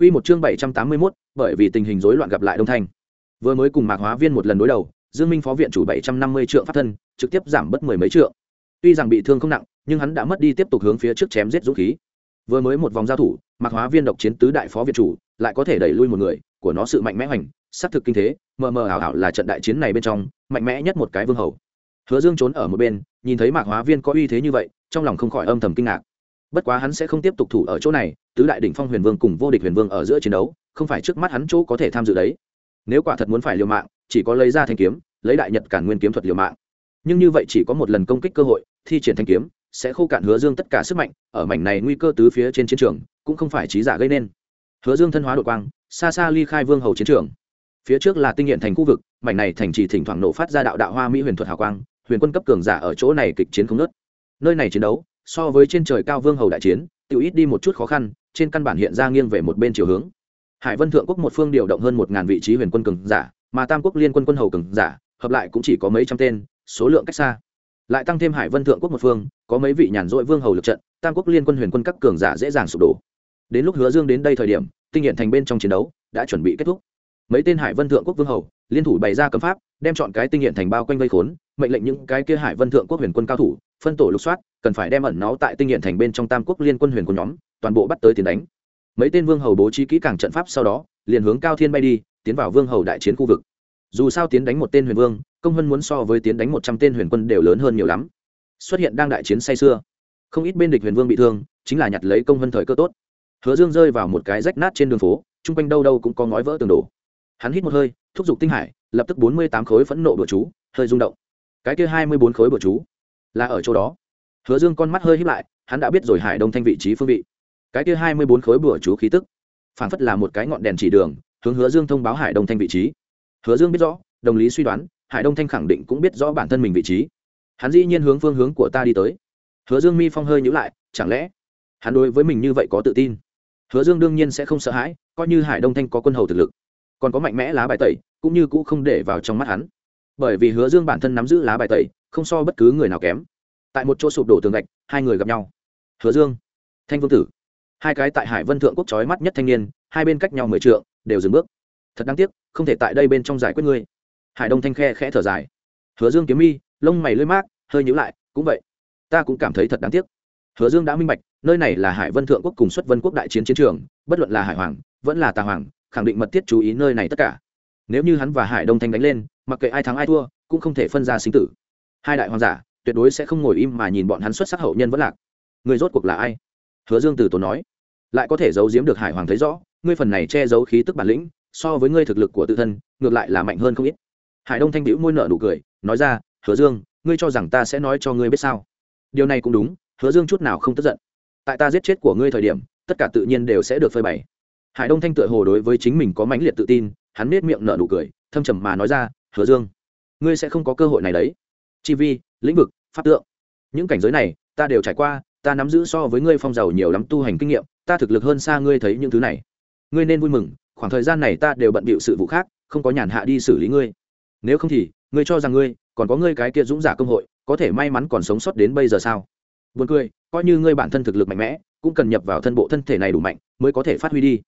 Quy một chương 781, bởi vì tình hình rối loạn gặp lại Đông Thành, Vừa mới cùng Mạc Hóa Viên một lần đối đầu, Dương Minh phó viện chủ 750 trượng pháp thân, trực tiếp giảm bất mười mấy trượng. Tuy rằng bị thương không nặng, nhưng hắn đã mất đi tiếp tục hướng phía trước chém giết dũng khí. Vừa mới một vòng giao thủ, Mạc Hóa Viên độc chiến tứ đại phó viện chủ, lại có thể đẩy lui một người, của nó sự mạnh mẽ hoành, sát thực kinh thế, mờ mờ ảo ảo là trận đại chiến này bên trong, mạnh mẽ nhất một cái vương hầu. Hứa Dương trốn ở một bên, nhìn thấy Mạc Hóa Viên có uy thế như vậy, trong lòng không khỏi âm thầm kinh ngạc. Bất quá hắn sẽ không tiếp tục thủ ở chỗ này, tứ đại đỉnh phong huyền vương cùng vô địch huyền vương ở giữa chiến đấu, không phải trước mắt hắn chỗ có thể tham dự đấy. Nếu quả thật muốn phải liều mạng, chỉ có lấy ra thanh kiếm, lấy đại nhật cản nguyên kiếm thuật liều mạng. Nhưng như vậy chỉ có một lần công kích cơ hội, thi triển thanh kiếm, sẽ khô cạn Hứa Dương tất cả sức mạnh, ở mảnh này nguy cơ tứ phía trên chiến trường, cũng không phải trí giả gây nên. Hứa Dương thân hóa đội quang, xa xa ly khai vương hầu chiến trường. Phía trước là tinh hiện thành khu vực, mảnh này thành trì thỉnh thoảng nổ phát ra đạo đạo hoa mỹ huyền thuật hào quang, huyền quân cấp cường giả ở chỗ này kịch chiến không nớt. Nơi này chiến đấu, so với trên trời cao vương hầu đại chiến, tự ít đi một chút khó khăn, trên căn bản hiện ra nghiêng về một bên chiều hướng. Hải Vân thượng quốc một phương điều động hơn một ngàn vị trí huyền quân cường giả, mà Tam quốc liên quân quân hầu cường giả, hợp lại cũng chỉ có mấy trăm tên, số lượng cách xa. Lại tăng thêm Hải Vân thượng quốc một phương, có mấy vị nhàn rỗi vương hầu lực trận, Tam quốc liên quân huyền quân các cường giả dễ dàng sụp đổ. Đến lúc Hứa Dương đến đây thời điểm, tinh hiện thành bên trong chiến đấu đã chuẩn bị kết thúc. Mấy tên Hải Vân thượng quốc vương hầu, liên thủ bày ra cấm pháp, đem chọn cái tinh hiện thành bao quanh vây khốn, mệnh lệnh những cái kia Hải Vân thượng quốc huyền quân cao thủ, phân tổ lục soát, cần phải đem ẩn náu tại tinh hiện thành bên trong Tam quốc liên quân huyền quân nhóm, toàn bộ bắt tới tiến đánh. Mấy tên vương hầu bố trí kỹ càng trận pháp sau đó, liền hướng cao thiên bay đi, tiến vào vương hầu đại chiến khu vực. Dù sao tiến đánh một tên huyền vương, công hơn muốn so với tiến đánh một trăm tên huyền quân đều lớn hơn nhiều lắm. Xuất hiện đang đại chiến say xưa, không ít bên địch huyền vương bị thương, chính là nhặt lấy công hơn thời cơ tốt. Hứa Dương rơi vào một cái rách nát trên đường phố, trung quanh đâu đâu cũng có ngói vỡ tường đổ. Hắn hít một hơi, thúc giục tinh hải, lập tức bốn mươi tám khối phẫn nộ bừa chú, hơi rung động. Cái kia hai mươi bốn khối bừa chú, là ở chỗ đó. Hứa Dương con mắt hơi híp lại, hắn đã biết rồi Hải Đông Thanh vị trí phương vị. Cái kia hai mươi bốn khối bừa chú khí tức, phản phất là một cái ngọn đèn chỉ đường, hướng Hứa Dương thông báo Hải Đông Thanh vị trí. Hứa Dương biết rõ, đồng lý suy đoán, Hải Đông Thanh khẳng định cũng biết rõ bản thân mình vị trí. Hắn dĩ nhiên hướng phương hướng của ta đi tới. Hứa Dương mi phong hơi nhíu lại, chẳng lẽ hắn đối với mình như vậy có tự tin? Hứa Dương đương nhiên sẽ không sợ hãi, coi như Hải Đông Thanh có quân hầu thực lực, còn có mạnh mẽ lá bài tẩy, cũng như cũ không để vào trong mắt hắn. Bởi vì Hứa Dương bản thân nắm giữ lá bài tẩy, không so bất cứ người nào kém. Tại một chỗ sụp đổ tường gạch, hai người gặp nhau. Hứa Dương, Thanh Vương tử, hai cái tại Hải Vân thượng quốc chói mắt nhất thanh niên, hai bên cách nhau mười trượng, đều dừng bước. Thật đáng tiếc, không thể tại đây bên trong giải quyết ngươi. Hải Đông Thanh khe khẽ thở dài. Hứa Dương kiếm mi, lông mày lưỡi mát, hơi nhíu lại, cũng vậy. Ta cũng cảm thấy thật đáng tiếc. Hứa Dương đã minh bạch, nơi này là Hải Vân thượng quốc cùng xuất Vân quốc đại chiến chiến trường, bất luận là Hải Hoàng, vẫn là Tà Hoàng, khẳng định mật thiết chú ý nơi này tất cả. Nếu như hắn và Hải Đông Thanh đánh lên, mặc kệ ai thắng ai thua, cũng không thể phân ra sinh tử. Hai đại hoàng giả, tuyệt đối sẽ không ngồi im mà nhìn bọn hắn xuất sắc hậu nhân vẫn lạc. Người rốt cuộc là ai? Hứa Dương từ tốn nói, lại có thể giấu giếm được Hải Hoàng thấy rõ, ngươi phần này che giấu khí tức bản lĩnh, so với ngươi thực lực của tự thân, ngược lại là mạnh hơn không ít. Hải Đông Thanh đĩu môi nở nụ cười, nói ra, Hứa Dương, ngươi cho rằng ta sẽ nói cho ngươi biết sao? Điều này cũng đúng, Hứa Dương chút nào không tức giận tại ta giết chết của ngươi thời điểm tất cả tự nhiên đều sẽ được phơi bày hải đông thanh tựa hồ đối với chính mình có mãnh liệt tự tin hắn nết miệng nở nụ cười thâm trầm mà nói ra hứa dương ngươi sẽ không có cơ hội này đấy. Chi vi lĩnh vực pháp tượng. Những cảnh giới này ta đều trải qua ta nắm giữ so với ngươi phong giàu nhiều lắm tu hành kinh nghiệm ta thực lực hơn xa ngươi thấy những thứ này. Ngươi nên vui mừng khoảng thời gian này ta đều bận bịu sự vụ khác không có nhàn hạ đi xử lý ngươi. Nếu không thì ngươi cho rằng ngươi còn có ngươi cái kia dũng giả công hội có thể may mắn còn sống sót đến bây giờ sao? Buồn cười, coi như ngươi bản thân thực lực mạnh mẽ, cũng cần nhập vào thân bộ thân thể này đủ mạnh, mới có thể phát huy đi.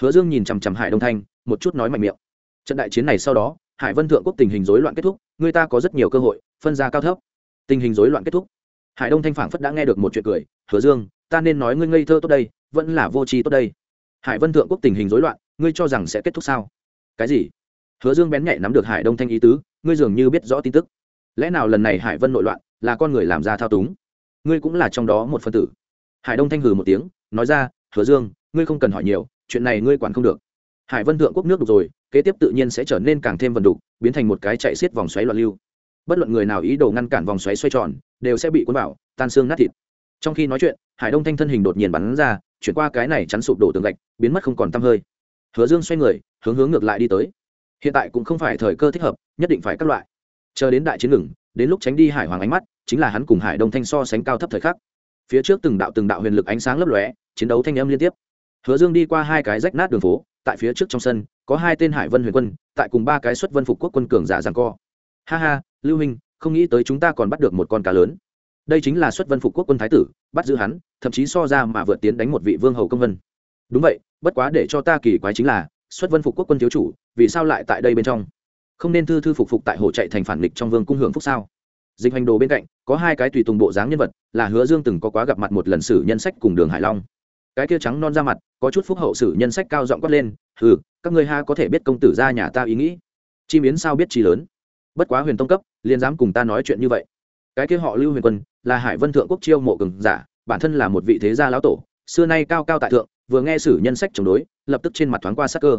Hứa Dương nhìn chằm chằm Hải Đông Thanh, một chút nói mạnh miệng. Trận đại chiến này sau đó, Hải Vân thượng quốc tình hình rối loạn kết thúc, người ta có rất nhiều cơ hội phân ra cao thấp. Tình hình rối loạn kết thúc. Hải Đông Thanh phảng phất đã nghe được một chuyện cười, "Hứa Dương, ta nên nói ngươi ngây thơ tốt đây, vẫn là vô tri tốt đây. Hải Vân thượng quốc tình hình rối loạn, ngươi cho rằng sẽ kết thúc sao?" "Cái gì?" Hứa Dương bén nhạy nắm được Hải Đông Thanh ý tứ, ngươi dường như biết rõ tin tức. Lẽ nào lần này Hải Vân nội loạn là con người làm ra thao túng? ngươi cũng là trong đó một phân tử hải đông thanh hừ một tiếng nói ra hứa dương ngươi không cần hỏi nhiều chuyện này ngươi quản không được hải vân thượng quốc nước đục rồi, kế tiếp tự nhiên sẽ trở nên càng thêm vần đục, biến thành một cái chạy xiết vòng xoáy loạn lưu. Bất luận người nào ý đồ ngăn cản vòng xoáy xoay tròn, đều sẽ bị cuốn vào, tan xương nát thịt. Trong khi nói chuyện, hải đông thanh thân hình đột nhiên bắn ra, chuyển qua cái này chắn sụp đổ tường gạch, biến mất không còn t hơi. Hứa dương xoay người, hướng hướng ngược lại đi tới. Hiện tại cũng không phải thời cơ thích hợp, nhất định phải các loại. Chờ đến đại chiến ngừng, đến lúc tránh đi hải hoàng ánh mắt, chính là hắn cùng hải đông thanh so sánh cao thấp thời khắc. Phía trước từng đạo từng đạo huyền lực ánh sáng lấp lóe, chiến đấu thanh âm liên tiếp hứa dương đi qua hai cái rách nát đường phố, tại phía trước trong sân, có hai tên hải vân huyền quân, tại cùng ba cái xuất vân phục quốc quân cường giả giằng co. Ha ha, lưu minh, không nghĩ tới chúng ta còn bắt được một con cá lớn. Đây chính là xuất vân phục quốc quân thái tử, bắt giữ hắn, thậm chí so ra mà vượt tiến đánh một vị vương hầu công vân. Đúng vậy, bất quá để cho ta kỳ quái chính là, xuất vân phục quốc quân thiếu chủ, vì sao lại tại đây bên trong? Không nên thư thư phục phục tại hồ chạy thành phản nghịch trong vương cung hưởng phúc sao? Dịch hành đồ bên cạnh, có hai cái tùy tùng bộ dáng nhân vật, là hứa dương từng có quá gặp mặt một lần sử nhân sách cùng đường hải long cái kia trắng non ra mặt có chút phúc hậu sử nhân sách cao giọng quát lên ừ các ngươi ha có thể biết công tử ra nhà ta ý nghĩ. Chi miến sao biết chi lớn? Bất quá huyền tông cấp liền dám cùng ta nói chuyện như vậy. Cái kia họ lưu huyền quân là hải vân thượng quốc chiêu mộ cường giả bản thân là một vị thế gia lão tổ xưa nay cao cao tại thượng vừa nghe sử nhân sách chống đối lập tức trên mặt thoáng qua sắc cơ.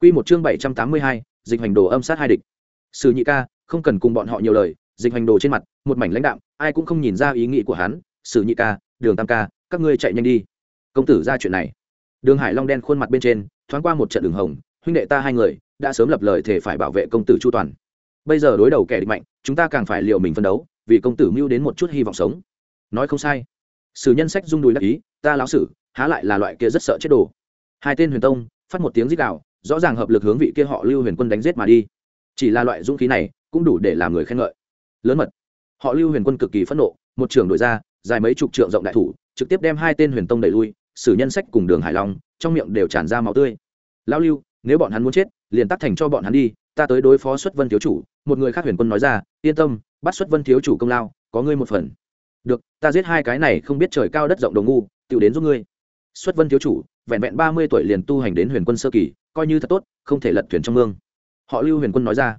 Quy một chương bảy trăm tám mươi hai, dịch hành đồ âm sát hai địch. Sử nhị ca, không cần cùng bọn họ nhiều lời, dịch hành đồ trên mặt, một mảnh lãnh đạm, ai cũng không nhìn ra ý nghĩ của hắn, Sử nhị ca, Đường Tam ca, các ngươi chạy nhanh đi. Công tử ra chuyện này. Đường Hải Long đen khuôn mặt bên trên, thoáng qua một trận đường hồng, huynh đệ ta hai người đã sớm lập lời thể phải bảo vệ công tử chu toàn. Bây giờ đối đầu kẻ địch mạnh, chúng ta càng phải liều mình phân đấu, vì công tử mưu đến một chút hy vọng sống. Nói không sai. Sử nhân sách rung đùi đắc ý, ta lão sử, há lại là loại kia rất sợ chết đồ. Hai tên huyền tông, phát một tiếng rít đạo, rõ ràng hợp lực hướng vị kia họ lưu huyền quân đánh giết mà đi chỉ là loại dũng khí này cũng đủ để làm người khen ngợi lớn mật họ lưu huyền quân cực kỳ phẫn nộ một trường đội ra dài mấy chục trượng rộng đại thủ trực tiếp đem hai tên huyền tông đẩy lui sử nhân sách cùng đường hải long, trong miệng đều tràn ra máu tươi. Lao lưu, nếu bọn hắn muốn chết, liền tắt thành cho bọn hắn đi, ta tới đối phó xuất vân thiếu chủ. Một người khác huyền quân nói ra, yên tâm, bắt xuất vân thiếu chủ công lao, có ngươi một phần. Được, ta giết hai cái này không biết trời cao đất rộng đầu ngu tự đến giúp ngươi. Xuất vân thiếu chủ, vẹn vẹn ba mươi tuổi liền tu hành đến huyền quân sơ kỳ, coi như thật tốt, không thể lật thuyền trong mương. Họ lưu huyền quân nói ra.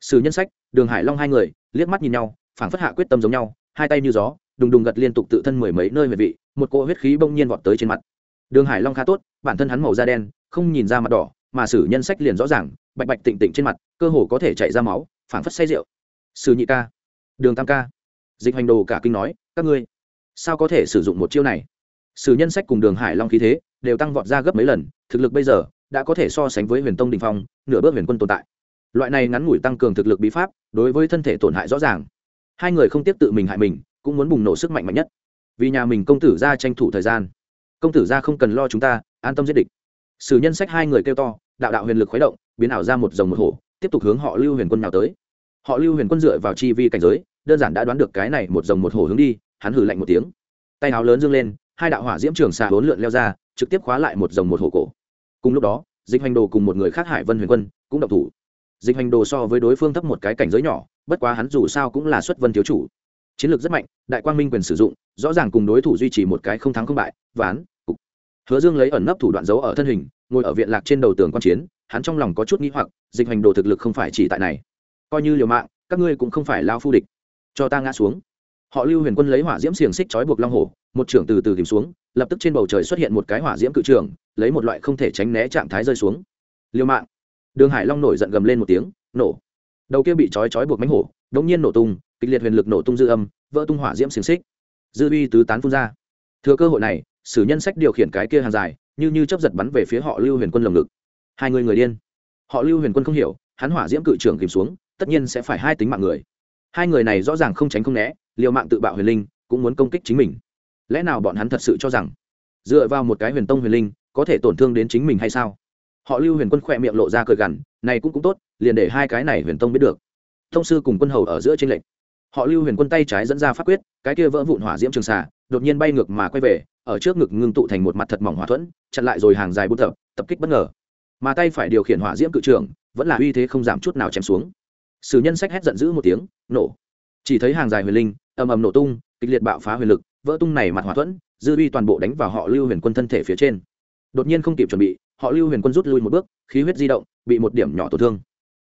Sử nhân sách, đường hải long hai người, liếc mắt nhìn nhau, phảng phất hạ quyết tâm giống nhau, hai tay như gió đùng đùng gật liên tục tự thân mười mấy nơi huyệt vị, một cỗ huyết khí bỗng nhiên vọt tới trên mặt. Đường hải long khá tốt, bản thân hắn màu da đen, không nhìn ra mặt đỏ, mà sử nhân sách liền rõ ràng, bạch bạch tịnh tịnh trên mặt, cơ hồ có thể chạy ra máu, phảng phất say rượu. Sử nhị ca. Đường tam ca. Dịch hành đồ cả kinh nói, các ngươi, sao có thể sử dụng một chiêu này? Sử nhân sách cùng đường hải long khí thế, đều tăng vọt ra gấp mấy lần, thực lực bây giờ, đã có thể so sánh với huyền tông đình phong, nửa bước huyền quân tồn tại. Loại này ngắn ngủi tăng cường thực lực bí pháp, đối với thân thể tổn hại rõ ràng. Hai người không tiếp tự mình hại mình cũng muốn bùng nổ sức mạnh mạnh nhất. Vì nhà mình công tử ra tranh thủ thời gian. Công tử ra không cần lo chúng ta, an tâm giết địch. Sử nhân sách hai người kêu to, đạo đạo huyền lực khuấy động, biến ảo ra một dòng một hổ, tiếp tục hướng họ lưu huyền quân nào tới. Họ lưu huyền quân dựa vào chi vi cảnh giới, đơn giản đã đoán được cái này một dòng một hổ hướng đi, hắn hử lạnh một tiếng. Tay áo lớn dương lên, hai đạo hỏa diễm trường xà hốn lượn leo ra, trực tiếp khóa lại một dòng một hổ cổ. Cùng lúc đó, dịch hành đồ cùng một người khác hải vân huyền quân cũng độc thủ. Dịch hành đồ so với đối phương thấp một cái cảnh giới nhỏ, bất quá hắn dù sao cũng là xuất vân thiếu chủ chiến lược rất mạnh đại quang minh quyền sử dụng rõ ràng cùng đối thủ duy trì một cái không thắng không bại ván cục. Hứa dương lấy ẩn nấp thủ đoạn giấu ở thân hình ngồi ở viện lạc trên đầu tường quan chiến hắn trong lòng có chút nghĩ hoặc dịch hành đồ thực lực không phải chỉ tại này. Coi như liều mạng các ngươi cũng không phải lao phu địch. Cho ta ngã xuống. Họ lưu huyền quân lấy hỏa diễm xiềng xích trói buộc long hổ một trưởng từ từ tìm xuống lập tức trên bầu trời xuất hiện một cái hỏa diễm cự trường, lấy một loại không thể tránh né trạng thái rơi xuống. Liều mạng. Đường hải long nổi giận gầm lên một tiếng nổ. Đầu kia bị trói trói buộc mánh hổ đống nhiên nổ tung kịch liệt huyền lực nổ tung dư âm, vỡ tung hỏa diễm xiềng xích. Dư uy tứ tán phun ra. Thừa cơ hội này, sử nhân sách điều khiển cái kia hàng dài, như như chấp giật bắn về phía họ lưu huyền quân lồng ngực. Hai người người điên. Họ lưu huyền quân không hiểu, hắn hỏa diễm cự trưởng kìm xuống, tất nhiên sẽ phải hai tính mạng người. Hai người này rõ ràng không tránh không né, liều mạng tự bạo huyền linh, cũng muốn công kích chính mình. Lẽ nào bọn hắn thật sự cho rằng, dựa vào một cái huyền tông huyền linh, có thể tổn thương đến chính mình hay sao? Họ lưu huyền quân khỏe miệng lộ ra cười gằn, này cũng cũng tốt, liền để hai cái này huyền tông biết được. Thông sư cùng quân hầu ở giữa trên lệnh họ lưu huyền quân tay trái dẫn ra pháp quyết, cái kia vỡ vụn hỏa diễm trường xà, đột nhiên bay ngược mà quay về, ở trước ngực ngưng tụ thành một mặt thật mỏng hỏa thuẫn, chặn lại rồi hàng dài bút tập tập kích bất ngờ. Mà tay phải điều khiển hỏa diễm cự trường, vẫn là uy thế không giảm chút nào chém xuống. Sử nhân sách hét giận dữ một tiếng, nổ! Chỉ thấy hàng dài huyền linh, ầm ầm nổ tung, kịch liệt bạo phá huyền lực, vỡ tung này mặt hỏa thuẫn, dư uy toàn bộ đánh vào họ lưu huyền quân thân thể phía trên. Đột nhiên không kịp chuẩn bị, họ lưu huyền quân rút lui một bước, khí huyết di động, bị một điểm nhỏ tổn thương.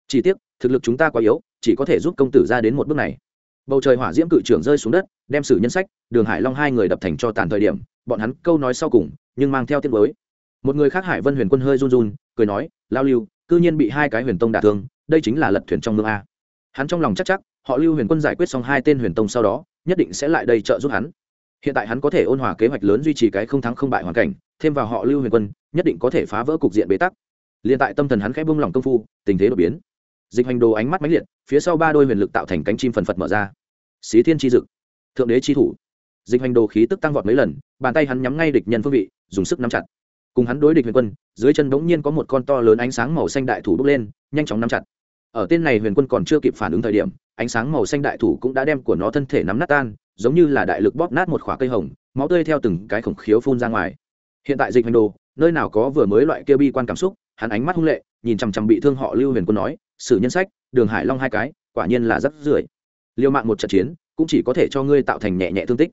Chỉ tiếc, thực lực chúng ta quá yếu, chỉ có thể giúp công tử ra đến một bước này bầu trời hỏa diễm cự trưởng rơi xuống đất, đem sử nhân sách, đường hải long hai người đập thành cho tàn thời điểm, bọn hắn câu nói sau cùng, nhưng mang theo tiết mới. Một người khác hải vân huyền quân hơi run run, cười nói, lao lưu, cư nhiên bị hai cái huyền tông đả thương, đây chính là lật thuyền trong mương a. Hắn trong lòng chắc chắc, họ lưu huyền quân giải quyết xong hai tên huyền tông sau đó, nhất định sẽ lại đây trợ giúp hắn. Hiện tại hắn có thể ôn hòa kế hoạch lớn duy trì cái không thắng không bại hoàn cảnh, thêm vào họ lưu huyền quân, nhất định có thể phá vỡ cục diện bế tắc. Liền tại tâm thần hắn khẽ bông lòng công phu, tình thế đột biến. Dịch hành đồ ánh mắt mãnh liệt, phía sau ba đôi huyền lực tạo thành cánh chim phần phật mở ra xí thiên tri dực, thượng đế tri thủ. Dịch hành đồ khí tức tăng vọt mấy lần, bàn tay hắn nhắm ngay địch nhân phương vị, dùng sức nắm chặt. Cùng hắn đối địch huyền quân, dưới chân bỗng nhiên có một con to lớn ánh sáng màu xanh đại thủ bốc lên, nhanh chóng nắm chặt. Ở tên này huyền quân còn chưa kịp phản ứng thời điểm, ánh sáng màu xanh đại thủ cũng đã đem của nó thân thể nắm nát tan, giống như là đại lực bóp nát một khỏa cây hồng, máu tươi theo từng cái khổng khiếu phun ra ngoài. Hiện tại dịch hành đồ, nơi nào có vừa mới loại kia bi quan cảm xúc, hắn ánh mắt hung lệ, nhìn chằm chằm bị thương họ lưu huyền quân nói, sử nhân sách, đường hải long hai cái, quả nhiên là rất rưởi liêu mạng một trận chiến cũng chỉ có thể cho ngươi tạo thành nhẹ nhẹ thương tích.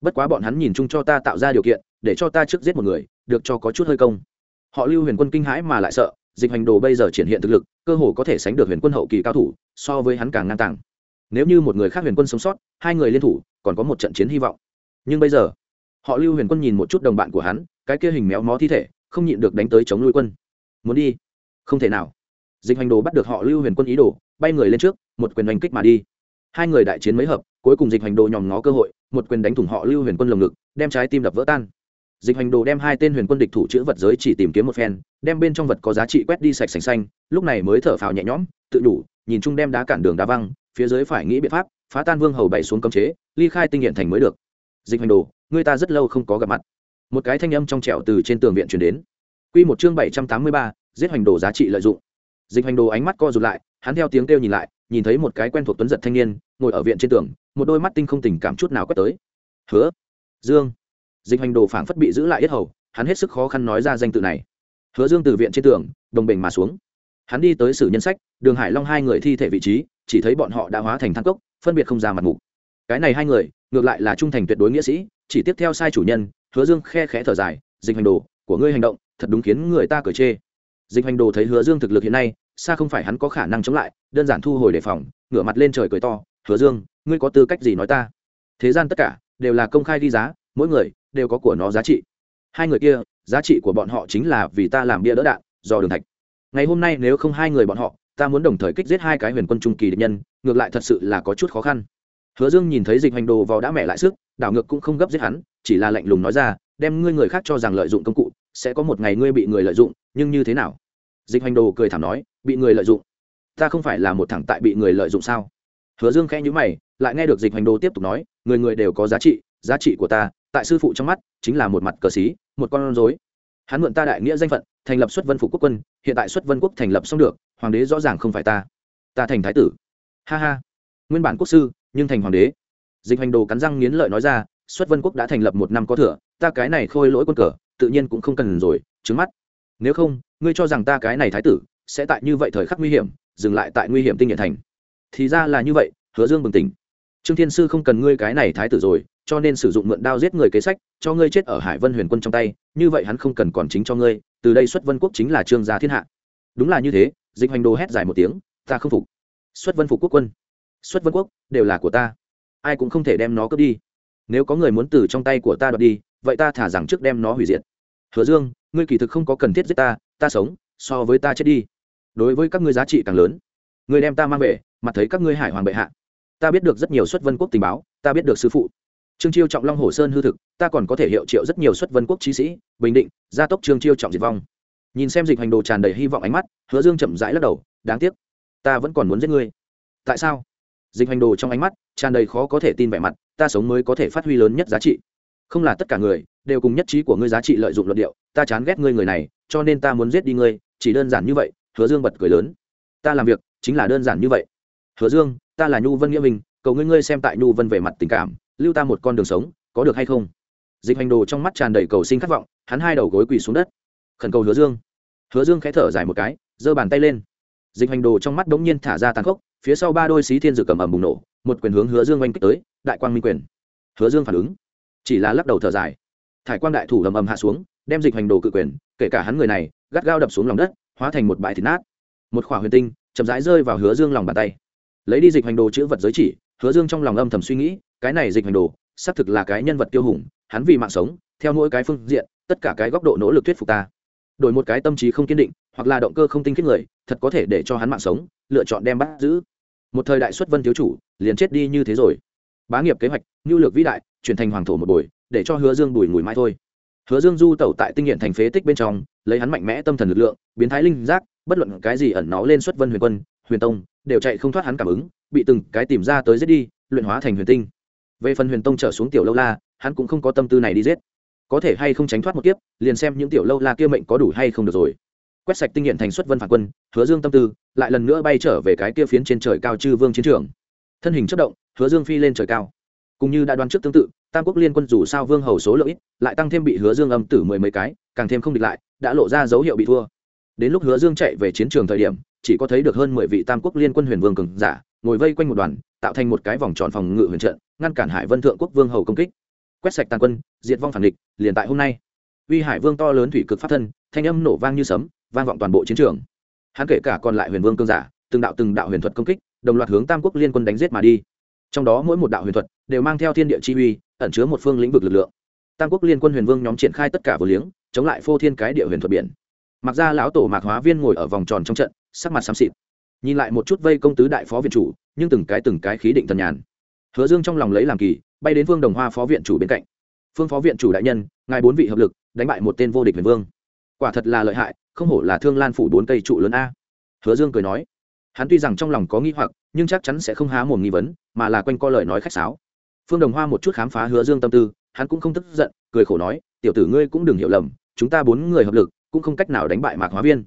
Bất quá bọn hắn nhìn chung cho ta tạo ra điều kiện, để cho ta trước giết một người, được cho có chút hơi công. Họ lưu huyền quân kinh hãi mà lại sợ, dịch hành đồ bây giờ triển hiện thực lực, cơ hồ có thể sánh được huyền quân hậu kỳ cao thủ, so với hắn càng ngang tàng. Nếu như một người khác huyền quân sống sót, hai người liên thủ, còn có một trận chiến hy vọng. Nhưng bây giờ, họ lưu huyền quân nhìn một chút đồng bạn của hắn, cái kia hình méo mó thi thể, không nhịn được đánh tới chống lui quân. Muốn đi? Không thể nào. Dịch hành đồ bắt được họ lưu huyền quân ý đồ, bay người lên trước, một quyền đánh kích mà đi hai người đại chiến mấy hợp, cuối cùng dịch hành đồ nhòm ngó cơ hội, một quyền đánh thủng họ lưu huyền quân lồng ngực, đem trái tim đập vỡ tan. Dịch hành đồ đem hai tên huyền quân địch thủ chữ vật giới chỉ tìm kiếm một phen, đem bên trong vật có giá trị quét đi sạch sành xanh, lúc này mới thở phào nhẹ nhõm, tự đủ nhìn chung đem đá cản đường đá văng, phía dưới phải nghĩ biện pháp, phá tan vương hầu bậy xuống cấm chế, ly khai tinh hiện thành mới được. Dịch hành đồ, người ta rất lâu không có gặp mặt. Một cái thanh âm trong trẻo từ trên tường viện chuyển đến. Q một chương bảy trăm tám mươi ba, giết hành đồ giá trị lợi dụng dịch hành đồ ánh mắt co rụt lại, hắn theo tiếng kêu nhìn lại, nhìn thấy một cái quen thuộc tuấn giật thanh niên, ngồi ở viện trên tường, một đôi mắt tinh không tình cảm chút nào quét tới. Hứa, dương. Dịch hành đồ phảng phất bị giữ lại yết hầu, hắn hết sức khó khăn nói ra danh tự này. Hứa dương từ viện trên tường, đồng bình mà xuống. Hắn đi tới sử nhân sách, đường hải long hai người thi thể vị trí, chỉ thấy bọn họ đã hóa thành thang cốc, phân biệt không ra mặt mục. Cái này hai người, ngược lại là trung thành tuyệt đối nghĩa sĩ, chỉ tiếp theo sai chủ nhân, hứa dương khe khẽ thở dài, dịch hành đồ, của ngươi hành động, thật đúng khiến người ta cởi chê. Dịch hành đồ thấy hứa dương thực lực hiện nay xa không phải hắn có khả năng chống lại, đơn giản thu hồi đề phòng, ngửa mặt lên trời cười to, hứa dương, ngươi có tư cách gì nói ta? Thế gian tất cả đều là công khai đi giá, mỗi người đều có của nó giá trị. Hai người kia, giá trị của bọn họ chính là vì ta làm bia đỡ đạn do đường thạch. Ngày hôm nay nếu không hai người bọn họ, ta muốn đồng thời kích giết hai cái huyền quân trung kỳ địch nhân, ngược lại thật sự là có chút khó khăn. Hứa dương nhìn thấy dịch hành đồ vào đã mẹ lại sức, đảo ngược cũng không gấp giết hắn, chỉ là lạnh lùng nói ra, đem ngươi người khác cho rằng lợi dụng công cụ, sẽ có một ngày ngươi bị người lợi dụng, nhưng như thế nào? Dịch hành đồ cười thảm nói, bị người lợi dụng. Ta không phải là một thẳng tại bị người lợi dụng sao? Hứa dương khẽ nhữ mày, lại nghe được dịch hành đồ tiếp tục nói, người người đều có giá trị giá trị của ta, tại sư phụ trong mắt, chính là một mặt cờ xí, một con rối. Hắn mượn ta đại nghĩa danh phận, thành lập xuất vân phụ quốc quân, hiện tại xuất vân quốc thành lập xong được, hoàng đế rõ ràng không phải ta. Ta thành thái tử. Ha ha. Nguyên bản quốc sư, nhưng thành hoàng đế. Dịch hành đồ cắn răng nghiến lợi nói ra, xuất vân quốc đã thành lập một năm có thừa, ta cái này khôi lỗi quân cờ, tự nhiên cũng không cần rồi, trứng mắt. Nếu không ngươi cho rằng ta cái này thái tử sẽ tại như vậy thời khắc nguy hiểm, dừng lại tại nguy hiểm tinh nhiệt thành. Thì ra là như vậy, hứa dương bừng tỉnh. Trương thiên sư không cần ngươi cái này thái tử rồi, cho nên sử dụng mượn đao giết người kế sách, cho ngươi chết ở hải vân huyền quân trong tay, như vậy hắn không cần còn chính cho ngươi, từ đây xuất vân quốc chính là trương gia thiên hạ. Đúng là như thế, dịch hoành đồ hét dài một tiếng, ta không phục. Xuất vân phục quốc quân. Xuất vân quốc, đều là của ta. Ai cũng không thể đem nó cướp đi. Nếu có người muốn từ trong tay của ta đoạt đi, vậy ta thả rằng trước đem nó hủy diệt. Hứa dương, ngươi kỳ thực không có cần thiết giết ta ta sống, so với ta chết đi. Đối với các ngươi giá trị càng lớn. Người đem ta mang về mặt thấy các ngươi hải hoàng bệ hạ. Ta biết được rất nhiều xuất vân quốc tình báo, ta biết được sư phụ. Trương chiêu trọng long hồ sơn hư thực, ta còn có thể hiệu triệu rất nhiều xuất vân quốc trí sĩ, bình định, gia tốc trương chiêu trọng diệt vong. Nhìn xem dịch hành đồ tràn đầy hy vọng ánh mắt, hứa dương chậm rãi lắc đầu, đáng tiếc, ta vẫn còn muốn giết ngươi. Tại sao? Dịch hành đồ trong ánh mắt tràn đầy khó có thể tin vẻ mặt, ta sống mới có thể phát huy lớn nhất giá trị. Không là tất cả người đều cùng nhất trí của ngươi giá trị lợi dụng luận điệu, ta chán ghét ngươi người này cho nên ta muốn giết đi ngươi, chỉ đơn giản như vậy, hứa dương bật cười lớn. Ta làm việc chính là đơn giản như vậy. Hứa dương, ta là nhu vân nghĩa minh, cầu ngươi ngươi xem tại nhu vân về mặt tình cảm, lưu ta một con đường sống, có được hay không? Dịch hành đồ trong mắt tràn đầy cầu sinh khát vọng, hắn hai đầu gối quỳ xuống đất. Khẩn cầu hứa dương. Hứa dương khẽ thở dài một cái, giơ bàn tay lên. Dịch hành đồ trong mắt bỗng nhiên thả ra tàn khốc, phía sau ba đôi xí thiên dự cầm ầm bùng nổ, một quyền hướng hứa dương oanh kích tới, đại quang minh quyền. Hứa dương phản ứng, chỉ là lắc đầu thở dài. Thải quang đại thủ ầm ầm hạ xuống đem dịch hành đồ cự quyền, kể cả hắn người này, gắt gao đập xuống lòng đất, hóa thành một bãi thịt nát. Một khỏa huyền tinh, chậm rãi rơi vào hứa dương lòng bàn tay. Lấy đi dịch hành đồ chữ vật giới chỉ, hứa dương trong lòng âm thầm suy nghĩ, cái này dịch hành đồ, xác thực là cái nhân vật tiêu hùng, hắn vì mạng sống, theo mỗi cái phương diện, tất cả cái góc độ nỗ lực thuyết phục ta. Đổi một cái tâm trí không kiên định, hoặc là động cơ không tinh khiết người, thật có thể để cho hắn mạng sống, lựa chọn đem bắt giữ. Một thời đại xuất vân thiếu chủ, liền chết đi như thế rồi. Bá nghiệp kế hoạch nhu lược vĩ đại, chuyển thành hoàng thổ một buổi, để cho hứa dương bùi mùi mãi thôi hứa dương du tẩu tại tinh nghiện thành phế tích bên trong, lấy hắn mạnh mẽ tâm thần lực lượng, biến thái linh giác, bất luận cái gì ẩn nó lên xuất vân huyền quân, huyền tông, đều chạy không thoát hắn cảm ứng, bị từng cái tìm ra tới giết đi, luyện hóa thành huyền tinh. Về phần huyền tông trở xuống tiểu lâu la, hắn cũng không có tâm tư này đi giết. Có thể hay không tránh thoát một kiếp, liền xem những tiểu lâu la kia mệnh có đủ hay không được rồi. Quét sạch tinh nghiện thành xuất vân phản quân, hứa dương tâm tư, lại lần nữa bay trở về cái kia phiến trên trời cao chư vương chiến trường. Thân hình chất động, hứa dương phi lên trời cao. Cũng như đã đoán trước tương tự tam quốc liên quân dù sao vương hầu số lượng ít, lại tăng thêm bị hứa dương âm tử mười mấy cái, càng thêm không địch lại, đã lộ ra dấu hiệu bị thua. Đến lúc hứa dương chạy về chiến trường thời điểm, chỉ có thấy được hơn mười vị tam quốc liên quân huyền vương cường giả, ngồi vây quanh một đoàn, tạo thành một cái vòng tròn phòng ngự huyền trận, ngăn cản hải vân thượng quốc vương hầu công kích. Quét sạch tàn quân, diệt vong phản địch, liền tại hôm nay. Uy hải vương to lớn thủy cực phát thân, thanh âm nổ vang như sấm, vang vọng toàn bộ chiến trường. Hắn kể cả còn lại huyền vương cương giả, từng đạo từng đạo huyền thuật công kích, đồng loạt hướng tam quốc liên quân đánh giết mà đi. Trong đó mỗi một đạo huyền thuật đều mang theo thiên địa chi uy ẩn chứa một phương lĩnh vực lực lượng. Tam quốc liên quân huyền vương nhóm triển khai tất cả vừa liếng, chống lại phô thiên cái địa huyền thuật biển. Mặc ra lão tổ mạc hóa viên ngồi ở vòng tròn trong trận, sắc mặt xám xịt. Nhìn lại một chút vây công tứ đại phó viện chủ, nhưng từng cái từng cái khí định thần nhàn. Hứa dương trong lòng lấy làm kỳ, bay đến vương đồng hoa phó viện chủ bên cạnh. Phương phó viện chủ đại nhân, ngài bốn vị hợp lực, đánh bại một tên vô địch huyền vương. Quả thật là lợi hại, không hổ là thương lan phủ bốn cây trụ lớn a. Hứa dương cười nói. Hắn tuy rằng trong lòng có nghi hoặc, nhưng chắc chắn sẽ không há mồm nghi vấn, mà là quanh co lời nói khách sáo phương đồng hoa một chút khám phá hứa dương tâm tư, hắn cũng không tức giận, cười khổ nói, tiểu tử ngươi cũng đừng hiểu lầm, chúng ta bốn người hợp lực, cũng không cách nào đánh bại mạc hóa viên.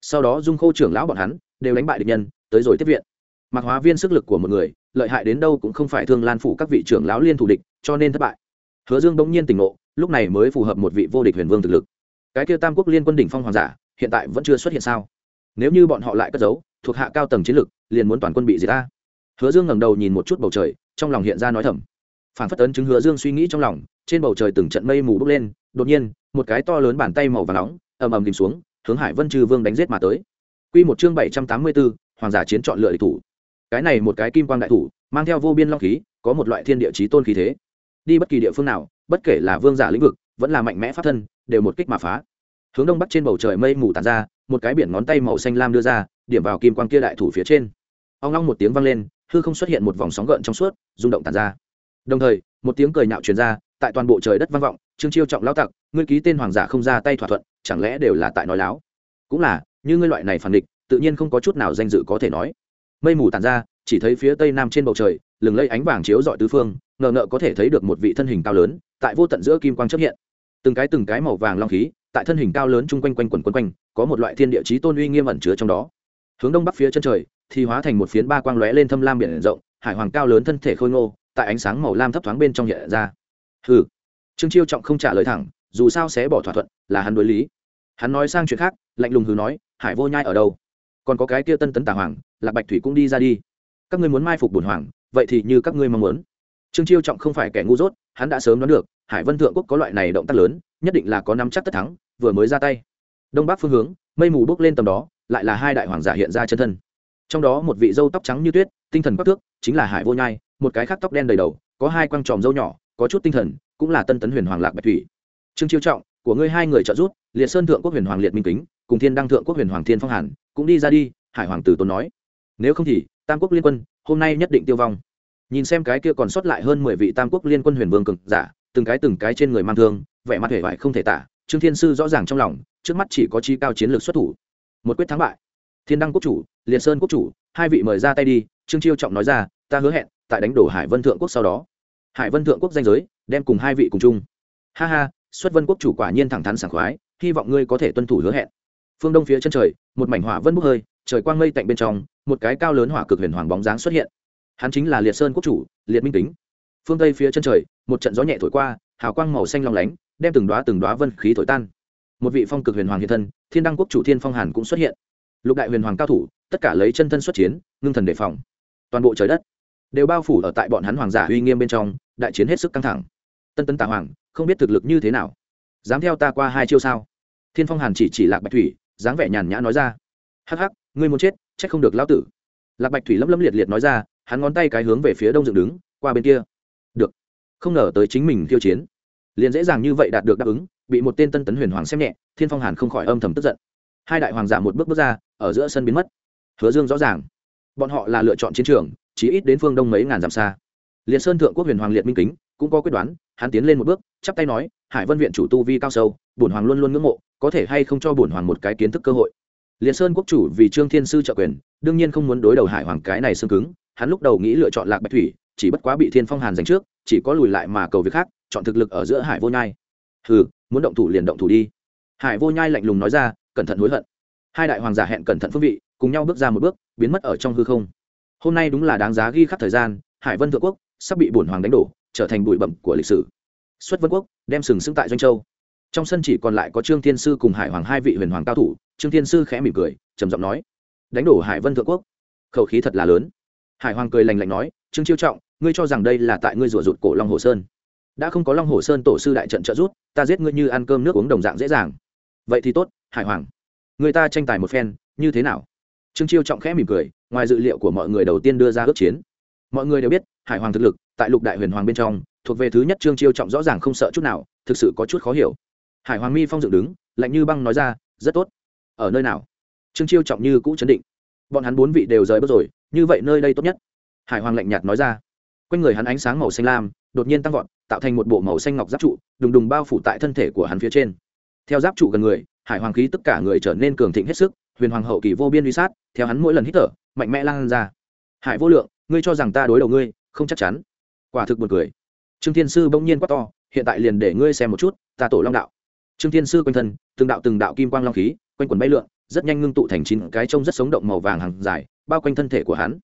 Sau đó dung khô trưởng lão bọn hắn đều đánh bại địch nhân, tới rồi tiếp viện. Mạc hóa viên sức lực của một người, lợi hại đến đâu cũng không phải thương lan phủ các vị trưởng lão liên thủ địch, cho nên thất bại. Hứa dương bỗng nhiên tỉnh ngộ, lúc này mới phù hợp một vị vô địch huyền vương thực lực. Cái kia tam quốc liên quân đỉnh phong hoàng giả, hiện tại vẫn chưa xuất hiện sao? Nếu như bọn họ lại cất giấu, thuộc hạ cao tầng chiến lực, liền muốn toàn quân bị diệt ta. Hứa dương ngẩng đầu nhìn một chút bầu trời, trong lòng hiện ra nói thầm phản phất tấn chứng hứa dương suy nghĩ trong lòng trên bầu trời từng trận mây mù bốc lên đột nhiên một cái to lớn bàn tay màu và nóng ầm ầm tìm xuống hướng hải vân trừ vương đánh giết mà tới Quy một chương bảy trăm tám mươi 784, hoàng giả chiến chọn lựa địch thủ. Cái này một cái kim quang đại thủ, mang theo vô biên long khí, có một loại thiên địa chí tôn khí thế. Đi bất kỳ địa phương nào, bất kể là vương giả lĩnh vực, vẫn là mạnh mẽ pháp thân, đều một kích mà phá. Hướng đông bắc trên bầu trời mây mù tản ra, một cái biển ngón tay màu xanh lam đưa ra, điểm vào kim quang kia đại thủ phía trên. Ong long một tiếng vang lên, hư không xuất hiện một vòng sóng gợn trong suốt, rung động tản ra. Đồng thời, một tiếng cười nhạo truyền ra, tại toàn bộ trời đất vang vọng, Trương Chiêu trọng lão tặc, ngươi ký tên hoàng giả không ra tay thỏa thuận, chẳng lẽ đều là tại nói láo? Cũng là, như ngươi loại này phản địch, tự nhiên không có chút nào danh dự có thể nói. Mây mù tàn ra chỉ thấy phía tây nam trên bầu trời lừng lây ánh vàng chiếu dọi tứ phương ngờ ngợ có thể thấy được một vị thân hình cao lớn tại vô tận giữa kim quang chấp hiện. Từng cái từng cái màu vàng long khí tại thân hình cao lớn chung quanh quanh quần quấn quanh có một loại thiên địa chí tôn uy nghiêm ẩn chứa trong đó. Hướng đông bắc phía chân trời thì hóa thành một phiến ba quang lóe lên thâm lam biển rộng hải hoàng cao lớn thân thể khôi ngô tại ánh sáng màu lam thấp thoáng bên trong hiện ra. Hừ. Trương chiêu trọng không trả lời thẳng, dù sao sẽ bỏ thỏa thuận, là hắn đối lý. Hắn nói sang chuyện khác, lạnh lùng hừ nói, hải vô nhai ở đâu? Còn có cái kia tân tấn tà hoàng, lạc bạch thủy cũng đi ra đi. Các ngươi muốn mai phục bổn hoàng, vậy thì như các ngươi mong muốn. Trương chiêu trọng không phải kẻ ngu dốt, hắn đã sớm đoán được, hải vân thượng quốc có loại này động tác lớn, nhất định là có năm chắc tất thắng, vừa mới ra tay. Đông bắc phương hướng, mây mù bốc lên tầm đó, lại là hai đại hoàng giả hiện ra chân thân. Trong đó một vị dâu tóc trắng như tuyết, tinh thần bắc thước, chính là hải vô nhai một cái khác tóc đen đầy đầu, có hai quăng tròm dâu nhỏ, có chút tinh thần, cũng là tân tấn huyền hoàng lạc bạch thủy. Trương chiêu trọng, của ngươi hai người trợ giúp, liệt sơn thượng quốc huyền hoàng liệt minh kính, cùng thiên đăng thượng quốc huyền hoàng thiên phong hàn, cũng đi ra đi, hải hoàng tử tôn nói. Nếu không thì, tam quốc liên quân, hôm nay nhất định tiêu vong. Nhìn xem cái kia còn sót lại hơn mười vị tam quốc liên quân huyền vương cực giả, từng cái từng cái trên người mang thương, vẻ mặt hề vải không thể tả, trương thiên sư rõ ràng trong lòng, trước mắt chỉ có chi cao chiến lược xuất thủ. Một quyết thắng bại. Thiên đăng quốc chủ, liệt sơn quốc chủ, hai vị mời ra tay đi, trương chiêu trọng nói ra, ta hứa hẹn tại đánh đổ hải vân thượng quốc sau đó. Hải vân thượng quốc danh giới, đem cùng hai vị cùng chung. Ha ha, xuất vân quốc chủ quả nhiên thẳng thắn sảng khoái, hy vọng ngươi có thể tuân thủ hứa hẹn. Phương đông phía chân trời, một mảnh hỏa vân bốc hơi, trời quang mây tạnh bên trong, một cái cao lớn hỏa cực huyền hoàng bóng dáng xuất hiện. Hắn chính là liệt sơn quốc chủ, liệt minh tính phương tây phía chân trời, một trận gió nhẹ thổi qua, hào quang màu xanh long lánh, đem từng đoá từng đoá vân khí thổi tan. Một vị phong cực huyền hoàng hiện thân, thiên đăng quốc chủ thiên phong hàn cũng xuất hiện. Lục đại huyền hoàng cao thủ, tất cả lấy chân thân xuất chiến, ngưng thần đề phòng. Toàn bộ trời đất đều bao phủ ở tại bọn hắn hoàng giả uy nghiêm bên trong, đại chiến hết sức căng thẳng. Tân tân tà hoàng, không biết thực lực như thế nào? Dám theo ta qua hai chiêu sao? Thiên phong hàn chỉ chỉ lạc bạch thủy, dáng vẻ nhàn nhã nói ra. Hắc hắc, ngươi muốn chết trách không được lão tử. Lạc bạch thủy lấm lấm liệt liệt nói ra, hắn ngón tay cái hướng về phía đông dựng đứng, qua bên kia. Được. Không ngờ tới chính mình khiêu chiến. Liền dễ dàng như vậy đạt được đáp ứng, bị một tên tân tấn huyền hoàng xem nhẹ, thiên phong hàn không khỏi âm thầm tức giận. Hai đại hoàng giả một bước bước ra, ở giữa sân biến mất. Hứa dương rõ ràng. Bọn họ là lựa chọn chiến trường chỉ ít đến phương đông mấy ngàn dặm xa. Liệt sơn thượng quốc huyền hoàng liệt minh kính, cũng có quyết đoán, hắn tiến lên một bước, chắp tay nói, hải vân viện chủ tu vi cao sâu, bổn hoàng luôn luôn ngưỡng mộ, có thể hay không cho bổn hoàng một cái kiến thức cơ hội? Liệt sơn quốc chủ vì trương thiên sư trợ quyền, đương nhiên không muốn đối đầu hải hoàng cái này xương cứng, hắn lúc đầu nghĩ lựa chọn lạc bạch thủy, chỉ bất quá bị thiên phong hàn giành trước, chỉ có lùi lại mà cầu việc khác, chọn thực lực ở giữa hải vô nhai. Hừ, muốn động thủ liền động thủ đi. Hải vô nhai lạnh lùng nói ra, cẩn thận hối hận. Hai đại hoàng giả hẹn cẩn thận phương vị, cùng nhau bước ra một bước, biến mất ở trong hư không hôm nay đúng là đáng giá ghi khắc thời gian, hải vân thượng quốc sắp bị bổn hoàng đánh đổ, trở thành bụi bẩm của lịch sử. Xuất vân quốc đem sừng sững tại doanh châu. Trong sân chỉ còn lại có trương thiên sư cùng hải hoàng hai vị huyền hoàng cao thủ, trương thiên sư khẽ mỉm cười, trầm giọng nói, đánh đổ hải vân thượng quốc, khẩu khí thật là lớn. Hải hoàng cười lành lạnh nói, trương chiêu trọng, ngươi cho rằng đây là tại ngươi rủa rụt cổ long hồ sơn. Đã không có long hồ sơn tổ sư đại trận trợ rút ta giết ngươi như ăn cơm nước uống đồng dạng dễ dàng. Vậy thì tốt, hải hoàng. Người ta tranh tài một phen, như thế nào? Trương chiêu trọng khẽ mỉm cười, ngoài dự liệu của mọi người đầu tiên đưa ra ước chiến. Mọi người đều biết, hải hoàng thực lực, tại lục đại huyền hoàng bên trong, thuộc về thứ nhất trương chiêu trọng rõ ràng không sợ chút nào, thực sự có chút khó hiểu. Hải hoàng mi phong dựng đứng, lạnh như băng nói ra, rất tốt. Ở nơi nào? Trương chiêu trọng như cũ chấn định. Bọn hắn bốn vị đều rời bước rồi, như vậy nơi đây tốt nhất. Hải hoàng lạnh nhạt nói ra. Quanh người hắn ánh sáng màu xanh lam, đột nhiên tăng vọt, tạo thành một bộ màu xanh ngọc giáp trụ, đùng đùng bao phủ tại thân thể của hắn phía trên. Theo giáp trụ gần người, hải hoàng khí tất cả người trở nên cường thịnh hết sức huyền hoàng hậu kỳ vô biên uy sát, theo hắn mỗi lần hít thở, mạnh mẽ lan ra. Hải vô lượng, ngươi cho rằng ta đối đầu ngươi, không chắc chắn. Quả thực buồn cười. Trương thiên sư bỗng nhiên quát to, hiện tại liền để ngươi xem một chút, ta tổ long đạo. Trương thiên sư quanh thân, từng đạo từng đạo kim quang long khí, quanh quần bay lượn, rất nhanh ngưng tụ thành chín cái trông rất sống động màu vàng hàng dài, bao quanh thân thể của hắn.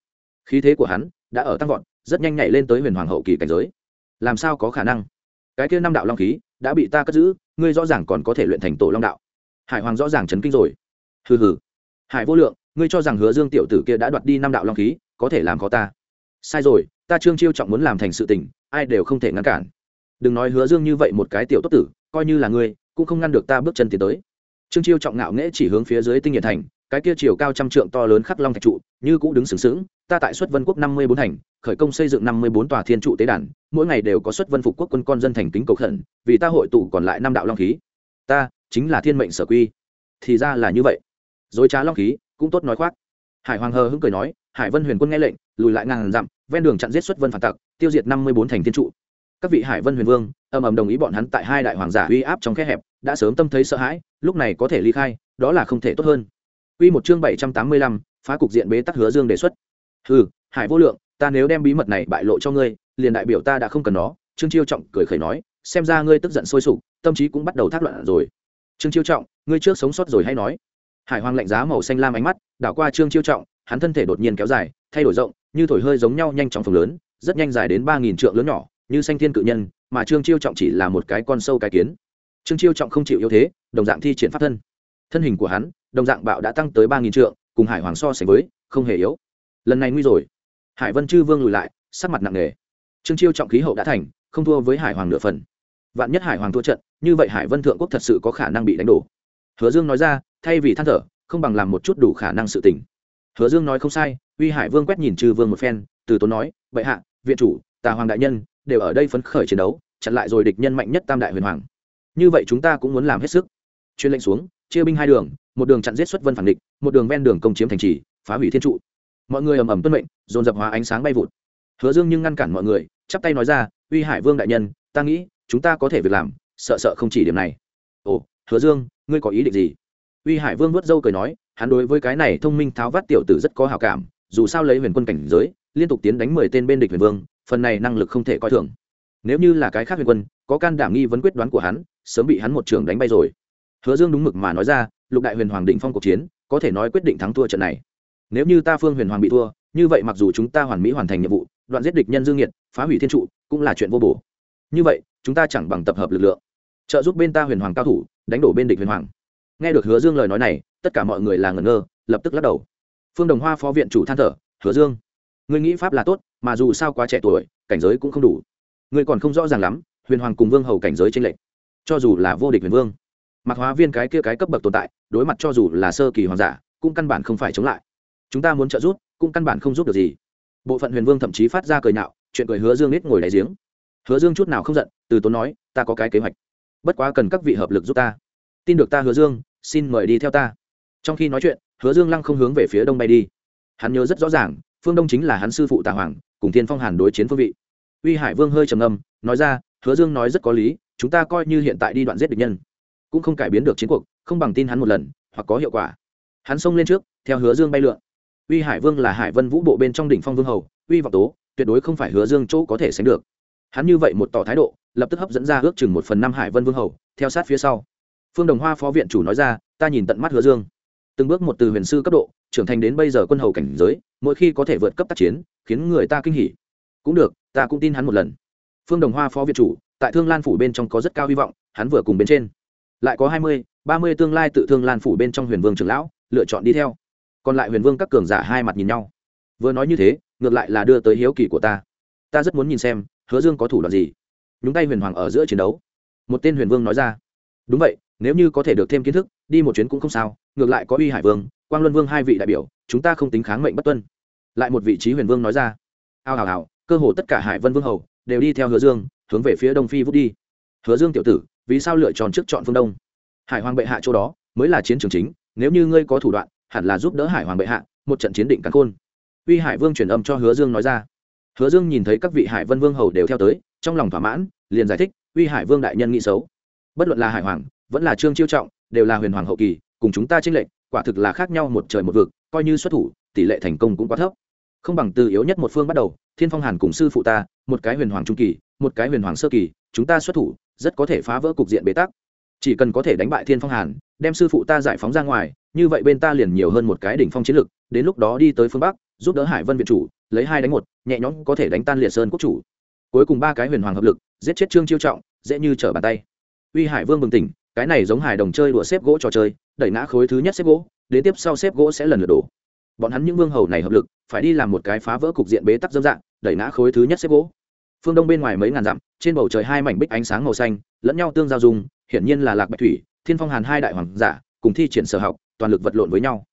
Khí thế của hắn đã ở tăng vọt, rất nhanh nhảy lên tới huyền hoàng hậu kỳ cảnh giới. Làm sao có khả năng? Cái kia năm đạo long khí đã bị ta cất giữ, ngươi rõ ràng còn có thể luyện thành tổ long đạo. Hải hoàng rõ ràng chấn kinh rồi hừ hừ. Hải vô lượng, ngươi cho rằng hứa dương tiểu tử kia đã đoạt đi năm đạo long khí, có thể làm khó ta. Sai rồi, ta trương chiêu trọng muốn làm thành sự tình, ai đều không thể ngăn cản. Đừng nói hứa dương như vậy một cái tiểu tốt tử, coi như là ngươi, cũng không ngăn được ta bước chân tiến tới. Trương chiêu trọng ngạo nghễ chỉ hướng phía dưới tinh nhiệt thành, cái kia chiều cao trăm trượng to lớn khắc long thạch trụ, như cũ đứng sừng sững, ta tại xuất vân quốc năm mươi bốn thành, khởi công xây dựng năm mươi bốn tòa thiên trụ tế đàn, mỗi ngày đều có xuất vân phục quốc quân con dân thành kính cầu khẩn, vì ta hội tụ còn lại năm đạo long khí. Ta chính là thiên mệnh sở quy. Thì ra là như vậy dối trá long khí cũng tốt nói khoác hải hoàng hờ hững cười nói hải vân huyền quân nghe lệnh lùi lại ngàn dặm ven đường chặn giết xuất vân phản tặc tiêu diệt năm mươi bốn thành thiên trụ các vị hải vân huyền vương âm ầm đồng ý bọn hắn tại hai đại hoàng giả uy áp trong khe hẹp đã sớm tâm thấy sợ hãi lúc này có thể ly khai đó là không thể tốt hơn Quy một chương bảy trăm tám mươi lăm, phá cục diện bế tắc hứa dương đề xuất. Hừ, Hải Vô Lượng, ta nếu đem bí mật này bại lộ cho ngươi, liền đại biểu ta đã không cần nó. Trương Chiêu Trọng cười khẩy nói, xem ra ngươi tức giận sôi sục, tâm trí cũng bắt đầu thác loạn rồi. Trương Chiêu Trọng, ngươi trước sống sót rồi hay nói. Hải Hoàng lạnh giá màu xanh lam ánh mắt, đảo qua Trương Chiêu Trọng, hắn thân thể đột nhiên kéo dài, thay đổi rộng, như thổi hơi giống nhau nhanh chóng phồng lớn, rất nhanh dài đến ba nghìn trượng lớn nhỏ, như xanh thiên cự nhân, mà Trương Chiêu Trọng chỉ là một cái con sâu cái kiến. Trương Chiêu Trọng không chịu yếu thế, đồng dạng thi triển pháp thân. Thân hình của hắn, đồng dạng bạo đã tăng tới ba nghìn trượng, cùng Hải Hoàng so sánh với, không hề yếu. Lần này nguy rồi. Hải Vân Chư Vương lùi lại, sắc mặt nặng nề. Trương Chiêu trọng khí hậu đã thành, không thua với Hải Hoàng nửa phần. Vạn nhất Hải Hoàng thua trận, như vậy Hải Vân thượng quốc thật sự có khả năng bị đánh đổ. Hứa Dương nói ra, thay vì than thở, không bằng làm một chút đủ khả năng sự tình. Hứa Dương nói không sai, Uy Hải Vương quét nhìn Chư Vương một phen, từ tốn nói, bệ hạ, viện chủ, Tà Hoàng đại nhân đều ở đây phấn khởi chiến đấu, chặn lại rồi địch nhân mạnh nhất Tam đại huyền hoàng. Như vậy chúng ta cũng muốn làm hết sức." Truyền lệnh xuống, chia binh hai đường, một đường chặn giết xuất vân phản địch, một đường ven đường công chiếm thành trì, phá hủy thiên trụ. Mọi người ầm ầm tuân mệnh, dồn dập hóa ánh sáng bay vụt. Hứa Dương nhưng ngăn cản mọi người, chắp tay nói ra, "Uy Hải Vương đại nhân, ta nghĩ, chúng ta có thể việc làm, sợ sợ không chỉ điểm này." "Ồ, Hứa Dương, ngươi có ý định gì?" Uy Hải Vương vớt râu cười nói, hắn đối với cái này thông minh tháo vát tiểu tử rất có hảo cảm, dù sao lấy huyền quân cảnh giới, liên tục tiến đánh mười tên bên địch huyền vương, phần này năng lực không thể coi thường. Nếu như là cái khác huyền quân, có can đảm nghi vấn quyết đoán của hắn, sớm bị hắn một trường đánh bay rồi. Hứa Dương đúng mực mà nói ra, lục đại huyền hoàng định phong cuộc chiến, có thể nói quyết định thắng thua trận này. Nếu như ta Phương Huyền Hoàng bị thua, như vậy mặc dù chúng ta hoàn mỹ hoàn thành nhiệm vụ, đoạn giết địch nhân dương nhiệt, phá hủy thiên trụ, cũng là chuyện vô bổ. Như vậy, chúng ta chẳng bằng tập hợp lực lượng, trợ giúp bên ta huyền hoàng cao thủ, đánh đổ bên địch huyền hoàng. Nghe được Hứa Dương lời nói này, tất cả mọi người là ngẩn ngơ, lập tức lắc đầu. Phương Đồng Hoa phó viện chủ than thở, "Hứa Dương, ngươi nghĩ pháp là tốt, mà dù sao quá trẻ tuổi, cảnh giới cũng không đủ. Ngươi còn không rõ ràng lắm, huyền hoàng cùng vương hầu cảnh giới tranh lệch. Cho dù là vô địch huyền vương, mặc hóa viên cái kia cái cấp bậc tồn tại đối mặt cho dù là sơ kỳ hoàng giả cũng căn bản không phải chống lại chúng ta muốn trợ giúp cũng căn bản không giúp được gì bộ phận huyền vương thậm chí phát ra cười nạo, chuyện cười hứa dương nít ngồi đáy giếng hứa dương chút nào không giận từ tốn nói ta có cái kế hoạch bất quá cần các vị hợp lực giúp ta tin được ta hứa dương xin mời đi theo ta. Trong khi nói chuyện, hứa dương lăng không hướng về phía đông bay đi. Hắn nhớ rất rõ ràng, phương đông chính là hắn sư phụ tạ hoàng, cùng thiên phong hàn đối chiến phương vị. Uy hải vương hơi trầm ngâm, nói ra, hứa dương nói rất có lý, chúng ta coi như hiện tại đi đoạn giết địch nhân, cũng không cải biến được chiến cuộc, không bằng tin hắn một lần, hoặc có hiệu quả. Hắn xông lên trước, theo hứa dương bay lượn. Uy hải vương là hải vân vũ bộ bên trong đỉnh phong vương hầu, uy vọng tố, tuyệt đối không phải hứa dương chỗ có thể sánh được. Hắn như vậy một tỏ thái độ, lập tức hấp dẫn ra ước chừng một phần năm hải vân vương hầu, theo sát phía sau phương đồng hoa phó viện chủ nói ra, ta nhìn tận mắt hứa dương. Từng bước một từ huyền sư cấp độ, trưởng thành đến bây giờ quân hầu cảnh giới, mỗi khi có thể vượt cấp tác chiến, khiến người ta kinh hỉ. Cũng được, ta cũng tin hắn một lần. Phương đồng hoa phó viện chủ, tại thương lan phủ bên trong có rất cao hy vọng, hắn vừa cùng bên trên. Lại có hai mươi, ba mươi tương lai tự thương lan phủ bên trong huyền vương trưởng lão, lựa chọn đi theo. Còn lại huyền vương các cường giả hai mặt nhìn nhau. Vừa nói như thế, ngược lại là đưa tới hiếu kỳ của ta. Ta rất muốn nhìn xem, hứa dương có thủ đoạn gì. Nhúng tay huyền hoàng ở giữa chiến đấu. Một tên huyền vương nói ra. Đúng vậy nếu như có thể được thêm kiến thức, đi một chuyến cũng không sao, ngược lại có uy hải vương, quang luân vương hai vị đại biểu, chúng ta không tính kháng mệnh bất tuân. Lại một vị trí huyền vương nói ra. Ao hào hào, cơ hồ tất cả hải vân vương hầu, đều đi theo hứa dương, hướng về phía đông phi vút đi. Hứa dương tiểu tử, vì sao lựa chọn trước chọn phương đông? Hải hoàng bệ hạ chỗ đó, mới là chiến trường chính, nếu như ngươi có thủ đoạn, hẳn là giúp đỡ hải hoàng bệ hạ, một trận chiến định cắn khôn. Uy hải vương truyền âm cho hứa dương nói ra. Hứa dương nhìn thấy các vị hải vân vương hầu đều theo tới, trong lòng thỏa mãn, liền giải thích, uy hải vương đại nhân nghĩ xấu. Bất luận là hải hoàng vẫn là trương chiêu trọng, đều là huyền hoàng hậu kỳ, cùng chúng ta tranh lệch, quả thực là khác nhau một trời một vực, coi như xuất thủ, tỷ lệ thành công cũng quá thấp. Không bằng từ yếu nhất một phương bắt đầu, thiên phong hàn cùng sư phụ ta, một cái huyền hoàng trung kỳ, một cái huyền hoàng sơ kỳ, chúng ta xuất thủ, rất có thể phá vỡ cục diện bế tắc. Chỉ cần có thể đánh bại thiên phong hàn, đem sư phụ ta giải phóng ra ngoài, như vậy bên ta liền nhiều hơn một cái đỉnh phong chiến lực, đến lúc đó đi tới phương bắc, giúp đỡ hải vân viện chủ, lấy hai đánh một, nhẹ nhõm có thể đánh tan liệt sơn quốc chủ. Cuối cùng ba cái huyền hoàng hợp lực, giết chết trương chiêu trọng, dễ như trở bàn tay. Uy hải vương bừng tỉnh cái này giống hải đồng chơi đùa xếp gỗ trò chơi, đẩy ngã khối thứ nhất xếp gỗ, đến tiếp sau xếp gỗ sẽ lần lượt đổ. Bọn hắn những vương hầu này hợp lực, phải đi làm một cái phá vỡ cục diện bế tắc dâm dạng, đẩy ngã khối thứ nhất xếp gỗ. Phương đông bên ngoài mấy ngàn dặm, trên bầu trời hai mảnh bích ánh sáng màu xanh, lẫn nhau tương giao dùng hiển nhiên là lạc bạch thủy, thiên phong hàn hai đại hoàng giả, cùng thi triển sở học, toàn lực vật lộn với nhau.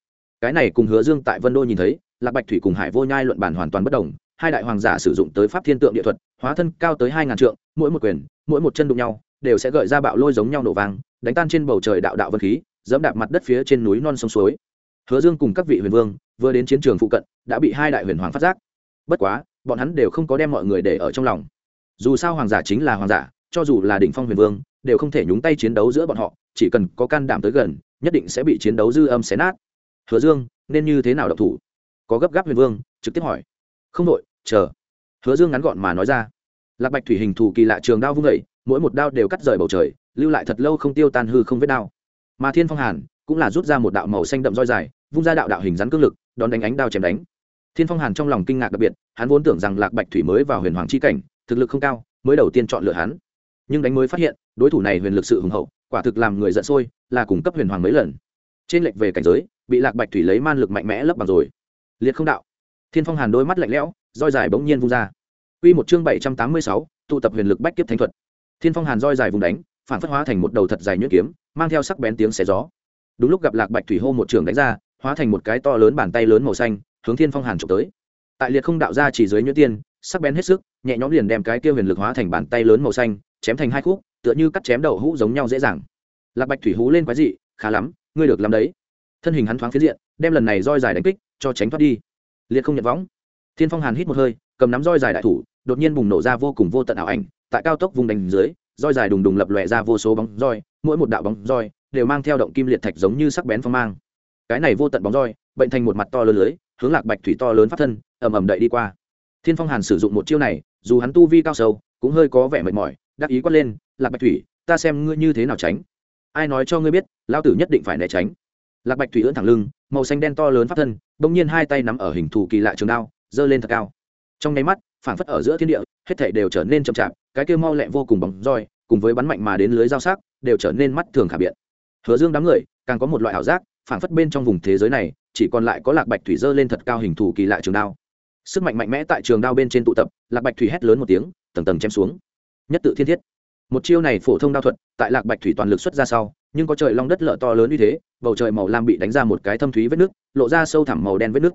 Cái này cùng hứa dương tại vân đô nhìn thấy, lạc bạch thủy cùng hải vô nhai luận bản hoàn toàn bất đồng, hai đại hoàng giả sử dụng tới pháp thiên tượng địa thuật, hóa thân cao tới hai ngàn trượng, mỗi một quyền, mỗi một chân đụng nhau đều sẽ gợi ra bạo lôi giống nhau nổ vang, đánh tan trên bầu trời đạo đạo vân khí, dẫm đạp mặt đất phía trên núi non sông suối. Hứa dương cùng các vị huyền vương, vừa đến chiến trường phụ cận, đã bị hai đại huyền hoàng phát giác. Bất quá, bọn hắn đều không có đem mọi người để ở trong lòng. Dù sao hoàng giả chính là hoàng giả, cho dù là đỉnh phong huyền vương, đều không thể nhúng tay chiến đấu giữa bọn họ, chỉ cần có can đảm tới gần, nhất định sẽ bị chiến đấu dư âm xé nát. Hứa dương, nên như thế nào độc thủ? Có gấp gáp huyền vương, trực tiếp hỏi. Không đội, chờ. Hứa dương ngắn gọn mà nói ra. Lạc bạch thủy hình thủ kỳ lạ trường đao vung vẩy mỗi một đao đều cắt rời bầu trời lưu lại thật lâu không tiêu tan hư không vết đao. Mà thiên phong hàn cũng là rút ra một đạo màu xanh đậm roi dài vung ra đạo đạo hình rắn cương lực đón đánh ánh đao chém đánh. Thiên phong hàn trong lòng kinh ngạc đặc biệt hắn vốn tưởng rằng lạc bạch thủy mới vào huyền hoàng c h i cảnh thực lực không cao mới đầu tiên chọn lựa hắn. Nhưng đánh mới phát hiện đối thủ này huyền lực sự hùng hậu quả thực làm người giận sôi là cung cấp huyền hoàng mấy lần. Trên lệch về cảnh giới bị lạc bạch thủy lấy man lực mạnh mẽ lấp bằng rồi. Liệt không đạo. Thiên phong hàn đôi mắt lạnh lẽo roi dài bỗng nhiên vung ra. Quy một chương bảy trăm tám mươi sáu, tụ tập huyền lực bách kiếp thánh thuật. Thiên Phong Hàn roi dài vùng đánh, phản phất hóa thành một đầu thật dài nhuyễn kiếm, mang theo sắc bén tiếng xé gió. Đúng lúc gặp Lạc Bạch Thủy hô một trường đánh ra, hóa thành một cái to lớn bàn tay lớn màu xanh, hướng Thiên Phong Hàn chụp tới. Tại liệt không đạo ra chỉ dưới nhuyễn tiên, sắc bén hết sức, nhẹ nhõm liền đem cái kia huyền lực hóa thành bàn tay lớn màu xanh, chém thành hai khúc, tựa như cắt chém đầu hũ giống nhau dễ dàng. Lạc Bạch Thủy hú lên quái dị, khá lắm, ngươi được làm đấy. Thân hình hắn thoáng phía diện, đem lần này roi dài đánh kích, cho tránh thoát đi. Liệt không nhận võng. Thiên Phong Hàn hít một hơi, cầm nắm roi dài đại thủ, đột nhiên bùng nổ ra vô cùng vô tận ảo ảnh, tại cao tốc vùng đánh dưới, roi dài đùng đùng lập lòe ra vô số bóng roi, mỗi một đạo bóng roi đều mang theo động kim liệt thạch giống như sắc bén phong mang. Cái này vô tận bóng roi, bệnh thành một mặt to lớn lưới, hướng Lạc Bạch thủy to lớn phát thân, ầm ầm đậy đi qua. Thiên Phong Hàn sử dụng một chiêu này, dù hắn tu vi cao sâu, cũng hơi có vẻ mệt mỏi, đắc ý quát lên, "Lạc Bạch thủy, ta xem ngươi như thế nào tránh." Ai nói cho ngươi biết, lão tử nhất định phải né tránh. Lạc Bạch thủy ưỡn thẳng lưng, màu xanh đen to lớn phát thân, bỗng nhiên hai tay nắm ở hình thù kỳ lạ trường đao, giơ lên thật cao. Trong nháy mắt, phảng phất ở giữa thiên địa hết thảy đều trở nên chậm chạp cái kia mau lẹ vô cùng bóng roi, cùng với bắn mạnh mà đến lưới giao sắc, đều trở nên mắt thường khả biện. Hứa dương đám người, càng có một loại ảo giác, phảng phất bên trong vùng thế giới này, chỉ còn lại có lạc bạch thủy dơ lên thật cao hình thù kỳ lạ trường đao. Sức mạnh mạnh mẽ tại trường đao bên trên tụ tập, lạc bạch thủy hét lớn một tiếng, tầng tầng chém xuống. Nhất tự thiên thiết. Một chiêu này phổ thông đao thuật, tại lạc bạch thủy toàn lực xuất ra sau, nhưng có trời long đất lở to lớn như thế, bầu trời màu lam bị đánh ra một cái thâm thúy vết nước, lộ ra sâu thẳm màu đen vết nước.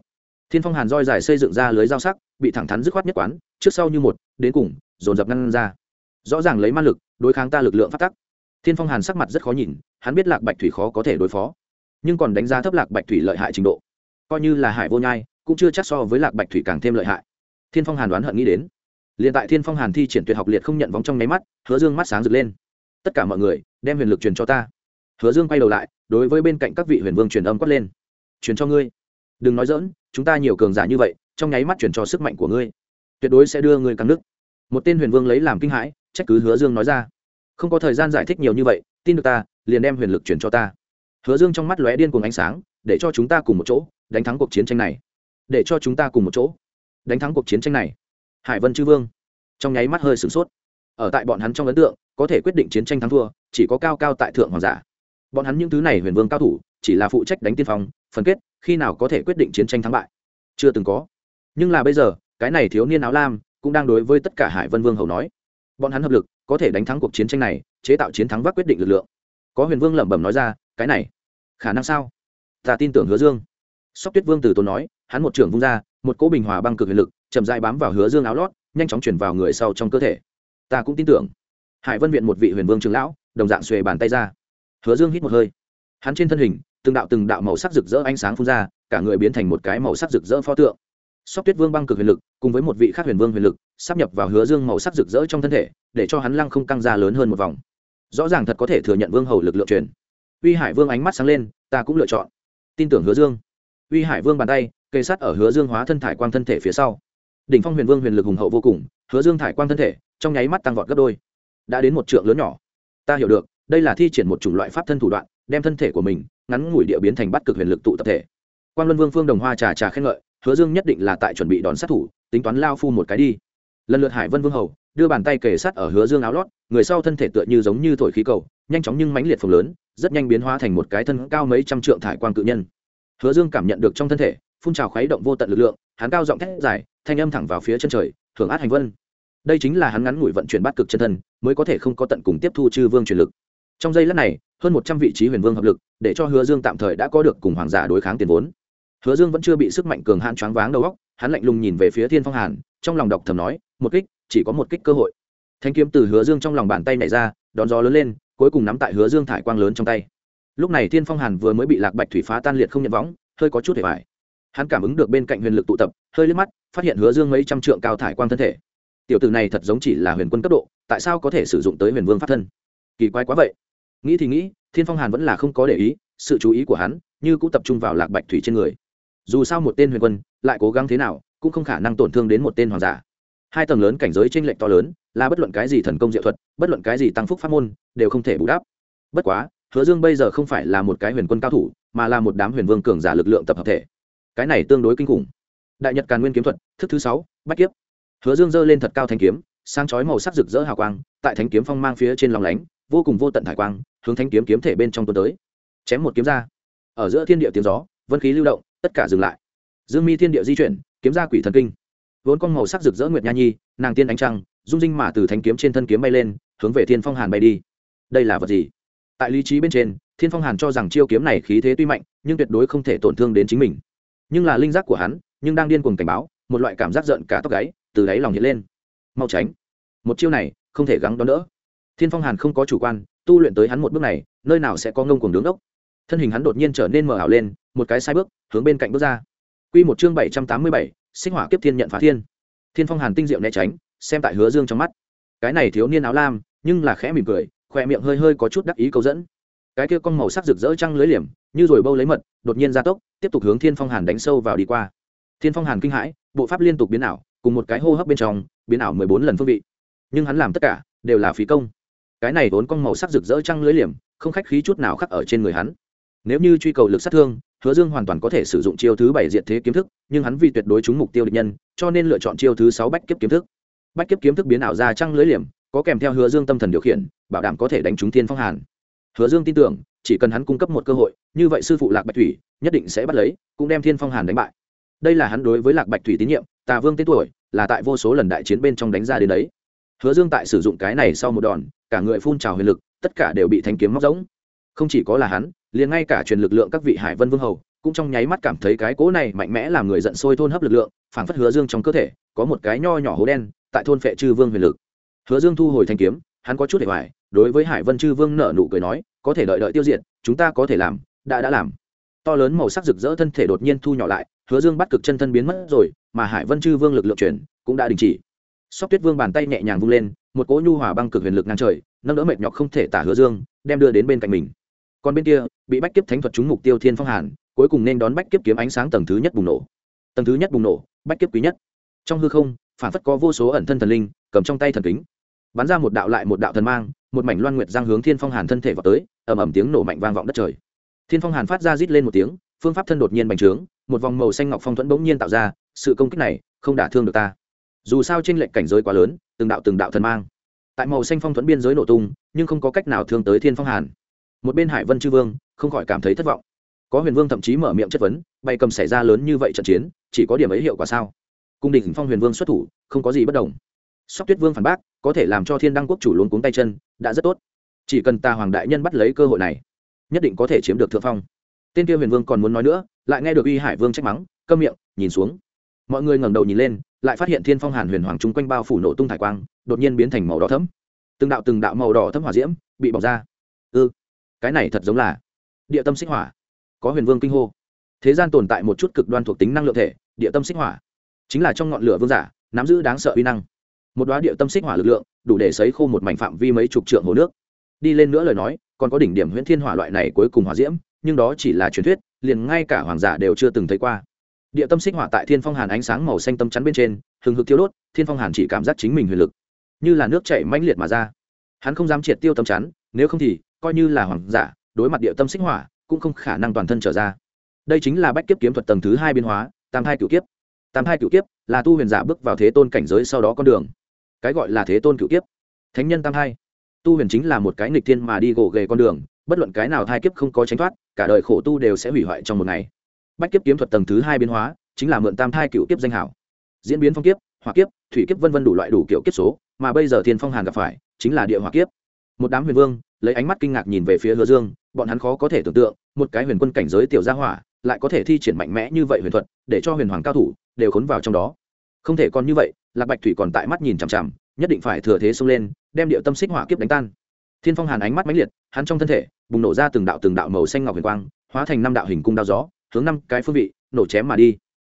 Thiên phong hàn roi dài xây dựng ra lưới dao sắc, bị thẳng thắn dứt khoát nhất quán, trước sau như một, đến cùng dồn dập ngăn ra. Rõ ràng lấy ma lực, đối kháng ta lực lượng phát tắc. Thiên phong hàn sắc mặt rất khó nhìn, hắn biết lạc bạch thủy khó có thể đối phó. Nhưng còn đánh giá thấp lạc bạch thủy lợi hại trình độ. Coi như là hải vô nhai, cũng chưa chắc so với lạc bạch thủy càng thêm lợi hại. Thiên phong hàn đoán hận nghĩ đến. Liền tại thiên phong hàn thi triển tuyệt học liệt không nhận vóng trong nháy mắt, hứa dương mắt sáng rực lên. Tất cả mọi người, đem huyền lực truyền cho ta. Hứa dương quay đầu lại, đối với bên cạnh các vị huyền vương truyền âm quát lên. Truyền cho ngươi. Đừng nói dỡn chúng ta nhiều cường giả như vậy, trong nháy mắt truyền cho sức mạnh của ngươi. Tuyệt đối sẽ đưa ngươi căng nước một tên huyền vương lấy làm kinh hãi, trách cứ hứa dương nói ra. Không có thời gian giải thích nhiều như vậy, tin được ta, liền đem huyền lực chuyển cho ta. Hứa dương trong mắt lóe điên cùng ánh sáng, để cho chúng ta cùng một chỗ, đánh thắng cuộc chiến tranh này. Để cho chúng ta cùng một chỗ, đánh thắng cuộc chiến tranh này. Hải vân chư vương, trong nháy mắt hơi sửng sốt. Ở tại bọn hắn trong ấn tượng, có thể quyết định chiến tranh thắng thua, chỉ có cao cao tại thượng hoàng giả. Bọn hắn những thứ này huyền vương cao thủ, chỉ là phụ trách đánh tiên phong, phân kết, khi nào có thể quyết định chiến tranh thắng bại? Chưa từng có. Nhưng là bây giờ, cái này thiếu niên áo lam cũng đang đối với tất cả hải vân vương hầu nói. Bọn hắn hợp lực, có thể đánh thắng cuộc chiến tranh này, chế tạo chiến thắng vác quyết định lực lượng. Có huyền vương lẩm bẩm nói ra, cái này, khả năng sao? Ta tin tưởng hứa dương. Sóc tuyết vương từ tốn nói, hắn một trưởng vung ra, một cỗ bình hòa băng cực huyền lực, chậm dại bám vào hứa dương áo lót, nhanh chóng chuyển vào người sau trong cơ thể. Ta cũng tin tưởng. Hải vân viện một vị huyền vương trường lão, đồng dạng xuề bàn tay ra. Hứa dương hít một hơi. Hắn trên thân hình, từng đạo từng đạo màu sắc rực rỡ ánh sáng phun ra, cả người biến thành một cái màu sắc rực rỡ pho tượng sóc tuyết vương băng cực huyền lực, cùng với một vị khác huyền vương huyền lực, sắp nhập vào hứa dương màu sắc rực rỡ trong thân thể, để cho hắn lăng không căng ra lớn hơn một vòng. Rõ ràng thật có thể thừa nhận vương hầu lực lượng truyền. Uy hải vương ánh mắt sáng lên, ta cũng lựa chọn. Tin tưởng hứa dương. Uy hải vương bàn tay, kề sát ở hứa dương hóa thân thải quang thân thể phía sau. Đỉnh phong huyền vương huyền lực hùng hậu vô cùng, hứa dương thải quang thân thể, trong nháy mắt tăng vọt gấp đôi. Đã đến một trượng lớn nhỏ. Ta hiểu được, đây là thi triển một chủng loại pháp thân thủ đoạn, đem thân thể của mình, ngắn ngủi địa biến thành bắt cực huyền lực tụ tập thể. Quan luân vương phương đồng hoa trà trà khen ngợi hứa dương nhất định là tại chuẩn bị đòn sát thủ, tính toán lao phu một cái đi. Lần lượt hải vân vương hầu, đưa bàn tay kề sát ở hứa dương áo lót, người sau thân thể tựa như giống như thổi khí cầu, nhanh chóng nhưng mãnh liệt phồng lớn, rất nhanh biến hóa thành một cái thân cao mấy trăm trượng thải quang cự nhân. Hứa dương cảm nhận được trong thân thể, phun trào khuấy động vô tận lực lượng, hắn cao giọng thét dài, thanh âm thẳng vào phía chân trời thường át hành vân. Đây chính là hắn ngắn ngủi vận chuyển bát cực chân thân, mới có thể không có tận cùng tiếp thu chư vương truyền lực. Trong giây lát này, hơn một trăm vị trí huyền vương hợp lực, để cho hứa dương tạm thời đã có được cùng hoàng giả đối kháng tiền vốn hứa dương vẫn chưa bị sức mạnh cường hãn choáng váng đầu óc, hắn lạnh lùng nhìn về phía thiên phong hàn, trong lòng đọc thầm nói, một kích, chỉ có một kích cơ hội. Thanh kiếm từ hứa dương trong lòng bàn tay nhảy ra, đón gió lớn lên, cuối cùng nắm tại hứa dương thải quang lớn trong tay. Lúc này thiên phong hàn vừa mới bị lạc bạch thủy phá tan liệt không nhận võng, hơi có chút hề vải hắn cảm ứng được bên cạnh huyền lực tụ tập, hơi liếc mắt, phát hiện hứa dương mấy trăm trượng cao thải quang thân thể. Tiểu tử này thật giống chỉ là huyền quân cấp độ, tại sao có thể sử dụng tới huyền vương pháp thân? Kỳ quái quá vậy. Nghĩ thì nghĩ, thiên phong hàn vẫn là không có để ý, sự chú ý của hắn như cũng tập trung vào lạc bạch thủy trên người dù sao một tên huyền quân lại cố gắng thế nào cũng không khả năng tổn thương đến một tên hoàng giả. Hai tầng lớn cảnh giới t r ê n lệch to lớn, là bất luận cái gì thần công diệu thuật, bất luận cái gì tăng phúc pháp môn, đều không thể bù đắp. Bất quá, hứa dương bây giờ không phải là một cái huyền quân cao thủ, mà là một đám huyền vương cường giả lực lượng tập hợp thể. Cái này tương đối kinh khủng. Đại nhật càn nguyên kiếm thuật, thức thứ sáu, bách kiếp. Hứa dương giơ lên thật cao thanh kiếm sang chói màu sắc rực rỡ hào quang, tại thanh kiếm phong mang phía trên lòng lánh, vô cùng vô tận thải quang, hướng thanh kiếm kiếm thể bên trong tuần tới. Chém một kiếm ra. Ở giữa thiên địa tiếng gió, vân khí lưu động tất cả dừng lại. Dương mi thiên địa di chuyển, kiếm ra quỷ thần kinh. Vốn con màu sắc rực rỡ nguyệt nha nhi, nàng tiên ánh trăng dung dinh mà từ thanh kiếm trên thân kiếm bay lên, hướng về thiên phong hàn bay đi. Đây là vật gì? Tại lý trí bên trên, thiên phong hàn cho rằng chiêu kiếm này khí thế tuy mạnh, nhưng tuyệt đối không thể tổn thương đến chính mình. Nhưng là linh giác của hắn, nhưng đang điên cuồng cảnh báo, một loại cảm giác giận cả tóc gáy, từ đáy lòng hiện lên. Mau tránh. Một chiêu này, không thể gắng đón đỡ. Thiên phong hàn không có chủ quan, tu luyện tới hắn một bước này, nơi nào sẽ có ngông cuồng đứng ốc? Thân hình hắn đột nhiên trở nên mờ ảo lên, một cái sai bước, hướng bên cạnh bước ra. Quy một chương bảy trăm tám mươi bảy sinh hỏa kiếp thiên nhận phá thiên. Thiên phong hàn tinh diệu né tránh, xem tại hứa dương trong mắt. Cái này thiếu niên áo lam, nhưng là khẽ mỉm cười khoe miệng hơi hơi có chút đắc ý câu dẫn. Cái kia con màu sắc rực rỡ trăng lưới liềm, như rồi bâu lấy mật, đột nhiên gia tốc, tiếp tục hướng thiên phong hàn đánh sâu vào đi qua. Thiên phong hàn kinh hãi, bộ pháp liên tục biến ảo, cùng một cái hô hấp bên trong, biến ảo mười bốn lần phương vị. Nhưng hắn làm tất cả, đều là phí công. Cái này vốn con màu sắc rực rỡ trăng lưới liềm, không khách khí chút nào khắc ở trên người hắn nếu như truy cầu lực sát thương, hứa dương hoàn toàn có thể sử dụng chiêu thứ bảy diện thế kiếm thức, nhưng hắn vì tuyệt đối trúng mục tiêu địch nhân, cho nên lựa chọn chiêu thứ sáu bách kiếp kiếm thức. Bách kiếp kiếm thức biến ảo ra trăng lưới liềm, có kèm theo hứa dương tâm thần điều khiển, bảo đảm có thể đánh trúng thiên phong hàn. Hứa dương tin tưởng, chỉ cần hắn cung cấp một cơ hội, như vậy sư phụ lạc bạch thủy nhất định sẽ bắt lấy, cũng đem thiên phong hàn đánh bại. Đây là hắn đối với lạc bạch thủy tín nhiệm, tà vương tên tuổi, là tại vô số lần đại chiến bên trong đánh ra đến đấy. Hứa dương tại sử dụng cái này sau một đòn, cả người phun trào huyền lực, tất cả đều bị thanh kiếm móc rỗng. Không chỉ có là hắn liền ngay cả truyền lực lượng các vị hải vân vương hầu cũng trong nháy mắt cảm thấy cái cỗ này mạnh mẽ làm người giận sôi thôn hấp lực lượng, phảng phất hứa dương trong cơ thể, có một cái nho nhỏ hố đen, tại thôn phệ chư vương huyền lực. Hứa dương thu hồi thanh kiếm, hắn có chút để hoài đối với hải vân chư vương nở nụ cười nói, có thể đợi đợi tiêu diệt, chúng ta có thể làm, đã đã làm. To lớn màu sắc rực rỡ thân thể đột nhiên thu nhỏ lại, hứa dương bắt cực chân thân biến mất rồi, mà hải vân chư vương lực lượng chuyển cũng đã đình chỉ. Sóc tuyết vương bàn tay nhẹ nhàng vung lên, một cỗ nhu hòa băng cực huyền lực ngang trời, nâng đỡ mệt nhọc không thể tả hứa dương, đem đưa đến bên cạnh mình còn bên kia, bị bách kiếp thánh thuật trúng mục tiêu thiên phong hàn, cuối cùng nên đón bách kiếp kiếm ánh sáng tầng thứ nhất bùng nổ. Tầng thứ nhất bùng nổ, bách kiếp quý nhất. Trong hư không, phản phất có vô số ẩn thân thần linh, cầm trong tay thần kính. Bắn ra một đạo lại một đạo thần mang, một mảnh loan nguyệt giang hướng thiên phong hàn thân thể vào tới, ầm ầm tiếng nổ mạnh vang vọng đất trời. Thiên phong hàn phát ra rít lên một tiếng, phương pháp thân đột nhiên bành trướng, một vòng màu xanh ngọc phong thuẫn bỗng nhiên tạo ra, sự công kích này không đả thương được ta. Dù sao trên lệnh cảnh giới quá lớn, từng đạo từng đạo thần mang. Tại màu xanh phong thuẫn biên giới nổ tung, nhưng không có cách nào thương tới thiên phong hàn một bên hải vân chư vương không khỏi cảm thấy thất vọng có huyền vương thậm chí mở miệng chất vấn bay cầm xảy ra lớn như vậy trận chiến chỉ có điểm ấy hiệu quả sao cung đình phong huyền vương xuất thủ không có gì bất đồng sóc tuyết vương phản bác có thể làm cho thiên đăng quốc chủ luôn cuống tay chân đã rất tốt chỉ cần ta hoàng đại nhân bắt lấy cơ hội này nhất định có thể chiếm được thượng phong tên kia huyền vương còn muốn nói nữa lại nghe được uy hải vương trách mắng câm miệng nhìn xuống mọi người ngẩng đầu nhìn lên lại phát hiện thiên phong hàn huyền hoàng chung quanh bao phủ nổ tung thải quang đột nhiên biến thành màu đỏ thấm từng đạo từng đạo màu đỏ thấm hỏa diễm bị bọc ra ư cái này thật giống là địa tâm xích hỏa. Có huyền vương kinh hô. Thế gian tồn tại một chút cực đoan thuộc tính năng lượng thể, địa tâm xích hỏa. Chính là trong ngọn lửa vương giả, nắm giữ đáng sợ uy năng. Một đoá địa tâm xích hỏa lực lượng, đủ để sấy khô một mảnh phạm vi mấy chục trượng hồ nước. Đi lên nữa lời nói, còn có đỉnh điểm huyễn thiên hỏa loại này cuối cùng hỏa diễm, nhưng đó chỉ là truyền thuyết, liền ngay cả hoàng giả đều chưa từng thấy qua. Địa tâm xích hỏa tại thiên phong hàn ánh sáng màu xanh tâm chắn bên trên, hừng hực thiêu đốt, thiên phong hàn chỉ cảm giác chính mình huyền lực, như là nước chảy mãnh liệt mà ra. Hắn không dám triệt tiêu tâm chắn, nếu không thì coi như là hoàng giả, đối mặt địa tâm xích hỏa, cũng không khả năng toàn thân trở ra. Đây chính là bách kiếp kiếm thuật tầng thứ hai biến hóa, tam hai cựu kiếp. Tam hai cựu kiếp là tu huyền giả bước vào thế tôn cảnh giới sau đó con đường. Cái gọi là thế tôn cựu kiếp. Thánh nhân tam hai tu huyền chính là một cái nghịch thiên mà đi gỗ ghề con đường, bất luận cái nào thai kiếp không có tránh thoát, cả đời khổ tu đều sẽ hủy hoại trong một ngày. Bách kiếp kiếm thuật tầng thứ hai biến hóa, chính là mượn tam thai cựu kiếp danh hảo. Diễn biến phong kiếp, hỏa kiếp, thủy kiếp vân vân đủ loại đủ kiểu kiếp số, mà bây giờ thiên phong hàn gặp phải, chính là địa hỏa kiếp. Một đám huyền vương lấy ánh mắt kinh ngạc nhìn về phía hứa dương, bọn hắn khó có thể tưởng tượng, một cái huyền quân cảnh giới tiểu gia hỏa lại có thể thi triển mạnh mẽ như vậy huyền thuật, để cho huyền hoàng cao thủ đều khốn vào trong đó. Không thể còn như vậy, lạc bạch thủy còn tại mắt nhìn chằm chằm, nhất định phải thừa thế xông lên, đem điệu tâm xích hỏa kiếp đánh tan. Thiên phong hàn ánh mắt mãnh liệt, hắn trong thân thể bùng nổ ra từng đạo từng đạo màu xanh ngọc huyền quang, hóa thành năm đạo hình cung đao gió, hướng năm cái phương vị nổ chém mà đi.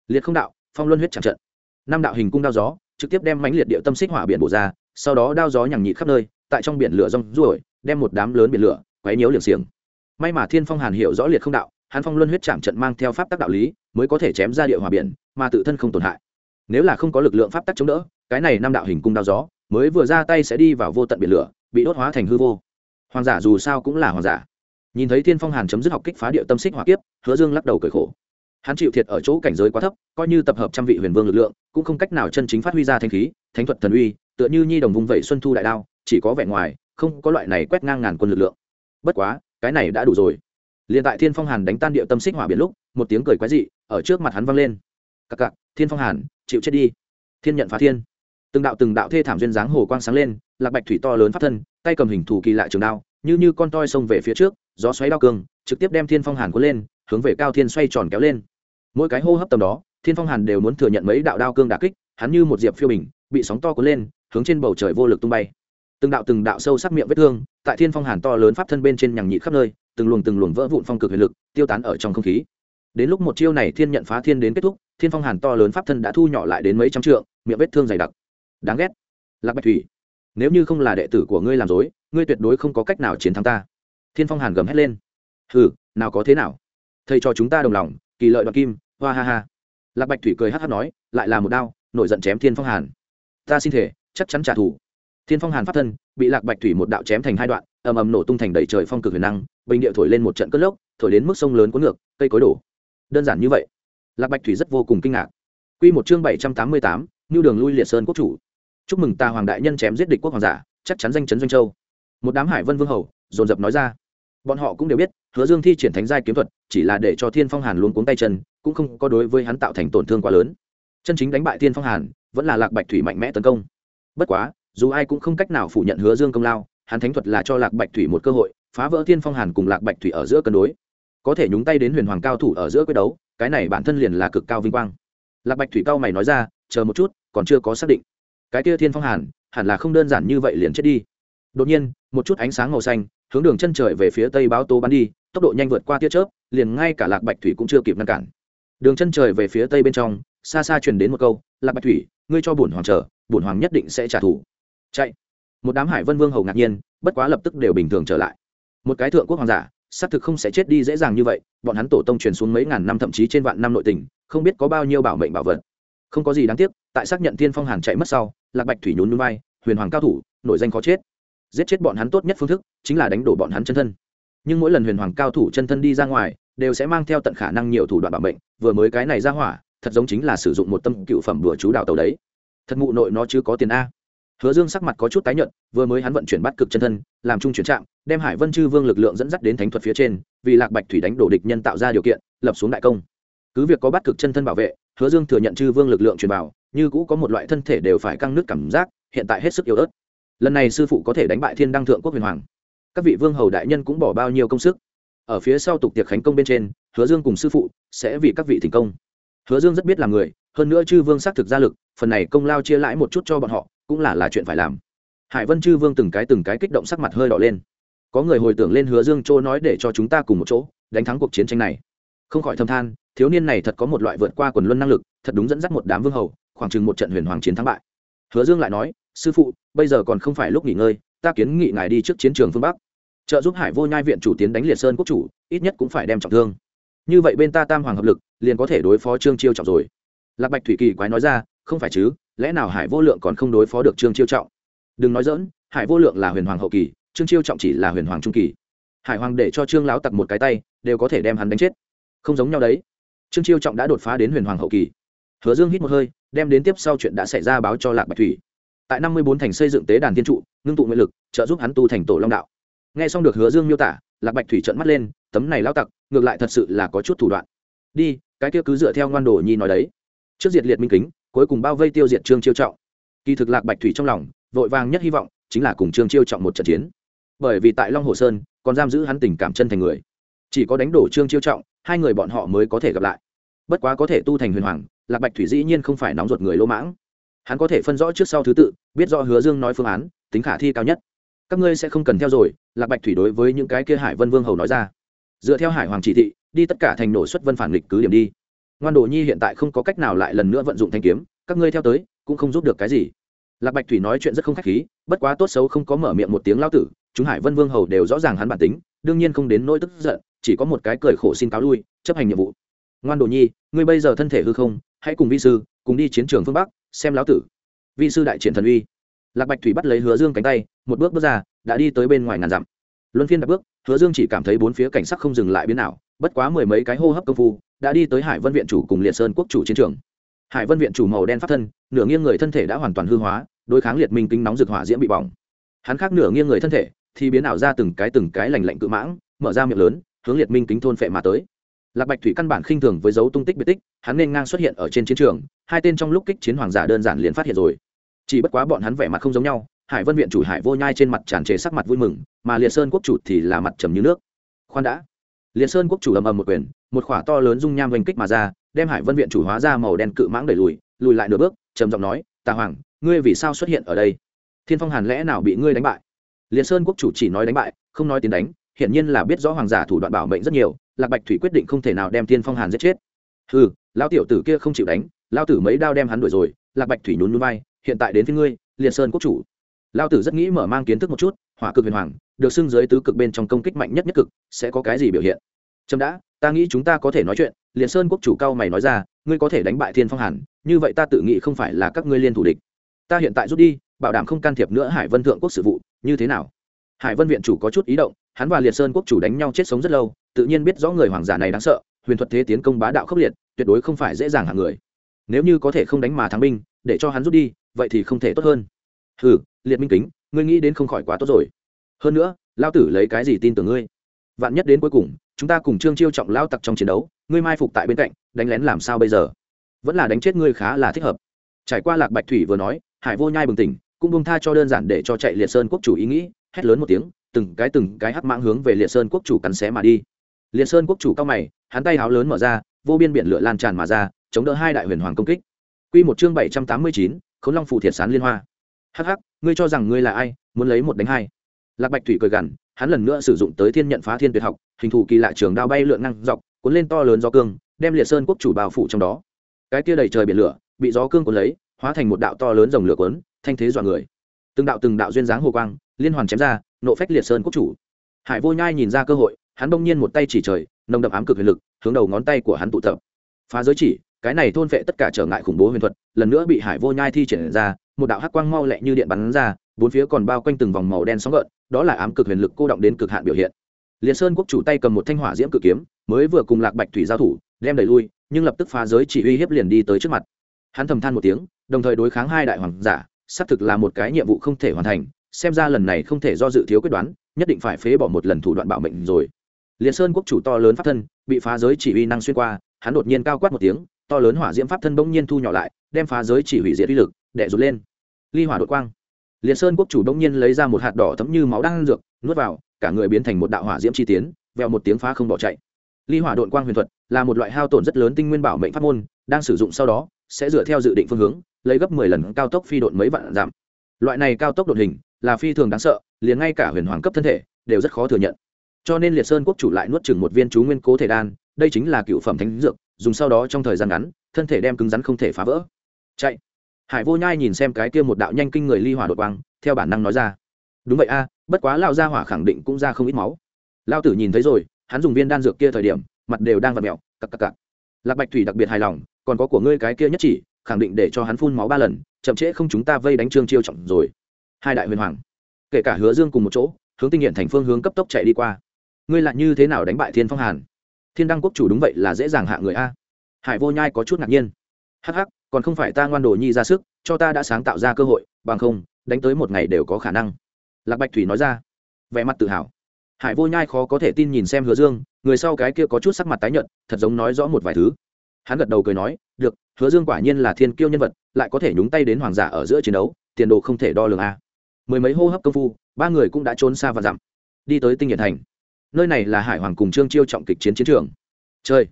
Liệt không đạo, phong luân huyết chẳng trận. Năm đạo hình cung đao gió trực tiếp đem mãnh liệt điệu tâm xích hỏa biển bổ ra, sau đó đao gió nhằng nhị khắp nơi, tại trong biển lửa rong ruổi đem một đám lớn biển lửa, quấy nhiễu liệng xiềng. May mà thiên phong hàn hiểu rõ liệt không đạo, hắn phong luân huyết chạm trận mang theo pháp tắc đạo lý, mới có thể chém ra địa hòa biển, mà tự thân không tổn hại. Nếu là không có lực lượng pháp tắc chống đỡ, cái này năm đạo hình cung đao gió, mới vừa ra tay sẽ đi vào vô tận biển lửa, bị đốt hóa thành hư vô. Hoàng giả dù sao cũng là hoàng giả. Nhìn thấy thiên phong hàn chấm dứt học kích phá địa tâm xích hỏa kiếp, hứa dương lắc đầu cởi khổ. Hắn chịu thiệt ở chỗ cảnh giới quá thấp, coi như tập hợp trăm vị huyền vương lực lượng, cũng không cách nào chân chính phát huy ra thanh khí, thánh thuật thần uy, tựa như nhi đồng vùng vẩy xuân thu đại đao, chỉ có vẻ ngoài không có loại này quét ngang ngàn quân lực lượng. Bất quá, cái này đã đủ rồi. Liền tại thiên phong hàn đánh tan địa tâm xích hỏa biển lúc, một tiếng cười quái dị ở trước mặt hắn vang lên. Cặc cặc, thiên phong hàn, chịu chết đi. Thiên nhận phá thiên. Từng đạo từng đạo thê thảm duyên dáng hồ quang sáng lên, lạc bạch thủy to lớn phát thân, tay cầm hình thủ kỳ lạ trường đao, như như con toi xông về phía trước, gió xoáy đao cường, trực tiếp đem thiên phong hàn cuốn lên, hướng về cao thiên xoay tròn kéo lên. Mỗi cái hô hấp tầm đó, thiên phong hàn đều muốn thừa nhận mấy đạo đao cương đà kích, hắn như một diệp phiêu bình, bị sóng to cuốn lên, hướng trên bầu trời vô lực tung bay từng đạo từng đạo sâu sắc miệng vết thương, tại thiên phong hàn to lớn pháp thân bên trên nhằng nhị khắp nơi, từng luồng từng luồng vỡ vụn phong cực huyền lực tiêu tán ở trong không khí. Đến lúc một chiêu này thiên nhận phá thiên đến kết thúc, thiên phong hàn to lớn pháp thân đã thu nhỏ lại đến mấy trăm trượng, miệng vết thương dày đặc. Đáng ghét. Lạc bạch thủy, nếu như không là đệ tử của ngươi làm dối, ngươi tuyệt đối không có cách nào chiến thắng ta. Thiên phong hàn gầm hét lên. Hừ, nào có thế nào? Thầy cho chúng ta đồng lòng, kỳ lợi đoạt kim, hoa ha ha. Lạc bạch thủy cười hát hát nói, lại là một đao, nổi giận chém thiên phong hàn. Ta xin thể chắc chắn trả thù thiên phong hàn pháp thân, bị lạc bạch thủy một đạo chém thành hai đoạn, ầm ầm nổ tung thành đầy trời phong cực huyền năng, bình địa thổi lên một trận cất lốc, thổi đến mức sông lớn cuốn ngược, cây cối đổ. Đơn giản như vậy. Lạc bạch thủy rất vô cùng kinh ngạc. Quy một chương bảy trăm tám mươi tám như đường lui liệt sơn quốc chủ. Chúc mừng ta hoàng đại nhân chém giết địch quốc hoàng giả, chắc chắn danh chấn doanh châu. Một đám hải vân vương hầu, dồn dập nói ra. Bọn họ cũng đều biết, hứa dương thi triển thánh giai kiếm thuật, chỉ là để cho thiên phong hàn luôn cuống tay chân, cũng không có đối với hắn tạo thành tổn thương quá lớn. Chân chính đánh bại thiên phong hàn, vẫn là lạc bạch thủy mạnh mẽ tấn công. Bất quá dù ai cũng không cách nào phủ nhận hứa dương công lao, hắn thánh thuật là cho lạc bạch thủy một cơ hội, phá vỡ thiên phong hàn cùng lạc bạch thủy ở giữa cân đối. Có thể nhúng tay đến huyền hoàng cao thủ ở giữa quyết đấu, cái này bản thân liền là cực cao vinh quang. Lạc bạch thủy cao mày nói ra, chờ một chút, còn chưa có xác định. Cái kia thiên phong hàn, hẳn là không đơn giản như vậy liền chết đi. Đột nhiên, một chút ánh sáng màu xanh, hướng đường chân trời về phía tây báo tô bắn đi, tốc độ nhanh vượt qua tia chớp, liền ngay cả lạc bạch thủy cũng chưa kịp ngăn cản. Đường chân trời về phía tây bên trong, xa xa truyền đến một câu, lạc bạch thủy, ngươi cho bổn hoàng chờ, bổn hoàng nhất định sẽ trả thù chạy. Một đám hải vân vương hầu ngạc nhiên, bất quá lập tức đều bình thường trở lại. Một cái thượng quốc hoàng giả, xác thực không sẽ chết đi dễ dàng như vậy, bọn hắn tổ tông truyền xuống mấy ngàn năm thậm chí trên vạn năm nội tình, không biết có bao nhiêu bảo mệnh bảo vật. Không có gì đáng tiếc, tại xác nhận thiên phong hàn chạy mất sau, lạc bạch thủy nhún núi bay huyền hoàng cao thủ, nổi danh khó chết. Giết chết bọn hắn tốt nhất phương thức, chính là đánh đổ bọn hắn chân thân. Nhưng mỗi lần huyền hoàng cao thủ chân thân đi ra ngoài, đều sẽ mang theo tận khả năng nhiều thủ đoạn bảo mệnh, vừa mới cái này ra hỏa, thật giống chính là sử dụng một tâm cựu phẩm đùa chú đào tàu đấy. Thật mụ nội nó chứ có tiền a hứa dương sắc mặt có chút tái nhợt, vừa mới hắn vận chuyển bắt cực chân thân, làm trung chuyển trạng đem hải vân chư vương lực lượng dẫn dắt đến thánh thuật phía trên, vì lạc bạch thủy đánh đổ địch nhân tạo ra điều kiện, lập xuống đại công. Cứ việc có bắt cực chân thân bảo vệ, hứa dương thừa nhận chư vương lực lượng truyền bảo như cũ có một loại thân thể đều phải căng nứt cảm giác, hiện tại hết sức yếu ớt. Lần này sư phụ có thể đánh bại thiên đăng thượng quốc huyền hoàng. Các vị vương hầu đại nhân cũng bỏ bao nhiêu công sức. Ở phía sau tục tiệc khánh công bên trên, hứa dương cùng sư phụ sẽ vì các vị thành công. Hứa dương rất biết làm người, hơn nữa chư vương xác thực gia lực, phần này công lao chia lãi một chút cho bọn họ cũng là là chuyện phải làm. Hải vân chư vương từng cái từng cái kích động sắc mặt hơi đỏ lên. Có người hồi tưởng lên hứa dương chỗ nói để cho chúng ta cùng một chỗ, đánh thắng cuộc chiến tranh này. Không khỏi thâm than, thiếu niên này thật có một loại vượt qua quần luân năng lực, thật đúng dẫn dắt một đám vương hầu, khoảng chừng một trận huyền hoàng chiến thắng bại. Hứa dương lại nói, sư phụ, bây giờ còn không phải lúc nghỉ ngơi, ta kiến nghị ngài đi trước chiến trường phương bắc. Trợ giúp hải vô nhai viện chủ tiến đánh liệt sơn quốc chủ, ít nhất cũng phải đem trọng thương. Như vậy bên ta tam hoàng hợp lực, liền có thể đối phó trương chiêu trọng rồi. Lạc bạch thủy kỳ quái nói ra, không phải chứ lẽ nào hải vô lượng còn không đối phó được trương chiêu trọng? Đừng nói dỡn hải vô lượng là huyền hoàng hậu kỳ, trương chiêu trọng chỉ là huyền hoàng trung kỳ. Hải hoàng để cho trương lão tặc một cái tay, đều có thể đem hắn đánh chết. Không giống nhau đấy. Trương chiêu trọng đã đột phá đến huyền hoàng hậu kỳ. Hứa dương hít một hơi, đem đến tiếp sau chuyện đã xảy ra báo cho lạc bạch thủy. Tại năm mươi bốn thành xây dựng tế đàn tiên trụ, ngưng tụ nguyện lực, trợ giúp hắn tu thành tổ long đạo. Nghe xong được hứa dương miêu tả, lạc bạch thủy trợn mắt lên, tấm này lao tặc, ngược lại thật sự là có chút thủ đoạn. Đi, cái kia cứ dựa theo ngoan đồ nhi nói đấy. Trước diệt liệt minh kính cuối cùng bao vây tiêu diệt trương chiêu trọng. Kỳ thực lạc bạch thủy trong lòng, vội vàng nhất hy vọng chính là cùng trương chiêu trọng một trận chiến. Bởi vì tại long hồ sơn, còn giam giữ hắn tình cảm chân thành người. Chỉ có đánh đổ trương chiêu trọng, hai người bọn họ mới có thể gặp lại. Bất quá có thể tu thành huyền hoàng, lạc bạch thủy dĩ nhiên không phải nóng ruột người lỗ mãng. Hắn có thể phân rõ trước sau thứ tự, biết rõ hứa dương nói phương án, tính khả thi cao nhất. Các ngươi sẽ không cần theo rồi, lạc bạch thủy đối với những cái kia hải vân vương hầu nói ra. Dựa theo hải hoàng chỉ thị, đi tất cả thành nổ xuất vân phản nghịch cứ điểm đi ngoan đồ nhi hiện tại không có cách nào lại lần nữa vận dụng thanh kiếm, các ngươi theo tới, cũng không giúp được cái gì. Lạc bạch thủy nói chuyện rất không khách khí, bất quá tốt xấu không có mở miệng một tiếng lao tử, chúng hải vân vương hầu đều rõ ràng hắn bản tính, đương nhiên không đến nỗi tức giận, chỉ có một cái cười khổ xin cáo lui, chấp hành nhiệm vụ. Ngoan đồ nhi, ngươi bây giờ thân thể hư không, hãy cùng vi sư, cùng đi chiến trường phương bắc, xem lão tử. Vi sư đại triển thần uy. Lạc bạch thủy bắt lấy hứa dương cánh tay, một bước bước ra, đã đi tới bên ngoài ngàn dặm. Luân phiên đặt bước, hứa dương chỉ cảm thấy bốn phía cảnh sắc không dừng lại biến nào bất quá mười mấy cái hô hấp công phu đã đi tới hải vân viện chủ cùng liệt sơn quốc chủ chiến trường. Hải vân viện chủ màu đen pháp thân, nửa nghiêng người thân thể đã hoàn toàn hư hóa, đối kháng liệt minh kính nóng rực hỏa diễm bị bỏng. Hắn khác nửa nghiêng người thân thể, thì biến ảo ra từng cái từng cái lành lạnh cự mãng, mở ra miệng lớn, hướng liệt minh kính thôn phệ mà tới. Lạc bạch thủy căn bản khinh thường với dấu tung tích biệt tích, hắn nên ngang xuất hiện ở trên chiến trường, hai tên trong lúc kích chiến hoàng giả đơn giản liền phát hiện rồi. Chỉ bất quá bọn hắn vẻ mặt không giống nhau, hải vân viện chủ hải vô nhai trên mặt tràn trề sắc mặt vui mừng, mà liệt sơn quốc chủ thì là mặt trầm như nước. Khoan đã. Liệt sơn quốc chủ ầm ầm một quyền một khỏa to lớn dung nham vành kích mà ra, đem hải vân viện chủ hóa ra màu đen cự mãng đẩy lùi lùi lại nửa bước, trầm giọng nói, tà hoàng, ngươi vì sao xuất hiện ở đây? Thiên phong hàn lẽ nào bị ngươi đánh bại? Liệt sơn quốc chủ chỉ nói đánh bại, không nói tiến đánh, hiển nhiên là biết rõ hoàng giả thủ đoạn bảo mệnh rất nhiều, lạc bạch thủy quyết định không thể nào đem thiên phong hàn giết chết. Ừ lão tiểu tử kia không chịu đánh, lão tử mấy đao đem hắn đuổi rồi, lạc bạch thủy nhún núi bay hiện tại đến phía ngươi liệt sơn quốc chủ. Lão tử rất nghĩ mở mang kiến thức một chút, hỏa cực huyền hoàng, được xưng dưới tứ cực bên trong công kích mạnh nhất nhất cực, sẽ có cái gì biểu hiện? Trâm đã ta nghĩ chúng ta có thể nói chuyện liệt sơn quốc chủ cao mày nói ra, ngươi có thể đánh bại thiên phong hàn, như vậy ta tự nghĩ không phải là các ngươi liên thủ địch. Ta hiện tại rút đi, bảo đảm không can thiệp nữa hải vân thượng quốc sự vụ, như thế nào? Hải vân viện chủ có chút ý động, hắn và liệt sơn quốc chủ đánh nhau chết sống rất lâu, tự nhiên biết rõ người hoàng giả này đáng sợ, huyền thuật thế tiến công bá đạo khốc liệt, tuyệt đối không phải dễ dàng hạng người. Nếu như có thể không đánh mà thắng binh, để cho hắn rút đi, vậy thì không thể tốt hơn. Ừ liệt minh kính, ngươi nghĩ đến không khỏi quá tốt rồi. Hơn nữa lao tử lấy cái gì tin tưởng ngươi? Vạn nhất đến cuối cùng chúng ta cùng trương chiêu trọng lao tặc trong chiến đấu, ngươi mai phục tại bên cạnh, đánh lén làm sao bây giờ? Vẫn là đánh chết ngươi khá là thích hợp. Trải qua lạc bạch thủy vừa nói, hải vô nhai bừng tỉnh, cũng bông tha cho đơn giản để cho chạy liệt sơn quốc chủ ý nghĩ, hét lớn một tiếng, từng cái từng cái hắc mãng hướng về liệt sơn quốc chủ cắn xé mà đi. Liệt sơn quốc chủ cao mày, hắn tay háo lớn mở ra, vô biên biển lửa lan tràn mà ra, chống đỡ hai đại huyền hoàng công kích. Quy một chương bảy trăm tám mươi chín, khốn long phù thiệt sán liên hoa. Hắc hắc, ngươi cho rằng ngươi là ai, muốn lấy một đánh hai? Lạc bạch thủy cười gằn hắn lần nữa sử dụng tới thiên nhận phá thiên tuyệt học hình thù kỳ lạ trường đao bay lượn ngang, dọc cuốn lên to lớn gió cương đem liệt sơn quốc chủ bao phủ trong đó. Cái kia đầy trời biển lửa bị gió cương cuốn lấy hóa thành một đạo to lớn dòng lửa cuốn thanh thế dọa người. Từng đạo từng đạo duyên dáng hồ quang liên hoàn chém ra nộ phách liệt sơn quốc chủ. Hải vô nhai nhìn ra cơ hội hắn bỗng nhiên một tay chỉ trời nồng đậm ám cực huyền lực hướng đầu ngón tay của hắn tụ tập. Phá giới chỉ cái này thôn phệ tất cả trở ngại khủng bố huyền thuật lần nữa bị hải vô nhai thi triển ra một đạo hắc quang mau lẹ như điện bắn ra bốn phía còn bao quanh từng vòng màu đen sóng gợn, đó là ám cực huyền lực cô động đến cực hạn biểu hiện. Liệt sơn quốc chủ tay cầm một thanh hỏa diễm cự kiếm, mới vừa cùng lạc bạch thủy giao thủ, đem đẩy lui, nhưng lập tức phá giới chỉ uy hiếp liền đi tới trước mặt. Hắn thầm than một tiếng, đồng thời đối kháng hai đại hoàng giả, xác thực là một cái nhiệm vụ không thể hoàn thành, xem ra lần này không thể do dự thiếu quyết đoán, nhất định phải phế bỏ một lần thủ đoạn bảo mệnh rồi. Liền sơn quốc chủ to lớn pháp thân, bị phá giới chỉ uy năng xuyên qua, hắn đột nhiên cao quát một tiếng, to lớn hỏa diễm pháp thân bỗng nhiên thu nhỏ lại, đem phá giới chỉ hủy diệt uy lực đẻ rụt lên. Ly hỏa đột quang liền sơn quốc chủ đông nhiên lấy ra một hạt đỏ thấm như máu đang dược, nuốt vào, cả người biến thành một đạo hỏa diễm chi tiến, vèo một tiếng phá không bỏ chạy. Ly hỏa đột quang huyền thuật là một loại hao tổn rất lớn tinh nguyên bảo mệnh pháp môn, đang sử dụng sau đó, sẽ dựa theo dự định phương hướng, lấy gấp mười lần cao tốc phi độn mấy vạn giảm loại này cao tốc đột hình là phi thường đáng sợ, liền ngay cả huyền hoàng cấp thân thể đều rất khó thừa nhận. Cho nên liệt sơn quốc chủ lại nuốt chừng một viên chú nguyên cố thể đan, đây chính là cựu phẩm thánh dược, dùng sau đó trong thời gian ngắn, thân thể đem cứng rắn không thể phá vỡ. Chạy hải vô nhai nhìn xem cái kia một đạo nhanh kinh người ly hỏa đột quang, theo bản năng nói ra. Đúng vậy a, bất quá lao ra hỏa khẳng định cũng ra không ít máu. Lao tử nhìn thấy rồi, hắn dùng viên đan dược kia thời điểm, mặt đều đang vặt mẹo cặc cặc cặc. Lạc bạch thủy đặc biệt hài lòng, còn có của ngươi cái kia nhất chỉ, khẳng định để cho hắn phun máu ba lần, chậm trễ không chúng ta vây đánh trương chiêu trọng rồi. Hai đại huyền hoàng, kể cả hứa dương cùng một chỗ, hướng tinh nghiện thành phương hướng cấp tốc chạy đi qua. Ngươi lại như thế nào đánh bại thiên phong hàn? Thiên đăng quốc chủ đúng vậy là dễ dàng hạ người a. Hải vô nhai có chút ngạc nhiên. Hắc hắc còn không phải ta ngoan đồ nhi ra sức, cho ta đã sáng tạo ra cơ hội, bằng không, đánh tới một ngày đều có khả năng. Lạc bạch thủy nói ra. Vẻ mặt tự hào. Hải vô nhai khó có thể tin nhìn xem hứa dương, người sau cái kia có chút sắc mặt tái nhợt, thật giống nói rõ một vài thứ. Hắn gật đầu cười nói, được, hứa dương quả nhiên là thiên kiêu nhân vật, lại có thể nhúng tay đến hoàng giả ở giữa chiến đấu, tiền đồ không thể đo lường a. Mười mấy hô hấp công phu, ba người cũng đã trốn xa và dặm. Đi tới tinh nhiệt thành. Nơi này là hải hoàng cùng trương chiêu trọng kịch chiến chiến trường. Chơi.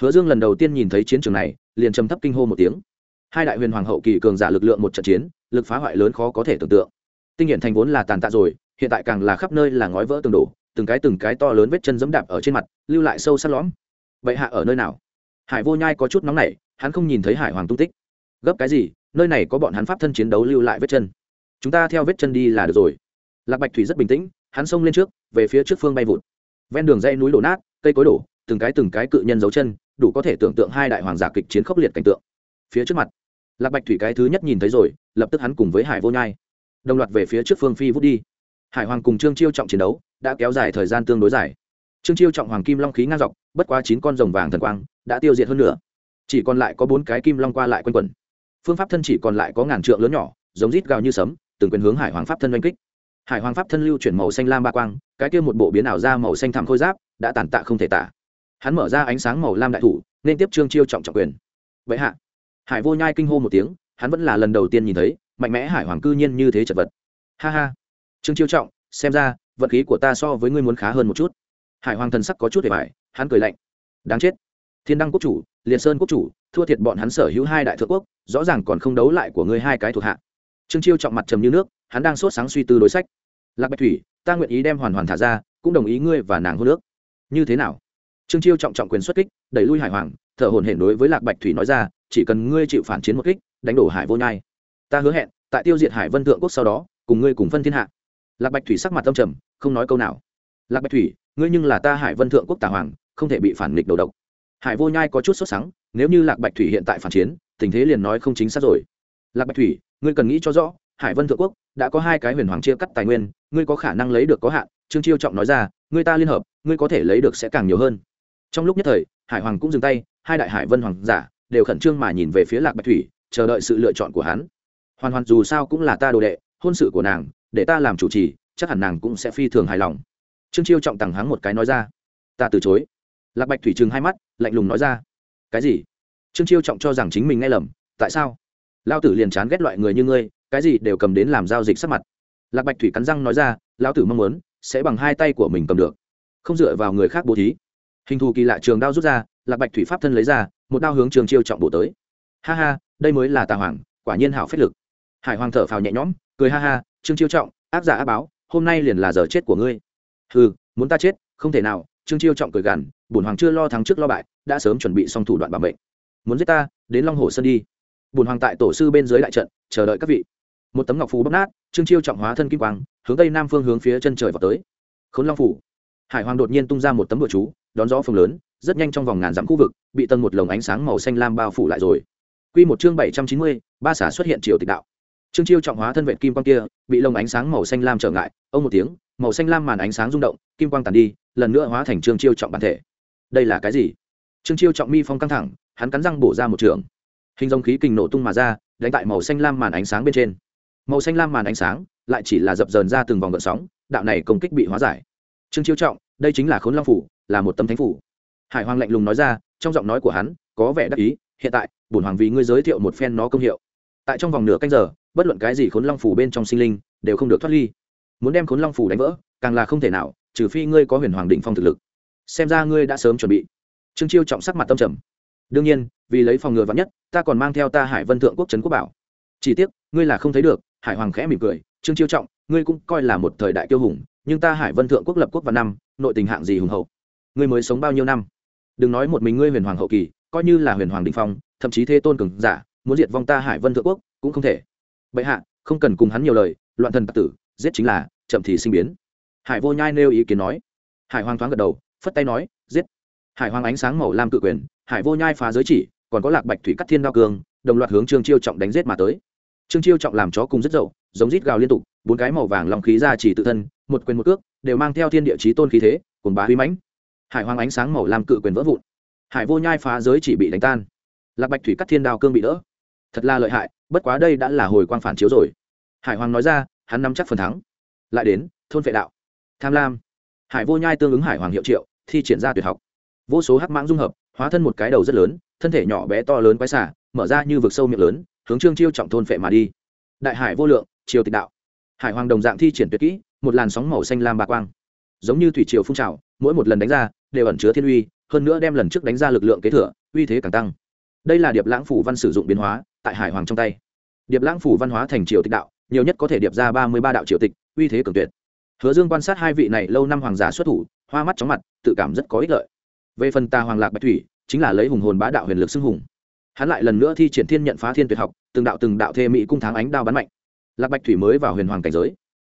Hứa dương lần đầu tiên nhìn thấy chiến trường này, liền trầm thấp kinh hô một tiếng hai đại huyền hoàng hậu kỳ cường giả lực lượng một trận chiến, lực phá hoại lớn khó có thể tưởng tượng. Tinh hiển thành vốn là tàn tạ rồi, hiện tại càng là khắp nơi là ngói vỡ tường đổ, từng cái từng cái to lớn vết chân dẫm đạp ở trên mặt, lưu lại sâu sắc lõm. Vậy hạ ở nơi nào? Hải vô nhai có chút nóng nảy, hắn không nhìn thấy hải hoàng tung tích. Gấp cái gì? Nơi này có bọn hắn pháp thân chiến đấu lưu lại vết chân. Chúng ta theo vết chân đi là được rồi. Lạc bạch thủy rất bình tĩnh, hắn xông lên trước, về phía trước phương bay vụt. Ven đường dây núi đổ nát, cây cối đổ, từng cái từng cái cự nhân dấu chân, đủ có thể tưởng tượng hai đại hoàng giả kịch chiến khốc liệt cảnh tượng. Phía trước mặt lạc bạch thủy cái thứ nhất nhìn thấy rồi, lập tức hắn cùng với hải vô nhai, đồng loạt về phía trước phương phi vút đi. Hải hoàng cùng trương chiêu trọng chiến đấu đã kéo dài thời gian tương đối dài. Trương chiêu trọng hoàng kim long khí ngang dọc, bất quá chín con rồng vàng thần quang đã tiêu diệt hơn nữa chỉ còn lại có bốn cái kim long qua lại quanh quẩn. Phương pháp thân chỉ còn lại có ngàn trượng lớn nhỏ, giống rít gào như sấm, từng quyền hướng hải hoàng pháp thân oanh kích. Hải hoàng pháp thân lưu chuyển màu xanh lam ba quang, cái kia một bộ biến ảo ra màu xanh thảm khôi giáp, đã tàn tạ không thể tả. Hắn mở ra ánh sáng màu lam đại thủ, nên tiếp trương chiêu trọng trọng quyền. Vậy hạ hải vô nhai kinh hô một tiếng, hắn vẫn là lần đầu tiên nhìn thấy, mạnh mẽ hải hoàng cư nhiên như thế chật vật. Ha ha. Trương chiêu trọng, xem ra, vận khí của ta so với ngươi muốn khá hơn một chút. Hải hoàng thần sắc có chút để bài hắn cười lạnh. Đáng chết. Thiên đăng quốc chủ liền sơn quốc chủ, thua thiệt bọn hắn sở hữu hai đại thượng quốc, rõ ràng còn không đấu lại của ngươi hai cái thuộc hạ. Trương chiêu trọng mặt trầm như nước, hắn đang sốt sáng suy tư đối sách. Lạc bạch thủy, ta nguyện ý đem hoàn hoàn thả ra, cũng đồng ý ngươi và nàng hô nước. Như thế nào? Trương chiêu trọng trọng quyền xuất kích, đẩy lui hải hoàng thở hồn hển đối với lạc bạch thủy nói ra, chỉ cần ngươi chịu phản chiến một kích, đánh đổ hải vô nhai, ta hứa hẹn, tại tiêu diệt hải vân thượng quốc sau đó, cùng ngươi cùng phân thiên hạ. Lạc bạch thủy sắc mặt tâm trầm, không nói câu nào. Lạc bạch thủy, ngươi nhưng là ta hải vân thượng quốc tà hoàng, không thể bị phản nghịch đầu độc. Hải vô nhai có chút sốt sắng, nếu như lạc bạch thủy hiện tại phản chiến, tình thế liền nói không chính xác rồi. Lạc bạch thủy, ngươi cần nghĩ cho rõ, hải vân thượng quốc đã có hai cái huyền hoàng chia cắt tài nguyên, ngươi có khả năng lấy được có hạn. Trương chiêu trọng nói ra, ngươi ta liên hợp, ngươi có thể lấy được sẽ càng nhiều hơn. Trong lúc nhất thời, hải hoàng cũng dừng tay hai đại hải vân hoàng giả đều khẩn trương mà nhìn về phía lạc bạch thủy, chờ đợi sự lựa chọn của hắn. Hoàn hoàn dù sao cũng là ta đồ đệ, hôn sự của nàng, để ta làm chủ trì, chắc hẳn nàng cũng sẽ phi thường hài lòng. Trương chiêu trọng tằng hắng một cái nói ra. Ta từ chối. Lạc bạch thủy trừng hai mắt, lạnh lùng nói ra. Cái gì? Trương chiêu trọng cho rằng chính mình nghe lầm, tại sao? Lao tử liền chán ghét loại người như ngươi, cái gì đều cầm đến làm giao dịch sắc mặt. Lạc bạch thủy cắn răng nói ra lao tử mong muốn, sẽ bằng hai tay của mình cầm được. Không dựa vào người khác bố thí. Hình thù kỳ lạ trường đao rút ra lạc bạch thủy pháp thân lấy ra, một đao hướng trường chiêu trọng bổ tới. Ha ha, đây mới là tà hoàng, quả nhiên hảo phép lực. Hải hoàng thở phào nhẹ nhõm, cười ha ha trương chiêu trọng, ác giả á báo, hôm nay liền là giờ chết của ngươi. Hừ, muốn ta chết, không thể nào trương chiêu trọng cười gằn, bổn hoàng chưa lo thắng trước lo bại, đã sớm chuẩn bị xong thủ đoạn bảo mệnh. Muốn giết ta, đến long hồ sơn đi. Bùn hoàng tại tổ sư bên dưới đại trận, chờ đợi các vị. Một tấm ngọc phù bóc nát trương chiêu trọng hóa thân kim quang, hướng tây nam phương hướng phía chân trời vào tới. Khốn long phủ. Hải hoàng đột nhiên tung ra một tấm bụa chú, đón gió phường lớn rất nhanh trong vòng ngàn dặm khu vực bị tầng một lồng ánh sáng màu xanh lam bao phủ lại rồi Quy một chương bảy trăm chín mươi, ba xả xuất hiện triều tịch đạo. Trương Chiêu trọng hóa thân vệ kim quang kia, bị lồng ánh sáng màu xanh lam trở ngại, ông một tiếng, màu xanh lam màn ánh sáng rung động, kim quang tàn đi, lần nữa hóa thành Trương Chiêu trọng bản thể. Đây là cái gì? Trương Chiêu trọng mi phong căng thẳng, hắn cắn răng bổ ra một trường hình dòng khí kình nổ tung mà ra đánh tại màu xanh lam màn ánh sáng bên trên màu xanh lam màn ánh sáng lại chỉ là dập dờn ra từng vòng gợn sóng đạo này công kích bị hóa giải trương chiêu trọng đây chính là khốn long phủ là một tấm thánh phủ hải hoàng lạnh lùng nói ra, trong giọng nói của hắn có vẻ đắc ý, hiện tại, bổn hoàng vì ngươi giới thiệu một phen nó công hiệu. Tại trong vòng nửa canh giờ, bất luận cái gì khốn long phủ bên trong sinh linh đều không được thoát ly. Muốn đem khốn long phủ đánh vỡ, càng là không thể nào, trừ phi ngươi có huyền hoàng định phong thực lực. Xem ra ngươi đã sớm chuẩn bị. Trương chiêu trọng sắc mặt tâm trầm. Đương nhiên, vì lấy phòng ngừa vắn nhất, ta còn mang theo ta hải vân thượng quốc trấn quốc bảo. Chỉ tiếc, ngươi là không thấy được, hải hoàng khẽ mỉm cười, trương chiêu trọng, ngươi cũng coi là một thời đại tiêu hùng, nhưng ta hải vân thượng quốc lập quốc vào năm, nội tình hạng gì hùng hậu? Ngươi mới sống bao nhiêu năm? Đừng nói một mình ngươi huyền hoàng hậu kỳ, coi như là huyền hoàng đình phong, thậm chí thế tôn cường giả, muốn diệt vong ta hải vân thượng quốc cũng không thể. Bệ hạ, không cần cùng hắn nhiều lời, loạn thần tặc tử, giết chính là, chậm thì sinh biến. Hải vô nhai nêu ý kiến nói. Hải hoàng thoáng gật đầu, phất tay nói, giết. Hải hoàng ánh sáng màu lam cự quyền, hải vô nhai phá giới chỉ, còn có lạc bạch thủy cắt thiên đao cường đồng loạt hướng trương chiêu trọng đánh giết mà tới. Trương chiêu trọng làm chó cùng rất dậu, giống rít gào liên tục, bốn cái màu vàng lòng khí ra chỉ tự thân, một quyền một cước, đều mang theo thiên địa chí tôn khí thế, cùng bá huy mãnh hải hoàng ánh sáng màu lam cự quyền vỡ vụn. Hải vô nhai phá giới chỉ bị đánh tan. Lạc bạch thủy cắt thiên đao cương bị đỡ. Thật là lợi hại, bất quá đây đã là hồi quang phản chiếu rồi. Hải hoàng nói ra, hắn nắm chắc phần thắng. Lại đến, thôn vệ đạo. Tham lam. Hải vô nhai tương ứng hải hoàng hiệu triệu, thi triển ra tuyệt học. Vô số hắc mãng dung hợp, hóa thân một cái đầu rất lớn, thân thể nhỏ bé to lớn quái xả mở ra như vực sâu miệng lớn, hướng trương chiêu trọng thôn phệ mà đi. Đại hải vô lượng, triều tịch đạo. Hải hoàng đồng dạng thi triển tuyệt kỹ, một làn sóng màu xanh lam bạc quang. Giống như thủy triều phun trào mỗi một lần đánh ra đều ẩn chứa thiên uy, hơn nữa đem lần trước đánh ra lực lượng kế thừa, uy thế càng tăng. Đây là điệp lãng phủ văn sử dụng biến hóa tại hải hoàng trong tay. Điệp lãng phủ văn hóa thành triều tịch đạo, nhiều nhất có thể điệp ra ba mươi ba đạo triều tịch, uy thế cường tuyệt. Hứa dương quan sát hai vị này lâu năm hoàng giả xuất thủ, hoa mắt chóng mặt, tự cảm rất có ích lợi. Về phần ta hoàng lạc bạch thủy, chính là lấy hùng hồn bá đạo huyền lực xưng hùng. Hắn lại lần nữa thi triển thiên nhận phá thiên tuyệt học, từng đạo từng đạo thê mỹ cung tháng ánh đao bắn mạnh. Lạc bạch thủy mới vào huyền hoàng cảnh giới,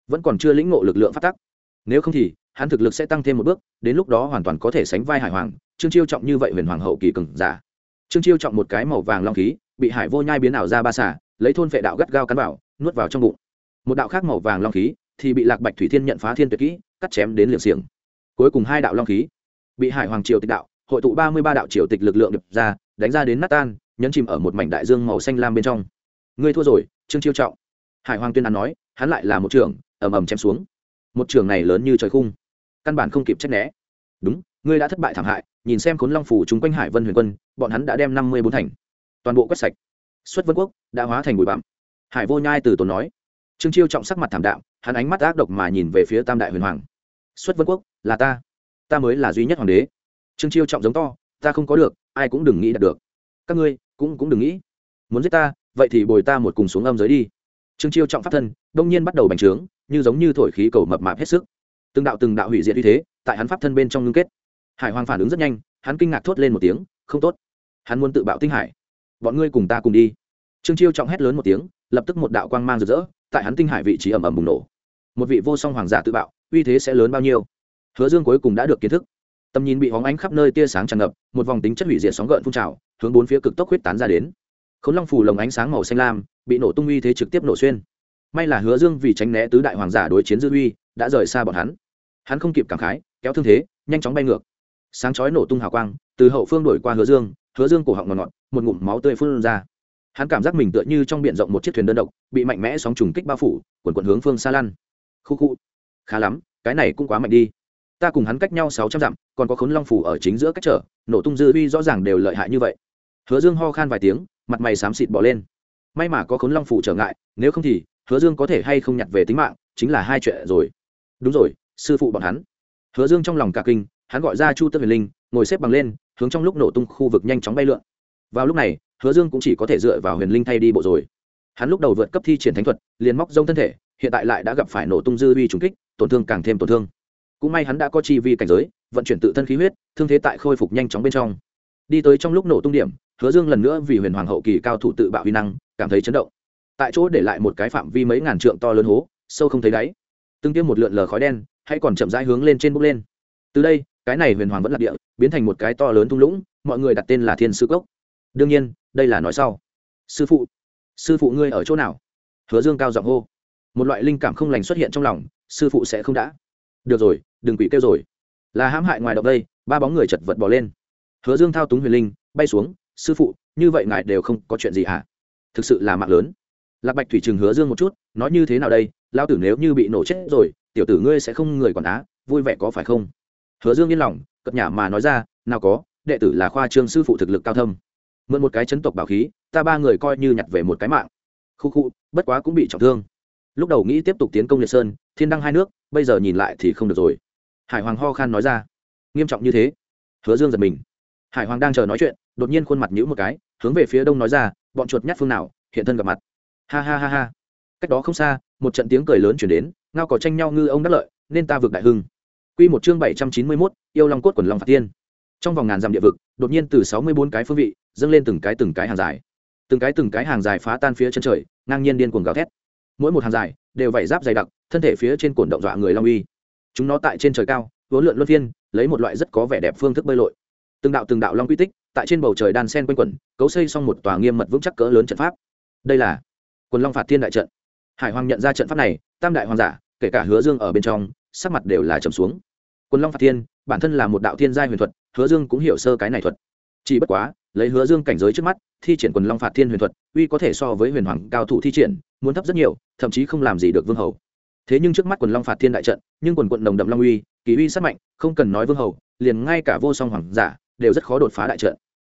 vẫn còn chưa lĩnh ngộ lực lượng phát tắc nếu không thì, hắn thực lực sẽ tăng thêm một bước, đến lúc đó hoàn toàn có thể sánh vai hải hoàng, trương chiêu trọng như vậy huyền hoàng hậu kỳ cừng giả. Trương chiêu trọng một cái màu vàng long khí, bị hải vô nhai biến ảo ra ba xả lấy thôn vệ đạo gắt gao cắn vào, nuốt vào trong bụng. Một đạo khác màu vàng long khí, thì bị lạc bạch thủy thiên nhận phá thiên tuyệt kỹ, cắt chém đến liệng xiềng. Cuối cùng hai đạo long khí, bị hải hoàng triều tịch đạo, hội tụ ba mươi ba đạo triều tịch lực lượng đập ra, đánh ra đến nát tan, nhấn chìm ở một mảnh đại dương màu xanh lam bên trong. Ngươi thua rồi, trương chiêu trọng. Hải hoàng tuyên án nói, hắn lại là một trường ầm ầm chém xuống một trường này lớn như trời khung. Căn bản không kịp trách né. Đúng, ngươi đã thất bại thảm hại, nhìn xem khốn long phủ chúng quanh hải vân huyền quân, bọn hắn đã đem năm mươi bốn thành. Toàn bộ quét sạch. Xuất vân quốc đã hóa thành bụi bặm. Hải vô nhai từ tốn nói. Trương chiêu trọng sắc mặt thảm đạm, hắn ánh mắt ác độc mà nhìn về phía tam đại huyền hoàng. Xuất vân quốc, là ta. Ta mới là duy nhất hoàng đế. Trương chiêu trọng giống to, ta không có được, ai cũng đừng nghĩ đạt được. Các ngươi cũng cũng đừng nghĩ. Muốn giết ta, vậy thì bồi ta một cùng xuống âm giới đi. Trương chiêu trọng pháp thân, đông nhiên bắt đầu bành trướng như giống như thổi khí cầu mập mạp hết sức. Từng đạo từng đạo hủy diệt như thế, tại hắn pháp thân bên trong ngưng kết. Hải hoàng phản ứng rất nhanh, hắn kinh ngạc thốt lên một tiếng, không tốt. Hắn muốn tự bạo tinh hải. Bọn ngươi cùng ta cùng đi. Trương chiêu trọng hét lớn một tiếng, lập tức một đạo quang mang rực rỡ, tại hắn tinh hải vị trí ẩm ẩm bùng nổ. Một vị vô song hoàng giả tự bạo, uy thế sẽ lớn bao nhiêu? Hứa dương cuối cùng đã được kiến thức. Tầm nhìn bị hóng ánh khắp nơi tia sáng tràn ngập, một vòng tính chất hủy diệt sóng gợn phun trào, hướng bốn phía cực tốc huyết tán ra đến. Khốn long phủ lồng ánh sáng màu xanh lam, bị nổ tung uy thế trực tiếp nổ xuyên may là hứa dương vì tránh né tứ đại hoàng giả đối chiến dư uy, đã rời xa bọn hắn. Hắn không kịp cảm khái, kéo thương thế, nhanh chóng bay ngược. Sáng chói nổ tung hào quang, từ hậu phương đổi qua hứa dương hứa dương cổ họng ngọt ngọt, một ngụm máu tươi phun ra. Hắn cảm giác mình tựa như trong b i ể n rộng một chiếc thuyền đơn độc, bị mạnh mẽ sóng trùng kích bao phủ, quần quần hướng phương xa lăn. Khu khu. Khá lắm, cái này cũng quá mạnh đi. Ta cùng hắn cách nhau sáu trăm dặm, còn có khốn long phủ ở chính giữa cách trở, nổ tung dư uy rõ ràng đều lợi hại như vậy. Hứa dương ho khan vài tiếng, mặt mày xám xịt bỏ lên. May mà có khốn long phủ trở ngại, nếu không thì hứa dương có thể hay không nhặt về tính mạng, chính là hai chuyện rồi. Đúng rồi, sư phụ bọn hắn. Hứa dương trong lòng cả kinh, hắn gọi ra chu tất huyền linh, ngồi xếp bằng lên, hướng trong lúc nổ tung khu vực nhanh chóng bay lượn. Vào lúc này, hứa dương cũng chỉ có thể dựa vào huyền linh thay đi bộ rồi. Hắn lúc đầu vượt cấp thi triển thánh thuật, liền móc rông thân thể, hiện tại lại đã gặp phải nổ tung dư uy trùng kích, tổn thương càng thêm tổn thương. Cũng may hắn đã có chi vi cảnh giới, vận chuyển tự thân khí huyết, thương thế tại khôi phục nhanh chóng bên trong. Đi tới trong lúc nổ tung điểm, hứa dương lần nữa vì huyền hoàng hậu kỳ cao thủ tự bạo huy năng, cảm thấy chấn động tại chỗ để lại một cái phạm vi mấy ngàn trượng to lớn hố, sâu không thấy đáy. Tương tiêm một lượn lờ khói đen hay còn chậm rãi hướng lên trên bốc lên. Từ đây, cái này huyền hoàng vẫn lạc địa, biến thành một cái to lớn thung lũng, mọi người đặt tên là thiên sư cốc. Đương nhiên, đây là nói sau. Sư phụ sư phụ ngươi ở chỗ nào? Hứa dương cao giọng hô. Một loại linh cảm không lành xuất hiện trong lòng, sư phụ sẽ không đã. Được rồi, đừng quỷ kêu rồi. Là hãm hại ngoài động đây, ba bóng người chật vật bỏ lên. Hứa dương thao túng huyền linh, bay xuống. Sư phụ, như vậy ngài đều không có chuyện gì hả? Thực sự là mạng lớn lạc bạch thủy trường hứa dương một chút, nói như thế nào đây? Lao tử nếu như bị nổ chết rồi, tiểu tử ngươi sẽ không người quản á, vui vẻ có phải không? Hứa dương yên lòng cất nhà mà nói ra, nào có, đệ tử là khoa trương sư phụ thực lực cao thâm. Mượn một cái chấn tộc bảo khí, ta ba người coi như nhặt về một cái mạng. Khu khu, bất quá cũng bị trọng thương. Lúc đầu nghĩ tiếp tục tiến công liệt sơn, thiên đăng hai nước, bây giờ nhìn lại thì không được rồi. Hải hoàng ho khan nói ra. Nghiêm trọng như thế. Hứa dương giật mình. Hải hoàng đang chờ nói chuyện, đột nhiên khuôn mặt nhữ một cái, hướng về phía đông nói ra, bọn chuột nhát phương nào, hiện thân gặp mặt ha ha ha ha cách đó không xa một trận tiếng cười lớn chuyển đến ngao có tranh nhau ngư ông đắc lợi nên ta vực đại hưng Quy một chương bảy trăm chín mươi 791, yêu long cốt quần long phạt tiên. Trong vòng ngàn dặm địa vực, đột nhiên từ sáu mươi bốn cái phương vị, dâng lên từng cái từng cái hàng dài. Từng cái từng cái hàng dài phá tan phía chân trời, ngang nhiên điên cuồng gào thét. Mỗi một hàng dài đều vảy giáp dày đặc, thân thể phía trên cuộn động dọa người long uy. Chúng nó tại trên trời cao, uốn lượn luân phiên, lấy một loại rất có vẻ đẹp phương thức bơi lội. Từng đạo từng đạo long quy tích, tại trên bầu trời đan sen quanh quẩn, cấu xây xong một tòa nghiêm mật vững chắc cỡ lớn trận pháp. Đây là Quần Long phạt thiên đại trận. Hải Hoàng nhận ra trận pháp này, tam đại hoàng giả, kể cả Hứa Dương ở bên trong, sắc mặt đều là trầm xuống. Quần long phạt thiên bản thân là một đạo thiên giai huyền thuật hứa dương cũng hiểu sơ cái này thuật. Chỉ bất quá lấy hứa dương cảnh giới trước mắt thi triển quần long phạt thiên huyền thuật uy có thể so với huyền hoàng cao thủ thi triển muốn thấp rất nhiều thậm chí không làm gì được vương hầu. Thế nhưng trước mắt quần long phạt thiên đại trận nhưng quần quận đồng đậm long uy kỳ uy sát mạnh không cần nói vương hầu liền ngay cả vô song hoàng giả đều rất khó đột phá đại trận.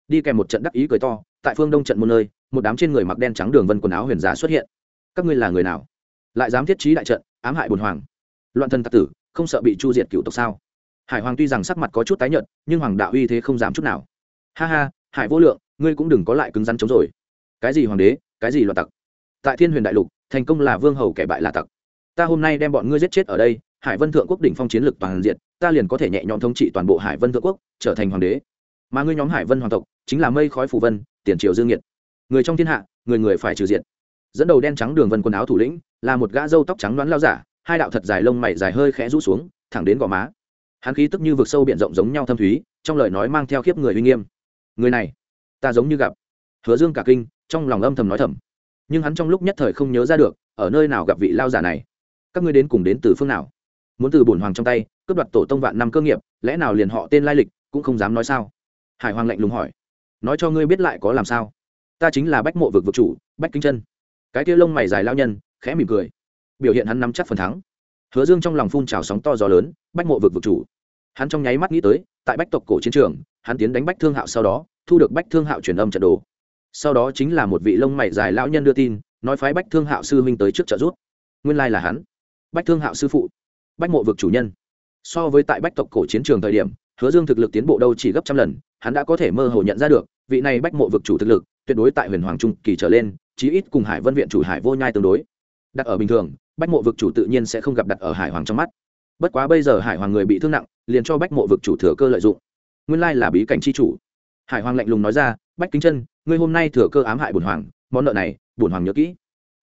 Đi kèm một trận đắc ý cười to tại phương đông trận một nơi một đám trên người mặc đen trắng đường vân quần áo huyền giả xuất hiện. Các ngươi là người nào? Lại dám thiết trí đại trận, ám hại bồn hoàng? Loạn thần tặc tử, không sợ bị chu diệt cựu tộc sao? Hải hoàng tuy rằng sắc mặt có chút tái nhợt, nhưng hoàng đạo uy thế không dám chút nào. Ha ha, hải vô lượng, ngươi cũng đừng có lại cứng rắn chống rồi. Cái gì hoàng đế, cái gì loạn tặc? Tại thiên huyền đại lục, thành công là vương hầu kẻ bại là tặc. Ta hôm nay đem bọn ngươi giết chết ở đây, hải vân thượng quốc đỉnh phong chiến lực toàn diện, ta liền có thể nhẹ nhõm thống trị toàn bộ hải vân thượng quốc, trở thành hoàng đế. Mà ngươi nhóm hải vân hoàng tộc, chính là mây khói phù vân, tiền triều dương nhiệt người trong thiên hạ, người người phải trừ diện dẫn đầu đen trắng đường vân quần áo thủ lĩnh, là một gã râu tóc trắng đoán lao giả, hai đạo thật dài lông mày dài hơi khẽ rũ xuống, thẳng đến gò má. Hắn khí tức như vực sâu biển rộng giống nhau thâm thúy, trong lời nói mang theo khiếp người uy nghiêm. Người này, ta giống như gặp. Hứa dương cả kinh, trong lòng âm thầm nói thầm. Nhưng hắn trong lúc nhất thời không nhớ ra được, ở nơi nào gặp vị lao giả này. Các ngươi đến cùng đến từ phương nào? Muốn từ bổn hoàng trong tay, cướp đoạt tổ tông vạn năm cơ nghiệp, lẽ nào liền họ tên lai lịch, cũng không dám nói sao? Hải hoàng lạnh lùng hỏi. Nói cho ngươi biết lại có làm sao? Ta chính là bách mộ vực vực chủ, bách kinh chân. Cái kia lông mày dài lao nhân, khẽ mỉm cười. Biểu hiện hắn nắm chắc phần thắng. Hứa dương trong lòng phun trào sóng to gió lớn, bách mộ vực vực chủ. Hắn trong nháy mắt nghĩ tới, tại bách tộc cổ chiến trường, hắn tiến đánh bách thương hạo sau đó, thu được bách thương hạo truyền âm trận đồ. Sau đó chính là một vị lông mày dài lão nhân đưa tin, nói phái bách thương hạo sư huynh tới trước trợ giúp. nguyên lai là hắn. Bách thương hạo sư phụ. Bách mộ vực chủ nhân. So với tại bách tộc cổ chiến trường thời điểm, hứa dương thực lực tiến bộ đâu chỉ gấp trăm lần, hắn đã có thể mơ hồ nhận ra được, vị này bách mộ vực chủ thực lực tuyệt đối tại huyền hoàng trung kỳ trở lên, chí ít cùng hải vân viện chủ hải vô nhai tương đối. Đặt ở bình thường, bách mộ vực chủ tự nhiên sẽ không gặp đặt ở hải hoàng trong mắt. Bất quá bây giờ hải hoàng người bị thương nặng, liền cho bách mộ vực chủ thừa cơ lợi dụng. Nguyên lai là bí cảnh c h i chủ. Hải hoàng lạnh lùng nói ra, bách kính chân, ngươi hôm nay thừa cơ ám hại bùn hoàng, món nợ này bùn hoàng nhớ kỹ.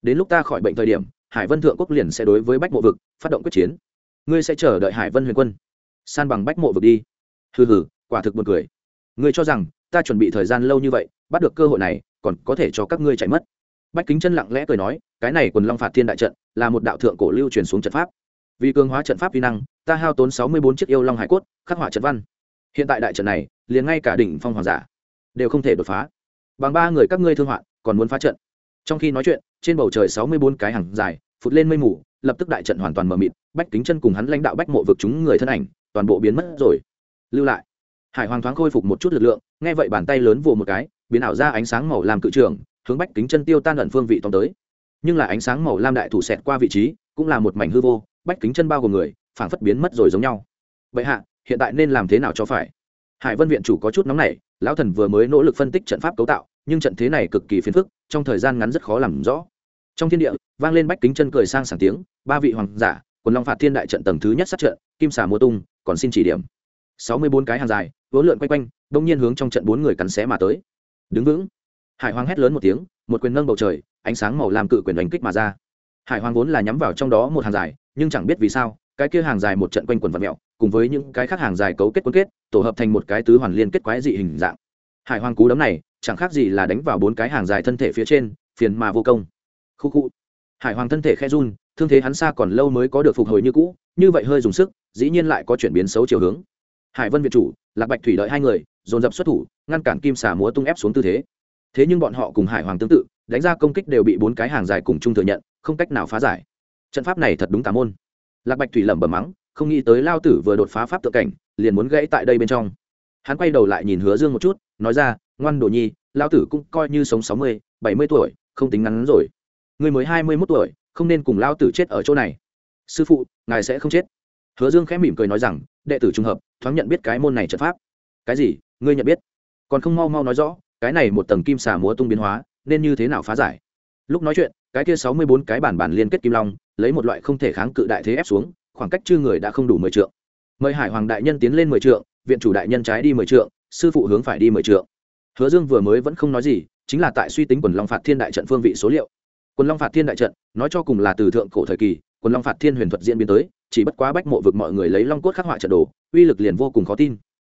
Đến lúc ta khỏi bệnh thời điểm, hải vân thượng quốc liền sẽ đối với bách mộ vực phát động quyết chiến. Ngươi sẽ chờ đợi hải vân huyền quân. San bằng bách mộ vực đi. Hừ hừ, quả thực buồn cười. Ngươi cho rằng ta chuẩn bị thời gian lâu như vậy bắt được cơ hội này, còn có thể cho các ngươi chạy mất. Bách kính chân lặng lẽ cười nói, cái này quần long phạt thiên đại trận, là một đạo thượng cổ lưu truyền xuống trận pháp. Vì cường hóa trận pháp vi năng, ta hao tốn sáu mươi bốn chiếc yêu long hải cốt, khắc họa trận văn. Hiện tại đại trận này, liền ngay cả đỉnh phong hoàng giả, đều không thể đột phá. Bằng ba người các ngươi thương hoạn còn muốn phá trận. Trong khi nói chuyện, trên bầu trời sáu mươi bốn cái hàng dài, phụt lên mây mù, lập tức đại trận hoàn toàn mờ mịt, bách kính chân cùng hắn lãnh đạo bách mộ vực chúng người thân ảnh, toàn bộ biến mất rồi. Lưu lại. Hải hoàng thoáng khôi phục một chút lực lượng, nghe vậy bàn tay lớn vồ một cái biến ảo ra ánh sáng màu làm cự trường, hướng bách kính chân tiêu tan ẩn phương vị tóm tới. Nhưng là ánh sáng màu lam đại thủ xẹt qua vị trí, cũng là một mảnh hư vô, bách kính chân bao gồm người, phảng phất biến mất rồi giống nhau. Vậy hạ, hiện tại nên làm thế nào cho phải? Hải vân viện chủ có chút nóng này lão thần vừa mới nỗ lực phân tích trận pháp cấu tạo, nhưng trận thế này cực kỳ phiền phức, trong thời gian ngắn rất khó làm rõ. Trong thiên địa, vang lên bách kính chân cười sang sảng tiếng, ba vị hoàng giả, quần long phạt thiên đại trận tầng thứ nhất sát trận, kim xà mùa tung, còn xin chỉ điểm. Sáu mươi bốn cái hàng dài vốn lượn quay quanh, đông nhiên hướng trong trận bốn người cắn xé mà tới đứng vững. Hải hoàng hét lớn một tiếng, một quyền nâng bầu trời, ánh sáng màu làm cự quyền đánh kích mà ra. Hải hoàng vốn là nhắm vào trong đó một hàng dài, nhưng chẳng biết vì sao, cái kia hàng dài một trận quanh quần vật mẹo, cùng với những cái khác hàng dài cấu kết quân kết, tổ hợp thành một cái tứ hoàn liên kết quái dị hình dạng. Hải hoàng cú đấm này, chẳng khác gì là đánh vào bốn cái hàng dài thân thể phía trên, phiền mà vô công. Khu khu. Hải hoàng thân thể khe run, thương thế hắn xa còn lâu mới có được phục hồi như cũ, như vậy hơi dùng sức, dĩ nhiên lại có chuyển biến xấu chiều hướng. Hải vân việt chủ, lạc bạch thủy đợi hai người dồn dập xuất thủ, ngăn cản kim xà múa tung ép xuống tư thế. Thế nhưng bọn họ cùng hải hoàng tương tự, đánh ra công kích đều bị bốn cái hàng dài cùng chung thừa nhận, không cách nào phá giải. Trận pháp này thật đúng tà môn. Lạc bạch thủy lẩm bẩm mắng, không nghĩ tới lao tử vừa đột phá pháp tự cảnh, liền muốn gãy tại đây bên trong. Hắn quay đầu lại nhìn hứa dương một chút, nói ra, ngoan đồ nhi, lao tử cũng coi như sống sáu mươi, bảy mươi tuổi, không tính ngắn rồi. Người mới hai mươi mốt tuổi, không nên cùng lao tử chết ở chỗ này. Sư phụ, ngài sẽ không chết. Hứa dương khẽ mỉm cười nói rằng, đệ tử trùng hợp, thoáng nhận biết cái môn này trận pháp. Cái gì? Ngươi nhận biết. Còn không mau mau nói rõ, cái này một tầng kim xà múa tung biến hóa, nên như thế nào phá giải? Lúc nói chuyện, cái kia sáu mươi bốn cái bản bản liên kết kim long, lấy một loại không thể kháng cự đại thế ép xuống, khoảng cách chư người đã không đủ mười trượng. Mời hải hoàng đại nhân tiến lên mười trượng, viện chủ đại nhân trái đi mười trượng, sư phụ hướng phải đi mười trượng. Hứa dương vừa mới vẫn không nói gì, chính là tại suy tính quần long phạt thiên đại trận phương vị số liệu. Quần long phạt thiên đại trận, nói cho cùng là từ thượng cổ thời kỳ, quần long phạt thiên huyền thuật diễn biến tới, chỉ bất quá bách mộ vực mọi người lấy long cốt khắc họa trận đồ, uy lực liền vô cùng khó tin.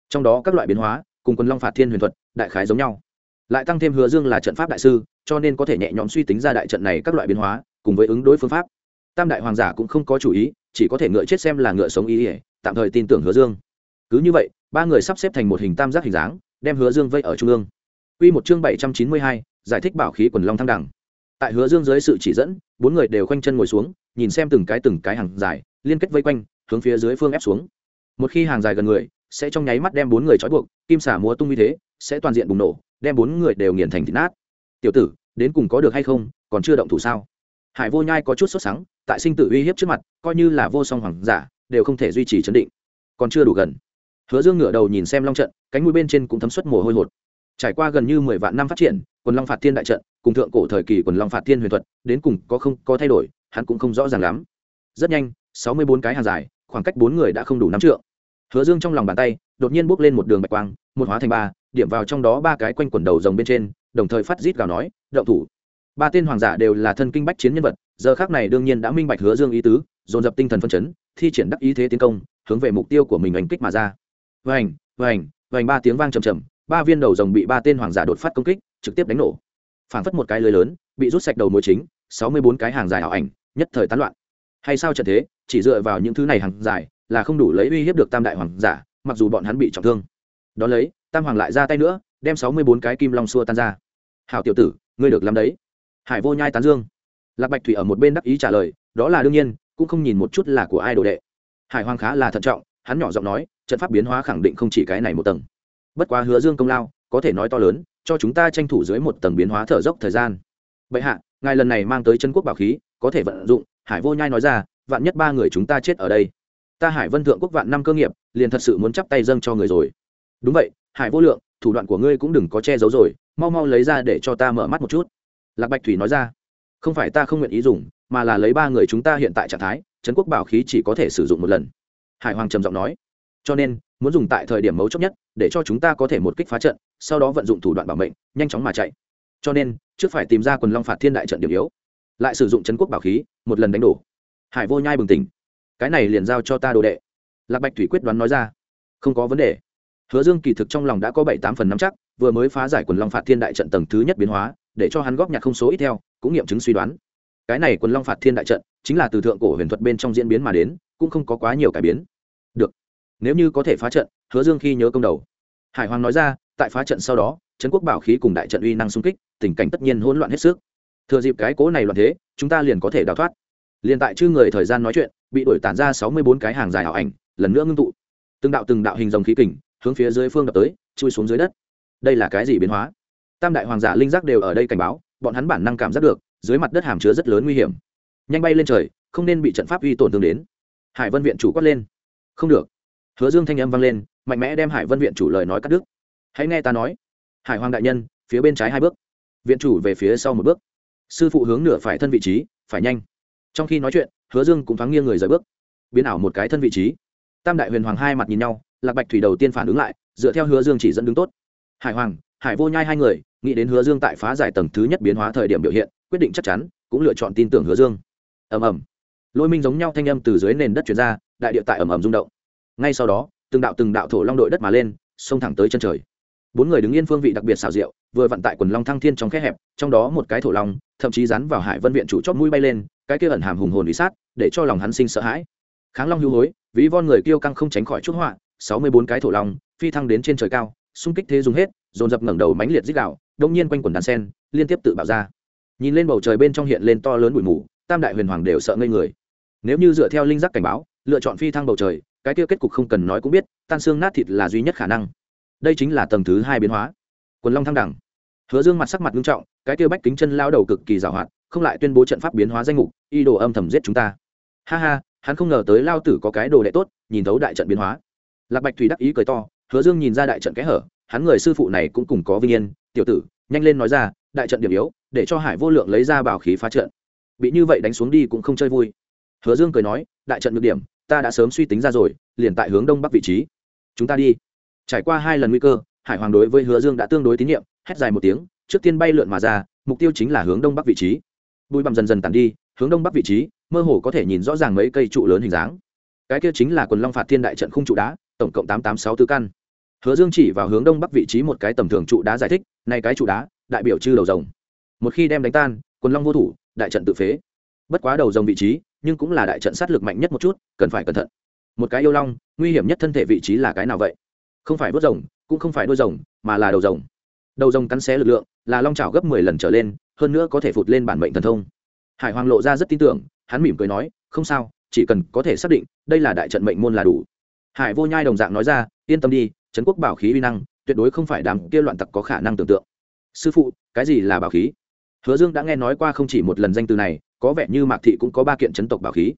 Trong đó các loại biến hóa cùng quần long phạt thiên huyền thuật đại khái giống nhau lại tăng thêm hứa dương là trận pháp đại sư cho nên có thể nhẹ nhõm suy tính ra đại trận này các loại biến hóa cùng với ứng đối phương pháp tam đại hoàng giả cũng không có chủ ý chỉ có thể ngựa chết xem là ngựa sống ý ỉa tạm thời tin tưởng hứa dương cứ như vậy ba người sắp xếp thành một hình tam giác hình dáng đem hứa dương vây ở trung ương Quy một chương bảy trăm chín mươi hai, giải thích bảo khí quần long thăng đẳng. Tại Hứa Dương dưới sự chỉ dẫn, bốn người đều khoanh chân ngồi xuống, nhìn xem từng cái từng cái hàng dài, liên kết vây quanh, hướng phía dưới phương ép xuống. Một khi hàng dài gần người, sẽ trong nháy mắt đem bốn người trói buộc, kim xả múa tung như thế, sẽ toàn diện bùng nổ, đem bốn người đều nghiền thành thịt nát. Tiểu tử, đến cùng có được hay không, còn chưa động thủ sao? Hải Vô Nhai có chút sốt sắng, tại sinh tử uy hiếp trước mặt, coi như là vô song hoàng giả, đều không thể duy trì chấn định. Còn chưa đủ gần. Hứa Dương ngửa đầu nhìn xem long trận, cánh mũi bên trên cũng thấm suất mồ hôi hột trải qua gần như mười vạn năm phát triển quần long phạt thiên đại trận cùng thượng cổ thời kỳ quần long phạt thiên huyền thuật đến cùng có không có thay đổi hắn cũng không rõ ràng lắm rất nhanh sáu mươi bốn cái hàng dài khoảng cách bốn người đã không đủ năm trượng hứa dương trong lòng bàn tay, đột nhiên bốc lên một đường bạch quang, một hóa thành ba, điểm vào trong đó ba cái quanh quần đầu rồng bên trên, đồng thời phát rít gào nói, động thủ. Ba tên hoàng giả đều là thân kinh bách chiến nhân vật, giờ khác này đương nhiên đã minh bạch hứa dương ý tứ, dồn dập tinh thần phân chấn, thi triển đắc ý thế tiến công, hướng về mục tiêu của mình đánh kích mà ra. Vành vành vành ba tiếng vang trầm trầm, ba viên đầu rồng bị ba tên hoàng giả đột phát công kích, trực tiếp đánh nổ. Phảng phất một cái lưới lớn, bị rút sạch đầu mối chính, sáu mươi bốn cái hàng dài ảo ảnh, nhất thời tán loạn. Hay sao trận thế, chỉ dựa vào những thứ này hàng dài là không đủ lấy uy hiếp được tam đại hoàng giả, mặc dù bọn hắn bị trọng thương. Đón lấy, tam hoàng lại ra tay nữa, đem sáu mươi bốn cái kim long xua tan ra. Hảo tiểu tử, ngươi được làm đấy. Hải vô nhai tán dương. Lạc bạch thủy ở một bên đắc ý trả lời, đó là đương nhiên, cũng không nhìn một chút là của ai đồ đệ. Hải hoàng khá là thận trọng, hắn nhỏ giọng nói, trận pháp biến hóa khẳng định không chỉ cái này một tầng. Bất quá hứa dương công lao, có thể nói to lớn, cho chúng ta tranh thủ dưới một tầng biến hóa thở dốc thời gian. Bệ hạ, ngài lần này mang tới chân quốc bảo khí, có thể vận dụng. Hải vô nhai nói ra, vạn nhất ba người chúng ta chết ở đây ta hải vân thượng quốc vạn năm cơ nghiệp, liền thật sự muốn chắp tay dâng cho người rồi. Đúng vậy, hải vô lượng, thủ đoạn của ngươi cũng đừng có che giấu rồi, mau mau lấy ra để cho ta mở mắt một chút. Lạc bạch thủy nói ra. Không phải ta không nguyện ý dùng, mà là lấy ba người chúng ta hiện tại trạng thái, trấn quốc bảo khí chỉ có thể sử dụng một lần. Hải hoàng trầm giọng nói. Cho nên, muốn dùng tại thời điểm mấu chốt nhất, để cho chúng ta có thể một kích phá trận, sau đó vận dụng thủ đoạn bảo mệnh, nhanh chóng mà chạy. Cho nên, trước phải tìm ra quần long phạt thiên đại trận điểm yếu, lại sử dụng Trấn quốc bảo khí, một lần đánh đổ. Hải vô nhai bừng tỉnh cái này liền giao cho ta đồ đệ. Lạc bạch thủy quyết đoán nói ra. Không có vấn đề. Hứa dương kỳ thực trong lòng đã có bảy tám phần nắm chắc, vừa mới phá giải quần long phạt thiên đại trận tầng thứ nhất biến hóa, để cho hắn góp nhặt không số ít theo, cũng nghiệm chứng suy đoán. Cái này quần long phạt thiên đại trận, chính là từ thượng cổ huyền thuật bên trong diễn biến mà đến, cũng không có quá nhiều cải biến. Được. Nếu như có thể phá trận, hứa dương khi nhớ công đầu. Hải hoàng nói ra, tại phá trận sau đó, trấn quốc bảo khí cùng đại trận uy năng xung kích, tình cảnh tất nhiên hỗn loạn hết sức. Thừa dịp cái cố này loạn thế, chúng ta liền có thể đào thoát. Liền tại chư người thời gian nói chuyện bị đổi tản ra sáu mươi bốn cái hàng dài ảo ảnh, lần nữa ngưng tụ. Từng đạo từng đạo hình dòng khí kình, hướng phía dưới phương đập tới, chui xuống dưới đất. Đây là cái gì biến hóa? Tam đại hoàng giả linh giác đều ở đây cảnh báo, bọn hắn bản năng cảm giác được, dưới mặt đất hàm chứa rất lớn nguy hiểm. Nhanh bay lên trời, không nên bị trận pháp uy tổn thương đến. Hải vân viện chủ quát lên. Không được. Hứa dương thanh âm vang lên, mạnh mẽ đem hải vân viện chủ lời nói cắt đứt. Hãy nghe ta nói. Hải hoàng đại nhân, phía bên trái hai bước. Viện chủ về phía sau một bước. Sư phụ hướng nửa phải thân vị trí, phải nhanh trong khi nói chuyện, hứa dương cũng thoáng nghiêng người rời bước, biến ảo một cái thân vị trí. Tam đại huyền hoàng hai mặt nhìn nhau, lạc bạch thủy đầu tiên phản ứng lại, dựa theo hứa dương chỉ dẫn đứng tốt. Hải hoàng, hải vô nhai hai người, nghĩ đến hứa dương tại phá giải tầng thứ nhất biến hóa thời điểm biểu hiện, quyết định chắc chắn, cũng lựa chọn tin tưởng hứa dương. Ầm ầm. Lôi minh giống nhau thanh âm từ dưới nền đất chuyển ra, đại địa tại ầm ầm rung động. Ngay sau đó, từng đạo từng đạo thổ long đội đất mà lên, xông thẳng tới chân trời bốn người đứng yên phương vị đặc biệt xảo rượu vừa vận tại quần long thăng thiên trong khe hẹp, trong đó một cái thổ long, thậm chí rắn vào hải vân viện chủ chót mũi bay lên, cái kia ẩn hàm hùng hồn ý sát, để cho lòng hắn sinh sợ hãi. Kháng long hưu hối, ví von người kêu căng không tránh khỏi chút họa, sáu mươi bốn cái thổ long, phi thăng đến trên trời cao, xung kích thế dùng hết, dồn dập ngẩng đầu mánh liệt dích đạo đông nhiên quanh quần đàn sen, liên tiếp tự bạo ra. Nhìn lên bầu trời bên trong hiện lên to lớn bụi mù, tam đại huyền hoàng đều sợ ngây người. Nếu như dựa theo linh giác cảnh báo, lựa chọn phi thăng bầu trời, cái kia kết cục không cần nói cũng biết, tan xương nát thịt là duy nhất khả năng đây chính là tầng thứ hai biến hóa. Quần long thăng đẳng. Hứa dương mặt sắc mặt nghiêm trọng, cái kêu bách kính chân lao đầu cực kỳ giàu hoạt, không lại tuyên bố trận pháp biến hóa danh mục y đồ âm thầm giết chúng ta. Ha ha, hắn không ngờ tới lao tử có cái đồ đệ tốt, nhìn thấu đại trận biến hóa. Lạc bạch thủy đắc ý cười to, hứa dương nhìn ra đại trận kẽ hở, hắn người sư phụ này cũng cùng có vinh yên. Tiểu tử, nhanh lên nói ra, đại trận điểm yếu, để cho hải vô lượng lấy ra bảo khí phá trận. Bị như vậy đánh xuống đi cũng không chơi vui. Hứa dương cười nói, đại trận nhược điểm, ta đã sớm suy tính ra rồi, liền tại hướng đông bắc vị trí. Chúng ta đi trải qua hai lần nguy cơ, hải hoàng đối với hứa dương đã tương đối tín nhiệm, hét dài một tiếng, trước tiên bay lượn mà ra, mục tiêu chính là hướng đông bắc vị trí. Bụi bặm dần dần tàn đi, hướng đông bắc vị trí, mơ hồ có thể nhìn rõ ràng mấy cây trụ lớn hình dáng. Cái kia chính là quần long phạt thiên đại trận khung trụ đá, tổng cộng tám tám sáu tư căn. Hứa dương chỉ vào hướng đông bắc vị trí một cái tầm thường trụ đá giải thích nay cái trụ đá, đại biểu chư đầu rồng. Một khi đem đánh tan, quần long vô thủ, đại trận tự phế. Bất quá đầu rồng vị trí, nhưng cũng là đại trận sát lực mạnh nhất một chút, cần phải cẩn thận. Một cái yêu long, nguy hiểm nhất thân thể vị trí là cái nào vậy? Không phải vớt rồng, cũng không phải đuôi rồng, mà là đầu rồng. Đầu rồng cắn xé lực lượng, là long trào gấp mười lần trở lên, hơn nữa có thể phụt lên bản mệnh thần thông. Hải hoàng lộ ra rất tin tưởng, hắn mỉm cười nói, không sao, chỉ cần có thể xác định, đây là đại trận mệnh môn là đủ. Hải vô nhai đồng dạng nói ra, yên tâm đi, trấn quốc bảo khí uy năng, tuyệt đối không phải đám kia loạn tặc có khả năng tưởng tượng. Sư phụ, cái gì là bảo khí? Hứa dương đã nghe nói qua không chỉ một lần danh từ này, có vẻ như mạc thị cũng có ba kiện chấn tộc bảo khí.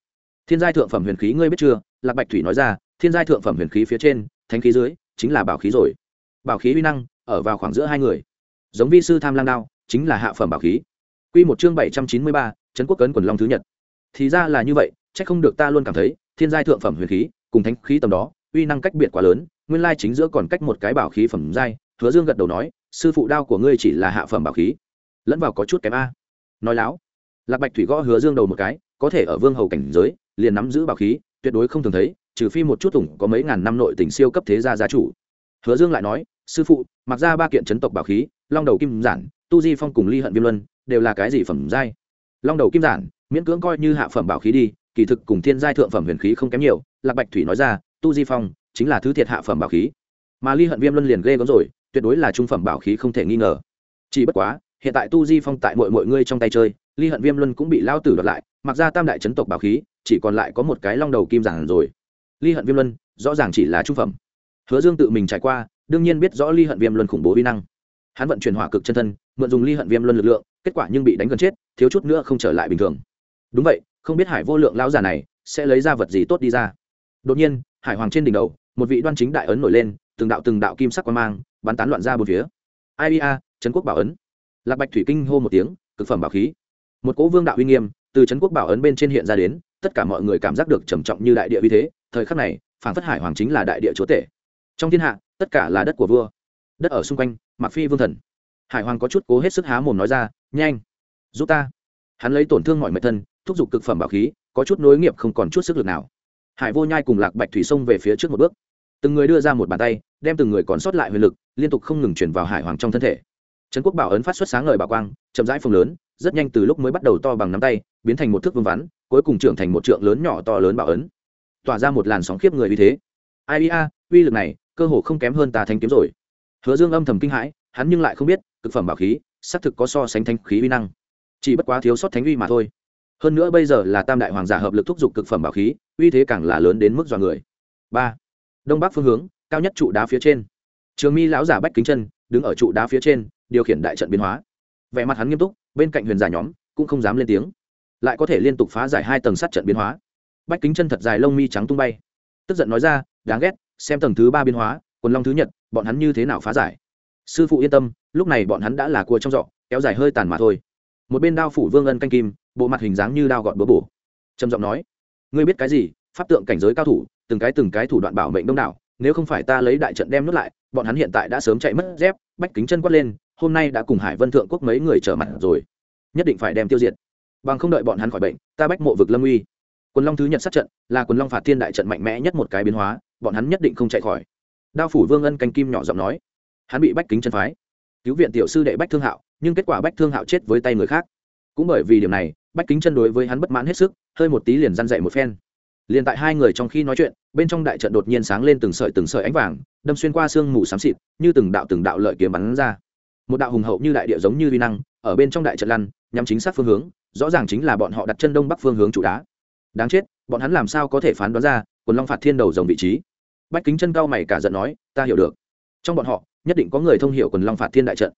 Thiên giai thượng phẩm huyền khí ngươi biết chưa? Lạc bạch thủy nói ra, thiên giai thượng phẩm huyền khí phía trên, thánh khí dưới chính là bảo khí rồi. Bảo khí uy năng, ở vào khoảng giữa hai người. Giống vi sư tham lang đao, chính là hạ phẩm bảo khí. Quy một chương bảy trăm chín mươi ba, trấn quốc cấn quần long thứ nhật. Thì ra là như vậy, chắc không được ta luôn cảm thấy, thiên giai thượng phẩm huyền khí, cùng thánh khí tầm đó, uy năng cách biệt quá lớn, nguyên lai chính giữa còn cách một cái bảo khí phẩm giai. Hứa dương gật đầu nói, sư phụ đao của ngươi chỉ là hạ phẩm bảo khí. Lẫn vào có chút kém a. Nói láo. Lạc bạch thủy gõ hứa dương đầu một cái, có thể ở vương hầu cảnh giới, liền nắm giữ bảo khí, tuyệt đối không thường thấy trừ phi một chút tùng có mấy ngàn năm nội tình siêu cấp thế gia gia chủ. Hứa dương lại nói, sư phụ, mặc ra ba kiện chấn tộc bảo khí, long đầu kim giản, tu di phong cùng ly hận viêm luân, đều là cái gì phẩm giai? Long đầu kim giản, miễn cưỡng coi như hạ phẩm bảo khí đi, kỳ thực cùng thiên giai thượng phẩm huyền khí không kém nhiều, lạc bạch thủy nói ra, tu di phong chính là thứ thiệt hạ phẩm bảo khí. Mà ly hận viêm luân liền ghê gớm rồi, tuyệt đối là trung phẩm bảo khí không thể nghi ngờ. Chỉ bất quá, hiện tại tu di phong tại mọi mọi ngươi trong tay chơi, ly hận viêm luân cũng bị lao tử đoạt lại, mặc ra tam đại chấn tộc bảo khí, chỉ còn lại có một cái long đầu kim giản rồi ly hận viêm luân rõ ràng chỉ là trung phẩm. Hứa dương tự mình trải qua, đương nhiên biết rõ ly hận viêm luân khủng bố vi năng. Hắn vận chuyển hỏa cực chân thân, mượn dùng ly hận viêm luân lực lượng, kết quả nhưng bị đánh gần chết, thiếu chút nữa không trở lại bình thường. Đúng vậy, không biết hải vô lượng lão già này sẽ lấy ra vật gì tốt đi ra. Đột nhiên, hải hoàng trên đỉnh đầu, một vị đoan chính đại ấn nổi lên, từng đạo từng đạo kim sắc quan mang bắn tán loạn ra bốn phía. Ia trấn quốc bảo ấn. Lạc bạch thủy kinh hô một tiếng, cực phẩm bảo khí. Một cỗ vương đạo uy nghiêm từ trấn quốc bảo ấn bên trên hiện ra đến, tất cả mọi người cảm giác được trầm trọng như đại địa uy thế thời khắc này phản phất hải hoàng chính là đại địa chúa tể. Trong thiên hạ, tất cả là đất của vua. Đất ở xung quanh mặc phi vương thần. Hải hoàng có chút cố hết sức há mồm nói ra, nhanh, giúp ta. Hắn lấy tổn thương mọi mệnh thân, thúc giục cực phẩm bảo khí, có chút nối nghiệp không còn chút sức lực nào. Hải vô nhai cùng lạc bạch thủy sông về phía trước một bước. Từng người đưa ra một bàn tay, đem từng người còn sót lại huyền lực, liên tục không ngừng chuyển vào hải hoàng trong thân thể. Trấn quốc bảo ấn phát xuất sáng ngời bảo quang, chậm rãi phồng lớn, rất nhanh từ lúc mới bắt đầu to bằng nắm tay, biến thành một thước vương vắn, cuối cùng trưởng thành một trượng lớn nhỏ to lớn bảo ấn tỏa ra một làn sóng khiếp người uy thế. Ai ia uy lực này, cơ hồ không kém hơn ta thanh kiếm rồi. Hứa dương âm thầm kinh hãi, hắn nhưng lại không biết, cực phẩm bảo khí, xác thực có so sánh thanh khí uy năng. Chỉ bất quá thiếu sót thánh uy mà thôi. Hơn nữa bây giờ là tam đại hoàng giả hợp lực thúc giục cực phẩm bảo khí, uy thế càng là lớn đến mức dọa người. Ba, đông bắc phương hướng, cao nhất trụ đá phía trên. Trường mi lão giả bách kính chân đứng ở trụ đá phía trên, điều khiển đại trận biến hóa. Vẻ mặt hắn nghiêm túc, bên cạnh huyền giả nhóm, cũng không dám lên tiếng. Lại có thể liên tục phá giải hai tầng sắt trận biến hóa bách kính chân thật dài lông mi trắng tung bay. Tức giận nói ra, đáng ghét, xem tầng thứ ba biến hóa, quần long thứ nhật, bọn hắn như thế nào phá giải? Sư phụ yên tâm, lúc này bọn hắn đã là cua trong giọ, kéo dài hơi tàn mà thôi. Một bên đao phủ vương ân canh kim, bộ mặt hình dáng như đao gọt búa bổ. Trầm giọng nói, ngươi biết cái gì? Pháp tượng cảnh giới cao thủ, từng cái từng cái thủ đoạn bảo mệnh đông đảo, nếu không phải ta lấy đại trận đem nuốt lại, bọn hắn hiện tại đã sớm chạy mất dép, bách kính chân quát lên, hôm nay đã cùng hải vân thượng quốc mấy người trở mặt rồi, nhất định phải đem tiêu diệt. Bằng không đợi bọn hắn khỏi bệnh, ta bách mộ vực lâm uy quần long thứ nhật sát trận là quần long phạt thiên đại trận mạnh mẽ nhất một cái biến hóa, bọn hắn nhất định không chạy khỏi. Đao phủ vương ân canh kim nhỏ giọng nói, hắn bị bách kính chân phái, cứu viện tiểu sư đệ bách thương hạo, nhưng kết quả bách thương hạo chết với tay người khác. Cũng bởi vì điểm này, bách kính chân đối với hắn bất mãn hết sức, hơi một tí liền răn dậy một phen. Liền tại hai người trong khi nói chuyện, bên trong đại trận đột nhiên sáng lên từng sợi từng sợi ánh vàng, đâm xuyên qua sương mù xám xịt, như từng đạo từng đạo lợi kiếm bắn ra. Một đạo hùng hậu như đại địa giống như vi năng, ở bên trong đại trận lăn, nhắm chính xác phương hướng, rõ ràng chính là bọn họ đặt chân đông bắc phương hướng chủ đá đáng chết, bọn hắn làm sao có thể phán đoán ra, quần long phạt thiên đầu rồng vị trí. Bách kính chân cao mày cả giận nói, ta hiểu được. Trong bọn họ, nhất định có người thông hiểu quần long phạt thiên đại trận.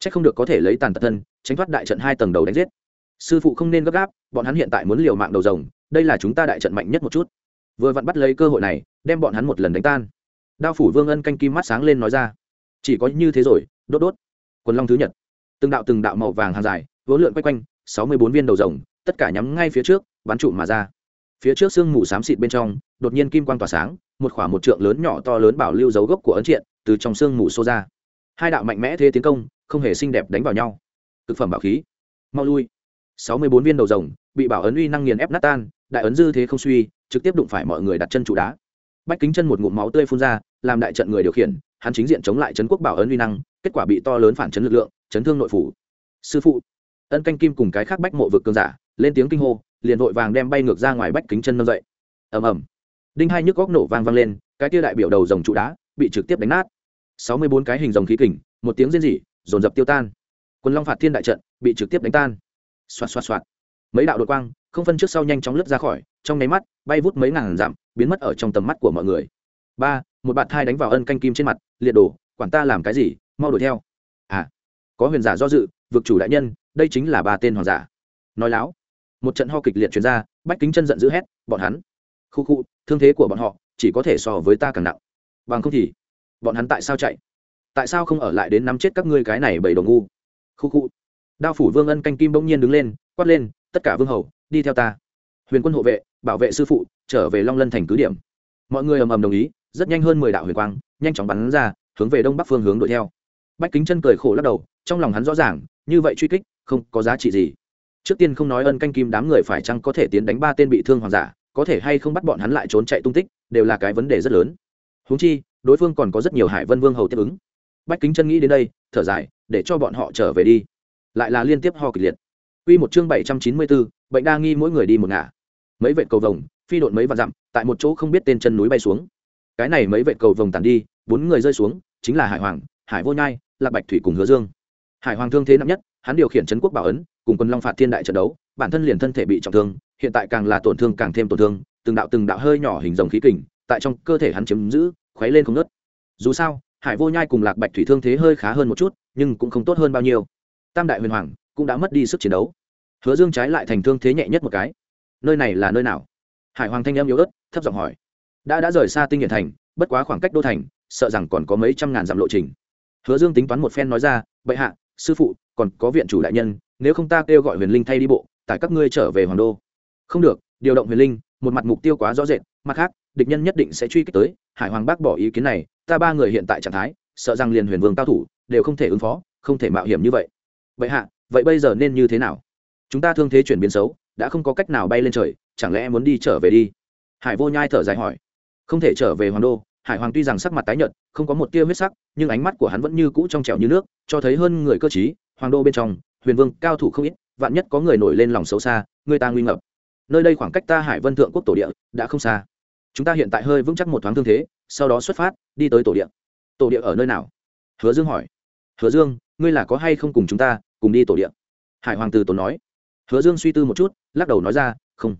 C h ắ c không được có thể lấy tàn tật thân, tránh thoát đại trận hai tầng đầu đánh giết. Sư phụ không nên gấp gáp, bọn hắn hiện tại muốn liều mạng đầu rồng, đây là chúng ta đại trận mạnh nhất một chút. Vừa vặn bắt lấy cơ hội này, đem bọn hắn một lần đánh tan. Đao phủ vương ân canh kim mắt sáng lên nói ra, chỉ có như thế rồi, đốt đốt. Quần long thứ nhật. Từng đạo từng đạo màu vàng hàng dài vỗ lượn quay quanh, sáu mươi bốn viên đầu rồng, tất cả nhắm ngay phía trước, bắn trụ mà ra phía trước sương mù xám xịt bên trong, đột nhiên kim quang tỏa sáng, một khoảng một trượng lớn nhỏ to lớn bảo lưu dấu gốc của ấn triện từ trong sương mù xô ra. Hai đạo mạnh mẽ thế tiến công, không hề xinh đẹp đánh vào nhau. Thực phẩm bảo khí. Mau lui. Sáu mươi bốn viên đầu rồng, bị bảo ấn uy năng nghiền ép nát tan, đại ấn dư thế không suy, trực tiếp đụng phải mọi người đặt chân trụ đá. Bách kính chân một ngụm máu tươi phun ra, làm đại trận người điều khiển, hắn chính diện chống lại trấn quốc bảo ấn uy năng, kết quả bị to lớn phản chấn lực lượng, chấn thương nội phủ. Sư phụ. Ân canh kim cùng cái khác bách mộ vực cơn giả, lên tiếng kinh hô liền vội vàng đem bay ngược ra ngoài bách kính chân nâng dậy. Ầm ầm. Đinh hai nhức góc nổ vang vang lên, cái tia đại biểu đầu rồng trụ đá bị trực tiếp đánh nát. Sáu mươi bốn cái hình rồng khí kình, một tiếng rên rỉ, dồn dập tiêu tan. Quân long phạt thiên đại trận bị trực tiếp đánh tan. Xoạt xoạt xoạt. Mấy đạo đội quang, không phân trước sau nhanh chóng lướt ra khỏi, trong nháy mắt, bay vút mấy ngàn dặm, biến mất ở trong tầm mắt của mọi người. Ba, một bạt thai đánh vào ân canh kim trên mặt, liệt đổ, quản ta làm cái gì, mau đuổi theo. À có huyền giả do dự, vực chủ đại nhân, đây chính là ba tên hoàng giả. Nói láo một trận ho kịch liệt chuyển ra, bách kính chân giận dữ hét, bọn hắn, khu khu, thương thế của bọn họ chỉ có thể so với ta càng nặng. Bằng không thì, bọn hắn tại sao chạy? Tại sao không ở lại đến nắm chết các ngươi cái này bảy đồ ngu? Khu khu. Đao phủ vương ân canh kim bỗng nhiên đứng lên, quát lên, tất cả vương hầu, đi theo ta. Huyền quân hộ vệ, bảo vệ sư phụ, trở về long lân thành cứ điểm. Mọi người ầm ầm đồng ý, rất nhanh hơn mười đạo huyền quang, nhanh chóng bắn ra, hướng về đông bắc phương hướng đuổi theo. Bách kính chân cười khổ lắc đầu, trong lòng hắn rõ ràng, như vậy truy kích, không có giá trị gì trước tiên không nói ân canh kim đám người phải chăng có thể tiến đánh ba tên bị thương hoàng giả có thể hay không bắt bọn hắn lại trốn chạy tung tích đều là cái vấn đề rất lớn húng chi đối phương còn có rất nhiều hải vân vương hầu tiếp ứng bách kính chân nghĩ đến đây thở dài để cho bọn họ trở về đi lại là liên tiếp ho kịch liệt Quy một chương bảy trăm chín mươi bốn, bệnh đa nghi mỗi người đi một ngả. Mấy vệ cầu vồng, phi độn mấy vạn dặm, tại một chỗ không biết tên chân núi bay xuống. Cái này mấy vệ cầu vồng tàn đi, bốn người rơi xuống, chính là Hải Hoàng, Hải Vô Nhai, Lạc Bạch Thủy cùng Hứa Dương. Hải Hoàng thương thế nặng nhất, hắn điều khiển trấn quốc bảo ấn, cùng quân Long phạt thiên đại trận đấu, bản thân liền thân thể bị trọng thương, hiện tại càng là tổn thương càng thêm tổn thương, từng đạo từng đạo hơi nhỏ hình rồng khí kình, tại trong cơ thể hắn chiếm giữ, khuấy lên không ngớt. Dù sao, Hải Vô Nhai cùng Lạc Bạch Thủy thương thế hơi khá hơn một chút, nhưng cũng không tốt hơn bao nhiêu. Tam đại huyền hoàng cũng đã mất đi sức chiến đấu. Hứa Dương trái lại thành thương thế nhẹ nhất một cái. Nơi này là nơi nào? Hải Hoàng thanh em yếu ớt, thấp giọng hỏi. Đã đã rời xa Tinh hiện thành, bất quá khoảng cách đô thành, sợ rằng còn có mấy trăm ngàn dặm lộ trình. Hứa Dương tính toán một phen nói ra, "Bệ hạ, sư phụ, còn có viện chủ đại nhân, nếu không ta kêu gọi Huyền Linh thay đi bộ, tại các ngươi trở về hoàng đô." Không được, điều động Huyền Linh, một mặt mục tiêu quá rõ rệt, mặt khác, địch nhân nhất định sẽ truy kích tới, Hải Hoàng bác bỏ ý kiến này, ta ba người hiện tại trạng thái, sợ rằng liền Huyền Vương cao thủ đều không thể ứng phó, không thể mạo hiểm như vậy. Bệ hạ, vậy bây giờ nên như thế nào? Chúng ta thương thế chuyển biến xấu, đã không có cách nào bay lên trời, chẳng lẽ muốn đi trở về đi? Hải Vô Nhai thở dài hỏi. Không thể trở về hoàng đô, Hải Hoàng tuy rằng sắc mặt tái nhợt, không có một tia huyết sắc, nhưng ánh mắt của hắn vẫn như cũ trong trẻo như nước, cho thấy hơn người cơ trí, hoàng đô bên trong, huyền vương cao thủ không ít, vạn nhất có người nổi lên lòng xấu xa, người ta nguy ngập. Nơi đây khoảng cách ta Hải Vân thượng quốc tổ địa đã không xa. Chúng ta hiện tại hơi vững chắc một thoáng thương thế, sau đó xuất phát, đi tới tổ địa. Tổ địa ở nơi nào? Hứa Dương hỏi. Hứa Dương, ngươi là có hay không cùng chúng ta cùng đi tổ địa? Hải Hoàng từ tổ nói. Hứa Dương suy tư một chút, lắc đầu nói ra, không.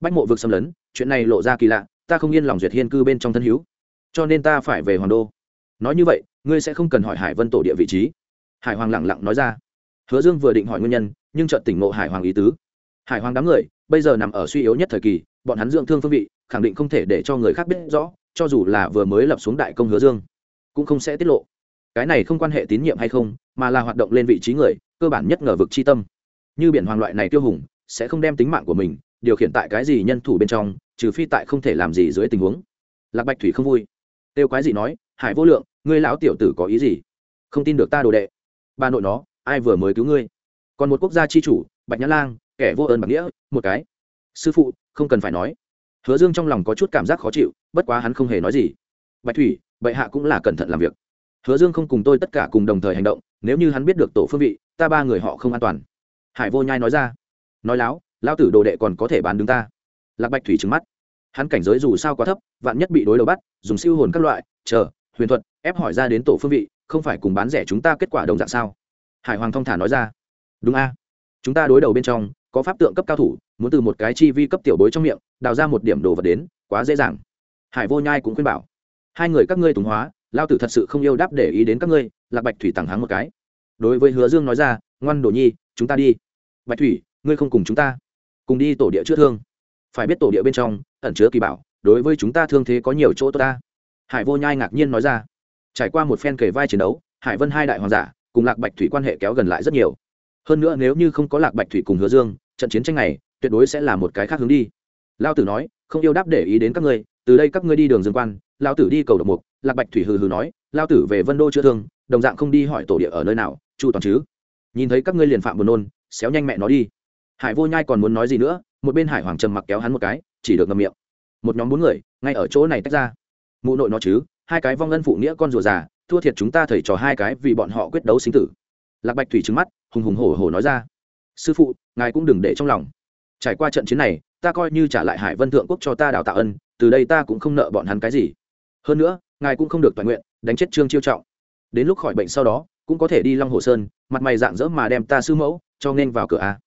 Bách mộ vực xâm lấn, chuyện này lộ ra kỳ lạ, ta không yên lòng duyệt hiên cư bên trong thân hữu cho nên ta phải về hoàng đô. Nói như vậy, ngươi sẽ không cần hỏi hải vân tổ địa vị trí. Hải hoàng lẳng lặng nói ra. Hứa dương vừa định hỏi nguyên nhân, nhưng chợt tỉnh ngộ hải hoàng ý tứ. Hải hoàng đám người, bây giờ nằm ở suy yếu nhất thời kỳ, bọn hắn dưỡng thương phương vị, khẳng định không thể để cho người khác biết rõ, cho dù là vừa mới lập xuống đại công hứa dương, cũng không sẽ tiết lộ. Cái này không quan hệ tín nhiệm hay không, mà là hoạt động lên vị trí người, cơ bản nhất ngờ vực chi tâm. Như biển hoàng loại này tiêu hùng, sẽ không đem tính mạng của mình điều khiển tại cái gì nhân thủ bên trong, trừ phi tại không thể làm gì dưới tình huống. Lạc bạch thủy không vui tiêu quái gì nói, hải vô lượng, ngươi lão tiểu tử có ý gì? Không tin được ta đồ đệ. Bà nội nó, ai vừa mới cứu ngươi? Còn một quốc gia chi chủ, bạch nhã lang, kẻ vô ơn bạc nghĩa, một cái. Sư phụ, không cần phải nói. Hứa dương trong lòng có chút cảm giác khó chịu, bất quá hắn không hề nói gì. Bạch thủy, bệ hạ cũng là cẩn thận làm việc. Hứa dương không cùng tôi tất cả cùng đồng thời hành động, nếu như hắn biết được tổ phương vị, ta ba người họ không an toàn. Hải vô nhai nói ra, nói láo, lão tử đồ đệ còn có thể bán đứng ta. Lạc bạch thủy trừng mắt hắn cảnh giới dù sao quá thấp, vạn nhất bị đối đầu bắt, dùng siêu hồn các loại, chờ, huyền thuật, ép hỏi ra đến tổ phương vị, không phải cùng bán rẻ chúng ta kết quả đồng dạng sao? Hải hoàng thong thả nói ra. Đúng a. Chúng ta đối đầu bên trong, có pháp tượng cấp cao thủ, muốn từ một cái chi vi cấp tiểu bối trong miệng, đào ra một điểm đồ vật đến, quá dễ dàng. Hải vô nhai cũng khuyên bảo. Hai người các ngươi tùng hóa, lao tử thật sự không yêu đáp để ý đến các ngươi, lạc bạch thủy tặng hắn một cái. Đối với hứa dương nói ra, ngoan đồ nhi, chúng ta đi. Bạch thủy, ngươi không cùng chúng ta. Cùng đi tổ địa chữa thương phải biết tổ địa bên trong, ẩn chứa kỳ bảo, đối với chúng ta thương thế có nhiều chỗ tốt ta. Hải vô nhai ngạc nhiên nói ra. Trải qua một phen kề vai chiến đấu, hải vân hai đại hoàng giả cùng lạc bạch thủy quan hệ kéo gần lại rất nhiều. Hơn nữa nếu như không có lạc bạch thủy cùng hứa dương, trận chiến tranh này tuyệt đối sẽ là một cái khác hướng đi. Lao tử nói, không yêu đáp để ý đến các ngươi, từ đây các ngươi đi đường dương quan lao tử đi cầu độc mục, lạc bạch thủy hừ hừ nói lao tử về vân đô chữa thương, đồng dạng không đi hỏi tổ địa ở nơi nào, chu toàn chứ. Nhìn thấy các ngươi liền phạm buồn nôn, xéo nhanh mẹ nó đi. Hải vô nhai còn muốn nói gì nữa một bên hải hoàng trầm mặc kéo hắn một cái, chỉ được ngầm miệng. Một nhóm bốn người, ngay ở chỗ này tách ra. Mụ nội nó chứ, hai cái vong ân phụ nghĩa con rùa già, thua thiệt chúng ta thầy trò hai cái vì bọn họ quyết đấu sinh tử. Lạc bạch thủy trứng mắt, hùng hùng hổ hổ nói ra. Sư phụ, ngài cũng đừng để trong lòng. Trải qua trận chiến này, ta coi như trả lại hải vân thượng quốc cho ta đào tạo ân, từ đây ta cũng không nợ bọn hắn cái gì. Hơn nữa, ngài cũng không được toàn nguyện, đánh chết trương chiêu trọng. Đến lúc khỏi bệnh sau đó, cũng có thể đi long hồ sơn, mặt mày dạng dỡ mà đem ta sư mẫu cho nên vào cửa a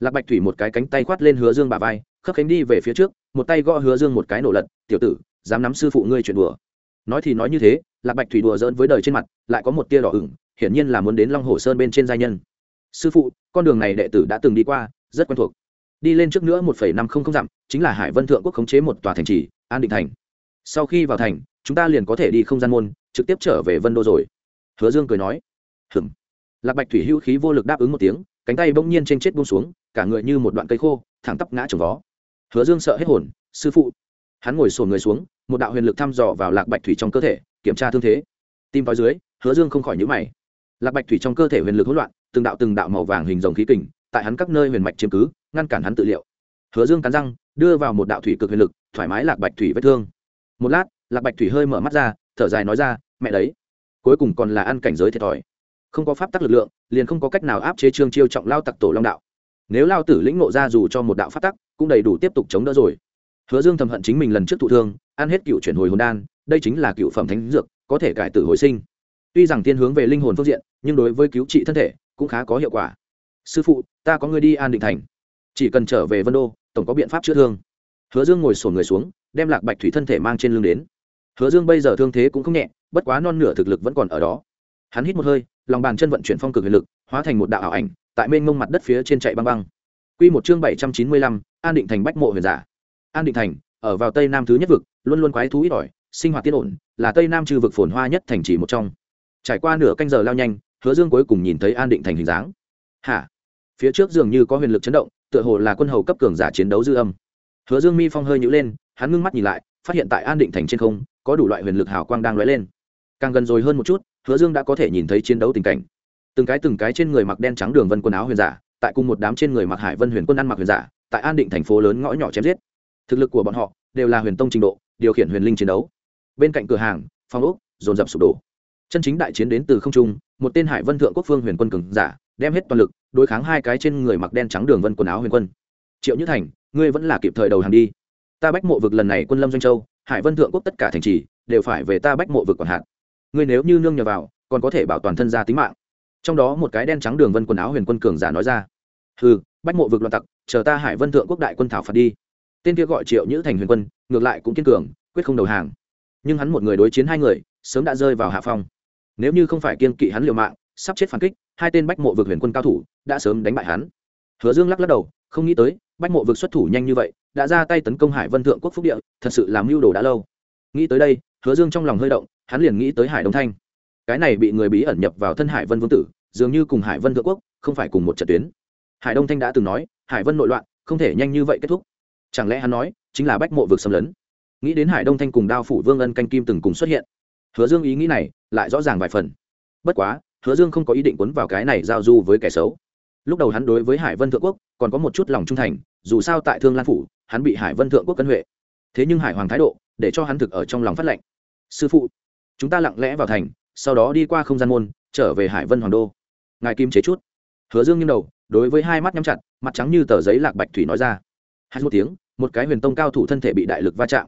lạc bạch thủy một cái cánh tay khoát lên hứa dương bà vai, khớp cánh đi về phía trước, một tay gõ hứa dương một cái nổ lật, tiểu tử, dám nắm sư phụ ngươi chuyện đùa. Nói thì nói như thế, lạc bạch thủy đùa dỡn với đời trên mặt, lại có một tia đỏ ửng, hiển nhiên là muốn đến long hồ sơn bên trên giai nhân. Sư phụ, con đường này đệ tử đã từng đi qua, rất quen thuộc. Đi lên trước nữa một phẩy năm không không dặm, chính là hải vân thượng quốc khống chế một tòa thành trì, an định thành. Sau khi vào thành, chúng ta liền có thể đi không gian môn, trực tiếp trở về vân đô rồi. Hứa dương cười nói. Hừng lạc bạch thủy hữu khí vô lực đáp ứng một tiếng, cánh tay bỗng nhiên trên chết buông xuống cả người như một đoạn cây khô, thẳng tắp ngã trồng vó. Hứa dương sợ hết hồn, sư phụ. Hắn ngồi sồn người xuống, một đạo huyền lực thăm dò vào lạc bạch thủy trong cơ thể, kiểm tra thương thế. Tim vào dưới, hứa dương không khỏi nhữ mày. Lạc bạch thủy trong cơ thể huyền lực hỗn loạn, từng đạo từng đạo màu vàng hình dòng khí kình, tại hắn các nơi huyền mạch chiếm cứ, ngăn cản hắn tự liệu. Hứa dương cắn răng, đưa vào một đạo thủy cực huyền lực, thoải mái lạc bạch thủy vết thương. Một lát, lạc bạch thủy hơi mở mắt ra, thở dài nói ra, mẹ đấy, cuối cùng còn là ăn cảnh giới thiệt thòi. Không có pháp tắc lực lượng, liền không có cách nào áp chế trương chiêu trọng lao tặc tổ long đạo nếu lao tử lĩnh ngộ ra dù cho một đạo phát tắc, cũng đầy đủ tiếp tục chống đỡ rồi. Hứa dương thầm hận chính mình lần trước thụ thương, ăn hết cựu chuyển hồi hồn đan, đây chính là cựu phẩm thánh dược, có thể cải tử hồi sinh. Tuy rằng tiên hướng về linh hồn phương diện, nhưng đối với cứu trị thân thể, cũng khá có hiệu quả. Sư phụ, ta có người đi an định thành. Chỉ cần trở về vân đô, tổng có biện pháp chữa thương. Hứa dương ngồi sổn người xuống, đem lạc bạch thủy thân thể mang trên lưng đến. Hứa dương bây giờ thương thế cũng không nhẹ, bất quá non nửa thực lực vẫn còn ở đó. Hắn hít một hơi, lòng bàn chân vận chuyển phong cực huyền lực hóa thành một đạo ảo ảnh, tại mênh mông mặt đất phía trên chạy băng băng. Quy một chương bảy trăm chín mươi lăm, an định thành bách mộ huyền giả. An định thành, ở vào tây nam thứ nhất vực, luôn luôn quái thú ít ỏi, sinh hoạt tiết ổn, là tây nam trừ vực phồn hoa nhất thành trì một trong. Trải qua nửa canh giờ lao nhanh, hứa dương cuối cùng nhìn thấy an định thành hình dáng. Hả? Phía trước dường như có huyền lực chấn động, tựa hồ là quân hầu cấp cường giả chiến đấu dư âm. Hứa dương mi phong hơi nhữ lên, hắn ngưng mắt nhìn lại, phát hiện tại an định thành trên không, có đủ loại huyền lực hào quang đang lóe lên. Càng gần rồi hơn một chút, hứa dương đã có thể nhìn thấy chiến đấu tình cảnh từng cái từng cái trên người mặc đen trắng đường vân quần áo huyền giả, tại cùng một đám trên người mặc hải vân huyền quân ăn mặc huyền giả, tại an định thành phố lớn ngõ nhỏ chém giết. Thực lực của bọn họ đều là huyền tông trình độ, điều khiển huyền linh chiến đấu. Bên cạnh cửa hàng, phòng ốc, dồn dập sụp đổ. Chân chính đại chiến đến từ không trung, một tên hải vân thượng quốc phương huyền quân cường giả, đem hết toàn lực, đối kháng hai cái trên người mặc đen trắng đường vân quần áo huyền quân. Triệu như thành, ngươi vẫn là kịp thời đầu hàng đi. Ta bách mộ vực lần này quân lâm doanh châu, hải vân thượng quốc tất cả thành trì, đều phải về ta bách mộ vực còn hạn ngươi nếu như nương nhờ vào, còn có thể bảo toàn thân gia tính mạng trong đó một cái đen trắng đường vân quần áo huyền quân cường giả nói ra. Hừ, bách mộ vực loạn tặc, chờ ta hải vân thượng quốc đại quân thảo phạt đi. Tên kia gọi triệu nhữ thành huyền quân, ngược lại cũng kiên cường, quyết không đầu hàng. Nhưng hắn một người đối chiến hai người, sớm đã rơi vào hạ phong. Nếu như không phải kiên kỵ hắn liều mạng, sắp chết phản kích, hai tên bách mộ vực huyền quân cao thủ đã sớm đánh bại hắn. Hứa dương lắc lắc đầu, không nghĩ tới, bách mộ vực xuất thủ nhanh như vậy, đã ra tay tấn công hải vân thượng quốc phúc địa, thật sự làm mưu đồ đã lâu. Nghĩ tới đây, hứa dương trong lòng hơi động, hắn liền nghĩ tới hải đông thanh. Cái này bị người bí ẩn nhập vào thân hải vân vương tử dường như cùng hải vân thượng quốc, không phải cùng một trận tuyến. Hải đông thanh đã từng nói, hải vân nội loạn, không thể nhanh như vậy kết thúc. Chẳng lẽ hắn nói, chính là bách mộ vực xâm lấn? Nghĩ đến hải đông thanh cùng đao phủ vương ân canh kim từng cùng xuất hiện, hứa dương ý nghĩ này lại rõ ràng vài phần. Bất quá, hứa dương không có ý định quấn vào cái này giao du với kẻ xấu. Lúc đầu hắn đối với hải vân thượng quốc còn có một chút lòng trung thành, dù sao tại thương lan phủ, hắn bị hải vân thượng quốc cân huệ. Thế nhưng hải hoàng thái độ, để cho hắn thực ở trong lòng phát lệnh. Sư phụ, chúng ta lặng lẽ vào thành, sau đó đi qua không gian môn, trở về hải vân hoàng đô ngài kim chế chút. Hứa dương nghiêng đầu, đối với hai mắt nhắm chặt, mặt trắng như tờ giấy lạc bạch thủy nói ra. Hai một tiếng, một cái huyền tông cao thủ thân thể bị đại lực va chạm.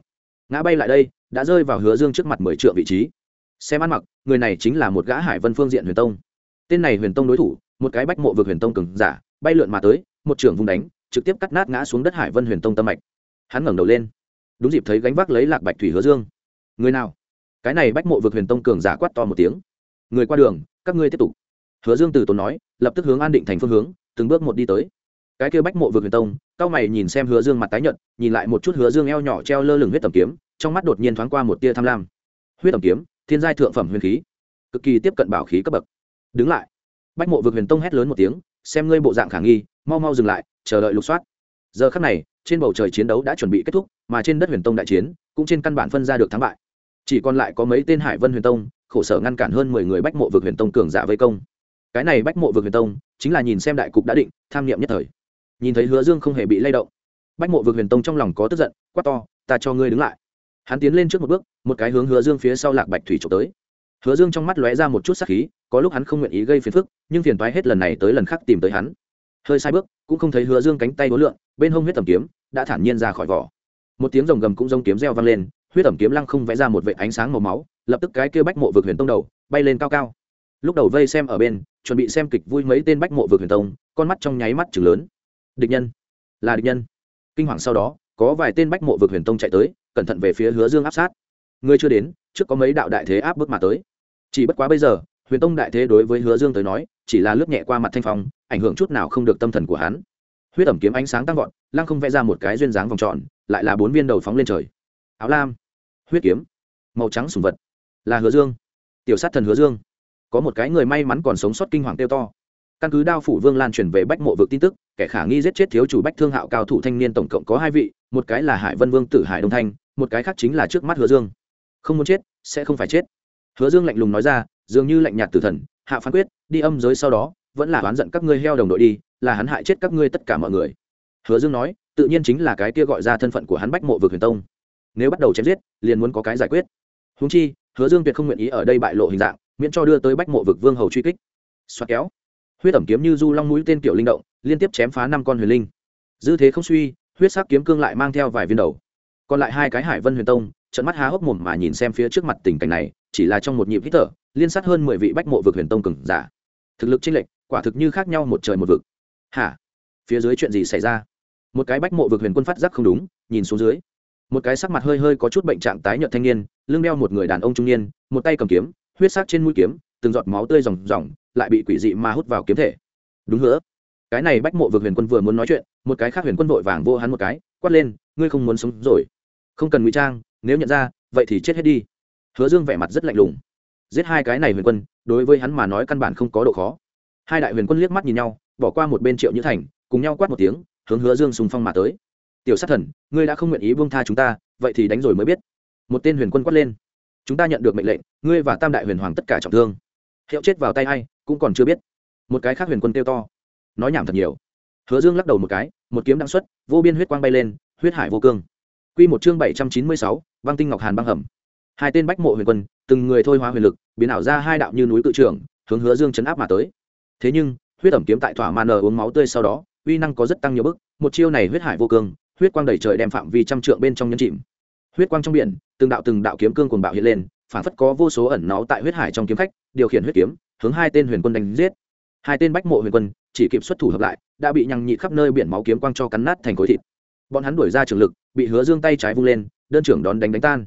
Ngã bay lại đây, đã rơi vào hứa dương trước mặt mười triệu vị trí. Xem ăn mặc, người này chính là một gã hải vân phương diện huyền tông. Tên này huyền tông đối thủ, một cái bách mộ vực huyền tông cường giả, bay lượn mà tới, một trưởng vùng đánh, trực tiếp cắt nát ngã xuống đất hải vân huyền tông tâm mạch. Hắn ngẩng đầu lên, đúng dịp thấy gánh vác lấy lạc bạch thủy hứa dương. Người nào? Cái này bách mộ vực huyền tông cường giả quát to một tiếng. Người qua đường, các ngươi tiếp tục hứa dương từ tốn nói, lập tức hướng an định thành phương hướng, từng bước một đi tới. Cái kia bách mộ vực huyền tông, cao mày nhìn xem hứa dương mặt tái nhợt, nhìn lại một chút hứa dương eo nhỏ treo lơ lửng huyết tầm kiếm, trong mắt đột nhiên thoáng qua một tia tham lam. Huyết tầm kiếm, thiên giai thượng phẩm huyền khí, cực kỳ tiếp cận bảo khí cấp bậc. Đứng lại. Bách mộ vực huyền tông hét lớn một tiếng, xem ngươi bộ dạng khả nghi, mau mau dừng lại, chờ đợi lục soát. Giờ khắc này, trên bầu trời chiến đấu đã chuẩn bị kết thúc, mà trên đất huyền tông đại chiến, cũng trên căn bản phân ra được thắng bại. Chỉ còn lại có mấy tên hải vân huyền tông, khổ sở ngăn cản hơn mười người bách mộ vực huyền tông cường giả vây công cái này bách mộ vực huyền tông chính là nhìn xem đại cục đã định, tham niệm nhất thời. Nhìn thấy hứa dương không hề bị lay động. Bách mộ vực huyền tông trong lòng có tức giận, quát to, ta cho ngươi đứng lại. Hắn tiến lên trước một bước, một cái hướng hứa dương phía sau lạc bạch thủy trộm tới. Hứa dương trong mắt lóe ra một chút sắc khí, có lúc hắn không nguyện ý gây phiền phức, nhưng phiền toái hết lần này tới lần khác tìm tới hắn. Hơi sai bước, cũng không thấy hứa dương cánh tay đối lượng bên hông huyết tầm kiếm đã thản nhiên ra khỏi vỏ. Một tiếng rồng gầm cũng rông kiếm reo vang lên, huyết tầm kiếm lăng không vẽ ra một vệ ánh sáng màu máu, lập tức cái kia bách mộ vực huyền tông đầu bay lên cao cao lúc đầu vây xem ở bên, chuẩn bị xem kịch vui mấy tên bách mộ vực huyền tông, con mắt trong nháy mắt chừng lớn. Địch nhân. Là địch nhân. Kinh hoàng sau đó, có vài tên bách mộ vực huyền tông chạy tới, cẩn thận về phía hứa dương áp sát. Người chưa đến, trước có mấy đạo đại thế áp bước mà tới. Chỉ bất quá bây giờ, huyền tông đại thế đối với hứa dương tới nói, chỉ là lướt nhẹ qua mặt thanh phong, ảnh hưởng chút nào không được tâm thần của hắn. Huyết ẩm kiếm ánh sáng tăng vọt, lăng không vẽ ra một cái duyên dáng vòng tròn, lại là bốn viên đầu phóng lên trời. Áo lam, huyết kiếm, màu trắng sùng vật, là hứa dương. Tiểu sát thần hứa dương có một cái người may mắn còn sống sót kinh hoàng tiêu to. Căn cứ đao phủ vương lan truyền về bách mộ vực tin tức, kẻ khả nghi giết chết thiếu chủ bách thương hạo cao thủ thanh niên tổng cộng có hai vị, một cái là hải vân vương tử hải đông thanh, một cái khác chính là trước mắt hứa dương. Không muốn chết, sẽ không phải chết. Hứa dương lạnh lùng nói ra, dường như lạnh nhạt tử thần, hạ phán quyết, đi âm giới sau đó, vẫn là oán giận các ngươi heo đồng đội đi, là hắn hại chết các ngươi tất cả mọi người. Hứa dương nói, tự nhiên chính là cái kia gọi ra thân phận của hắn bách mộ vực huyền tông. Nếu bắt đầu chém giết, liền muốn có cái giải quyết. Húng chi, hứa dương tuyệt không nguyện ý ở đây bại lộ hình dạng miễn cho đưa tới bách mộ vực vương hầu truy kích. Xoa kéo. Huyết ẩm kiếm như du long mũi tên kiểu linh động, liên tiếp chém phá năm con huyền linh. Dư thế không suy, huyết sắc kiếm cương lại mang theo vài viên đầu. Còn lại hai cái hải vân huyền tông trận mắt há hốc mồm mà nhìn xem phía trước mặt tình cảnh này, chỉ là trong một nhịp hít thở, liên sát hơn mười vị bách mộ vực huyền tông cừng giả. Thực lực chênh lệch, quả thực như khác nhau một trời một vực. Hả? Phía dưới chuyện gì xảy ra? Một cái bách mộ vực huyền quân phát giác không đúng, nhìn xuống dưới. Một cái sắc mặt hơi hơi có chút bệnh trạng tái nhợt thanh niên, lưng đeo một người đàn ông trung niên, một tay cầm kiếm huyết sắc trên mũi kiếm, từng giọt máu tươi ròng ròng, lại bị quỷ dị ma hút vào kiếm thể. Đúng nữa cái này bách mộ vực huyền quân vừa muốn nói chuyện, một cái khác huyền quân vội vàng vô hắn một cái, quát lên, ngươi không muốn sống rồi. Không cần ngụy trang, nếu nhận ra, vậy thì chết hết đi. Hứa dương vẻ mặt rất lạnh lùng. Giết hai cái này huyền quân, đối với hắn mà nói căn bản không có độ khó. Hai đại huyền quân liếc mắt nhìn nhau, bỏ qua một bên triệu như thành, cùng nhau quát một tiếng, hướng hứa dương sùng phong mà tới. Tiểu sát thần, ngươi đã không nguyện ý buông tha chúng ta, vậy thì đánh rồi mới biết. Một tên huyền quân quát lên chúng ta nhận được mệnh lệnh, ngươi và tam đại huyền hoàng tất cả trọng thương. Hiệu chết vào tay a i cũng còn chưa biết. Một cái khác huyền quân kêu to. Nói nhảm thật nhiều. Hứa dương lắc đầu một cái, một kiếm đăng xuất, vô biên huyết quang bay lên, huyết hải vô cương. Q một chương bảy trăm chín mươi sáu, băng tinh ngọc hàn băng hầm. Hai tên bách mộ huyền quân, từng người thôi hóa huyền lực, biến ảo ra hai đạo như núi cự trưởng, hướng hứa dương chấn áp mà tới. Thế nhưng, huyết ẩm kiếm tại thỏa màn nở uống máu tươi sau đó, uy năng có rất tăng nhiều bức, một chiêu này huyết hải vô cương, huyết quang đầy trời đem phạm vi trăm trượng bên trong nhân chìm huyết quang trong biển, từng đạo từng đạo kiếm cương cuồng bạo hiện lên, phản phất có vô số ẩn náu tại huyết hải trong kiếm khách, điều khiển huyết kiếm, hướng hai tên huyền quân đánh giết. Hai tên bách mộ huyền quân, chỉ kịp xuất thủ hợp lại, đã bị nhằng nhị khắp nơi biển máu kiếm quang cho cắn nát thành khối thịt. Bọn hắn đuổi ra trường lực, bị hứa dương tay trái vung lên, đơn trưởng đón đánh đánh tan.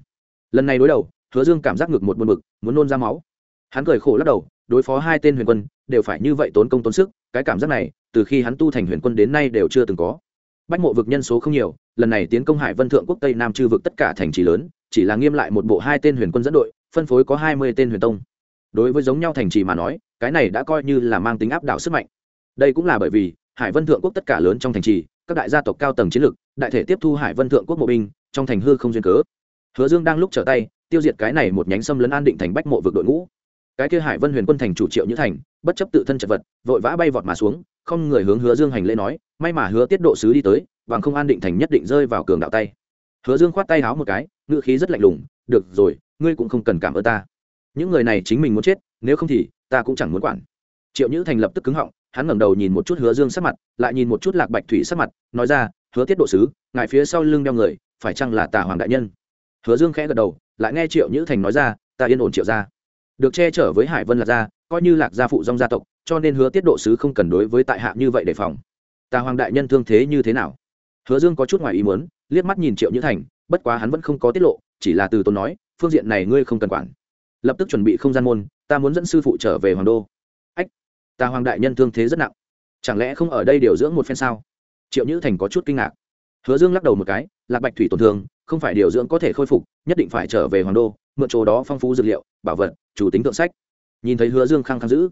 Lần này đối đầu, hứa dương cảm giác ngực một buồn bực, muốn nôn ra máu. Hắn cười khổ lắc đầu, đối phó hai tên huyền quân, đều phải như vậy tốn công tốn sức, cái cảm giác này, từ khi hắn tu thành huyền quân đến nay đều chưa từng có bách mộ vực nhân số không nhiều, lần này tiến công hải vân thượng quốc tây nam chư vực tất cả thành trì lớn, chỉ là nghiêm lại một bộ hai tên huyền quân dẫn đội, phân phối có hai mươi tên huyền tông. Đối với giống nhau thành trì mà nói, cái này đã coi như là mang tính áp đảo sức mạnh. Đây cũng là bởi vì, hải vân thượng quốc tất cả lớn trong thành trì, các đại gia tộc cao tầng chiến lược, đại thể tiếp thu hải vân thượng quốc mộ binh, trong thành hư không duyên cớ. Hứa dương đang lúc trở tay, tiêu diệt cái này một nhánh xâm lấn an định thành bách mộ vực đội ngũ. Cái kia hải vân huyền quân thành chủ triệu như thành, bất chấp tự thân chật vật, vội vã bay vọt mà xuống không người hướng hứa dương hành lễ nói, may mà hứa tiết độ sứ đi tới, bằng không an định thành nhất định rơi vào cường đạo tay. Hứa dương khoát tay háo một cái ngự khí rất lạnh lùng, được rồi, ngươi cũng không cần cảm ơn ta. Những người này chính mình muốn chết, nếu không thì ta cũng chẳng muốn quản. Triệu nhữ thành lập tức cứng họng, hắn ngẩng đầu nhìn một chút hứa dương sắc mặt, lại nhìn một chút lạc bạch thủy sắc mặt, nói ra, hứa tiết độ sứ, ngài phía sau lưng đeo người, phải chăng là tà hoàng đại nhân? Hứa dương khẽ gật đầu, lại nghe triệu nhữ thành nói ra, ta yên ổn triệu ra được che chở với hải vân là ra coi như lạc gia phụ dòng gia tộc, cho nên hứa tiết độ sứ không cần đối với tại hạ như vậy đề phòng. Tà hoàng đại nhân thương thế như thế nào? Hứa dương có chút ngoài ý muốn, liếc mắt nhìn triệu nhữ thành, bất quá hắn vẫn không có tiết lộ, chỉ là từ tốn nói, phương diện này ngươi không cần quản. Lập tức chuẩn bị không gian môn, ta muốn dẫn sư phụ trở về hoàng đô. Ách tà hoàng đại nhân thương thế rất nặng. Chẳng lẽ không ở đây điều dưỡng một phen sao? Triệu nhữ thành có chút kinh ngạc. Hứa dương lắc đầu một cái, lạc bạch thủy tổn thương, không phải điều dưỡng có thể khôi phục, nhất định phải trở về hoàng đô, mượn chỗ đó phong phú dược liệu, bảo vật, chủ tính tượng sách nhìn thấy hứa dương khăng khăng giữ.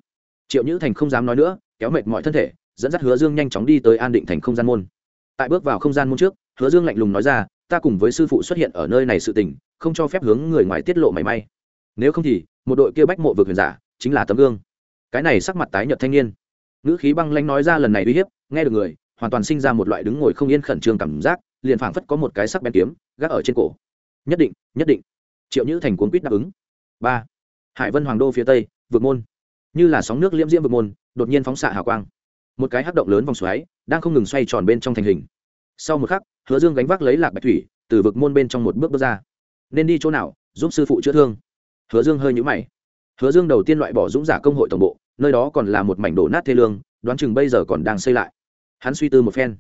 Triệu nhữ thành không dám nói nữa, kéo mệt mọi thân thể, dẫn dắt hứa dương nhanh chóng đi tới an định thành không gian môn. Tại bước vào không gian môn trước, hứa dương lạnh lùng nói ra, ta cùng với sư phụ xuất hiện ở nơi này sự tình, không cho phép hướng người ngoài tiết lộ mảy may. Nếu không thì, một đội kia bách mộ vượt huyền giả chính là tấm gương. Cái này sắc mặt tái nhợt thanh niên. Ngữ khí băng lanh nói ra lần này uy hiếp, nghe được người, hoàn toàn sinh ra một loại đứng ngồi không yên khẩn trương cảm giác, liền phảng phất có một cái sắc bén kiếm, gác ở trên cổ. Nhất định nhất định. Triệu nhữ thành cuốn quýt đáp ứng. Ba. Hải vân hoàng đô phía tây vượt môn. Như là sóng nước liễm diễm vượt môn, đột nhiên phóng xạ hào quang. Một cái hắc động lớn vòng xoáy, đang không ngừng xoay tròn bên trong thành hình. Sau một khắc, hứa dương gánh vác lấy lạc bạch thủy, từ vực môn bên trong một bước bước ra. Nên đi chỗ nào, giúp sư phụ chữa thương. Hứa dương hơi nhũ mày. Hứa dương đầu tiên loại bỏ dũng giả công hội tổng bộ, nơi đó còn là một mảnh đổ nát thê lương, đoán chừng bây giờ còn đang xây lại. Hắn suy tư một phen.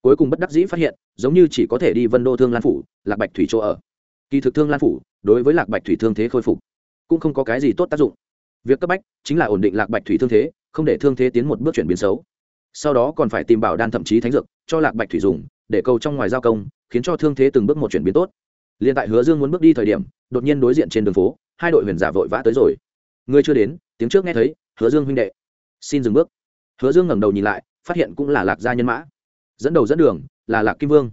Cuối cùng bất đắc dĩ phát hiện, giống như chỉ có thể đi vân đô thương lan phủ, lạc bạch thủy chỗ ở. Kỳ thực thương lan phủ, đối với lạc bạch thủy thương thế khôi phục, cũng không có cái gì tốt tác dụng việc cấp bách chính là ổn định lạc bạch thủy thương thế, không để thương thế tiến một bước chuyển biến xấu. Sau đó còn phải tìm bảo đan thậm chí thánh dược cho lạc bạch thủy dùng, để cầu trong ngoài giao công, khiến cho thương thế từng bước một chuyển biến tốt. Liền tại hứa dương muốn bước đi thời điểm, đột nhiên đối diện trên đường phố, hai đội huyền giả vội vã tới rồi. Người chưa đến, tiếng trước nghe thấy, hứa dương huynh đệ, xin dừng bước. Hứa dương ngẩng đầu nhìn lại, phát hiện cũng là lạc gia nhân mã. Dẫn đầu dẫn đường là lạc kim vương.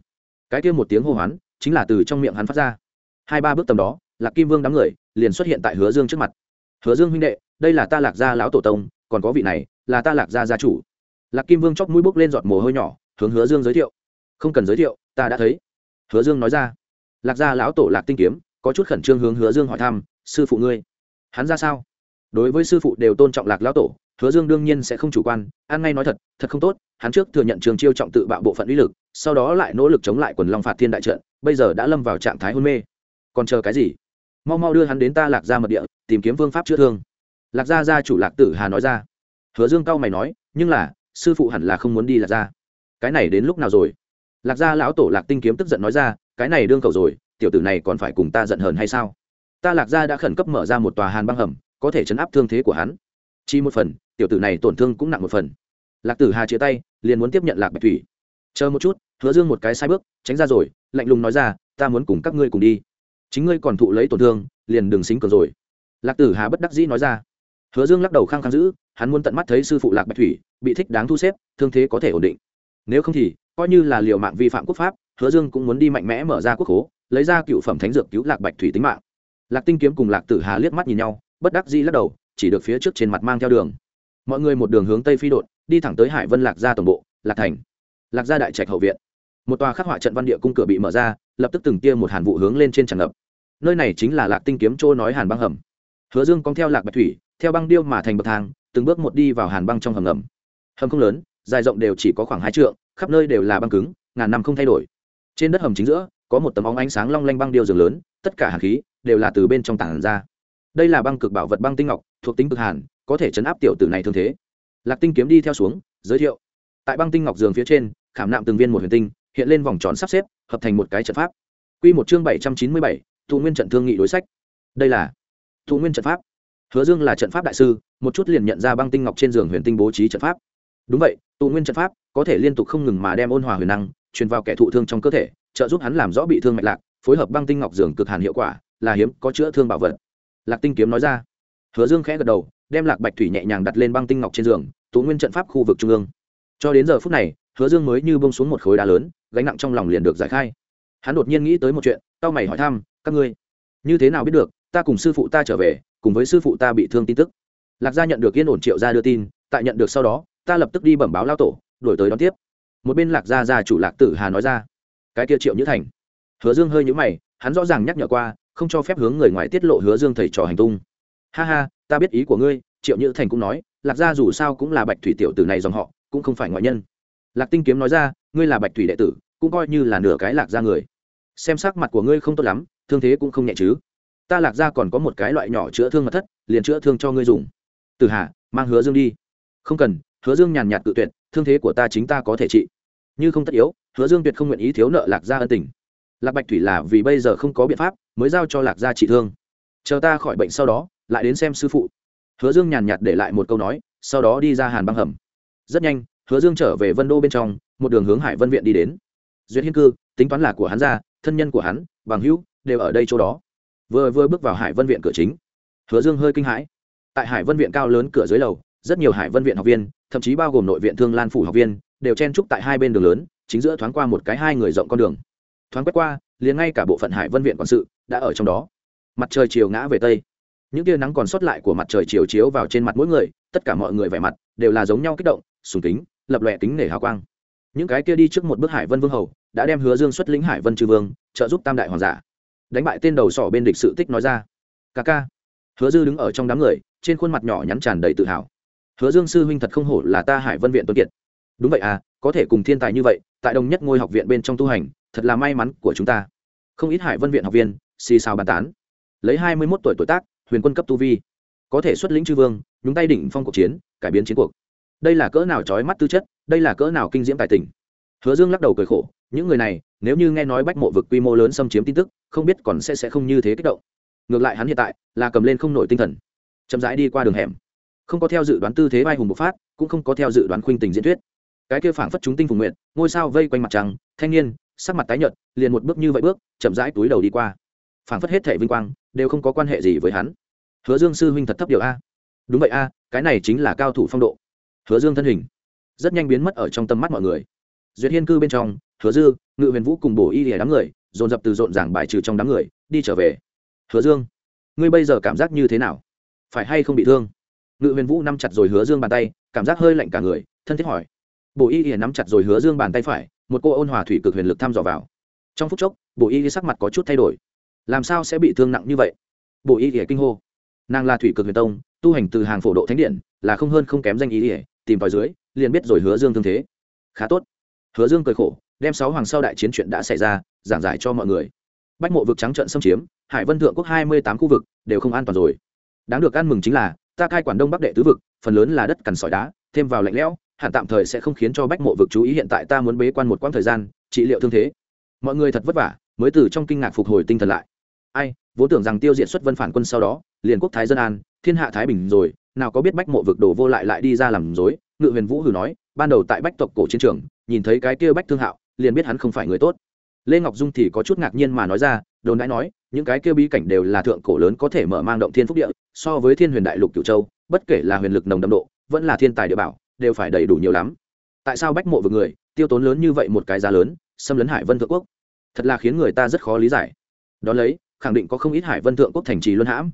Cái kia một tiếng hô hoán chính là từ trong miệng hắn phát ra. Hai ba bước tầm đó, lạc kim vương đám người liền xuất hiện tại hứa dương trước mặt hứa dương huynh đệ, đây là ta lạc gia lão tổ tông, còn có vị này là ta lạc gia gia chủ. Lạc kim vương chóc mũi bốc lên giọt mồ hôi nhỏ, hướng hứa dương giới thiệu. Không cần giới thiệu, ta đã thấy. Hứa dương nói ra. Lạc gia lão tổ lạc tinh kiếm, có chút khẩn trương hướng hứa dương hỏi thăm, sư phụ ngươi, hắn ra sao? Đối với sư phụ đều tôn trọng lạc lão tổ, hứa dương đương nhiên sẽ không chủ quan, an ngay nói thật thật không tốt, hắn trước thừa nhận trường chiêu trọng tự bạo bộ phận uy lực, sau đó lại nỗ lực chống lại quần long phạt thiên đại trận, bây giờ đã lâm vào trạng thái hôn mê. Còn chờ cái gì? Mau mau đưa hắn đến ta lạc gia mật địa, tìm kiếm phương pháp chữa thương. Lạc gia gia chủ lạc tử hà nói ra. Hứa dương cao mày nói, nhưng là, sư phụ hẳn là không muốn đi lạc gia. Cái này đến lúc nào rồi? Lạc gia lão tổ lạc tinh kiếm tức giận nói ra, cái này đương cầu rồi, tiểu tử này còn phải cùng ta giận hờn hay sao? Ta lạc gia đã khẩn cấp mở ra một tòa hàn băng hầm, có thể chấn áp thương thế của hắn. Chi một phần, tiểu tử này tổn thương cũng nặng một phần. Lạc tử hà chia tay, liền muốn tiếp nhận lạc bạch thủy. Chờ một chút, hứa dương một cái sai bước, tránh ra rồi, lạnh lùng nói ra, ta muốn cùng các ngươi cùng đi chính ngươi còn thụ lấy tổn thương, liền đừng xính cường rồi. Lạc tử hà bất đắc dĩ nói ra. Hứa dương lắc đầu khăng khăng giữ, hắn muốn tận mắt thấy sư phụ lạc bạch thủy, bị thích đáng thu xếp, thương thế có thể ổn định. Nếu không thì, coi như là liều mạng vi phạm quốc pháp, hứa dương cũng muốn đi mạnh mẽ mở ra quốc hố, lấy ra cựu phẩm thánh dược cứu lạc bạch thủy tính mạng. Lạc tinh kiếm cùng lạc tử hà liếc mắt nhìn nhau, bất đắc dĩ lắc đầu, chỉ được phía trước trên mặt mang theo đường. Mọi người một đường hướng tây phi đột đi thẳng tới hải vân lạc gia tổng bộ, lạc thành. Lạc gia đại trạch hậu viện. Một tòa khắc họa trận văn địa cung cửa bị mở ra, lập tức từng tia một hàn vụ hướng lên trên tràn ngập nơi này chính là lạc tinh kiếm chỗ nói hàn băng hầm. Hứa dương cong theo lạc bạch thủy, theo băng điêu mà thành bậc thang, từng bước một đi vào hàn băng trong hầm ngầm. Hầm không lớn, dài rộng đều chỉ có khoảng hai trượng, khắp nơi đều là băng cứng, ngàn năm không thay đổi. Trên đất hầm chính giữa, có một tấm óng ánh sáng long lanh băng điêu giường lớn, tất cả hàn khí đều là từ bên trong tảng ra. Đây là băng cực bảo vật băng tinh ngọc, thuộc tính cực hàn, có thể chấn áp tiểu tử này thương thế. Lạc tinh kiếm đi theo xuống, giới thiệu. Tại băng tinh ngọc giường phía trên, khảm nạm từng viên một huyền tinh, hiện lên vòng tròn sắp xếp, hợp thành một cái trận pháp. Q một chương bảy trăm chín mươi bảy thụ nguyên trận thương nghị đối sách. Đây là thụ nguyên trận pháp. Hứa dương là trận pháp đại sư, một chút liền nhận ra băng tinh ngọc trên giường huyền tinh bố trí trận pháp. Đúng vậy tụ nguyên trận pháp có thể liên tục không ngừng mà đem ôn hòa huyền năng truyền vào kẻ thụ thương trong cơ thể, trợ giúp hắn làm rõ bị thương mạch lạc, phối hợp băng tinh ngọc giường cực hàn hiệu quả, là hiếm, có chữa thương bảo vật. Lạc tinh kiếm nói ra. Hứa dương khẽ gật đầu, đem lạc bạch thủy nhẹ nhàng đặt lên băng tinh ngọc trên giường tụ nguyên trận pháp khu vực trung ương. Cho đến giờ phút này, hứa dương mới như bông xuống một khối đá lớn, gánh nặng trong lòng liền được giải khai. Hắn đột nhiên nghĩ tới một chuyện tao mày hỏi thăm các ngươi. Như thế nào biết được, ta cùng sư phụ ta trở về, cùng với sư phụ ta bị thương tin tức. Lạc gia nhận được yên ổn triệu gia đưa tin, tại nhận được sau đó, ta lập tức đi bẩm báo lao tổ đổi tới đón tiếp. Một bên lạc gia gia chủ lạc tử hà nói ra, cái kia triệu nhữ thành. Hứa dương hơi nhữ mày, hắn rõ ràng nhắc nhở qua, không cho phép hướng người ngoài tiết lộ hứa dương thầy trò hành tung. Ha ha, ta biết ý của ngươi, triệu nhữ thành cũng nói, lạc gia dù sao cũng là bạch thủy tiểu tử này dòng họ, cũng không phải ngoại nhân. Lạc tinh kiếm nói ra, ngươi là bạch thủy đệ tử, cũng coi như là nửa cái lạc gia người. Xem sắc mặt của ngươi không tốt lắm thương thế cũng không nhẹ chứ. Ta lạc gia còn có một cái loại nhỏ chữa thương mật thất, liền chữa thương cho ngươi dùng. Từ hà, mang hứa dương đi. Không cần, hứa dương nhàn nhạt tự tuyệt, thương thế của ta chính ta có thể trị. Như không tất yếu, hứa dương tuyệt không nguyện ý thiếu nợ lạc gia ân tình. Lạc bạch thủy là vì bây giờ không có biện pháp, mới giao cho lạc gia trị thương. Chờ ta khỏi bệnh sau đó, lại đến xem sư phụ. Hứa dương nhàn nhạt để lại một câu nói, sau đó đi ra hàn băng hầm. Rất nhanh, hứa dương trở về vân đô bên trong, một đường hướng hải vân viện đi đến. Duyệt hiên cư, tính toán là của hắn ra, thân nhân của hắn, bằng hữu đều ở đây chỗ đó. Vừa vừa bước vào hải vân viện cửa chính, hứa dương hơi kinh hãi. Tại hải vân viện cao lớn cửa dưới lầu, rất nhiều hải vân viện học viên, thậm chí bao gồm nội viện thương lan phủ học viên, đều chen trúc tại hai bên đường lớn, chính giữa thoáng qua một cái hai người rộng con đường. Thoáng quét qua, liền ngay cả bộ phận hải vân viện quản sự đã ở trong đó. Mặt trời chiều ngã về tây. Những tia nắng còn sót lại của mặt trời chiều chiếu vào trên mặt mỗi người, tất cả mọi người vẻ mặt đều là giống nhau kích động, sùng kính, lập lòe kính nể hào quang. Những cái kia đi trước một bước hải vân vương hầu, đã đem hứa dương xuất lĩnh hải vân chư vương, trợ giúp tam đại hoàng giả đánh bại tên đầu sỏ bên địch sự tích nói ra. Ca ca. Hứa dư đứng ở trong đám người, trên khuôn mặt nhỏ nhắn tràn đầy tự hào. Hứa dương sư huynh thật không hổ là ta hải vân viện tuân kiệt. Đúng vậy à có thể cùng thiên tài như vậy, tại đồng nhất ngôi học viện bên trong tu hành, thật là may mắn của chúng ta. Không ít hải vân viện học viên, xì xào bàn tán. Lấy hai mươi mốt tuổi tuổi tác, huyền quân cấp tu vi. Có thể xuất lĩnh chư vương, nhúng tay đỉnh phong cuộc chiến, cải biến chiến cuộc. Đây là cỡ nào trói mắt tư chất, đây là cỡ nào kinh diễm tài tình. Hứa dương lắc đầu cười khổ, những người này, nếu như nghe nói bách mộ vực quy mô lớn xâm chiếm tin tức không biết còn sẽ sẽ không như thế kích động. Ngược lại hắn hiện tại là cầm lên không nổi tinh thần, chậm rãi đi qua đường hẻm. Không có theo dự đoán tư thế vai hùng bộc phát, cũng không có theo dự đoán khuynh tình diễn thuyết. Cái kia phảng phất chúng tinh phùng nguyện ngôi sao vây quanh mặt trăng, thanh niên, sắc mặt tái nhợt, liền một bước như vậy bước, chậm rãi túi đầu đi qua. Phảng phất hết thể vinh quang, đều không có quan hệ gì với hắn. Hứa dương sư huynh thật thấp điều a. Đúng vậy a, cái này chính là cao thủ phong độ. Hứa dương thân hình, rất nhanh biến mất ở trong tầm mắt mọi người. Duyệt hiên cư bên trong, hứa dư, ngự huyền vũ cùng bổ y lìa đám người dồn dập từ rộn ràng bài trừ trong đám người, đi trở về. Hứa dương, ngươi bây giờ cảm giác như thế nào? Phải hay không bị thương? Ngự huyền vũ nắm chặt rồi hứa dương bàn tay, cảm giác hơi lạnh cả người, thân thiết hỏi. Bộ y ỉa nắm chặt rồi hứa dương bàn tay phải, một cô ôn hòa thủy cực huyền lực thăm dò vào. Trong phút chốc bộ y sắc mặt có chút thay đổi. Làm sao sẽ bị thương nặng như vậy? Bộ y ỉa kinh hô. Nàng là thủy cực huyền tông, tu hành từ hàng phổ độ thánh điện, là không hơn không kém danh ý ỉa tìm vào dưới, liền biết rồi hứa dương thương thế. Khá tốt. Hứa dương cười khổ đem sáu hoàng sau đại chiến chuyện đã xảy ra, giảng giải cho mọi người. Bách mộ vực trắng trận xâm chiếm, hải vân thượng quốc hai mươi tám khu vực đều không an toàn rồi. Đáng được ăn mừng chính là, ta cai quản đông bắc đệ tứ vực, phần lớn là đất cằn sỏi đá, thêm vào lạnh lẽo hạn tạm thời sẽ không khiến cho bách mộ vực chú ý hiện tại ta muốn bế quan một quãng thời gian, trị liệu thương thế. Mọi người thật vất vả, mới từ trong kinh ngạc phục hồi tinh thần lại. Ai, vốn tưởng rằng tiêu diệt xuất vân phản quân sau đó, liền quốc thái dân an, thiên hạ thái bình rồi, nào có biết bách mộ vực đổ vô lại lại đi ra làm dối ngự huyền vũ hử nói, ban đầu tại bách tộc cổ chiến trường, nhìn thấy cái kia bách thương hạo liền biết hắn không phải người tốt. Lê ngọc dung thì có chút ngạc nhiên mà nói ra, đồn đãi nói, những cái kia bí cảnh đều là thượng cổ lớn có thể mở mang động thiên phúc địa, so với thiên huyền đại lục cửu châu, bất kể là huyền lực nồng đậm độ, vẫn là thiên tài địa bảo, đều phải đầy đủ nhiều lắm. Tại sao bách mộ vực người, tiêu tốn lớn như vậy một cái giá lớn, xâm lấn hải vân thượng quốc? Thật là khiến người ta rất khó lý giải. Đón lấy, khẳng định có không ít hải vân thượng quốc thành trì luân hãm.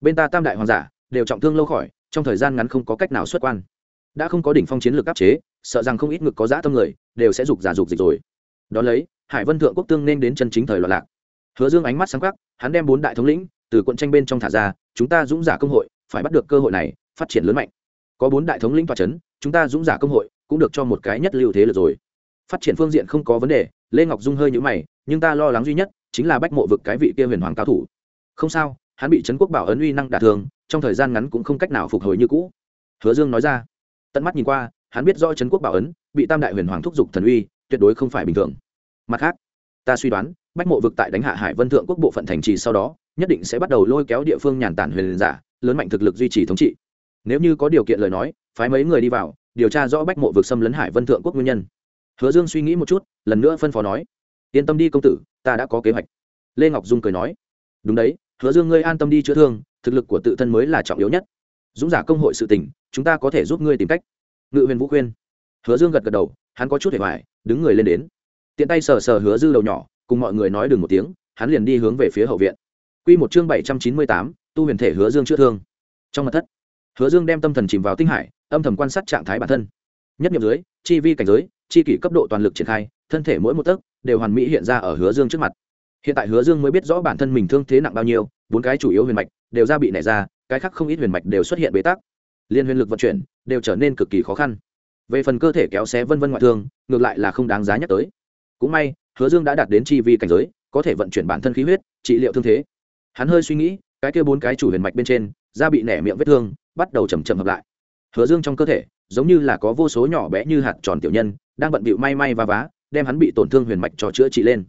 Bên ta tam đại hoàng giả, đều trọng thương lâu khỏi, trong thời gian ngắn không có cách nào xuất quan. Đã không có đỉnh phong chiến lược áp chế, sợ rằng không ít ngực có dã tâm người, đều sẽ dục giả dục dịch rồi đón lấy, hải vân thượng quốc tương nên đến chân chính thời loạn lạc. Hứa dương ánh mắt sáng khắc hắn đem bốn đại thống lĩnh từ quận tranh bên trong thả ra, chúng ta dũng giả công hội, phải bắt được cơ hội này, phát triển lớn mạnh. Có bốn đại thống lĩnh tòa c h ấ n chúng ta dũng giả công hội cũng được cho một cái nhất lưu thế lực rồi. Phát triển phương diện không có vấn đề, lê ngọc dung hơi nhữ mày, nhưng ta lo lắng duy nhất chính là bách mộ vực cái vị kia huyền hoàng cao thủ. Không sao, hắn bị trấn quốc bảo ấn uy năng đả thường trong thời gian ngắn cũng không cách nào phục hồi như cũ. Hứa dương nói ra. Tận mắt nhìn qua, hắn biết do trấn quốc bảo ấn bị tam đại huyền hoàng thúc giục thần uy tuyệt đối không phải bình thường. Mặt khác, ta suy đoán, bách mộ vực tại đánh hạ hải vân thượng quốc bộ phận thành trì sau đó, nhất định sẽ bắt đầu lôi kéo địa phương nhàn tản huyền giả, lớn mạnh thực lực duy trì thống trị. Nếu như có điều kiện lời nói, phái mấy người đi vào, điều tra rõ bách mộ vực xâm lấn hải vân thượng quốc nguyên nhân. Hứa dương suy nghĩ một chút, lần nữa phân phó nói, yên tâm đi công tử, ta đã có kế hoạch. Lê ngọc dung cười nói, đúng đấy, hứa dương ngươi an tâm đi chữa thương, thực lực của tự thân mới là trọng yếu nhất. Dũng giả công hội sự tình, chúng ta có thể giúp ngươi tìm cách. Ngự huyền vũ khuyên. Hứa dương gật gật đầu hắn có chút hề hoài, đứng người lên đến. Tiện tay sờ sờ hứa dư đầu nhỏ, cùng mọi người nói đừng một tiếng, hắn liền đi hướng về phía hậu viện. Quy một chương bảy trăm chín mươi tám, tu huyền thể hứa dương chữa thương. Trong mặt thất, hứa dương đem tâm thần chìm vào tinh hải, âm thầm quan sát trạng thái bản thân. Nhất nhập dưới, chi vi cảnh giới, chi kỷ cấp độ toàn lực triển khai, thân thể mỗi một tấc đều hoàn mỹ hiện ra ở hứa dương trước mặt. Hiện tại hứa dương mới biết rõ bản thân mình thương thế nặng bao nhiêu, bốn cái chủ yếu huyền mạch đều ra bị nảy ra, cái khác không ít huyền mạch đều xuất hiện bế tắc. Liên huyền lực vận chuyển đều trở nên cực kỳ khó khăn về phần cơ thể kéo xé vân vân ngoại thương, ngược lại là không đáng giá nhắc tới. Cũng may, hứa dương đã đạt đến chi vi cảnh giới, có thể vận chuyển bản thân khí huyết, trị liệu thương thế. Hắn hơi suy nghĩ, cái kia bốn cái chủ huyền mạch bên trên, da bị nẻ miệng vết thương, bắt đầu chầm chậm hợp lại. Hứa dương trong cơ thể, giống như là có vô số nhỏ bé như hạt tròn tiểu nhân, đang bận bịu may may và vá đem hắn bị tổn thương huyền mạch cho chữa trị lên.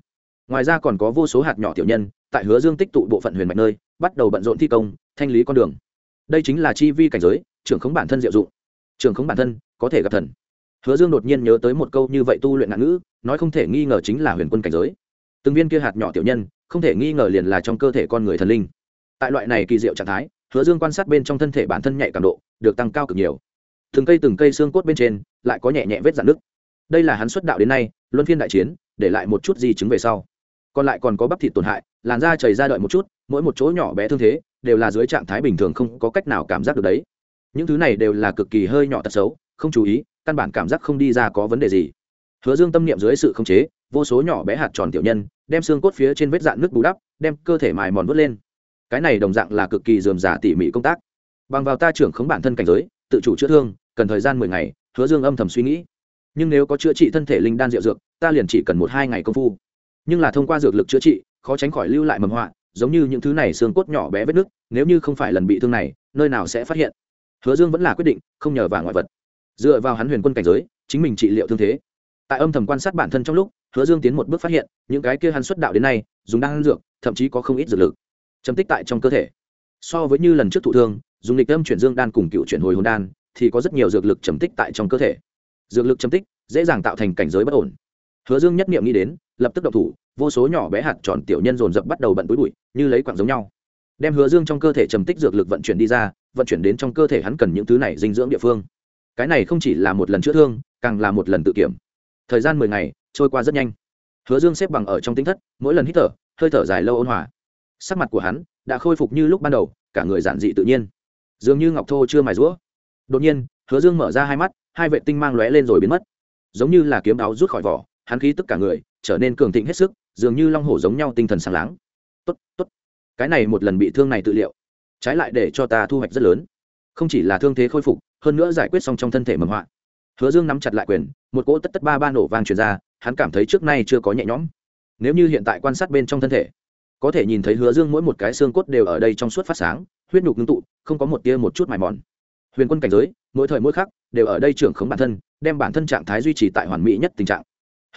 Ngoài ra còn có vô số hạt nhỏ tiểu nhân, tại hứa dương tích tụ bộ phận huyền mạch nơi, bắt đầu bận rộn thi công, thanh lý con đường. Đây chính là chi vi cảnh giới, trưởng khống bản thân diệu dụng. Trưởng khống bản thân có thể gặp thần. Hứa dương đột nhiên nhớ tới một câu như vậy tu luyện ngạn ngữ, nói không thể nghi ngờ chính là huyền quân cảnh giới. Từng viên kia hạt nhỏ tiểu nhân, không thể nghi ngờ liền là trong cơ thể con người thần linh. Tại loại này kỳ diệu trạng thái, hứa dương quan sát bên trong thân thể bản thân nhạy cảm độ, được tăng cao cực nhiều. Từng cây từng cây xương cốt bên trên, lại có nhẹ nhẹ vết dạn nước đây là hắn xuất đạo đến nay, luân phiên đại chiến, để lại một chút di chứng về sau. Còn lại còn có bắp thịt tổn hại, làn da chảy ra đợi một chút, mỗi một chỗ nhỏ bé thương thế, đều là dưới trạng thái bình thường không có cách nào cảm giác được đấy. Những thứ này đều là cực kỳ hơi nhỏ tật xấu không chú ý, căn bản cảm giác không đi ra có vấn đề gì. Hứa dương tâm niệm dưới sự khống chế, vô số nhỏ bé hạt tròn tiểu nhân, đem xương cốt phía trên vết dạn nước bù đắp, đem cơ thể mài mòn vớt lên. Cái này đồng dạng là cực kỳ dườm giả tỉ mỉ công tác. Bằng vào ta trưởng khống bản thân cảnh giới, tự chủ chữa thương, cần thời gian mười ngày, hứa dương âm thầm suy nghĩ. Nhưng nếu có chữa trị thân thể linh đan rượu dược, ta liền chỉ cần một hai ngày công phu. Nhưng là thông qua dược lực chữa trị, khó tránh khỏi lưu lại mầm họa, giống như những thứ này xương cốt nhỏ bé vết nước nếu như không phải lần bị thương này, nơi nào sẽ phát hiện? Hứa dương vẫn là quyết định, không nhờ vào ngoại vật dựa vào hắn huyền quân cảnh giới, chính mình trị liệu thương thế. Tại âm thầm quan sát bản thân trong lúc, hứa dương tiến một bước phát hiện, những cái kia hắn xuất đạo đến nay, dùng đan dược, thậm chí có không ít dược lực. Chấm tích tại trong cơ thể. So với như lần trước thụ thương, dùng lịch âm chuyển dương đan cùng cựu chuyển hồi hồn đan, thì có rất nhiều dược lực chấm tích tại trong cơ thể. Dược lực chấm tích, dễ dàng tạo thành cảnh giới bất ổn. Hứa dương nhất niệm nghĩ đến, lập tức độc thủ, vô số nhỏ bé hạt tròn tiểu nhân dồn dập bắt đầu bận túi bụi, như lấy quặng giống nhau. Đem hứa dương trong cơ thể trầm tích dược lực vận chuyển đi ra, vận chuyển đến trong cơ thể hắn cần những thứ này dinh dưỡng địa phương cái này không chỉ là một lần chữa thương, càng là một lần tự kiểm. Thời gian mười ngày, trôi qua rất nhanh. Hứa dương xếp bằng ở trong tính thất, mỗi lần hít thở, hơi thở dài lâu ôn hòa. Sắc mặt của hắn đã khôi phục như lúc ban đầu, cả người giản dị tự nhiên. Dường như ngọc thô chưa mài rũa. Đột nhiên, hứa dương mở ra hai mắt, hai vệ tinh mang lóe lên rồi biến mất. Giống như là kiếm đáo rút khỏi vỏ, hắn khí tức cả người trở nên cường thịnh hết sức, dường như long hổ giống nhau tinh thần sáng láng. Tốt tốt. Cái này một lần bị thương này tự liệu. Trái lại để cho ta thu hoạch rất lớn không chỉ là thương thế khôi phục, hơn nữa giải quyết xong trong thân thể mầm họa. Hứa dương nắm chặt lại quyền, một cỗ tất tất ba ba nổ vang truyền ra, hắn cảm thấy trước nay chưa có nhẹ nhõm. Nếu như hiện tại quan sát bên trong thân thể, có thể nhìn thấy hứa dương mỗi một cái xương cốt đều ở đây trong suốt phát sáng, huyết nhục ngưng tụ, không có một tia một chút mài mòn. Huyền quân cảnh giới, mỗi thời mỗi khắc, đều ở đây trưởng khống bản thân, đem bản thân trạng thái duy trì tại hoàn mỹ nhất tình trạng.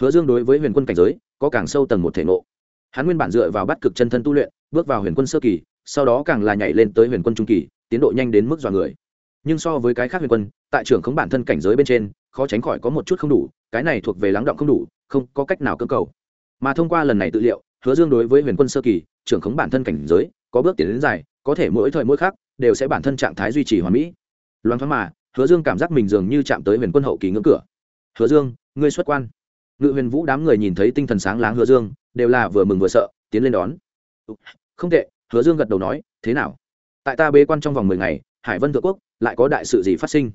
Hứa dương đối với huyền quân cảnh giới, có càng sâu tầng một thể ngộ. Hắn nguyên bản dựa vào bắt cực chân thân tu luyện, bước vào huyền quân sơ kỳ, sau đó càng là nhảy lên tới huyền quân trung kỳ tiến độ nhanh đến mức dọa người. Nhưng so với cái khác huyền quân, tại trưởng khống bản thân cảnh giới bên trên, khó tránh khỏi có một chút không đủ, cái này thuộc về lắng động không đủ, không có cách nào cơ cầu. Mà thông qua lần này tự liệu, hứa dương đối với huyền quân sơ kỳ, trưởng khống bản thân cảnh giới, có bước tiến đến dài, có thể mỗi thời mỗi khác đều sẽ bản thân trạng thái duy trì hoàn mỹ. Loan thoáng mà, hứa dương cảm giác mình dường như chạm tới huyền quân hậu kỳ ngưỡng cửa. Hứa dương, ngươi xuất quan. Ngự huyền vũ đám người nhìn thấy tinh thần sáng láng hứa dương, đều là vừa mừng vừa sợ, tiến lên đón. Không tệ, hứa dương gật đầu nói, thế nào? Tại ta bế quan trong vòng mười ngày, hải vân thượng quốc lại có đại sự gì phát sinh?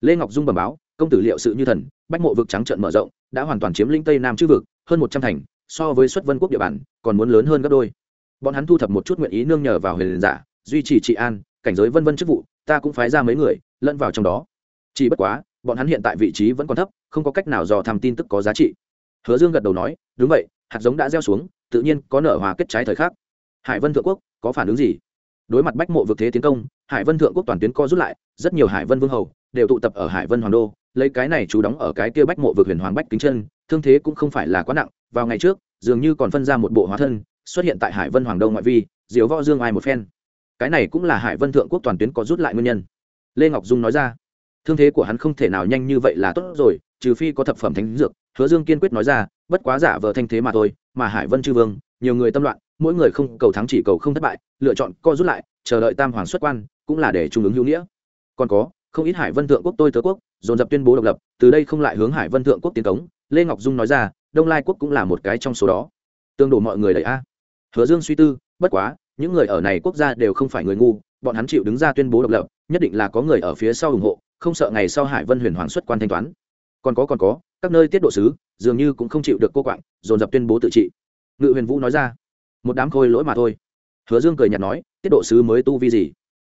Lê ngọc dung bẩm báo, công tử liệu sự như thần, bách mộ vực trắng trận mở rộng, đã hoàn toàn chiếm lĩnh tây nam chư vực, hơn một trăm thành, so với xuất vân quốc địa bàn, còn muốn lớn hơn gấp đôi. Bọn hắn thu thập một chút nguyện ý nương nhờ vào huyền giả, duy trì trị an, cảnh giới vân vân chức vụ, ta cũng phái ra mấy người, lẫn vào trong đó. Chỉ bất quá, bọn hắn hiện tại vị trí vẫn còn thấp, không có cách nào dò thăm tin tức có giá trị. Hứa dương gật đầu nói, đúng vậy, hạt giống đã gieo xuống, tự nhiên có nở hòa kết trái thời khắc. Hải vân thượng quốc có phản ứng gì? Đối mặt bách mộ vực thế tiến công, hải vân thượng quốc toàn tuyến co rút lại, rất nhiều hải vân vương hầu đều tụ tập ở hải vân hoàng đô, lấy cái này chú đóng ở cái kia bách mộ vực huyền hoàng bách kính chân, thương thế cũng không phải là quá nặng, vào ngày trước, dường như còn phân ra một bộ hóa thân, xuất hiện tại hải vân hoàng đô ngoại vi diếu võ dương ai một phen. Cái này cũng là hải vân thượng quốc toàn tuyến có rút lại nguyên nhân. Lê ngọc dung nói ra, thương thế của hắn không thể nào nhanh như vậy là tốt rồi, trừ phi có thập phẩm thánh dược, hứa dương kiên quyết nói ra, bất quá giả vờ thanh thế mà thôi, mà hải vân chư vương, nhiều người tâm loạn mỗi người không cầu thắng chỉ cầu không thất bại, lựa chọn co rút lại, chờ đợi tam hoàng xuất quan, cũng là để trung ứng hữu nghĩa. Còn có, không ít hải vân thượng quốc tôi tớ quốc, dồn dập tuyên bố độc lập, từ đây không lại hướng hải vân thượng quốc tiến cống, lê ngọc dung nói ra, đông lai quốc cũng là một cái trong số đó. Tương đổ mọi người đầy a. Hứa dương suy tư, bất quá, những người ở này quốc gia đều không phải người ngu, bọn hắn chịu đứng ra tuyên bố độc lập, nhất định là có người ở phía sau ủng hộ, không sợ ngày sau hải vân huyền hoàng xuất quan thanh toán. Còn có còn có, các nơi tiết độ sứ, dường như cũng không chịu được cô quạng, dồn dập tuyên bố tự trị. Ngự huyền vũ nói ra một đám khôi lỗi mà thôi. Hứa dương cười nhạt nói, tiết độ sứ mới tu vi gì?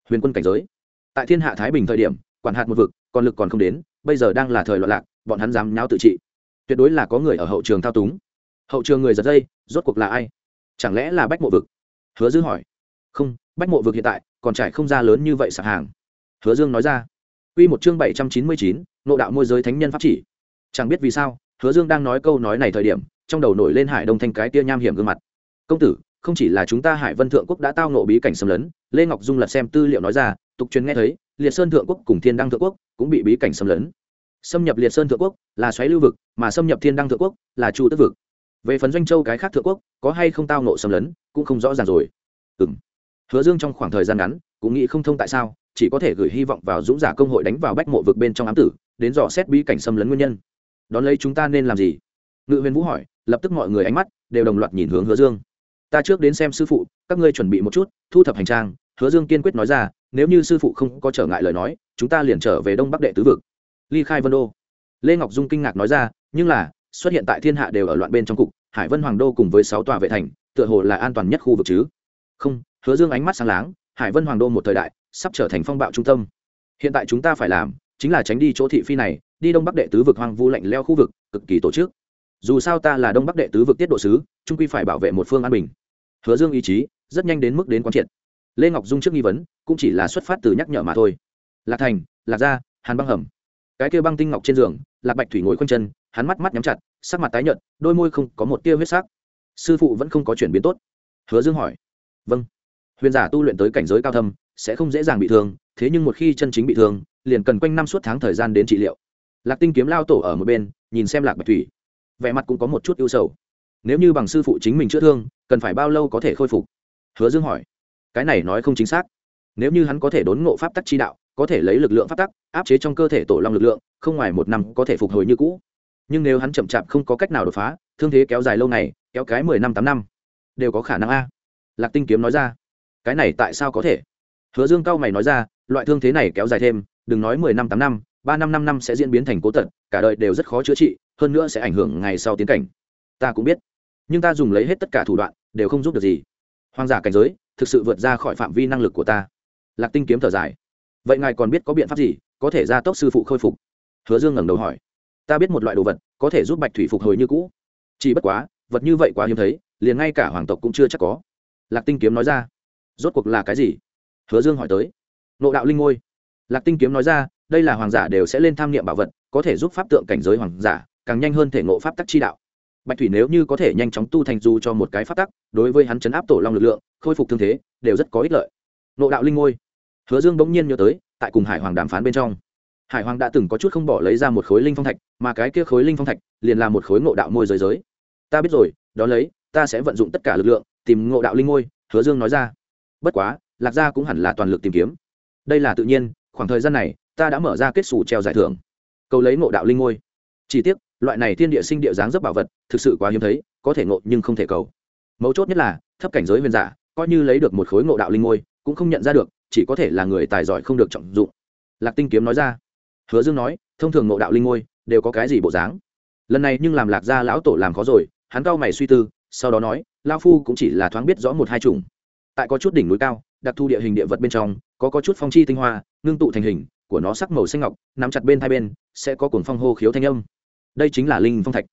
Huyền quân cảnh giới. Tại thiên hạ thái bình thời điểm, quản hạt một vực, còn lực còn không đến, bây giờ đang là thời loạn lạc, bọn hắn dám nháo tự trị. Tuyệt đối là có người ở hậu trường thao túng. Hậu trường người giật dây, rốt cuộc là ai? Chẳng lẽ là bách mộ vực? Hứa dư hỏi. Không, bách mộ vực hiện tại còn trải không ra lớn như vậy sạp hàng. Hứa dương nói ra. Quy một chương bảy trăm chín mươi chín nộ đạo môi giới thánh nhân pháp chỉ. Chẳng biết vì sao, hứa dương đang nói câu nói này thời điểm, trong đầu nổi lên hải đông thanh cái tia nham hiểm gương mặt công tử, không chỉ là chúng ta hải vân thượng quốc đã tao nộ bí cảnh xâm lấn, lê ngọc dung lật xem tư liệu nói ra, tục truyền nghe thấy, liệt sơn thượng quốc cùng thiên đăng thượng quốc cũng bị bí cảnh xâm lấn. Xâm nhập liệt sơn thượng quốc là xoáy lưu vực, mà xâm nhập thiên đăng thượng quốc là chu tức vực. Về phần doanh châu cái khác thượng quốc, có hay không tao nộ xâm lấn, cũng không rõ ràng rồi. Ừ m hứa dương trong khoảng thời gian ngắn, cũng nghĩ không thông tại sao, chỉ có thể gửi hy vọng vào dũng giả công hội đánh vào bách mộ vực bên trong ám tử, đến dò xét bí cảnh xâm lấn nguyên nhân. Đón lấy chúng ta nên làm gì? Ngự huyền vũ hỏi, lập tức mọi người ánh mắt đều đồng loạt nhìn hướng hứa dương ta trước đến xem sư phụ, các ngươi chuẩn bị một chút, thu thập hành trang. Hứa dương kiên quyết nói ra, nếu như sư phụ không có trở ngại lời nói, chúng ta liền trở về đông bắc đệ tứ vực. Ly khai vân đô. Lê ngọc dung kinh ngạc nói ra, nhưng là, xuất hiện tại thiên hạ đều ở loạn bên trong cục, hải vân hoàng đô cùng với sáu tòa vệ thành, tựa hồ là an toàn nhất khu vực chứ? Không. Hứa dương ánh mắt sáng láng, hải vân hoàng đô một thời đại, sắp trở thành phong bạo trung tâm. Hiện tại chúng ta phải làm, chính là tránh đi chỗ thị phi này, đi đông bắc đệ tứ vực hoang vu lạnh leo khu vực, cực kỳ tổ chức dù sao ta là đông bắc đệ tứ vực tiết độ sứ, trung quy phải bảo vệ một phương an bình. Hứa dương ý chí, rất nhanh đến mức đến quán triệt. Lê ngọc dung trước nghi vấn, cũng chỉ là xuất phát từ nhắc nhở mà thôi. Lạc thành, lạc gia, hàn băng hầm. Cái kia băng tinh ngọc trên giường, lạc bạch thủy ngồi khoanh chân, hắn mắt mắt nhắm chặt, sắc mặt tái nhợt, đôi môi không có một tia huyết sắc. Sư phụ vẫn không có chuyển biến tốt. Hứa dương hỏi. Vâng. Huyền giả tu luyện tới cảnh giới cao thâm, sẽ không dễ dàng bị thương, thế nhưng một khi chân chính bị thương, liền cần quanh năm suốt tháng thời gian đến trị liệu. Lạc tinh kiếm lao tổ ở một bên, nhìn xem lạc bạch thủy vẻ mặt cũng có một chút ưu sầu. Nếu như bằng sư phụ chính mình chữa thương, cần phải bao lâu có thể khôi phục? Hứa dương hỏi. Cái này nói không chính xác. Nếu như hắn có thể đốn ngộ pháp tắc chi đạo, có thể lấy lực lượng pháp tắc, áp chế trong cơ thể tổ long lực lượng, không ngoài một năm có thể phục hồi như cũ. Nhưng nếu hắn chậm chạp không có cách nào đột phá, thương thế kéo dài lâu ngày, kéo cái mười năm, tám năm, đều có khả năng a. Lạc tinh kiếm nói ra. Cái này tại sao có thể? Hứa dương cao mày nói ra, loại thương thế này kéo dài thêm, đừng nói mười năm, tám năm, ba năm năm năm sẽ diễn biến thành cố tật, cả đời đều rất khó chữa trị hơn nữa sẽ ảnh hưởng ngày sau tiến cảnh. Ta cũng biết. Nhưng ta dùng lấy hết tất cả thủ đoạn, đều không giúp được gì. Hoang giả cảnh giới, thực sự vượt ra khỏi phạm vi năng lực của ta. Lạc tinh kiếm thở dài. Vậy ngài còn biết có biện pháp gì, có thể ra tốc sư phụ khôi phục? Hứa dương ngẩng đầu hỏi. Ta biết một loại đồ vật, có thể giúp bạch thủy phục hồi như cũ. Chỉ bất quá, vật như vậy quá hiếm thấy, liền ngay cả hoàng tộc cũng chưa chắc có. Lạc tinh kiếm nói ra. Rốt cuộc là cái gì? Hứa dương hỏi tới. Nộ đạo linh ngôi. Lạc tinh kiếm nói ra, đây là hoàng giả đều sẽ lên tham niệm bảo vật, có thể giúp pháp tượng cảnh giới hoàng giả càng nhanh hơn thể ngộ pháp tắc chi đạo. Bạch thủy nếu như có thể nhanh chóng tu thành dù cho một cái pháp tắc, đối với hắn chấn áp tổ long lực lượng, khôi phục thương thế, đều rất có ích lợi. Nộ đạo linh ngôi. Hứa dương bỗng nhiên nhớ tới, tại cùng hải hoàng đàm phán bên trong. Hải hoàng đã từng có chút không bỏ lấy ra một khối linh phong thạch, mà cái kia khối linh phong thạch liền là một khối ngộ đạo môi giới giới. Ta biết rồi, đó lấy, ta sẽ vận dụng tất cả lực lượng, tìm ngộ đạo linh ngôi, hứa dương nói ra. Bất quá, lạc gia cũng hẳn là toàn lực tìm kiếm. Đây là tự nhiên, khoảng thời gian này, ta đã mở ra kết xù treo giải thưởng. Cầu lấy ngộ đạo linh ngôi. Chỉ tiếc loại này thiên địa sinh địa dáng dấp bảo vật, thực sự quá hiếm thấy, có thể ngộ nhưng không thể cầu. Mấu chốt nhất là, thấp cảnh giới huyền giả, coi như lấy được một khối ngộ đạo linh ngôi, cũng không nhận ra được, chỉ có thể là người tài giỏi không được trọng dụng. Lạc tinh kiếm nói ra. Hứa dương nói, thông thường ngộ đạo linh ngôi, đều có cái gì bộ dáng? Lần này nhưng làm lạc gia lão tổ làm khó rồi, hắn cao mày suy tư, sau đó nói, lao phu cũng chỉ là thoáng biết rõ một hai chủng. Tại có chút đỉnh núi cao, đặc thu địa hình địa vật bên trong, có có chút phong chi tinh hoa, ngưng tụ thành hình, của nó sắc màu xanh ngọc, nắm chặt bên hai bên, sẽ có cuồng phong hô khiếu thanh âm đây chính là linh phong thạch.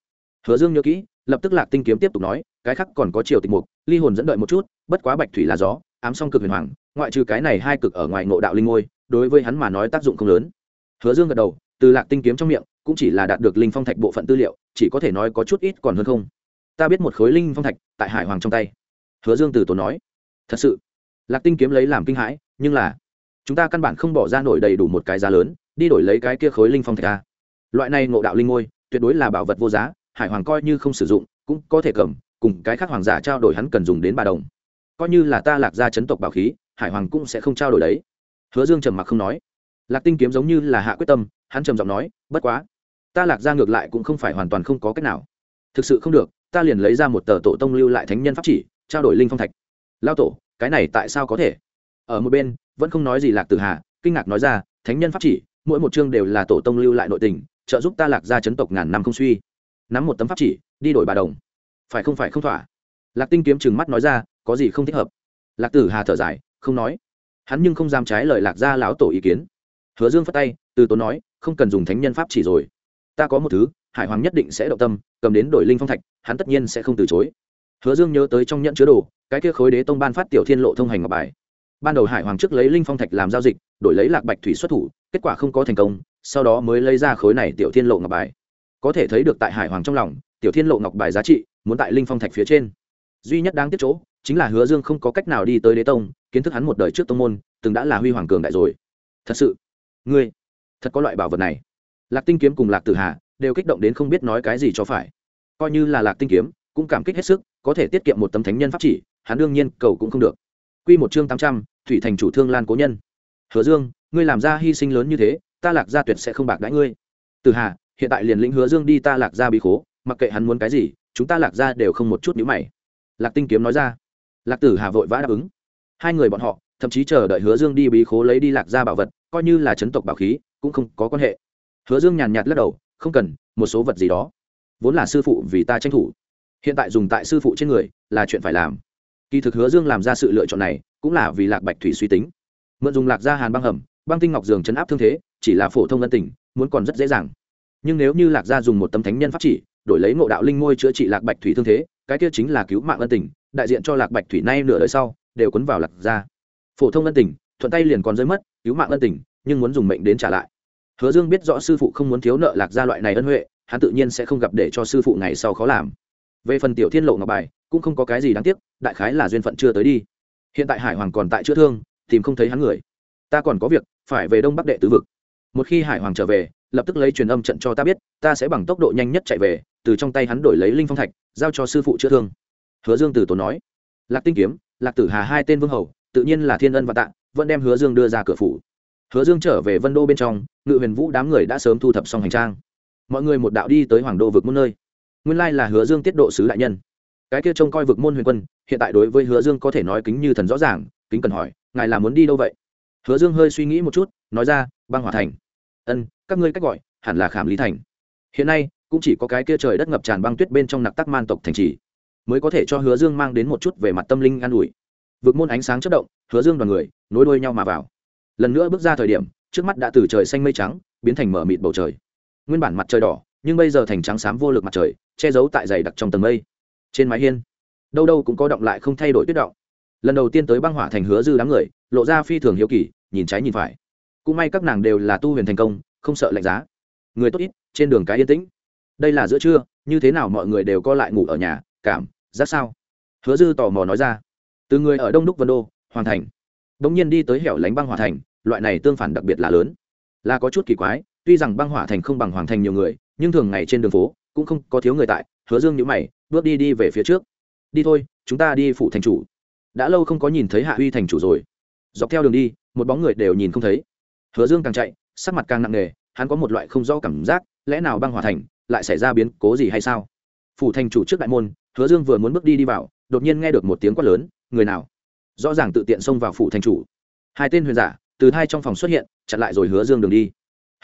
Hứa dương nhớ kỹ, lập tức lạc tinh kiếm tiếp tục nói, cái khác còn có chiều tịch mục, ly hồn dẫn đợi một chút, bất quá bạch thủy là gió, ám song cực huyền hoàng, ngoại trừ cái này hai cực ở ngoài ngộ đạo linh ngôi, đối với hắn mà nói tác dụng không lớn. Hứa dương gật đầu, từ lạc tinh kiếm trong miệng, cũng chỉ là đạt được linh phong thạch bộ phận tư liệu, chỉ có thể nói có chút ít còn hơn không. Ta biết một khối linh phong thạch tại hải hoàng trong tay. Hứa dương từ tốn nói. Thật sự, lạc tinh kiếm lấy làm kinh hãi, nhưng là, chúng ta căn bản không bỏ ra nổi đầy đủ một cái giá lớn, đi đổi lấy cái kia khối linh phong thạch ta loại này ngộ đạo linh ngôi tuyệt đối là bảo vật vô giá, hải hoàng coi như không sử dụng, cũng có thể cầm, cùng cái khác hoàng giả trao đổi hắn cần dùng đến bà đồng. Coi như là ta lạc ra chấn tộc bảo khí, hải hoàng cũng sẽ không trao đổi đấy. Hứa dương trầm mặc không nói. Lạc tinh kiếm giống như là hạ quyết tâm, hắn trầm giọng nói, bất quá, ta lạc ra ngược lại cũng không phải hoàn toàn không có cách nào. Thực sự không được, ta liền lấy ra một tờ tổ tông lưu lại thánh nhân pháp chỉ, trao đổi linh phong thạch. Lao tổ, cái này tại sao có thể? Ở một bên, vẫn không nói gì lạc tử hà, kinh ngạc nói ra, thánh nhân pháp chỉ, mỗi một chương đều là tổ tông lưu lại nội tình trợ giúp ta lạc ra chấn tộc ngàn năm không suy. Nắm một tấm pháp chỉ, đi đổi bà đồng. Phải không phải không thỏa? Lạc tinh kiếm chừng mắt nói ra, có gì không thích hợp? Lạc tử hà thở dài, không nói. Hắn nhưng không dám trái lời lạc gia lão tổ ý kiến. Hứa dương phất tay, từ tốn nói, không cần dùng thánh nhân pháp chỉ rồi. Ta có một thứ, hải hoàng nhất định sẽ động tâm, cầm đến đổi linh phong thạch, hắn tất nhiên sẽ không từ chối. Hứa dương nhớ tới trong nhận chứa đồ, cái kia khối đế tông ban phát tiểu thiên lộ thông hành ngọc bài ban đầu hải hoàng trước lấy linh phong thạch làm giao dịch, đổi lấy lạc bạch thủy xuất thủ, kết quả không có thành công, sau đó mới lấy ra khối này tiểu thiên lộ ngọc bài. Có thể thấy được tại hải hoàng trong lòng, tiểu thiên lộ ngọc bài giá trị muốn tại linh phong thạch phía trên. Duy nhất đáng tiếc chỗ, chính là hứa dương không có cách nào đi tới đế tông, kiến thức hắn một đời trước tông môn, từng đã là huy hoàng cường đại rồi. Thật sự, ngươi, thật có loại bảo vật này. Lạc tinh kiếm cùng lạc tử hà đều kích động đến không biết nói cái gì cho phải. Coi như là lạc tinh kiếm, cũng cảm kích hết sức, có thể tiết kiệm một tấm thánh nhân pháp chỉ, hắn đương nhiên cầu cũng không được. Quy một chương tám trăm thủy thành chủ thương lan cố nhân. Hứa dương, ngươi làm ra hy sinh lớn như thế, ta lạc gia tuyệt sẽ không bạc đãi ngươi. Từ hà, hiện tại liền lĩnh hứa dương đi ta lạc gia bí khố, mặc kệ hắn muốn cái gì, chúng ta lạc gia đều không một chút nhữ mày. Lạc tinh kiếm nói ra. Lạc tử hà vội vã đáp ứng. Hai người bọn họ, thậm chí chờ đợi hứa dương đi bí khố lấy đi lạc gia bảo vật, coi như là chấn tộc bảo khí, cũng không có quan hệ. Hứa dương nhàn nhạt lắc đầu, không cần, một số vật gì đó. Vốn là sư phụ vì ta tranh thủ. Hiện tại dùng tại sư phụ trên người, là chuyện phải làm kỳ thực hứa dương làm ra sự lựa chọn này cũng là vì lạc bạch thủy suy tính. Mượn dùng lạc gia hàn băng hầm, băng tinh ngọc giường chấn áp thương thế, chỉ là phổ thông ân tình, muốn còn rất dễ dàng. Nhưng nếu như lạc gia dùng một tấm thánh nhân pháp chỉ, đổi lấy ngộ đạo linh ngôi chữa trị lạc bạch thủy thương thế, cái kia chính là cứu mạng ân tình, đại diện cho lạc bạch thủy nay nửa đời sau, đều cuốn vào lạc gia. Phổ thông ân tình, thuận tay liền còn rơi mất, cứu mạng ân tình, nhưng muốn dùng mệnh đến trả lại. Hứa dương biết rõ sư phụ không muốn thiếu nợ lạc gia loại này ân huệ, hắn tự nhiên sẽ không gặp để cho sư phụ ngày sau khó làm về phần tiểu thiên lộ ngọc bài, cũng không có cái gì đáng tiếc, đại khái là duyên phận chưa tới đi. Hiện tại hải hoàng còn tại chữa thương, tìm không thấy hắn người. Ta còn có việc, phải về đông bắc đệ tứ vực. Một khi hải hoàng trở về, lập tức lấy truyền âm trận cho ta biết, ta sẽ bằng tốc độ nhanh nhất chạy về, từ trong tay hắn đổi lấy linh phong thạch, giao cho sư phụ chữa thương. Hứa dương từ tốn nói. Lạc tinh kiếm, lạc tử hà hai tên vương hầu, tự nhiên là thiên ân và tạ, vẫn đem hứa dương đưa ra cửa phủ. Hứa dương trở về vân đô bên trong, ngự huyền vũ đám người đã sớm thu thập xong hành trang. Mọi người một đạo đi tới hoàng đô vực muôn nơi nguyên lai là hứa dương tiết độ sứ đại nhân. Cái kia trông coi vực môn huyền quân, hiện tại đối với hứa dương có thể nói kính như thần rõ ràng, kính cần hỏi, ngài là muốn đi đâu vậy? Hứa dương hơi suy nghĩ một chút, nói ra, băng hỏa thành. Ân, các ngươi cách gọi, hẳn là khảm lý thành. Hiện nay, cũng chỉ có cái kia trời đất ngập tràn băng tuyết bên trong nặc tắc man tộc thành trì, mới có thể cho hứa dương mang đến một chút về mặt tâm linh an ủi. Vực môn ánh sáng chất động, hứa dương đoàn người, nối đuôi nhau mà vào. Lần nữa bước ra thời điểm, trước mắt đã từ trời xanh mây trắng, biến thành mở mịt bầu trời. Nguyên bản mặt trời đỏ, nhưng bây giờ thành trắng xám vô lực mặt trời che giấu tại dày đặc trong tầng mây. Trên mái hiên, đâu đâu cũng có động lại không thay đổi tuyết động. Lần đầu tiên tới băng hỏa thành hứa dư đám người, lộ ra phi thường hiếu kỳ, nhìn trái nhìn phải. Cũng may các nàng đều là tu huyền thành công, không sợ lạnh giá. Người tốt ít, trên đường cái yên tĩnh. Đây là giữa trưa, như thế nào mọi người đều co lại ngủ ở nhà, cảm, giác sao? Hứa dư tò mò nói ra. Từ người ở đông đúc vân đô, hoàng thành. Đ ỗ n g nhiên đi tới hẻo lánh băng hỏa thành, loại này tương phản đặc biệt là lớn. Là có chút kỳ quái, tuy rằng băng hỏa thành không bằng hoàng thành nhiều người, nhưng thường ngày trên đường phố cũng không có thiếu người tại, hứa dương nhữ mày, bước đi đi về phía trước. Đi thôi, chúng ta đi phủ thành chủ. Đã lâu không có nhìn thấy hạ uy thành chủ rồi. Dọc theo đường đi, một bóng người đều nhìn không thấy. Hứa dương càng chạy, sắc mặt càng nặng nề, hắn có một loại không rõ cảm giác, lẽ nào băng hỏa thành lại xảy ra biến cố gì hay sao? Phủ thành chủ trước đại môn, hứa dương vừa muốn bước đi đi vào, đột nhiên nghe được một tiếng quát lớn, người nào? Rõ ràng tự tiện xông vào phủ thành chủ. Hai tên huyền giả từ hai trong phòng xuất hiện, chặn lại rồi hứa dương đường đi.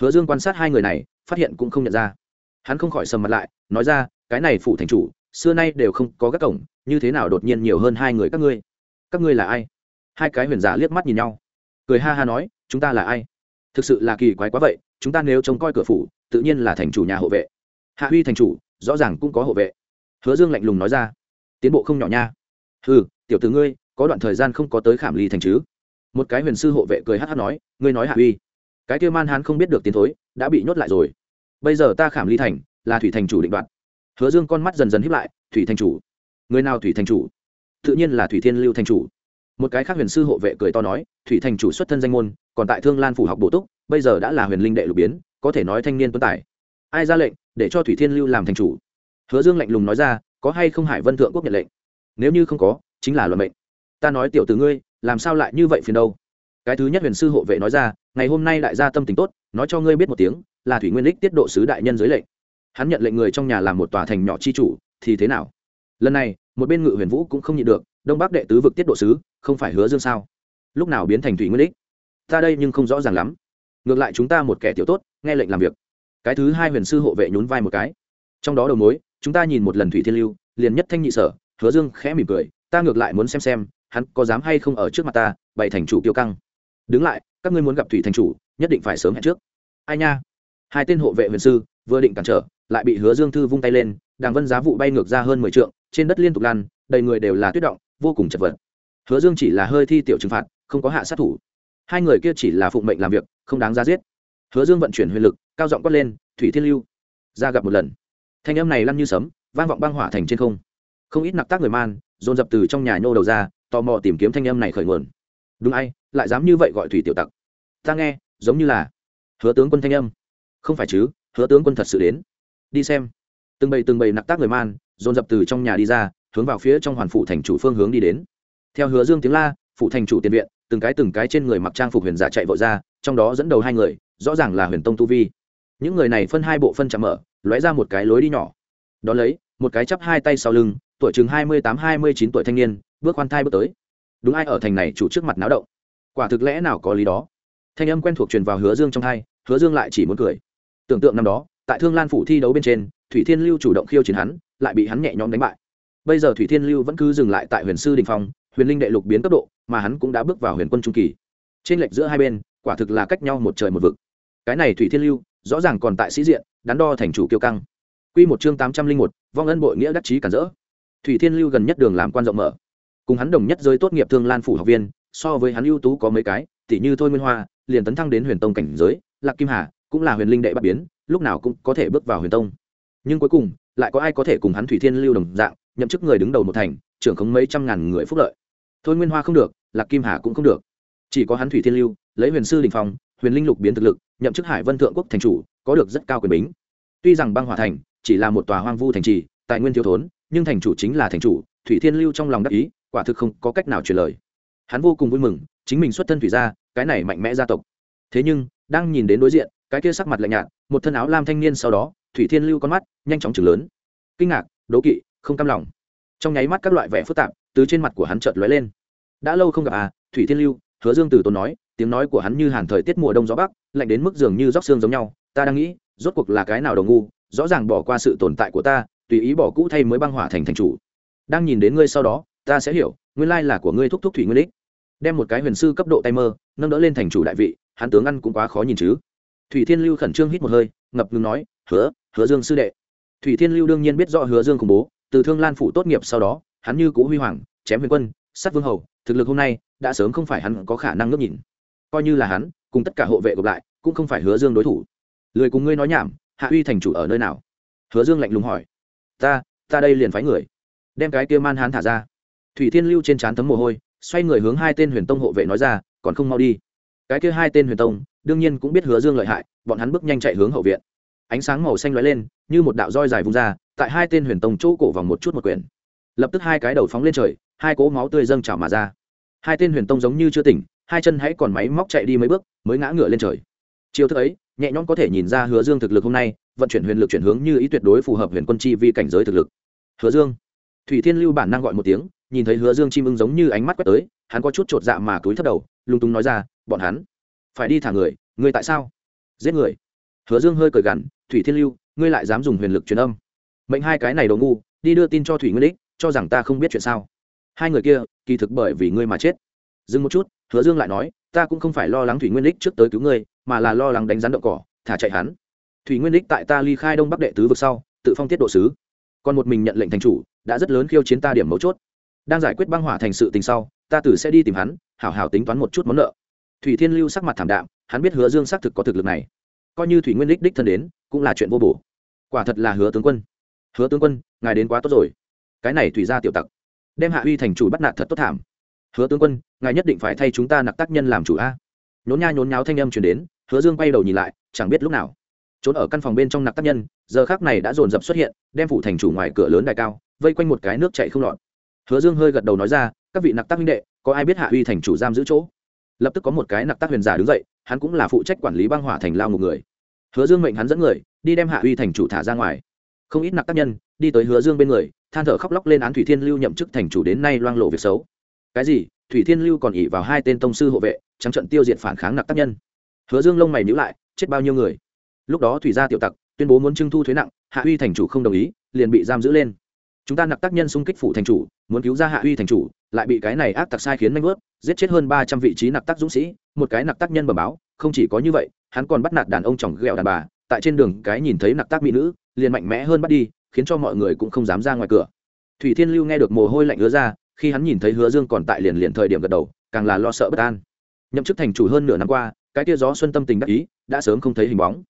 Hứa dương quan sát hai người này, phát hiện cũng không nhận ra hắn không khỏi sầm mặt lại, nói ra, cái này phủ thành chủ, xưa nay đều không có các cổng, như thế nào đột nhiên nhiều hơn hai người các ngươi? Các ngươi là ai? Hai cái huyền giả liếc mắt nhìn nhau. Cười ha ha nói, chúng ta là ai? Thực sự là kỳ quái quá vậy, chúng ta nếu trông coi cửa phủ, tự nhiên là thành chủ nhà hộ vệ. Hạ huy thành chủ, rõ ràng cũng có hộ vệ. Hứa dương lạnh lùng nói ra, tiến bộ không nhỏ nha. Ừ tiểu t ử ngươi, có đoạn thời gian không có tới khảm ly thành chứ? Một cái huyền sư hộ vệ cười hát hát nói, ngươi nói hạ huy. Cái kia man hán không biết được tiến thối, đã bị nhốt lại rồi bây giờ ta khảm ly thành, là thủy thành chủ định đoạt. Hứa dương con mắt dần dần hiếp lại, thủy thành chủ. Người nào thủy thành chủ? Tự nhiên là thủy thiên lưu thành chủ. Một cái khác huyền sư hộ vệ cười to nói, thủy thành chủ xuất thân danh môn, còn tại thương lan phủ học bổ túc, bây giờ đã là huyền linh đệ lục biến, có thể nói thanh niên tuấn tài. Ai ra lệnh, để cho thủy thiên lưu làm thành chủ? Hứa dương lạnh lùng nói ra, có hay không hải vân thượng quốc nhận lệnh? Nếu như không có, chính là luận mệnh. Ta nói tiểu từ ngươi, làm sao lại như vậy phiền đâu? Cái thứ nhất huyền sư hộ vệ nói ra, ngày hôm nay đại gia tâm tình tốt, nói cho ngươi biết một tiếng là thủy nguyên đích tiết độ sứ đại nhân dưới lệnh. Hắn nhận lệnh người trong nhà làm một tòa thành nhỏ chi chủ, thì thế nào? Lần này, một bên ngự huyền vũ cũng không nhịn được, đông bắc đệ tứ vực tiết độ sứ, không phải hứa dương sao? Lúc nào biến thành thủy nguyên đích ta đây nhưng không rõ ràng lắm. Ngược lại chúng ta một kẻ tiểu tốt, nghe lệnh làm việc. Cái thứ hai huyền sư hộ vệ nhún vai một cái. Trong đó đầu mối, chúng ta nhìn một lần thủy thiên lưu, liền nhất thanh nhị sở, hứa dương khẽ mỉm cười, ta ngược lại muốn xem xem, hắn có dám hay không ở trước mặt ta, bày thành chủ kiêu căng. Đứng lại, các ngươi muốn gặp thủy thành chủ, nhất định phải sớm hẹn trước. Ai nha? Hai tên hộ vệ huyền sư, vừa định cản trở, lại bị hứa dương thư vung tay lên, đàng vân giá vụ bay ngược ra hơn mười trượng, trên đất liên tục lan đầy người đều là tuyết động, vô cùng chật vật. Hứa dương chỉ là hơi thi tiểu trừng phạt, không có hạ sát thủ. Hai người kia chỉ là phụng mệnh làm việc, không đáng ra giết. Hứa dương vận chuyển huyền lực, cao giọng quát lên, thủy thiên lưu, ra gặp một lần. Thanh âm này lăn như sấm, vang vọng băng hỏa thành trên không. Không ít nặc tác người man, dồn dập từ trong nhà nhô đầu ra, tò mò tìm kiếm thanh âm này khởi nguồn. Đúng ai, lại dám như vậy gọi thủy tiểu tặc? Ta nghe, giống như là. Hứa tướng quân thanh âm không phải chứ, hứa tướng quân thật sự đến. Đi xem. Từng bầy từng bầy nặc tác người man, dồn dập từ trong nhà đi ra, hướng vào phía trong hoàn phụ thành chủ phương hướng đi đến. Theo hứa dương tiếng la phụ thành chủ tiền viện, từng cái từng cái trên người mặc trang phục huyền giả chạy vội ra, trong đó dẫn đầu hai người, rõ ràng là huyền tông tu vi. Những người này phân hai bộ phân chạm mở, lóe ra một cái lối đi nhỏ. Đón lấy, một cái chắp hai tay sau lưng, tuổi chừng hai mươi tám, hai mươi chín tuổi thanh niên, bước khoan thai bước tới. Đúng ai ở thành này chủ trước mặt náo động? Quả thực lẽ nào có lý đó. Thanh âm quen thuộc truyền vào hứa dương trong hai, hứa dương lại chỉ muốn cười tưởng tượng năm đó, tại thương lan phủ thi đấu bên trên, thủy thiên lưu chủ động khiêu chiến hắn, lại bị hắn nhẹ nhõm đánh bại. Bây giờ thủy thiên lưu vẫn cứ dừng lại tại huyền sư đình phong, huyền linh đệ lục biến cấp độ, mà hắn cũng đã bước vào huyền quân trung kỳ. Trên lệch giữa hai bên, quả thực là cách nhau một trời một vực. Cái này thủy thiên lưu, rõ ràng còn tại sĩ diện, đắn đo thành chủ kiêu căng. Quy một chương tám trăm linh một, vong ân bội nghĩa đắc chí cản rỡ. Thủy thiên lưu gần nhất đường làm quan rộng mở. Cùng hắn đồng nhất giới tốt nghiệp thương lan phủ học viên, so với hắn ưu tú có mấy cái tỷ như thôi nguyên hoa, liền tấn thăng đến huyền tông cảnh giới, lạc kim hà cũng là huyền linh đệ bắt biến, lúc nào cũng có thể bước vào huyền tông. Nhưng cuối cùng, lại có ai có thể cùng hắn thủy thiên lưu đồng dạng, nhậm chức người đứng đầu một thành, trưởng khống mấy trăm ngàn người phúc lợi. Thôi nguyên hoa không được, lạc kim hà cũng không được. Chỉ có hắn thủy thiên lưu, lấy huyền sư đình phong, huyền linh lục biến thực lực, nhậm chức hải vân thượng quốc thành chủ, có được rất cao quyền bính. Tuy rằng băng hòa thành chỉ là một tòa hoang vu thành trì, tài nguyên thiếu thốn, nhưng thành chủ chính là thành chủ, thủy thiên lưu trong lòng đắc ý, quả thực không có cách nào truyền lời. Hắn vô cùng vui mừng, chính mình xuất thân thủy gia, cái này mạnh mẽ gia tộc. Thế nhưng, đang nhìn đến đối diện cái kia sắc mặt lạnh nhạt, một thân áo lam thanh niên sau đó, thủy thiên lưu con mắt, nhanh chóng chừng lớn. Kinh ngạc, đố kỵ, không cam lòng. Trong nháy mắt các loại vẻ phức tạp từ trên mặt của hắn chợt lóe lên. Đã lâu không gặp à thủy thiên lưu, hứa dương từ tốn nói, tiếng nói của hắn như hàn thời tiết mùa đông gió bắc, lạnh đến mức dường như róc xương giống nhau. Ta đang nghĩ, rốt cuộc là cái nào đầu ngu, rõ ràng bỏ qua sự tồn tại của ta, tùy ý bỏ cũ thay mới băng hỏa thành thành chủ. Đang nhìn đến ngươi sau đó, ta sẽ hiểu, nguyên lai là của ngươi thúc thúc thủy nguyên đích đem một cái huyền sư cấp độ tay mơ, nâng đỡ lên thành chủ đại vị, hắn tướng ăn cũng quá khó nhìn chứ thủy thiên lưu khẩn trương hít một hơi, ngập ngừng nói, hứa hứa dương sư đệ. Thủy thiên lưu đương nhiên biết rõ hứa dương khủng bố, từ thương lan phủ tốt nghiệp sau đó, hắn như cũ huy hoàng, chém huyền quân, sát vương hầu, thực lực hôm nay đã sớm không phải hắn có khả năng ngước nhìn. Coi như là hắn, cùng tất cả hộ vệ gộp lại, cũng không phải hứa dương đối thủ. Lười cùng ngươi nói nhảm, hạ uy thành chủ ở nơi nào? Hứa dương lạnh lùng hỏi. Ta ta đây liền phái người. Đem cái kia man hán thả ra. Thủy thiên lưu trên trán thấm mồ hôi, xoay người hướng hai tên huyền tông hộ vệ nói ra, còn không mau đi cái kia hai tên huyền tông, đương nhiên cũng biết hứa dương lợi hại, bọn hắn bước nhanh chạy hướng hậu viện. Ánh sáng màu xanh lóe lên, như một đạo roi dài vung ra, tại hai tên huyền tông chỗ cổ vòng một chút một quyển. Lập tức hai cái đầu phóng lên trời, hai cỗ máu tươi dâng trào mà ra. Hai tên huyền tông giống như chưa tỉnh, hai chân hãy còn máy móc chạy đi mấy bước, mới ngã ngựa lên trời. Chiêu thức ấy, nhẹ nhõm có thể nhìn ra hứa dương thực lực hôm nay, vận chuyển huyền lực chuyển hướng như ý tuyệt đối phù hợp huyền quân chi vi cảnh giới thực lực. Hứa dương. Thủy thiên lưu bản năng gọi một tiếng nhìn thấy hứa dương chim ưng giống như ánh mắt quét tới, hắn có chút chột dạ mà túi thấp đầu, lung tung nói ra, bọn hắn phải đi thả người ngươi tại sao? Giết người. Hứa dương hơi cởi gằn, thủy thiên lưu, ngươi lại dám dùng huyền lực truyền âm. Mệnh hai cái này đồ ngu, đi đưa tin cho thủy nguyên đích, cho rằng ta không biết chuyện sao. Hai người kia, kỳ thực bởi vì ngươi mà chết. Dừng một chút, hứa dương lại nói, ta cũng không phải lo lắng thủy nguyên đích trước tới cứu ngươi, mà là lo lắng đánh rắn đậu cỏ, thả chạy hắn. Thủy nguyên đích tại ta ly khai đông bắc đệ tứ vực sau, tự phong tiết độ sứ. Còn một mình nhận lệnh thành chủ, đã rất lớn khiêu chiến ta điểm mấu chốt đang giải quyết băng hỏa thành sự tình sau, ta tử sẽ đi tìm hắn, hảo hảo tính toán một chút món nợ. Thủy thiên lưu sắc mặt thảm đạm, hắn biết hứa dương xác thực có thực lực này. Coi như thủy nguyên đích đích thân đến, cũng là chuyện vô bổ. Quả thật là hứa tướng quân. Hứa tướng quân, ngài đến quá tốt rồi. Cái này thủy ra tiểu tặc, đem hạ uy thành chủ bắt nạt thật tốt thảm. Hứa tướng quân, ngài nhất định phải thay chúng ta nặc tác nhân làm chủ a. Nhốn nha nhốn nháo thanh âm chuyển đến, hứa dương quay đầu nhìn lại, chẳng biết lúc nào. Trốn ở căn phòng bên trong nặc tác nhân, giờ khác này đã dồn dập xuất hiện, đem phủ thành chủ ngoài cửa lớn đài cao, vây quanh một cái nước chạy không lọt hứa dương hơi gật đầu nói ra, các vị nặc tác huynh đệ, có ai biết hạ uy thành chủ giam giữ chỗ? Lập tức có một cái nặc tác huyền giả đứng dậy, hắn cũng là phụ trách quản lý băng hỏa thành lao một người. Hứa dương mệnh hắn dẫn người, đi đem hạ uy thành chủ thả ra ngoài. Không ít nặc tác nhân, đi tới hứa dương bên người, than thở khóc lóc lên án thủy thiên lưu nhậm chức thành chủ đến nay loang lộ việc xấu. Cái gì? Thủy thiên lưu còn ỉ vào hai tên tông sư hộ vệ, trắng trận tiêu diệt phản kháng nặc tác nhân? Hứa dương lông mày nhữ lại, chết bao nhiêu người? Lúc đó thủy gia tiểu tặc tuyên bố muốn trưng thu thuế nặng, hạ uy thành chủ không đồng ý, liền bị giam giữ lên chúng ta nặc tác nhân xung kích phủ thành chủ, muốn cứu ra hạ uy thành chủ, lại bị cái này ác tặc sai khiến manh vớt, giết chết hơn ba trăm vị trí nặc tác dũng sĩ, một cái nặc tác nhân bẩm báo, không chỉ có như vậy, hắn còn bắt nạt đàn ông chồng ghẹo đàn bà, tại trên đường cái nhìn thấy nặc tác mỹ nữ, liền mạnh mẽ hơn bắt đi, khiến cho mọi người cũng không dám ra ngoài cửa. Thủy thiên lưu nghe được mồ hôi lạnh hứa ra, khi hắn nhìn thấy hứa dương còn tại liền liền thời điểm gật đầu, càng là lo sợ bất an. Nhậm chức thành chủ hơn nửa năm qua, cái tia gió xuân tâm tình đắc ý, đã sớm không thấy hình bóng.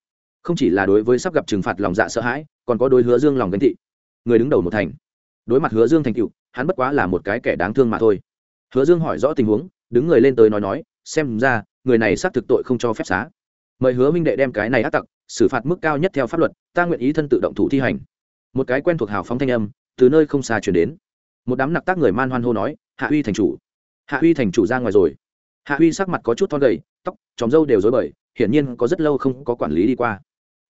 Không chỉ là đối với sắp gặp trừng phạt lòng dạ sợ hãi, còn có đôi hứa dương lòng gánh thị người đứng đầu một thành đối mặt hứa dương thành cựu hắn bất quá là một cái kẻ đáng thương mà thôi. Hứa dương hỏi rõ tình huống, đứng người lên tới nói nói, xem ra, người này xác thực tội không cho phép xá. Mời hứa minh đệ đem cái này ác tặc, xử phạt mức cao nhất theo pháp luật, ta nguyện ý thân tự động thủ thi hành. Một cái quen thuộc hào phóng thanh âm, từ nơi không xa chuyển đến. Một đám nặc tác người man hoan hô nói, hạ uy thành chủ, hạ uy thành chủ ra ngoài rồi. Hạ uy sắc mặt có chút thon gầy, tóc tròng râu đều dối bời, hiển nhiên có rất lâu không có quản lý đi qua.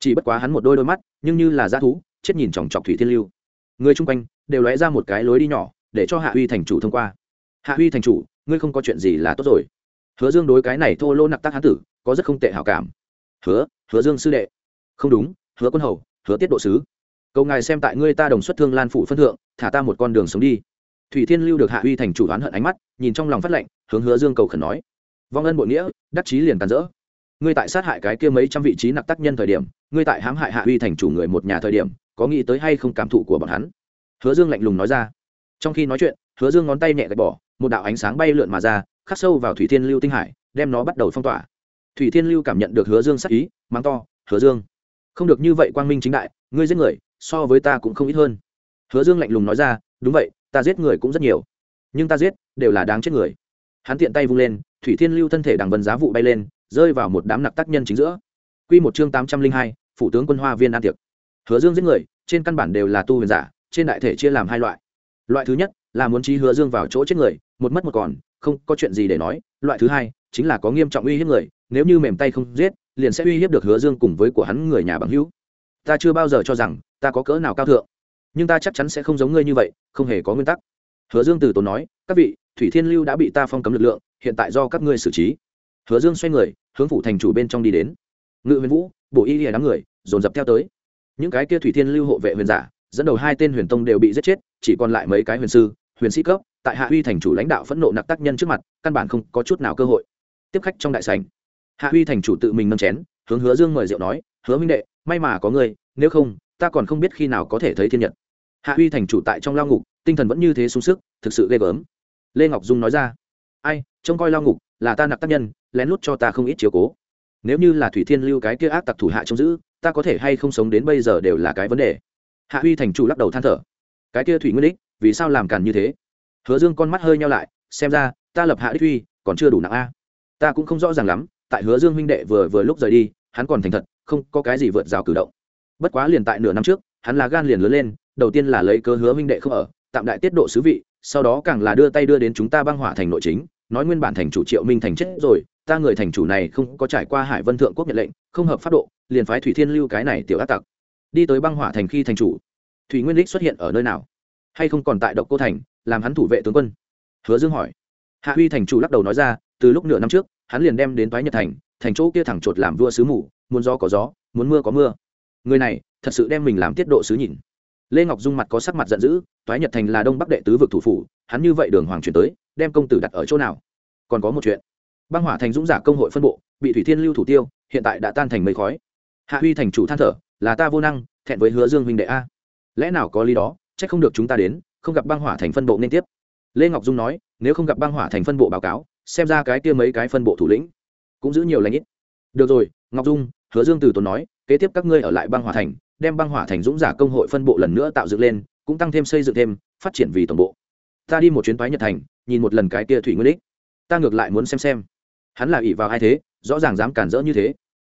Chỉ bất quá hắn một đôi đôi mắt, nhưng như là dã thú, chết nhìn chòng chọc thủy thiên lưu người chung quanh đều lóe ra một cái lối đi nhỏ để cho hạ Huy thành chủ thông qua. Hạ Huy thành chủ, ngươi không có chuyện gì là tốt rồi. Hứa dương đối cái này thô lô nặc tác hán tử, có rất không tệ hảo cảm. Hứa hứa dương sư đệ. Không đúng, hứa quân hầu, hứa tiết độ sứ. Cầu ngài xem tại ngươi ta đồng xuất thương lan phủ phân thượng, thả ta một con đường sống đi. Thủy thiên lưu được hạ Huy thành chủ oán hận ánh mắt, nhìn trong lòng phát lệnh, hướng hứa dương cầu khẩn nói. Vong ân bội nghĩa, đắc chí liền tàn rỡ ngươi tại sát hại cái kia mấy trăm vị trí nặc tác nhân thời điểm, ngươi tại hãm hại hạ uy thành chủ người một nhà thời điểm, có nghĩ tới hay không cảm thụ của bọn hắn? Hứa dương lạnh lùng nói ra. Trong khi nói chuyện, hứa dương ngón tay nhẹ gạch bỏ, một đạo ánh sáng bay lượn mà ra, khắc sâu vào thủy thiên lưu tinh hải, đem nó bắt đầu phong tỏa. Thủy thiên lưu cảm nhận được hứa dương sắc ý, mắng to, hứa dương, không được như vậy quang minh chính đại, ngươi giết người, so với ta cũng không ít hơn. Hứa dương lạnh lùng nói ra, đúng vậy, ta giết người cũng rất nhiều, nhưng ta giết đều là đáng chết người. Hắn tiện tay vung lên, thủy thiên lưu thân thể đằng vân giá vụ bay lên rơi vào một đám nặc tác nhân chính giữa. Q một chương tám trăm linh hai, phủ tướng quân hoa viên an tiệc. Hứa dương giết người, trên căn bản đều là tu huyền giả, trên đại thể chia làm hai loại. Loại thứ nhất là muốn trí hứa dương vào chỗ chết người, một mất một còn, không có chuyện gì để nói. Loại thứ hai chính là có nghiêm trọng uy hiếp người, nếu như mềm tay không giết, liền sẽ uy hiếp được hứa dương cùng với của hắn người nhà bằng hữu. Ta chưa bao giờ cho rằng ta có cỡ nào cao thượng, nhưng ta chắc chắn sẽ không giống ngươi như vậy, không hề có nguyên tắc. Hứa dương từ tốn nói, các vị, thủy thiên lưu đã bị ta phong cấm lực lượng, hiện tại do các ngươi xử trí hứa dương xoay người, hướng phủ thành chủ bên trong đi đến. Ngự huyền vũ bộ y lìa đám người, dồn dập theo tới. Những cái kia thủy thiên lưu hộ vệ huyền giả, dẫn đầu hai tên huyền tông đều bị giết chết, chỉ còn lại mấy cái huyền sư, huyền sĩ cấp, tại hạ huy thành chủ lãnh đạo phẫn nộ nặc tác nhân trước mặt, căn bản không có chút nào cơ hội. Tiếp khách trong đại sành hạ huy thành chủ tự mình nâng chén, hướng hứa dương mời rượu nói, hứa minh đệ, may mà có người nếu không, ta còn không biết khi nào có thể thấy thiên nhật. Hạ huy thành chủ tại trong lao ngục, tinh thần vẫn như thế sung sức, thực sự ghê gớm. Lê ngọc dung nói ra, ai, trông coi lao ngục là ta nặc tác nhân, lén lút cho ta không ít chiếu cố. Nếu như là thủy thiên lưu cái kia ác tặc thủ hạ trông giữ, ta có thể hay không sống đến bây giờ đều là cái vấn đề. Hạ huy thành chủ lắc đầu than thở. Cái kia thủy nguyên đích, vì sao làm càn như thế? Hứa dương con mắt hơi nhau lại, xem ra, ta lập hạ đích Huy, còn chưa đủ nặng a. Ta cũng không rõ ràng lắm, tại hứa dương huynh đệ vừa vừa lúc rời đi, hắn còn thành thật, không có cái gì vượt rào cử động. Bất quá liền tại nửa năm trước, hắn là gan liền lớn lên, đầu tiên là lấy cớ hứa huynh đệ không ở, tạm đại tiết độ sứ vị, sau đó càng là đưa tay đưa đến chúng ta băng hỏa thành nội chính nói nguyên bản thành chủ triệu minh thành chết rồi, ta người thành chủ này không có trải qua hải vân thượng quốc nhận lệnh, không hợp pháp độ, liền phái thủy thiên lưu cái này tiểu ác tặc, đi tới băng hỏa thành khi thành chủ. Thủy nguyên đích xuất hiện ở nơi nào? Hay không còn tại độc cô thành, làm hắn thủ vệ tướng quân? Hứa dương hỏi. Hạ huy thành chủ lắc đầu nói ra, từ lúc nửa năm trước, hắn liền đem đến toái nhật thành thành chỗ kia thẳng chột làm vua sứ mù, muốn gió có gió, muốn mưa có mưa. Người này, thật sự đem mình làm tiết độ sứ nhìn lê ngọc dung mặt có sắc mặt giận dữ, toái nhật thành là đông bắc đệ tứ vực thủ phủ, hắn như vậy đường hoàng chuyển tới, đem công tử đặt ở chỗ nào? Còn có một chuyện. Băng hỏa thành dũng giả công hội phân bộ, bị thủy thiên lưu thủ tiêu, hiện tại đã tan thành mây khói. Hạ huy thành chủ than thở, là ta vô năng, thẹn với hứa dương huynh đệ a. Lẽ nào có lý đó c h ắ c không được chúng ta đến, không gặp băng hỏa thành phân bộ nên tiếp. Lê ngọc dung nói, nếu không gặp băng hỏa thành phân bộ báo cáo, xem ra cái kia mấy cái phân bộ thủ lĩnh cũng giữ nhiều lãnh ít. Được rồi, ngọc dung, hứa dương từ tốn nói, kế tiếp các ngươi ở lại băng hỏa thành đem băng hỏa thành dũng giả công hội phân bộ lần nữa tạo dựng lên, cũng tăng thêm xây dựng thêm, phát triển vì tổng bộ. Ta đi một chuyến thoái nhật thành, nhìn một lần cái kia thủy nguyên đích. Ta ngược lại muốn xem xem. Hắn là ỷ vào ai thế, rõ ràng dám cản rỡ như thế.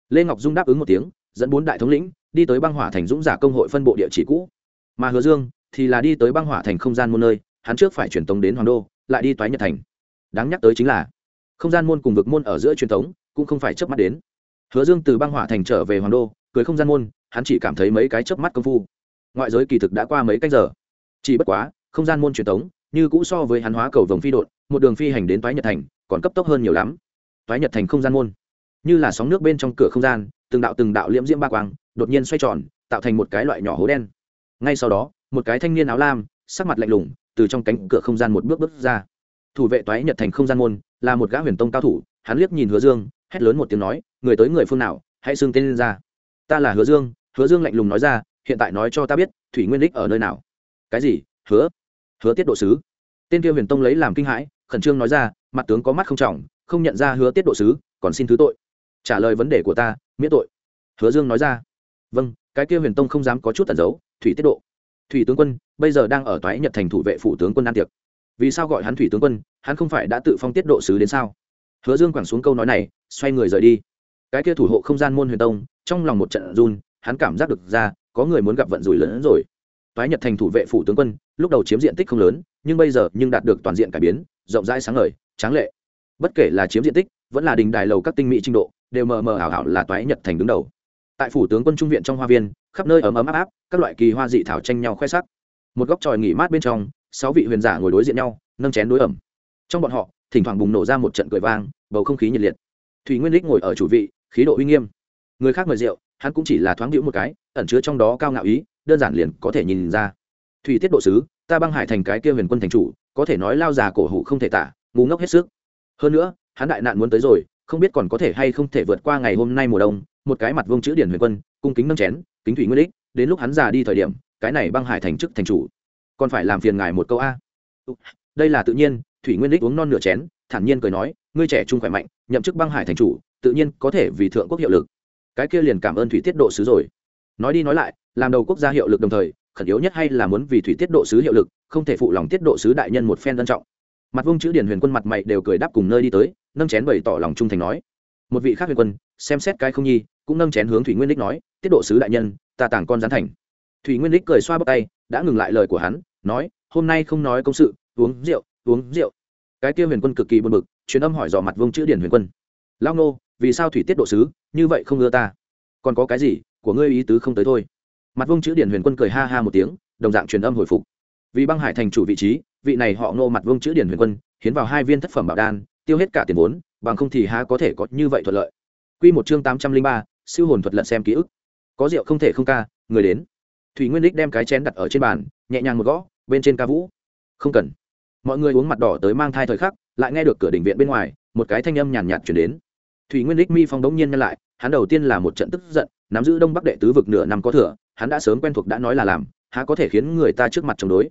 Lê ngọc dung đáp ứng một tiếng, dẫn bốn đại thống lĩnh, đi tới băng hỏa thành dũng giả công hội phân bộ địa chỉ cũ. Mà hứa dương, thì là đi tới băng hỏa thành không gian môn nơi, hắn trước phải truyền tống đến hoàng đô, lại đi toái nhật thành. Đáng nhắc tới chính là, không gian môn cùng vực môn ở giữa truyền tống, cũng không phải chớp mắt đến. Hứa dương từ băng hỏa thành trở về hoàng đô, cưới không gian môn hắn chỉ cảm thấy mấy cái chớp mắt công phu. Ngoại giới kỳ thực đã qua mấy cách giờ. Chỉ bất quá, không gian môn truyền thống như cũ so với hắn hóa cầu vồng phi đột một đường phi hành đến toái nhật thành, còn cấp tốc hơn nhiều lắm. Toái nhật thành không gian môn, như là sóng nước bên trong cửa không gian, từng đạo từng đạo liễm diễm ba quang, đột nhiên xoay tròn, tạo thành một cái loại nhỏ hố đen. Ngay sau đó, một cái thanh niên áo lam, sắc mặt lạnh lùng, từ trong cánh cửa không gian một bước bước ra. Thủ vệ toái nhật thành không gian môn, là một gã huyền tông cao thủ, hắn liếc nhìn hứa dương, hét lớn một tiếng nói, người tới người phương nào, hãy xưng tên lên ra. Ta là hứa dương hứa dương lạnh lùng nói ra, hiện tại nói cho ta biết, thủy nguyên đích ở nơi nào? Cái gì? Hứa? Hứa tiết độ sứ? Tên kia huyền tông lấy làm kinh hãi, khẩn trương nói ra, mặt tướng có mắt không trọng, không nhận ra hứa tiết độ sứ, còn xin thứ tội. Trả lời vấn đề của ta, miễn tội. Hứa dương nói ra vâng cái kia huyền tông không dám có chút tẩn giấu, thủy tiết độ. Thủy tướng quân, bây giờ đang ở toái nhật thành thủ vệ phủ tướng quân an tiệc. Vì sao gọi hắn thủy tướng quân, hắn không phải đã tự phong tiết độ sứ đến sao? Hứa dương quẳng xuống câu nói này, xoay người rời đi. Cái kia thủ hộ không gian môn huyền tông, trong lòng một trận run hắn cảm giác được ra, có người muốn gặp vận rủi lớn hơn rồi. Toái nhật thành thủ vệ phủ tướng quân, lúc đầu chiếm diện tích không lớn, nhưng bây giờ nhưng đạt được toàn diện cải biến, rộng rãi sáng ngời, tráng lệ. Bất kể là chiếm diện tích, vẫn là đình đài lầu các tinh mỹ trình độ, đều mờ mờ ảo ảo là toái nhật thành đứng đầu. Tại phủ tướng quân trung viện trong hoa viên, khắp nơi ấm ấm áp áp, các loại kỳ hoa dị thảo tranh nhau khoe sắc. Một góc tròi nghỉ mát bên trong, sáu vị huyền giả ngồi đối diện nhau, nâng chén đối ẩm. Trong bọn họ, thỉnh thoảng bùng nổ ra một trận cười vang, bầu không khí nhiệt liệt. Thủy nguyên đích ngồi ở chủ vị, khí độ uy nghiêm. Người khác mời rượu hắn cũng chỉ là thoáng hữu một cái, ẩn chứa trong đó cao ngạo ý, đơn giản liền có thể nhìn ra. Thủy tiết độ sứ, ta băng hải thành cái kia huyền quân thành chủ, có thể nói lao già cổ hủ không thể tả, ngu ngốc hết sức. Hơn nữa, hắn đại nạn muốn tới rồi, không biết còn có thể hay không thể vượt qua ngày hôm nay mùa đông, một cái mặt vương chữ điển huyền quân, cung kính nâng chén, kính thủy nguyên đích, đến lúc hắn già đi thời điểm, cái này băng hải thành chức thành chủ. Còn phải làm phiền ngài một câu a. Đây là tự nhiên, thủy nguyên đích uống non nửa chén, thản nhiên cười nói, ngươi trẻ trung khỏe mạnh, nhậm chức băng hải thành chủ, tự nhiên có thể vì thượng quốc hiệu lực cái kia liền cảm ơn thủy tiết độ sứ rồi. Nói đi nói lại, làm đầu quốc gia hiệu lực đồng thời, khẩn yếu nhất hay là muốn vì thủy tiết độ sứ hiệu lực, không thể phụ lòng tiết độ sứ đại nhân một phen tân trọng. Mặt vông chữ điển huyền quân mặt mày đều cười đáp cùng nơi đi tới, nâng chén bày tỏ lòng trung thành nói. Một vị khác huyền quân, xem xét cái không nhi, cũng nâng chén hướng thủy nguyên đích nói, tiết độ sứ đại nhân, ta tàng con gián thành. Thủy nguyên đích cười xoa bắp tay, đã ngừng lại lời của hắn, nói, hôm nay không nói công sự, uống rượu uống rượu. Cái kia huyền quân cực kỳ buồn bực, truyền âm hỏi dò mặt vông chữ điển huyền quân lao nô vì sao thủy tiết độ sứ, như vậy không ưa ta? Còn có cái gì của ngươi ý tứ không tới thôi? Mặt vông chữ điển huyền quân cười ha ha một tiếng, đồng dạng truyền âm hồi phục. Vì băng hải thành chủ vị trí, vị này họ ngô mặt vông chữ điển huyền quân, hiến vào hai viên thất phẩm bảo đan, tiêu hết cả tiền vốn, bằng không thì há có thể có như vậy thuận lợi. Quy một chương tám trăm linh ba, siêu hồn thuật lận xem ký ức. Có rượu không thể không ca, người đến. Thủy nguyên đích đem cái chén đặt ở trên bàn, nhẹ nhàng một gõ, bên trên ca vũ. Không cần. Mọi người uống mặt đỏ tới mang thai thời khắc, lại nghe được cửa đình viện bên ngoài, một cái thanh âm nhàn nhạt chuyển đến thủy nguyên đích mi phong đống nhiên nhân lại, hắn đầu tiên là một trận tức giận, nắm giữ đông bắc đệ tứ vực nửa năm có thừa, hắn đã sớm quen thuộc đã nói là làm, há có thể khiến người ta trước mặt chống đối.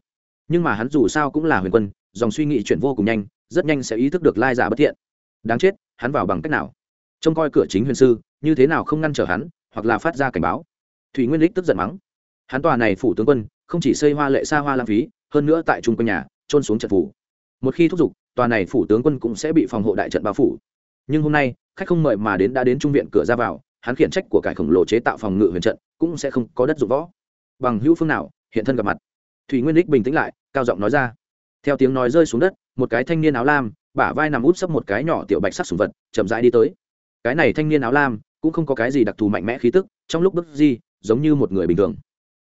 Nhưng mà hắn dù sao cũng là huyền quân, dòng suy nghĩ chuyển vô cùng nhanh, rất nhanh sẽ ý thức được lai giả bất thiện. Đáng chết, hắn vào bằng cách nào? Trông coi cửa chính huyền sư, như thế nào không ngăn trở hắn, hoặc là phát ra cảnh báo? Thủy nguyên đích tức giận mắng. Hắn tòa này phủ tướng quân, không chỉ xây hoa lệ xa hoa lãng phí, hơn nữa tại trung quanh nhà trôn xuống trận phủ. Một khi thúc giục, tòa này phủ tướng quân cũng sẽ bị phòng hộ đại trận bao phủ. Nhưng hôm nay khách không mời mà đến đã đến trung viện cửa ra vào, hắn khiển trách của cải khổng lồ chế tạo phòng ngự huyền trận cũng sẽ không có đất dụng võ. Bằng hữu phương nào, hiện thân gặp mặt. Thủy nguyên đích bình tĩnh lại, cao giọng nói ra. Theo tiếng nói rơi xuống đất, một cái thanh niên áo lam, bả vai nằm út sấp một cái nhỏ tiểu bạch sắc sùng vật, chậm rãi đi tới. Cái này thanh niên áo lam cũng không có cái gì đặc thù mạnh mẽ khí tức, trong lúc bước di, giống như một người bình thường.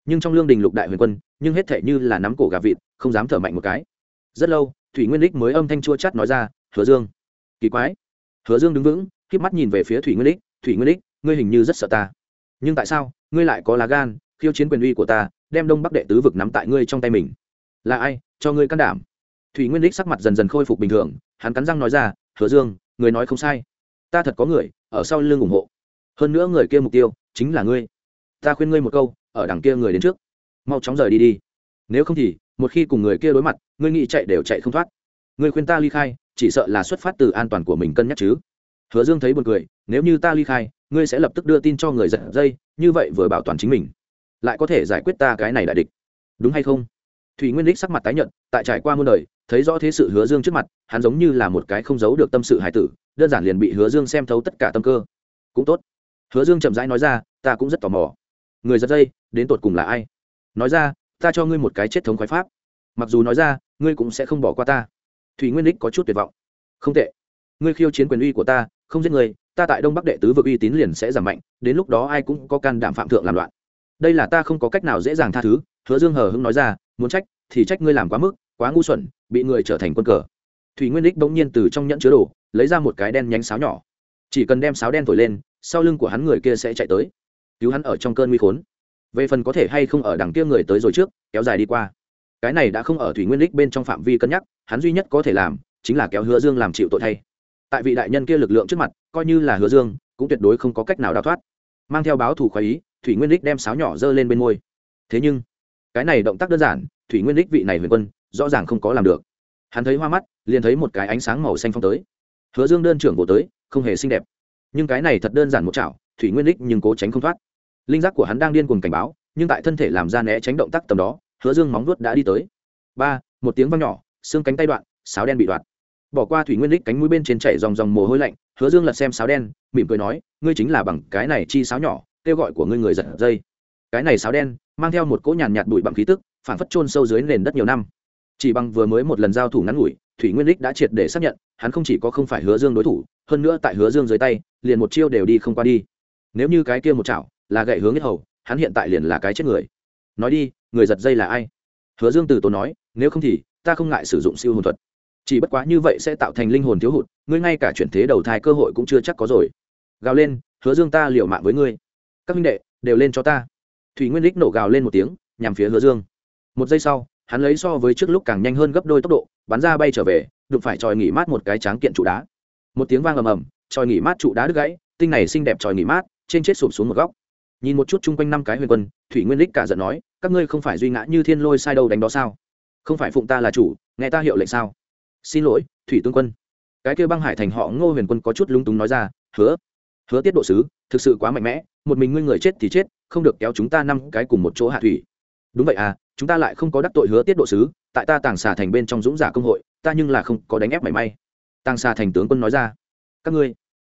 Nhưng trong lương đình lục đại huyền quân, nhưng hết thể như là nắm cổ gà vịt, không dám thở mạnh một cái. Rất lâu, thủy nguyên đích mới âm thanh chua chát nói ra, hứa dương. Kỳ quái. Hứa dương đứng vững k mắt nhìn về phía thủy nguyên đích thủy nguyên đích ngươi hình như rất sợ ta. Nhưng tại sao? Ngươi lại có lá gan, khiêu chiến quyền uy của ta, đem đông bắc đệ tứ vực nắm tại ngươi trong tay mình. Là ai? Cho ngươi can đảm. Thủy nguyên đích sắc mặt dần dần khôi phục bình thường, hắn cắn răng nói ra, hứa dương, người nói không sai. Ta thật có người, ở sau lưng ủng hộ. Hơn nữa người kia mục tiêu, chính là ngươi. Ta khuyên ngươi một câu, ở đằng kia người đến trước. Mau chóng rời đi đi. Nếu không thì, một khi cùng người kia đối mặt, ngươi nghĩ chạy đều chạy không thoát. Ngươi khuyên ta ly khai, chỉ sợ là xuất phát từ an toàn của mình cân nhắc chứ hứa dương thấy buồn cười, nếu như ta ly khai, ngươi sẽ lập tức đưa tin cho người giật dây, như vậy vừa bảo toàn chính mình, lại có thể giải quyết ta cái này đại địch. Đúng hay không? Thủy nguyên đích sắc mặt tái nhận tại trải qua muôn đời, thấy rõ thế sự hứa dương trước mặt, hắn giống như là một cái không giấu được tâm sự hải tử, đơn giản liền bị hứa dương xem thấu tất cả tâm cơ. Cũng tốt. Hứa dương chậm rãi nói ra, ta cũng rất tò mò. Người giật dây, đến tột cùng là ai? Nói ra, ta cho ngươi một cái chết thống khoái pháp. Mặc dù nói ra, ngươi cũng sẽ không bỏ qua ta. Thủy nguyên đích có chút tuyệt vọng. Không tệ ngươi khiêu chiến quyền uy của ta, không giết người ta tại đông bắc đệ tứ vực uy tín liền sẽ giảm mạnh, đến lúc đó ai cũng có can đảm phạm thượng làm loạn. Đây là ta không có cách nào dễ dàng tha thứ, hứa dương hờ hưng nói ra, muốn trách, thì trách ngươi làm quá mức, quá ngu xuẩn, bị người trở thành quân cờ. Thủy nguyên đích bỗng nhiên từ trong nhẫn chứa đồ, lấy ra một cái đen nhánh sáo nhỏ. Chỉ cần đem sáo đen thổi lên, sau lưng của hắn người kia sẽ chạy tới. Cứu hắn ở trong cơn nguy khốn. Về phần có thể hay không ở đằng kia người tới rồi trước, kéo dài đi qua. Cái này đã không ở thủy nguyên đích bên trong phạm vi cân nhắc, hắn duy nhất có thể làm, chính là kéo hứa dương làm chịu tội thay tại vị đại nhân kia lực lượng trước mặt, coi như là hứa dương, cũng tuyệt đối không có cách nào đào thoát. Mang theo báo thủ khoái ý, thủy nguyên đích đem sáo nhỏ giơ lên bên môi. Thế nhưng, cái này động tác đơn giản, thủy nguyên đích vị này huyền quân, rõ ràng không có làm được. Hắn thấy hoa mắt, liền thấy một cái ánh sáng màu xanh phong tới. Hứa dương đơn trưởng bộ tới, không hề xinh đẹp. Nhưng cái này thật đơn giản một chảo, thủy nguyên đích nhưng cố tránh không thoát. Linh giác của hắn đang điên cuồng cảnh báo, nhưng tại thân thể làm ra né tránh động tác tầm đó, hứa dương móng vuốt đã đi tới. Ba, một tiếng vang nhỏ, xương cánh tay đoạn, sáo đen bị đoạn bỏ qua thủy nguyên đích cánh mũi bên trên chảy dòng dòng mồ hôi lạnh, hứa dương lật xem sáo đen, mỉm cười nói, ngươi chính là bằng cái này chi sáo nhỏ, kêu gọi của ngươi người giật dây. Cái này sáo đen, mang theo một cỗ nhàn nhạt bụi bặm khí tức phản phất trôn sâu dưới nền đất nhiều năm. Chỉ bằng vừa mới một lần giao thủ ngắn ngủi, thủy nguyên đích đã triệt để xác nhận, hắn không chỉ có không phải hứa dương đối thủ, hơn nữa tại hứa dương dưới tay, liền một chiêu đều đi không qua đi. Nếu như cái kia một chảo là gậy hướng nhất hầu, hắn hiện tại liền là cái chết người. Nói đi, người giật dây là ai? Hứa dương từ tốn nói, nếu không thì, ta không ngại sử dụng siêu hồn thuật chỉ bất quá như vậy sẽ tạo thành linh hồn thiếu hụt, ngươi ngay cả chuyển thế đầu thai cơ hội cũng chưa chắc có rồi. Gào lên, hứa dương ta liệu mạng với ngươi. Các minh đệ, đều lên cho ta. Thủy nguyên đích nổ gào lên một tiếng, nhằm phía hứa dương. Một giây sau, hắn lấy so với trước lúc càng nhanh hơn gấp đôi tốc độ, bắn ra bay trở về, đụng phải tròi nghỉ mát một cái tráng kiện trụ đá. Một tiếng vang ầm ầm tròi nghỉ mát trụ đá đứt gãy, tinh này xinh đẹp tròi nghỉ mát, trên chết sụp xuống một góc. Nhìn một chút chung quanh năm cái huyền quân, thủy nguyên đích cả giận nói, các ngươi không phải duy ngã như thiên lôi sai đâu đánh đó sao? Không phải phụng ta là chủ, nghe ta hiệu lệnh sao? Xin lỗi, thủy tướng quân. Cái kêu băng hải thành họ ngô huyền quân có chút lúng túng nói ra, hứa hứa tiết độ sứ, thực sự quá mạnh mẽ, một mình ngươi người chết thì chết, không được kéo chúng ta năm cái cùng một chỗ hạ thủy. Đúng vậy à chúng ta lại không có đắc tội hứa tiết độ sứ, tại ta tàng xà thành bên trong dũng giả công hội, ta nhưng là không có đánh ép mảy may. Tàng xà thành tướng quân nói ra, các ngươi.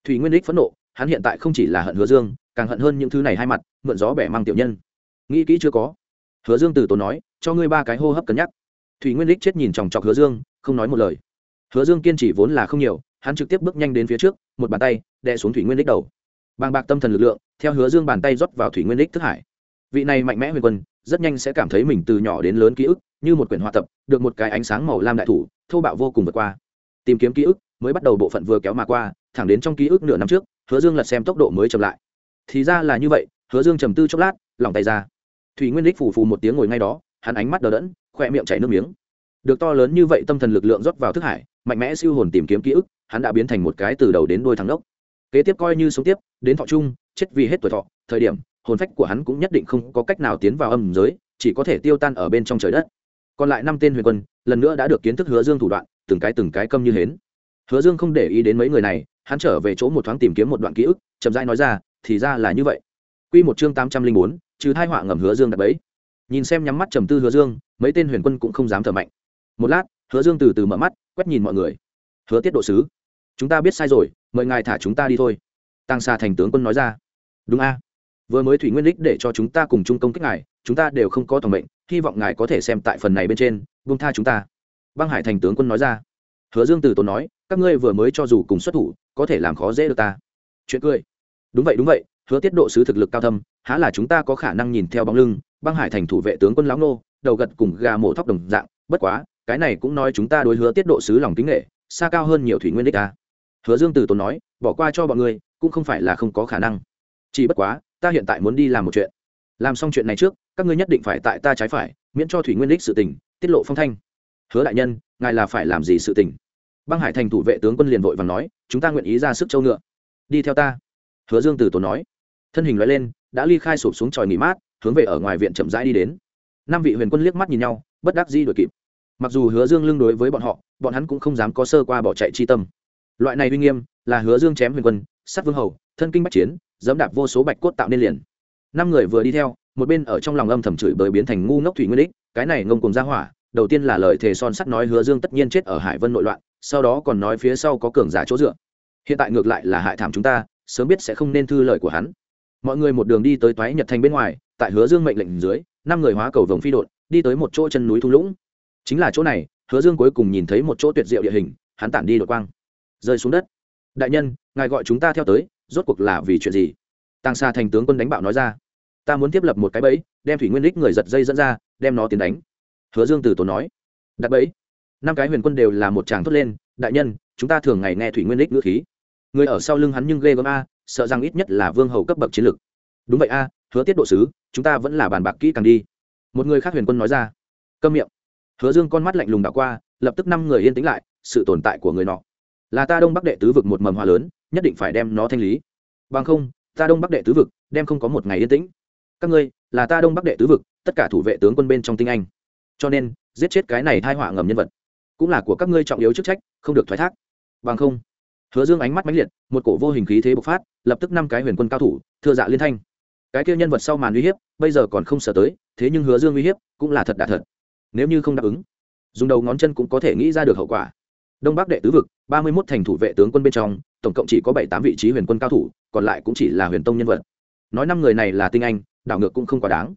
Thủy nguyên đích phẫn nộ, hắn hiện tại không chỉ là hận hứa dương, càng hận hơn những thứ này hai mặt, mượn gió bẻ mang tiểu nhân. Nghĩ kỹ chưa có? Hứa dương từ tốn nói, cho ngươi ba cái hô hấp cân nhắc. Thủy nguyên đích chết nhìn chòng chọc hứa dương không nói một lời. Hứa dương kiên trì vốn là không nhiều, hắn trực tiếp bước nhanh đến phía trước, một bàn tay đè xuống thủy nguyên đích đầu. Bàng bạc tâm thần lực lượng, theo hứa dương bàn tay rót vào thủy nguyên đích thức hải. Vị này mạnh mẽ huyền quân, rất nhanh sẽ cảm thấy mình từ nhỏ đến lớn ký ức, như một quyển hòa tập, được một cái ánh sáng màu lam đại thủ thâu bạo vô cùng vượt qua. Tìm kiếm ký ức mới bắt đầu bộ phận vừa kéo mà qua, thẳng đến trong ký ức nửa năm trước, hứa dương lật xem tốc độ mới chậm lại. Thì ra là như vậy, hứa dương trầm tư chốc lát, lòng tay ra. Thủy nguyên đích phù phù một tiếng ngồi ngay đó, hắn ánh mắt đờ đẫn, khoe miệng chảy nước miếng được to lớn như vậy tâm thần lực lượng rót vào thức hải, mạnh mẽ siêu hồn tìm kiếm ký ức, hắn đã biến thành một cái từ đầu đến đuôi thằng đốc kế tiếp coi như sống tiếp, đến thọ chung chết vì hết tuổi thọ, thời điểm, hồn phách của hắn cũng nhất định không có cách nào tiến vào âm giới, chỉ có thể tiêu tan ở bên trong trời đất. Còn lại năm tên huyền quân, lần nữa đã được kiến thức hứa dương thủ đoạn, từng cái từng cái câm như hến. Hứa dương không để ý đến mấy người này, hắn trở về chỗ một thoáng tìm kiếm một đoạn ký ức, chậm rãi nói ra, thì ra là như vậy. Quy một chương tám trăm linh bốn, trừ hai họa ngầm hứa dương đặt bẫy. Nhìn xem nhắm mắt trầm tư hứa dương, mấy tên huyền quân cũng không dám thở mạnh một lát, hứa dương từ từ mở mắt, quét nhìn mọi người. Hứa tiết độ sứ, chúng ta biết sai rồi, mời ngài thả chúng ta đi thôi. Tăng xa thành tướng quân nói ra. Đúng a. Vừa mới thủy nguyên đích để cho chúng ta cùng chung công kích ngài, chúng ta đều không có tổng mệnh, hy vọng ngài có thể xem tại phần này bên trên, buông tha chúng ta. Băng hải thành tướng quân nói ra. Hứa dương từ tốn nói, các ngươi vừa mới cho dù cùng xuất thủ, có thể làm khó dễ được ta. Chuyện cười. Đúng vậy đúng vậy, hứa tiết độ sứ thực lực cao thâm, há là chúng ta có khả năng nhìn theo bóng lưng. Băng hải thành thủ vệ tướng quân lão nô, đầu gật cùng gà mổ thóc đồng dạng, bất quá cái này cũng nói chúng ta đối hứa tiết độ sứ lòng kính nghệ, xa cao hơn nhiều thủy nguyên đích ta. Hứa dương từ tốn nói, bỏ qua cho bọn ngươi, cũng không phải là không có khả năng. Chỉ bất quá, ta hiện tại muốn đi làm một chuyện. Làm xong chuyện này trước, các ngươi nhất định phải tại ta trái phải, miễn cho thủy nguyên đích sự tình, tiết lộ phong thanh. Hứa đại nhân, ngài là phải làm gì sự tình? Băng hải thành thủ vệ tướng quân liền vội và nói, chúng ta nguyện ý ra sức châu ngựa. Đi theo ta. Hứa dương từ tốn nói. Thân hình loại lên, đã ly khai sụp xuống tròi nghỉ mát, hướng về ở ngoài viện chậm rãi đi đến. Năm vị huyền quân liếc mắt nhìn nhau, bất đắc di đuổi kịp mặc dù hứa dương lưng đối với bọn họ, bọn hắn cũng không dám có sơ qua bỏ chạy chi tâm. Loại này uy nghiêm là hứa dương chém huyền quân, sát vương hầu, thân kinh bách chiến, dẫm đạp vô số bạch cốt tạo nên liền. Năm người vừa đi theo, một bên ở trong lòng âm thầm chửi bới biến thành ngu ngốc thủy nguyên đích, cái này ngông cùng ra hỏa, đầu tiên là lời thề son sắt nói hứa dương tất nhiên chết ở hải vân nội loạn, sau đó còn nói phía sau có cường giả chỗ dựa. Hiện tại ngược lại là hại thảm chúng ta, sớm biết sẽ không nên thư lời của hắn. Mọi người một đường đi tới toái nhật thành bên ngoài, tại hứa dương mệnh lệnh dưới, năm người hóa cầu vồng phi đột đi tới một chỗ chân núi thung lũng chính là chỗ này, hứa dương cuối cùng nhìn thấy một chỗ tuyệt diệu địa hình, hắn tản đi đội quang. Rơi xuống đất. Đại nhân, ngài gọi chúng ta theo tới, rốt cuộc là vì chuyện gì? Tàng xa thành tướng quân đánh bạo nói ra. Ta muốn thiết lập một cái bẫy, đem thủy nguyên đích người giật dây dẫn ra, đem nó tiến đánh. Hứa dương từ tốn nói. Đặt bẫy. Năm cái huyền quân đều là một chàng thốt lên, đại nhân, chúng ta thường ngày nghe thủy nguyên đích ngữ khí. Người ở sau lưng hắn nhưng ghê gớm a, sợ rằng ít nhất là vương hầu cấp bậc chiến lực. Đúng vậy a, hứa tiết độ sứ, chúng ta vẫn là bàn bạc kỹ càng đi. Một người khác huyền quân nói ra. Câm miệng hứa dương con mắt lạnh lùng đảo qua, lập tức năm người yên tĩnh lại, sự tồn tại của người nọ. Là ta đông bắc đệ tứ vực một mầm hoa lớn, nhất định phải đem nó thanh lý. Bằng không, ta đông bắc đệ tứ vực, đem không có một ngày yên tĩnh. Các ngươi, là ta đông bắc đệ tứ vực, tất cả thủ vệ tướng quân bên trong tinh anh. Cho nên, giết chết cái này thai họa ngầm nhân vật, cũng là của các ngươi trọng yếu chức trách, không được thoái thác. Bằng không, hứa dương ánh mắt mãnh liệt, một cổ vô hình khí thế bộc phát, lập tức năm cái huyền quân cao thủ, thưa dạ liên thanh. Cái kia nhân vật sau màn uy hiếp, bây giờ còn không sợ tới, thế nhưng hứa dương uy hiếp, cũng là thật đà thật nếu như không đáp ứng, dùng đầu ngón chân cũng có thể nghĩ ra được hậu quả. Đông bắc đệ tứ vực, ba mươi mốt thành thủ vệ tướng quân bên trong, tổng cộng chỉ có bảy tám vị trí huyền quân cao thủ, còn lại cũng chỉ là huyền tông nhân vật. Nói năm người này là tinh anh, đảo ngược cũng không quá đáng.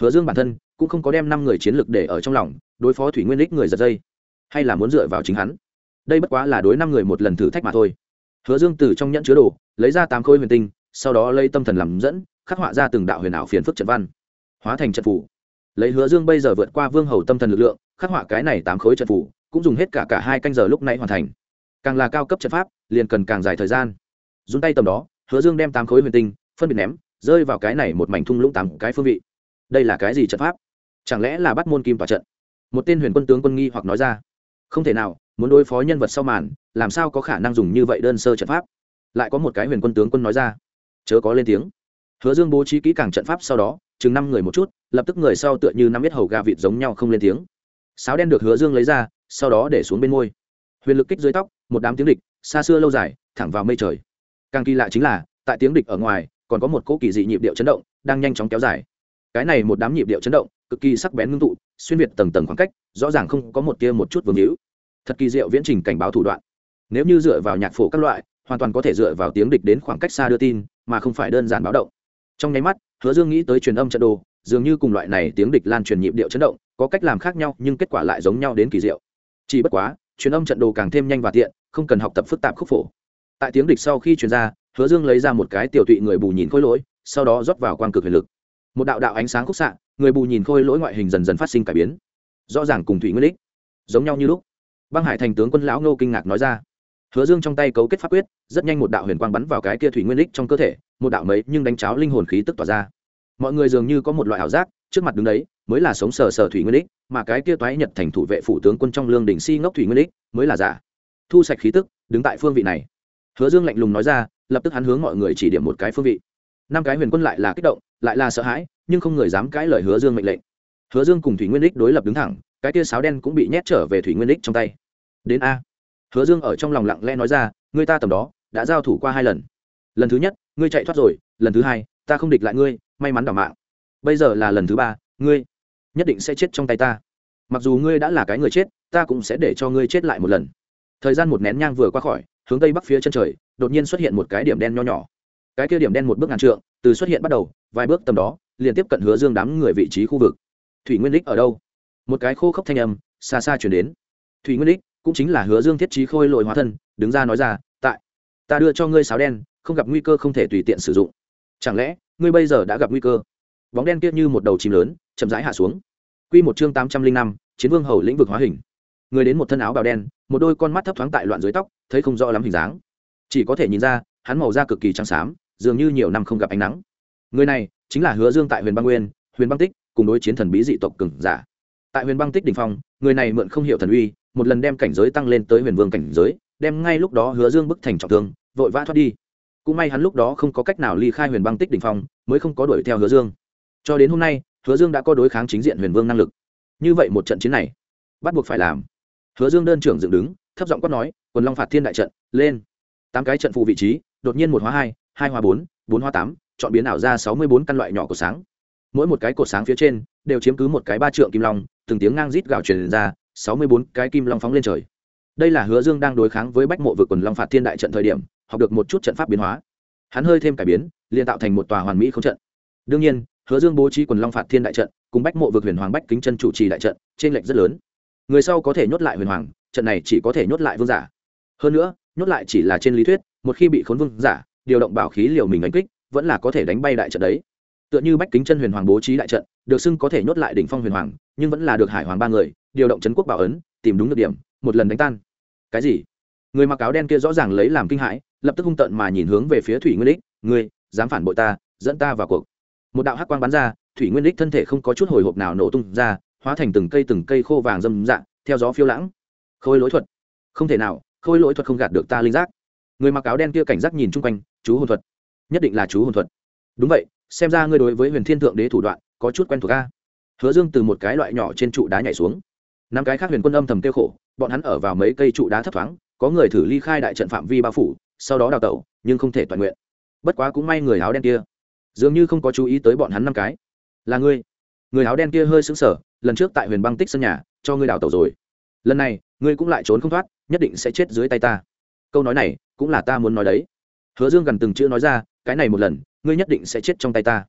Hứa dương bản thân cũng không có đem năm người chiến lược để ở trong lòng, đối phó thủy nguyên đích người giật dây, hay là muốn dựa vào chính hắn. Đây bất quá là đối năm người một lần thử thách mà thôi. Hứa dương từ trong nhẫn chứa đồ, lấy ra tám khối huyền tinh, sau đó lấy tâm thần làm dẫn, khắc họa ra từng đạo huyền ảo phiền phức trận văn, hóa thành trận phủ lấy hứa dương bây giờ vượt qua vương hầu tâm thần lực lượng, khắc họa cái này tám khối trận phủ, cũng dùng hết cả cả hai canh giờ lúc nãy hoàn thành. Càng là cao cấp trận pháp, liền cần càng dài thời gian. Dùng tay tầm đó, hứa dương đem tám khối huyền tinh, phân biệt ném, rơi vào cái này một mảnh thung lũng tám cái phương vị. Đây là cái gì trận pháp? Chẳng lẽ là bắt môn kim tòa trận? Một tên huyền quân tướng quân nghi hoặc nói ra. Không thể nào, muốn đối phó nhân vật sau màn, làm sao có khả năng dùng như vậy đơn sơ trận pháp? Lại có một cái huyền quân tướng quân nói ra. Chớ có lên tiếng. Hứa dương bố trí kỹ càng trận pháp sau đó chừng năm người một chút, lập tức người sau tựa như năm biết hầu gà vịt giống nhau không lên tiếng. Sáo đen được hứa dương lấy ra, sau đó để xuống bên môi. Huyền lực kích dưới tóc, một đám tiếng địch, xa xưa lâu dài, thẳng vào mây trời. Càng kỳ lạ chính là, tại tiếng địch ở ngoài, còn có một cỗ kỳ dị nhịp điệu chấn động, đang nhanh chóng kéo dài. Cái này một đám nhịp điệu chấn động, cực kỳ sắc bén ngưng tụ, xuyên việt tầng tầng khoảng cách, rõ ràng không có một tia một chút vương hữu thật kỳ diệu viễn trình cảnh báo thủ đoạn. Nếu như dựa vào nhạc phổ các loại, hoàn toàn có thể dựa vào tiếng địch đến khoảng cách xa đưa tin, mà không phải đơn giản báo động trong nháy mắt, hứa dương nghĩ tới truyền âm trận đồ, dường như cùng loại này tiếng địch lan truyền nhịp điệu chấn động, có cách làm khác nhau, nhưng kết quả lại giống nhau đến kỳ diệu. Chỉ bất quá, truyền âm trận đồ càng thêm nhanh và tiện, không cần học tập phức tạp khúc phổ. Tại tiếng địch sau khi truyền ra, hứa dương lấy ra một cái tiểu tụy người bù nhìn khối lỗi, sau đó rót vào quang cực huyền lực. Một đạo đạo ánh sáng khúc xạ, người bù nhìn khôi lỗi ngoại hình dần dần phát sinh cải biến. Rõ ràng cùng thủy nguyên đích giống nhau như lúc. Băng hải thành tướng quân lão ngô kinh ngạc nói ra hứa dương trong tay cấu kết pháp quyết, rất nhanh một đạo huyền quang bắn vào cái kia thủy nguyên đích trong cơ thể, một đạo mấy nhưng đánh cháo linh hồn khí tức tỏa ra. Mọi người dường như có một loại ảo giác, trước mặt đứng đấy, mới là sống sờ sờ thủy nguyên đích mà cái kia toái nhật thành thủ vệ phủ tướng quân trong lương đỉnh si ngốc thủy nguyên đích mới là giả. Thu sạch khí tức, đứng tại phương vị này. Hứa dương lạnh lùng nói ra, lập tức hắn hướng mọi người chỉ điểm một cái phương vị. Năm cái huyền quân lại là kích động, lại là sợ hãi, nhưng không người dám cãi lời hứa dương mệnh lệnh. Hứa dương cùng thủy nguyên đích đối lập đứng thẳng, cái tia sáo đen cũng bị nhét trở về thủy nguyên đích trong tay. Đến a hứa dương ở trong lòng lặng lẽ nói ra, ngươi ta tầm đó, đã giao thủ qua hai lần. Lần thứ nhất, ngươi chạy thoát rồi, lần thứ hai, ta không địch lại ngươi, may mắn đỏ mạng. Bây giờ là lần thứ ba, ngươi nhất định sẽ chết trong tay ta. Mặc dù ngươi đã là cái người chết, ta cũng sẽ để cho ngươi chết lại một lần. Thời gian một nén nhang vừa qua khỏi, hướng tây bắc phía chân trời, đột nhiên xuất hiện một cái điểm đen nho nhỏ. Cái kia điểm đen một bước ngàn trượng, từ xuất hiện bắt đầu, vài bước tầm đó, liền tiếp cận hứa dương đám người vị trí khu vực. Thủy nguyên đích ở đâu? Một cái khô khốc thanh âm xa xa chuyển đến. Thủy nguyên đích cũng chính là hứa dương thiết trí khôi lội hóa thân, đứng ra nói ra, tại, ta đưa cho ngươi sáo đen, không gặp nguy cơ không thể tùy tiện sử dụng. Chẳng lẽ, ngươi bây giờ đã gặp nguy cơ? Bóng đen kia như một đầu chìm lớn, chậm rãi hạ xuống. Q một chương tám trăm linh năm, chiến vương hầu lĩnh vực hóa hình. Người đến một thân áo bào đen, một đôi con mắt thấp thoáng tại loạn dưới tóc, thấy không rõ lắm hình dáng. Chỉ có thể nhìn ra, hắn màu da cực kỳ trắng xám, dường như nhiều năm không gặp ánh nắng. Người này chính là hứa dương tại huyền băng nguyên, huyền băng tích cùng đối chiến thần bí dị tộc cừng giả. Tại huyền băng tích đình phong, người này mượn không hiểu thần uy một lần đem cảnh giới tăng lên tới huyền vương cảnh giới, đem ngay lúc đó hứa dương bức thành trọng thương, vội vã thoát đi. Cũng may hắn lúc đó không có cách nào ly khai huyền băng tích đình phong, mới không có đuổi theo hứa dương. Cho đến hôm nay, hứa dương đã có đối kháng chính diện huyền vương năng lực. Như vậy một trận chiến này, bắt buộc phải làm. Hứa dương đơn trưởng dựng đứng, thấp giọng quát nói, quần long phạt thiên đại trận, lên. Tám cái trận phụ vị trí, đột nhiên một hóa hai hai hóa bốn bốn hóa tám, chọn biến ảo ra sáu mươi bốn căn loại nhỏ của sáng. Mỗi một cái cột sáng phía trên, đều chiếm cứ một cái ba trượng kim long, từng tiếng ngang rít gạo truyền ra sáu mươi bốn cái kim long phóng lên trời. Đây là hứa dương đang đối kháng với bách mộ vực quần long phạt thiên đại trận thời điểm, học được một chút trận pháp biến hóa. Hắn hơi thêm cải biến, liền tạo thành một tòa hoàn mỹ không trận. Đương nhiên, hứa dương bố trí quần long phạt thiên đại trận, cùng bách mộ vực huyền hoàng bách kính chân chủ trì đại trận trên lệnh rất lớn. Người sau có thể nhốt lại huyền hoàng, trận này chỉ có thể nhốt lại vương giả. Hơn nữa, nhốt lại chỉ là trên lý thuyết, một khi bị khốn vương giả, điều động bảo khí liều mình đánh kích, vẫn là có thể đánh bay đại trận đấy. Tựa như bách kính chân huyền hoàng bố trí đại trận, được xưng có thể nhốt lại đỉnh phong huyền hoàng nhưng vẫn là được hải hoàng ba người điều động trấn quốc bảo ấn, tìm đúng được điểm, một lần đánh tan. Cái gì? Người mặc áo đen kia rõ ràng lấy làm kinh hãi, lập tức hung tợn mà nhìn hướng về phía thủy nguyên đích ngươi, dám phản bội ta, dẫn ta vào cuộc. Một đạo hắc quang bắn ra, thủy nguyên đích thân thể không có chút hồi hộp nào nổ tung ra, hóa thành từng cây từng cây khô vàng dâm dạng theo gió phiêu lãng. Khôi lỗi thuật. Không thể nào, khôi lỗi thuật không gạt được ta linh giác. Người mặc áo đen kia cảnh giác nhìn chung quanh, chú hồn thuật. Nhất định là chú hồn thuật. Đúng vậy, xem ra ngươi đối với huyền thiên thượng đế thủ đoạn có chút quen thuộc ca hứa dương từ một cái loại nhỏ trên trụ đá nhảy xuống. Năm cái khác huyền quân âm thầm kêu khổ, bọn hắn ở vào mấy cây trụ đá thấp thoáng, có người thử ly khai đại trận phạm vi bao phủ, sau đó đào tẩu, nhưng không thể toàn nguyện. Bất quá cũng may người áo đen kia, dường như không có chú ý tới bọn hắn năm cái. Là ngươi. Người áo đen kia hơi sững sờ, lần trước tại huyền băng tích sân nhà, cho ngươi đào tẩu rồi. Lần này, ngươi cũng lại trốn không thoát, nhất định sẽ chết dưới tay ta. Câu nói này cũng là ta muốn nói đấy. Hứa dương gần từng chữ nói ra, cái này một lần, ngươi nhất định sẽ chết trong tay ta.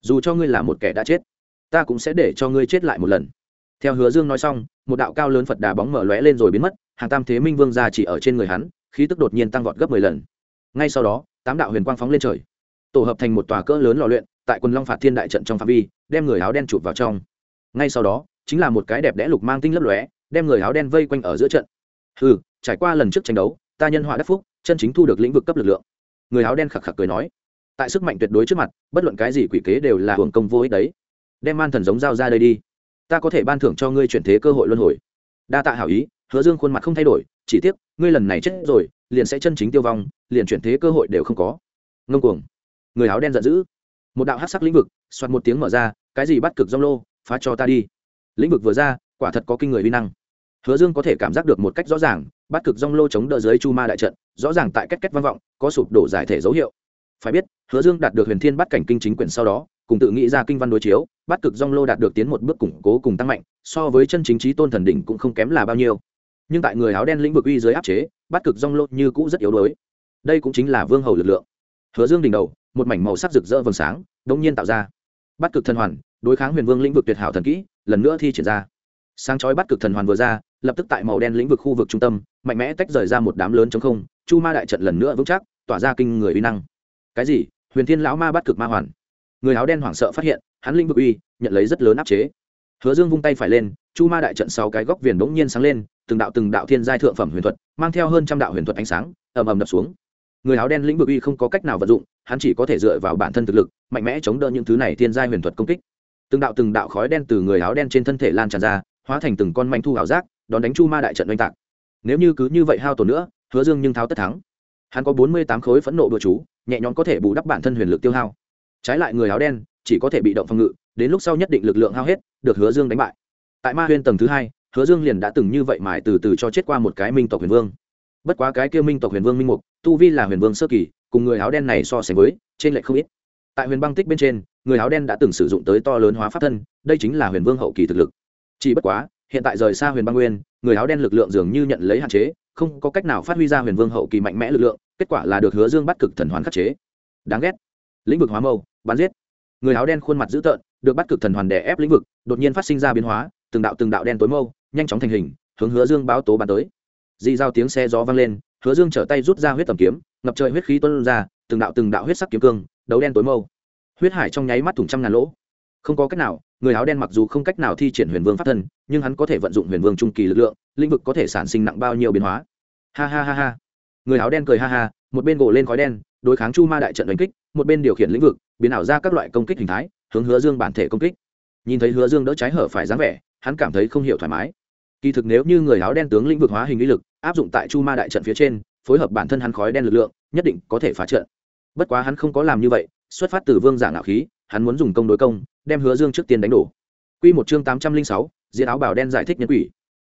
Dù cho ngươi là một kẻ đã chết ta cũng sẽ để cho ngươi chết lại một lần. Theo hứa dương nói xong, một đạo cao lớn phật đà bóng mở lóe lên rồi biến mất, hàng tam thế minh vương ra chỉ ở trên người hắn, khí tức đột nhiên tăng vọt gấp mười lần. Ngay sau đó, tám đạo huyền quang phóng lên trời. Tổ hợp thành một tòa cỡ lớn lò luyện, tại quần long phạt thiên đại trận trong phạm vi, đem người áo đen chụp vào trong. Ngay sau đó, chính là một cái đẹp đẽ lục mang tinh lấp lóe, đem người áo đen vây quanh ở giữa trận. Ừ trải qua lần trước tranh đấu, ta nhân họa đắc phúc, chân chính thu được lĩnh vực cấp lực lượng. Người áo đen khạc khạc cười nói. Tại sức mạnh tuyệt đối trước mặt, bất luận cái gì quỷ kế đều là hưởng công vô ích đấy đem man thần giống dao ra đây đi. Ta có thể ban thưởng cho ngươi chuyển thế cơ hội luân hồi. Đa tạ hảo ý, hứa dương khuôn mặt không thay đổi, chỉ tiếc, ngươi lần này chết rồi, liền sẽ chân chính tiêu vong, liền chuyển thế cơ hội đều không có. Ngông cuồng. Người áo đen giận dữ. Một đạo hát sắc lĩnh vực soạt một tiếng mở ra, cái gì bắt cực rong lô, phá cho ta đi. Lĩnh vực vừa ra, quả thật có kinh người vi năng. Hứa dương có thể cảm giác được một cách rõ ràng, bắt cực rong lô chống đỡ dưới chu ma đại trận, rõ ràng tại cách cách vang vọng, có sụp đổ giải thể dấu hiệu. Phải biết, hứa dương đạt được huyền thiên bắt cảnh kinh chính quyển sau đó cùng tự nghĩ ra kinh văn đối chiếu, bắt cực dong lô đạt được tiến một bước củng cố cùng tăng mạnh, so với chân chính trí tôn thần đỉnh cũng không kém là bao nhiêu. Nhưng tại người áo đen lĩnh vực uy dưới áp chế, bắt cực dong lô như cũ rất yếu đuối. Đây cũng chính là vương hầu lực lượng. Hứa dương đỉnh đầu, một mảnh màu sắc rực rỡ vầng sáng, đống nhiên tạo ra. Bắt cực thần hoàn, đối kháng huyền vương lĩnh vực tuyệt hảo thần kỹ, lần nữa thi triển ra. Sáng chói bắt cực thần hoàn vừa ra, lập tức tại màu đen lĩnh vực khu vực trung tâm, mạnh mẽ tách rời ra một đám lớn chống không, chu ma đại trận lần nữa vững chắc, tỏa ra kinh người uy năng. Cái gì? Huyền thiên lão ma bắt cực ma hoàn người áo đen hoảng sợ phát hiện, hắn lĩnh vực uy, nhận lấy rất lớn áp chế. Hứa dương vung tay phải lên, chu ma đại trận sáu cái góc viền bỗng nhiên sáng lên, từng đạo từng đạo thiên giai thượng phẩm huyền thuật, mang theo hơn trăm đạo huyền thuật ánh sáng, ầm ầm đập xuống. Người áo đen lĩnh vực uy không có cách nào vận dụng, hắn chỉ có thể dựa vào bản thân thực lực, mạnh mẽ chống đỡ những thứ này thiên giai huyền thuật công kích. Từng đạo từng đạo khói đen từ người áo đen trên thân thể lan tràn ra, hóa thành từng con manh thu ảo giác, đón đánh chu ma đại trận oanh tạc. Nếu như cứ như vậy hao tổn nữa, hứa dương nhưng tháo tất thắng. Hắn có bốn mươi tám khối phẫn nộ bừa chú, nhẹ nhõm có thể bù đắp bản thân huyền lực tiêu hao trái lại người áo đen chỉ có thể bị động phòng ngự, đến lúc sau nhất định lực lượng hao hết, được hứa dương đánh bại. Tại ma huyên tầng thứ hai, hứa dương liền đã từng như vậy mài từ từ cho chết qua một cái minh tộc huyền vương. Bất quá cái kia minh tộc huyền vương minh mục, tu vi là huyền vương sơ kỳ, cùng người áo đen này so sánh với, trên lệch không ít. Tại huyền băng tích bên trên, người áo đen đã từng sử dụng tới to lớn hóa pháp thân, đây chính là huyền vương hậu kỳ thực lực. Chỉ bất quá, hiện tại rời xa huyền băng nguyên, người áo đen lực lượng dường như nhận lấy hạn chế, không có cách nào phát huy ra huyền vương hậu kỳ mạnh mẽ lực lượng, kết quả là được hứa dương bắt cực thần hoàn khắc chế. Đáng ghét. Lĩnh vực hóa mâu bắn giết. Người áo đen khuôn mặt dữ tợn, được bắt cực thần hoàn đè ép lĩnh vực, đột nhiên phát sinh ra biến hóa, từng đạo từng đạo đen tối mâu, nhanh chóng thành hình, hướng hứa dương báo tố bắn tới. Dị giao tiếng xe gió vang lên, hứa dương trở tay rút ra huyết tầm kiếm, ngập trời huyết khí tuôn ra, từng đạo từng đạo huyết sắc kiếm cương, đấu đen tối mâu. Huyết hải trong nháy mắt thủng trăm ngàn lỗ. Không có cách nào, người áo đen mặc dù không cách nào thi triển huyền vương pháp thân, nhưng hắn có thể vận dụng huyền vương trung kỳ lực lượng, lĩnh vực có thể sản sinh nặng bao nhiêu biến hóa. Ha ha ha ha. Người áo đen cười ha ha, một bên gỗ lên khói đen, đối kháng chu ma đại trận đánh kích một bên điều khiển lĩnh vực, biến ảo ra các loại công kích hình thái, hướng hứa dương bản thể công kích. Nhìn thấy hứa dương đỡ trái hở phải dáng vẻ, hắn cảm thấy không hiểu thoải mái. Kỳ thực nếu như người áo đen tướng lĩnh vực hóa hình lý lực, áp dụng tại chu ma đại trận phía trên, phối hợp bản thân hắn khói đen lực lượng, nhất định có thể phá trận. Bất quá hắn không có làm như vậy, xuất phát từ vương giả ngạo khí, hắn muốn dùng công đối công, đem hứa dương trước tiên đánh đổ. Quy một chương tám trăm linh sáu, diễn áo bảo đen giải thích nhân quỷ.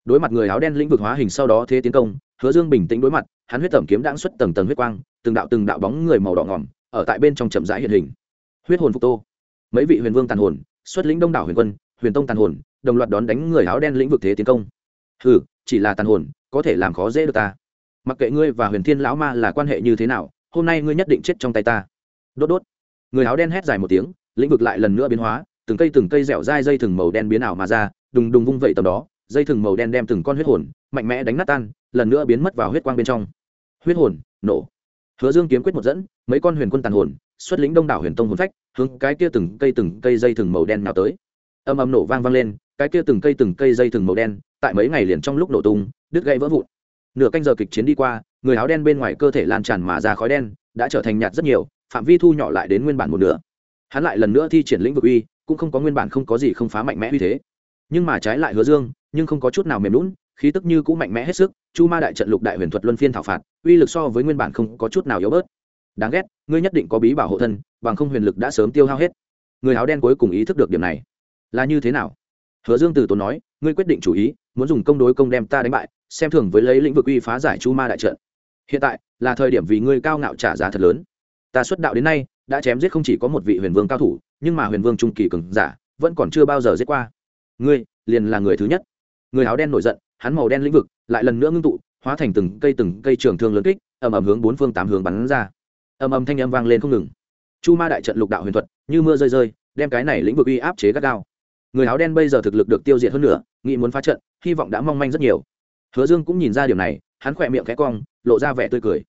Đối mặt người áo đen lĩnh vực hóa hình sau đó thế tiến công, hứa dương bình tĩnh đối mặt, hắn huyết tẩm kiếm đãng xuất tầng tầng huyết quang, từng đạo từng đạo bóng người màu đỏ ngỏm ở tại bên trong chậm rãi hiện hình. Huyết hồn phục tô. Mấy vị huyền vương tàn hồn, xuất lĩnh đông đảo huyền quân, huyền tông tàn hồn, đồng loạt đón đánh người áo đen lĩnh vực thế tiến công. Hừ, chỉ là tàn hồn, có thể làm khó dễ được ta. Mặc kệ ngươi và huyền thiên lão ma là quan hệ như thế nào, hôm nay ngươi nhất định chết trong tay ta. Đốt đốt. Người áo đen hét dài một tiếng, lĩnh vực lại lần nữa biến hóa, từng cây từng cây dẻo dai dây thừng màu đen biến ảo mà ra, đùng đùng vung vẩy tầm đó, dây thừng màu đen đem từng con huyết hồn, mạnh mẽ đánh nát tan, lần nữa biến mất vào huyết quang bên trong. Huyết hồn, nổ hứa dương kiếm quyết một dẫn, mấy con huyền quân tàn hồn, xuất lĩnh đông đảo huyền tông hồn phách, hướng cái kia từng cây từng cây dây thừng màu đen nào tới. Âm âm nổ vang vang lên, cái kia từng cây từng cây dây thừng màu đen, tại mấy ngày liền trong lúc nổ tung, đứt gãy vỡ vụn. Nửa canh giờ kịch chiến đi qua, người áo đen bên ngoài cơ thể lan tràn mà ra khói đen, đã trở thành nhạt rất nhiều, phạm vi thu nhỏ lại đến nguyên bản một nửa. Hắn lại lần nữa thi triển lĩnh vực uy, cũng không có nguyên bản không có gì không phá mạnh mẽ uy thế. Nhưng mà trái lại hứa dương, nhưng không có chút nào mềm lún khí tức như cũng mạnh mẽ hết sức, chu ma đại trận lục đại huyền thuật luân phiên thảo phạt, uy lực so với nguyên bản không có chút nào yếu bớt. Đáng ghét, ngươi nhất định có bí bảo hộ thân, bằng không huyền lực đã sớm tiêu hao hết. Người áo đen cuối cùng ý thức được điểm này. Là như thế nào? Hứa dương từ tốn nói, ngươi quyết định chủ ý, muốn dùng công đối công đem ta đánh bại, xem thường với lấy lĩnh vực uy phá giải chu ma đại trận. Hiện tại, là thời điểm vì ngươi cao ngạo trả giá thật lớn. Ta xuất đạo đến nay, đã chém giết không chỉ có một vị huyền vương cao thủ, nhưng mà huyền vương trung kỳ cường giả, vẫn còn chưa bao giờ giết qua. Ngươi, liền là người thứ nhất. Người áo đen nổi giận hắn màu đen lĩnh vực lại lần nữa ngưng tụ, hóa thành từng cây từng cây trường thương lớn kích, ầm ầm hướng bốn phương tám hướng bắn ra. Ầm ầm thanh âm vang lên không ngừng. Chu ma đại trận lục đạo huyền thuật, như mưa rơi rơi, đem cái này lĩnh vực uy áp chế gắt gao. Người áo đen bây giờ thực lực được tiêu diệt hơn nữa, nghĩ muốn phá trận, hy vọng đã mong manh rất nhiều. Hứa dương cũng nhìn ra điều này, hắn khỏe miệng khẽ cong, lộ ra vẻ tươi cười.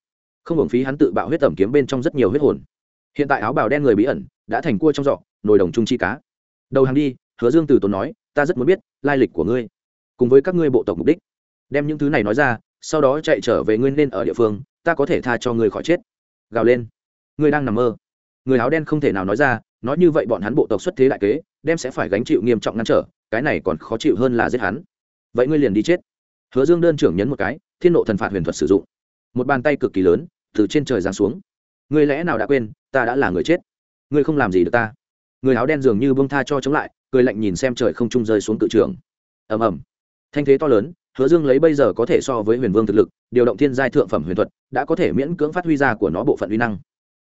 Không hưởng phí hắn tự bạo huyết tẩm kiếm bên trong rất nhiều huyết hồn. Hiện tại áo bào đen người bí ẩn, đã thành cua trong giỏ, nồi đồng trung chi cá. Đầu hàng đi, hứa dương từ tốn nói, ta rất muốn biết lai lịch của ngươi cùng với các ngươi bộ tộc mục đích. Đem những thứ này nói ra, sau đó chạy trở về ngươi nên ở địa phương, ta có thể tha cho ngươi khỏi chết. Gào lên. Ngươi đang nằm mơ. Người áo đen không thể nào nói ra, nói như vậy bọn hắn bộ tộc xuất thế đại kế, đem sẽ phải gánh chịu nghiêm trọng ngăn trở, cái này còn khó chịu hơn là giết hắn. Vậy ngươi liền đi chết. Hứa dương đơn trưởng nhấn một cái, thiên nộ thần phạt huyền thuật sử dụng. Một bàn tay cực kỳ lớn, từ trên trời giáng xuống. Ngươi lẽ nào đã quên, ta đã là người chết? Ngươi không làm gì được ta? Người áo đen dường như bông tha cho chống lại, cười lạnh nhìn xem trời không trung rơi xuống cự trường. Ầm ầm thanh thế to lớn, hứa dương lấy bây giờ có thể so với huyền vương thực lực, điều động thiên giai thượng phẩm huyền thuật, đã có thể miễn cưỡng phát huy ra của nó bộ phận uy năng.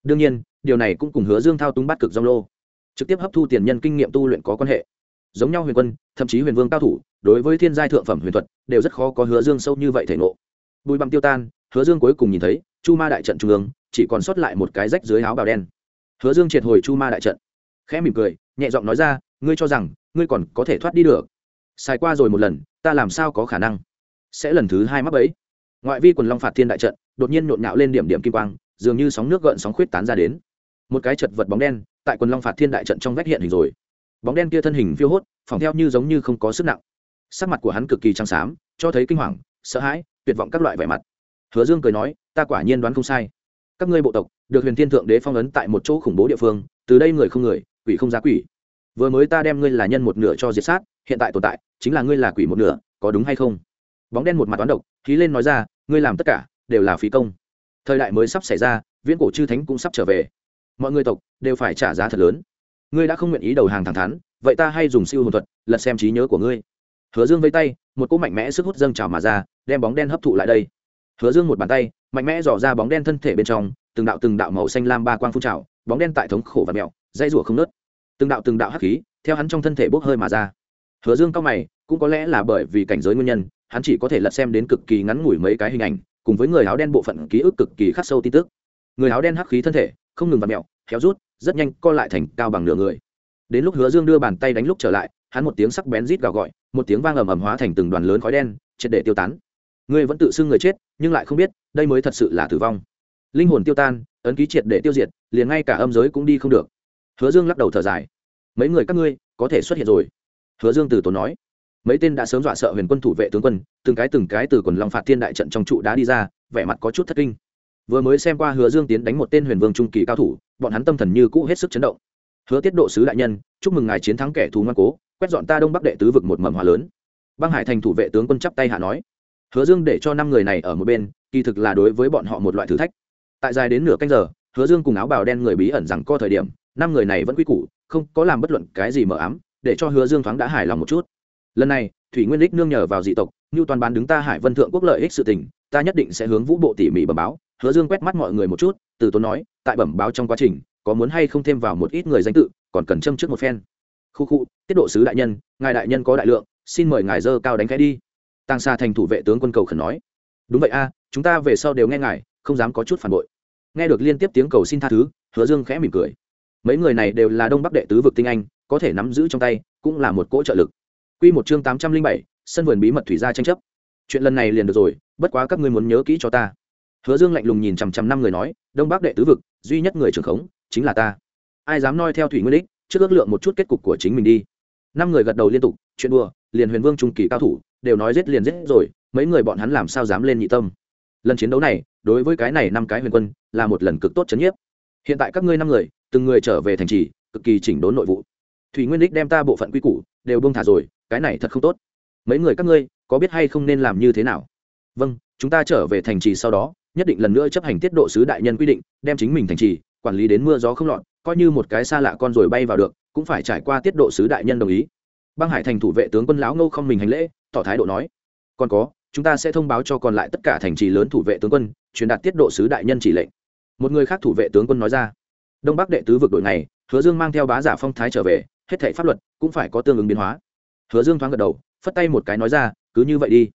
Đương nhiên, điều này cũng cùng hứa dương thao túng bắt cực dông lô. Trực tiếp hấp thu tiền nhân kinh nghiệm tu luyện có quan hệ. Giống nhau huyền quân, thậm chí huyền vương cao thủ, đối với thiên giai thượng phẩm huyền thuật, đều rất khó có hứa dương sâu như vậy thể ngộ. Bùi băm tiêu tan, hứa dương cuối cùng nhìn thấy, chu ma đại trận trung ương, chỉ còn sót lại một cái rách dưới áo bào đen. Hứa dương triệt hồi chu ma đại trận. Khẽ mỉm cười, nhẹ giọng nói ra, ngươi cho rằng, ngươi còn có thể thoát đi được? Xài qua rồi một lần, ta làm sao có khả năng? Sẽ lần thứ hai mắc ấy ngoại vi quần long phạt thiên đại trận, đột nhiên nhộn nhạo lên điểm điểm kim quang, dường như sóng nước gợn sóng khuyết tán ra đến. Một cái chật vật bóng đen, tại quần long phạt thiên đại trận trong vách hiện hình rồi. Bóng đen kia thân hình phiêu hốt phòng theo như giống như không có sức nặng. Sắc mặt của hắn cực kỳ trắng xám, cho thấy kinh hoàng, sợ hãi, tuyệt vọng các loại vẻ mặt. Hứa dương cười nói, ta quả nhiên đoán không sai. Các ngươi bộ tộc, được huyền thiên thượng đế phong ấn tại một chỗ khủng bố địa phương, từ đây người không người, quỷ không giá quỷ vừa mới ta đem ngươi là nhân một nửa cho diệt sát, hiện tại tồn tại chính là ngươi là quỷ một nửa, có đúng hay không? Bóng đen một mặt toán độc khí lên nói ra, ngươi làm tất cả đều là phí công. Thời đại mới sắp xảy ra, viễn cổ chư thánh cũng sắp trở về. Mọi người tộc đều phải trả giá thật lớn. Ngươi đã không nguyện ý đầu hàng thẳng thắn, vậy ta hay dùng siêu hồn thuật, lật xem trí nhớ của ngươi. Hứa dương vây tay, một cỗ mạnh mẽ sức hút dâng trào mà ra, đem bóng đen hấp thụ lại đây. Hứa dương một bàn tay, mạnh mẽ dò ra bóng đen thân thể bên trong, từng đạo từng đạo màu xanh lam ba quang phun trào, bóng đen tại thống khổ và mẹo dây rủa không nớt từng đạo từng đạo hắc khí theo hắn trong thân thể bốc hơi mà ra. Hứa dương cao mày, cũng có lẽ là bởi vì cảnh giới nguyên nhân, hắn chỉ có thể lật xem đến cực kỳ ngắn ngủi mấy cái hình ảnh, cùng với người áo đen bộ phận ký ức cực kỳ khắc sâu tin tức. Người áo đen hắc khí thân thể, không ngừng vặt mẹo kéo rút, rất nhanh co lại thành cao bằng nửa người. Đến lúc hứa dương đưa bàn tay đánh lúc trở lại, hắn một tiếng sắc bén rít gào gọi, một tiếng vang ầm ầm hóa thành từng đoàn lớn khói đen, triệt để tiêu tán. Ngươi vẫn tự xưng người chết, nhưng lại không biết, đây mới thật sự là tử vong. Linh hồn tiêu tan, ấn ký triệt để tiêu diệt, liền ngay cả âm giới cũng đi không được hứa dương lắc đầu thở dài. Mấy người các ngươi, có thể xuất hiện rồi. Hứa dương từ tốn nói. Mấy tên đã sớm dọa sợ huyền quân thủ vệ tướng quân, từng cái từng cái từ quần long phạt thiên đại trận trong trụ đá đi ra, vẻ mặt có chút thất kinh. Vừa mới xem qua hứa dương tiến đánh một tên huyền vương trung kỳ cao thủ, bọn hắn tâm thần như cũ hết sức chấn động. Hứa tiết độ sứ đại nhân, chúc mừng ngài chiến thắng kẻ thù ngoan cố, quét dọn ta đông bắc đệ tứ vực một mầm hòa lớn. Băng hải thành thủ vệ tướng quân chắp tay hạ nói. Hứa dương để cho năm người này ở một bên, kỳ thực là đối với bọn họ một loại thử thách. Tại dài đến nửa canh giờ, hứa dương cùng áo bào đen người bí ẩn rằng co thời điểm năm người này vẫn quy củ, không có làm bất luận cái gì mờ ám, để cho hứa dương thoáng đã hài lòng một chút. Lần này, thủy nguyên đích nương nhờ vào dị tộc như toàn bán đứng ta hải vân thượng quốc lợi ích sự tình, ta nhất định sẽ hướng vũ bộ tỉ mỉ bẩm báo. Hứa dương quét mắt mọi người một chút, từ tốn nói, tại bẩm báo trong quá trình, có muốn hay không thêm vào một ít người danh tự, còn cần châm trước một phen. Khu khu, tiết độ sứ đại nhân, ngài đại nhân có đại lượng, xin mời ngài dơ cao đánh khẽ đi. Tăng xa thành thủ vệ tướng quân cầu khẩn nói. Đúng vậy a, chúng ta về sau đều nghe ngài, không dám có chút phản bội. Nghe được liên tiếp tiếng cầu xin tha thứ, hứa dương khẽ mỉm cười mấy người này đều là đông bắc đệ tứ vực tinh anh, có thể nắm giữ trong tay, cũng là một cỗ trợ lực. Quy một chương tám trăm linh bảy, sân vườn bí mật thủy gia tranh chấp. Chuyện lần này liền được rồi, bất quá các ngươi muốn nhớ kỹ cho ta. Hứa dương lạnh lùng nhìn chằm chằm năm người nói, đông bắc đệ tứ vực, duy nhất người trưởng khống, chính là ta. Ai dám noi theo thủy nguyên đích, trước ước lượng một chút kết cục của chính mình đi. Năm người gật đầu liên tục, chuyện đùa, liền huyền vương trung kỳ cao thủ, đều nói giết liền giết rồi, mấy người bọn hắn làm sao dám lên nhị tâm? Lần chiến đấu này, đối với cái này năm cái huyền quân, là một lần cực tốt chấn nhiếp. Hiện tại các ngươi năm người từng người trở về thành trì, cực kỳ chỉnh đốn nội vụ. Thủy nguyên đích đem ta bộ phận quy củ đều bông thả rồi, cái này thật không tốt. Mấy người các ngươi, có biết hay không nên làm như thế nào? Vâng chúng ta trở về thành trì sau đó, nhất định lần nữa chấp hành tiết độ sứ đại nhân quy định, đem chính mình thành trì, quản lý đến mưa gió không lọt, coi như một cái xa lạ con rồi bay vào được, cũng phải trải qua tiết độ sứ đại nhân đồng ý. Băng hải thành thủ vệ tướng quân lão ngô không mình hành lễ, tỏ thái độ nói, còn có, chúng ta sẽ thông báo cho còn lại tất cả thành trì lớn thủ vệ tướng quân, truyền đạt tiết độ sứ đại nhân chỉ lệnh. Một người khác thủ vệ tướng quân nói ra đông bắc đệ tứ vực đội này hứa dương mang theo bá giả phong thái trở về, hết thảy pháp luật cũng phải có tương ứng biến hóa. Hứa dương thoáng gật đầu, phất tay một cái nói ra, cứ như vậy đi.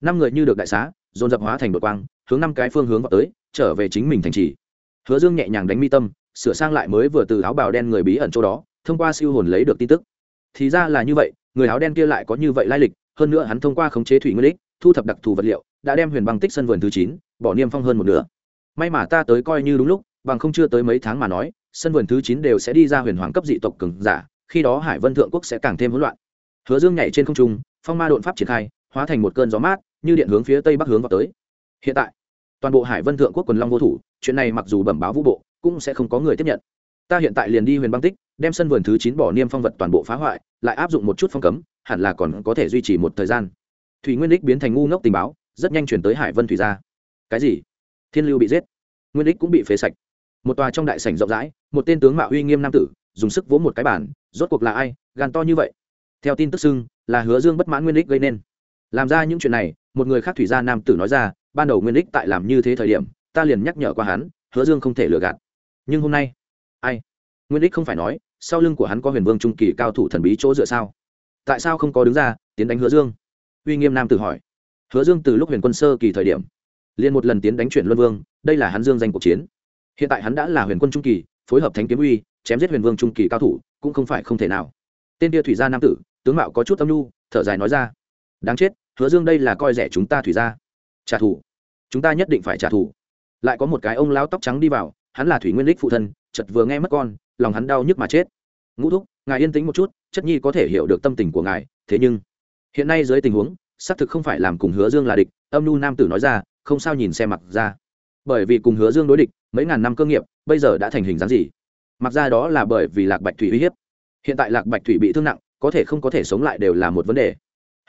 Năm người như được đại xá, dồn dập hóa thành đội quang, hướng năm cái phương hướng vào tới, trở về chính mình thành trì. Hứa dương nhẹ nhàng đánh mi tâm, sửa sang lại mới vừa từ áo bào đen người bí ẩn chỗ đó, thông qua siêu hồn lấy được tin tức. Thì ra là như vậy, người áo đen kia lại có như vậy lai lịch, hơn nữa hắn thông qua khống chế thủy nguyên lích thu thập đặc thù vật liệu, đã đem huyền băng tích sân vườn thứ chín, bỏ niêm phong hơn một nửa. May mà ta tới coi như đúng lúc bằng không chưa tới mấy tháng mà nói, sân vườn thứ chín đều sẽ đi ra huyền hoàng cấp dị tộc cường giả, khi đó hải vân thượng quốc sẽ càng thêm hỗn loạn. Hứa dương nhảy trên không trung, phong ma đột pháp triển khai, hóa thành một cơn gió mát, như điện hướng phía tây bắc hướng vào tới. Hiện tại, toàn bộ hải vân thượng quốc quần long vô thủ, chuyện này mặc dù bẩm báo vũ bộ, cũng sẽ không có người tiếp nhận. Ta hiện tại liền đi huyền băng tích, đem sân vườn thứ chín bỏ niêm phong vật toàn bộ phá hoại, lại áp dụng một chút phong cấm, hẳn là còn có thể duy trì một thời gian. Thủy nguyên đích biến thành ngu ngốc tình báo, rất nhanh chuyển tới hải vân thủy gia. Cái gì? Thiên lưu bị giết. Nguyên đích cũng bị phế sạch một tòa trong đại sảnh rộng rãi, một tên tướng mạo uy nghiêm nam tử, dùng sức vỗ một cái bản rốt cuộc là ai, gan to như vậy? Theo tin tức xưng, là hứa dương bất mãn nguyên đích gây nên. Làm ra những chuyện này, một người khác thủy gia nam tử nói ra, ban đầu nguyên đích tại làm như thế thời điểm, ta liền nhắc nhở qua hắn, hứa dương không thể lừa gạt. Nhưng hôm nay, ai? Nguyên đích không phải nói, sau lưng của hắn có huyền vương trung kỳ cao thủ thần bí chỗ dựa sao? Tại sao không có đứng ra, tiến đánh hứa dương? Uy nghiêm nam tử hỏi. Hứa dương từ lúc huyền quân sơ kỳ thời điểm, liền một lần tiến đánh chuyển luân vương, đây là hắn dương danh cuộc chiến hiện tại hắn đã là huyền quân trung kỳ, phối hợp thánh kiếm uy, chém giết huyền vương trung kỳ cao thủ, cũng không phải không thể nào. Tên tia thủy gia nam tử, tướng mạo có chút âm nhu, thở dài nói ra. Đáng chết, hứa dương đây là coi rẻ chúng ta thủy gia. Trả thù. Chúng ta nhất định phải trả thù. Lại có một cái ông lao tóc trắng đi vào, hắn là thủy nguyên đích phụ thân chật vừa nghe mất con, lòng hắn đau nhức mà chết. Ngũ thúc, ngài yên tĩnh một chút, chất nhi có thể hiểu được tâm tình của ngài, thế nhưng, hiện nay dưới tình huống, xác thực không phải làm cùng hứa dương là địch, âm nhu nam tử nói ra, không sao nhìn xem mặc ra bởi vì cùng hứa dương đối địch, mấy ngàn năm cơ nghiệp, bây giờ đã thành hình dáng gì? Mặc ra đó là bởi vì lạc bạch thủy uy hiếp. Hiện tại lạc bạch thủy bị thương nặng, có thể không có thể sống lại đều là một vấn đề.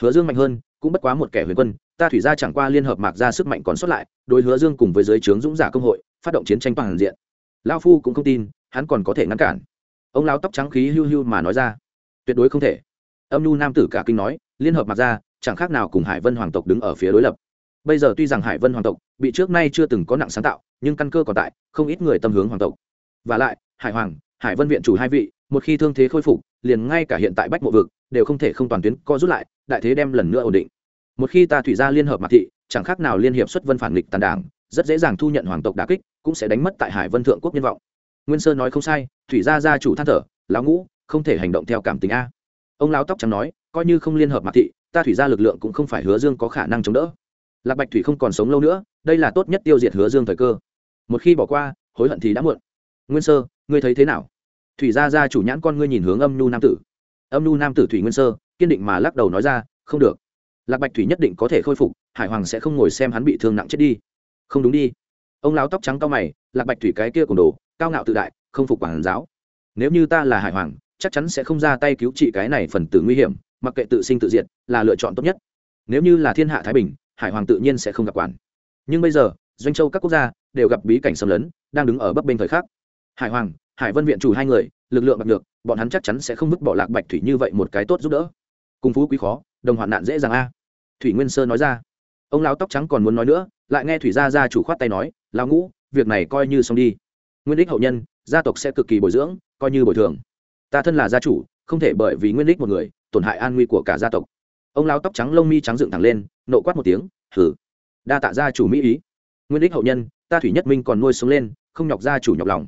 Hứa dương mạnh hơn, cũng bất quá một kẻ huyền quân, ta thủy ra chẳng qua liên hợp mạc ra sức mạnh còn sót lại, đối hứa dương cùng với giới trướng dũng giả công hội, phát động chiến tranh toàn diện. Lao phu cũng không tin, hắn còn có thể ngăn cản. Ông lao tóc trắng khí hưu hưu mà nói ra. Tuyệt đối không thể. Âm nhu nam tử cả kinh nói, liên hợp mạc ra chẳng khác nào cùng hải vân hoàng tộc đứng ở phía đối lập bây giờ tuy rằng hải vân hoàng tộc bị trước nay chưa từng có nặng sáng tạo, nhưng căn cơ còn tại, không ít người tâm hướng hoàng tộc. Và lại, hải hoàng, hải vân viện chủ hai vị, một khi thương thế khôi phục, liền ngay cả hiện tại bách mộ vực đều không thể không toàn tuyến co rút lại, đại thế đem lần nữa ổn định. Một khi ta thủy ra liên hợp mạc thị, chẳng khác nào liên hiệp xuất vân phản nghịch tàn đảng, rất dễ dàng thu nhận hoàng tộc đà kích, cũng sẽ đánh mất tại hải vân thượng quốc nhân vọng. Nguyên sơ nói không sai, thủy gia gia chủ than thở, lão ngũ, không thể hành động theo cảm tình a. Ông lão tóc trắng nói, coi như không liên hợp mạc thị, ta thủy ra lực lượng cũng không phải hứa dương có khả năng chống đỡ lạc bạch thủy không còn sống lâu nữa, đây là tốt nhất tiêu diệt hứa dương thời cơ. Một khi bỏ qua, hối hận thì đã muộn. Nguyên sơ, ngươi thấy thế nào? Thủy gia gia chủ nhãn con ngươi nhìn hướng âm nhu nam tử. Âm nhu nam tử thủy nguyên sơ, kiên định mà lắc đầu nói ra, không được. Lạc bạch thủy nhất định có thể khôi phục, hải hoàng sẽ không ngồi xem hắn bị thương nặng chết đi. Không đúng đi. Ông lão tóc trắng cao mày, lạc bạch thủy cái kia cùng đồ, cao ngạo tự đại, không phục quản giáo. Nếu như ta là hải hoàng, chắc chắn sẽ không ra tay cứu trị cái này phần tử nguy hiểm, mặc kệ tự sinh tự diệt, là lựa chọn tốt nhất. Nếu như là thiên hạ thái bình hải hoàng tự nhiên sẽ không gặp quản. Nhưng bây giờ, doanh châu các quốc gia đều gặp bí cảnh xâm lấn, đang đứng ở bấp bên thời khắc. Hải hoàng, hải vân viện chủ hai người, lực lượng bạc được, bọn hắn chắc chắn sẽ không vứt bỏ lạc bạch thủy như vậy một cái tốt giúp đỡ. Cùng phú quý khó, đồng hoạn nạn dễ dàng a. Thủy nguyên sơ nói ra. Ông lão tóc trắng còn muốn nói nữa, lại nghe thủy gia gia chủ khoát tay nói, lão ngũ, việc này coi như xong đi. Nguyên đích hậu nhân, gia tộc sẽ cực kỳ bồi dưỡng, coi như bồi thường. Ta thân là gia chủ, không thể bởi vì nguyên đích một người, tổn hại an nguy của cả gia tộc ông lão tóc trắng lông mi trắng dựng thẳng lên, nộ quát một tiếng hử đa tạ gia chủ mỹ ý. Nguyên đích hậu nhân, ta thủy nhất minh còn nuôi sống lên, không nhọc gia chủ nhọc lòng.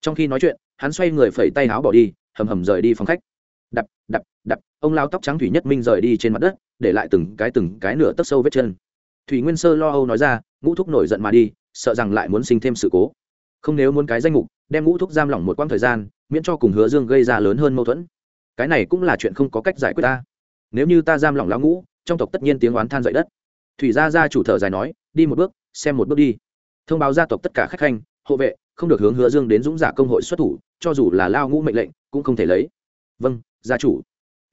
Trong khi nói chuyện, hắn xoay người phẩy tay áo bỏ đi, hầm hầm rời đi phòng khách. Đập đập đập, ông lao tóc trắng thủy nhất minh rời đi trên mặt đất, để lại từng cái từng cái nửa tấc sâu vết chân. Thủy nguyên sơ lo âu nói ra, ngũ thúc nổi giận mà đi, sợ rằng lại muốn sinh thêm sự cố. Không nếu muốn cái danh mục, đem ngũ thúc giam lỏng một quãng thời gian, miễn cho cùng hứa dương gây ra lớn hơn mâu thuẫn. Cái này cũng là chuyện không có cách giải quyết ta nếu như ta giam lỏng lão ngũ, trong tộc tất nhiên tiếng oán than dậy đất. Thủy gia gia chủ thở dài nói, đi một bước, xem một bước đi. Thông báo gia tộc tất cả khách khanh, hộ vệ, không được hướng hứa dương đến dũng giả công hội xuất thủ, cho dù là lao ngũ mệnh lệnh, cũng không thể lấy. Vâng gia chủ.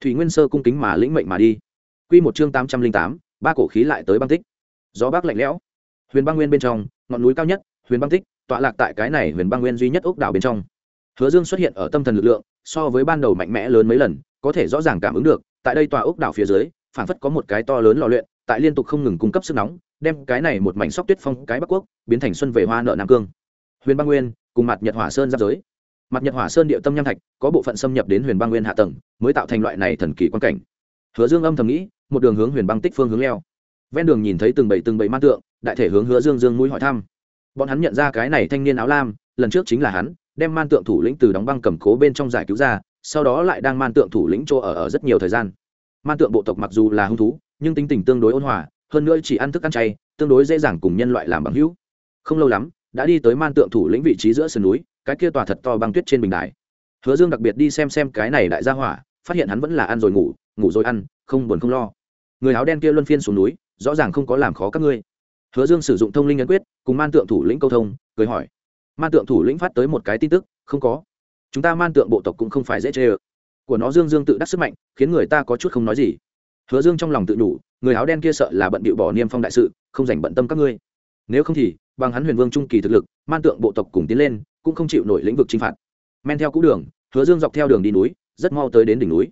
Thủy nguyên sơ cung kính mà lĩnh mệnh mà đi. Q một chương tám trăm linh tám, ba cổ khí lại tới băng tích. Gió bắc lạnh lẽo. Huyền băng nguyên bên trong, ngọn núi cao nhất, huyền băng tích, tọa lạc tại cái này huyền băng nguyên duy nhất ốc đảo bên trong. Hứa dương xuất hiện ở tâm thần lực lượng, so với ban đầu mạnh mẽ lớn mấy lần có thể rõ ràng cảm ứng được, tại đây tòa ốc đảo phía dưới phản phất có một cái to lớn lò luyện, tại liên tục không ngừng cung cấp sức nóng, đem cái này một mảnh sóc tuyết phong, cái bắc quốc, biến thành xuân về hoa nợ nam cương. Huyền băng nguyên, cùng mặt nhật hỏa sơn giáp giới. Mặt nhật hỏa sơn địa tâm nham thạch, có bộ phận xâm nhập đến huyền băng nguyên hạ tầng, mới tạo thành loại này thần kỳ quan cảnh. Hứa dương âm thầm nghĩ, một đường hướng huyền băng tích phương hướng leo. Ven đường nhìn thấy từng bảy từng bảy man tượng, đại thể hướng hứa dương dương mũi hỏi thăm. Bọn hắn nhận ra cái này thanh niên áo lam, lần trước chính là hắn, đem man tượng thủ lĩnh từ đóng băng cầm cố bên trong giải cứu ra sau đó lại đang man tượng thủ lĩnh chỗ ở ở rất nhiều thời gian. Man tượng bộ tộc mặc dù là hung thú, nhưng tính tình tương đối ôn hòa, hơn nữa chỉ ăn thức ăn chay, tương đối dễ dàng cùng nhân loại làm bằng hữu. Không lâu lắm, đã đi tới man tượng thủ lĩnh vị trí giữa sườn núi, cái kia tòa thật to băng tuyết trên bình đài. Hứa dương đặc biệt đi xem xem cái này đại gia hỏa, phát hiện hắn vẫn là ăn rồi ngủ ngủ rồi ăn, không buồn không lo. Người áo đen kia luân phiên xuống núi, rõ ràng không có làm khó các ngươi. Hứa dương sử dụng thông linh ấn quyết, cùng man tượng thủ lĩnh câu thông, cười hỏi. Man tượng thủ lĩnh phát tới một cái tin tức, không có chúng ta man tượng bộ tộc cũng không phải dễ chê ơ. Của nó dương dương tự đắc sức mạnh, khiến người ta có chút không nói gì. Hứa dương trong lòng tự đủ người áo đen kia sợ là bận bịu bỏ niêm phong đại sự, không dành bận tâm các ngươi. Nếu không thì, bằng hắn huyền vương trung kỳ thực lực, man tượng bộ tộc cùng tiến lên, cũng không chịu nổi lĩnh vực chinh phạt. Men theo cũ đường, hứa dương dọc theo đường đi núi, rất mau tới đến đỉnh núi.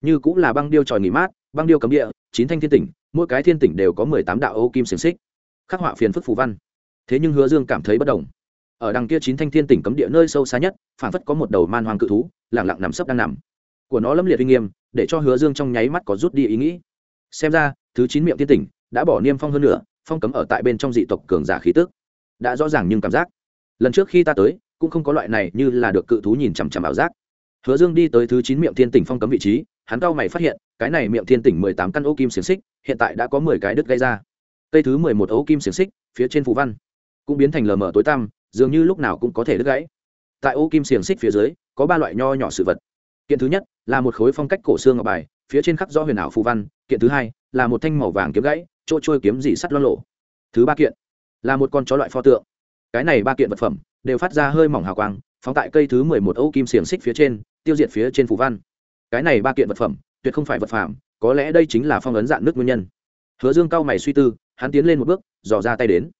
Như cũng là băng điêu tròi nghỉ mát, băng điêu cấm địa, chín thanh thiên tỉnh, mỗi cái thiên tỉnh đều có mười tám đạo ô kim xiềng xích. Khắc họa phiền phức phù văn. Thế nhưng hứa dương cảm thấy bất đồng ở đằng kia chín thanh thiên tỉnh cấm địa nơi sâu xa nhất phản phất có một đầu man hoàng cự thú lẳng lặng nằm sấp đang nằm. Của nó lâm liệt uy nghiêm, để cho hứa dương trong nháy mắt có rút đi ý nghĩ. Xem ra, thứ chín miệng thiên tỉnh đã bỏ niêm phong hơn nữa phong cấm ở tại bên trong dị tộc cường giả khí tức. Đã rõ ràng nhưng cảm giác, lần trước khi ta tới, cũng không có loại này như là được cự thú nhìn chằm chằm ảo giác. Hứa dương đi tới thứ chín miệng thiên tỉnh phong cấm vị trí, hắn cao mày phát hiện, cái này miệng thiên tỉnh mười tám căn ô kim xiềng xích, hiện tại đã có mười cái đứt gây ra. Cây thứ mười một ô kim xiềng xích, phía trên phù văn, cũng biến thành lờ mờ tối tăm dường như lúc nào cũng có thể đứt gãy. Tại ô kim xiềng xích phía dưới, có ba loại nho nhỏ sự vật. Kiện thứ nhất là một khối phong cách cổ xương ngọc bài, phía trên khắc rõ huyền ảo phù văn. Kiện thứ hai là một thanh màu vàng kiếm gãy, chỗ trôi kiếm dị sắt lo lộ thứ ba kiện là một con chó loại pho tượng. Cái này ba kiện vật phẩm đều phát ra hơi mỏng hào quang, phóng tại cây thứ mười một ô kim xiềng xích phía trên, tiêu diệt phía trên phù văn. Cái này ba kiện vật phẩm tuyệt không phải vật phẩm có lẽ đây chính là phong ấn dạng nước nguyên nhân. Hứa dương cao mày suy tư, hắn tiến lên một bước, dò ra tay đến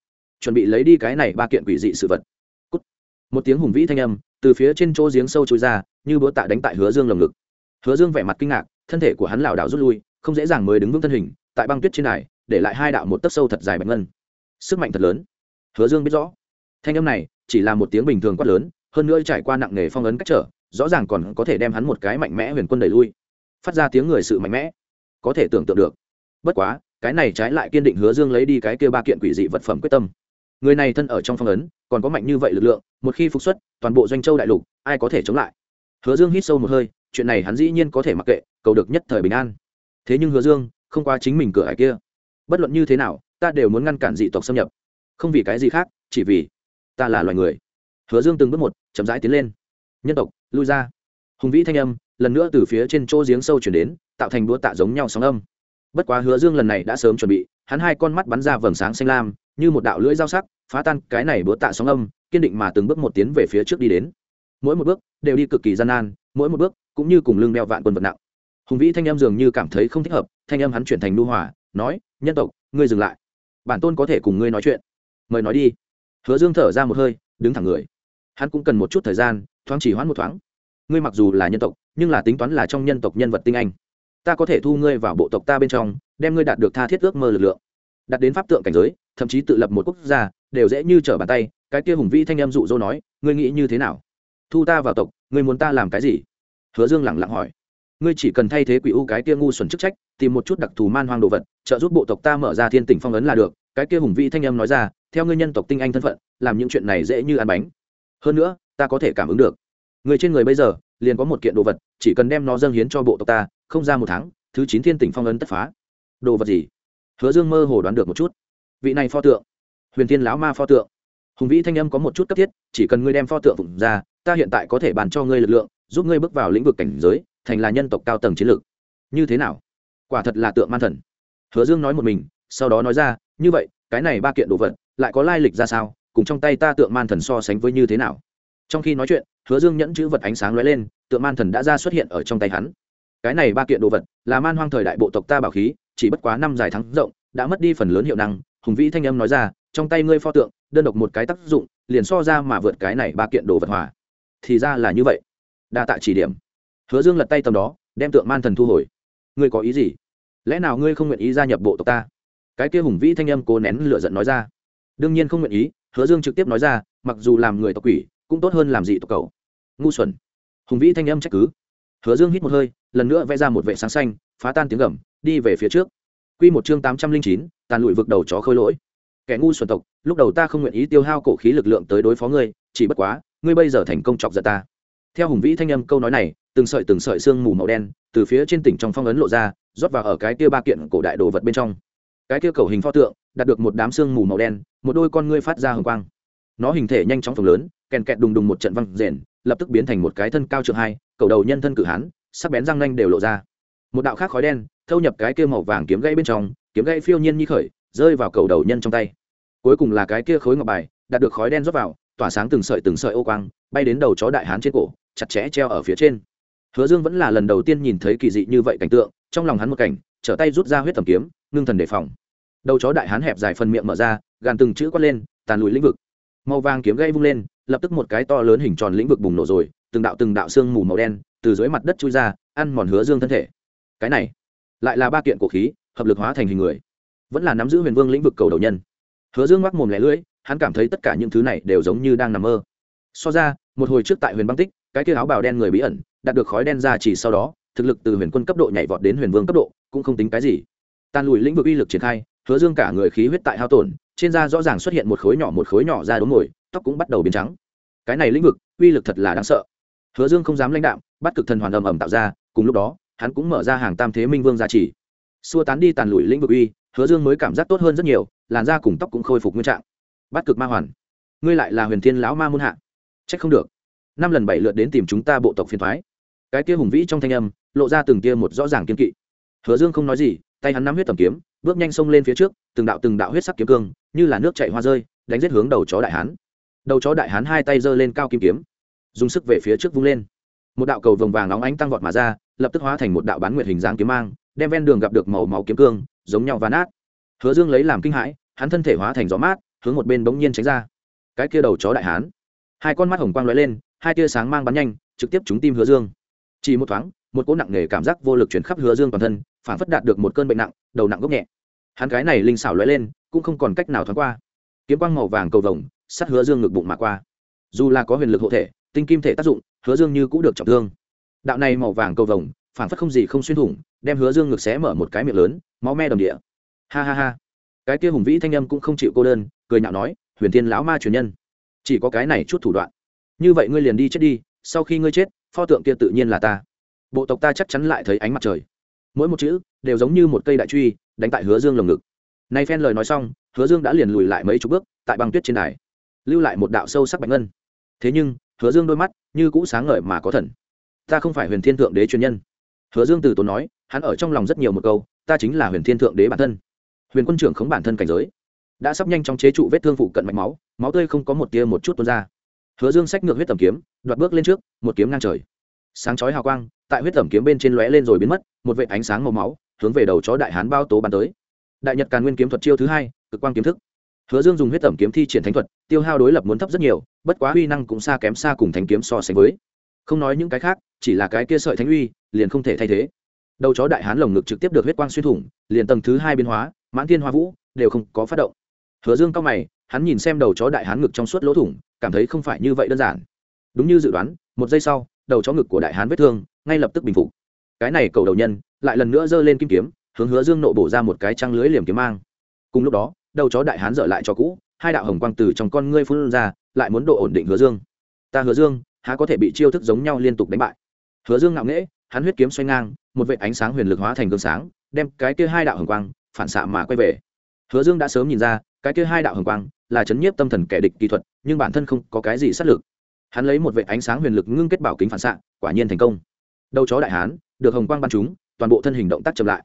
chuẩn bị lấy đi cái này ba kiện quỷ dị sự vật. Cút. một tiếng hùng vĩ thanh âm từ phía trên chỗ giếng sâu trôi ra, như búa tạ đánh tại hứa dương lồng ngực. Hứa dương vẻ mặt kinh ngạc, thân thể của hắn lảo đảo rút lui, không dễ dàng mới đứng vững thân hình, tại băng tuyết trên này, để lại hai đạo một tấc sâu thật dài bạch ngân. Sức mạnh thật lớn. Hứa dương biết rõ. Thanh âm này chỉ là một tiếng bình thường quát lớn, hơn nữa trải qua nặng nghề phong ấn cách trở, rõ ràng còn có thể đem hắn một cái mạnh mẽ huyền quân đẩy lui. Phát ra tiếng người sự mạnh mẽ. Có thể tưởng tượng được. Bất quá, cái này trái lại kiên định hứa dương lấy đi cái kia ba kiện quỷ dị vật phẩm quyết tâm người này thân ở trong phong ấn, còn có mạnh như vậy lực lượng, một khi phục xuất, toàn bộ doanh châu đại lục, ai có thể chống lại? Hứa dương hít sâu một hơi, chuyện này hắn dĩ nhiên có thể mặc kệ, cầu được nhất thời bình an. Thế nhưng hứa dương, không qua chính mình cửa hải kia. Bất luận như thế nào, ta đều muốn ngăn cản dị tộc xâm nhập. Không vì cái gì khác, chỉ vì ta là loài người. Hứa dương từng bước một, chậm rãi tiến lên. Nhân tộc, lui ra. Hùng vĩ thanh âm, lần nữa từ phía trên chỗ giếng sâu chuyển đến, tạo thành đũa tạ giống nhau sóng âm. Bất quá hứa dương lần này đã sớm chuẩn bị, hắn hai con mắt bắn ra vầng sáng xanh lam như một đạo lưỡi dao sắc, phá tan cái này bữa tạ sóng âm, kiên định mà từng bước một tiến về phía trước đi đến. Mỗi một bước đều đi cực kỳ gian nan, mỗi một bước cũng như cùng lưng đeo vạn quân vật nặng. Hùng vĩ thanh em dường như cảm thấy không thích hợp, thanh em hắn chuyển thành nu hòa, nói, nhân tộc, ngươi dừng lại. Bản tôn có thể cùng ngươi nói chuyện. Mời nói đi. Hứa dương thở ra một hơi, đứng thẳng người. Hắn cũng cần một chút thời gian, thoáng chỉ hoãn một thoáng. Ngươi mặc dù là nhân tộc, nhưng là tính toán là trong nhân tộc nhân vật tinh anh. Ta có thể thu ngươi vào bộ tộc ta bên trong, đem ngươi đạt được tha thiết ước mơ lực lượng đặt đến pháp tượng cảnh giới, thậm chí tự lập một quốc gia, đều dễ như trở bàn tay, cái kia hùng vĩ thanh em dụ dỗ nói, ngươi nghĩ như thế nào? Thu ta vào tộc, ngươi muốn ta làm cái gì? Hứa dương lẳng lặng hỏi. Ngươi chỉ cần thay thế quỷ u cái kia ngu xuẩn chức trách, tìm một chút đặc thù man hoang đồ vật, trợ giúp bộ tộc ta mở ra thiên tỉnh phong ấn là được. Cái kia hùng vĩ thanh em nói ra, theo ngươi nhân tộc tinh anh thân phận, làm những chuyện này dễ như ăn bánh. Hơn nữa, ta có thể cảm ứng được. Người trên người bây giờ, liền có một kiện đồ vật, chỉ cần đem nó dâng hiến cho bộ tộc ta, không ra một tháng, thứ chín thiên tỉnh phong ấn tất phá. Đồ vật gì? Hứa dương mơ hồ đoán được một chút. Vị này pho tượng, huyền thiên lão ma pho tượng. Hùng vĩ thanh âm có một chút cấp thiết, chỉ cần ngươi đem pho tượng phụng ra, ta hiện tại có thể bàn cho ngươi lực lượng, giúp ngươi bước vào lĩnh vực cảnh giới, thành là nhân tộc cao tầng chiến lược. Như thế nào? Quả thật là tượng man thần. Hứa dương nói một mình, sau đó nói ra, như vậy, cái này ba kiện đồ vật, lại có lai lịch ra sao? Cùng trong tay ta tượng man thần so sánh với như thế nào? Trong khi nói chuyện, hứa dương nhẫn chữ vật ánh sáng lóe lên, tượng man thần đã ra xuất hiện ở trong tay hắn. Cái này ba kiện đồ vật là man hoang thời đại bộ tộc ta bảo khí chỉ bất quá năm dài thắng rộng, đã mất đi phần lớn hiệu năng, hùng vĩ thanh âm nói ra, trong tay ngươi pho tượng, đơn độc một cái tác dụng, liền so ra mà vượt cái này ba kiện đồ vật hòa. Thì ra là như vậy. Đa tạ chỉ điểm. Hứa dương lật tay tầm đó, đem tượng man thần thu hồi. Ngươi có ý gì? Lẽ nào ngươi không nguyện ý gia nhập bộ tộc ta? Cái kia hùng vĩ thanh âm cố nén lửa giận nói ra. Đương nhiên không nguyện ý, hứa dương trực tiếp nói ra, mặc dù làm người tộc quỷ, cũng tốt hơn làm gì tộc cầu ngu xuẩn. Hùng vĩ thanh âm trách cứ. Hứa dương hít một hơi, lần nữa vẽ ra một vệ sáng xanh, phá tan tiếng gầm đi về phía trước. Q một chương tám trăm linh chín, tàn lụi vực đầu chó khôi lỗi. Kẻ ngu xuẩn tộc, lúc đầu ta không nguyện ý tiêu hao cổ khí lực lượng tới đối phó ngươi, chỉ bất quá, ngươi bây giờ thành công chọc giận ta. Theo hùng vĩ thanh âm câu nói này, từng sợi từng sợi xương mù màu đen từ phía trên tỉnh trong phong ấn lộ ra, rót vào ở cái kia ba kiện cổ đại đồ vật bên trong. Cái kia cầu hình pho tượng, đạt được một đám xương mù màu đen, một đôi con ngươi phát ra hồng quang. Nó hình thể nhanh chóng phồng lớn, kèn kẹt đùng đùng một trận văng rền, lập tức biến thành một cái thân cao trượng hai, cầu đầu nhân thân cử hán, sắc bén răng nanh đều lộ ra một đạo khác khói đen, thâu nhập cái kia màu vàng kiếm gãy bên trong, kiếm gãy phiêu nhiên như khởi, rơi vào cầu đầu nhân trong tay. Cuối cùng là cái kia khối ngọc bài, đạt được khói đen rót vào, tỏa sáng từng sợi từng sợi ô quang, bay đến đầu chó đại hán trên cổ, chặt chẽ treo ở phía trên. Hứa dương vẫn là lần đầu tiên nhìn thấy kỳ dị như vậy cảnh tượng, trong lòng hắn một cảnh, trở tay rút ra huyết tầm kiếm, ngưng thần đề phòng. Đầu chó đại hán hẹp dài phần miệng mở ra, gàn từng chữ quát lên, tàn lùi lĩnh vực. Màu vàng kiếm gây vung lên, lập tức một cái to lớn hình tròn lĩnh vực bùng nổ rồi, từng đạo từng đạo xương mù màu đen từ dưới mặt đất chui ra, ăn mòn hứa dương thân thể cái này lại là ba kiện cổ khí, hợp lực hóa thành hình người. Vẫn là nắm giữ huyền vương lĩnh vực cầu đầu nhân. Hứa dương mắc mồm lẻ lưỡi, hắn cảm thấy tất cả những thứ này đều giống như đang nằm mơ. So ra, một hồi trước tại huyền băng tích, cái kia áo bào đen người bí ẩn, đạt được khói đen ra chỉ sau đó, thực lực từ huyền quân cấp độ nhảy vọt đến huyền vương cấp độ, cũng không tính cái gì. Tan lùi lĩnh vực uy lực triển khai, hứa dương cả người khí huyết tại hao tổn, trên da rõ ràng xuất hiện một khối nhỏ một khối nhỏ ra đốm ngồi tóc cũng bắt đầu biến trắng. Cái này lĩnh vực, uy lực thật là đáng sợ. Hứa dương không dám lãnh đạm, bắt cực thần hoàn ầm ầm tạo ra, cùng lúc đó hắn cũng mở ra hàng tam thế minh vương gia trì. Xua tán đi tàn lụi lĩnh vực uy, hứa dương mới cảm giác tốt hơn rất nhiều, làn da cùng tóc cũng khôi phục nguyên trạng. Bắt cực ma hoàn. Ngươi lại là huyền thiên lão ma muôn hạ. Trách không được. Năm lần bảy lượt đến tìm chúng ta bộ tộc phiền thoái. Cái kia hùng vĩ trong thanh âm, lộ ra từng kia một rõ ràng kiên kỵ. Hứa dương không nói gì, tay hắn nắm huyết tầm kiếm, bước nhanh xông lên phía trước, từng đạo từng đạo huyết sắc kiếm cương, như là nước chạy hoa rơi, đánh giết hướng đầu chó đại hán. Đầu chó đại hán hai tay giơ lên cao kim kiếm, dùng sức về phía trước vung lên một đạo cầu vồng vàng nóng ánh tăng vọt mà ra, lập tức hóa thành một đạo bán nguyệt hình dáng kiếm mang, đem ven đường gặp được màu máu kiếm cương, giống nhau và nát. Hứa dương lấy làm kinh hãi, hắn thân thể hóa thành gió mát, hướng một bên bỗng nhiên tránh ra. Cái kia đầu chó đại hán. Hai con mắt hồng quang lóe lên, hai tia sáng mang bắn nhanh, trực tiếp trúng tim hứa dương. Chỉ một thoáng, một cỗ nặng nề cảm giác vô lực chuyển khắp hứa dương toàn thân, phản phất đạt được một cơn bệnh nặng, đầu nặng gốc nhẹ. Hắn cái này linh xảo lóe lên, cũng không còn cách nào thoáng qua. Kiếm quang màu vàng cầu vồng sắt hứa dương ngực bụng mà qua. Dù là có huyền lực hộ thể tinh kim thể tác dụng, hứa dương như cũng được trọng thương. Đạo này màu vàng cầu vồng phản phất không gì không xuyên thủng, đem hứa dương ngực xé mở một cái miệng lớn, máu me đầm địa. Ha ha ha. Cái kia hùng vĩ thanh âm cũng không chịu cô đơn, cười nhạo nói, huyền thiên lão ma truyền nhân, chỉ có cái này chút thủ đoạn. Như vậy ngươi liền đi chết đi, sau khi ngươi chết, pho tượng kia tự nhiên là ta. Bộ tộc ta chắc chắn lại thấy ánh mặt trời. Mỗi một chữ đều giống như một cây đại truy, đánh tại hứa dương lồng ngực. Nay phen lời nói xong, hứa dương đã liền lùi lại mấy chục bước, tại băng tuyết trên đài, lưu lại một đạo sâu sắc bạch ngân. Thế nhưng hứa dương đôi mắt như cũ sáng ngời mà có thần. Ta không phải huyền thiên thượng đế truyền nhân. Hứa dương từ tốn nói, hắn ở trong lòng rất nhiều một câu, ta chính là huyền thiên thượng đế bản thân. Huyền quân trưởng khống bản thân cảnh giới, đã sắp nhanh trong chế trụ vết thương phụ cận mạch máu máu tươi không có một tia một chút tuôn ra. Hứa dương sách ngược huyết tầm kiếm, đoạt bước lên trước, một kiếm ngang trời. Sáng chói hào quang, tại huyết tầm kiếm bên trên lóe lên rồi biến mất, một vệ ánh sáng màu máu hướng về đầu chó đại hán bao tố bắn tới. Đại nhật càn nguyên kiếm thuật chiêu thứ hai, cực quang kiếm thức hứa dương dùng huyết tẩm kiếm thi triển thánh thuật, tiêu hao đối lập muốn thấp rất nhiều, bất quá uy năng cũng xa kém xa cùng thánh kiếm so sánh với. Không nói những cái khác, chỉ là cái kia sợi thánh uy, liền không thể thay thế. Đầu chó đại hán lồng ngực trực tiếp được huyết quang xuyên thủng, liền tầng thứ hai biến hóa, mãn thiên hoa vũ, đều không có phát động. Hứa dương cao mày, hắn nhìn xem đầu chó đại hán ngực trong suốt lỗ thủng, cảm thấy không phải như vậy đơn giản. Đúng như dự đoán, một giây sau, đầu chó ngực của đại hán vết thương ngay lập tức bình phục. Cái này cầu đầu nhân lại lần nữa giơ lên kim kiếm, hướng hứa dương nộ bổ ra một cái trăng lưới liềm kiếm mang. Cùng lúc đó đầu chó đại hán dở lại cho cũ, hai đạo hồng quang từ trong con ngươi phun ra, lại muốn độ ổn định hứa dương. Ta hứa dương, há có thể bị chiêu thức giống nhau liên tục đánh bại? Hứa dương ngạo nghễ, hắn huyết kiếm xoay ngang, một vệ ánh sáng huyền lực hóa thành gương sáng, đem cái kia hai đạo hồng quang phản xạ mà quay về. Hứa dương đã sớm nhìn ra, cái kia hai đạo hồng quang là chấn nhiếp tâm thần kẻ địch kỹ thuật, nhưng bản thân không có cái gì sát lực. Hắn lấy một vệ ánh sáng huyền lực ngưng kết bảo kính phản xạ, quả nhiên thành công. Đầu chó đại hán, được hồng quang bắn chúng toàn bộ thân hình động tác chậm lại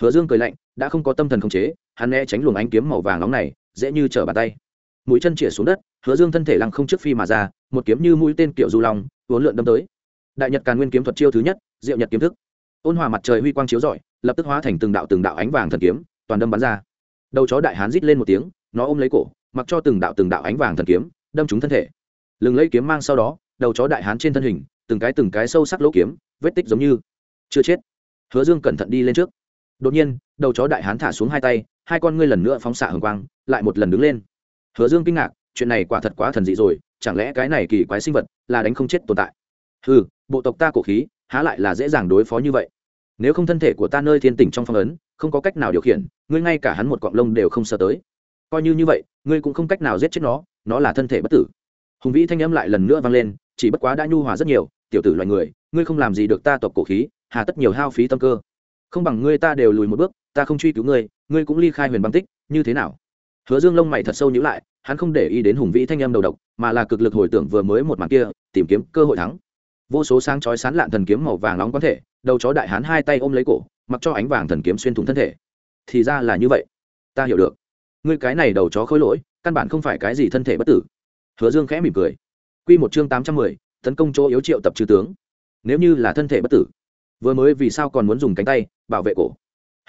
hứa dương cười lạnh, đã không có tâm thần khống chế, hắn né tránh luồng ánh kiếm màu vàng nóng này, dễ như trở bàn tay. Mũi chân chĩa xuống đất, hứa dương thân thể lăng không trước phi mà ra, một kiếm như mũi tên kiểu du long, uốn lượn đâm tới. Đại nhật càn nguyên kiếm thuật chiêu thứ nhất, diệu nhật kiếm thức. Ôn hòa mặt trời huy quang chiếu rọi, lập tức hóa thành từng đạo từng đạo ánh vàng thần kiếm, toàn đâm bắn ra. Đầu chó đại hán rít lên một tiếng, nó ôm lấy cổ, mặc cho từng đạo từng đạo ánh vàng thần kiếm, đâm trúng thân thể. Lừng lấy kiếm mang sau đó, đầu chó đại hán trên thân hình, từng cái từng cái sâu sắc lỗ kiếm, vết tích giống như chưa chết. Hứa dương cẩn thận đi lên trước đột nhiên, đầu chó đại hán thả xuống hai tay, hai con ngươi lần nữa phóng xạ hồng quang, lại một lần đứng lên. Hứa dương kinh ngạc, chuyện này quả thật quá thần dị rồi, chẳng lẽ cái này kỳ quái sinh vật là đánh không chết tồn tại? Ừ bộ tộc ta cổ khí, há lại là dễ dàng đối phó như vậy. Nếu không thân thể của ta nơi thiên tỉnh trong phong ấn, không có cách nào điều khiển, ngươi ngay cả hắn một cọng lông đều không sơ tới. Coi như như vậy, ngươi cũng không cách nào giết chết nó nó là thân thể bất tử. Hùng vĩ thanh âm lại lần nữa vang lên, chỉ bất quá đã nhu hòa rất nhiều, tiểu tử loài người, ngươi không làm gì được ta tộc cổ khí, hà tất nhiều hao phí tâm cơ không bằng ngươi ta đều lùi một bước, ta không truy cứu ngươi ngươi cũng ly khai huyền băng tích, như thế nào? Hứa dương lông mày thật sâu nhữ lại, hắn không để ý đến hùng vĩ thanh âm đầu độc, mà là cực lực hồi tưởng vừa mới một màn kia, tìm kiếm cơ hội thắng. Vô số sáng chói sán lạn thần kiếm màu vàng nóng có thể, đầu chó đại hán hai tay ôm lấy cổ, mặc cho ánh vàng thần kiếm xuyên thủng thân thể. Thì ra là như vậy. Ta hiểu được. Ngươi cái này đầu chó khôi lỗi, căn bản không phải cái gì thân thể bất tử. Hứa dương khẽ mỉm cười. Q một chương tám trăm mười, tấn công chỗ yếu triệu tập trừ tướng. Nếu như là thân thể bất tử vừa mới vì sao còn muốn dùng cánh tay bảo vệ cổ.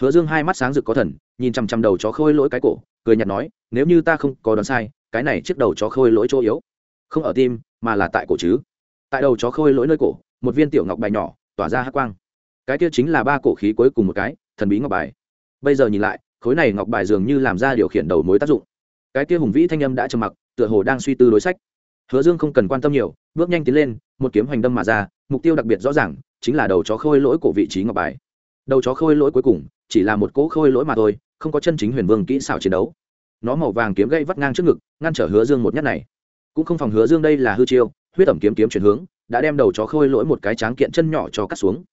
Hứa dương hai mắt sáng rực có thần, nhìn chằm chằm đầu chó khôi lỗi cái cổ, cười nhạt nói, nếu như ta không có đoán sai, cái này chiếc đầu chó khôi lỗi chỗ yếu. Không ở tim, mà là tại cổ chứ. Tại đầu chó khôi lỗi nơi cổ, một viên tiểu ngọc bài nhỏ, tỏa ra hát quang. Cái kia chính là ba cổ khí cuối cùng một cái, thần bí ngọc bài. Bây giờ nhìn lại, khối này ngọc bài dường như làm ra điều khiển đầu mối tác dụng. Cái kia hùng vĩ thanh âm đã trầm mặc, tựa hồ đang suy tư đối sách. Hứa dương không cần quan tâm nhiều, bước nhanh tiến lên, một kiếm hoành đâm mà ra, mục tiêu đặc biệt rõ ràng chính là đầu chó khôi lỗi của vị trí ngọc bài. Đầu chó khôi lỗi cuối cùng, chỉ là một cỗ khôi lỗi mà thôi, không có chân chính huyền vương kỹ xảo chiến đấu. Nó màu vàng kiếm gây vắt ngang trước ngực, ngăn trở hứa dương một nhát này. Cũng không phòng hứa dương đây là hư chiêu, huyết ẩm kiếm kiếm chuyển hướng, đã đem đầu chó khôi lỗi một cái tráng kiện chân nhỏ cho cắt xuống.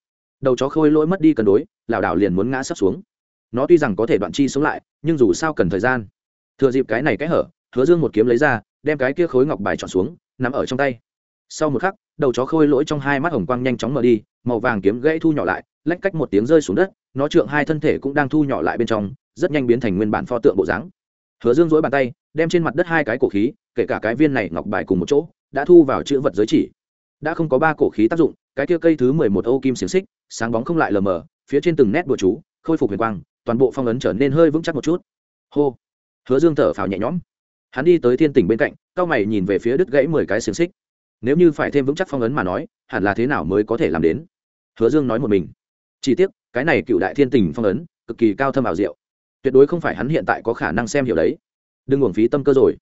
Đầu chó khôi lỗi mất đi cân đối, lảo đảo liền muốn ngã sắp xuống. Nó tuy rằng có thể đoạn chi sống lại, nhưng dù sao cần thời gian. Thừa dịp cái này cái hở, hứa dương một kiếm lấy ra, đem cái kia khối ngọc bài chọn xuống nằm ở trong tay sau một khắc, đầu chó khôi lỗi trong hai mắt hồng quang nhanh chóng mở đi, màu vàng kiếm gãy thu nhỏ lại, lách cách một tiếng rơi xuống đất, nó trượng hai thân thể cũng đang thu nhỏ lại bên trong, rất nhanh biến thành nguyên bản pho tượng bộ dáng. Hứa dương dối bàn tay, đem trên mặt đất hai cái cổ khí, kể cả cái viên này ngọc bài cùng một chỗ, đã thu vào chữ vật giới chỉ. Đã không có ba cổ khí tác dụng, cái kia cây thứ mười một ô kim xiềng xích, sáng bóng không lại lờ mờ, phía trên từng nét bùa chú, khôi phục huyền quang, toàn bộ phong ấn trở nên hơi vững chắc một chút. Hô. Hứa dương thở phào nhẹ nhõm. Hắn đi tới thiên tỉnh bên cạnh, cao mày nhìn về phía đứt gãy mười cái xiềng xích nếu như phải thêm vững chắc phong ấn mà nói, hẳn là thế nào mới có thể làm đến? Hứa dương nói một mình. Chỉ tiếc, cái này cựu đại thiên tỉnh phong ấn, cực kỳ cao thâm ảo diệu. Tuyệt đối không phải hắn hiện tại có khả năng xem hiểu đấy. Đừng uổng phí tâm cơ rồi.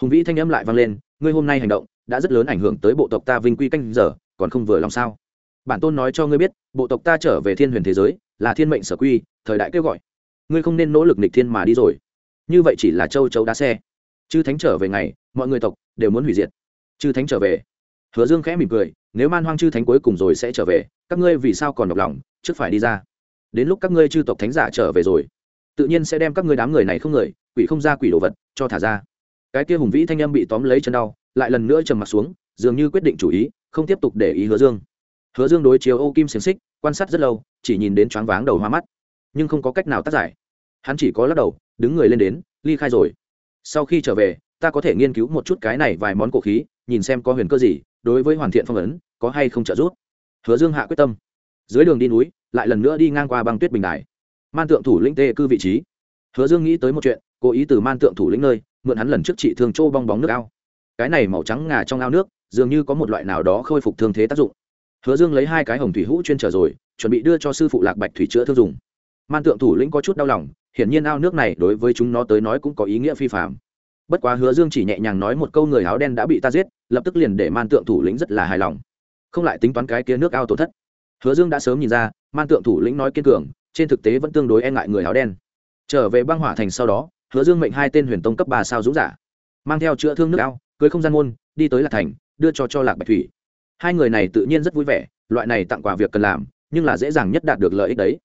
Hùng vĩ thanh âm lại vang lên, ngươi hôm nay hành động, đã rất lớn ảnh hưởng tới bộ tộc ta vinh quy canh giờ, còn không vừa lòng sao? Bản tôn nói cho ngươi biết, bộ tộc ta trở về thiên huyền thế giới, là thiên mệnh sở quy, thời đại kêu gọi. Ngươi không nên nỗ lực nịch thiên mà đi rồi. Như vậy chỉ là châu chấu đá xe. Chư thánh trở về ngày, mọi người tộc đều muốn hủy diệt. Chư thánh trở về hứa dương khẽ mỉm cười, nếu man hoang chư thánh cuối cùng rồi sẽ trở về, các ngươi vì sao còn nhọc lòng, trước phải đi ra. Đến lúc các ngươi chư tộc thánh giả trở về rồi, tự nhiên sẽ đem các ngươi đám người này không người, quỷ không ra quỷ đồ vật, cho thả ra. Cái kia hùng vĩ thanh âm bị tóm lấy chân đau, lại lần nữa trầm mặt xuống, dường như quyết định chủ ý, không tiếp tục để ý hứa dương. Hứa dương đối chiếu ô kim xiềng xích, quan sát rất lâu, chỉ nhìn đến choáng váng đầu hoa mắt, nhưng không có cách nào tác giải. Hắn chỉ có lắc đầu, đứng người lên đến, ly khai rồi. Sau khi trở về, ta có thể nghiên cứu một chút cái này vài món cổ khí, nhìn xem có huyền cơ gì đối với hoàn thiện phong ấn, có hay không trợ giúp? Hứa dương hạ quyết tâm. Dưới đường đi núi, lại lần nữa đi ngang qua băng tuyết bình đài. Man tượng thủ lĩnh tê cư vị trí. Hứa dương nghĩ tới một chuyện, cố ý từ man tượng thủ lĩnh nơi, mượn hắn lần trước trị thương châu bong bóng nước ao. Cái này màu trắng ngà trong ao nước, dường như có một loại nào đó khôi phục thương thế tác dụng. Hứa dương lấy hai cái hồng thủy hũ chuyên trở rồi, chuẩn bị đưa cho sư phụ lạc bạch thủy chữa thương dùng. Man tượng thủ lĩnh có chút đau lòng, hiển nhiên ao nước này đối với chúng nó tới nói cũng có ý nghĩa phi phạm bất quá hứa dương chỉ nhẹ nhàng nói một câu người áo đen đã bị ta giết, lập tức liền để man tượng thủ lĩnh rất là hài lòng. Không lại tính toán cái kia nước ao tổn thất. Hứa dương đã sớm nhìn ra, man tượng thủ lĩnh nói kiên cường, trên thực tế vẫn tương đối e ngại người áo đen. Trở về băng hỏa thành sau đó, hứa dương mệnh hai tên huyền tông cấp ba sao dũng giả, mang theo chữa thương nước ao, cưới không gian môn, đi tới lạc thành, đưa cho cho lạc bạch thủy. Hai người này tự nhiên rất vui vẻ, loại này tặng quà việc cần làm, nhưng là dễ dàng nhất đạt được lợi ích đấy.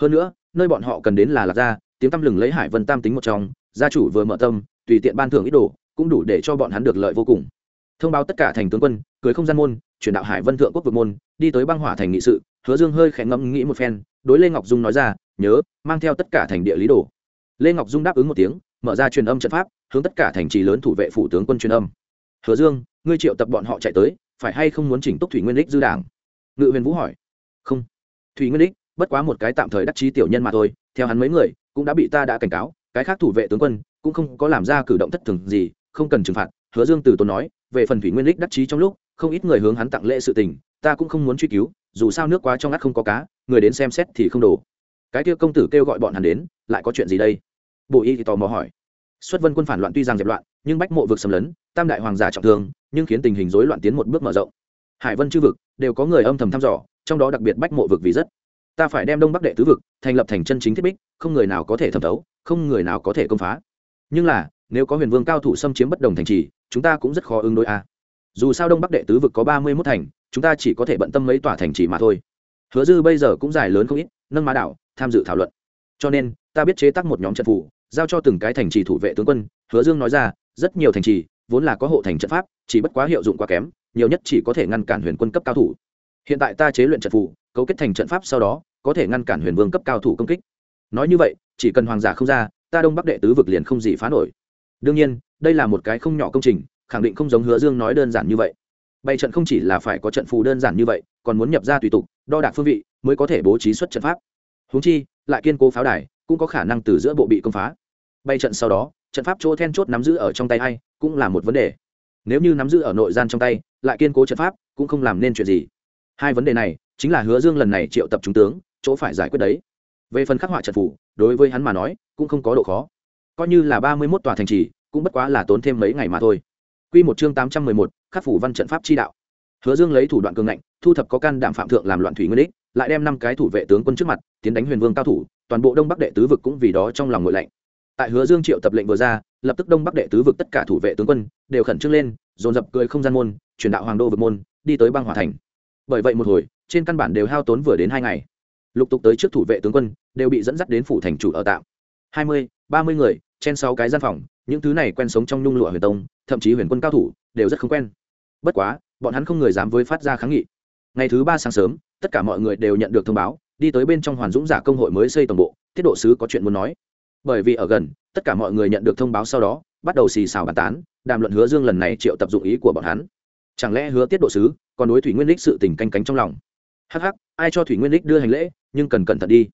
Hơn nữa, nơi bọn họ cần đến là lạc gia, tiếng tăm lừng lấy hải vân tam tính một trong, gia chủ vừa mở tâm tùy tiện ban thưởng ít đồ, cũng đủ để cho bọn hắn được lợi vô cùng. Thông báo tất cả thành tướng quân, cưới không gian môn, chuyển đạo hải vân thượng quốc vực môn, đi tới băng hỏa thành nghị sự, hứa dương hơi khẽ ngẫm nghĩ một phen, đối lê ngọc dung nói ra, nhớ, mang theo tất cả thành địa lý đồ. Lê ngọc dung đáp ứng một tiếng, mở ra truyền âm trận pháp, hướng tất cả thành trì lớn thủ vệ phủ tướng quân truyền âm. Hứa dương, ngươi triệu tập bọn họ chạy tới, phải hay không muốn chỉnh túc thủy nguyên đích dư đảng? Ngự huyền vũ hỏi. Không. Thủy nguyên đích, bất quá một cái tạm thời đắc chí tiểu nhân mà thôi, theo hắn mấy người, cũng đã bị ta đã cảnh cáo, cái khác thủ vệ tướng quân cũng không có làm ra cử động thất thường gì, không cần trừng phạt. Hứa dương từ tốn nói, về phần thủy nguyên đích đắc chí trong lúc, không ít người hướng hắn tặng lễ sự tình, ta cũng không muốn truy cứu, dù sao nước quá trong ngắt không có cá, người đến xem xét thì không đổ cái kia công tử kêu gọi bọn hắn đến, lại có chuyện gì đây? Bộ y thì tò mò hỏi. Xuất vân quân phản loạn tuy rằng dẹp loạn, nhưng bách mộ vực xâm lấn, tam đại hoàng giả trọng thương, nhưng khiến tình hình rối loạn tiến một bước mở rộng. Hải vân chư vực đều có người âm thầm thăm dò, trong đó đặc biệt bách mộ vực vì rất. Ta phải đem đông bắc đệ tứ vực thành lập thành chân chính thiết bích, không người nào có thể thẩm thấu, không người nào có thể công phá nhưng là, nếu có huyền vương cao thủ xâm chiếm bất đồng thành trì, chúng ta cũng rất khó ứng đối a. Dù sao đông bắc đệ tứ vực có ba mươi mốt thành, chúng ta chỉ có thể bận tâm mấy tòa thành trì mà thôi. Hứa dư bây giờ cũng dài lớn không ít, nâng má đảo, tham dự thảo luận. Cho nên, ta biết chế tác một nhóm trận phủ giao cho từng cái thành trì thủ vệ tướng quân, hứa dương nói ra, rất nhiều thành trì, vốn là có hộ thành trận pháp, chỉ bất quá hiệu dụng quá kém, nhiều nhất chỉ có thể ngăn cản huyền quân cấp cao thủ. Hiện tại ta chế luyện trận phủ cấu kết thành trận pháp sau đó, có thể ngăn cản huyền vương cấp cao thủ công kích. Nói như vậy, chỉ cần hoàng giả không ra ta đông bắc đệ tứ vực liền không gì phá nổi. Đương nhiên, đây là một cái không nhỏ công trình, khẳng định không giống hứa dương nói đơn giản như vậy. Bày trận không chỉ là phải có trận phù đơn giản như vậy, còn muốn nhập ra tùy tục, đo đạc phương vị, mới có thể bố trí xuất trận pháp. Húng chi, lại kiên cố pháo đài, cũng có khả năng từ giữa bộ bị công phá. Bay trận sau đó, trận pháp chỗ then chốt nắm giữ ở trong tay hay cũng là một vấn đề. Nếu như nắm giữ ở nội gian trong tay, lại kiên cố trận pháp, cũng không làm nên chuyện gì. Hai vấn đề này, chính là hứa dương lần này triệu tập chúng tướng, chỗ phải giải quyết đấy về phần khắc họa trận phủ, đối với hắn mà nói, cũng không có độ khó. Coi như là ba mươi mốt tòa thành trì, cũng bất quá là tốn thêm mấy ngày mà thôi. Q một chương tám trăm mười một, khắc phủ văn trận pháp chi đạo. Hứa dương lấy thủ đoạn cường ngạnh, thu thập có can đảm phạm thượng làm loạn thủy nguyên đích, lại đem năm cái thủ vệ tướng quân trước mặt, tiến đánh huyền vương cao thủ, toàn bộ đông bắc đệ tứ vực cũng vì đó trong lòng ngội lạnh. Tại hứa dương triệu tập lệnh vừa ra, lập tức đông bắc đệ tứ vực tất cả thủ vệ tướng quân đều khẩn trương lên, dồn dập cười không gian môn, truyền đạo hoàng đô vực môn, đi tới băng hòa thành. Bởi vậy một hồi, trên căn bản đều hao tốn vừa đến hai ngày lục tục tới trước thủ vệ tướng quân, đều bị dẫn dắt đến phủ thành chủ ở tạm. Hai mươi, ba mươi người trên sáu cái gian phòng, những thứ này quen sống trong nhung lụa huyền tông, thậm chí huyền quân cao thủ, đều rất không quen. Bất quá, bọn hắn không người dám với phát ra kháng nghị. Ngày thứ ba sáng sớm, tất cả mọi người đều nhận được thông báo, đi tới bên trong hoàn dũng giả công hội mới xây toàn bộ tiết độ sứ có chuyện muốn nói. Bởi vì ở gần, tất cả mọi người nhận được thông báo sau đó, bắt đầu xì xào bàn tán, đàm luận hứa dương lần này triệu tập dụng ý của bọn hắn. Chẳng lẽ hứa tiết độ sứ còn đối thủy nguyên đích sự tình canh cánh trong lòng? Hắc hắc, ai cho thủy nguyên đích đưa hành lễ? Nhưng cần cẩn thận đi.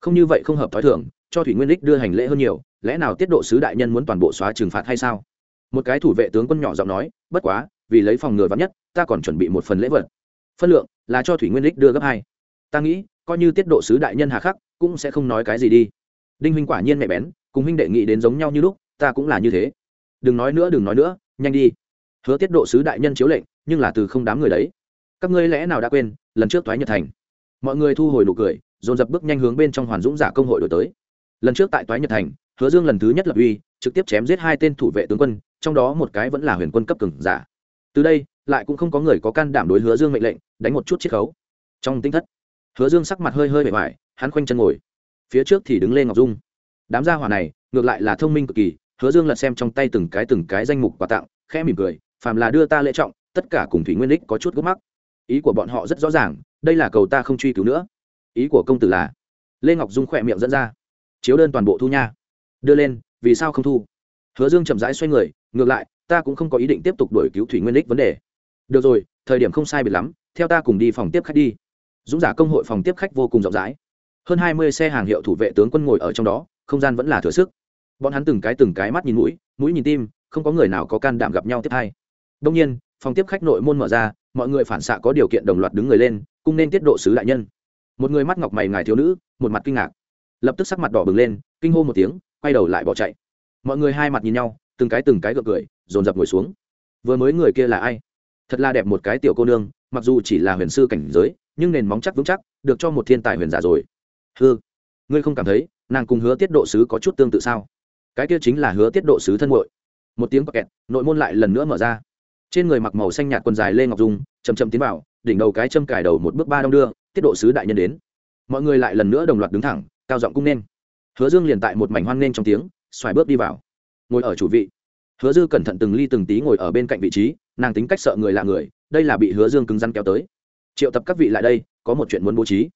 Không như vậy không hợp t h ó i thưởng cho thủy nguyên đích đưa hành lễ hơn nhiều, lẽ nào tiết độ sứ đại nhân muốn toàn bộ xóa trừng phạt hay sao? Một cái thủ vệ tướng quân nhỏ giọng nói, bất quá, vì lấy phòng ngừa vắn nhất, ta còn chuẩn bị một phần lễ vật. Phân lượng là cho thủy nguyên đích đưa gấp hai. Ta nghĩ, coi như tiết độ sứ đại nhân hà khắc, cũng sẽ không nói cái gì đi. Đinh huynh quả nhiên mẹ bén, cùng huynh đệ nghị đến giống nhau như lúc, ta cũng là như thế. Đừng nói nữa, đừng nói nữa, nhanh đi. Hứa tiết độ sứ đại nhân chiếu lệnh, nhưng là từ không đám người đấy. Các ngươi lẽ nào đã quên, lần trước thoái nhật thành mọi người thu hồi nụ cười, dồn dập bước nhanh hướng bên trong hoàn dũng giả công hội đổi tới. Lần trước tại toái nhật thành, hứa dương lần thứ nhất lập uy, trực tiếp chém giết hai tên thủ vệ tướng quân, trong đó một cái vẫn là huyền quân cấp cường giả. Từ đây, lại cũng không có người có can đảm đối hứa dương mệnh lệnh, đánh một chút chiết khấu. Trong tinh thất, hứa dương sắc mặt hơi hơi bề ngoài hắn khoanh chân ngồi. Phía trước thì đứng lên ngọc dung. Đám gia hỏa này, ngược lại là thông minh cực kỳ, hứa dương lật xem trong tay từng cái từng cái danh mục quà tặng, khẽ mỉm cười, phàm là đưa ta lễ trọng, tất cả cùng thủy nguyên đích có chút gốc mắc ý của bọn họ rất rõ ràng, đây là cầu ta không truy cứu nữa. Ý của công tử là, lê ngọc dung khỏe miệng dẫn ra, chiếu đơn toàn bộ thu nha. Đưa lên, vì sao không thu? Hứa dương chậm rãi xoay người, ngược lại, ta cũng không có ý định tiếp tục đổi cứu thủy nguyên đích vấn đề. Được rồi, thời điểm không sai biệt lắm, theo ta cùng đi phòng tiếp khách đi. Dũng giả công hội phòng tiếp khách vô cùng rộng rãi. Hơn hai mươi xe hàng hiệu thủ vệ tướng quân ngồi ở trong đó, không gian vẫn là thừa sức. Bọn hắn từng cái từng cái mắt nhìn mũi mũi nhìn tim, không có người nào có can đảm gặp nhau tiếp hai. Đông nhiên, phòng tiếp khách nội môn mở ra mọi người phản xạ có điều kiện đồng loạt đứng người lên, cung nên tiết độ sứ đại nhân. Một người mắt ngọc mày ngài thiếu nữ, một mặt kinh ngạc. Lập tức sắc mặt đỏ bừng lên, kinh hô một tiếng, quay đầu lại bỏ chạy. Mọi người hai mặt nhìn nhau, từng cái từng cái gượng cười, dồn dập ngồi xuống. Vừa mới người kia là ai? Thật là đẹp một cái tiểu cô nương, mặc dù chỉ là huyền sư cảnh giới, nhưng nền móng chắc vững chắc, được cho một thiên tài huyền giả rồi. Hư ngươi không cảm thấy, nàng cùng hứa tiết độ sứ có chút tương tự sao? Cái kia chính là hứa tiết độ sứ thân muội. Một tiếng kẹt, nội môn lại lần nữa mở ra trên người mặc màu xanh nhạt quần dài lê ngọc dung chầm chậm tiến vào, đỉnh đầu cái châm cài đầu một bước ba đong đưa, tiết độ sứ đại nhân đến. Mọi người lại lần nữa đồng loạt đứng thẳng, cao giọng cung nên. Hứa dương liền tại một mảnh hoan nghênh trong tiếng, xoài bước đi vào. Ngồi ở chủ vị. Hứa dư cẩn thận từng ly từng tí ngồi ở bên cạnh vị trí, nàng tính cách sợ người lạ người, đây là bị hứa dương cứng rắn kéo tới. Triệu tập các vị lại đây, có một chuyện muốn bố trí.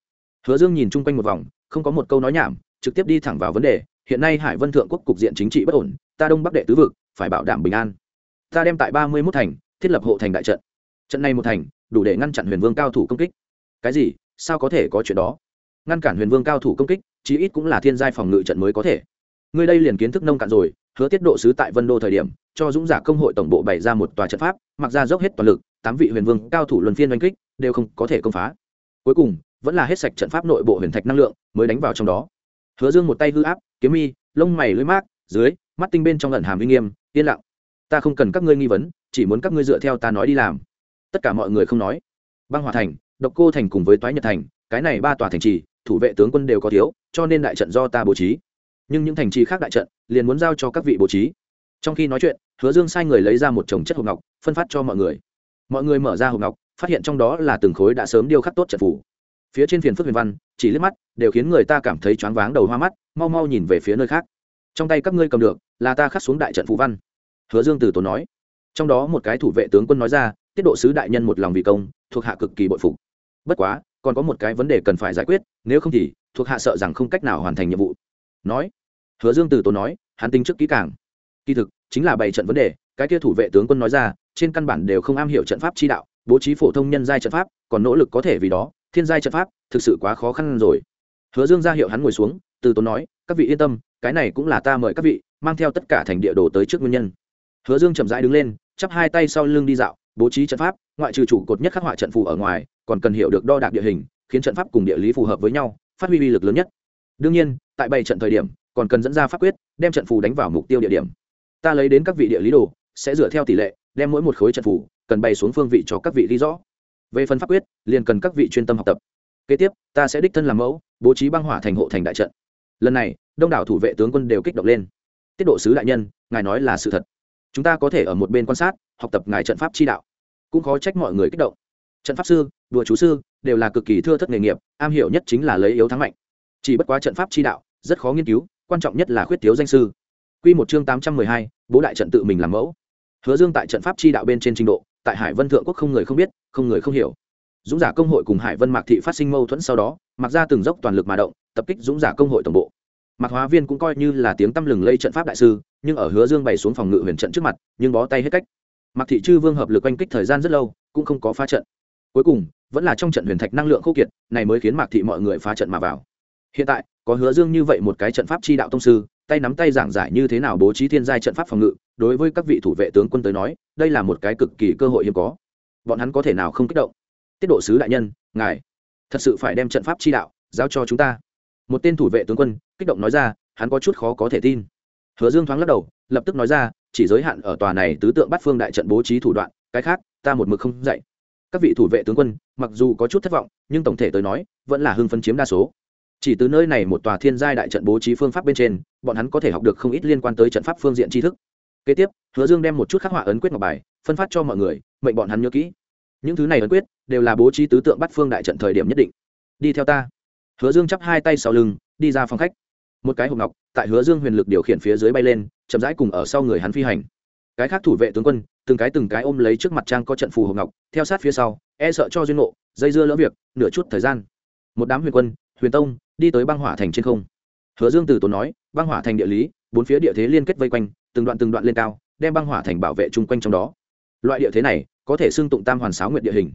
Hứa dương nhìn chung quanh một vòng, không có một câu nói nhảm, trực tiếp đi thẳng vào vấn đề, hiện nay hải vân thượng quốc cục diện chính trị bất ổn, ta đông bắc đệ tứ vực, phải bảo đảm bình an. Ta đem tại ba mươi mốt thành thiết lập hộ thành đại trận. Trận này một thành, đủ để ngăn chặn huyền vương cao thủ công kích. Cái gì? Sao có thể có chuyện đó? Ngăn cản huyền vương cao thủ công kích, chí ít cũng là thiên giai phòng ngự trận mới có thể. Ngươi đây liền kiến thức nông cạn rồi, hứa tiết độ sứ tại vân đô thời điểm, cho dũng giả công hội tổng bộ bày ra một tòa trận pháp, mặc ra dốc hết toàn lực, tám vị huyền vương cao thủ luân phiên oanh kích, đều không có thể công phá. Cuối cùng, vẫn là hết sạch trận pháp nội bộ huyền thạch năng lượng, mới đánh vào trong đó. Hứa dương một tay hư áp, kiếm mi lông mày lưới mát dưới, mắt tinh bên trong lần hàm uy nghiêm, yên lặng ta không cần các ngươi nghi vấn, chỉ muốn các ngươi dựa theo ta nói đi làm. Tất cả mọi người không nói. Băng hòa thành, độc cô thành cùng với toái nhật thành, cái này ba tòa thành trì, thủ vệ tướng quân đều có thiếu, cho nên đại trận do ta bố trí. Nhưng những thành trì khác đại trận, liền muốn giao cho các vị bố trí. Trong khi nói chuyện, hứa dương sai người lấy ra một chồng chất hộp ngọc, phân phát cho mọi người. Mọi người mở ra hộp ngọc, phát hiện trong đó là từng khối đã sớm điêu khắc tốt trận phủ phía trên phiền phức huyền văn, chỉ liếc mắt, đều khiến người ta cảm thấy choáng váng đầu hoa mắt, mau mau nhìn về phía nơi khác. Trong tay các ngươi cầm được, là ta khắc xuống đại trận phù văn hứa dương từ tốn nói. Trong đó một cái thủ vệ tướng quân nói ra, tiết độ sứ đại nhân một lòng vì công, thuộc hạ cực kỳ bội phục. Bất quá, còn có một cái vấn đề cần phải giải quyết, nếu không thì, thuộc hạ sợ rằng không cách nào hoàn thành nhiệm vụ. Nói. Hứa dương từ tốn nói, hắn tính trước kỹ càng. Kỳ thực, chính là bày trận vấn đề, cái kia thủ vệ tướng quân nói ra, trên căn bản đều không am hiểu trận pháp chi đạo, bố trí phổ thông nhân giai trận pháp, còn nỗ lực có thể vì đó, thiên giai trận pháp, thực sự quá khó khăn rồi. Hứa dương ra hiệu hắn ngồi xuống, từ tốn nói, các vị yên tâm, cái này cũng là ta mời các vị, mang theo tất cả thành địa đồ tới trước nguyên nhân hứa dương chậm rãi đứng lên, chắp hai tay sau lưng đi dạo, bố trí trận pháp, ngoại trừ chủ cột nhất khắc họa trận phù ở ngoài, còn cần hiểu được đo đạc địa hình, khiến trận pháp cùng địa lý phù hợp với nhau, phát huy uy lực lớn nhất. Đương nhiên, tại bảy trận thời điểm, còn cần dẫn ra pháp quyết, đem trận phù đánh vào mục tiêu địa điểm. Ta lấy đến các vị địa lý đồ, sẽ dựa theo tỷ lệ, đem mỗi một khối trận phù, cần bày xuống phương vị cho các vị lý rõ. Về phần pháp quyết, liền cần các vị chuyên tâm học tập. Kế tiếp, ta sẽ đích thân làm mẫu, bố trí băng hỏa thành hộ thành đại trận. Lần này, đông đảo thủ vệ tướng quân đều kích động lên. Tiết độ sứ đại nhân, ngài nói là sự thật chúng ta có thể ở một bên quan sát học tập ngài trận pháp chi đạo cũng khó trách mọi người kích động trận pháp sư đùa chú sư đều là cực kỳ thưa thất nghề nghiệp am hiểu nhất chính là lấy yếu thắng mạnh chỉ bất quá trận pháp chi đạo rất khó nghiên cứu quan trọng nhất là khuyết thiếu danh sư Quy một chương tám trăm mười hai, bố đại trận tự mình làm mẫu. Hứa Dương tại trận pháp chi đạo bên trên trình độ, tại Hải Vân thượng quốc không người không biết, không người không hiểu. Dũng giả công hội cùng Hải Vân Mạc thị phát sinh mâu thuẫn sau đó, mặc ra từng dốc toàn lực mà động, tập kích Dũng giả công hội tổng bộ. Mạc Hóa Viên cũng coi như là tiếng tăm lừng lây trận pháp đại sư, nhưng ở Hứa Dương bày xuống phòng ngự huyền trận trước mặt, nhưng bó tay hết cách. Mạc thị chư vương hợp lực oanh kích thời gian rất lâu, cũng không có phá trận. Cuối cùng, vẫn là trong trận huyền thạch năng lượng khô kiệt, này mới khiến Mạc thị mọi người phá trận mà vào. Hiện tại, có Hứa Dương như vậy một cái trận pháp chi đạo tông sư, tay nắm tay giảng giải như thế nào bố trí thiên giai trận pháp phòng ngự, đối với các vị thủ vệ tướng quân tới nói, đây là một cái cực kỳ cơ hội hiếm có. Bọn hắn có thể nào không kích động? Tiết độ sứ đại nhân, ngài thật sự phải đem trận pháp chi đạo giao cho chúng ta. Một tên thủ vệ tướng quân kích động nói ra, hắn có chút khó có thể tin. Hứa Dương thoáng lắc đầu, lập tức nói ra, chỉ giới hạn ở tòa này tứ tượng bắt phương đại trận bố trí thủ đoạn, cái khác, ta một mực không dạy. Các vị thủ vệ tướng quân, mặc dù có chút thất vọng, nhưng tổng thể tới nói, vẫn là hưng phấn chiếm đa số. Chỉ từ nơi này một tòa thiên giai đại trận bố trí phương pháp bên trên bọn hắn có thể học được không ít liên quan tới trận pháp phương diện tri thức. Kế tiếp hứa dương đem một chút khắc họa ấn quyết ngọc bài phân phát cho mọi người mệnh bọn hắn nhớ kỹ. Những thứ này ấn quyết đều là bố trí tứ tượng bắt phương đại trận thời điểm nhất định. Đi theo ta. Hứa dương chắp hai tay sau lưng đi ra phòng khách một cái hộp ngọc tại hứa dương huyền lực điều khiển phía dưới bay lên chậm rãi cùng ở sau người hắn phi hành. Cái khác thủ vệ tướng quân từng cái từng cái ôm lấy trước mặt trang có trận phù hộp ngọc theo sát phía sau e sợ cho duyên ngộ dây dưa lỡ việc nửa chút thời gian. Một đám huyền quân huyền tông đi tới băng hỏa thành trên không. Hứa dương từ tốn nói băng hỏa thành địa lý bốn phía địa thế liên kết vây quanh từng đoạn từng đoạn lên cao đem băng hỏa thành bảo vệ chung quanh trong đó. Loại địa thế này có thể xưng tụng tam hoàn sáo nguyện địa hình.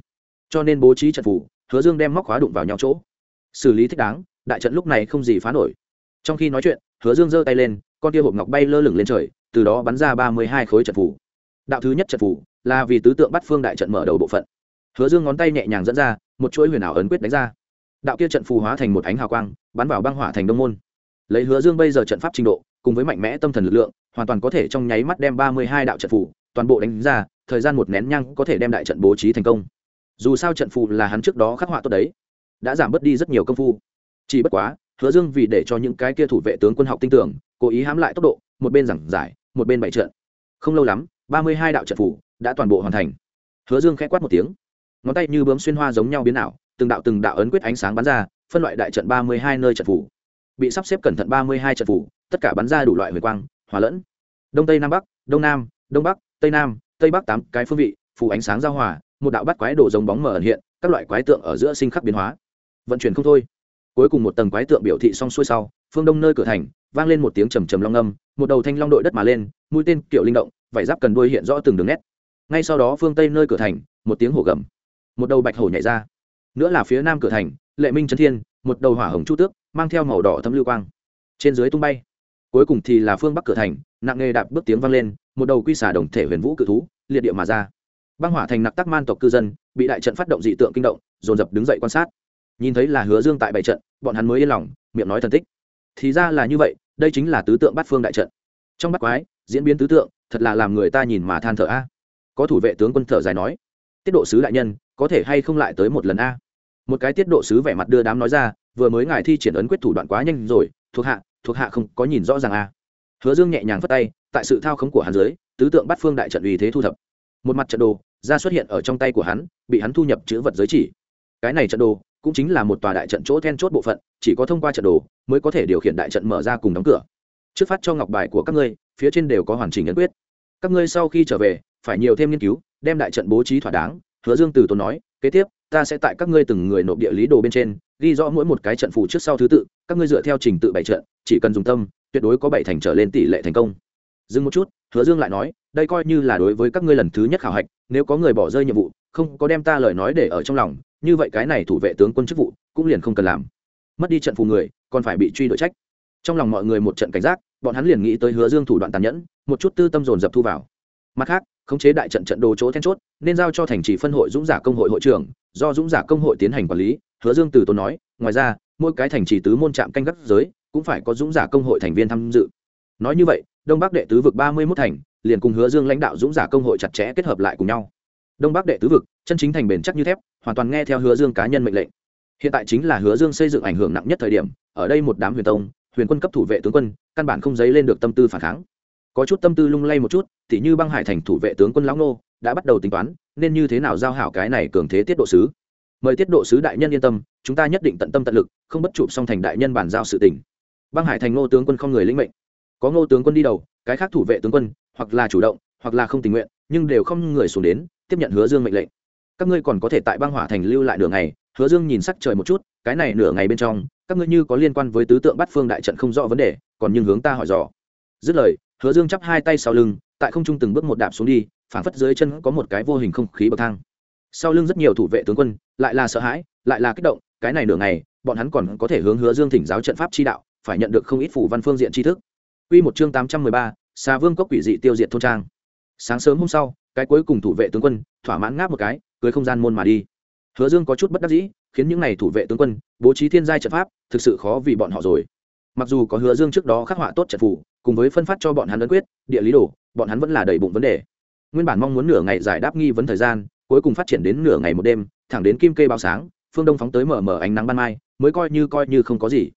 Cho nên bố trí trận phù, hứa dương đem móc khóa đụng vào nhau chỗ. Xử lý thích đáng đại trận lúc này không gì phá nổi trong khi nói chuyện, hứa dương giơ tay lên, con tia hộp ngọc bay lơ lửng lên trời, từ đó bắn ra ba mươi hai khối trận phủ. Đạo thứ nhất trận phủ là vì tứ tượng bắt phương đại trận mở đầu bộ phận. Hứa dương ngón tay nhẹ nhàng dẫn ra, một chuỗi huyền ảo ấn quyết đánh ra. Đạo kia trận phù hóa thành một ánh hào quang, bắn vào băng hỏa thành đông môn. Lấy hứa dương bây giờ trận pháp trình độ, cùng với mạnh mẽ tâm thần lực lượng, hoàn toàn có thể trong nháy mắt đem ba mươi hai đạo trận phù toàn bộ đánh ra, thời gian một nén nhang có thể đem đại trận bố trí thành công. Dù sao trận phù là hắn trước đó khắc họa tốt đấy, đã giảm bớt đi rất nhiều công phu. Chỉ bất quá hứa dương vì để cho những cái kia thủ vệ tướng quân học tin tưởng, cố ý hãm lại tốc độ, một bên giảng giải, một bên bày trận. Không lâu lắm, ba mươi hai đạo trận phù đã toàn bộ hoàn thành. Hứa dương khẽ quát một tiếng. Ngón tay như bướm xuyên hoa giống nhau biến ảo, từng đạo từng đạo ấn quyết ánh sáng bắn ra, phân loại đại trận ba mươi hai nơi trận phủ. Bị sắp xếp cẩn thận ba mươi hai trận phủ, tất cả bắn ra đủ loại huyền quang, hòa lẫn. Đông tây nam bắc, đông nam, đông bắc, tây nam, tây bắc tám cái phương vị, phủ ánh sáng giao hòa, một đạo bắt quái đồ giống bóng mở ẩn hiện, các loại quái tượng ở giữa sinh khắc biến hóa. Vận chuyển không thôi cuối cùng một tầng quái tượng biểu thị xong xuôi sau, phương đông nơi cửa thành, vang lên một tiếng trầm trầm long âm, một đầu thanh long đội đất mà lên, mũi tên kiểu linh động, vải giáp cần đuôi hiện rõ từng đường nét. Ngay sau đó phương tây nơi cửa thành, một tiếng hổ gầm, một đầu bạch hổ nhảy ra. Nữa là phía nam cửa thành, lệ minh trấn thiên, một đầu hỏa hồng chu tước, mang theo màu đỏ thâm lưu quang. Trên dưới tung bay. Cuối cùng thì là phương bắc cửa thành, nặng nghề đạp bước tiếng vang lên, một đầu quy xả đồng thể huyền vũ cự thú, liệt địa mà ra. Băng hỏa thành nặc tắc man tộc cư dân, bị đại trận phát động dị tượng kinh động, dồn dập đứng dậy quan sát. Nhìn thấy là hứa dương tại bảy trận bọn hắn mới yên lòng, miệng nói thần tích. Thì ra là như vậy, đây chính là tứ tượng bát phương đại trận. Trong bắt quái, diễn biến tứ tượng, thật là làm người ta nhìn mà than thở a. Có thủ vệ tướng quân thở dài nói, tiết độ sứ đại nhân, có thể hay không lại tới một lần a? Một cái tiết độ sứ vẻ mặt đưa đám nói ra, vừa mới ngài thi triển ấn quyết thủ đoạn quá nhanh rồi, thuộc hạ thuộc hạ không có nhìn rõ ràng a. Hứa dương nhẹ nhàng phất tay, tại sự thao khống của hắn dưới, tứ tượng bắt phương đại trận uy thế thu thập. Một mặt trận đồ, ra xuất hiện ở trong tay của hắn, bị hắn thu nhập chữ vật giới chỉ. Cái này trận đồ cũng chính là một tòa đại trận chỗ then chốt bộ phận, chỉ có thông qua trận đồ mới có thể điều khiển đại trận mở ra cùng đóng cửa. Trước phát cho ngọc bài của các ngươi, phía trên đều có hoàn chỉnh ấn quyết. Các ngươi sau khi trở về, phải nhiều thêm nghiên cứu, đem đại trận bố trí thỏa đáng. Hứa dương từ tốn nói, kế tiếp, ta sẽ tại các ngươi từng người nộp địa lý đồ bên trên, ghi rõ mỗi một cái trận phù trước sau thứ tự, các ngươi dựa theo trình tự bảy trận, chỉ cần dùng tâm, tuyệt đối có bảy thành trở lên tỷ lệ thành công. Dừng một chút, hứa dương lại nói, đây coi như là đối với các ngươi lần thứ nhất khảo hạch, nếu có người bỏ rơi nhiệm vụ, không có đem ta lời nói để ở trong lòng như vậy cái này thủ vệ tướng quân chức vụ cũng liền không cần làm. Mất đi trận phù người, còn phải bị truy đội trách. Trong lòng mọi người một trận cảnh giác, bọn hắn liền nghĩ tới hứa dương thủ đoạn tàn nhẫn, một chút tư tâm dồn dập thu vào. Mặt khác, khống chế đại trận trận đồ chỗ then chốt, nên giao cho thành trì phân hội dũng giả công hội hội trưởng, do dũng giả công hội tiến hành quản lý, hứa dương từ tốn nói, ngoài ra, mỗi cái thành trì tứ môn trạm canh gác giới, cũng phải có dũng giả công hội thành viên tham dự. Nói như vậy, đông bắc đệ tứ vực ba mươi mốt thành, liền cùng hứa dương lãnh đạo dũng giả công hội chặt chẽ kết hợp lại cùng nhau đông bắc đệ tứ vực, chân chính thành bền chắc như thép, hoàn toàn nghe theo hứa dương cá nhân mệnh lệnh. Hiện tại chính là hứa dương xây dựng ảnh hưởng nặng nhất thời điểm, ở đây một đám huyền tông, huyền quân cấp thủ vệ tướng quân, căn bản không dấy lên được tâm tư phản kháng. Có chút tâm tư lung lay một chút t như băng hải thành thủ vệ tướng quân lão nô đã bắt đầu tính toán, nên như thế nào giao hảo cái này cường thế tiết độ sứ. Mời tiết độ sứ đại nhân yên tâm, chúng ta nhất định tận tâm tận lực, không bất chụp song thành đại nhân bàn giao sự tình. Băng hải thành ngô tướng quân không người lĩnh mệnh. Có ngô tướng quân đi đầu, cái khác thủ vệ tướng quân, hoặc là chủ động, hoặc là không tình nguyện, nhưng đều không người xuống đến tiếp nhận hứa dương mệnh lệnh. Các ngươi còn có thể tại băng hỏa thành lưu lại nửa ngày hứa dương nhìn sắc trời một chút cái này nửa ngày bên trong các ngươi như có liên quan với tứ tượng bắt phương đại trận không rõ vấn đề còn nhưng hướng ta hỏi dò. Dứt lời hứa dương chắp hai tay sau lưng tại không trung từng bước một đạp xuống đi phảng phất dưới chân có một cái vô hình không khí bậc thang. Sau lưng rất nhiều thủ vệ tướng quân lại là sợ hãi lại là kích động cái này nửa ngày bọn hắn còn có thể hướng hứa dương thỉnh giáo trận pháp chi đạo phải nhận được không ít phủ văn phương diện tri thức. Quy một chương tám trăm mười ba, Xà Vương cốc quỷ dị tiêu diệt thôn trang. Sáng sớm hôm sau, cái cuối cùng thủ vệ tướng quân thỏa mãn ngáp một cái, cưới không gian môn mà đi. Hứa Dương có chút bất đắc dĩ, khiến những này thủ vệ tướng quân bố trí thiên giai trận pháp, thực sự khó vì bọn họ rồi. Mặc dù có Hứa Dương trước đó khắc họa tốt trận phù, cùng với phân phát cho bọn hắn ấn quyết, địa lý đồ, bọn hắn vẫn là đầy bụng vấn đề. Nguyên bản mong muốn nửa ngày giải đáp nghi vấn thời gian, cuối cùng phát triển đến nửa ngày một đêm, thẳng đến kim kê báo sáng, phương đông phóng tới mở mở ánh nắng ban mai, mới coi như coi như không có gì.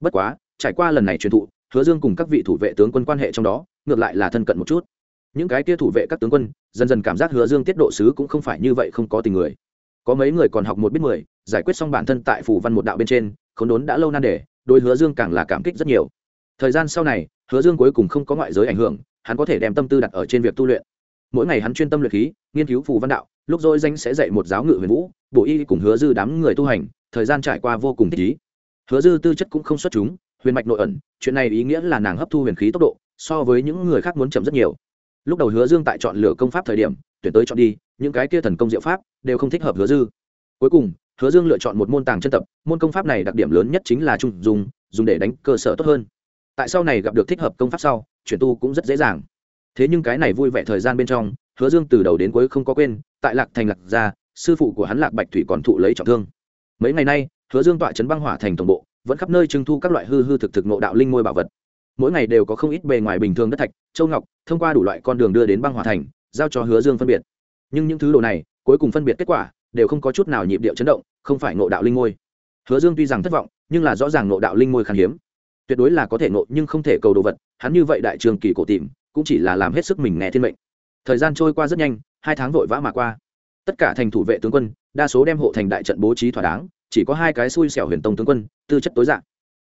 Bất quá, trải qua lần này truyền thụ, hứa dương cùng các vị thủ vệ tướng quân quan hệ trong đó ngược lại là thân cận một chút những cái kia thủ vệ các tướng quân, dần dần cảm giác hứa dương tiết độ sứ cũng không phải như vậy không có tình người. Có mấy người còn học một biết mười, giải quyết xong bản thân tại phủ văn một đạo bên trên k h ố n đốn đã lâu nan đề đôi hứa dương càng là cảm kích rất nhiều. Thời gian sau này, hứa dương cuối cùng không có ngoại giới ảnh hưởng, hắn có thể đem tâm tư đặt ở trên việc tu luyện. Mỗi ngày hắn chuyên tâm luyện khí, nghiên cứu phù văn đạo, lúc rồi danh sẽ dạy một giáo ngự huyền vũ, bộ y cùng hứa dư đám người tu hành, thời gian trải qua vô cùng thích ý. Hứa dư tư chất cũng không xuất chúng, huyền mạch nội ẩn, chuyện này ý nghĩa là nàng hấp thu huyền khí tốc độ, so với những người khác muốn chậm rất nhiều lúc đầu hứa dương tại chọn lựa công pháp thời điểm, tuyển tới chọn đi, những cái kia thần công diệu pháp đều không thích hợp hứa dư. Cuối cùng, hứa dương lựa chọn một môn tàng chân tập, môn công pháp này đặc điểm lớn nhất chính là trung dùng dùng để đánh cơ sở tốt hơn. Tại sau này gặp được thích hợp công pháp sau, chuyển tu cũng rất dễ dàng. Thế nhưng cái này vui vẻ thời gian bên trong, hứa dương từ đầu đến cuối không có quên, tại lạc thành lạc gia, sư phụ của hắn lạc bạch thủy còn thụ lấy trọng thương. Mấy ngày nay, hứa dương tọa chấn băng hỏa thành tổng bộ, vẫn khắp nơi trưng thu các loại hư hư thực thực nộ đạo linh môi bảo vật mỗi ngày đều có không ít bề ngoài bình thường đất thạch, châu ngọc, thông qua đủ loại con đường đưa đến băng hòa thành, giao cho hứa dương phân biệt. Nhưng những thứ đồ này, cuối cùng phân biệt kết quả, đều không có chút nào nhịp điệu chấn động, không phải nộ đạo linh ngôi. Hứa dương tuy rằng thất vọng, nhưng là rõ ràng nộ đạo linh ngôi khan hiếm. Tuyệt đối là có thể nộ nhưng không thể cầu đồ vật, hắn như vậy đại trường kỳ cổ tìm, cũng chỉ là làm hết sức mình nghe thiên mệnh. Thời gian trôi qua rất nhanh, hai tháng vội vã mà qua. Tất cả thành thủ vệ tướng quân, đa số đem hộ thành đại trận bố trí thỏa đáng, chỉ có hai cái xui xẻo huyền tông tướng quân, tư chất tối dạng.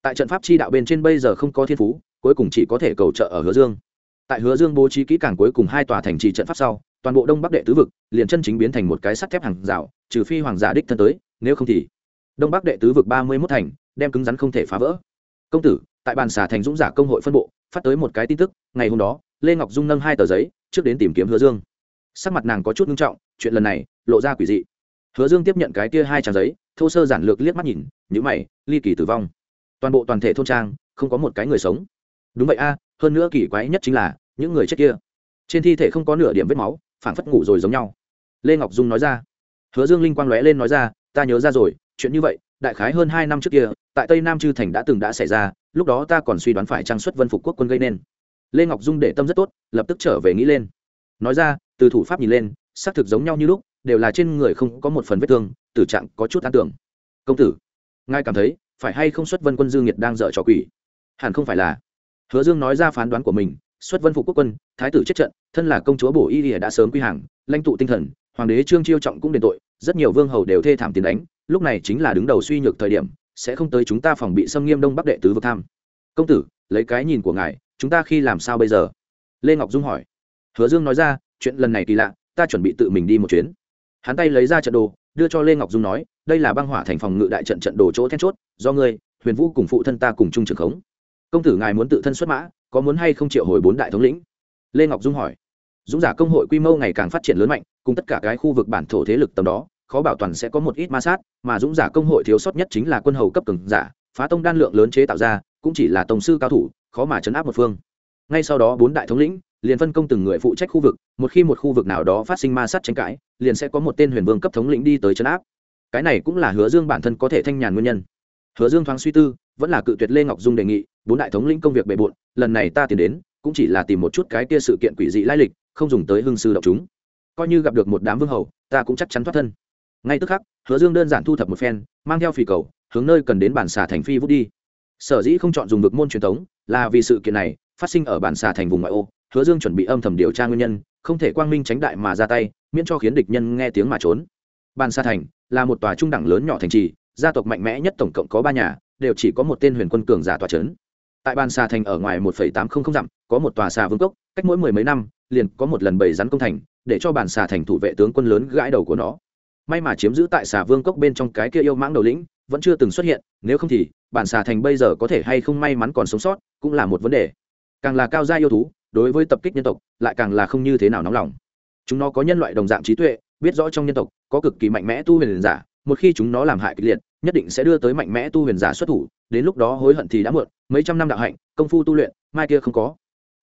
Tại trận pháp chi đạo bên trên bây giờ không có thiên phú cuối cùng chỉ có thể cầu trợ ở hứa dương. Tại hứa dương bố trí kỹ càng cuối cùng hai tòa thành trì trận pháp sau, toàn bộ đông bắc đệ tứ vực liền chân chính biến thành một cái sắt thép hàng rào, trừ phi hoàng giả đích thân tới, nếu không thì đông bắc đệ tứ vực ba mươi mốt thành đem cứng rắn không thể phá vỡ. Công tử, tại bàn xà thành dũng giả công hội phân bộ, phát tới một cái tin tức, ngày hôm đó, lê ngọc dung nâng hai tờ giấy, trước đến tìm kiếm hứa dương. Sắc mặt nàng có chút nghiêm trọng, chuyện lần này lộ ra quỷ dị. Hứa dương tiếp nhận cái kia hai trang giấy, thô sơ giản lược liếc mắt nhìn nhữ mày, ly kỳ tử vong. Toàn bộ toàn thể thôn trang, không có một cái người sống đúng vậy a, hơn nữa kỳ quái nhất chính là, những người chết kia, trên thi thể không có nửa điểm vết máu phản phất ngủ rồi giống nhau. Lê ngọc dung nói ra. Hứa dương linh quang lóe lên nói ra, ta nhớ ra rồi, chuyện như vậy, đại khái hơn hai năm trước kia, tại tây nam chư thành đã từng đã xảy ra, lúc đó ta còn suy đoán phải trang xuất vân phục quốc quân gây nên. Lê ngọc dung để tâm rất tốt, lập tức trở về nghĩ lên. Nói ra, từ thủ pháp nhìn lên, xác thực giống nhau như lúc, đều là trên người không có một phần vết thương, tử trạng có chút an tưởng công tử, ngài cảm thấy phải hay không xuất vân quân dương nhiệt đang dở trò quỷ? Hẳn không phải là hứa dương nói ra phán đoán của mình, xuất vân phục quốc quân, thái tử chết trận, thân là công chúa bổ y lìa đã sớm quy hàng, lãnh tụ tinh thần, hoàng đế trương chiêu trọng cũng đền tội, rất nhiều vương hầu đều thê thảm tiền đánh, lúc này chính là đứng đầu suy nhược thời điểm, sẽ không tới chúng ta phòng bị xâm nghiêm đông bắc đệ tứ vực tham. Công tử, lấy cái nhìn của ngài, chúng ta khi làm sao bây giờ? Lê ngọc dung hỏi. Hứa dương nói ra, chuyện lần này kỳ lạ, ta chuẩn bị tự mình đi một chuyến. Hắn tay lấy ra trận đồ, đưa cho lê ngọc dung nói, đây là băng hỏa thành phòng ngự đại trận trận đồ chỗ then chốt, do ngươi, huyền vũ cùng phụ thân ta cùng chung trường khống công tử ngài muốn tự thân xuất mã, có muốn hay không triệu hồi bốn đại thống lĩnh? Lê ngọc dung hỏi. Dũng giả công hội quy mô ngày càng phát triển lớn mạnh, cùng tất cả cái khu vực bản thổ thế lực tầm đó, khó bảo toàn sẽ có một ít ma sát, mà dũng giả công hội thiếu sót nhất chính là quân hầu cấp cường giả, phá tông đan lượng lớn chế tạo ra, cũng chỉ là tổng sư cao thủ, khó mà chấn áp một phương. Ngay sau đó bốn đại thống lĩnh, liền phân công từng người phụ trách khu vực, một khi một khu vực nào đó phát sinh ma sát tranh cãi, liền sẽ có một tên huyền vương cấp thống lĩnh đi tới chấn áp. Cái này cũng là hứa dương bản thân có thể thanh nhàn nguyên nhân. Hứa dương thoáng suy tư, vẫn là cự tuyệt lê ngọc dung đề nghị bốn đại thống lĩnh công việc bề bộn, lần này ta tìm đến, cũng chỉ là tìm một chút cái kia sự kiện quỷ dị lai lịch, không dùng tới hương sư độc chúng. Coi như gặp được một đám vương hầu, ta cũng chắc chắn thoát thân. Ngay tức khắc, hứa dương đơn giản thu thập một phen, mang theo phì cầu, hướng nơi cần đến bản xà thành phi vút đi. Sở dĩ không chọn dùng vực môn truyền thống, là vì sự kiện này phát sinh ở bản xà thành vùng ngoại ô. Hứa dương chuẩn bị âm thầm điều tra nguyên nhân, không thể quang minh tránh đại mà ra tay, miễn cho khiến địch nhân nghe tiếng mà trốn. Bản xà thành là một tòa trung đẳng lớn nhỏ thành trì, gia tộc mạnh mẽ nhất tổng cộng có ba nhà, đều chỉ có một tên huyền quân cường giả tòa trấn tại bàn xà thành ở ngoài một tám trăm linh dặm, có một tòa xà vương cốc, cách mỗi mười mấy năm, liền có một lần bày rắn công thành, để cho bản xà thành thủ vệ tướng quân lớn gãi đầu của nó. May mà chiếm giữ tại xà vương cốc bên trong cái kia yêu mãng đầu lĩnh, vẫn chưa từng xuất hiện, nếu không thì bản xà thành bây giờ có thể hay không may mắn còn sống sót, cũng là một vấn đề. Càng là cao gia yêu thú, đối với tập kích nhân tộc, lại càng là không như thế nào nóng lòng. Chúng nó có nhân loại đồng dạng trí tuệ, biết rõ trong nhân tộc, có cực kỳ mạnh mẽ tu huyền giả một khi chúng nó làm hại kịch liệt, nhất định sẽ đưa tới mạnh mẽ tu huyền giả xuất thủ, đến lúc đó hối hận thì đã muộn, mấy trăm năm đạo hạnh, công phu tu luyện, mai kia không có.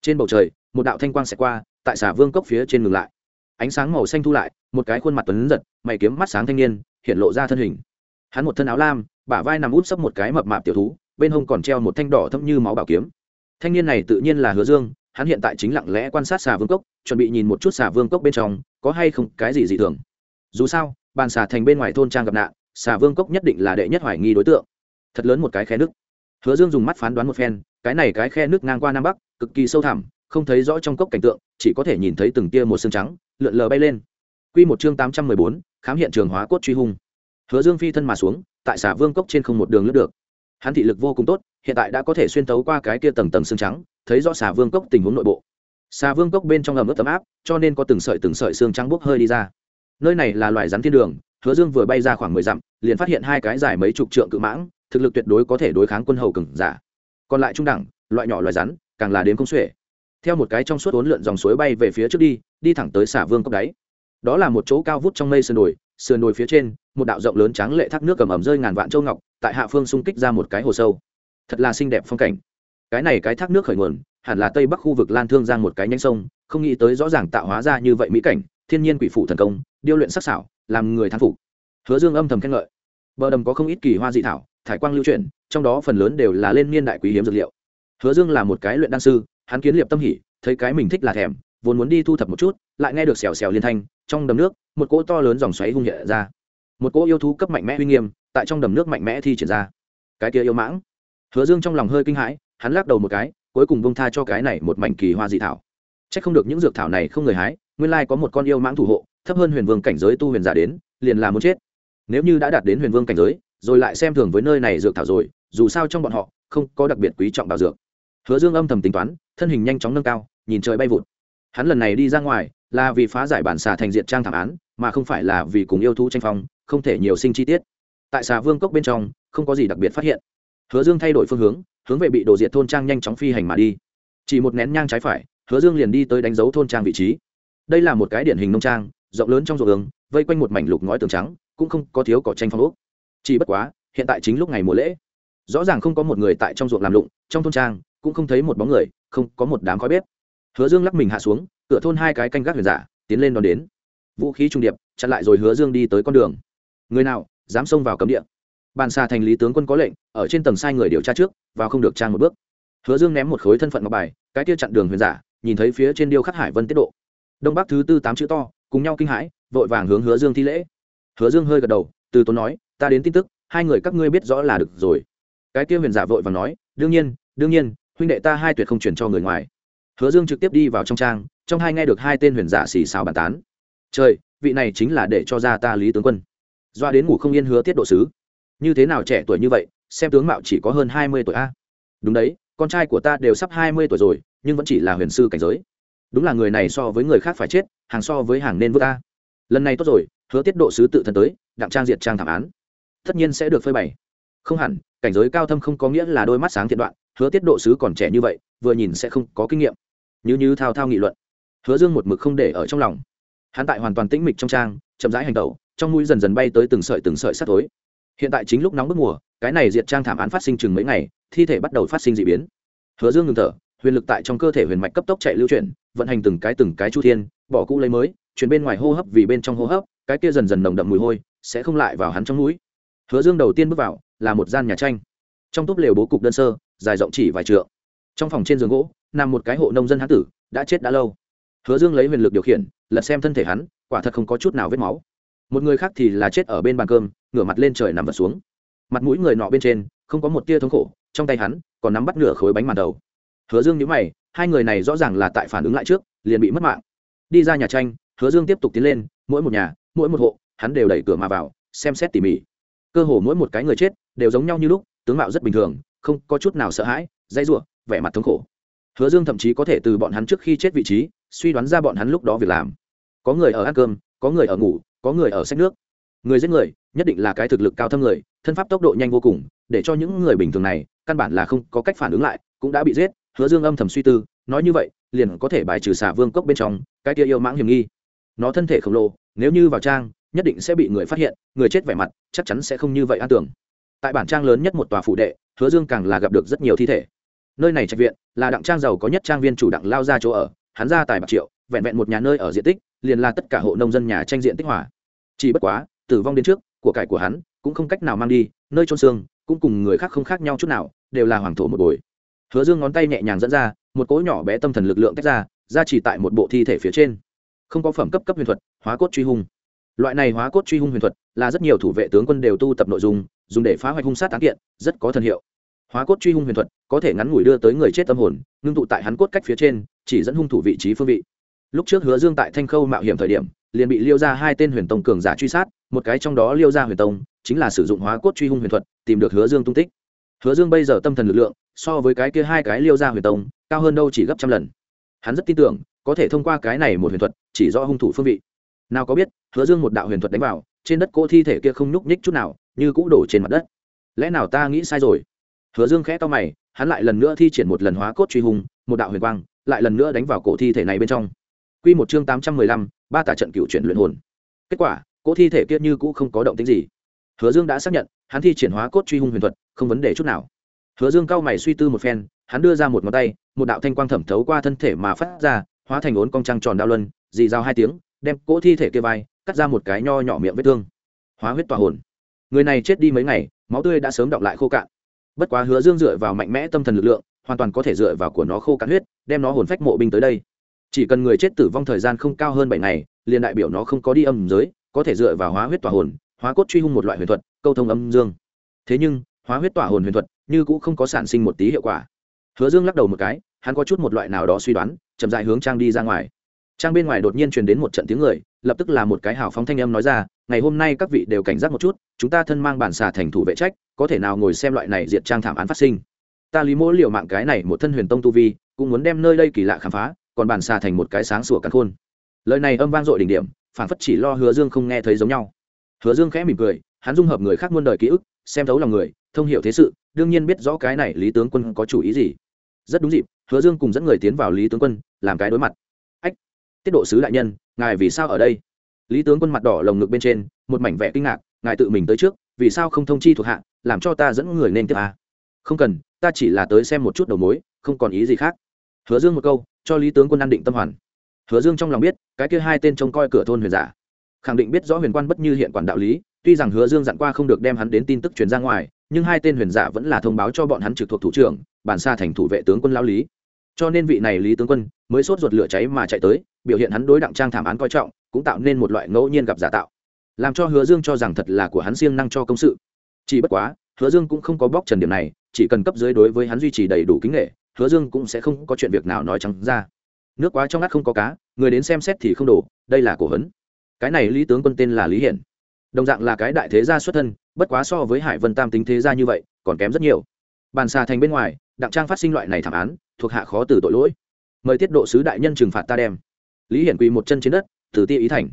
Trên bầu trời, một đạo thanh quang sẽ qua, tại xả vương cốc phía trên ngừng lại. Ánh sáng màu xanh thu lại, một cái khuôn mặt tuấn giật, mày kiếm mắt sáng thanh niên, hiện lộ ra thân hình. Hắn một thân áo lam, bả vai nằm út sấp một cái mập mạp tiểu thú, bên hông còn treo một thanh đỏ thâm như máu bảo kiếm. Thanh niên này tự nhiên là hứa dương, hắn hiện tại chính lặng lẽ quan sát xà vương cốc, chuẩn bị nhìn một chút xà vương cốc bên trong, có hay không cái gì dị thường. Dù sao bàn xà thành bên ngoài thôn trang gặp nạn xà vương cốc nhất định là đệ nhất hoài nghi đối tượng thật lớn một cái khe nước hứa dương dùng mắt phán đoán một phen cái này cái khe nước ngang qua nam bắc cực kỳ sâu thẳm không thấy rõ trong cốc cảnh tượng chỉ có thể nhìn thấy từng tia một xương trắng lượn lờ bay lên Quy một chương tám trăm mười bốn, khám hiện trường hóa cốt truy hung. Hứa Dương phi thân mà xuống, tại xà vương cốc trên không một đường lướt được. Hắn thị lực vô cùng tốt, hiện tại đã có thể xuyên tấu qua cái kia tầng tầng xương trắng, thấy rõ xà vương cốc tình huống nội bộ. Xà vương cốc bên trong ẩm ướt tấm áp, cho nên có từng sợi từng sợi xương trắng bốc hơi đi ra. Nơi này là loài rắn thiên đường, hứa dương vừa bay ra khoảng mười dặm liền phát hiện hai cái dài mấy chục trượng cự mãng thực lực tuyệt đối có thể đối kháng quân hầu cừng giả. Còn lại trung đẳng loại nhỏ loài rắn càng là đến không xuể. Theo một cái trong suốt ốn lượn dòng suối bay về phía trước đi đi thẳng tới xả vương cốc đáy. Đó là một chỗ cao vút trong mây sườn đồi sườn đồi phía trên một đạo rộng lớn tráng lệ thác nước cầm ẩm rơi ngàn vạn châu ngọc tại hạ phương xung kích ra một cái hồ sâu. Thật là xinh đẹp phong cảnh. Cái này cái thác nước khởi nguồn hẳn là tây bắc khu vực lan thương giang một cái nhánh sông không nghĩ tới rõ ràng tạo hóa ra như vậy mỹ cảnh thiên nhiên quỷ phụ thần công điêu luyện sắc xảo làm người thán phục. Hứa dương âm thầm khen ngợi. Bờ đầm có không ít kỳ hoa dị thảo thải quang lưu truyền, trong đó phần lớn đều là lên niên đại quý hiếm dược liệu. Hứa dương là một cái luyện đan sư hắn kiến liệp tâm hỉ thấy cái mình thích là thèm vốn muốn đi thu thập một chút lại nghe được xèo xèo liên thanh trong đầm nước một cỗ to lớn dòng xoáy hung hiện ra. Một cỗ yêu thú cấp mạnh mẽ uy nghiêm tại trong đầm nước mạnh mẽ thi triển ra. Cái kia yêu mãng. Hứa dương trong lòng hơi kinh hãi hắn lắc đầu một cái cuối cùng bông tha cho cái này một mảnh kỳ hoa dị thảo. C h ắ c không được những dược thảo này không người hái nguyên lai có một con yêu mãng thủ hộ thấp hơn huyền vương cảnh giới tu huyền giả đến, liền là muốn chết. Nếu như đã đạt đến huyền vương cảnh giới, rồi lại xem thường với nơi này dược thảo rồi, dù sao trong bọn họ, không có đặc biệt quý trọng bảo dược. Hứa dương âm thầm tính toán, thân hình nhanh chóng nâng cao, nhìn trời bay vụt. Hắn lần này đi ra ngoài, là vì phá giải bản xà thành diện trang thảm án, mà không phải là vì cùng yêu thú tranh phong, không thể nhiều sinh chi tiết. Tại xà vương cốc bên trong, không có gì đặc biệt phát hiện. Hứa dương thay đổi phương hướng hướng về bị đổ diệt thôn trang nhanh chóng phi hành mà đi. Chỉ một nén nhang trái phải, hứa dương liền đi tới đánh dấu thôn trang vị trí. Đây là một cái điển hình nông trang rộng lớn trong ruộng ương, vây quanh một mảnh lục ngói tường trắng, cũng không có thiếu cỏ tranh phong ốc. Chỉ bất quá, hiện tại chính lúc ngày mùa lễ. Rõ ràng không có một người tại trong ruộng làm lụng, trong thôn trang, cũng không thấy một bóng người, không có một đám khói bếp. Hứa dương lắc mình hạ xuống, cửa thôn hai cái canh gác huyền giả, tiến lên đón đến. Vũ khí trung điệp, chặn lại rồi hứa dương đi tới con đường. Người nào, dám xông vào cấm địa. Bàn xa thành lý tướng quân có lệnh, ở trên tầng sai người điều tra trước, vào không được trang một bước. Hứa dương ném một khối thân phận ngọc bài, cái kia chặn đường huyền giả, nhìn thấy phía trên điêu khắc hải vân tiết độ. Đông bắc thứ tư tám chữ to cùng nhau kinh hãi, vội vàng hướng hứa dương thi lễ. Hứa dương hơi gật đầu, từ tốn nói, ta đến tin tức, hai người các ngươi biết rõ là được rồi. Cái kia huyền giả vội vàng nói, đương nhiên đương nhiên, huynh đệ ta hai tuyệt không chuyển cho người ngoài. Hứa dương trực tiếp đi vào trong trang, trong hai nghe được hai tên huyền giả xì xào bàn tán. Trời, vị này chính là để cho ra ta lý tướng quân. Doa đến ngủ không yên hứa tiết độ sứ. Như thế nào trẻ tuổi như vậy, xem tướng mạo chỉ có hơn hai mươi tuổi a. Đúng đấy, con trai của ta đều sắp hai mươi tuổi rồi, nhưng vẫn chỉ là huyền sư cảnh giới đúng là người này so với người khác phải chết, hàng so với hàng nên vứt ta lần này tốt rồi, hứa tiết độ sứ tự thân tới, đặng trang diệt trang thảm án. Tất nhiên sẽ được phơi bày. Không hẳn, cảnh giới cao thâm không có nghĩa là đôi mắt sáng thiện đoạn, hứa tiết độ sứ còn trẻ như vậy, vừa nhìn sẽ không có kinh nghiệm. Như như thao thao nghị luận. Hứa dương một mực không để ở trong lòng. Hắn tại hoàn toàn tĩnh mịch trong trang, chậm rãi hành tẩu, trong mũi dần dần bay tới từng sợi từng sợi sắt tối hiện tại chính lúc nóng bức mùa, cái này diệt trang thảm án phát sinh chừng mấy ngày, thi thể bắt đầu phát sinh d ị biến. Hứa dương ngừng thở huyền lực tại trong cơ thể huyền mạch cấp tốc chạy lưu chuyển, vận hành từng cái từng cái chu thiên, bỏ cũ lấy mới, chuyển bên ngoài hô hấp vì bên trong hô hấp, cái kia dần dần nồng đậm mùi hôi, sẽ không lại vào hắn trong mũi. Hứa dương đầu tiên bước vào, là một gian nhà tranh. Trong túp lều bố cục đơn sơ, dài rộng chỉ vài trượng. Trong phòng trên giường gỗ, nằm một cái hộ nông dân hán tử, đã chết đã lâu. Hứa dương lấy huyền lực điều khiển, lật xem thân thể hắn, quả thật không có chút nào vết máu. Một người khác thì là chết ở bên bàn cơm, ngửa mặt lên trời nằm vật xuống. Mặt mũi người nọ bên trên, không có một tia thống khổ, trong tay hắn, còn nắm bắt nửa khối bánh màn đầu hứa dương nhíu mày, hai người này rõ ràng là tại phản ứng lại trước, liền bị mất mạng. Đi ra nhà tranh, hứa dương tiếp tục tiến lên, mỗi một nhà, mỗi một hộ, hắn đều đẩy cửa mà vào, xem xét tỉ mỉ. Cơ hồ mỗi một cái người chết, đều giống nhau như lúc, tướng mạo rất bình thường, không có chút nào sợ hãi, dãy rủa, vẻ mặt thống khổ. Hứa dương thậm chí có thể từ bọn hắn trước khi chết vị trí, suy đoán ra bọn hắn lúc đó việc làm. Có người ở ăn cơm, có người ở ngủ, có người ở sách nước. Người giết người, nhất định là cái thực lực cao thâm người, thân pháp tốc độ nhanh vô cùng, để cho những người bình thường này, căn bản là không có cách phản ứng lại, cũng đã bị giết hứa dương âm thầm suy tư, nói như vậy, liền có thể bài trừ xả vương cốc bên trong, cái kia yêu mãng hiểm nghi. Nó thân thể khổng lồ, nếu như vào trang, nhất định sẽ bị người phát hiện, người chết vẻ mặt chắc chắn sẽ không như vậy an tưởng. Tại bản trang lớn nhất một tòa phủ đệ, hứa dương càng là gặp được rất nhiều thi thể. Nơi này trạch viện, là đặng trang giàu có nhất trang viên chủ đặng lao ra chỗ ở, hắn ra tài bạc triệu, vẹn vẹn một nhà nơi ở diện tích, liền là tất cả hộ nông dân nhà tranh diện tích hỏa chỉ bất quá, tử vong đến trước, của cải của hắn cũng không cách nào mang đi, nơi trôn xương, cũng cùng người khác không khác nhau chút nào, đều là hoàng thổ một bồi hứa dương ngón tay nhẹ nhàng dẫn ra, một cỗ nhỏ bé tâm thần lực lượng tách ra ra chỉ tại một bộ thi thể phía trên. Không có phẩm cấp cấp huyền thuật, hóa cốt truy hung. Loại này hóa cốt truy hung huyền thuật là rất nhiều thủ vệ tướng quân đều tu tập nội dung, dùng để phá hoại hung sát án kiện, rất có thần hiệu. Hóa cốt truy hung huyền thuật có thể ngắn ngủi đưa tới người chết tâm hồn, ngưng tụ tại hắn cốt cách phía trên, chỉ dẫn hung thủ vị trí phương vị. Lúc trước hứa dương tại thanh khâu mạo hiểm thời điểm, liền bị liêu ra hai tên huyền tông cường giả truy sát, một cái trong đó liêu ra huyền tông chính là sử dụng hóa cốt truy hung huyền thuật tìm được hứa dương tung tích hứa dương bây giờ tâm thần lực lượng, so với cái kia hai cái liêu ra huyền tông, cao hơn đâu chỉ gấp trăm lần. Hắn rất tin tưởng, có thể thông qua cái này một huyền thuật, chỉ do hung thủ phương vị. Nào có biết, hứa dương một đạo huyền thuật đánh vào, trên đất cỗ thi thể kia không nhúc nhích chút nào, như cũ đổ trên mặt đất. Lẽ nào ta nghĩ sai rồi? Hứa dương khẽ to mày, hắn lại lần nữa thi triển một lần hóa cốt truy hùng một đạo huyền quang, lại lần nữa đánh vào cổ thi thể này bên trong. Quy một chương tám trăm mười lăm, ba tả trận cựu chuyển luyện hồn. Kết quả, cỗ thi thể kia như cũ không có động tĩnh gì hứa dương đã xác nhận, hắn thi triển hóa cốt truy hung huyền thuật, không vấn đề chút nào. Hứa dương cao mày suy tư một phen, hắn đưa ra một ngón tay, một đạo thanh quang thẩm thấu qua thân thể mà phát ra, hóa thành ốn cong trăng tròn đao luân, dì dao hai tiếng, đem cỗ thi thể kia vai, cắt ra một cái nho nhỏ miệng vết thương. Hóa huyết tỏa hồn. Người này chết đi mấy ngày, máu tươi đã sớm đọng lại khô cạn. Bất quá hứa dương dựa vào mạnh mẽ tâm thần lực lượng, hoàn toàn có thể dựa vào của nó khô cạn huyết, đem nó hồn phách mộ binh tới đây. Chỉ cần người chết tử vong thời gian không cao hơn bảy ngày, liền đại biểu nó không có đi âm giới, có thể dựa vào hóa huyết tỏa hồn hóa cốt truy hung một loại huyền thuật, câu thông âm dương. Thế nhưng, hóa huyết tỏa hồn huyền thuật như cũng không có sản sinh một tí hiệu quả. Hứa dương lắc đầu một cái, hắn có chút một loại nào đó suy đoán, chậm dại hướng trang đi ra ngoài. Trang bên ngoài đột nhiên truyền đến một trận tiếng người, lập tức là một cái hào phóng thanh âm nói ra, ngày hôm nay các vị đều cảnh giác một chút, chúng ta thân mang bản xà thành thủ vệ trách, có thể nào ngồi xem loại này diệt trang thảm án phát sinh? Ta lý mỗ liệu mạng cái này một thân huyền tông tu vi, cũng muốn đem nơi đây kỳ lạ khám phá, còn bản xà thành một cái sáng sủa cắn khôn. Lời này âm vang dội đỉnh điểm, phản phất chỉ lo hứa dương không nghe thấy giống nhau hứa dương khẽ mỉm cười, hắn dung hợp người khác muôn đời ký ức, xem thấu lòng người, thông hiểu thế sự, đương nhiên biết rõ cái này lý tướng quân có chủ ý gì. Rất đúng dịp, hứa dương cùng dẫn người tiến vào lý tướng quân, làm cái đối mặt. Ách, tiết độ sứ đại nhân, ngài vì sao ở đây? Lý tướng quân mặt đỏ lồng ngực bên trên, một mảnh vẻ kinh ngạc, ngài tự mình tới trước, vì sao không thông chi thuộc hạ, làm cho ta dẫn người nên tiếp à? không cần, ta chỉ là tới xem một chút đầu mối, không còn ý gì khác. Hứa dương một câu, cho lý tướng quân an định tâm hoàn. Hứa dương trong lòng biết, cái kia hai tên trông coi cửa thôn huyền giả khẳng định biết rõ huyền quan bất như hiện quản đạo lý tuy rằng hứa dương dặn qua không được đem hắn đến tin tức truyền ra ngoài nhưng hai tên huyền giả vẫn là thông báo cho bọn hắn trực thuộc thủ trưởng bản xa thành thủ vệ tướng quân lao lý. Cho nên vị này lý tướng quân mới sốt ruột lửa cháy mà chạy tới biểu hiện hắn đối đặng trang thảm án coi trọng cũng tạo nên một loại ngẫu nhiên gặp giả tạo. Làm cho hứa dương cho rằng thật là của hắn siêng năng cho công sự. Chỉ bất quá hứa dương cũng không có bóc trần điểm này chỉ cần cấp dưới đối với hắn duy trì đầy đủ kính nghệ hứa dương cũng sẽ không có chuyện việc nào nói trắng ra. Nước quá trong ngắt không có cá người đến xem xét thì không đủ, đây là cổ hấn cái này lý tướng quân tên là lý hiển đồng dạng là cái đại thế gia xuất thân bất quá so với hải vân tam tính thế gia như vậy còn kém rất nhiều bàn xà thành bên ngoài đặng trang phát sinh loại này thảm án thuộc hạ khó từ tội lỗi mời tiết độ sứ đại nhân trừng phạt ta đem lý hiển quỳ một chân trên đất từ tia ý thành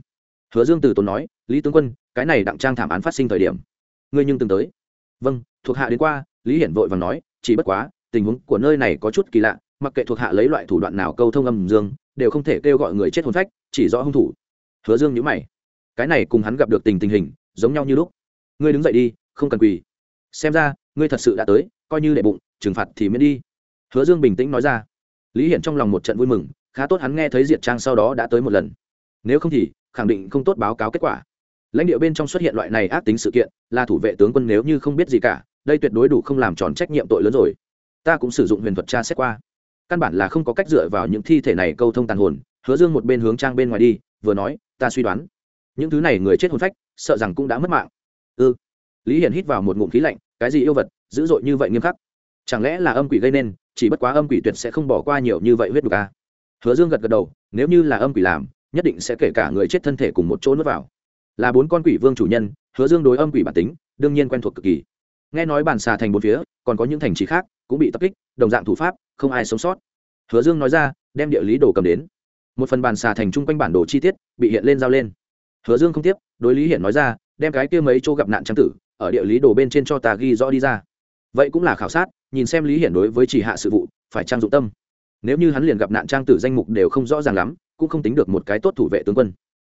hứa dương từ tốn nói lý tướng quân cái này đặng trang thảm án phát sinh thời điểm ngươi nhưng từng tới vâng thuộc hạ đến qua lý hiển vội và nói chỉ bất quá tình huống của nơi này có chút kỳ lạ mặc kệ thuộc hạ lấy loại thủ đoạn nào câu thông âm dương đều không thể kêu gọi người chết hồn phách chỉ rõ hung thủ hứa dương nhữ mày. Cái này cùng hắn gặp được tình tình hình, giống nhau như lúc. Ngươi đứng dậy đi, không cần quỳ. Xem ra, ngươi thật sự đã tới, coi như đệ bụng, trừng phạt thì miễn đi. Hứa dương bình tĩnh nói ra. Lý hiển trong lòng một trận vui mừng, khá tốt hắn nghe thấy diệt trang sau đó đã tới một lần. Nếu không thì, khẳng định không tốt báo cáo kết quả. Lãnh địa bên trong xuất hiện loại này ác tính sự kiện, là thủ vệ tướng quân nếu như không biết gì cả, đây tuyệt đối đủ không làm tròn trách nhiệm tội lớn rồi. Ta cũng sử dụng huyền thuật tra xét qua. Căn bản là không có cách dựa vào những thi thể này câu thông tàn hồn, hứa dương một bên hướng trang bên ngoài đi, vừa nói ta suy đoán. Những thứ này người chết hồn phách, sợ rằng cũng đã mất mạng. Ư ừ. lý hiển hít vào một ngụm khí lạnh, cái gì yêu vật, dữ dội như vậy nghiêm khắc? Chẳng lẽ là âm quỷ gây nên, chỉ bất quá âm quỷ tuyệt sẽ không bỏ qua nhiều như vậy huyết đục à. hứa dương gật gật đầu, nếu như là âm quỷ làm, nhất định sẽ kể cả người chết thân thể cùng một chỗ nuốt vào. Là bốn con quỷ vương chủ nhân, hứa dương đối âm quỷ bản tính, đương nhiên quen thuộc cực kỳ. Nghe nói bàn xà thành bốn phía, còn có những thành trì khác, cũng bị tập kích, đồng dạng thủ pháp, không ai sống sót. Hứa dương nói ra, đem địa lý đồ cầm đến một phần bàn xà thành chung quanh bản đồ chi tiết bị hiện lên giao lên. Hứa dương không tiếp, đối lý hiển nói ra, đem cái kia mấy chỗ gặp nạn trang tử, ở địa lý đồ bên trên cho ta ghi rõ đi ra. Vậy cũng là khảo sát, nhìn xem lý hiển đối với chỉ hạ sự vụ, phải trang dụng tâm. Nếu như hắn liền gặp nạn trang tử danh mục đều không rõ ràng lắm, cũng không tính được một cái tốt thủ vệ tướng quân.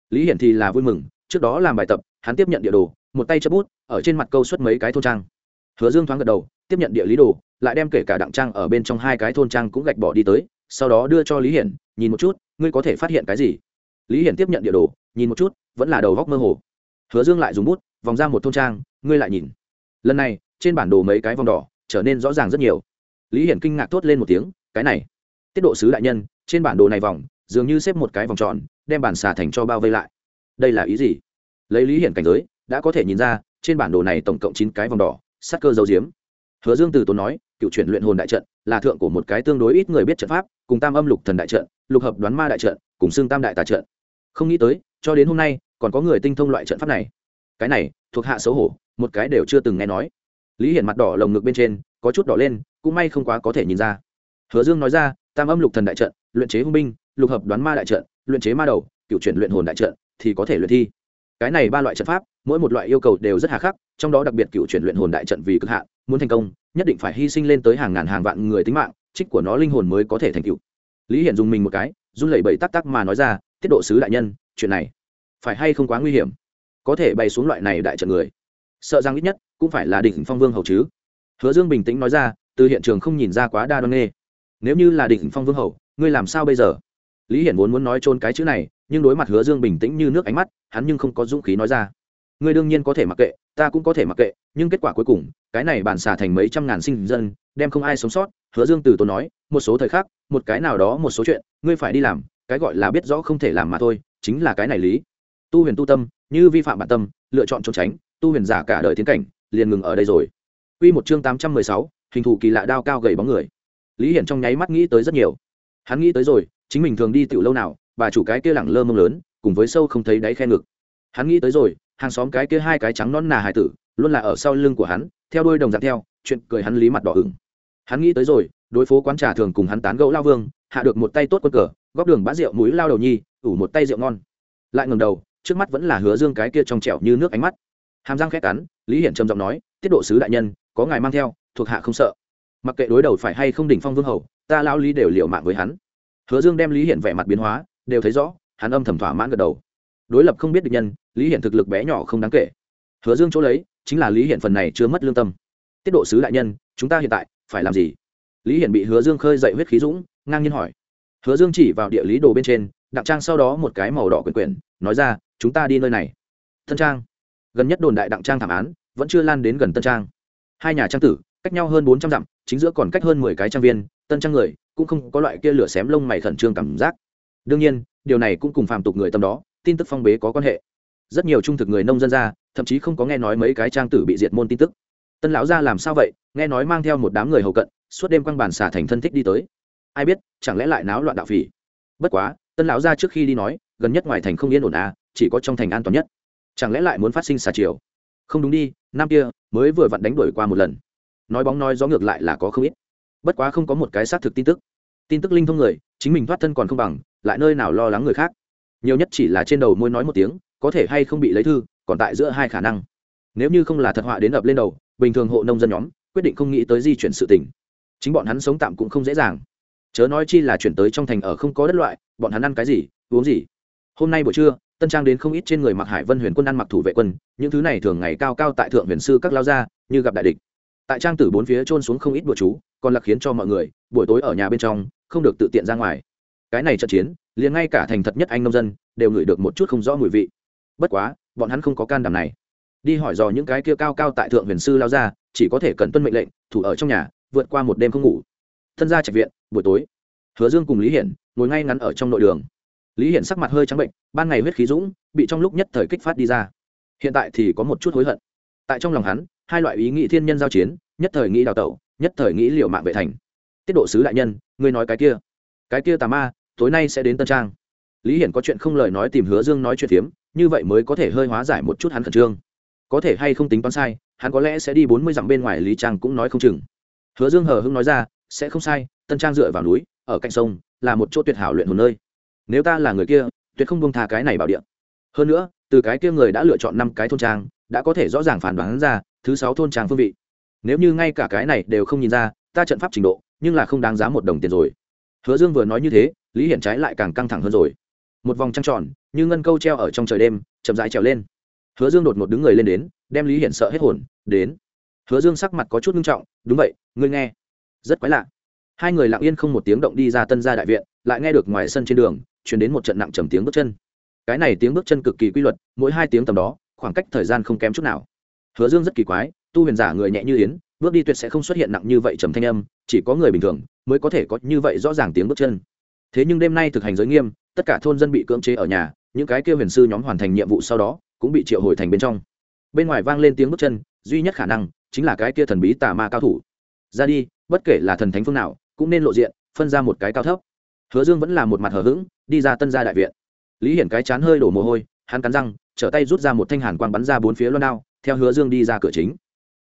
Lý hiển thì là vui mừng, trước đó làm bài tập, hắn tiếp nhận địa đồ, một tay chấp bút, ở trên mặt câu xuất mấy cái thôn trang. Hứa dương thoáng gật đầu, tiếp nhận địa lý đồ, lại đem kể cả đặng trang ở bên trong hai cái thôn trang cũng gạch bỏ đi tới, sau đó đưa cho lý hiển, nhìn một chút ngươi có thể phát hiện cái gì? Lý hiển tiếp nhận địa đồ, nhìn một chút, vẫn là đầu góc mơ hồ. Hứa dương lại dùng bút, vòng ra một thôn trang, ngươi lại nhìn. Lần này, trên bản đồ mấy cái vòng đỏ, trở nên rõ ràng rất nhiều. Lý hiển kinh ngạc thốt lên một tiếng, cái này. Tiết độ sứ đại nhân, trên bản đồ này vòng, dường như xếp một cái vòng tròn, đem bản xà thành cho bao vây lại. Đây là ý gì? Lấy lý hiển cảnh giới, đã có thể nhìn ra, trên bản đồ này tổng cộng chín cái vòng đỏ, sắc cơ dấu diếm. Hứa dương từ tốn nói, cựu chuyển luyện hồn đại trận, là thượng của một cái tương đối ít người biết trận pháp, cùng tam âm lục thần đại trận lục hợp đoán ma đại trận, cùng xương tam đại tà trận. Không nghĩ tới, cho đến hôm nay, còn có người tinh thông loại trận pháp này. Cái này, thuộc hạ xấu hổ, một cái đều chưa từng nghe nói. Lý hiển mặt đỏ lồng ngực bên trên, có chút đỏ lên, cũng may không quá có thể nhìn ra. Hứa dương nói ra, tam âm lục thần đại trận, luyện chế hung binh, lục hợp đoán ma đại trận, luyện chế ma đầu, cựu chuyển luyện hồn đại trận, thì có thể luyện thi. Cái này ba loại trận pháp, mỗi một loại yêu cầu đều rất hà khắc, trong đó đặc biệt cựu chuyển luyện hồn đại trận vì cực hạn, muốn thành công, nhất định phải hy sinh lên tới hàng ngàn hàng vạn người tính mạng, trích của nó linh hồn mới có thể thành cựu lý hiển dùng mình một cái, run lẩy bẩy tắc tắc mà nói ra, tiết độ sứ đại nhân, chuyện này phải hay không quá nguy hiểm? Có thể bay xuống loại này đại trận người, sợ rằng ít nhất cũng phải là đỉnh phong vương hầu chứ. Hứa dương bình tĩnh nói ra, từ hiện trường không nhìn ra quá đa đoan nghê. Nếu như là đỉnh phong vương hầu, ngươi làm sao bây giờ? Lý hiển vốn muốn nói trôn cái chữ này, nhưng đối mặt hứa dương bình tĩnh như nước ánh mắt, hắn nhưng không có dũng khí nói ra, ngươi đương nhiên có thể mặc kệ, ta cũng có thể mặc kệ, nhưng kết quả cuối cùng cái này bản xả thành mấy trăm ngàn sinh dân đem không ai sống sót hứa dương từ tốn nói một số thời khắc một cái nào đó một số chuyện ngươi phải đi làm cái gọi là biết rõ không thể làm mà thôi chính là cái này lý tu huyền tu tâm như vi phạm bản tâm lựa chọn trốn tránh tu huyền giả cả đời tiến cảnh liền ngừng ở đây rồi Quy một chương tám trăm mười sáu, hình thù kỳ lạ đao cao gầy bóng người. Lý Hiển trong nháy mắt nghĩ tới rất nhiều. Hắn nghĩ tới rồi, chính mình thường đi tiểu lâu nào, bà chủ cái kia lẳng lơ mông lớn, cùng với sâu không thấy đáy khe ngực. Hắn nghĩ tới rồi, hàng xóm cái kia hai cái trắng non nà hài tử, luôn là ở sau lưng của hắn, theo đôi đồng dạng theo, chuyện cười hắn lý mặt đỏ ửng. Hắn nghĩ tới rồi, đối phố quán trà thường cùng hắn tán gẫu lao vương, hạ được một tay tốt quân cờ, góp đường bã rượu mũi lao đầu nhi, ủ một tay rượu ngon. Lại ngẩng đầu, trước mắt vẫn là Hứa Dương cái kia trong trẻo như nước ánh mắt. Hàm răng khẽ cắn, Lý Hiển trầm giọng nói, "Tiết độ sứ đại nhân, có ngài mang theo, thuộc hạ không sợ. Mặc kệ đối đầu phải hay không đỉnh phong vương hầu, ta lao Lý đều liều mạng với hắn." Hứa Dương đem Lý Hiển vẻ mặt biến hóa, đều thấy rõ, hắn âm thầm thỏa mãn gật đầu. Đối lập không biết địch nhân, Lý Hiển thực lực bé nhỏ không đáng kể. Hứa Dương chỗ lấy, chính là Lý Hiển phần này chưa mất lương tâm. Tiết độ sứ đại nhân, chúng ta hiện tại phải làm gì? Lý Hiển bị Hứa Dương khơi dậy huyết khí dũng, ngang nhiên hỏi. Hứa Dương chỉ vào địa lý đồ bên trên, đặng trang sau đó một cái màu đỏ quyển quyển, nói ra, chúng ta đi nơi này. Thân trang. gần nhất đồn đại đặng trang thảm án vẫn chưa lan đến gần tân trang hai nhà trang tử cách nhau hơn bốn trăm dặm chính giữa còn cách hơn mười cái trang viên tân trang người cũng không có loại kia lửa xém lông mày khẩn trương cảm giác đương nhiên điều này cũng cùng phàm tục người tâm đó tin tức phong bế có quan hệ rất nhiều trung thực người nông dân ra, thậm chí không có nghe nói mấy cái trang tử bị diệt môn tin tức. Tân lão gia làm sao vậy? Nghe nói mang theo một đám người hầu cận, suốt đêm quăng bàn xả thành thân thích đi tới. Ai biết, chẳng lẽ lại náo loạn đạo phỉ? Bất quá, tân lão gia trước khi đi nói, gần nhất ngoài thành không yên ổn à chỉ có trong thành an toàn nhất. Chẳng lẽ lại muốn phát sinh xà chiều? Không đúng đi, năm kia, mới vừa vặn đánh đuổi qua một lần. Nói bóng nói gió ngược lại là có không ít. Bất quá không có một cái xác thực tin tức. Tin tức linh thông người, chính mình thoát thân còn không bằng, lại nơi nào lo lắng người khác. Nhiều nhất chỉ là trên đầu môi nói một tiếng có thể hay không bị lấy thư, còn tại giữa hai khả năng. Nếu như không là thật họa đến ập lên đầu, bình thường hộ nông dân nhóm quyết định không nghĩ tới di chuyển sự tỉnh chính bọn hắn sống tạm cũng không dễ dàng. Chớ nói chi là chuyển tới trong thành ở không có đất loại, bọn hắn ăn cái gì, uống gì. Hôm nay buổi trưa, tân trang đến không ít trên người mặc hải vân huyền quân ăn mặc thủ vệ quân, những thứ này thường ngày cao cao tại thượng huyền sư các lao gia, như gặp đại địch. Tại trang tử bốn phía trôn xuống không ít bùa chú, còn là khiến cho mọi người, buổi tối ở nhà bên trong, không được tự tiện ra ngoài. Cái này trận chiến, liền ngay cả thành thật nhất anh nông dân, đều ngửi được một chút không rõ mùi vị bất quá, bọn hắn không có can đảm này. Đi hỏi dò những cái kia cao cao tại thượng huyền sư lao ra, chỉ có thể cần tuân mệnh lệnh, thủ ở trong nhà, vượt qua một đêm không ngủ. Thân ra trạch viện, buổi tối. Hứa dương cùng lý hiển ngồi ngay ngắn ở trong nội đường. Lý hiển sắc mặt hơi trắng bệnh, ban ngày huyết khí dũng, bị trong lúc nhất thời kích phát đi ra. Hiện tại thì có một chút hối hận. Tại trong lòng hắn, hai loại ý nghĩ thiên nhân giao chiến, nhất thời nghĩ đào tẩu, nhất thời nghĩ liệu mạng vệ thành. Tiết độ sứ đại nhân, ngươi nói cái kia. Cái kia tà ma, tối nay sẽ đến tân trang. Lý hiển có chuyện không lời nói tìm hứa dương nói chuyện phiếm như vậy mới có thể hơi hóa giải một chút hắn khẩn trương. Có thể hay không tính toán sai, hắn có lẽ sẽ đi bốn mươi dặm bên ngoài lý trang cũng nói không chừng. Hứa dương hờ hưng nói ra, sẽ không sai, tân trang dựa vào núi, ở cạnh sông, là một chỗ tuyệt hảo luyện hồn nơi. Nếu ta là người kia, tuyệt không bông tha cái này bảo điện hơn nữa, từ cái kia người đã lựa chọn năm cái thôn trang, đã có thể rõ ràng phản đoán ra, thứ sáu thôn trang phương vị. Nếu như ngay cả cái này đều không nhìn ra, ta trận pháp trình độ, nhưng là không đáng giá một đồng tiền rồi. Hứa dương vừa nói như thế, lý hiển trái lại càng căng thẳng hơn rồi một vòng trăng tròn, như ngân câu treo ở trong trời đêm, chậm rãi trèo lên. Hứa dương đột ngột đứng người lên đến, đem lý hiển sợ hết hồn, đến. Hứa dương sắc mặt có chút nghiêm trọng, đúng vậy, ngươi nghe. Rất quái lạ. Hai người lặng yên không một tiếng động đi ra tân gia đại viện, lại nghe được ngoài sân trên đường chuyển đến một trận nặng trầm tiếng bước chân. Cái này tiếng bước chân cực kỳ quy luật, mỗi hai tiếng tầm đó, khoảng cách thời gian không kém chút nào. Hứa dương rất kỳ quái, tu huyền giả người nhẹ như yến, bước đi tuyệt sẽ không xuất hiện nặng như vậy trầm thanh âm, chỉ có người bình thường mới có thể có như vậy rõ ràng tiếng bước chân. Thế nhưng đêm nay thực hành giới nghiêm tất cả thôn dân bị cưỡng chế ở nhà, những cái kia huyền sư nhóm hoàn thành nhiệm vụ sau đó, cũng bị triệu hồi thành bên trong. Bên ngoài vang lên tiếng bước chân, duy nhất khả năng chính là cái kia thần bí tà ma cao thủ. Ra đi, bất kể là thần thánh phương nào, cũng nên lộ diện, phân ra một cái cao thấp. Hứa dương vẫn là một mặt hờ hững, đi ra tân gia đại viện. Lý hiển cái chán hơi đổ mồ hôi, hắn cắn răng, trở tay rút ra một thanh hàn quang bắn ra bốn phía loan đao, theo hứa dương đi ra cửa chính.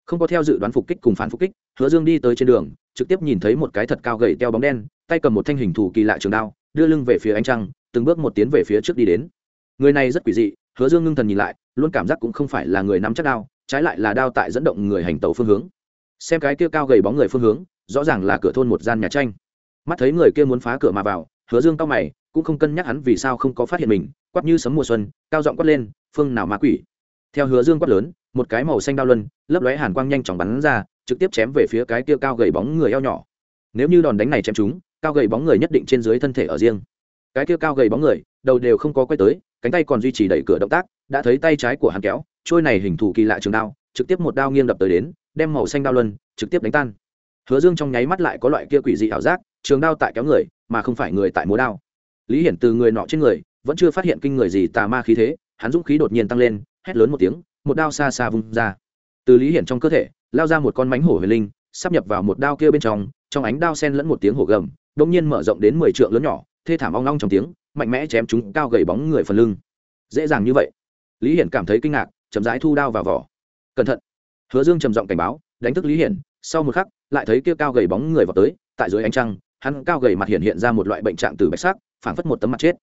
Không có theo dự đoán phục kích cùng phản phục kích, hứa dương đi tới trên đường, trực tiếp nhìn thấy một cái thật cao gậy teo bóng đen, tay cầm một thanh hình thủ kỳ lạ trường đao, đưa lưng về phía ánh trăng từng bước một tiến về phía trước đi đến. Người này rất quỷ dị, hứa dương ngưng thần nhìn lại, luôn cảm giác cũng không phải là người nắm chắc đao, trái lại là đao tại dẫn động người hành tàu phương hướng. Xem cái kia cao gầy bóng người phương hướng, rõ ràng là cửa thôn một gian nhà tranh. Mắt thấy người kia muốn phá cửa mà vào, hứa dương cao mày, cũng không cân nhắc hắn vì sao không có phát hiện mình, quắp như sấm mùa xuân, cao giọng quát lên, phương nào ma quỷ? Theo hứa dương quát lớn, một cái màu xanh đao luân, lấp lóe hàn quang nhanh chóng bắn ra, trực tiếp chém về phía cái kia cao gầy bóng người eo nhỏ. Nếu như đòn đánh này chém chúng, cao gầy bóng người nhất định trên dưới thân thể ở riêng cái kia cao gầy bóng người, đầu đều không có quay tới, cánh tay còn duy trì đẩy cửa động tác, đã thấy tay trái của hắn kéo, trôi này hình thù kỳ lạ trường đao, trực tiếp một đao nghiêng đập tới đến, đem màu xanh đao luân trực tiếp đánh tan. Hứa dương trong nháy mắt lại có loại kia quỷ dị ảo giác, trường đao tại kéo người, mà không phải người tại múa đao. Lý hiển từ người nọ trên người, vẫn chưa phát hiện kinh người gì tà ma khí thế, hắn dũng khí đột nhiên tăng lên, hét lớn một tiếng, một đao xa xa vung ra. Từ lý hiển trong cơ thể, lao ra một con mánh hổ huyền linh, sắp nhập vào một đao kia bên trong trong ánh đao sen lẫn một tiếng hổ gầm đông nhiên mở rộng đến mười trượng lớn nhỏ thê thảm ong long trong tiếng, mạnh mẽ chém chúng cao gầy bóng người phần lưng. Dễ dàng như vậy. Lý hiển cảm thấy kinh ngạc, chậm rãi thu đao vào vỏ. Cẩn thận. Hứa dương trầm giọng cảnh báo, đánh thức lý hiển, sau một khắc, lại thấy kia cao gầy bóng người vào tới, tại dưới ánh trăng, hắn cao gầy mặt hiện hiện ra một loại bệnh trạng từ bạch sắc, phảng phất một tấm mặt chết.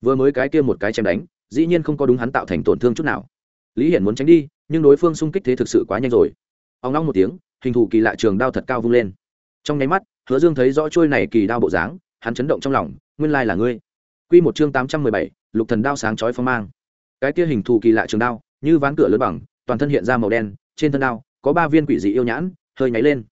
Vừa mới cái kia một cái chém đánh, dĩ nhiên không có đúng hắn tạo thành tổn thương chút nào. Lý hiển muốn tránh đi, nhưng đối phương xung kích thế thực sự quá nhanh rồi. Ông long một tiếng, hình thù kỳ lạ trường đao thật cao vung lên. Trong nháy mắt, hứa dương thấy rõ trôi này kỳ đao bộ dáng, hắn chấn động trong lòng nguyên lai là ngươi. Quy một chương tám trăm mười bảy, lục thần đao sáng chói phong mang. Cái kia hình thù kỳ lạ trường đao, như ván cửa lớn bằng, toàn thân hiện ra màu đen, trên thân đao có ba viên quỷ dị yêu nhãn, hơi nháy lên.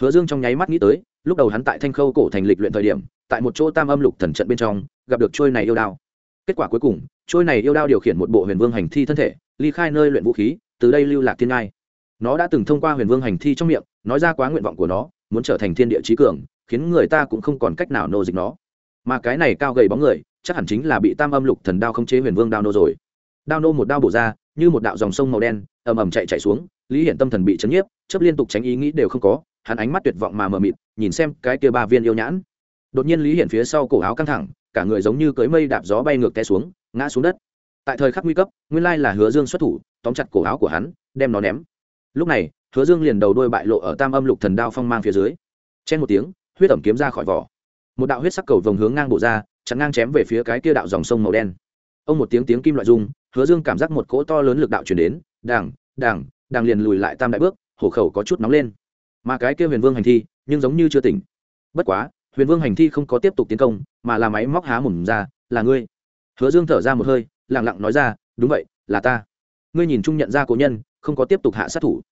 Hứa dương trong nháy mắt nghĩ tới, lúc đầu hắn tại thanh khâu cổ thành lịch luyện thời điểm, tại một chỗ tam âm lục thần trận bên trong, gặp được trôi này yêu đao. Kết quả cuối cùng, trôi này yêu đao điều khiển một bộ huyền vương hành thi thân thể, ly khai nơi luyện vũ khí, từ đây lưu lạc thiên ngai. Nó đã từng thông qua huyền vương hành thi trong miệng, nói ra quá nguyện vọng của nó, muốn trở thành thiên địa trí cường, khiến người ta cũng không còn cách nào nô dịch nó mà cái này cao gầy bóng người, chắc hẳn chính là bị tam âm lục thần đao không chế huyền vương đao nô rồi. Đao nô một đao bổ ra, như một đạo dòng sông màu đen, ầm ầm chạy chạy xuống, lý Hiển tâm thần bị chấn nhiếp chấp liên tục tránh ý nghĩ đều không có, hắn ánh mắt tuyệt vọng mà mờ mịt, nhìn xem cái kia ba viên yêu nhãn. Đột nhiên lý Hiển phía sau cổ áo căng thẳng, cả người giống như cưới mây đạp gió bay ngược té xuống, ngã xuống đất. Tại thời khắc nguy cấp, nguyên lai là hứa dương xuất thủ, tóm chặt cổ áo của hắn, đem nó ném. Lúc này, hứa dương liền đầu đôi bại lộ ở tam âm lục thần đao phong mang phía dưới. Chen một tiếng, huyết ẩm kiếm ra khỏi vỏ một đạo huyết sắc cầu vồng hướng ngang bộ ra chắn ngang chém về phía cái kia đạo dòng sông màu đen. Ông một tiếng tiếng kim loại rung, hứa dương cảm giác một cỗ to lớn lực đạo chuyển đến đảng đảng đảng liền lùi lại tam đại bước, hổ khẩu có chút nóng lên. Mà cái kia huyền vương hành thi, nhưng giống như chưa tỉnh. Bất quá, huyền vương hành thi không có tiếp tục tiến công, mà là máy móc há mồm ra, là ngươi. Hứa dương thở ra một hơi lẳng lặng nói ra, đúng vậy, là ta. Ngươi nhìn chung nhận ra cố nhân, không có tiếp tục hạ sát thủ.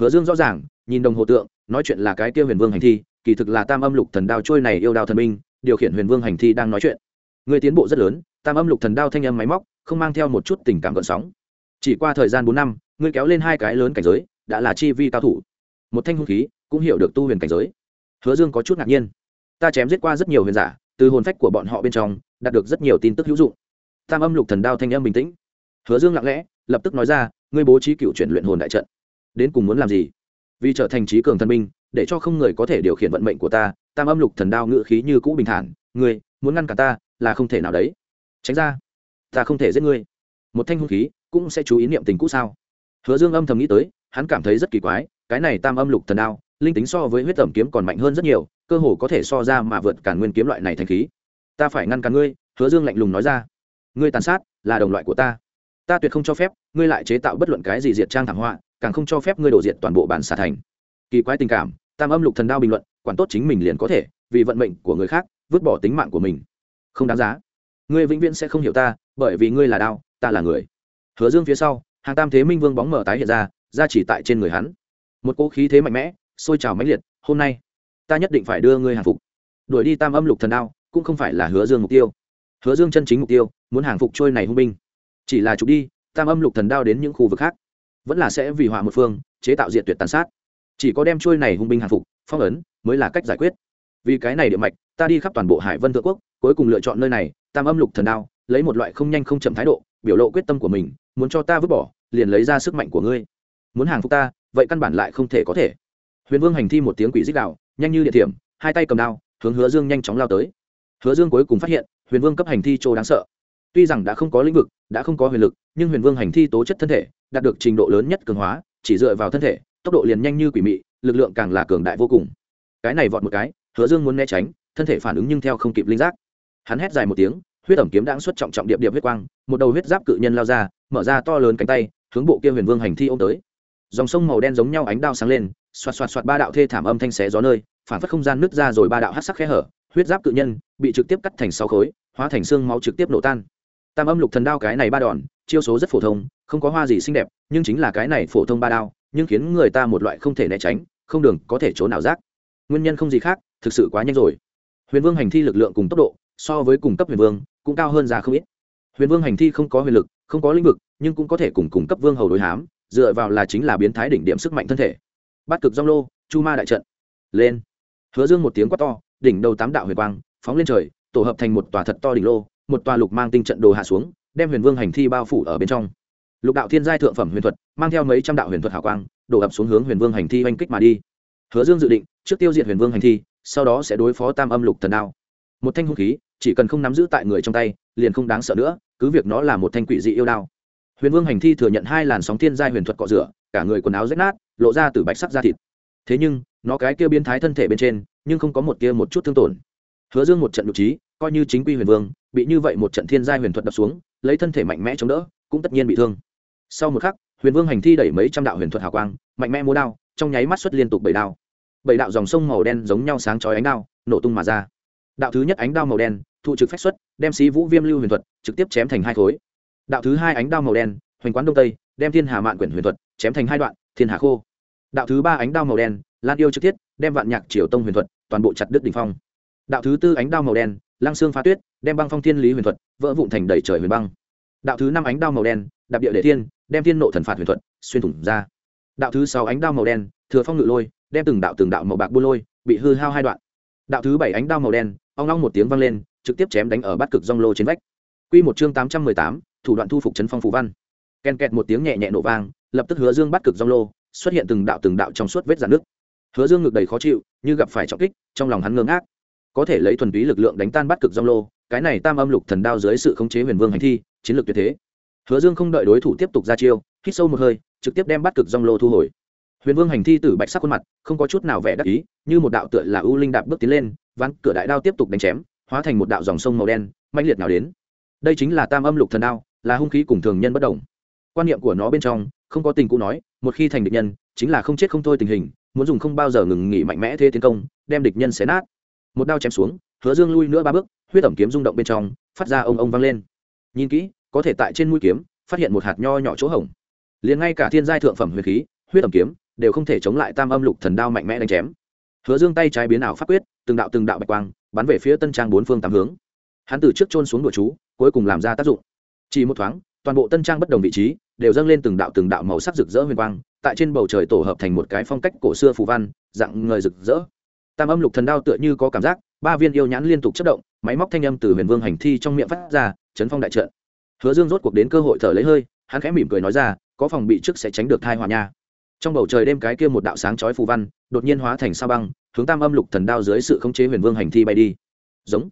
Hứa dương rõ ràng, nhìn đồng hồ tượng, nói chuyện là cái kia huyền vương hành thi kỳ thực là tam âm lục thần đao trôi này yêu đao thần minh, điều khiển huyền vương hành thi đang nói chuyện. Người tiến bộ rất lớn, tam âm lục thần đao thanh âm máy móc, không mang theo một chút tình cảm gợn sóng. Chỉ qua thời gian bốn năm ngươi kéo lên hai cái lớn cảnh giới, đã là chi vi cao thủ. Một thanh hung khí, cũng hiểu được tu huyền cảnh giới. Hứa dương có chút ngạc nhiên. Ta chém giết qua rất nhiều huyền giả, từ hồn phách của bọn họ bên trong, đạt được rất nhiều tin tức hữu dụng. Tam âm lục thần đao thanh âm bình tĩnh. Hứa dương lặng lẽ, lập tức nói ra, ngươi bố trí cựu chuyển luyện hồn đại trận. Đến cùng muốn làm gì? Vì trở thành trí cường thần minh để cho không người có thể điều khiển vận mệnh của ta, tam âm lục thần đao ngự khí như cũ bình thản, ngươi, muốn ngăn cả ta, là không thể nào đấy. Tránh ra, ta không thể giết ngươi. Một thanh hung khí cũng sẽ chú ý niệm tình cũ sao? Hứa dương âm thầm nghĩ tới, hắn cảm thấy rất kỳ quái, cái này tam âm lục thần đao, linh tính so với huyết tẩm kiếm còn mạnh hơn rất nhiều, cơ hồ có thể so ra mà vượt cả nguyên kiếm loại này thành khí. Ta phải ngăn cản ngươi, hứa dương lạnh lùng nói ra. Ngươi tàn sát, là đồng loại của ta. Ta tuyệt không cho phép, ngươi lại chế tạo bất luận cái gì diệt trang thảm họa, càng không cho phép ngươi đổ diệt toàn bộ bản xà thành. Kỳ quái tình cảm tam âm lục thần đao bình luận, quản tốt chính mình liền có thể, vì vận mệnh của người khác, vứt bỏ tính mạng của mình. Không đáng giá. Ngươi vĩnh viễn sẽ không hiểu ta, bởi vì ngươi là đao, ta là người. Hứa dương phía sau, hàng tam thế minh vương bóng mở tái hiện ra ra chỉ tại trên người hắn. Một cỗ khí thế mạnh mẽ, sôi trào mãnh liệt, hôm nay, ta nhất định phải đưa ngươi hàng phục. Đuổi đi tam âm lục thần đao, cũng không phải là hứa dương mục tiêu. Hứa dương chân chính mục tiêu, muốn hàng phục trôi này hung binh. Chỉ là trục đi, tam âm lục thần đao đến những khu vực khác, vẫn là sẽ vì họa một phương, chế tạo diện tuyệt tàn sát chỉ có đem trôi này hung binh hàng phục, phong ấn mới là cách giải quyết. Vì cái này địa mạch, ta đi khắp toàn bộ hải vân thượng quốc, cuối cùng lựa chọn nơi này, tam âm lục thần đao, lấy một loại không nhanh không chậm thái độ, biểu lộ quyết tâm của mình, muốn cho ta vứt bỏ, liền lấy ra sức mạnh của ngươi. Muốn hàng phục ta, vậy căn bản lại không thể có thể. Huyền vương hành thi một tiếng quỷ dích đạo, nhanh như địa điểm hai tay cầm đao, hướng hứa dương nhanh chóng lao tới. Hứa dương cuối cùng phát hiện, huyền vương cấp hành thi chỗ đáng sợ. Tuy rằng đã không có lĩnh vực, đã không có huyền lực, nhưng huyền vương hành thi tố chất thân thể, đạt được trình độ lớn nhất cường hóa, chỉ dựa vào thân thể tốc độ liền nhanh như quỷ mị, lực lượng càng là cường đại vô cùng. Cái này vọt một cái, hứa dương muốn né tránh, thân thể phản ứng nhưng theo không kịp linh giác. Hắn hét dài một tiếng, huyết ẩm kiếm đãng xuất trọng trọng điệp điệp huyết quang, một đầu huyết giáp cự nhân lao ra, mở ra to lớn cánh tay, hướng bộ kia huyền vương hành thi ô m tới. Dòng sông màu đen giống nhau ánh đao sáng lên, xoạt xoạt xoạt ba đạo thê thảm âm thanh xé gió nơi, phản phất không gian nứt ra rồi ba đạo hát sắc khe hở, huyết giáp cự nhân bị trực tiếp cắt thành sáu khối, hóa thành xương máu trực tiếp nổ tan. Tam âm lục thần đao cái này ba đòn, chiêu số rất phổ thông, không có hoa gì xinh đẹp, nhưng chính là cái này phổ thông ba đao nhưng khiến người ta một loại không thể né tránh, không đường có thể trốn nào rác nguyên nhân không gì khác, thực sự quá nhanh rồi. Huyền vương hành thi lực lượng cùng tốc độ, so với cùng cấp huyền vương, cũng cao hơn ra không ít. Huyền vương hành thi không có huyền lực, không có lĩnh vực, nhưng cũng có thể cùng cùng cấp vương hầu đối hám, dựa vào là chính là biến thái đỉnh điểm sức mạnh thân thể. Bắt cực dong lô, chu ma đại trận. Lên. Hứa dương một tiếng quát to, đỉnh đầu tám đạo huyền quang, phóng lên trời, tổ hợp thành một tòa thật to đỉnh lô, một tòa lục mang tinh trận đồ hạ xuống, đem huyền vương hành thi bao phủ ở bên trong lục đạo thiên giai thượng phẩm huyền thuật, mang theo mấy trăm đạo huyền thuật hào quang, đổ ập xuống hướng huyền vương hành thi oanh kích mà đi. Hứa dương dự định, trước tiêu diệt huyền vương hành thi, sau đó sẽ đối phó tam âm lục thần đao. Một thanh hung khí, chỉ cần không nắm giữ tại người trong tay, liền không đáng sợ nữa, cứ việc nó là một thanh quỷ dị yêu đao. Huyền vương hành thi thừa nhận hai làn sóng thiên giai huyền thuật cọ rửa, cả người quần áo rách nát, lộ ra từ bạch sắc da thịt. Thế nhưng, nó cái kia biến thái thân thể bên trên, nhưng không có một kia một chút thương tổn. Hứa dương một trận nhục trí coi như chính quy huyền vương, bị như vậy một trận thiên giai huyền thuật đập xuống, lấy thân thể mạnh mẽ chống đỡ cũng tất nhiên bị thương. Sau một khắc, huyền vương hành thi đẩy mấy trăm đạo huyền thuật hào quang, mạnh mẽ múa đao, trong nháy mắt xuất liên tục bảy đao. Bảy đạo dòng sông màu đen giống nhau sáng chói ánh đao, nổ tung mà ra. Đạo thứ nhất ánh đao màu đen, thụ trực phách xuất, đem sĩ vũ viêm lưu huyền thuật trực tiếp chém thành hai khối. Đạo thứ hai ánh đao màu đen, hoành quán đông tây, đem thiên hà mạn quyển huyền thuật chém thành hai đoạn, thiên hà khô. Đạo thứ ba ánh đao màu đen, lan yêu trực tiếp, đem vạn nhạc triều tông huyền thuật toàn bộ chặt đứt đỉnh phong. Đạo thứ tư ánh đao màu đen, lăng xương phá tuyết, đem băng phong thiên lý huyền thuật vỡ vụn thành đầy trời huyền băng đạo thứ năm ánh đao màu đen đạp địa đệ thiên đem thiên nộ thần phạt huyền thuật xuyên thủng ra đạo thứ sáu ánh đao màu đen thừa phong ngự lôi đem từng đạo từng đạo màu bạc bu lôi bị hư hao hai đoạn đạo thứ bảy ánh đao màu đen ong long một tiếng vang lên trực tiếp chém đánh ở bát cực rong lô trên vách Quy một chương tám trăm mười tám, thủ đoạn thu phục chấn phong phù văn. Ken kẹt một tiếng nhẹ nhẹ nổ vang, lập tức Hứa Dương bát cực rong lô, xuất hiện từng đạo từng đạo trong suốt vết dạn nước. Hứa Dương ngực đầy khó chịu, như gặp phải trọng kích, trong lòng hắn ngơ ngác. Có thể lấy thuần túy lực lượng đánh tan bát cực rong lô, cái này Tam Âm Lục Thần Đao dưới sự khống chế Huyền Vương hành thi, chiến lược tuyệt thế. Hứa Dương không đợi đối thủ tiếp tục ra chiêu, hít sâu một hơi, trực tiếp đem bắt cực dòng lô thu hồi. Huyền Vương hành thi tử bạch sắc khuôn mặt, không có chút nào vẻ đắc ý, như một đạo tựa là ưu linh đạp bước tiến lên, ván cửa đại đao tiếp tục đánh chém, hóa thành một đạo dòng sông màu đen, mạnh liệt nào đến đây chính là tam âm lục thần đao là hung khí cùng thường nhân bất đồng quan niệm của nó bên trong không có tình cũ nói một khi thành địch nhân chính là không chết không thôi tình hình muốn dùng không bao giờ ngừng nghỉ mạnh mẽ thế tiến công đem địch nhân xé nát một đao chém xuống hứa dương lui nữa ba bước huyết ẩm kiếm rung động bên trong, phát ra ông ông vang lên. Nhìn kỹ, có thể tại trên mũi kiếm, phát hiện một hạt nho nhỏ chỗ hổng. Liền ngay cả thiên giai thượng phẩm huyền khí, huyết ẩm kiếm, đều không thể chống lại tam âm lục thần đao mạnh mẽ đánh chém. Hứa dương tay trái biến ảo pháp quyết, từng đạo từng đạo bạch quang, bắn về phía tân trang bốn phương tám hướng. Hắn từ trước trôn xuống đùa chú, cuối cùng làm ra tác dụng. Chỉ một thoáng, toàn bộ tân trang bất đồng vị trí, đều dâng lên từng đạo từng đạo màu sắc rực rỡ huyền quang, tại trên bầu trời tổ hợp thành một cái phong cách cổ xưa phù văn, dạng người rực rỡ. Tam âm lục thần đao tựa như có cảm giác, ba viên yêu nhãn liên tục chất động máy móc thanh âm từ huyền vương hành thi trong miệng phát ra, chấn phong đại trận. Hứa dương rốt cuộc đến cơ hội thở lấy hơi, hắn khẽ mỉm cười nói ra, có phòng bị trước sẽ tránh được thai hòa nha. Trong bầu trời đêm cái kia một đạo sáng chói phù văn, đột nhiên hóa thành sao băng, hướng tam âm lục thần đao dưới sự khống chế huyền vương hành thi bay đi. Giống.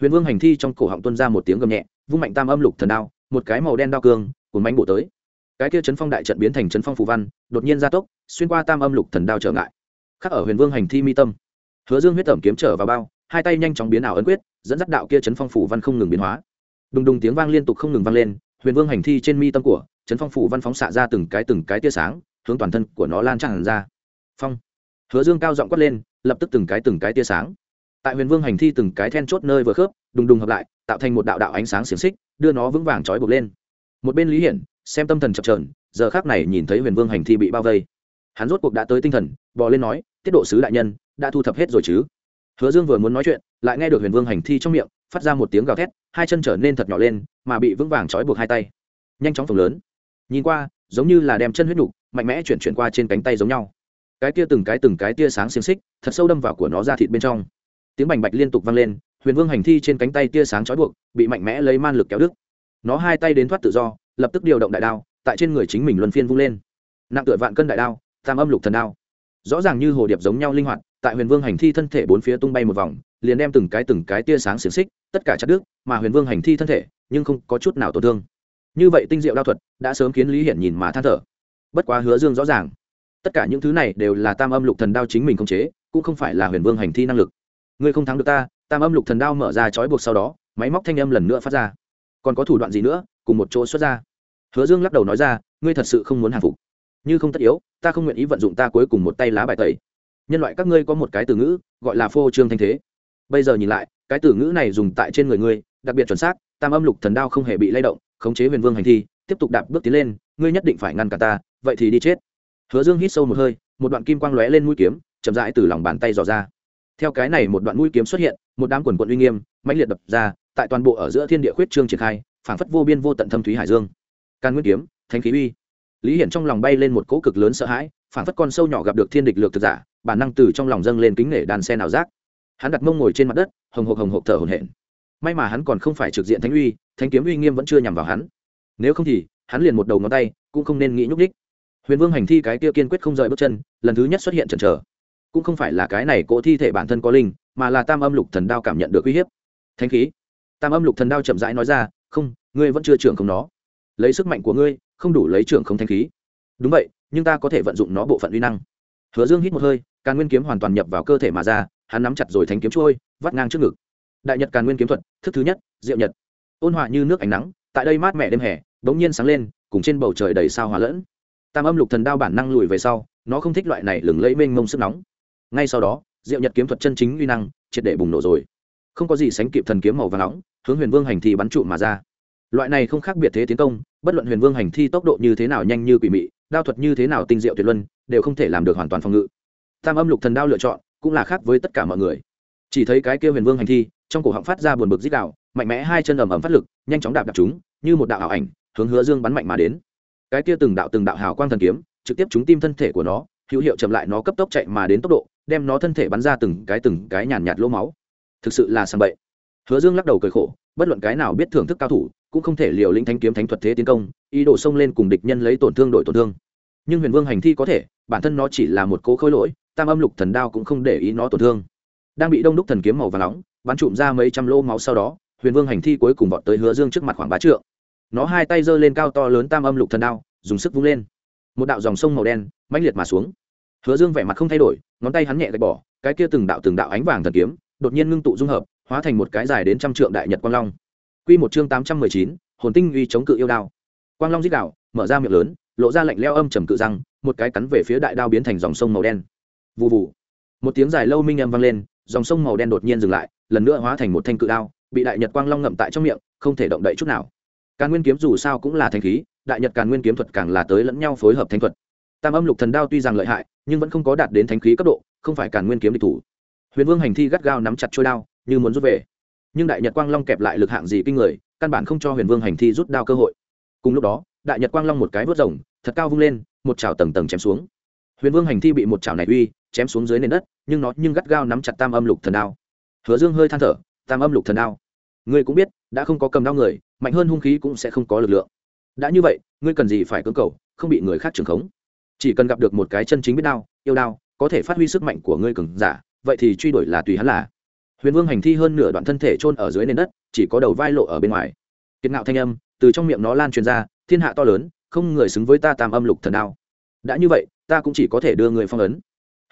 Huyền vương hành thi trong cổ họng tuân ra một tiếng gầm nhẹ, vung mạnh tam âm lục thần đao, một cái màu đen đao cương, cuốn bánh bổ tới. Cái kia chấn phong đại trận biến thành chấn phong phù văn, đột nhiên gia tốc, xuyên qua tam âm lục thần đao trở ngại. Khắc ở huyền vương hành thi mi tâm. Hứa dương huyết tẩm kiếm trở vào bao hai tay nhanh chóng biến ảo ấn quyết, dẫn dắt đạo kia chấn phong phủ văn không ngừng biến hóa. Đùng đùng tiếng vang liên tục không ngừng vang lên, huyền vương hành thi trên mi tâm của, chấn phong phủ văn phóng xạ ra từng cái từng cái tia sáng, hướng toàn thân của nó lan tràn ra. Phong. Hứa dương cao giọng quát lên, lập tức từng cái từng cái tia sáng. Tại huyền vương hành thi từng cái then chốt nơi vừa khớp, đùng đùng hợp lại, tạo thành một đạo đạo ánh sáng xiềng xích, đưa nó vững vàng trói buộc lên. Một bên lý hiển, xem tâm thần chập trờn giờ khác này nhìn thấy huyền vương hành thi bị bao vây. Hắn rốt cuộc đã tới tinh thần, bò lên nói, tiết độ sứ đại nhân, đã thu thập hết rồi chứ? Hứa dương vừa muốn nói chuyện, lại nghe được huyền vương hành thi trong miệng, phát ra một tiếng gào thét, hai chân trở nên thật nhỏ lên, mà bị vững vàng trói buộc hai tay. Nhanh chóng phồng lớn. Nhìn qua, giống như là đem chân huyết đủ mạnh mẽ chuyển chuyển qua trên cánh tay giống nhau. Cái tia từng cái từng cái tia sáng xiềng xích, thật sâu đâm vào của nó ra thịt bên trong. Tiếng bành bạch liên tục vang lên, huyền vương hành thi trên cánh tay tia sáng trói buộc, bị mạnh mẽ lấy man lực kéo đứt. Nó hai tay đến thoát tự do, lập tức điều động đại đao, tại trên người chính mình luân phiên vung lên. Nặng tựa vạn cân đại đao, tam âm lục thần đao. Rõ ràng như hồ điệp giống nhau linh hoạt tại huyền vương hành thi thân thể bốn phía tung bay một vòng, liền đem từng cái từng cái tia sáng xiềng xích, tất cả chặt đứt, mà huyền vương hành thi thân thể, nhưng không có chút nào tổn thương. Như vậy tinh diệu đao thuật, đã sớm khiến lý hiển nhìn mà than thở. Bất quá hứa dương rõ ràng, tất cả những thứ này đều là tam âm lục thần đao chính mình không chế, cũng không phải là huyền vương hành thi năng lực. Ngươi không thắng được ta, tam âm lục thần đao mở ra trói buộc sau đó, máy móc thanh âm lần nữa phát ra. Còn có thủ đoạn gì nữa, cùng một chỗ xuất ra? Hứa dương lắc đầu nói ra, ngươi thật sự không muốn hàng phục. Như không tất yếu, ta không nguyện ý vận dụng ta cuối cùng một tay lá bài tẩy nhân loại các ngươi có một cái từ ngữ, gọi là phô trương thanh thế. Bây giờ nhìn lại, cái từ ngữ này dùng tại trên người ngươi, đặc biệt chuẩn xác, tam âm lục thần đao không hề bị lay động, khống chế huyền vương hành thi, tiếp tục đạp bước tiến lên, ngươi nhất định phải ngăn cả ta, vậy thì đi chết. Hứa dương hít sâu một hơi, một đoạn kim quang lóe lên mũi kiếm, chậm rãi từ lòng bàn tay dò ra. Theo cái này một đoạn mũi kiếm xuất hiện, một đám quần quận uy nghiêm, mãnh liệt đập ra, tại toàn bộ ở giữa thiên địa khuyết trương triển khai, phảng phất vô biên vô tận thâm thúy hải dương. Can nguyên kiếm thanh khí uy. Lý hiển trong lòng bay lên một cỗ cực lớn sợ hãi, phảng phất con sâu nhỏ gặp được thiên địch lược thực giả bản năng từ trong lòng dâng lên kính nể đàn xe nào rác hắn đặt mông ngồi trên mặt đất, hồng hộc hồng hộc thở hổn hển. May mà hắn còn không phải trực diện thánh uy, thánh kiếm uy nghiêm vẫn chưa nhằm vào hắn. Nếu không thì, hắn liền một đầu ngón tay, cũng không nên nghĩ nhúc đích huyền vương hành thi cái kia kiên quyết không rời bước chân, lần thứ nhất xuất hiện chần chờ. Cũng không phải là cái này cỗ thi thể bản thân có linh, mà là tam âm lục thần đao cảm nhận được uy hiếp. Thanh khí. Tam âm lục thần đao chậm rãi nói ra, không, ngươi vẫn chưa trưởng không nó. Lấy sức mạnh của ngươi, không đủ lấy trưởng không thanh khí. Đúng vậy, nhưng ta có thể vận dụng nó bộ phận uy năng. Hứa dương hít một hơi càn nguyên kiếm hoàn toàn nhập vào cơ thể mà ra, hắn nắm chặt rồi thanh kiếm trôi vắt ngang trước ngực. Đại nhật càn nguyên kiếm thuật, thức thứ nhất, diệu nhật. Ôn hòa như nước ánh nắng, tại đây mát mẻ đêm hè, bỗng nhiên sáng lên, cùng trên bầu trời đầy sao hòa lẫn. Tam âm lục thần đao bản năng lùi về sau, nó không thích loại này lừng lẫy mênh mông sức nóng. Ngay sau đó, diệu nhật kiếm thuật chân chính uy năng, triệt để bùng nổ rồi. Không có gì sánh kịp thần kiếm màu và nóng, hướng huyền vương hành thi bắn trụ mà ra. Loại này không khác biệt thế tiến công, bất luận huyền vương hành thi tốc độ như thế nào nhanh như quỷ mị, đao thuật như thế nào tinh diệu tuyệt luân, đều không thể làm được hoàn toàn phòng ngự tam âm lục thần đao lựa chọn, cũng là khác với tất cả mọi người. Chỉ thấy cái kia huyền vương hành thi, trong cổ họng phát ra buồn bực dít đạo mạnh mẽ hai chân ầm ầm phát lực, nhanh chóng đạp đạp chúng, như một đạo ảo ảnh, hướng hứa dương bắn mạnh mà đến. Cái kia từng đạo từng đạo hào quang thần kiếm, trực tiếp trúng tim thân thể của nó, hữu hiệu chậm lại nó cấp tốc chạy mà đến tốc độ, đem nó thân thể bắn ra từng cái từng cái nhàn nhạt lỗ máu. Thực sự là sàng bậy. Hứa dương lắc đầu cười khổ, bất luận cái nào biết thưởng thức cao thủ, cũng không thể liều lĩnh thanh kiếm thánh thuật thế tiến công, ý đồ xông lên cùng địch nhân lấy tổn thương đổi tổn thương. Nhưng huyền vương hành thi có thể, bản thân nó chỉ là một cố khối lỗi tam âm lục thần đao cũng không để ý nó tổn thương. Đang bị đông đúc thần kiếm màu và nóng, bắn trụm ra mấy trăm lô máu sau đó, huyền vương hành thi cuối cùng vọt tới hứa dương trước mặt khoảng bá trượng. Nó hai tay giơ lên cao to lớn tam âm lục thần đao, dùng sức vung lên. Một đạo dòng sông màu đen, mãnh liệt mà xuống. Hứa dương vẻ mặt không thay đổi, ngón tay hắn nhẹ gạch bỏ, cái kia từng đạo từng đạo ánh vàng thần kiếm, đột nhiên ngưng tụ dung hợp, hóa thành một cái dài đến trăm trượng đại nhật quang long. Quy một chương tám trăm mười chín, hồn tinh uy chống cự yêu đao. Quang long dích đạo mở ra miệng lớn, lộ ra lạnh leo âm trầm cự răng, một cái cắn về phía đại đao biến thành dòng sông màu đen vụ vụ một tiếng dài lâu minh âm vang lên, dòng sông màu đen đột nhiên dừng lại, lần nữa hóa thành một thanh cự đao, bị đại nhật quang long ngậm tại trong miệng, không thể động đậy chút nào. Càn nguyên kiếm dù sao cũng là thanh khí, đại nhật càn nguyên kiếm thuật càng là tới lẫn nhau phối hợp thanh thuật. Tam âm lục thần đao tuy rằng lợi hại, nhưng vẫn không có đạt đến thanh khí cấp độ, không phải càn nguyên kiếm địch thủ. Huyền vương hành thi gắt gao nắm chặt trôi đao, như muốn rút về. Nhưng đại nhật quang long kẹp lại lực hạng gì kinh người, căn bản không cho huyền vương hành thi rút đao cơ hội. Cùng lúc đó, đại nhật quang long một cái vớt rồng, thật cao vung lên, một chảo tầng tầng chém xuống. Huyền vương hành thi bị một chảo này uy chém xuống dưới nền đất, nhưng nó nhưng gắt gao nắm chặt tam âm lục thần đao. Hứa dương hơi than thở, tam âm lục thần đao. Ngươi cũng biết, đã không có cầm đao người, mạnh hơn hung khí cũng sẽ không có lực lượng. Đã như vậy, ngươi cần gì phải cưỡng cầu, không bị người khác trưởng khống? Chỉ cần gặp được một cái chân chính biết đao, yêu đao, có thể phát huy sức mạnh của ngươi cường giả, vậy thì truy đuổi là tùy hắn là. Huyền vương hành thi hơn nửa đoạn thân thể trôn ở dưới nền đất, chỉ có đầu vai lộ ở bên ngoài. Kiệt ngạo thanh âm từ trong miệng nó lan truyền ra, thiên hạ to lớn, không người xứng với ta tam âm lục thần đao. Đã như vậy, ta cũng chỉ có thể đưa người phong ấn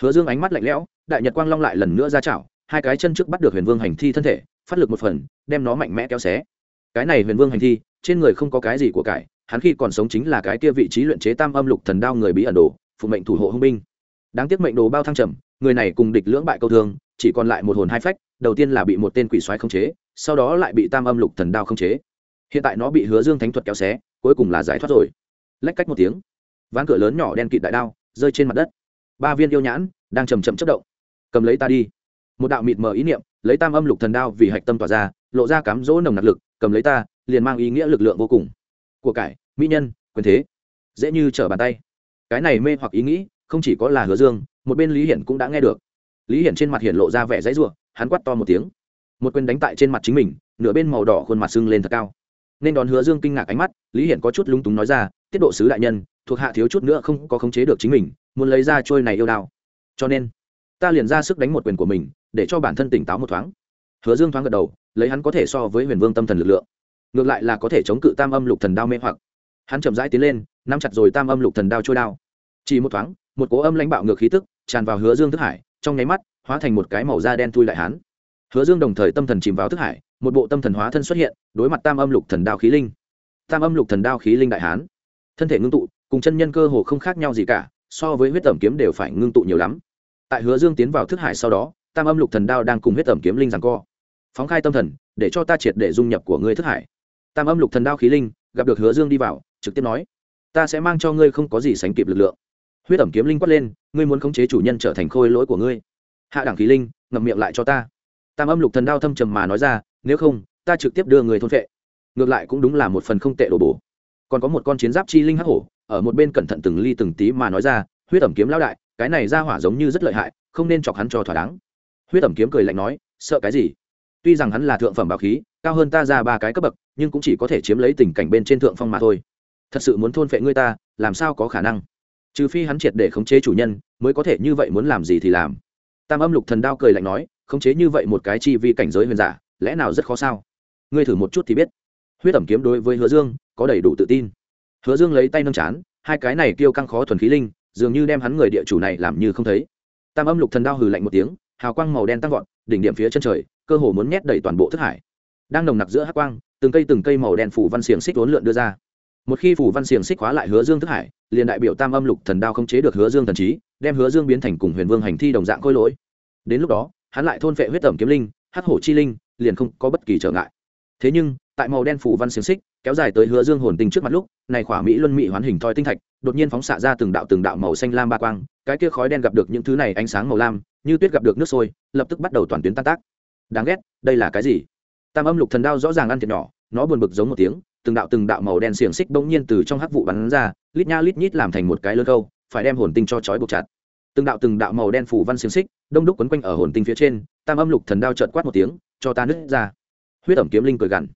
hứa dương ánh mắt lạnh lẽo, đại nhật quang long lại lần nữa ra chảo, hai cái chân trước bắt được huyền vương hành thi thân thể, phát lực một phần, đem nó mạnh mẽ kéo xé. Cái này huyền vương hành thi, trên người không có cái gì của cải, hắn khi còn sống chính là cái kia vị trí luyện chế tam âm lục thần đao người bí ẩn đồ, phụ mệnh thủ hộ hung binh. Đáng tiếc mệnh đồ bao thăng trầm, người này cùng địch lưỡng bại câu thương, chỉ còn lại một hồn hai phách, đầu tiên là bị một tên quỷ xoáy khống chế, sau đó lại bị tam âm lục thần đao khống chế. Hiện tại nó bị hứa dương thánh thuật kéo xé, cuối cùng là giải thoát rồi. Lách cách một tiếng, ván cửa lớn nhỏ đen kịt đại đao, rơi trên mặt đất ba viên yêu nhãn đang chầm chậm chất động. Cầm lấy ta đi. Một đạo mịt mờ ý niệm, lấy tam âm lục thần đao vì hạch tâm tỏa ra, lộ ra cám dỗ nồng nặc lực, cầm lấy ta, liền mang ý nghĩa lực lượng vô cùng. Của cải, mỹ nhân, quyền thế. Dễ như trở bàn tay. Cái này mê hoặc ý nghĩ, không chỉ có là hứa dương, một bên lý hiển cũng đã nghe được. Lý hiển trên mặt hiện lộ ra vẻ dãy ruộng hắn quắt to một tiếng. Một quyền đánh tại trên mặt chính mình, nửa bên màu đỏ khuôn mặt sưng lên thật cao. Nên đón hứa dương kinh ngạc ánh mắt, lý hiển có chút lúng túng nói ra, tiết độ sứ đại nhân thuộc hạ thiếu chút nữa không có khống chế được chính mình, muốn lấy ra trôi này yêu đao. Cho nên, ta liền ra sức đánh một quyền của mình, để cho bản thân tỉnh táo một thoáng. Hứa dương thoáng gật đầu, lấy hắn có thể so với huyền vương tâm thần lực lượng. Ngược lại là có thể chống cự tam âm lục thần đao mê hoặc. Hắn chậm rãi tiến lên, nắm chặt rồi tam âm lục thần đao trôi đao. Chỉ một thoáng, một cố âm lãnh bạo ngược khí tức tràn vào hứa dương thức hải, trong nháy mắt, hóa thành một cái màu da đen thui lại hắn. Hứa dương đồng thời tâm thần chìm vào thức hải, một bộ tâm thần hóa thân xuất hiện, đối mặt tam âm lục thần đao khí linh. Tam âm lục thần đao khí linh đại hán. Thân thể ngưng tụ cùng chân nhân cơ hồ không khác nhau gì cả, so với huyết tẩm kiếm đều phải ngưng tụ nhiều lắm. Tại hứa dương tiến vào thức hải sau đó, tam âm lục thần đao đang cùng huyết tẩm kiếm linh rằng co. Phóng khai tâm thần, để cho ta triệt để dung nhập của ngươi thức hải. Tam âm lục thần đao khí linh, gặp được hứa dương đi vào, trực tiếp nói, ta sẽ mang cho ngươi không có gì sánh kịp lực lượng. Huyết tẩm kiếm linh quát lên, ngươi muốn khống chế chủ nhân trở thành khôi lỗi của ngươi. Hạ đẳng khí linh, ngậm miệng lại cho ta. Tam âm lục thần đao thâm trầm mà nói ra, nếu không, ta trực tiếp đưa người thôn vệ ngược lại cũng đúng là một phần không tệ đổ bổ. Còn có một con chiến giáp chi linh hắc hổ ở một bên cẩn thận từng ly từng tí mà nói ra, huyết ẩm kiếm lão đại, cái này ra hỏa giống như rất lợi hại, không nên chọc hắn cho thỏa đáng. Huyết ẩm kiếm cười lạnh nói, sợ cái gì? Tuy rằng hắn là thượng phẩm bảo khí, cao hơn ta ra ba cái cấp bậc, nhưng cũng chỉ có thể chiếm lấy tình cảnh bên trên thượng phong mà thôi. Thật sự muốn thôn phệ ngươi ta, làm sao có khả năng? Trừ phi hắn triệt để khống chế chủ nhân, mới có thể như vậy muốn làm gì thì làm. Tam âm lục thần đao cười lạnh nói, khống chế như vậy một cái chi vi cảnh giới huyền giả, lẽ nào rất khó sao? Ngươi thử một chút thì biết. Huyết ẩm kiếm đối với hứa dương có đầy đủ tự tin hứa dương lấy tay nâng chán, hai cái này kêu căng khó thuần khí linh, dường như đem hắn người địa chủ này làm như không thấy. Tam âm lục thần đao hừ lạnh một tiếng, hào quang màu đen tăng vọt, đỉnh điểm phía chân trời, cơ hồ muốn nhét đầy toàn bộ thức hải. Đang nồng nặc giữa hắc quang, từng cây từng cây màu đen phủ văn xiềng xích cuốn lượn đưa ra. Một khi phủ văn xiềng xích hóa lại hứa dương thức hải, liền đại biểu tam âm lục thần đao không chế được hứa dương thần trí, đem hứa dương biến thành cùng huyền vương hành thi đồng dạng khôi lỗi. Đến lúc đó, hắn lại thôn vệ huyết tẩm kiếm linh, hắc hổ chi linh, liền không có bất kỳ trở ngại. Thế nhưng, tại màu đen phủ văn xiềng xích kéo dài tới hứa dương hồn tinh trước mặt lúc, này khỏa mỹ luân mỹ hoán hình thoi tinh thạch, đột nhiên phóng xạ ra từng đạo từng đạo màu xanh lam ba quang, cái kia khói đen gặp được những thứ này ánh sáng màu lam, như tuyết gặp được nước sôi, lập tức bắt đầu toàn tuyến tan tác. Đáng ghét, đây là cái gì? Tam âm lục thần đao rõ ràng ăn thiệt nhỏ, nó buồn bực giống một tiếng, từng đạo từng đạo màu đen xiềng xích bỗng nhiên từ trong hắc vụ bắn ra, lít nha lít nhít làm thành một cái lơ câu, phải đem hồn tinh cho trói buộc chặt. Từng đạo từng đạo màu đen phủ văn xiềng xích, đông đúc quấn quanh ở hồn tinh phía trên, tam âm lục thần đao trợt quát một tiếng, cho ta nứt ra. Huyết ẩm kiếm linh cười gằn.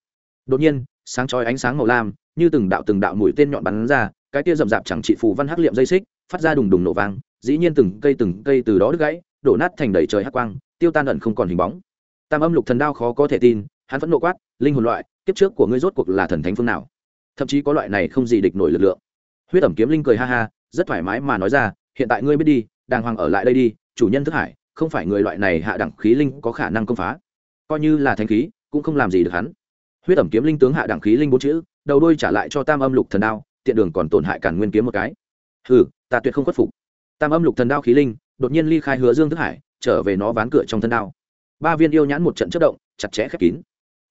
Đột nhiên sáng chói ánh sáng màu lam, như từng đạo từng đạo mũi tên nhọn bắn ra, cái tia rậm rạp chẳng trị phù văn hắc liệm dây xích, phát ra đùng đùng nổ vang, dĩ nhiên từng cây từng cây từ đó đứt gãy, đổ nát thành đầy trời hắc quang, tiêu tan ẩn không còn hình bóng. Tam âm lục thần đao khó có thể tin, hắn vẫn nộ quát, linh hồn loại, kiếp trước của ngươi rốt cuộc là thần thánh phương nào? Thậm chí có loại này không gì địch nổi lực lượng. Huyết ẩm kiếm linh cười ha ha, rất thoải mái mà nói ra, hiện tại ngươi biết đi, đàng hoàng ở lại đây đi, chủ nhân thức hải, không phải người loại này hạ đẳng khí linh có khả năng công phá. Coi như là thanh khí, cũng không làm gì được hắn huyết ẩm kiếm linh tướng hạ đẳng khí linh bốn chữ, đầu đôi trả lại cho tam âm lục thần đao, tiện đường còn tổn hại cản nguyên kiếm một cái. Hừ, ta tuyệt không khuất phục. Tam âm lục thần đao khí linh, đột nhiên ly khai hứa dương thức hải, trở về nó ván cửa trong thân đao. Ba viên yêu nhãn một trận chất động, chặt chẽ khép kín.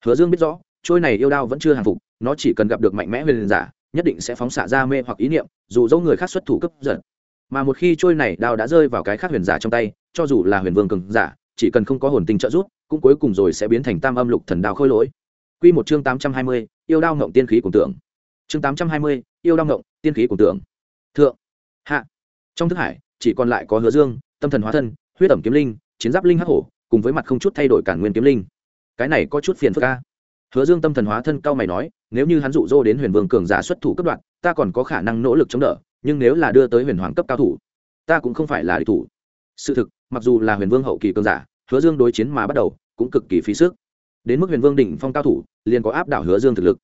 Hứa dương biết rõ, trôi này yêu đao vẫn chưa hàng phục, nó chỉ cần gặp được mạnh mẽ huyền giả, nhất định sẽ phóng xạ ra mê hoặc ý niệm, dù dẫu người khác xuất thủ cấp giật mà một khi trôi này đao đã rơi vào cái khác huyền giả trong tay, cho dù là huyền vương cường giả, chỉ cần không có hồn tinh trợ giúp, cũng cuối cùng rồi sẽ biến thành tam âm lục thần đao khôi lỗi. Quy một chương tám trăm hai mươi, yêu đao ngộng tiên khí cùng tượng. Chương tám trăm hai mươi, yêu đao ngộng, tiên khí cùng tượng. Thượng, hạ. Trong thức hải, chỉ còn lại có Hứa Dương, tâm thần hóa thân, huyết ẩm kiếm linh, chiến giáp linh hắc hổ, cùng với mặt không chút thay đổi cản nguyên kiếm linh. Cái này có chút phiền phức a. Hứa Dương tâm thần hóa thân cao mày nói, nếu như hắn dụ dỗ đến Huyền Vương cường giả xuất thủ cấp đoạn, ta còn có khả năng nỗ lực chống đỡ, nhưng nếu là đưa tới Huyền Hoàng cấp cao thủ, ta cũng không phải là địch thủ. Sự thực, mặc dù là Huyền Vương hậu kỳ cường giả, Hứa Dương đối chiến mà bắt đầu, cũng cực kỳ phí sức. Đến mức Huyền Vương đỉnh phong cao thủ, liền có áp đảo Hứa Dương thực lực.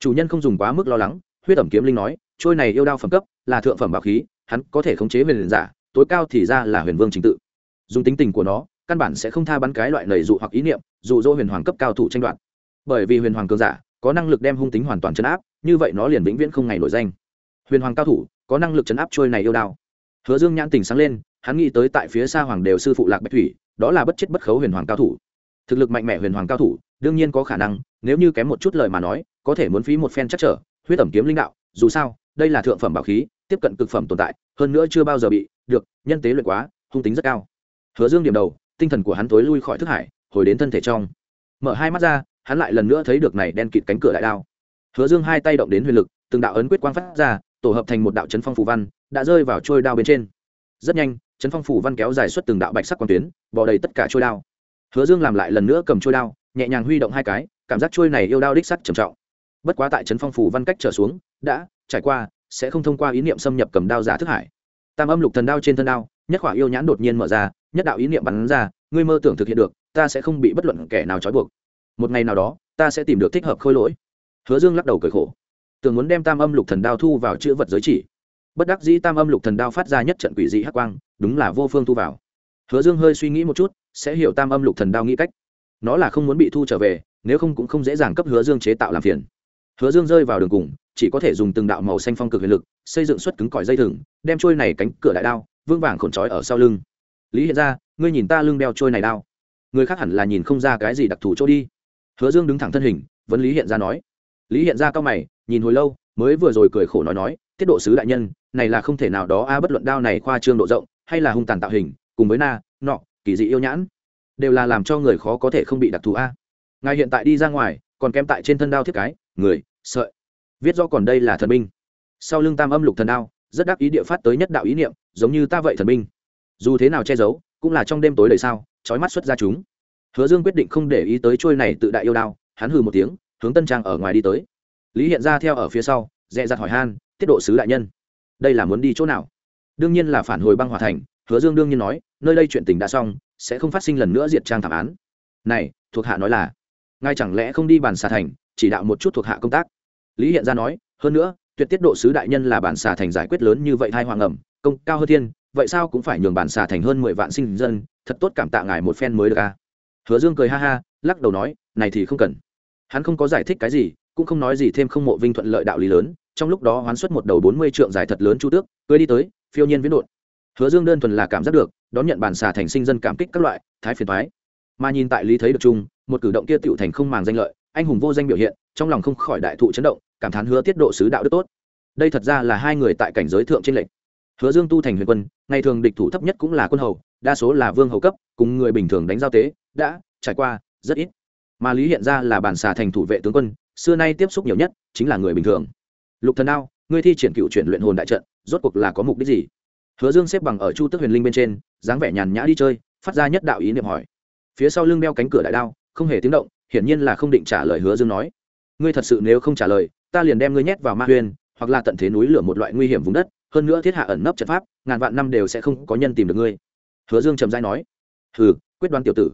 Chủ nhân không dùng quá mức lo lắng, huyết ẩm kiếm linh nói, trôi này yêu đao phẩm cấp, là thượng phẩm bảo khí, hắn có thể khống chế huyền giả, tối cao thì ra là Huyền Vương chính tự. Dùng tính tình của nó, căn bản sẽ không tha bắn cái loại lời dụ hoặc ý niệm, dụ dỗ huyền hoàng cấp cao thủ tranh đoạt bởi vì huyền hoàng cường giả có năng lực đem hung tính hoàn toàn chấn áp như vậy nó liền vĩnh viễn không ngày nổi danh huyền hoàng cao thủ có năng lực chấn áp trôi này yêu đao hứa dương nhãn tình sáng lên hắn nghĩ tới tại phía xa hoàng đều sư phụ lạc bạch thủy đó là bất chết bất khấu huyền hoàng cao thủ thực lực mạnh mẽ huyền hoàng cao thủ đương nhiên có khả năng, nếu như kém một chút lời mà nói, có thể muốn phí một phen chắc trở, huyết ẩm kiếm linh đạo, dù sao, đây là thượng phẩm bảo khí, tiếp cận cực phẩm tồn tại, hơn nữa chưa bao giờ bị, được, nhân tế luyện quá, hung tính rất cao. Hứa dương điểm đầu, tinh thần của hắn tối lui khỏi thức hải, hồi đến thân thể trong. Mở hai mắt ra, hắn lại lần nữa thấy được này đen kịt cánh cửa đại đao. Hứa dương hai tay động đến huyền lực, từng đạo ấn quyết quang phát ra, tổ hợp thành một đạo chấn phong phù văn, đã rơi vào trôi đao bên trên. Rất nhanh, chấn phong phù văn kéo dài suốt từng đạo bạch sắc quang tuyến bỏ đầy tất cả trôi đao. Hứa dương làm lại lần nữa cầm trôi đao nhẹ nhàng huy động hai cái, cảm giác trôi này yêu đao đích sắc trầm trọng. Bất quá tại chấn phong phủ văn cách trở xuống, đã trải qua, sẽ không thông qua ý niệm xâm nhập cầm đao giả thức hải. Tam âm lục thần đao trên thân đao, nhất khỏa yêu nhãn đột nhiên mở ra, nhất đạo ý niệm bắn ra, ngươi mơ tưởng thực hiện được, ta sẽ không bị bất luận kẻ nào trói buộc. Một ngày nào đó, ta sẽ tìm được thích hợp khôi lỗi. Hứa dương lắc đầu cười khổ. Tưởng muốn đem tam âm lục thần đao thu vào chữ vật giới chỉ. Bất đắc dĩ tam âm lục thần đao phát ra nhất trận quỷ dị hắc quang, đúng là vô phương thu vào. Hứa dương hơi suy nghĩ một chút, sẽ hiểu tam âm lục thần đao nghĩ cách nó là không muốn bị thu trở về, nếu không cũng không dễ dàng cấp hứa dương chế tạo làm phiền. Hứa dương rơi vào đường cùng, chỉ có thể dùng từng đạo màu xanh phong cực huyền lực, xây dựng suất cứng cỏi dây thừng, đem trôi này cánh cửa đại đao, vương vàng khổn trói ở sau lưng. Lý hiện ra ngươi nhìn ta lưng đeo trôi này đao. Người khác hẳn là nhìn không ra cái gì đặc thù chỗ đi. Hứa dương đứng thẳng thân hình vẫn lý hiện ra nói. Lý hiện ra cao mày, nhìn hồi lâu, mới vừa rồi cười khổ nói nói, tiết độ sứ đại nhân, này là không thể nào đó a, bất luận đao này khoa trương độ rộng, hay là hung tàn tạo hình, cùng với na, nọ, kỳ dị yêu nhãn đều là làm cho người khó có thể không bị đặc thù a. Ngài hiện tại đi ra ngoài, còn kém tại trên thân đao thiết cái, người, sợi. Viết do còn đây là thần binh. Sau lưng tam âm lục thần đao, rất đắc ý địa phát tới nhất đạo ý niệm, giống như ta vậy thần binh. Dù thế nào che giấu, cũng là trong đêm tối đời sao trói mắt xuất ra chúng. Hứa dương quyết định không để ý tới trôi này tự đại yêu đao, hắn hừ một tiếng, hướng tân trang ở ngoài đi tới. Lý hiện ra theo ở phía sau dẹ dặt hỏi han, tiết độ sứ đại nhân, đây là muốn đi chỗ nào? Đương nhiên là phản hồi băng hòa thành, hứa dương đương nhiên nói nơi đây chuyện tình đã xong, sẽ không phát sinh lần nữa diệt trang thảm án. Này, thuộc hạ nói là, ngài chẳng lẽ không đi bàn xà thành, chỉ đạo một chút thuộc hạ công tác? Lý hiện ra nói, hơn nữa, tuyệt tiết độ sứ đại nhân là bản xà thành giải quyết lớn như vậy thai hoàng ẩm, công cao hơn thiên, vậy sao cũng phải nhường bản xà thành hơn mười vạn sinh dân, thật tốt cảm tạ ngài một phen mới được à hứa dương cười ha ha, lắc đầu nói, này thì không cần. Hắn không có giải thích cái gì, cũng không nói gì thêm không mộ vinh thuận lợi đạo lý lớn, trong lúc đó hoán xuất một đầu bốn mươi trượng dài thật lớn chu tước cưới đi tới, phiêu nhiên viễn đột hứa dương đơn thuần là cảm giác được đón nhận bản xà thành sinh dân cảm kích các loại, thái phiền thoái mà nhìn tại lý thấy được chung, một cử động kia tựu thành không màng danh lợi, anh hùng vô danh biểu hiện, trong lòng không khỏi đại thụ chấn động, cảm thán hứa tiết độ sứ đạo đức tốt. Đây thật ra là hai người tại cảnh giới thượng trên lệnh hứa dương tu thành huyền quân, ngày thường địch thủ thấp nhất cũng là quân hầu, đa số là vương hầu cấp, cùng người bình thường đánh giao tế, đã, trải qua, rất ít. Mà lý hiện ra là bản xà thành thủ vệ tướng quân, xưa nay tiếp xúc nhiều nhất chính là người bình thường. Lục thần ao, ngươi thi triển cựu chuyển luyện hồn đại trận, rốt cuộc là có mục đích gì? Hứa dương xếp bằng ở chu tức huyền linh bên trên, dáng vẻ nhàn nhã đi chơi, phát ra nhất đạo ý niệm hỏi. Phía sau lưng đeo cánh cửa đại đao, không hề tiếng động, hiển nhiên là không định trả lời hứa dương nói. Ngươi thật sự nếu không trả lời, ta liền đem ngươi nhét vào ma huyền, hoặc là tận thế núi lửa một loại nguy hiểm vùng đất, hơn nữa thiết hạ ẩn nấp trận pháp, ngàn vạn năm đều sẽ không có nhân tìm được ngươi. Hứa dương trầm dai nói. Hừ, quyết đoán tiểu tử.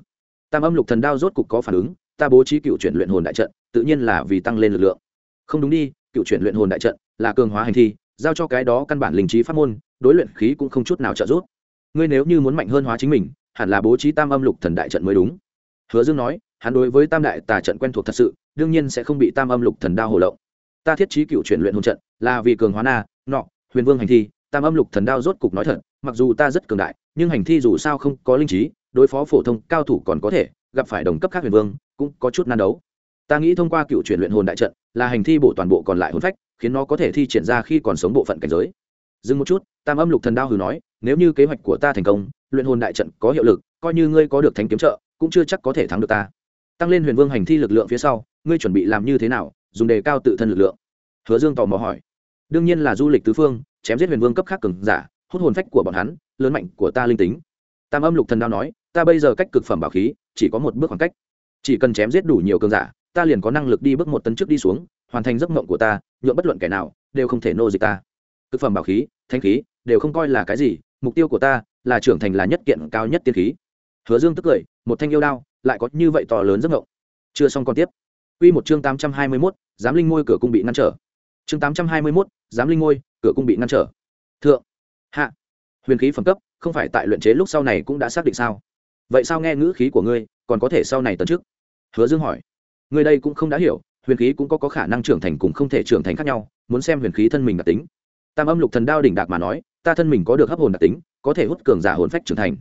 Tam âm lục thần đao rốt cục có phản ứng, ta bố trí cựu chuyển luyện hồn đại trận, tự nhiên là vì tăng lên lực lượng. Không đúng đi, cựu chuyển luyện hồn đại trận là cường hóa hành thi, giao cho cái đó căn bản linh trí pháp môn đối luyện khí cũng không chút nào trợ giúp. Ngươi nếu như muốn mạnh hơn hóa chính mình, hẳn là bố trí tam âm lục thần đại trận mới đúng. Hứa dương nói, hắn đối với tam đại tà trận quen thuộc thật sự, đương nhiên sẽ không bị tam âm lục thần đao hồ lộng. Ta thiết trí cựu chuyển luyện hồn trận, là vì cường hóa na, nọ, huyền vương hành thi, tam âm lục thần đao rốt cục nói thật, mặc dù ta rất cường đại, nhưng hành thi dù sao không có linh trí, đối phó phổ thông cao thủ còn có thể, gặp phải đồng cấp khác huyền vương, cũng có chút nan đấu. Ta nghĩ thông qua cựu chuyển luyện hồn đại trận, là hành thi bổ toàn bộ còn lại hồn phách, khiến nó có thể thi triển ra khi còn sống bộ phận cảnh giới dừng một chút, tam âm lục thần đao hừ nói, nếu như kế hoạch của ta thành công, luyện hồn đại trận có hiệu lực, coi như ngươi có được thánh kiếm trợ, cũng chưa chắc có thể thắng được ta. Tăng lên huyền vương hành thi lực lượng phía sau, ngươi chuẩn bị làm như thế nào, dùng đề cao tự thân lực lượng? Hứa dương tò mò hỏi. Đương nhiên là du lịch tứ phương, chém giết huyền vương cấp khác cường giả, hút hồn phách của bọn hắn, lớn mạnh của ta linh tính. Tam âm lục thần đao nói, ta bây giờ cách cực phẩm bảo khí, chỉ có một bước khoảng cách. Chỉ cần chém giết đủ nhiều cường giả, ta liền có năng lực đi bước một tấn trước đi xuống, hoàn thành giấc mộng của ta nhuộm bất luận kẻ nào đều không thể nô dịch ta cực phẩm bảo khí thanh khí đều không coi là cái gì mục tiêu của ta là trưởng thành là nhất kiện cao nhất tiên khí hứa dương tức cười một thanh yêu đao lại có như vậy to lớn giấc ngộng chưa xong còn tiếp Quy một chương tám trăm hai mươi 821, giám linh ngôi cửa cung bị ngăn trở. Chương tám trăm hai mươi 821, giám linh ngôi, cửa cung bị ngăn trở. Thượng, hạ, huyền khí phẩm cấp, không phải tại luyện chế lúc sau này cũng đã xác định sao? Vậy sao nghe ngữ khí của ngươi, còn có thể sau này tấn trước? Hứa Dương hỏi. Ngươi đây cũng không đã hiểu, huyền khí cũng có có khả năng trưởng thành cùng không thể trưởng thành khác nhau, muốn xem huyền khí thân mình đặc tính. Tam âm lục thần đao đỉnh đạc mà nói, ta thân mình có được hấp hồn đặc tính, có thể hút cường giả hồn phách trưởng thành.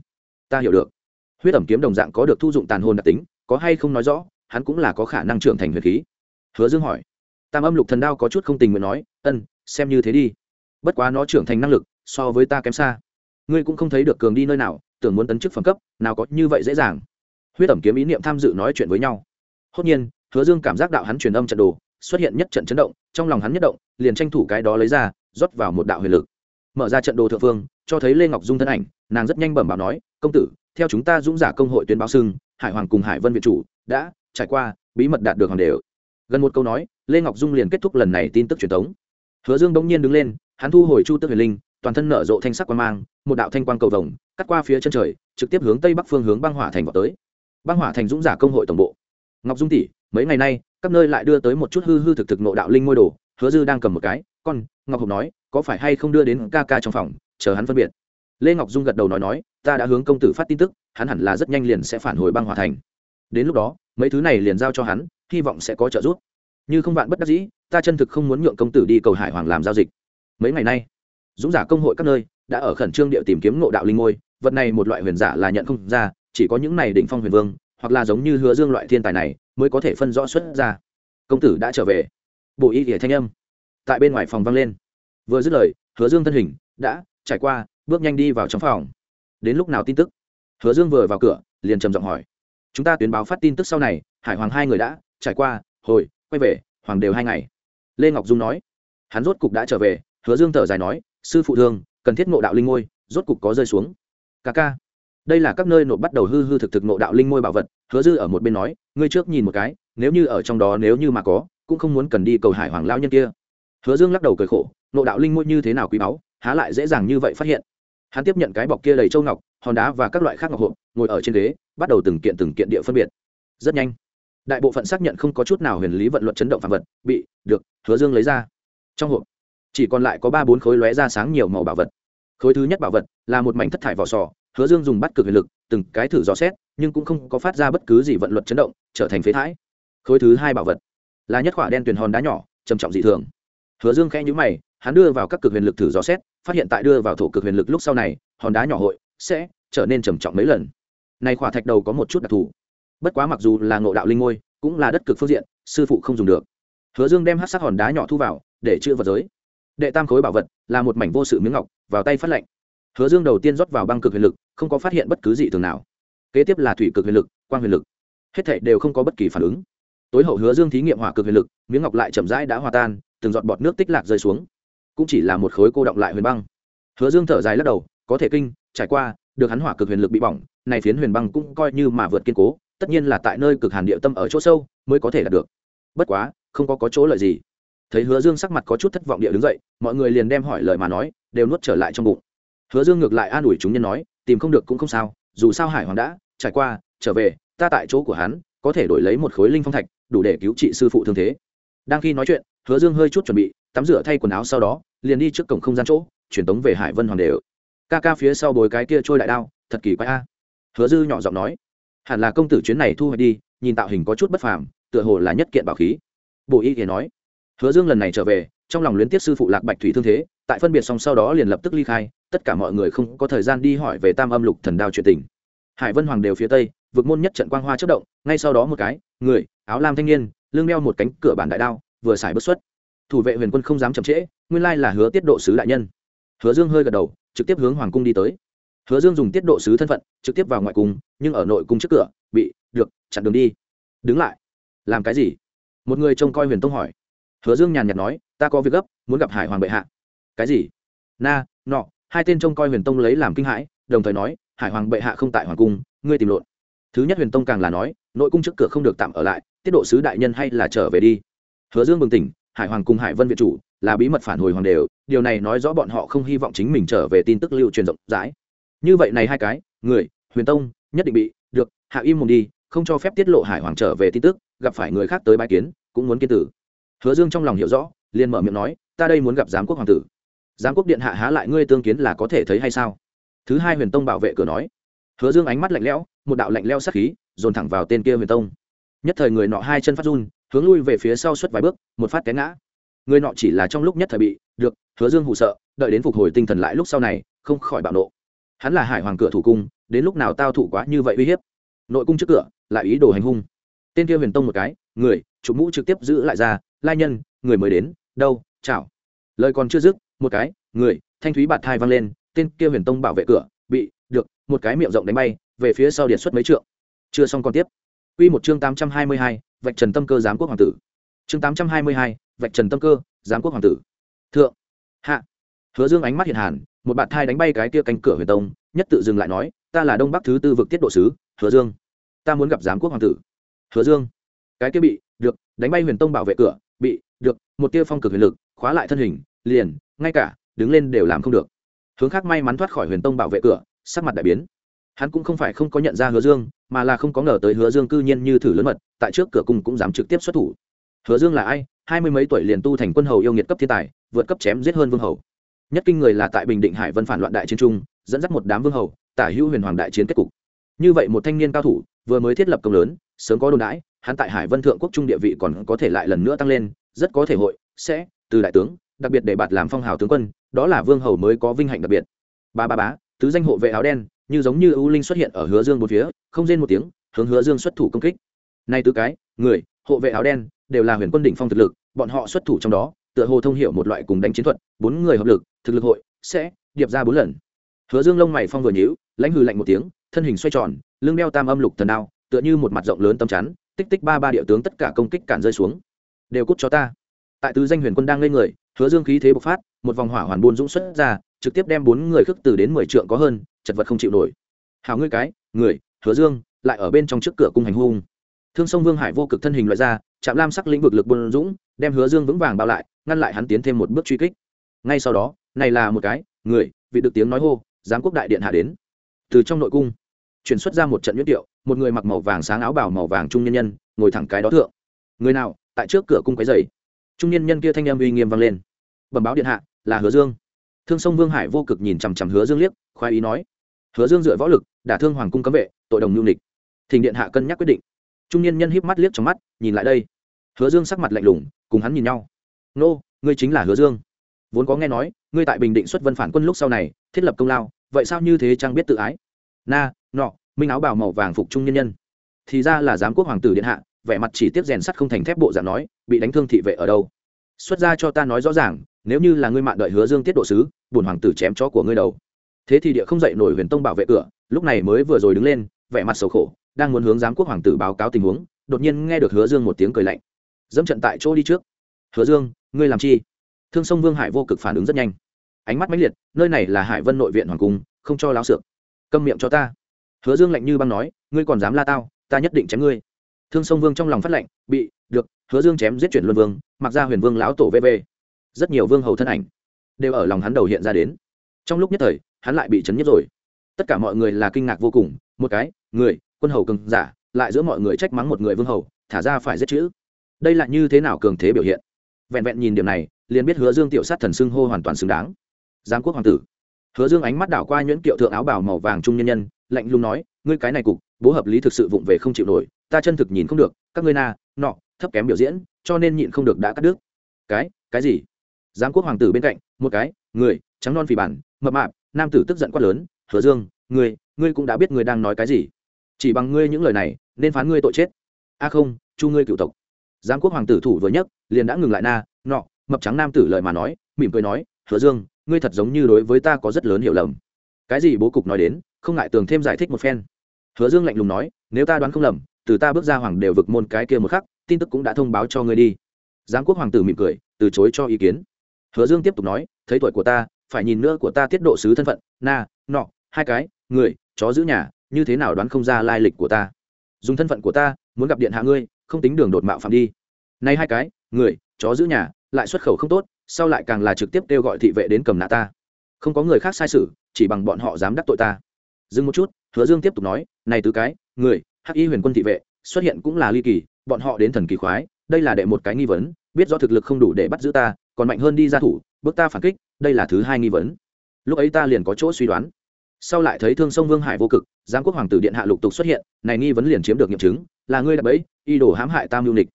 Ta hiểu được. Huyết ẩm kiếm đồng dạng có được thu dụng tàn hồn đặc tính, có hay không nói rõ, hắn cũng là có khả năng trưởng thành huyền khí. Hứa dương hỏi. Tam âm lục thần đao có chút không tình nguyện nói ân xem như thế đi. Bất quá nó trưởng thành năng lực so với ta kém xa. Ngươi cũng không thấy được cường đi nơi nào tưởng muốn tấn chức phẩm cấp nào có như vậy dễ dàng. Huyết ẩm kiếm ý niệm tham dự nói chuyện với nhau. Hốt nhiên hứa dương cảm giác đạo hắn truyền âm trận đồ xuất hiện nhất trận chấn động trong lòng hắn nhất động liền tranh thủ cái đó lấy ra rót vào một đạo huyền lực. Mở ra trận đồ thượng phương, cho thấy lê ngọc dung thân ảnh, nàng rất nhanh bẩm báo nói, công tử, theo chúng ta dũng giả công hội tuyên báo sưng hải hoàng cùng hải vân viện chủ đã trải qua, bí mật đạt được hoàng đều. Gần một câu nói, lê ngọc dung liền kết thúc lần này tin tức truyền thống. Hứa dương bỗng nhiên đứng lên, hắn thu hồi chu tức huyền linh, toàn thân nở rộ thanh sắc quan mang, một đạo thanh quang cầu vồng, cắt qua phía chân trời, trực tiếp hướng tây bắc phương hướng băng hỏa thành vào tới. Băng hỏa thành dũng giả công hội tổng bộ. Ngọc dung tỷ, mấy ngày nay, các nơi lại đưa tới một chút hư hư thực thực nộ đạo linh ngôi đồ, hứa dư đang cầm một cái con, ngọc hộp nói, có phải hay không đưa đến ca ca trong phòng, chờ hắn phân biệt. Lê ngọc dung gật đầu nói nói, ta đã hướng công tử phát tin tức, hắn hẳn là rất nhanh liền sẽ phản hồi băng hỏa thành. Đến lúc đó, mấy thứ này liền giao cho hắn, hy vọng sẽ có trợ giúp. Như không vạn bất đắc dĩ, ta chân thực không muốn nhượng công tử đi cầu hải hoàng làm giao dịch. Mấy ngày nay, dũng giả công hội các nơi đã ở khẩn trương địa tìm kiếm ngộ đạo linh ngôi, vật này một loại huyền giả là nhận không ra, chỉ có những này đỉnh phong huyền vương, hoặc là giống như hứa dương loại thiên tài này, mới có thể phân rõ xuất ra. Công tử đã trở về. Bộ y thể thanh âm tại bên ngoài phòng vang lên. Vừa dứt lời, hứa dương thân hình đã trải qua, bước nhanh đi vào trong phòng. Đến lúc nào tin tức? Hứa dương vừa vào cửa, liền trầm giọng hỏi. Chúng ta tuyến báo phát tin tức sau này, hải hoàng hai người đã trải qua, hồi, quay về, hoàng đều hai ngày. Lê ngọc dung nói. Hắn rốt cục đã trở về, hứa dương thở dài nói, sư phụ thương, cần thiết ngộ đạo linh ngôi, rốt cục có rơi xuống. Ca ca. Đây là các nơi nộp bắt đầu hư hư thực thực ngộ đạo linh ngôi bảo vật, hứa dư ở một bên nói, ngươi trước nhìn một cái, nếu như ở trong đó nếu như mà có, cũng không muốn cần đi cầu hải hoàng lao nhân kia hứa dương lắc đầu cười khổ nội đạo linh ngôi như thế nào quý báu, há lại dễ dàng như vậy phát hiện. Hắn tiếp nhận cái bọc kia đầy châu ngọc, hòn đá và các loại khác ngọc hộp, ngồi ở trên ghế, bắt đầu từng kiện từng kiện địa phân biệt. Rất nhanh, đại bộ phận xác nhận không có chút nào huyền lý vận luật chấn động phạm vật, bị, được, hứa dương lấy ra. Trong hộp, chỉ còn lại có ba bốn khối lóe ra sáng nhiều màu bảo vật. Khối thứ nhất bảo vật là một mảnh thất thải vỏ sò, hứa dương dùng bắt cực huyền lực, từng cái thử dò xét, nhưng cũng không có phát ra bất cứ gì vận luật chấn động, trở thành phế thải. Khối thứ hai bảo vật là nhất khỏa đen tuyền hòn đá nhỏ, trầm trọng dị thường hứa dương khẽ nhữ mày, hắn đưa vào các cực huyền lực thử dò xét, phát hiện tại đưa vào thổ cực huyền lực lúc sau này, hòn đá nhỏ hội sẽ trở nên trầm trọng mấy lần. Này khỏa thạch đầu có một chút đặc thù. Bất quá mặc dù là ngộ đạo linh ngôi, cũng là đất cực phương diện, sư phụ không dùng được. Hứa dương đem hát sắc hòn đá nhỏ thu vào, để chữa vật giới. Đệ tam khối bảo vật là một mảnh vô sự miếng ngọc, vào tay phát lệnh. Hứa dương đầu tiên rót vào băng cực huyền lực, không có phát hiện bất cứ gì thường nào. Kế tiếp là thủy cực huyền lực, quang huyền lực. Hết thảy đều không có bất kỳ phản ứng. Tối hậu hứa dương thí nghiệm hỏa cực huyền lực, miếng ngọc lại chậm rãi đã hòa tan từng giọt bọt nước tích lạc rơi xuống. Cũng chỉ là một khối cô động lại huyền băng. Hứa dương thở dài lắc đầu, có thể kinh, trải qua, được hắn hỏa cực huyền lực bị bỏng, này phiến huyền băng cũng coi như mà vượt kiên cố, tất nhiên là tại nơi cực hàn địa tâm ở chỗ sâu, mới có thể đạt được. Bất quá, không có có chỗ lợi gì. Thấy hứa dương sắc mặt có chút thất vọng địa đứng dậy, mọi người liền đem hỏi lời mà nói, đều nuốt trở lại trong bụng. Hứa dương ngược lại an ủi chúng nhân nói, tìm không được cũng không sao, dù sao hải hoàng đã, trải qua, trở về, ta tại chỗ của hắn, có thể đổi lấy một khối linh phong thạch, đủ để cứu trị sư phụ thương thế. Đang khi nói chuyện hứa dương hơi chút chuẩn bị, tắm rửa thay quần áo sau đó, liền đi trước cổng không gian chỗ truyền tống về hải vân hoàng đều. Ca ca phía sau bồi cái kia trôi đại đao, thật kỳ quái a. Hứa dư nhỏ giọng nói, hẳn là công tử chuyến này thu hoạch đi, nhìn tạo hình có chút bất phàm, tựa hồ là nhất kiện bảo khí. Bộ y thì nói. Hứa dương lần này trở về, trong lòng luyến tiếp sư phụ lạc bạch thủy thương thế, tại phân biệt xong sau đó liền lập tức ly khai, tất cả mọi người không có thời gian đi hỏi về tam âm lục thần đao chuyện tình. Hải vân hoàng đều phía tây, vực môn nhất trận quang hoa chất động, ngay sau đó một cái, người, áo lam thanh niên, lưng đeo một cánh cửa bản đại đao vừa xài bất xuất. Thủ vệ huyền quân không dám chậm trễ, nguyên lai là hứa tiết độ sứ đại nhân. Hứa dương hơi gật đầu, trực tiếp hướng hoàng cung đi tới. Hứa dương dùng tiết độ sứ thân phận, trực tiếp vào ngoại cung, nhưng ở nội cung trước cửa, bị, được, chặn đường đi. Đứng lại. Làm cái gì? Một người trông coi huyền tông hỏi. Hứa dương nhàn nhạt nói, ta có việc gấp, muốn gặp hải hoàng bệ hạ. Cái gì? Na, nọ, hai tên trông coi huyền tông lấy làm kinh hãi, đồng thời nói, hải hoàng bệ hạ không tại hoàng cung, ngươi tìm lộn. Thứ nhất huyền tông càng là nói, nội cung trước cửa không được tạm ở lại, tiết độ sứ đại nhân hay là trở về đi hứa dương bừng tỉnh, hải hoàng cùng hải vân viện chủ là bí mật phản hồi hoàng đều, điều này nói rõ bọn họ không hy vọng chính mình trở về tin tức lưu truyền rộng rãi. Như vậy này hai cái, người, huyền tông, nhất định bị, được, hạ im mồm đi, không cho phép tiết lộ hải hoàng trở về tin tức, gặp phải người khác tới bãi kiến, cũng muốn kiên tử. Hứa dương trong lòng hiểu rõ, liền mở miệng nói, ta đây muốn gặp giám quốc hoàng tử. Giám quốc điện hạ há lại ngươi tương kiến là có thể thấy hay sao? Thứ hai huyền tông bảo vệ cửa nói. Hứa dương ánh mắt lạnh lẽo, một đạo lạnh leo sắc khí, dồn thẳng vào tên kia huyền tông. Nhất thời người nọ hai chân phát run hướng lui về phía sau suốt vài bước một phát té ngã. Người nọ chỉ là trong lúc nhất thời bị được hứa dương hụ sợ đợi đến phục hồi tinh thần lại lúc sau này không khỏi bạo nộ. Hắn là hải hoàng cửa thủ cung đến lúc nào tao thủ quá như vậy uy hiếp? Nội cung trước cửa lại ý đồ hành hung. Tên kia huyền tông một cái người chủ mũ trực tiếp giữ lại ra lai nhân người mới đến đâu chảo. Lời còn chưa dứt một cái người thanh thúy bạt thai văng lên tên kia huyền tông bảo vệ cửa bị được một cái miệng rộng đánh bay về phía sau điện xuất mấy trượng. Chưa xong còn tiếp. Quy một chương 822, vạch trần tâm cơ giám quốc hoàng tử. Chương tám trăm hai mươi hai, vạch trần tâm cơ, giám quốc hoàng tử. Thượng, hạ. Hứa Dương ánh mắt hiện hàn, một bạn thai đánh bay cái kia cánh cửa huyền tông, nhất tự dừng lại nói, ta là Đông Bắc thứ tư vực tiết độ sứ, Hứa Dương. Ta muốn gặp giám quốc hoàng tử. Hứa Dương. Cái kia bị, được, đánh bay huyền tông bảo vệ cửa, bị, được, một tia phong cực huyền lực, khóa lại thân hình, liền, ngay cả, đứng lên đều làm không được. Hướng khác may mắn thoát khỏi huyền tông bảo vệ cửa, sắc mặt đại biến hắn cũng không phải không có nhận ra hứa dương mà là không có ngờ tới hứa dương cư nhiên như thử lớn mật tại trước cửa cung cũng dám trực tiếp xuất thủ. Hứa dương là ai? Hai mươi mấy tuổi liền tu thành quân hầu yêu nghiệt cấp thiên tài, vượt cấp chém giết hơn vương hầu. Nhất kinh người là tại bình định hải vân phản loạn đại chiến trung dẫn dắt một đám vương hầu, tả hữu huyền hoàng đại chiến kết cục. Như vậy một thanh niên cao thủ, vừa mới thiết lập công lớn, sớm có đồn đãi, hắn tại hải vân thượng quốc trung địa vị còn có thể lại lần nữa tăng lên, rất có thể hội sẽ, từ đại tướng, đặc biệt để bạt làm phong hào tướng quân, đó là vương hầu mới có vinh hạnh đặc biệt. Ba ba bá tứ danh hộ vệ áo đen, như giống như ưu linh xuất hiện ở hứa dương một phía, không rên một tiếng, hướng hứa dương xuất thủ công kích nay tứ cái, người, hộ vệ áo đen, đều là huyền quân đỉnh phong thực lực, bọn họ xuất thủ trong đó, tựa hồ thông hiểu một loại cùng đánh chiến thuật, bốn người hợp lực, thực lực hội sẽ điệp ra bốn lần. Hứa dương lông mày phong vừa nhíu, lãnh hừ lạnh một tiếng, thân hình xoay tròn, lưng đeo tam âm lục thần đao, tựa như một mặt rộng lớn tâm chắn, tích tích ba ba địa tướng tất cả công kích cản rơi xuống. Đều cút cho ta. Tại tứ danh huyền quân đang lên người, hứa dương khí thế bộc phát, một vòng hỏa hoàn buôn dũng xuất ra, trực tiếp đem bốn người khước từ đến mười trượng có hơn, chật vật không chịu nổi. Hào ngươi cái, người, hứa dương, lại ở bên trong trước cửa cung hành hung thương sông vương hải vô cực thân hình loại ra chạm lam sắc lĩnh vực lực bôn dũng đem hứa dương vững vàng bao lại ngăn lại hắn tiến thêm một bước truy kích. Ngay sau đó này là một cái người vị được tiếng nói hô giám quốc đại điện hạ đến. Từ trong nội cung chuyển xuất ra một trận nhuyễn điệu, một người mặc màu vàng sáng áo bảo màu vàng trung nhân nhân ngồi thẳng cái đó thượng. Người nào tại trước cửa cung cái dày trung nhân nhân kia thanh em uy nghiêm vang lên. Bẩm báo điện hạ là hứa dương. Thương sông vương hải vô cực nhìn chằm chằm hứa dương liếc khoái ý nói. Hứa dương dựa võ lực đả thương hoàng cung cấm vệ tội đồng nhu nịch thỉnh điện hạ cân nhắc quyết định trung niên nhân híp mắt liếc trong mắt, nhìn lại đây. Hứa dương sắc mặt lạnh lùng, cùng hắn nhìn nhau. Nô, ngươi chính là hứa dương. Vốn có nghe nói, ngươi tại bình định xuất vân phản quân lúc sau này, thiết lập công lao, vậy sao như thế trang biết tự ái? Na, nọ, minh áo bào màu vàng phục trung nhân nhân. Thì ra là giám quốc hoàng tử điện hạ, vẻ mặt chỉ tiếp rèn sắt không thành thép bộ dạng nói, bị đánh thương thị vệ ở đâu? Xuất ra cho ta nói rõ ràng, nếu như là ngươi mạn đợi hứa dương tiết độ sứ bùn hoàng tử chém chó của ngươi đầu. Thế thì địa không dậy nổi huyền tông bảo vệ cửa, lúc này mới vừa rồi đứng lên, vẻ mặt sầu khổ đang muốn hướng giám quốc hoàng tử báo cáo tình huống, đột nhiên nghe được hứa dương một tiếng cười lạnh. Dẫm trận tại chỗ đi trước. Hứa dương, ngươi làm chi? Thương sông vương hải vô cực phản ứng rất nhanh. Ánh mắt mãnh liệt, nơi này là hải vân nội viện hoàng cung, không cho láo xược. Câm miệng cho ta. Hứa dương lạnh như băng nói, ngươi còn dám la tao, ta nhất định chém ngươi. Thương sông vương trong lòng phát lệnh bị, được, hứa dương chém giết chuyển luân vương, mặc ra huyền vương lão tổ vv rất nhiều vương hầu thân ảnh đều ở lòng hắn đầu hiện ra đến. Trong lúc nhất thời, hắn lại bị chấn nhất rồi. Tất cả mọi người là kinh ngạc vô cùng, một cái, người quân hầu cường giả, lại giữa mọi người trách mắng một người vương hầu, thả ra phải giết chữ. Đây là như thế nào cường thế biểu hiện? Vẹn vẹn nhìn điểm này, liền biết hứa dương tiểu sát thần xưng hô hoàn toàn xứng đáng. Giám quốc hoàng tử. Hứa dương ánh mắt đảo qua nhuyễn kiệu thượng áo bào màu vàng trung nhân nhân, lạnh lùng nói, ngươi cái này cục, bố hợp lý thực sự vụng về không chịu nổi, ta chân thực nhìn không được, các ngươi na, nọ, thấp kém biểu diễn, cho nên nhịn không được đã cắt đứt. Cái cái gì? Giám quốc hoàng tử bên cạnh, một cái, người, trắng non phì bản, mập mạp. Nam tử tức giận quát lớn, hứa dương ngươi ngươi cũng đã biết ngươi đang nói cái gì chỉ bằng ngươi những lời này, nên phán ngươi tội chết. A không, chu ngươi cựu tộc. Giám quốc hoàng tử thủ vừa nhất liền đã ngừng lại na, nọ, mập trắng nam tử lời mà nói, mỉm cười nói, hứa dương, ngươi thật giống như đối với ta có rất lớn hiểu lầm. Cái gì bố cục nói đến, không ngại tường thêm giải thích một phen. Hứa dương lạnh lùng nói, nếu ta đoán không lầm, từ ta bước ra hoàng đều vực môn cái kia một khắc, tin tức cũng đã thông báo cho ngươi đi. Giám quốc hoàng tử mỉm cười, từ chối cho ý kiến. Hứa dương tiếp tục nói, thấy tuổi của ta, phải nhìn nữa của ta tiết độ sứ thân phận, na, nọ, hai cái, người, chó giữ nhà như thế nào đoán không ra lai lịch của ta? Dùng thân phận của ta, muốn gặp điện hạ ngươi, không tính đường đột mạo phạm đi. Nay hai cái, người, chó giữ nhà, lại xuất khẩu không tốt, sau lại càng là trực tiếp kêu gọi thị vệ đến cầm nạ ta. Không có người khác sai sự, chỉ bằng bọn họ dám đắc tội ta. Dừng một chút, hứa dương tiếp tục nói, này tứ cái, người, hắc y huyền quân thị vệ, xuất hiện cũng là ly kỳ, bọn họ đến thần kỳ khoái, đây là đệ một cái nghi vấn, biết do thực lực không đủ để bắt giữ ta, còn mạnh hơn đi ra thủ, bước ta phản kích, đây là thứ hai nghi vấn. Lúc ấy ta liền có chỗ suy đoán sau lại thấy thương sông vương hải vô cực giám quốc hoàng tử điện hạ lục tục xuất hiện này nghi vấn liền chiếm được nghiệm chứng là ngươi đã bẫy, y đồ hãm hại tam mưu nịch.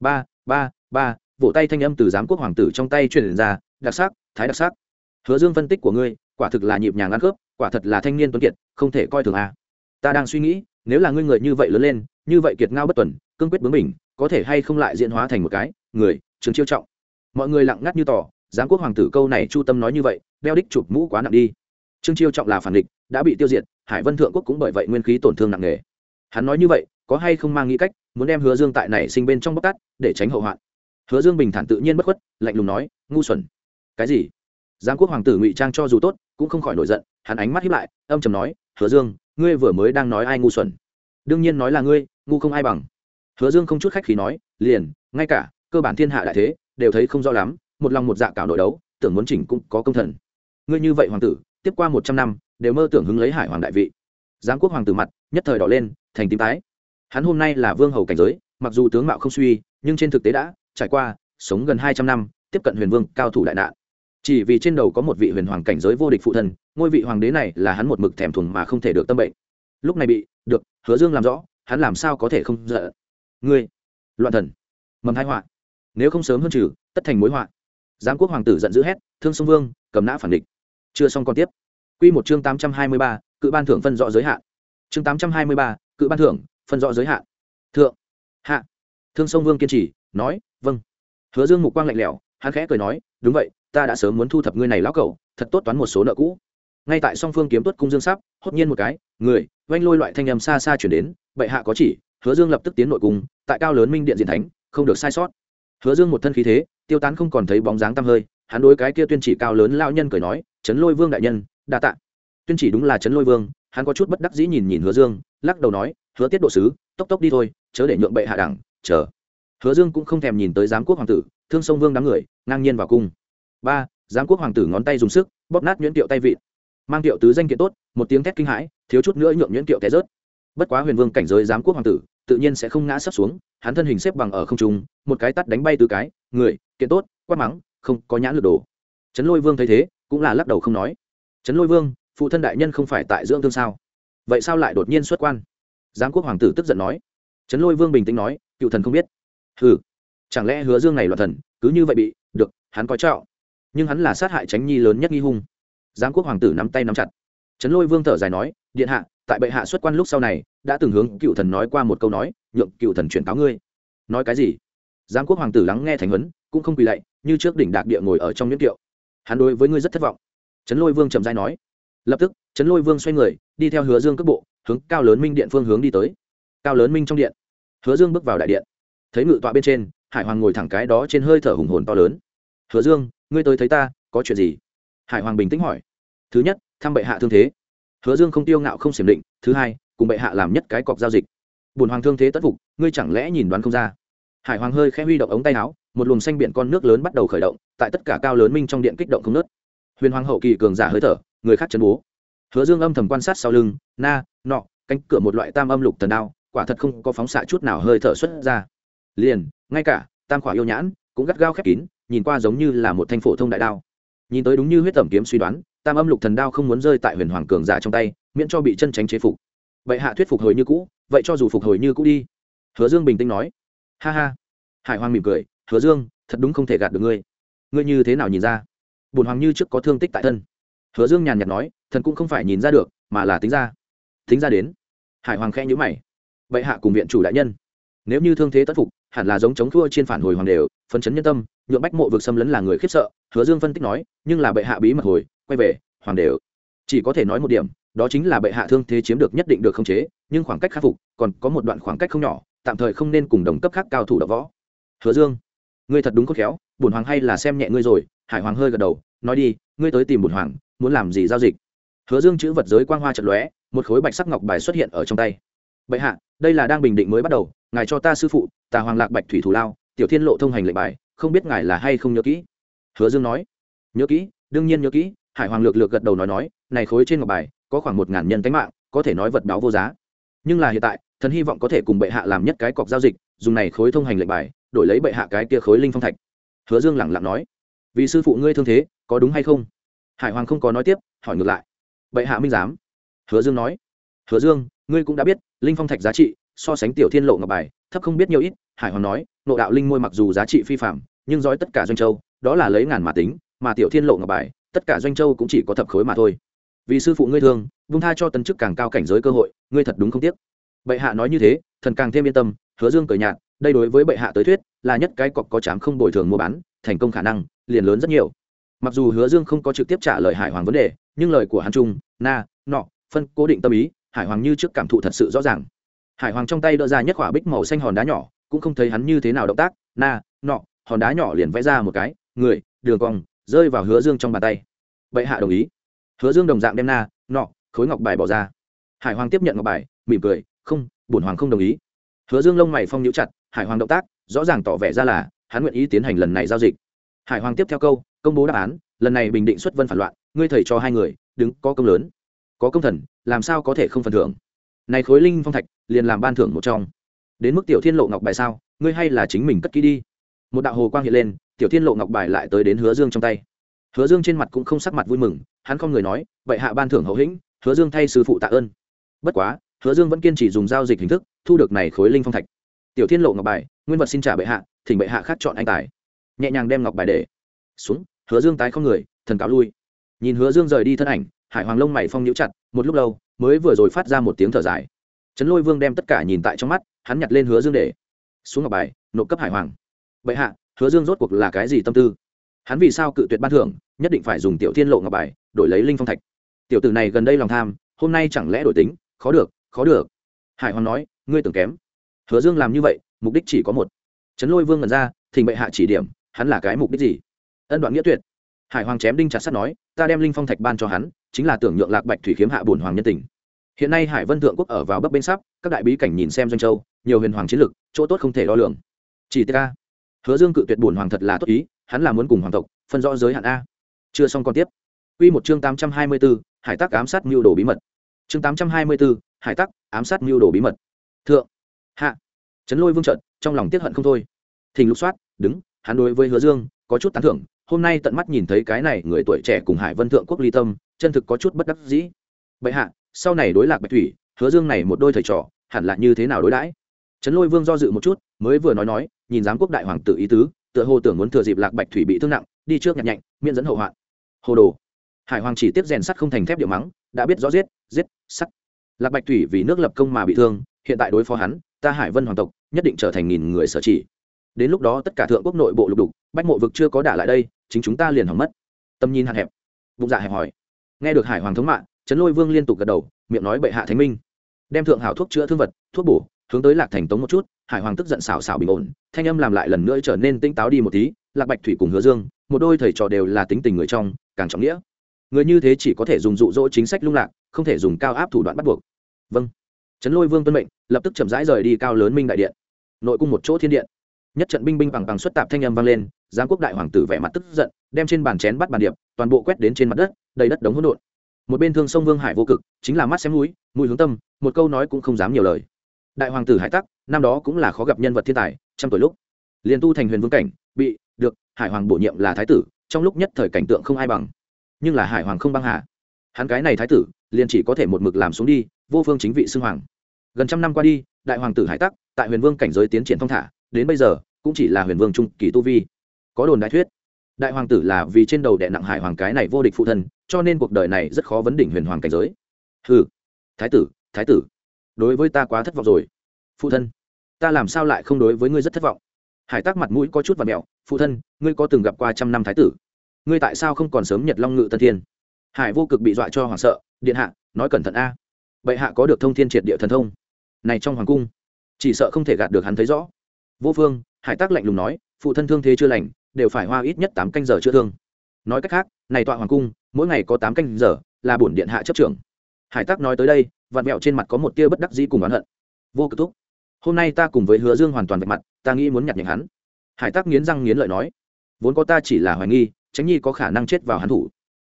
ba ba ba, vỗ tay thanh âm từ giám quốc hoàng tử trong tay truyền ra, đặc sắc, thái đặc sắc. Hứa dương phân tích của ngươi, quả thực là nhịp nhàng ăn khớp, quả thật là thanh niên tuấn kiệt, không thể coi thường à. ta đang suy nghĩ, nếu là ngươi người như vậy lớn lên, như vậy kiệt ngao bất tuần, cương quyết bướng mình có thể hay không lại diễn hóa thành một cái, người, trường chiêu trọng. Mọi người lặng ngắt như tỏ, giám quốc hoàng tử câu này chu tâm nói như vậy, đeo đích chụp mũ quá nặng đi trương chiêu trọng là phản địch đã bị tiêu diệt, hải vân thượng quốc cũng bởi vậy nguyên khí tổn thương nặng nề. Hắn nói như vậy, có hay không mang nghĩ cách, muốn đem hứa dương tại này sinh bên trong bóc tát, để tránh hậu hoạn. Hứa dương bình thản tự nhiên bất khuất, lạnh lùng nói, ngu xuẩn. Cái gì? Giang quốc hoàng tử ngụy trang cho dù tốt, cũng không khỏi nổi giận, hắn ánh mắt hiếp lại, âm chầm nói, hứa dương, ngươi vừa mới đang nói ai ngu xuẩn? Đương nhiên nói là ngươi, ngu không ai bằng. Hứa dương không chút khách khí nói, liền, ngay cả, cơ bản thiên hạ đại thế, đều thấy không rõ lắm, một lòng một dạ cảo nội đấu, tưởng muốn chỉnh cũng có công thần. Ngươi như vậy hoàng tử tiếp qua một trăm năm, đều mơ tưởng hứng lấy hải hoàng đại vị. Giáng quốc hoàng tử mặt, nhất thời đỏ lên, thành tím tái. Hắn hôm nay là vương hầu cảnh giới, mặc dù tướng mạo không suy, nhưng trên thực tế đã trải qua sống gần hai trăm năm, tiếp cận huyền vương, cao thủ đại nạn. Chỉ vì trên đầu có một vị huyền hoàng cảnh giới vô địch phụ thân, ngôi vị hoàng đế này là hắn một mực thèm thuồng mà không thể được tâm bệnh. Lúc này bị, được, hứa dương làm rõ, hắn làm sao có thể không giận? Ngươi, loạn thần. Mầm hai họa. Nếu không sớm hơn trừ, tất thành mối họa. Giáng quốc hoàng tử giận dữ hét, thương sông vương, cầm nã phản địch chưa xong còn tiếp. Quy một chương tám trăm hai mươi ba, cự ban thưởng phân rõ giới hạn. Chương tám trăm hai mươi ba, cự ban thưởng phân rõ giới hạn. Thượng. Hạ. Thương sông vương kiên trì, nói vâng. Hứa dương mục quang lạnh lẽo, hắn khẽ cười nói, đúng vậy, ta đã sớm muốn thu thập ngươi này lão cẩu, thật tốt toán một số nợ cũ. Ngay tại song phương kiếm tuất cung dương sắp, hốt nhiên một cái, người oanh lôi loại thanh âm xa xa chuyển đến, bệ hạ có chỉ. Hứa dương lập tức tiến nội cung, tại cao lớn minh điện diện thánh, không được sai sót. Hứa dương một thân khí thế, tiêu tán không còn thấy bóng dáng tăm hơi hắn đối cái kia tuyên chỉ cao lớn lao nhân cười nói trấn lôi vương đại nhân, đa tạ. Tuyên chỉ đúng là trấn lôi vương, hắn có chút bất đắc dĩ nhìn nhìn hứa dương, lắc đầu nói, hứa tiết độ sứ, tốc tốc đi thôi, chớ để nhượng bệ hạ đẳng, chờ. Hứa dương cũng không thèm nhìn tới giám quốc hoàng tử, thương sông vương đám người, ngang nhiên vào cung. Ba, giám quốc hoàng tử ngón tay dùng sức, bóp nát nhuyễn tiệu tay vịn mang tiệu tứ danh kiện tốt, một tiếng thét kinh hãi, thiếu chút nữa nhượng nhuyễn tiệu té rớt. Bất quá huyền vương cảnh giới giám quốc hoàng tử, tự nhiên sẽ không ngã sấp xuống, hắn thân hình xếp bằng ở không trung, một cái tắt đánh bay từ cái, người, kiện tốt, quát mắng không có nhãn lực đồ. Trấn lôi vương thấy thế, cũng là lắc đầu không nói. Trấn lôi vương, phụ thân đại nhân không phải tại dưỡng thương sao? Vậy sao lại đột nhiên xuất quan? Giám quốc hoàng tử tức giận nói. Trấn lôi vương bình tĩnh nói, cựu thần không biết. Ừ chẳng lẽ hứa dương này loạn thần, cứ như vậy bị, được, hắn có trọng. Nhưng hắn là sát hại tránh nhi lớn nhất nghi hung. Giám quốc hoàng tử nắm tay nắm chặt. Trấn lôi vương thở dài nói, điện hạ, tại bệ hạ xuất quan lúc sau này, đã từng hướng cựu thần nói qua một câu nói, nhượng cựu thần chuyển cáo ngươi. Nói cái gì? Giám quốc hoàng tử lắng nghe thành huấn, cũng không quỳ lạy như trước đỉnh đạc địa ngồi ở trong nhuyễn kiệu. Hắn đối với ngươi rất thất vọng. Trấn lôi vương trầm dai nói. Lập tức, trấn lôi vương xoay người, đi theo hứa dương cước bộ, hướng cao lớn minh điện phương hướng đi tới. Cao lớn minh trong điện. Hứa dương bước vào đại điện. Thấy ngự tọa bên trên, hải hoàng ngồi thẳng cái đó trên hơi thở hùng hồn to lớn. Hứa dương, ngươi tới thấy ta, có chuyện gì? Hải hoàng bình tĩnh hỏi. Thứ nhất, thăm bệ hạ thương thế. Hứa dương không tiêu ngạo không xiểm định. Thứ hai, cùng bệ hạ làm nhất cái cọc giao dịch. Bùn hoàng thương thế tất phục, ngươi chẳng lẽ nhìn đoán không ra? Hải hoàng hơi khẽ huy động ống tay áo, một luồng xanh biển con nước lớn bắt đầu khởi động, tại tất cả cao lớn minh trong điện kích động không nớt huyền hoàng hậu kỳ cường giả hơi thở, người khác chấn bố. Hứa dương âm thầm quan sát sau lưng, na, nọ, cánh cửa một loại tam âm lục thần đao, quả thật không có phóng xạ chút nào hơi thở xuất ra. Liền, ngay cả, tam khỏa yêu nhãn, cũng gắt gao khép kín, nhìn qua giống như là một thanh phổ thông đại đao. Nhìn tới đúng như huyết tẩm kiếm suy đoán, tam âm lục thần đao không muốn rơi tại huyền hoàng cường giả trong tay, miễn cho bị chân tránh chế phục. Vậy hạ thuyết phục hồi như cũ, vậy cho dù phục hồi như cũ đi. Hứa dương bình tĩnh nói ha ha. Hải hoàng mỉm cười, hứa dương, thật đúng không thể gạt được ngươi. Ngươi như thế nào nhìn ra? Bùn hoàng như trước có thương tích tại thân. Hứa dương nhàn nhạt nói, thần cũng không phải nhìn ra được, mà là tính ra. Tính ra đến. Hải hoàng khẽ nhữ mày. Bệ hạ cùng viện chủ đại nhân. Nếu như thương thế tất phục, hẳn là giống chống thua trên phản hồi hoàng đều phấn chấn nhân tâm nhuộm bách mộ vực xâm lấn là người khiếp sợ. Hứa dương phân tích nói, nhưng là bệ hạ bí mật hồi, quay về, hoàng đều. Chỉ có thể nói một điểm, đó chính là bệ hạ thương thế chiếm được nhất định được khống chế, nhưng khoảng cách khắc phục, còn có một đoạn khoảng cách không nhỏ tạm thời không nên cùng đồng cấp khác cao thủ đ võ. Hứa dương, ngươi thật đúng khôn khéo, bổn hoàng hay là xem nhẹ ngươi rồi, hải hoàng hơi gật đầu, nói đi, ngươi tới tìm bổn hoàng, muốn làm gì giao dịch? Hứa dương chữ vật giới quang hoa trận lóe, một khối bạch sắc ngọc bài xuất hiện ở trong tay. Bệ hạ, đây là đang bình định mới bắt đầu, ngài cho ta sư phụ, tà hoàng lạc bạch thủy thủ lao, tiểu thiên lộ thông hành lệnh bài, không biết ngài là hay không nhớ kỹ? Hứa dương nói, nhớ kỹ, đương nhiên nhớ kỹ, hải hoàng lược lược gật đầu nói nói, này khối trên ngọc bài, có khoảng một ngàn nhân tánh mạng, có thể nói vật báo vô giá. Nhưng là hiện tại thần hy vọng có thể cùng bệ hạ làm nhất cái cọc giao dịch, dùng này khối thông hành lệnh bài, đổi lấy bệ hạ cái kia khối linh phong thạch. Hứa dương lẳng lặng nói. Vì sư phụ ngươi thương thế, có đúng hay không? Hải hoàng không có nói tiếp, hỏi ngược lại. Bệ hạ minh giám. Hứa dương nói. Hứa dương, ngươi cũng đã biết, linh phong thạch giá trị, so sánh tiểu thiên lộ ngọc bài, thấp không biết nhiều ít. Hải hoàng nói. Nộ đạo linh môi mặc dù giá trị phi phạm nhưng dõi tất cả doanh châu, đó là lấy ngàn mà tính, mà tiểu thiên lộ ngọc bài, tất cả doanh châu cũng chỉ có thập khối mà thôi. Vì sư phụ ngươi thương, vung tha cho tấn chức càng cao cảnh giới cơ hội, ngươi thật đúng không tiếc? Bệ hạ nói như thế, thần càng thêm yên tâm, hứa dương cởi nhạt, đây đối với bệ hạ tới thuyết, là nhất cái cọc có chám không bồi thường mua bán, thành công khả năng, liền lớn rất nhiều. Mặc dù hứa dương không có trực tiếp trả lời hải hoàng vấn đề, nhưng lời của hắn trung, na, nọ, phân, cố định tâm ý, hải hoàng như trước cảm thụ thật sự rõ ràng. Hải hoàng trong tay đỡ ra nhất quả bích màu xanh hòn đá nhỏ, cũng không thấy hắn như thế nào động tác, na, nọ, hòn đá nhỏ liền vẽ ra một cái, người, đường cong, rơi vào hứa dương trong bàn tay. Bệ hạ đồng ý. Hứa dương đồng dạng đem na, nọ, khối ngọc bài bỏ ra. Hải hoàng tiếp nhận ngọc bài, mỉm cười không, bổn hoàng không đồng ý. Hứa dương lông mày phong nhũ chặt, hải hoàng động tác, rõ ràng tỏ vẻ ra là, hắn nguyện ý tiến hành lần này giao dịch. Hải hoàng tiếp theo câu, công bố đáp án, lần này bình định xuất vân phản loạn, ngươi thầy cho hai người, đứng, có công lớn, có công thần, làm sao có thể không phần thưởng? Này khối linh phong thạch, liền làm ban thưởng một trong. Đến mức tiểu thiên lộ ngọc bài sao, ngươi hay là chính mình cất kỹ đi. Một đạo hồ quang hiện lên, tiểu thiên lộ ngọc bài lại tới đến hứa dương trong tay. Hứa dương trên mặt cũng không sắc mặt vui mừng, hắn không người nói vậy hạ ban thưởng hậu hĩnh, hứa dương thay sư phụ tạ ơn. Bất quá hứa dương vẫn kiên trì dùng giao dịch hình thức, thu được này khối linh phong thạch. Tiểu thiên lộ ngọc bài, nguyên vật xin trả bệ hạ, thỉnh bệ hạ khác chọn anh tài. Nhẹ nhàng đem ngọc bài để xuống, hứa dương tái không người, thần cáo lui. Nhìn hứa dương rời đi thân ảnh, hải hoàng lông mày phong nhíu chặt, một lúc lâu, mới vừa rồi phát ra một tiếng thở dài. Trấn lôi vương đem tất cả nhìn tại trong mắt, hắn nhặt lên hứa dương để. Xuống ngọc bài, nộp cấp hải hoàng. Bệ hạ, hứa dương rốt cuộc là cái gì tâm tư? Hắn vì sao cự tuyệt ban thưởng, nhất định phải dùng tiểu thiên lộ ngọc bài, đổi lấy linh phong thạch. Tiểu tử này gần đây lòng tham, hôm nay chẳng lẽ đổi tính, khó được khó được. Hải hoàng nói ngươi tưởng kém. Hứa dương làm như vậy mục đích chỉ có một. Trấn lôi vương ngẩn ra thỉnh bệ hạ chỉ điểm hắn là cái mục đích gì? Ân đoạn nghĩa tuyệt. Hải hoàng chém đinh chặt sắt nói ta đem linh phong thạch ban cho hắn chính là tưởng nhượng lạc bạch thủy khiếm hạ bổn hoàng nhân tình. Hiện nay hải vân thượng quốc ở vào bấp bên sắp các đại bí cảnh nhìn xem doanh châu nhiều huyền hoàng chiến lực chỗ tốt không thể đo lường. Chỉ tk hứa dương cự tuyệt bổn hoàng thật là tốt ý hắn là muốn cùng hoàng tộc phân rõ giới hạn a. Chưa xong còn tiếp. Quy một chương tám trăm hai mươi 824, hải tác ám sát mưu đồ bí mật. Chương tám trăm hai mươi 824, hải tắc ám sát mưu đồ bí mật. Thượng, hạ, chấn lôi vương trận, trong lòng tiếc hận không thôi. Thình lục soát, đứng, hắn đối với Hứa Dương có chút tán thưởng, hôm nay tận mắt nhìn thấy cái này người tuổi trẻ cùng Hải Vân thượng quốc ly tâm, chân thực có chút bất đắc dĩ. Bệ hạ, sau này đối lạc Bạch Thủy, Hứa Dương này một đôi thầy trò, hẳn là như thế nào đối đãi? Trấn Lôi Vương do dự một chút, mới vừa nói nói, nhìn giám quốc đại hoàng tử ý tứ, tựa hồ tưởng muốn thừa dịp lạc Bạch Thủy bị thương nặng, đi trước nhặt nhạnh, miễn dẫn hậu hoạn. Hồ đồ. Hải Hoàng chỉ tiếp rèn sắt không thành thép điệu mắng, đã biết rõ giết, giết, sắt. Lạc Bạch Thủy vì nước lập công mà bị thương, hiện tại đối phó hắn, ta Hải Vân hoàng tộc, nhất định trở thành nghìn người sở chỉ. Đến lúc đó tất cả thượng quốc nội bộ lục đục, bách mộ vực chưa có đả lại đây, chính chúng ta liền hỏng mất. Tâm nhìn hạn hẹp, bụng dạ hẹp hỏi. Nghe được Hải Hoàng thống mạng, Trấn Lôi Vương liên tục gật đầu, miệng nói bệ hạ thánh minh, đem thượng hảo thuốc chữa thương vật, thuốc bổ, hướng tới Lạc Thành tống một chút, hải hoàng tức giận xào xào bình ổn thanh âm làm lại lần nữa trở nên tinh táo đi một tí lạc bạch thủy cùng hứa dương một đôi thầy trò đều là tính tình người trong càng trọng nghĩa người như thế chỉ có thể dùng dụ dỗ chính sách lung lạc, không thể dùng cao áp thủ đoạn bắt buộc. Vâng. Trấn lôi vương tuân mệnh, lập tức chậm rãi rời đi cao lớn minh đại điện. Nội cung một chỗ thiên điện. Nhất trận binh binh bằng bằng xuất tạp thanh âm vang lên giáng quốc đại hoàng tử vẻ mặt tức giận, đem trên bàn chén bắt bàn điệp, toàn bộ quét đến trên mặt đất, đầy đất đống hỗn độn. Một bên thương sông vương hải vô cực, chính là mắt xem núi, mùi hướng tâm, một câu nói cũng không dám nhiều lời. Đại hoàng tử hải tắc, năm đó cũng là khó gặp nhân vật thiên tài, trăm tuổi lúc, liền tu thành huyền vương cảnh, bị được hải hoàng bổ nhiệm là thái tử, trong lúc nhất thời cảnh tượng không ai bằng nhưng là hải hoàng không băng hà. Hắn cái này thái tử, liền chỉ có thể một mực làm xuống đi, vô phương chính vị xưng hoàng. Gần trăm năm qua đi, đại hoàng tử hải tắc, tại huyền vương cảnh giới tiến triển thong thả, đến bây giờ, cũng chỉ là huyền vương trung kỳ tu vi. Có đồn đại thuyết, đại hoàng tử là vì trên đầu đệ nặng hải hoàng cái này vô địch phụ thân, cho nên cuộc đời này rất khó vấn đỉnh huyền hoàng cảnh giới. Ừ thái tử thái tử, đối với ta quá thất vọng rồi. Phụ thân, ta làm sao lại không đối với ngươi rất thất vọng? Hải Tắc mặt mũi có chút và mẹo, phụ thân, ngươi có từng gặp qua trăm năm thái tử? Ngươi tại sao không còn sớm nhật long ngự tân thiên? Hải vô cực bị dọa cho hoảng sợ, điện hạ, nói cẩn thận a. Bệ hạ có được thông thiên triệt địa thần thông? Này trong hoàng cung, chỉ sợ không thể gạt được hắn thấy rõ. Vô phương, hải tác lạnh lùng nói, phụ thân thương thế chưa lành, đều phải hoa ít nhất tám canh giờ chữa thương. Nói cách khác, này tọa hoàng cung, mỗi ngày có tám canh giờ, là bổn điện hạ chấp trưởng. Hải tác nói tới đây vạt mẹo trên mặt có một tia bất đắc dĩ cùng oán hận. Vô cực thúc, hôm nay ta cùng với hứa dương hoàn toàn vạch mặt, ta nghĩ muốn nhặt nhạnh hắn. Hải tác nghiến răng nghiến lợi nói, vốn có ta chỉ là hoài nghi tránh nhi có khả năng chết vào hắn thủ.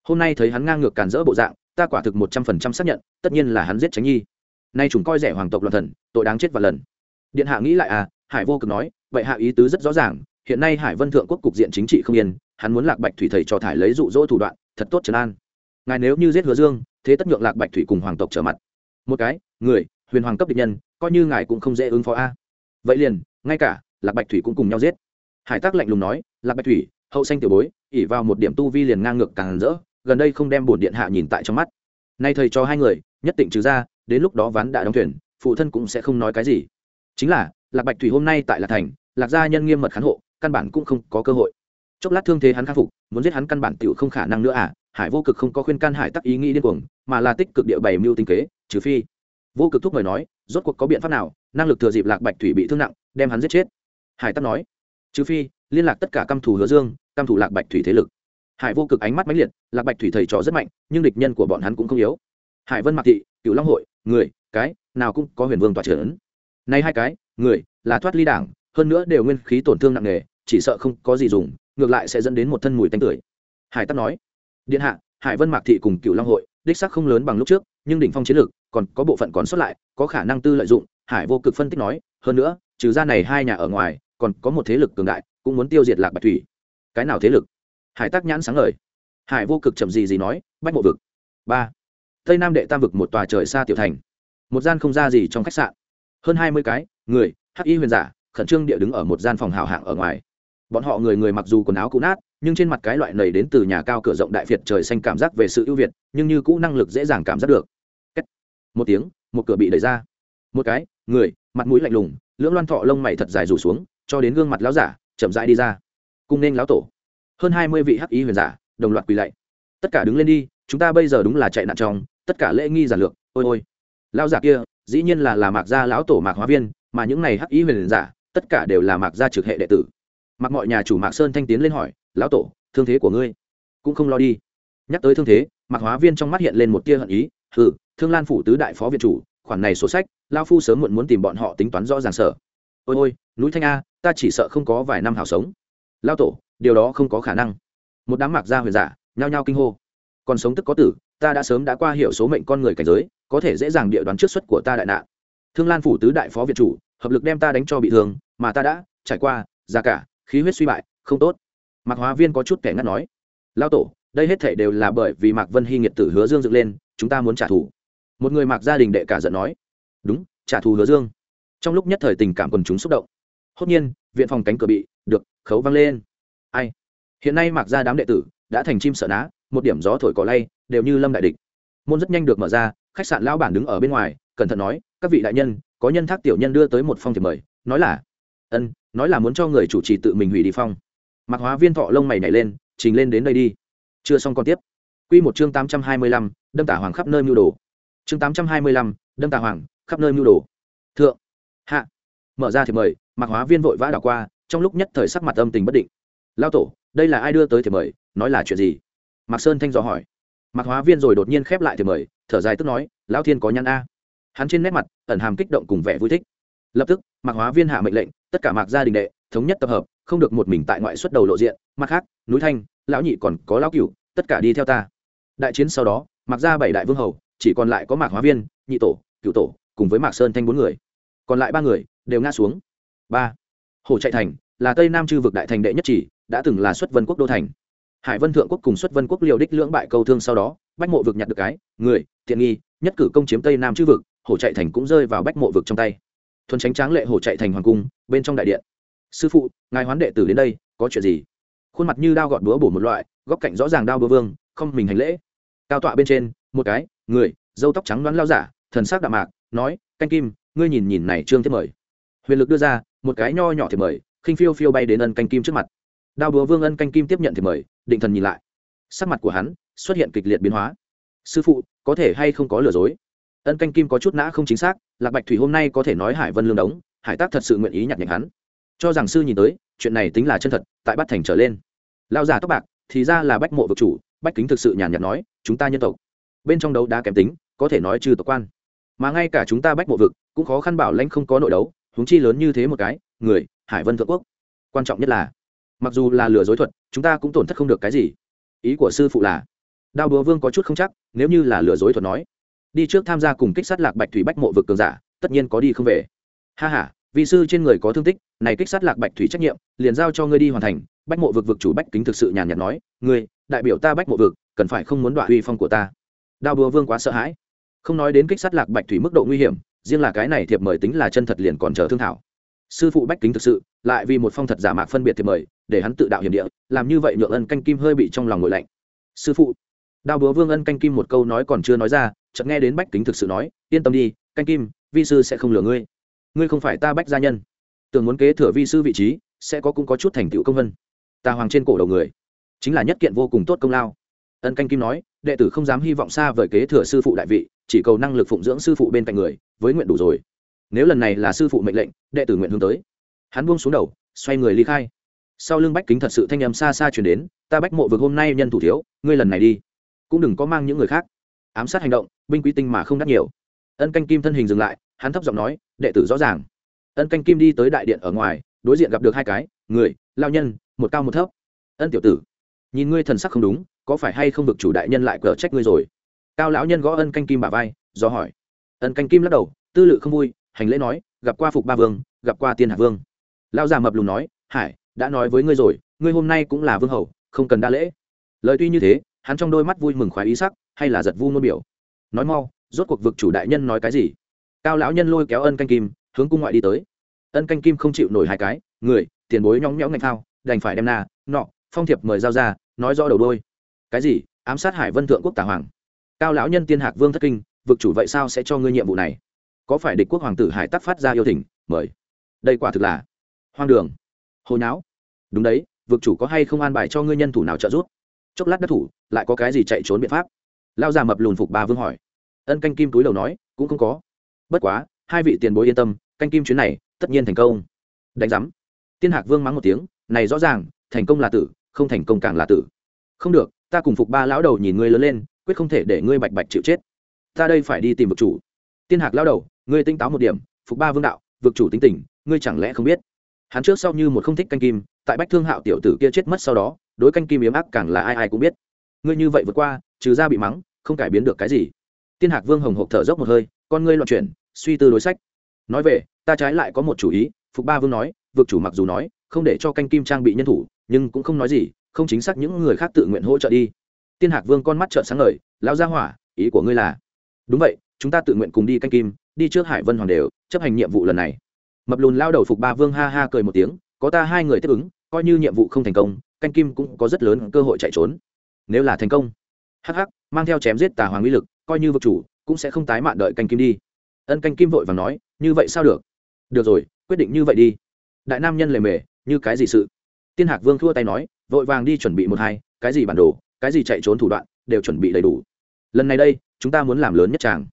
Hôm nay thấy hắn ngang ngược càn rỡ bộ dạng, ta quả thực một trăm phần trăm xác nhận, tất nhiên là hắn giết tránh nhi. Nay chúng coi rẻ hoàng tộc loạn thần, tội đáng chết và lần. Điện hạ nghĩ lại à hải vô cực nói, vậy hạ ý tứ rất rõ ràng, hiện nay hải vân thượng quốc cục diện chính trị không yên, hắn muốn lạc bạch thủy thầy cho thải lấy dụ dỗ thủ đoạn, thật tốt trấn an. Ngài nếu như giết hứa dương, thế tất nhượng lạc bạch thủy cùng hoàng tộc trở mặt. Một cái, người, huyền hoàng cấp địch nhân, coi như ngài cũng không dễ ứng phó a. Vậy liền, ngay cả lạc bạch thủy cũng cùng nhau giết. Hải tác lạnh lùng nói, lạc bạch thủy hậu xanh tiểu bối ỉ vào một điểm tu vi liền ngang ngược càng rỡ, gần đây không đem bổn điện hạ nhìn tại trong mắt. Nay thầy cho hai người, nhất định trừ ra, đến lúc đó ván đã đóng thuyền, phụ thân cũng sẽ không nói cái gì. Chính là, lạc bạch thủy hôm nay tại lạc thành, lạc gia nhân nghiêm mật khán hộ, căn bản cũng không có cơ hội. Chốc lát thương thế hắn khắc phục, muốn giết hắn căn bản tựu không khả năng nữa à hải vô cực không có khuyên can hải tắc ý nghĩ điên cuồng, mà là tích cực địa bày mưu tinh kế, trừ phi. Vô cực thúc mời nói, rốt cuộc có biện pháp nào, năng lực thừa dịp lạc bạch thủy bị thương nặng, đem hắn giết chết. Hải tắc nói, trừ phi liên lạc tất cả căm thù hứa dương, căm thù lạc bạch thủy thế lực. Hải vô cực ánh mắt mãnh liệt, lạc bạch thủy thầy trò rất mạnh, nhưng địch nhân của bọn hắn cũng không yếu. Hải vân mạc thị cựu long hội, người, cái, nào cũng có huyền vương tòa trưởng nay hai cái, người, là thoát ly đảng, hơn nữa đều nguyên khí tổn thương nặng nề, chỉ sợ không có gì dùng, ngược lại sẽ dẫn đến một thân mùi tanh tưởi. Hải tắc nói, điện hạ, hải vân mạc thị cùng cựu long hội, đích sắc không lớn bằng lúc trước, nhưng đỉnh phong chiến lược, còn có bộ phận còn xuất lại, có khả năng tư lợi dụng. Hải vô cực phân tích nói, hơn nữa, trừ ra này hai nhà ở ngoài, còn có một thế lực cường đại cũng muốn tiêu diệt lạc bạch thủy. Cái nào thế lực? Hải tắc nhãn sáng lời hải vô cực chậm gì gì nói, bách mộ vực. Ba. Tây nam đệ tam vực một tòa trời xa tiểu thành. Một gian không ra gì trong khách sạn. Hơn hai mươi cái, người, hắc y huyền giả, khẩn trương địa đứng ở một gian phòng hào hạng ở ngoài. Bọn họ người người mặc dù quần áo cũ nát, nhưng trên mặt cái loại này đến từ nhà cao cửa rộng đại việt trời xanh cảm giác về sự ưu việt, nhưng như cũ năng lực dễ dàng cảm giác được. Một tiếng, một cửa bị đẩy ra. Một cái, người, mặt mũi lạnh lùng, lưỡng loan thọ lông mày thật dài rủ xuống, cho đến gương mặt lão giả chậm rãi đi ra. Cung nên lão tổ. Hơn hai mươi vị hắc ý huyền giả, đồng loạt quỳ lạy. Tất cả đứng lên đi, chúng ta bây giờ đúng là chạy nạn trong, tất cả lễ nghi giản lược, ôi ôi. Lão giả kia, dĩ nhiên là là mạc gia lão tổ mạc hóa viên, mà những này hắc ý huyền giả, tất cả đều là mạc gia trực hệ đệ tử. Mặc mọi nhà chủ mạc sơn thanh tiến lên hỏi, lão tổ, thương thế của ngươi cũng không lo đi. Nhắc tới thương thế, mạc hóa viên trong mắt hiện lên một tia hận ý ừ thương lan phủ tứ đại phó viện chủ, khoản này sổ sách lao phu sớm muộn muốn tìm bọn họ tính toán rõ ràng sở ôi ôi, núi thanh a ta chỉ sợ không có vài năm hào sống. Lao tổ, điều đó không có khả năng. Một đám mạc gia huyền giả, nhao nhao kinh hô. Còn sống tức có tử, ta đã sớm đã qua hiểu số mệnh con người cảnh giới, có thể dễ dàng địa đoán trước xuất của ta đại nạn. Thương lan phủ tứ đại phó viện chủ, hợp lực đem ta đánh cho bị thương, mà ta đã trải qua, già cả, khí huyết suy bại, không tốt. Mạc hóa viên có chút kẻ ngắt nói. Lao tổ, đây hết thể đều là bởi vì mạc vân hy nghiệt tử hứa dương dựng lên, chúng ta muốn trả thù. Một người mạc gia đình đệ cả giận nói. Đúng, trả thù hứa dương. Trong lúc nhất thời tình cảm quần chúng xúc động hốt nhiên viện phòng cánh cửa bị được khấu văng lên. Ai? Hiện nay mặc ra đám đệ tử đã thành chim sợ ná một điểm gió thổi cỏ lay đều như lâm đại địch. Môn rất nhanh được mở ra khách sạn lão bản đứng ở bên ngoài cẩn thận nói các vị đại nhân có nhân thác tiểu nhân đưa tới một phong thiệp mời nói là ân nói là muốn cho người chủ trì tự mình hủy đi phong. Mặc hóa viên thọ lông mày nhảy lên trình lên đến đây đi. Chưa xong còn tiếp. Quy một chương tám trăm hai mươi lăm, đâm tả hoàng khắp nơi mưu đồ. Chương tám trăm hai mươi lăm, đâm tả hoàng khắp nơi mưu đồ. Thượng, hạ, mở ra thì mời mạc hóa viên vội vã đảo qua, trong lúc nhất thời sắc mặt âm tình bất định. Lao tổ, đây là ai đưa tới thì mời? Nói là chuyện gì? Mạc sơn thanh dò hỏi. Mạc hóa viên rồi đột nhiên khép lại thì mời, thở dài tức nói, lão thiên có nhăn a. Hắn trên nét mặt, ẩn hàm kích động cùng vẻ vui thích. Lập tức, mạc hóa viên hạ mệnh lệnh, tất cả mạc gia đình đệ, thống nhất tập hợp, không được một mình tại ngoại xuất đầu lộ diện, mặt khác, núi thanh, lão nhị còn có lão cửu, tất cả đi theo ta. Đại chiến sau đó, mạc gia bảy đại vương hầu, chỉ còn lại có mạc hóa viên, nhị tổ cựu tổ, cùng với mạc sơn thanh bốn người. Còn lại ba người đều ngã xuống ba hồ chạy thành là tây nam chư vực đại thành đệ nhất chỉ, đã từng là xuất vân quốc đô thành. Hải vân thượng quốc cùng xuất vân quốc liều đích lưỡng bại câu thương sau đó, bách mộ vực nhặt được cái, người tiện nghi, nhất cử công chiếm tây nam chư vực, hồ chạy thành cũng rơi vào bách mộ vực trong tay. Thuần tránh tráng lệ hồ chạy thành hoàng cung, bên trong đại điện. Sư phụ, ngài hoán đệ tử đến đây, có chuyện gì? Khuôn mặt như đao gọt búa bổ một loại, góc cạnh rõ ràng đao búa vương, không mình hành lễ. Cao tọa bên trên, một cái, người dâu tóc trắng đoán lao giả, thần sắc đạm mạc, nói, canh kim, ngươi nhìn nhìn này trương thiết mời. Huyền lực đưa ra một cái nho nhỏ thì mời, khinh phiêu phiêu bay đến ân canh kim trước mặt. Đao búa vương ân canh kim tiếp nhận thì mời, định thần nhìn lại. Sắc mặt của hắn xuất hiện kịch liệt biến hóa. Sư phụ, có thể hay không có lừa dối? Ân canh kim có chút nã không chính xác, lạc bạch thủy hôm nay có thể nói hải vân lương đống, hải tác thật sự nguyện ý nhặt nhạnh hắn. Cho rằng sư nhìn tới, chuyện này tính là chân thật, tại bắt thành trở lên. Lao giả tóc bạc, thì ra là bách mộ vực chủ, bách kính thực sự nhàn nhạt nói, chúng ta nhân tộc, bên trong đấu đá kém tính, có thể nói trừ tộc quan. Mà ngay cả chúng ta bách mộ vực, cũng khó khăn bảo lãnh không có nội đấu húng chi lớn như thế một cái, người, hải vân thượng quốc. Quan trọng nhất là, mặc dù là lừa dối thuật, chúng ta cũng tổn thất không được cái gì. Ý của sư phụ là, đao búa vương có chút không chắc, nếu như là lừa dối thuật nói, đi trước tham gia cùng kích sát lạc bạch thủy bách mộ vực cường giả, tất nhiên có đi không về. Ha h a vì sư trên người có thương tích, này kích sát lạc bạch thủy trách nhiệm, liền giao cho ngươi đi hoàn thành. Bách mộ vực vực chủ bách kính thực sự nhàn nhạt nói, ngươi, đại biểu ta bách mộ vực, cần phải không muốn đoạn uy phong của ta. Đao búa vương quá sợ hãi, không nói đến kích sát lạc bạch thủy mức độ nguy hiểm riêng là cái này thiệp mời tính là chân thật liền còn chờ thương thảo. Sư phụ bách kính thực sự, lại vì một phong thật giả mạc phân biệt thiệp mời, để hắn tự đạo hiểm địa, làm như vậy nhượng ân canh kim hơi bị trong lòng ngội lạnh. Sư phụ, đao búa vương ân canh kim một câu nói còn chưa nói ra, chợt nghe đến bách kính thực sự nói, yên tâm đi, canh kim, vi sư sẽ không lừa ngươi. Ngươi không phải ta bách gia nhân. Tưởng muốn kế thừa vi sư vị trí, sẽ có cũng có chút thành tựu công vân. Ta hoàng trên cổ đầu người, chính là nhất kiện vô cùng tốt công lao. Ân canh kim nói, đệ tử không dám hy vọng xa vời kế thừa sư phụ đại vị chỉ cầu năng lực phụng dưỡng sư phụ bên cạnh người, với nguyện đủ rồi. Nếu lần này là sư phụ mệnh lệnh, đệ tử nguyện hướng tới. Hắn buông xuống đầu, xoay người ly khai. Sau lưng bách kính thật sự thanh âm xa xa chuyển đến, ta bách mộ vực hôm nay nhân thủ thiếu, ngươi lần này đi. Cũng đừng có mang những người khác. Ám sát hành động, binh quý tinh mà không đắt nhiều. Ân canh kim thân hình dừng lại, hắn thấp giọng nói, đệ tử rõ ràng. Ân canh kim đi tới đại điện ở ngoài, đối diện gặp được hai cái, người, lao nhân, một cao một thấp. Ân tiểu tử, nhìn ngươi thần sắc không đúng, có phải hay không vực chủ đại nhân lại cờ trách ngươi rồi? Cao lão nhân gõ ân canh kim bà vai, do hỏi. Ân canh kim lắc đầu, tư lự không vui, hành lễ nói, gặp qua phục ba vương, gặp qua tiên hạ vương. Lão già mập lùn nói, hải, đã nói với ngươi rồi, ngươi hôm nay cũng là vương hầu, không cần đa lễ. Lời tuy như thế, hắn trong đôi mắt vui mừng khoái ý sắc, hay là giật vu ngôn biểu. Nói mau, rốt cuộc vực chủ đại nhân nói cái gì? Cao lão nhân lôi kéo ân canh kim, hướng cung ngoại đi tới. Ân canh kim không chịu nổi hai cái, người, tiền bối nhóng nhõng ngạch thao, đành phải đem na, nọ, phong thiệp mời giao ra, nói rõ đầu đôi. Cái gì? Ám sát hải vân thượng quốc tả hoàng cao lão nhân tiên hạc vương thất kinh, vực chủ vậy sao sẽ cho ngươi nhiệm vụ này? Có phải địch quốc hoàng tử hải tắc phát ra yêu thỉnh, mời. Đây quả thực là hoang đường. Hồi não đúng đấy, vực chủ có hay không an bài cho ngươi nhân thủ nào trợ giúp? Chốc lát đắc thủ, lại có cái gì chạy trốn biện pháp? Lao già mập lùn phục ba vương hỏi. Ân canh kim túi đầu nói, cũng không có. Bất quá, hai vị tiền bối yên tâm, canh kim chuyến này, tất nhiên thành công. Đánh giám. Tiên hạc vương mắng một tiếng, này rõ ràng, thành công là tử, không thành công càng là tử. Không được, ta cùng phục ba lão đầu nhìn ngươi lớn lên quyết không thể để ngươi bạch bạch chịu chết. Ta đây phải đi tìm vực chủ. Tiên hạc lao đầu, ngươi tinh táo một điểm, phục ba vương đạo, vực chủ tính tình, ngươi chẳng lẽ không biết? Hắn trước sau như một không thích canh kim, tại bách thương hạo tiểu tử kia chết mất sau đó, đối canh kim yếm ác càng là ai ai cũng biết. Ngươi như vậy vượt qua, trừ ra bị mắng, không cải biến được cái gì. Tiên hạc vương hồng hộp thở dốc một hơi, con ngươi loạn chuyển, suy tư đối sách. Nói về, ta trái lại có một chủ ý, phục ba vương nói, vực chủ mặc dù nói, không để cho canh kim trang bị nhân thủ, nhưng cũng không nói gì, không chính xác những người khác tự nguyện hỗ trợ đi tiên hạc vương con mắt trợn sáng ngời lao ra hỏa, ý của ngươi là? Đúng vậy, chúng ta tự nguyện cùng đi canh kim, đi trước hải vân hoàng đều, chấp hành nhiệm vụ lần này. Mập lùn lao đầu phục ba vương ha ha cười một tiếng, có ta hai người tiếp ứng, coi như nhiệm vụ không thành công, canh kim cũng có rất lớn cơ hội chạy trốn. Nếu là thành công hh mang theo chém giết tà hoàng uy lực, coi như vực chủ, cũng sẽ không tái mạn đợi canh kim đi. Ân canh kim vội và nói, như vậy sao được? Được rồi, quyết định như vậy đi. Đại nam nhân lề mề, như cái gì sự? Tiên hạc vương thua tay nói, vội vàng đi chuẩn bị một hai, cái gì bản đồ? Cái gì chạy trốn thủ đoạn đều chuẩn bị đầy đủ. Lần này đây, chúng ta muốn làm lớn nhất tràng.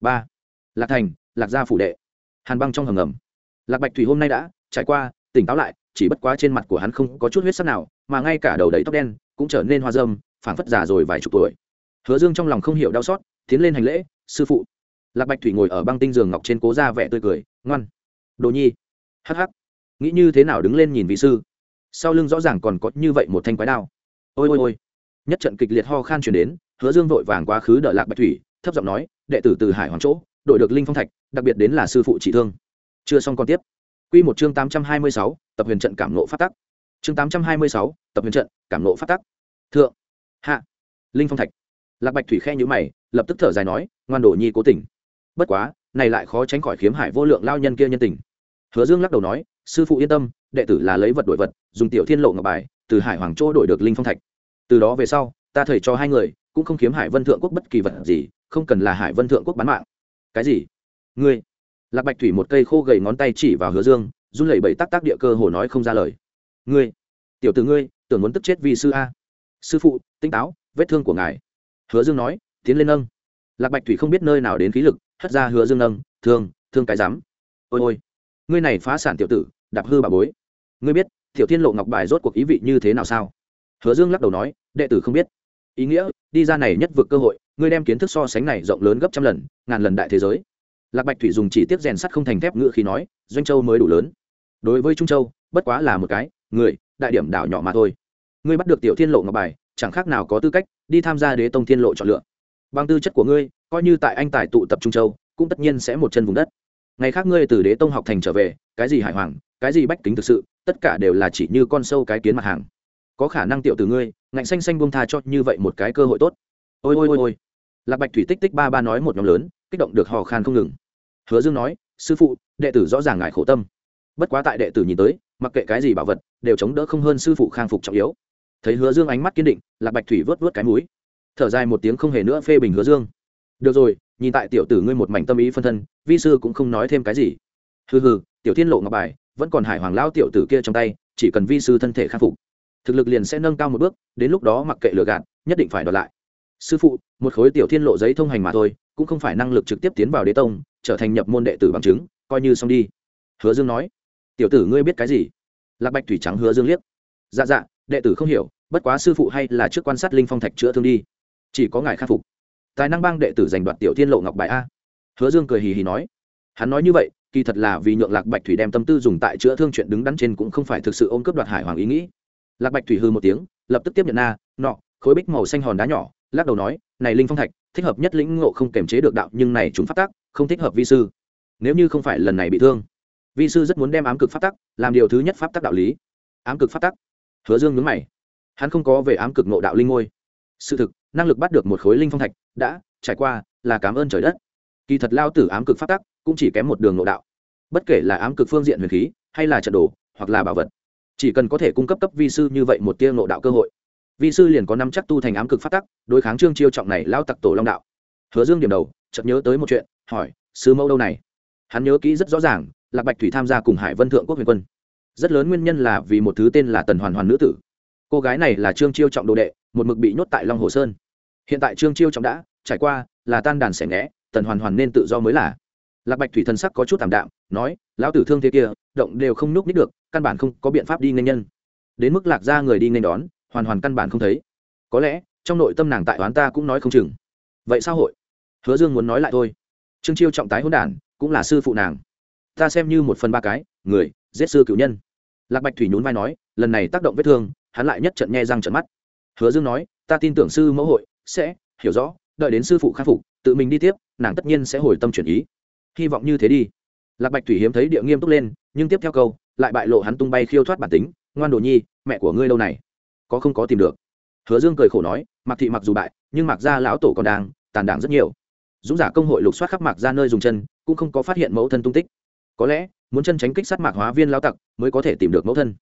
Ba. Lạc thành, lạc gia phủ đệ. Hàn băng trong hầm ngầm. Lạc bạch thủy hôm nay đã trải qua, tỉnh táo lại, chỉ bất quá trên mặt của hắn không có chút huyết sắc nào, mà ngay cả đầu đầy tóc đen cũng trở nên hoa dâm, phảng phất già rồi vài chục tuổi. Hứa dương trong lòng không hiểu đau xót, tiến lên hành lễ, sư phụ. Lạc bạch thủy ngồi ở băng tinh giường ngọc trên cố ra vẻ tươi cười, ngoan. Đồ nhi. Hắc hắc. Nghĩ như thế nào đứng lên nhìn vị sư. Sau lưng rõ ràng còn có như vậy một thanh quái đao. Ôi ôi ôi nhất trận kịch liệt ho khan chuyển đến, hứa dương vội vàng quá khứ đợi lạc bạch thủy, thấp giọng nói, đệ tử từ hải hoàng chỗ, đội được linh phong thạch, đặc biệt đến là sư phụ trị thương. Chưa xong còn tiếp. Q một chương tám trăm hai mươi sáu, tập huyền trận cảm nộ phát tắc. Chương tám trăm hai mươi sáu, tập huyền trận cảm nộ phát tắc. Thượng. Hạ. Linh phong thạch. Lạc bạch thủy khe nhữ mày, lập tức thở dài nói, ngoan đổ nhi cố tình. Bất quá, này lại khó tránh khỏi khiếm hải vô lượng lao nhân kia nhân tình. Hứa dương lắc đầu nói, sư phụ yên tâm, đệ tử là lấy vật đổi vật, dùng tiểu thiên lộ ngọc bài, từ hải hoàng chỗ đổi được linh phong thạch từ đó về sau, ta thầy cho hai người, cũng không kiếm hải vân thượng quốc bất kỳ vật gì, không cần là hải vân thượng quốc bán mạng. Cái gì? Ngươi? Lạc bạch thủy một cây khô gầy ngón tay chỉ vào hứa dương, run lẩy bẩy tắc tắc địa cơ hồ nói không ra lời. Ngươi? Tiểu từ ngươi, tưởng muốn tức chết vì sư a. Sư phụ tinh táo, vết thương của ngài. Hứa dương nói, tiến lên nâng. Lạc bạch thủy không biết nơi nào đến khí lực, hất ra hứa dương nâng, thương thương cái dám ôi ôi, ngươi này phá sản tiểu tử, đạp hư bà bối. Ngươi biết, tiểu thiên lộ ngọc bài rốt cuộc ý vị như thế nào sao? Hứa dương lắc đầu nói, đệ tử không biết. Ý nghĩa, đi ra này nhất vực cơ hội, ngươi đem kiến thức so sánh này rộng lớn gấp trăm lần, ngàn lần đại thế giới. Lạc bạch thủy dùng chỉ tiết rèn sắt không thành thép ngựa khi nói, doanh châu mới đủ lớn. Đối với trung châu, bất quá là một cái, người, đại điểm đảo nhỏ mà thôi. Ngươi bắt được tiểu thiên lộ ngọc bài, chẳng khác nào có tư cách đi tham gia đế tông thiên lộ chọn lựa. Bằng tư chất của ngươi, coi như tại anh tài tụ tập trung châu, cũng tất nhiên sẽ một chân vùng đất. Ngày khác ngươi từ đế tông học thành trở về, cái gì hải hoàng, cái gì bách kính thực sự, tất cả đều là chỉ như con sâu cái kiến mặt hàng có khả năng tiểu từ ngươi, ngạnh xanh xanh buông tha cho như vậy một cái cơ hội tốt. Ôi ôi ôi ôi. Lạc bạch thủy tích tích ba ba nói một nhóm lớn, kích động được hò khan không ngừng. Hứa dương nói, sư phụ, đệ tử rõ ràng ngại khổ tâm. Bất quá tại đệ tử nhìn tới, mặc kệ cái gì bảo vật, đều chống đỡ không hơn sư phụ khang phục trọng yếu. Thấy hứa dương ánh mắt kiên định, lạc bạch thủy vớt vớt cái mũi. Thở dài một tiếng không hề nữa phê bình hứa dương. Được rồi, nhìn tại tiểu tử ngươi một mảnh tâm ý phân thân, vi sư cũng không nói thêm cái gì. Hừ hừ, tiểu thiên lộ ngọc bài, vẫn còn hải hoàng lao tiểu tử kia trong tay, chỉ cần vi sư thân thể khắc phục thực lực liền sẽ nâng cao một bước, đến lúc đó mặc kệ lừa gạt, nhất định phải đoạt lại. Sư phụ, một khối tiểu thiên lộ giấy thông hành mà thôi, cũng không phải năng lực trực tiếp tiến vào đế tông, trở thành nhập môn đệ tử bằng chứng, coi như xong đi. Hứa dương nói. Tiểu tử ngươi biết cái gì? Lạc bạch thủy trắng hứa dương liếc. Dạ dạ đệ tử không hiểu, bất quá sư phụ hay là trước quan sát linh phong thạch chữa thương đi. Chỉ có ngài khắc phục. Tài năng bang đệ tử giành đoạt tiểu thiên lộ ngọc bài a. Hứa dương cười hì hì nói. Hắn nói như vậy, kỳ thật là vì nhượng lạc bạch thủy đem tâm tư dùng tại chữa thương chuyện đứng đắn trên cũng không phải thực sự ôm cướp đoạt hải hoàng ý nghĩ lạc bạch thủy hư một tiếng, lập tức tiếp nhận na, nọ, khối bích màu xanh hòn đá nhỏ, lắc đầu nói, này linh phong thạch, thích hợp nhất lĩnh ngộ không kềm chế được đạo, nhưng này chúng phát tác không thích hợp vi sư. Nếu như không phải lần này bị thương, vi sư rất muốn đem ám cực phát tắc làm điều thứ nhất pháp tắc đạo lý. Ám cực phát tắc? Hứa dương nhớ mày. Hắn không có về ám cực nộ đạo linh ngôi. Sự thực, năng lực bắt được một khối linh phong thạch đã trải qua là cảm ơn trời đất. Kỳ thật lao tử ám cực phát tắc cũng chỉ kém một đường nộ đạo. Bất kể là ám cực phương diện huyền khí hay là trận đồ, hoặc là bảo vật chỉ cần có thể cung cấp cấp vi sư như vậy một tia ngộ đạo cơ hội. Vi sư liền có năm chắc tu thành ám cực phát tắc, đối kháng trương chiêu trọng này lao tặc tổ long đạo. Hứa dương điểm đầu, chợt nhớ tới một chuyện, hỏi, sư mẫu đâu này? Hắn nhớ kỹ rất rõ ràng, lạc bạch thủy tham gia cùng hải vân thượng quốc huyền quân. Rất lớn nguyên nhân là vì một thứ tên là tần hoàn hoàn nữ tử. Cô gái này là trương chiêu trọng đồ đệ, một mực bị nhốt tại long hồ sơn. Hiện tại trương chiêu trọng đã, trải qua là tan đàn xẻ nghẽ, tần hoàn hoàn nên tự do mới là lạc bạch thủy thần sắc có chút t ạ m đạm, nói, lão tử thương thế kia, động đều không núp nít được, căn bản không có biện pháp đi nên nhân. Đến mức lạc ra người đi nên đón, hoàn hoàn căn bản không thấy. Có lẽ, trong nội tâm nàng tại oán ta cũng nói không chừng. Vậy sao hội? Hứa dương muốn nói lại thôi. Trương chiêu trọng tái hôn đản, cũng là sư phụ nàng. Ta xem như một phần ba cái, người, giết sư cựu nhân. Lạc bạch thủy nhún vai nói, lần này tác động vết thương, hắn lại nhất trận nhe răng trận mắt. Hứa dương nói, ta tin tưởng sư mẫu hội sẽ hiểu rõ, đợi đến sư phụ khắc phục, tự mình đi tiếp, nàng tất nhiên sẽ hồi tâm chuyển ý hy vọng như thế đi. Lạc bạch thủy hiếm thấy địa nghiêm túc lên, nhưng tiếp theo câu, lại bại lộ hắn tung bay khiêu thoát bản tính. Ngoan đồ nhi, mẹ của ngươi lâu này? Có không có tìm được? Hứa dương cười khổ nói mặc thị mặc dù bại, nhưng mặc ra lão tổ còn đang, tàn đảng rất nhiều. Dũng giả công hội lục soát khắp mạc ra nơi dùng chân, cũng không có phát hiện mẫu thân tung tích. Có lẽ, muốn chân tránh kích sát mạc hóa viên lao tặc, mới có thể tìm được mẫu thân.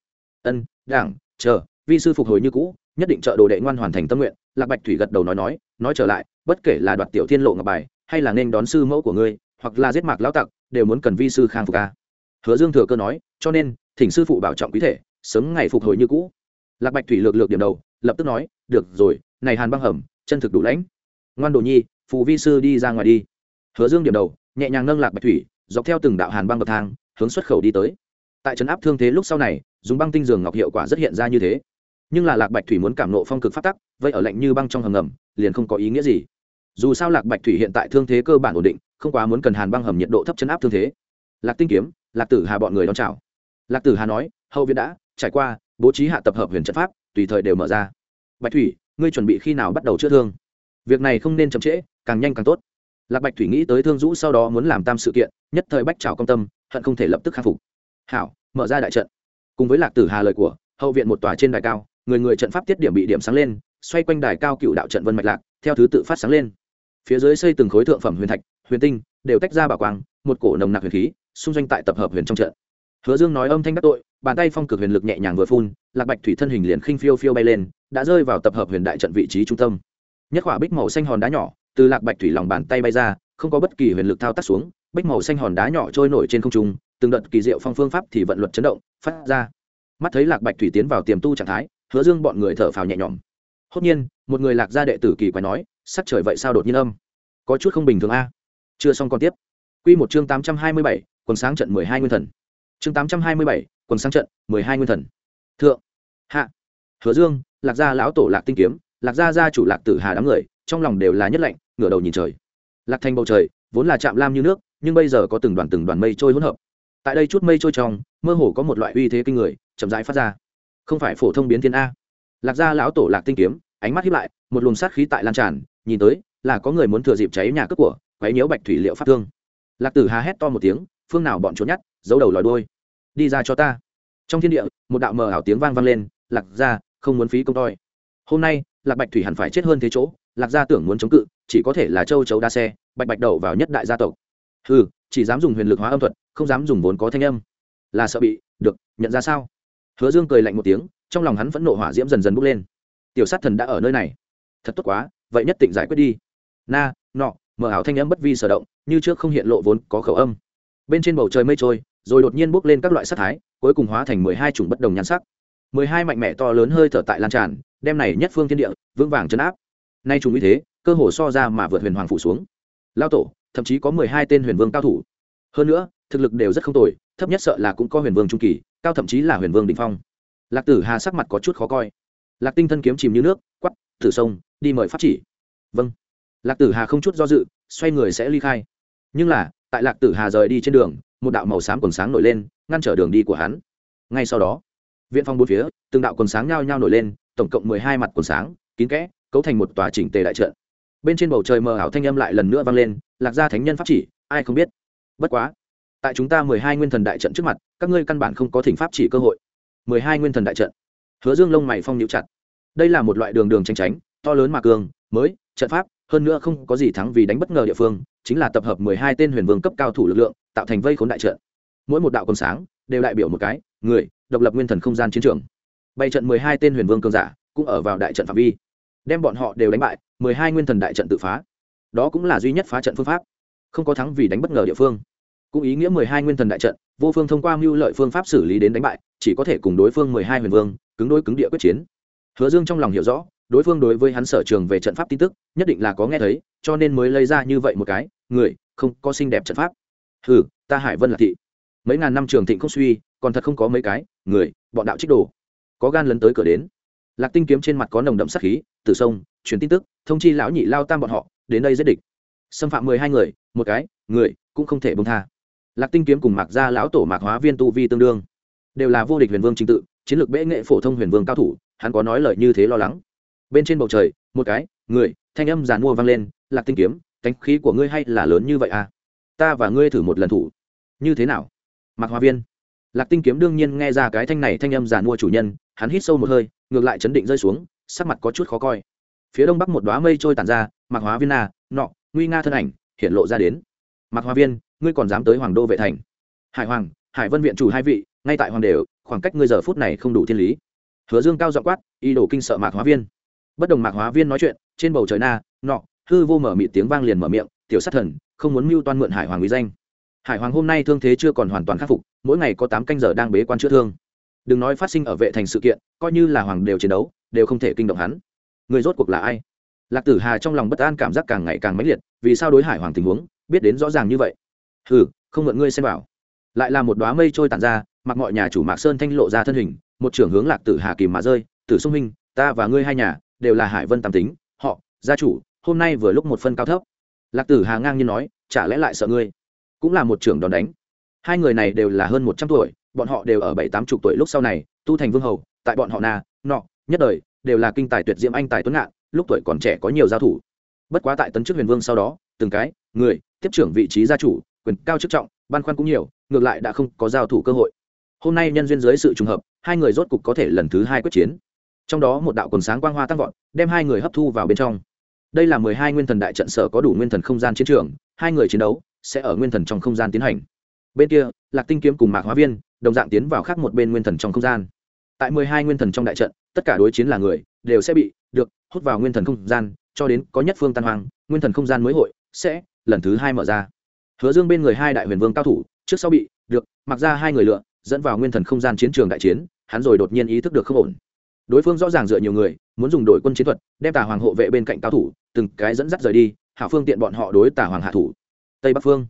Ân, đảng, chờ, vi sư phục hồi như cũ, nhất định trợ đồ đệ ngoan hoàn thành tâm nguyện. Lạc bạch thủy gật đầu nói nói nói trở lại, bất kể là đoạt tiểu thiên lộ ngọc bài, hay là nên đón sư mẫu của ngươi hoặc là giết mạc lao tặc, đều muốn cần vi sư khang phục ca hứa dương thừa cơ nói, cho nên, thỉnh sư phụ bảo trọng quý thể, sớm ngày phục hồi như cũ. Lạc bạch thủy lược lược điểm đầu, lập tức nói, được rồi, này hàn băng hầm, chân thực đủ lãnh. Ngoan đồ nhi, phù vi sư đi ra ngoài đi. Hứa dương điểm đầu, nhẹ nhàng nâng lạc bạch thủy, dọc theo từng đạo hàn băng bậc thang, hướng xuất khẩu đi tới. Tại trấn áp thương thế lúc sau này, dùng băng tinh giường ngọc hiệu quả rất hiện ra như thế. Nhưng là lạc bạch thủy muốn cảm nộ phong cực phát tắc, vậy ở lạnh như băng trong hầm ngầm, liền không có ý nghĩa gì. Dù sao lạc bạch thủy hiện tại thương thế cơ bản ổn định không quá muốn cần hàn băng hầm nhiệt độ thấp chấn áp thương thế. Lạc tinh kiếm, lạc tử hà bọn người đón chào. Lạc tử hà nói, hậu viện đã trải qua, bố trí hạ tập hợp huyền trận pháp, tùy thời đều mở ra. Bạch thủy, ngươi chuẩn bị khi nào bắt đầu chữa thương? Việc này không nên chậm trễ, càng nhanh càng tốt. Lạc bạch thủy nghĩ tới thương dũ sau đó muốn làm tam sự kiện, nhất thời bách trào công tâm, hận không thể lập tức khắc phục. Hảo, mở ra đại trận. Cùng với lạc tử hà lời của, hậu viện một tòa trên đài cao, người người trận pháp tiết điểm bị điểm sáng lên, xoay quanh đài cao cựu đạo trận vân mạch lạc, theo thứ tự phát sáng lên. Phía dưới xây từng khối thượng phẩm huyền thạch huyền tinh, đều tách ra bảo quang, một cổ nồng nặc huyền khí xung doanh tại tập hợp huyền trong trận. Hứa dương nói âm thanh đắc tội, bàn tay phong cực huyền lực nhẹ nhàng vừa phun, lạc bạch thủy thân hình liền khinh phiêu phiêu bay lên, đã rơi vào tập hợp huyền đại trận vị trí trung tâm. Nhất khỏa bích màu xanh hòn đá nhỏ từ lạc bạch thủy lòng bàn tay bay ra, không có bất kỳ huyền lực thao tác xuống, bích màu xanh hòn đá nhỏ trôi nổi trên không trung, từng đợt kỳ diệu phong phương pháp thì vận luật chấn động, phát ra. Mắt thấy lạc bạch thủy tiến vào tiềm tu trạng thái, hứa dương bọn người thở phào nhẹ nhõm. Hốt nhiên, một người lạc gia đệ tử kỳ quái nói, sắc trời vậy sao đột nhiên âm? Có chút không bình thường a chưa xong còn tiếp. Quy một chương tám trăm hai mươi bảy, quần sáng trận mười hai nguyên thần. Chương tám trăm hai mươi bảy, quần sáng trận mười hai nguyên thần. Thượng. Hạ. Hứa dương, lạc gia lão tổ lạc tinh kiếm, lạc gia gia chủ lạc tử hà đám người, trong lòng đều là nhất lạnh, ngửa đầu nhìn trời. Lạc thành bầu trời, vốn là chạm lam như nước, nhưng bây giờ có từng đoàn từng đoàn mây trôi hỗn hợp. Tại đây chút mây trôi trong, mơ hồ có một loại uy thế kinh người, chậm rãi phát ra. Không phải phổ thông biến thiên a. Lạc gia lão tổ lạc tinh kiếm, ánh mắt hiếp lại, một luồng sát khí tại lan tràn, nhìn tới là có người muốn thừa dịp cháy nhà cướp của quấy nhiễu bạch thủy liệu phát thương. Lạc tử hà hét to một tiếng, phương nào bọn trốn nhát, giấu đầu lòi đôi đi ra cho ta. Trong thiên địa, một đạo mờ ảo tiếng vang vang lên, lạc gia, không muốn phí công toi. Hôm nay, lạc bạch thủy hẳn phải chết hơn thế chỗ, lạc gia tưởng muốn chống cự, chỉ có thể là châu chấu đa xe, bạch bạch đầu vào nhất đại gia tộc. Ừ chỉ dám dùng huyền lực hóa âm thuật, không dám dùng vốn có thanh âm. Là sợ bị, được, nhận ra sao? Hứa dương cười lạnh một tiếng, trong lòng hắn vẫn nộ hỏa diễm dần dần bốc lên. Tiểu sát thần đã ở nơi này. Thật tốt quá, vậy nhất định giải quyết đi. Na, nọ mở ảo thanh âm bất vi sở động, như trước không hiện lộ vốn có khẩu âm. Bên trên bầu trời mây trôi, rồi đột nhiên bốc lên các loại sắc thái, cuối cùng hóa thành mười hai chủng bất đồng nhan sắc. Mười hai mạnh mẽ to lớn hơi thở tại lan tràn, đem này nhất phương thiên địa, vững vàng chấn áp. Nay chúng như thế, cơ hồ so ra mà vượt huyền hoàng phủ xuống. Lao tổ, thậm chí có mười hai tên huyền vương cao thủ. Hơn nữa, thực lực đều rất không tồi, thấp nhất sợ là cũng có huyền vương trung kỳ, cao thậm chí là huyền vương đ ỉ n h phong. Lạc tử hà sắc mặt có chút khó coi. Lạc tinh thân kiếm chìm như nước quắp thử sông, đi mời pháp chỉ. Vâng lạc tử hà không chút do dự, xoay người sẽ ly khai. Nhưng là, tại lạc tử hà rời đi trên đường, một đạo màu xám quần sáng nổi lên, ngăn trở đường đi của hắn. Ngay sau đó, viện phong bốn phía, từng đạo quần sáng nhao nhao nổi lên, tổng cộng mười hai mặt quần sáng, kín kẽ, cấu thành một tòa chỉnh tề đại trận. Bên trên bầu trời mờ ảo thanh âm lại lần nữa vang lên, lạc gia thánh nhân pháp chỉ, ai không biết. Bất quá, tại chúng ta mười hai nguyên thần đại trận trước mặt, các ngươi căn bản không có thỉnh pháp chỉ cơ hội. mười hai nguyên thần đại trận. Hứa dương lông mày phong nhíu chặt. Đây là một loại đường đường tranh tránh, to lớn mà cường, mới, trận pháp hơn nữa không có gì thắng vì đánh bất ngờ địa phương, chính là tập hợp mười hai tên huyền vương cấp cao thủ lực lượng, tạo thành vây khốn đại trận. Mỗi một đạo còn sáng, đều đại biểu một cái, người, độc lập nguyên thần không gian chiến trường. Bày trận mười hai tên huyền vương cường giả, cũng ở vào đại trận phạm vi. Đem bọn họ đều đánh bại, mười hai nguyên thần đại trận tự phá. Đó cũng là duy nhất phá trận phương pháp. Không có thắng vì đánh bất ngờ địa phương. Cũng ý nghĩa mười hai nguyên thần đại trận, vô phương thông qua mưu lợi phương pháp xử lý đến đánh bại, chỉ có thể cùng đối phương mười hai huyền vương, cứng đôi cứng địa quyết chiến. Hứa dương trong lòng hiểu rõ đối phương đối với hắn sở trường về trận pháp tin tức, nhất định là có nghe thấy, cho nên mới lấy ra như vậy một cái, người, không có xinh đẹp trận pháp. Ừ ta hải vân là thị. Mấy ngàn năm trường thịnh không suy, còn thật không có mấy cái, người, bọn đạo trích đồ. Có gan lấn tới cửa đến. Lạc tinh kiếm trên mặt có nồng đậm sắc khí từ sông, truyền tin tức, thông chi lão nhị lao tam bọn họ, đến đây giết địch. Xâm phạm mười hai người, một cái, người, cũng không thể bông tha. Lạc tinh kiếm cùng mạc gia lão tổ mạc hóa viên tu vi tương đương. Đều là vô địch huyền vương trình tự, chiến lược bệ nghệ phổ thông huyền vương cao thủ, hắn có nói lời như thế lo lắng bên trên bầu trời một cái người thanh âm giàn mua vang lên lạc tinh kiếm cánh khí của ngươi hay là lớn như vậy à? Ta và ngươi thử một lần thủ. Như thế nào? Mặc Hoa viên. Lạc tinh kiếm đương nhiên nghe ra cái thanh này thanh âm giàn mua chủ nhân hắn hít sâu một hơi ngược lại chấn định rơi xuống sắc mặt có chút khó coi. Phía đông bắc một đoá mây trôi tàn ra Mặc hóa viên à, nọ nguy nga thân ảnh hiện lộ ra đến. Mặc Hoa viên ngươi còn dám tới hoàng đô vệ thành? Hải hoàng hải vân viện chủ hai vị ngay tại hoàng đều khoảng cách ngươi giờ phút này không đủ thiên lý. Hứa dương cao dọ quát y đổ kinh sợ mạc hóa viên bất đồng mạc hóa viên nói chuyện, trên bầu trời na, nọ, hư vô mở mịt tiếng vang liền mở miệng, tiểu sát thần, không muốn mưu toan mượn hải hoàng uy danh. Hải hoàng hôm nay thương thế chưa còn hoàn toàn khắc phục, mỗi ngày có tám canh giờ đang bế quan chữa thương. Đừng nói phát sinh ở vệ thành sự kiện, coi như là hoàng đều chiến đấu, đều không thể kinh động hắn. Người rốt cuộc là ai? Lạc tử hà trong lòng bất an cảm giác càng ngày càng mãnh liệt, vì sao đối hải hoàng tình huống, biết đến rõ ràng như vậy? Hừ, không mượn ngươi xem bảo. Lại là một đoá mây trôi tàn ra, mặc mọi nhà chủ mạc sơn thanh lộ ra thân hình, một trưởng hướng lạc tử hà kìm mà rơi, tử sung minh, ta và ngươi hai nhà đều là hải vân tam tính, họ, gia chủ, hôm nay vừa lúc một phân cao thấp. Lạc tử hà ngang như nói, chả lẽ lại sợ ngươi? Cũng là một trưởng đòn đánh. Hai người này đều là hơn một trăm tuổi, bọn họ đều ở bảy tám chục tuổi lúc sau này, tu thành vương hầu, tại bọn họ nà nọ, nhất đời, đều là kinh tài tuyệt diễm, anh tài tuấn ngạn, lúc tuổi còn trẻ có nhiều giao thủ. Bất quá tại tấn chức huyền vương sau đó, từng cái, người, tiếp trưởng vị trí gia chủ, quyền cao chức trọng, băn khoăn cũng nhiều, ngược lại đã không có giao thủ cơ hội. Hôm nay nhân duyên dưới sự trùng hợp, hai người rốt cục có thể lần thứ hai quyết chiến trong đó một đạo quần sáng quang hoa tăng vọt, đem hai người hấp thu vào bên trong. Đây là mười hai nguyên thần đại trận sở có đủ nguyên thần không gian chiến trường, hai người chiến đấu sẽ ở nguyên thần trong không gian tiến hành. Bên kia, lạc tinh kiếm cùng mạc hóa viên đồng dạng tiến vào khác một bên nguyên thần trong không gian. Tại mười hai nguyên thần trong đại trận, tất cả đối chiến là người, đều sẽ bị được hút vào nguyên thần không gian, cho đến có nhất phương tan hoang, nguyên thần không gian mới hội sẽ lần thứ hai mở ra. Hứa dương bên người hai đại huyền vương cao thủ, trước sau bị được mặc ra hai người lựa, dẫn vào nguyên thần không gian chiến trường đại chiến, hắn rồi đột nhiên ý thức được không ổn đối phương rõ ràng dựa nhiều người, muốn dùng đổi quân chiến thuật, đem tà hoàng hộ vệ bên cạnh cao thủ, từng cái dẫn dắt rời đi hảo phương tiện bọn họ đối tà hoàng hạ thủ. Tây bắc phương.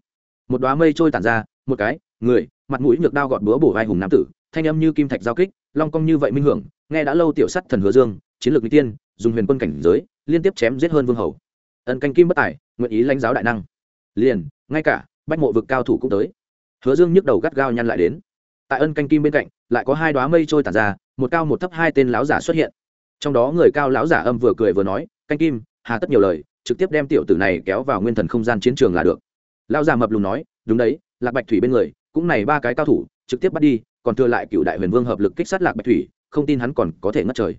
Một đoá mây trôi tản ra, một cái, người, mặt mũi nhược đao gọt búa bổ vai hùng nam tử, thanh âm như kim thạch giao kích, long cong như vậy minh hưởng, nghe đã lâu tiểu sắt thần hứa dương, chiến lược n tiên, dùng huyền quân cảnh giới, liên tiếp chém giết hơn vương hầu. Ẩn canh kim bất tài, nguyện ý lãnh giáo đại năng. Liền, ngay cả, bách mộ vực cao thủ cũng tới. Hứa dương nhức đầu gắt gao nhăn lại đến. Tại ân canh kim bên cạnh, lại có hai đoá mây trôi tản ra một cao một thấp hai tên lão giả xuất hiện. Trong đó người cao lão giả âm vừa cười vừa nói, canh kim, hà tất nhiều lời, trực tiếp đem tiểu tử này kéo vào nguyên thần không gian chiến trường là được. Lão giả mập lùn nói, đúng đấy, lạc bạch thủy bên người, cũng này ba cái cao thủ, trực tiếp bắt đi, còn thừa lại cựu đại huyền vương hợp lực kích sát lạc bạch thủy, không tin hắn còn có thể ngất trời.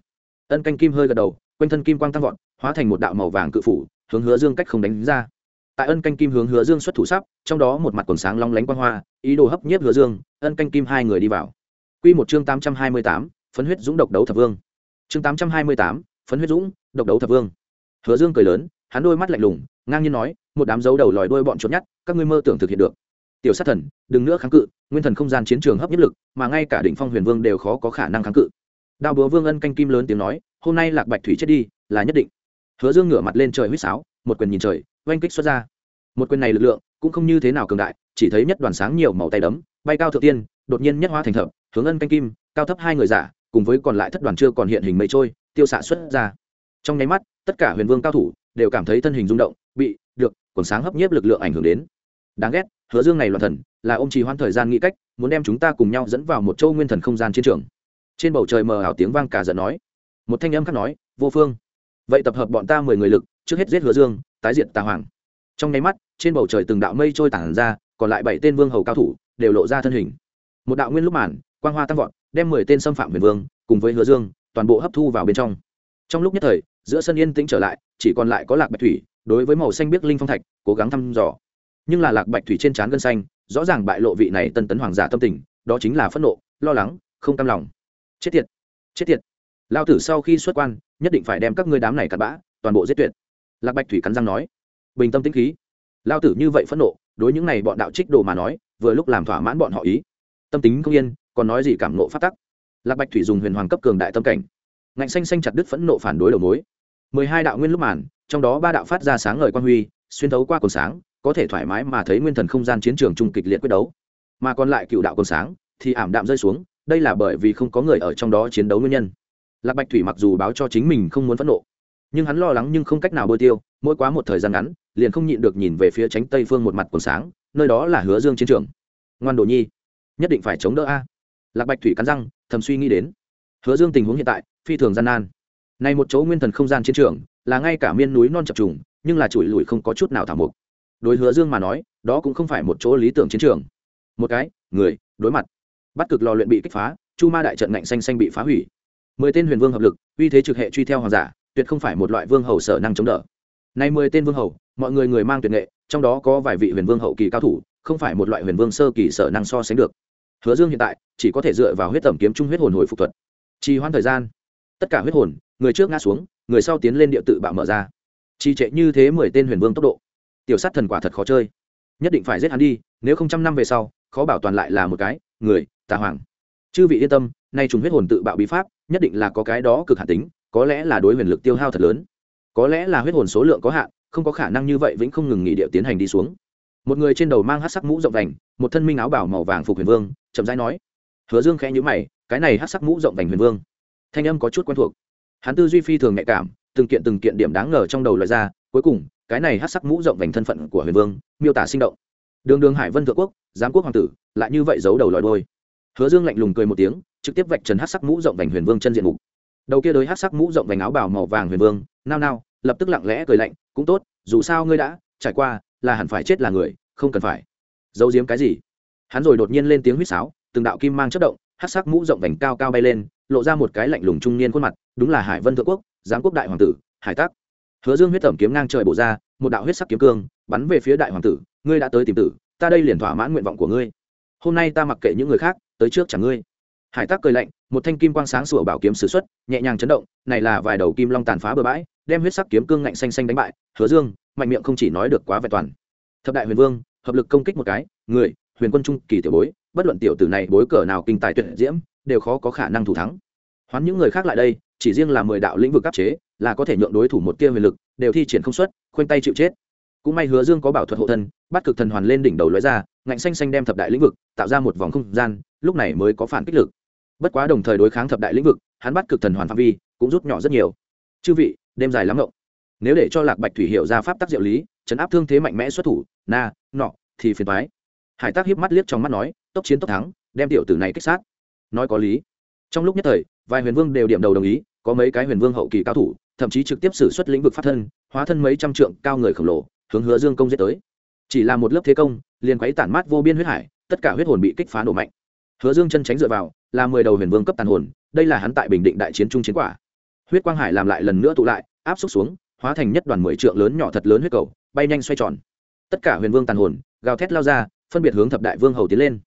Ân canh kim hơi gật đầu, quanh thân kim quang tăng vọt, hóa thành một đạo màu vàng cự phủ, hướng hứa dương cách không đánh ra. Tại ân canh kim hướng hứa dương xuất thủ sắp, trong đó một mặt quần sáng long lánh quang hoa, ý đồ hấp nhiếp hứa dương, ân canh kim hai người đi vào. Q một chương tám trăm hai mươi tám phấn huyết dũng độc đấu thập vương. Chương tám trăm hai mươi tám, phấn huyết dũng độc đấu thập vương. Hứa dương cười lớn, hắn đôi mắt lạnh lùng, ngang nhiên nói, một đám dấu đầu lòi đuôi bọn trốn nhát các ngươi mơ tưởng thực hiện được. Tiểu sát thần, đừng nữa kháng cự, nguyên thần không gian chiến trường hấp nhất lực, mà ngay cả đỉnh phong huyền vương đều khó có khả năng kháng cự. Đào búa vương ân canh kim lớn tiếng nói, hôm nay lạc bạch thủy chết đi, là nhất định. Hứa dương ngửa mặt lên trời huýt sáo, một quyền nhìn trời, oanh kích xuất ra. Một quyền này lực lượng cũng không như thế nào cường đại, chỉ thấy nhất đoàn sáng nhiều màu tay đấm, bay cao thượng tiên, đột nhiên nhất hoa thành thập, hướng ân canh kim, cao thấp hai người giả cùng với còn lại thất đoàn chưa còn hiện hình mây trôi, tiêu xạ xuất ra. Trong nháy mắt, tất cả huyền vương cao thủ đều cảm thấy thân hình rung động, bị, được, quần sáng hấp nhiếp lực lượng ảnh hưởng đến. Đáng ghét, hứa dương này loạn thần, là ông trì hoãn thời gian nghĩ cách, muốn đem chúng ta cùng nhau dẫn vào một châu nguyên thần không gian chiến trường. Trên bầu trời mờ ảo tiếng vang cả giận nói. Một thanh âm khác nói, vô phương, vậy tập hợp bọn ta mười người lực, trước hết giết hứa dương, tái diện tà hoàng. Trong nháy mắt, trên bầu trời từng đạo mây trôi tản ra, còn lại bảy tên vương hầu cao thủ đều lộ ra thân hình. Một đạo nguyên lúc màn, quang hoa tăng vọt đem mười tên xâm phạm huyền vương cùng với hứa dương toàn bộ hấp thu vào bên trong. Trong lúc nhất thời, giữa sân yên tĩnh trở lại, chỉ còn lại có lạc bạch thủy đối với màu xanh biếc linh phong thạch cố gắng thăm dò. Nhưng là lạc bạch thủy trên trán gân xanh, rõ ràng bại lộ vị này tân tấn hoàng giả tâm tình, đó chính là phẫn nộ, lo lắng, không cam lòng. Chết tiệt chết tiệt. Lao tử sau khi xuất quan, nhất định phải đem các ngươi đám này cặn bã, toàn bộ giết tuyệt. Lạc bạch thủy cắn răng nói. Bình tâm tĩnh khí. Lao tử như vậy phẫn nộ, đối những này bọn đạo trích đồ mà nói, vừa lúc làm thỏa mãn bọn họ ý. Tâm tính không yên còn nói gì cảm nộ phát tắc. Lạc bạch thủy dùng huyền hoàng cấp cường đại tâm cảnh. Ngạnh xanh xanh chặt đứt phẫn nộ phản đối đầu mối. Mười hai đạo nguyên lúc màn, trong đó ba đạo phát ra sáng ngời quan huy, xuyên thấu qua cồn sáng, có thể thoải mái mà thấy nguyên thần không gian chiến trường trung kịch liệt quyết đấu. Mà còn lại cựu đạo cồn sáng thì ảm đạm rơi xuống, đây là bởi vì không có người ở trong đó chiến đấu nguyên nhân. Lạc bạch thủy mặc dù báo cho chính mình không muốn phẫn nộ, nhưng hắn lo lắng nhưng không cách nào bôi tiêu, mỗi quá một thời gian ngắn, liền không nhịn được nhìn về phía tránh tây phương một mặt cồn sáng, nơi đó là hứa dương chiến trường. Ngoan đồ nhi, nhất định phải chống đỡ a lạc bạch thủy cắn răng, thầm suy nghĩ đến. Hứa dương tình huống hiện tại, phi thường gian nan. Này một chỗ nguyên thần không gian chiến trường, là ngay cả miên núi non chập trùng, nhưng là chùi lùi không có chút nào thảo mục. Đối hứa dương mà nói, đó cũng không phải một chỗ lý tưởng chiến trường. Một cái, người, đối mặt. Bắt cực lò luyện bị kích phá, chu ma đại trận ngạnh xanh xanh bị phá hủy. Mười tên huyền vương hợp lực, uy thế trực hệ truy theo hoàng giả, tuyệt không phải một loại vương hầu sở năng chống đỡ. Nay mười tên vương hầu, mọi người người mang tuyệt nghệ, trong đó có vài vị huyền vương hậu kỳ cao thủ, không phải một loại huyền vương sơ kỳ sở năng so sánh được hứa dương hiện tại chỉ có thể dựa vào huyết tẩm kiếm trung huyết hồn hồi phục thuật. Trì hoãn thời gian. Tất cả huyết hồn, người trước ngã xuống, người sau tiến lên địa tự bạo mở ra. Trì trệ như thế mười tên huyền vương tốc độ. Tiểu sát thần quả thật khó chơi. Nhất định phải giết hắn đi, nếu không trăm năm về sau, khó bảo toàn lại là một cái, người, tà hoàng. Chư vị yên tâm, nay trùng huyết hồn tự bạo bí pháp, nhất định là có cái đó cực hạn tính, có lẽ là đối huyền lực tiêu hao thật lớn. Có lẽ là huyết hồn số lượng có hạn, không có khả năng như vậy vĩnh không ngừng nghỉ địa tiến hành đi xuống. Một người trên đầu mang hát sắc mũ rộng vành, một thân minh áo bảo màu vàng phục huyền vương chậm rãi nói, hứa dương khẽ nhữ mày, cái này hát sắc mũ rộng vành huyền vương. Thanh âm có chút quen thuộc. Hắn tư duy phi thường nhạy cảm, từng kiện từng kiện điểm đáng ngờ trong đầu loại ra, cuối cùng, cái này hát sắc mũ rộng vành thân phận của huyền vương, miêu tả sinh động. Đường đường hải vân thượng quốc, giám quốc hoàng tử, lại như vậy giấu đầu lòi đôi hứa dương lạnh lùng cười một tiếng, trực tiếp vạch trần hát sắc mũ rộng vành huyền vương chân diện mục. Đầu kia đới hát sắc mũ rộng vành áo bào màu vàng huyền vương, nao nao, lập tức lặng lẽ cười lạnh, cũng tốt, dù sao ngươi đã trải qua, là hẳn phải chết là người, không cần phải. Giấu giếm cái gì? Hắn rồi đột nhiên lên tiếng huýt sáo, từng đạo kim mang chất động hát sắc mũ rộng vành cao cao bay lên, lộ ra một cái lạnh lùng trung niên khuôn mặt, đúng là hải vân thượng quốc, giám quốc đại hoàng tử, hải tắc. Hứa dương huyết tẩm kiếm ngang trời bổ ra, một đạo huyết sắc kiếm cương, bắn về phía đại hoàng tử, ngươi đã tới tìm tử, ta đây liền thỏa mãn nguyện vọng của ngươi. Hôm nay ta mặc kệ những người khác, tới trước chẳng ngươi. Hải tắc cười lạnh, một thanh kim quang sáng sủa bảo kiếm s ử x u ấ t nhẹ nhàng chấn động, này là vài đầu kim long tàn phá bừa bãi, đem huyết sắc kiếm cương ngạnh xanh xanh đánh bại, hứa dương, mạnh miệng không chỉ nói được quá vẹn toàn. Thập đại huyền vương, hợp lực công kích một cái người huyền quân trung kỳ tiểu bối, bất luận tiểu tử này bối cờ nào kinh tài tuyệt diễm, đều khó có khả năng thủ thắng. Hoán những người khác lại đây, chỉ riêng là mười đạo lĩnh vực áp chế, là có thể nhượng đối thủ một tia huyền lực, đều thi triển không xuất, khoanh tay chịu chết. Cũng may hứa dương có bảo thuật hộ thân, bắt cực thần hoàn lên đỉnh đầu lóe ra, ngạnh xanh xanh đem thập đại lĩnh vực, tạo ra một vòng không gian, lúc này mới có phản kích lực. Bất quá đồng thời đối kháng thập đại lĩnh vực, hắn bắt cực thần hoàn phạm vi, cũng rút nhỏ rất nhiều. Chư vị, đêm dài lắm ngộng. Nếu để cho lạc bạch thủy hiệu ra pháp tác diệu lý, chấn áp thương thế mạnh mẽ xuất thủ, na, nọ, thì phiền thoái hải tác hiếp mắt liếc trong mắt nói, tốc chiến tốc thắng, đem tiểu tử này kích sát. Nói có lý. Trong lúc nhất thời, vài huyền vương đều điểm đầu đồng ý, có mấy cái huyền vương hậu kỳ cao thủ, thậm chí trực tiếp xử suất lĩnh vực phát thân, hóa thân mấy trăm trượng cao người khổng lồ, hướng hứa dương công giết tới. Chỉ là một lớp thế công, liền quấy tản mát vô biên huyết hải, tất cả huyết hồn bị kích phá nổ mạnh. Hứa dương chân tránh dựa vào, là mười đầu huyền vương cấp tàn hồn, đây là hắn tại bình định đại chiến trung chiến quả. Huyết quang hải làm lại lần nữa tụ lại, áp xúc xuống, hóa thành nhất đoàn mười trượng lớn nhỏ thật lớn huyết cầu, bay nhanh xoay tròn. Tất cả huyền vương tàn hồn, gào thét lao ra phân biệt hướng thập đại vương hầu tiến lên.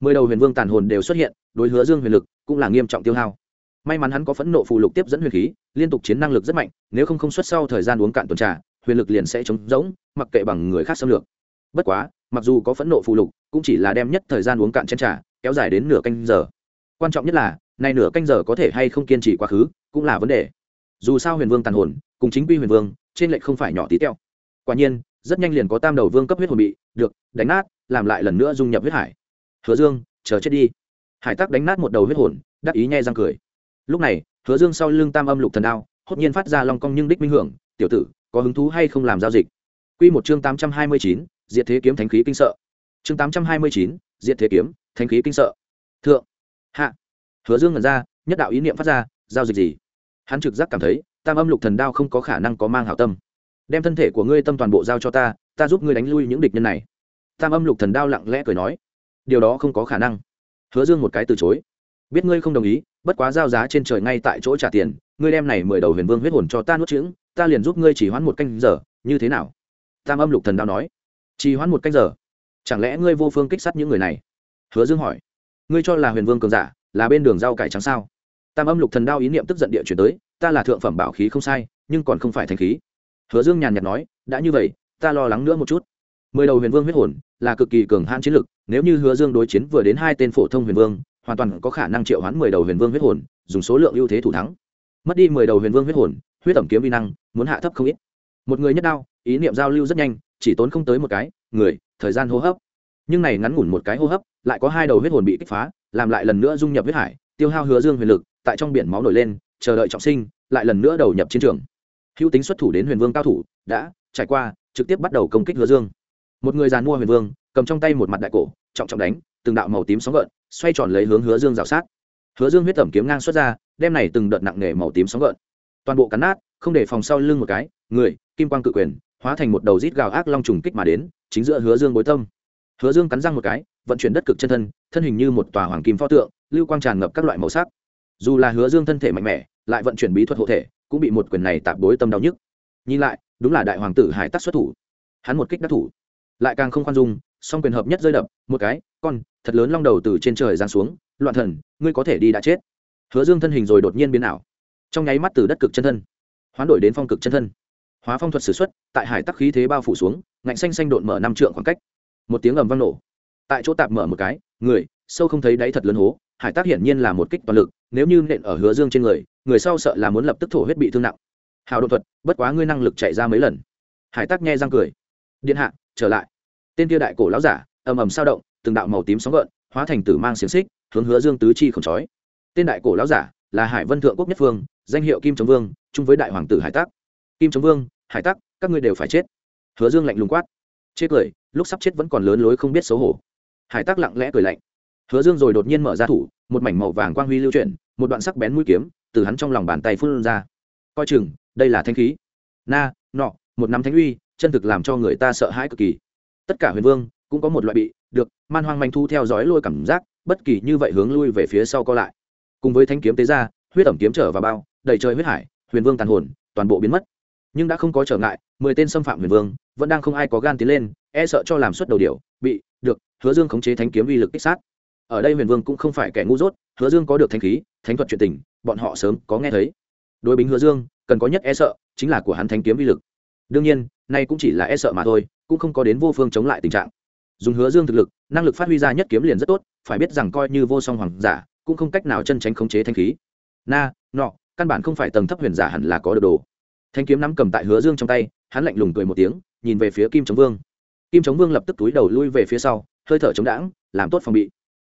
Mười đầu huyền vương tàn hồn đều xuất hiện, đối hứa dương huyền lực cũng là nghiêm trọng tiêu hao. May mắn hắn có phẫn nộ phù lục tiếp dẫn huyền khí, liên tục chiến năng lực rất mạnh, nếu không không xuất sau thời gian uống cạn tuần trà, huyền lực liền sẽ chống rỗng, mặc kệ bằng người khác xâm lược. Bất quá, mặc dù có phẫn nộ phù lục, cũng chỉ là đem nhất thời gian uống cạn chén trà, kéo dài đến nửa canh giờ. Quan trọng nhất là nay nửa canh giờ có thể hay không kiên trì quá khứ, cũng là vấn đề. Dù sao huyền vương tàn hồn, cùng chính quy huyền vương, trên lệnh không phải nhỏ tí teo. Quả nhiên rất nhanh liền có tam đầu vương cấp huyết hồn bị, được, đánh nát, làm lại lần nữa dung nhập huyết hải. Hứa dương, chờ chết đi. Hải tắc đánh nát một đầu huyết hồn, đắc ý nhai răng cười. Lúc này, hứa dương sau lưng tam âm lục thần đao, hốt nhiên phát ra long cong nhưng đích minh hưởng, tiểu tử, có hứng thú hay không làm giao dịch? Quy một chương tám trăm hai mươi chín, diệt thế kiếm thánh khí kinh sợ. Chương tám trăm hai mươi chín, diệt thế kiếm thánh khí kinh sợ. Thượng. Hạ. Hứa dương ngẩn ra, nhất đạo ý niệm phát ra, giao dịch gì? Hắn trực giác cảm thấy, tam âm lục thần đao không có khả năng có mang hảo tâm đem thân thể của ngươi tâm toàn bộ giao cho ta ta giúp ngươi đánh lui những địch nhân này. Tam âm lục thần đao lặng lẽ cười nói, điều đó không có khả năng. Hứa dương một cái từ chối, biết ngươi không đồng ý, bất quá giao giá trên trời ngay tại chỗ trả tiền, ngươi đem này mười đầu huyền vương huyết hồn cho ta nuốt chửng, ta liền giúp ngươi chỉ hoãn một canh giờ, như thế nào? Tam âm lục thần đao nói, chỉ hoãn một canh giờ? Chẳng lẽ ngươi vô phương kích sát những người này? Hứa dương hỏi, ngươi cho là huyền vương cường giả, là bên đường rau cải trắng sao? Tam âm lục thần đao ý niệm tức giận địa chuyển tới, ta là thượng phẩm bảo khí không sai, nhưng còn không phải thành khí hứa dương nhàn nhạt nói, đã như vậy, ta lo lắng nữa một chút. Mười đầu huyền vương huyết hồn là cực kỳ cường hãn chiến lực, nếu như hứa dương đối chiến vừa đến hai tên phổ thông huyền vương, hoàn toàn có khả năng triệu hoán mười đầu huyền vương huyết hồn, dùng số lượng ưu thế thủ thắng. Mất đi mười đầu huyền vương huyết hồn, huyết tẩm kiếm vi năng muốn hạ thấp không ít. Một người nhất đao, ý niệm giao lưu rất nhanh, chỉ tốn không tới một cái, người, thời gian hô hấp. Nhưng này ngắn ngủn một cái hô hấp, lại có hai đầu huyết hồn bị kích phá, làm lại lần nữa dung nhập huyết hải, tiêu hao hứa dương huyền lực, tại trong biển máu nổi lên, chờ đợi trọng sinh, lại lần nữa đầu nhập chiến trường hữu tính xuất thủ đến huyền vương cao thủ, đã trải qua trực tiếp bắt đầu công kích hứa dương. Một người giàn mua huyền vương, cầm trong tay một mặt đại cổ, trọng trọng đánh, từng đạo màu tím sóng gợn xoay tròn lấy hướng hứa dương rào sát. Hứa dương huyết tẩm kiếm ngang xuất ra, đem này từng đợt nặng nề màu tím sóng gợn toàn bộ cắn nát, không để phòng sau lưng một cái, người, kim quang cự quyền, hóa thành một đầu rít gào ác long trùng kích mà đến, chính giữa hứa dương bối tâm. Hứa dương cắn răng một cái, vận chuyển đất cực chân thân thân hình như một tòa hoàng kim pho tượng, lưu quang tràn ngập các loại màu sắc. Dù là hứa dương thân thể mạnh mẽ, lại vận chuyển bí thuật hộ thể cũng bị một quyền này tạp bối tâm đau nhức. Nhìn lại, đúng là đại hoàng tử hải tắc xuất thủ. Hắn một kích đắc thủ. Lại càng không khoan dung, song quyền hợp nhất rơi đập, một cái, con, thật lớn long đầu từ trên trời giáng xuống, loạn thần, ngươi có thể đi đã chết. Hứa dương thân hình rồi đột nhiên biến ảo. Trong nháy mắt từ đất cực chân thân, hoán đổi đến phong cực chân thân. Hóa phong thuật s ử x u ấ t tại hải tắc khí thế bao phủ xuống, ngạnh xanh xanh đột mở năm trượng khoảng cách. Một tiếng ầm vang nổ. Tại chỗ tạp mở một cái, người, sâu không thấy đáy thật lớn hố hải Tác hiển nhiên là một kích toàn lực, nếu như nện ở hứa dương trên người người sau sợ là muốn lập tức thổ huyết bị thương nặng. Hào đột thuật, bất quá ngươi năng lực chạy ra mấy lần. Hải Tác nghe răng cười. Điện hạ, trở lại. Tên kia đại cổ lão giả, ầm ầm sao động, từng đạo màu tím sóng gợn, hóa thành tử mang xiềng xích, hướng hứa dương tứ chi khổng trói tên đại cổ lão giả là hải vân thượng quốc nhất phương danh hiệu kim chống vương, chung với đại hoàng tử hải tắc. Kim chống vương, hải tắc, các ngươi đều phải chết. Hứa dương lạnh lùng quát. Chết cười, lúc sắp chết vẫn còn lớn lối không biết xấu hổ. Hải tắc lặng lẽ cười lạnh hứa dương rồi đột nhiên mở ra thủ, một mảnh màu vàng quang huy lưu chuyển, một đoạn sắc bén mũi kiếm từ hắn trong lòng bàn tay phun ra. Coi chừng, đây là thanh khí. Na, nọ, một nắm thánh uy, chân thực làm cho người ta sợ hãi cực kỳ. Tất cả huyền vương cũng có một loại bị được man hoang manh thu theo dõi lôi cảm giác, bất kỳ như vậy hướng lui về phía sau co lại. Cùng với thanh kiếm tế ra, huyết ẩm kiếm trở vào bao, đầy trời huyết hải, huyền vương tàn hồn, toàn bộ biến mất. Nhưng đã không có trở ngại, mười tên xâm phạm huyền vương vẫn đang không ai có gan tiến lên e sợ cho làm suất đầu điều, bị được hứa dương khống chế thanh kiếm uy lực kích sát ở đây huyền vương cũng không phải kẻ ngu dốt, hứa dương có được thanh khí, thánh thuật chuyện tình, bọn họ sớm có nghe thấy. Đối bính hứa dương, cần có nhất e sợ, chính là của hắn thanh kiếm uy lực. Đương nhiên, nay cũng chỉ là e sợ mà thôi, cũng không có đến vô phương chống lại tình trạng. Dùng hứa dương thực lực, năng lực phát huy ra nhất kiếm liền rất tốt, phải biết rằng coi như vô song hoàng giả, cũng không cách nào chân tránh khống chế thanh khí. Na, nọ, căn bản không phải tầng thấp huyền giả hẳn là có được đồ. Thanh kiếm nắm cầm tại hứa dương trong tay, hắn lạnh lùng cười một tiếng, nhìn về phía kim chống vương. Kim chống vương lập tức túi đầu lui về phía sau, hơi thở chống đãng làm tốt phòng bị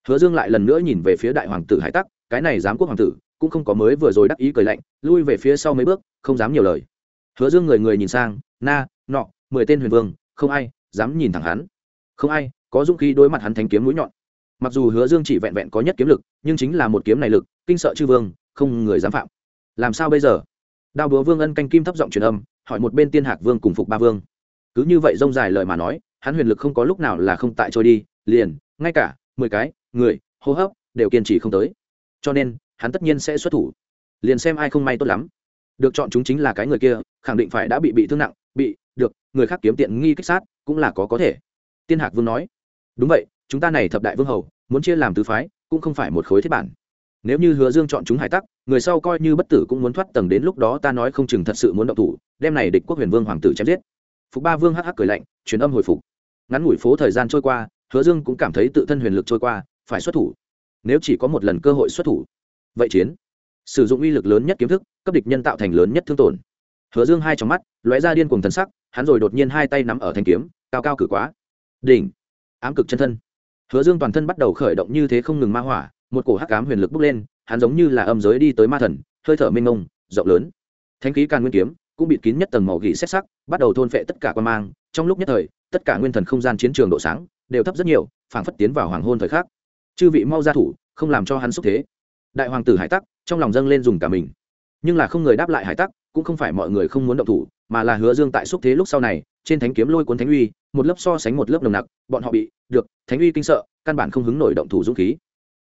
hứa dương lại lần nữa nhìn về phía đại hoàng tử hải tắc, cái này giám quốc hoàng tử, cũng không có mới vừa rồi đắc ý cười lạnh, lui về phía sau mấy bước, không dám nhiều lời. Hứa dương người người nhìn sang, na, nọ, mười tên huyền vương, không ai dám nhìn thẳng hắn. Không ai, có dũng khí đối mặt hắn thanh kiếm mũi nhọn. Mặc dù hứa dương chỉ vẹn vẹn có nhất kiếm lực, nhưng chính là một kiếm này lực, kinh sợ chư vương, không người dám phạm. Làm sao bây giờ? Đao búa vương ân canh kim thấp giọng truyền âm, hỏi một bên tiên hạc vương cùng phục ba vương. Cứ như vậy rông dài lời mà nói, hắn huyền lực không có lúc nào là không tại trôi đi, liền, ngay cả mười cái người, hô hấp, đều kiên trì không tới. Cho nên, hắn tất nhiên sẽ xuất thủ. Liền xem ai không may tốt lắm. Được chọn chúng chính là cái người kia, khẳng định phải đã bị bị thương nặng, bị, được, người khác kiếm tiện nghi kích sát, cũng là có có thể. Tiên hạc vương nói. Đúng vậy, chúng ta này thập đại vương hầu, muốn chia làm tứ phái, cũng không phải một khối thiết bản. Nếu như hứa dương chọn chúng hải tắc, người sau coi như bất tử cũng muốn thoát tầng đến lúc đó ta nói không chừng thật sự muốn động thủ, đem này địch quốc huyền vương hoàng tử chém giết. Phục ba vương hắc hắc cười lạnh, truyền âm hồi phục. Ngắn ngủi phố thời gian trôi qua, hứa dương cũng cảm thấy tự thân huyền lực trôi qua phải xuất thủ. Nếu chỉ có một lần cơ hội xuất thủ, vậy chiến. Sử dụng uy lực lớn nhất kiếm thức, cấp địch nhân tạo thành lớn nhất thương tổn. Hứa dương hai trong mắt, lóe ra điên cùng thần sắc, hắn rồi đột nhiên hai tay nắm ở thanh kiếm, cao cao cử quá. Đỉnh! Ám cực chân thân. Hứa dương toàn thân bắt đầu khởi động như thế không ngừng ma hỏa, một cổ hắc ám huyền lực bốc lên, hắn giống như là âm giới đi tới ma thần, hơi thở mênh mông, rộng lớn. Thanh khí càn nguyên kiếm, cũng bịt kín nhất tầng màu gỉ xét sắc, bắt đầu thôn phệ tất cả quan mang. Trong lúc nhất thời, tất cả nguyên thần không gian chiến trường độ sáng, đều thấp rất nhiều, phảng phất tiến vào hoàng hôn thời khắc chư vị mau ra thủ, không làm cho hắn xúc thế. Đại hoàng tử hải tắc, trong lòng dâng lên dùng cả mình. Nhưng là không người đáp lại hải tắc, cũng không phải mọi người không muốn động thủ, mà là hứa dương tại xúc thế lúc sau này, trên thánh kiếm lôi cuốn thánh uy, một lớp so sánh một lớp nồng nặc, bọn họ bị, được, thánh uy kinh sợ, căn bản không hứng nổi động thủ dũng khí.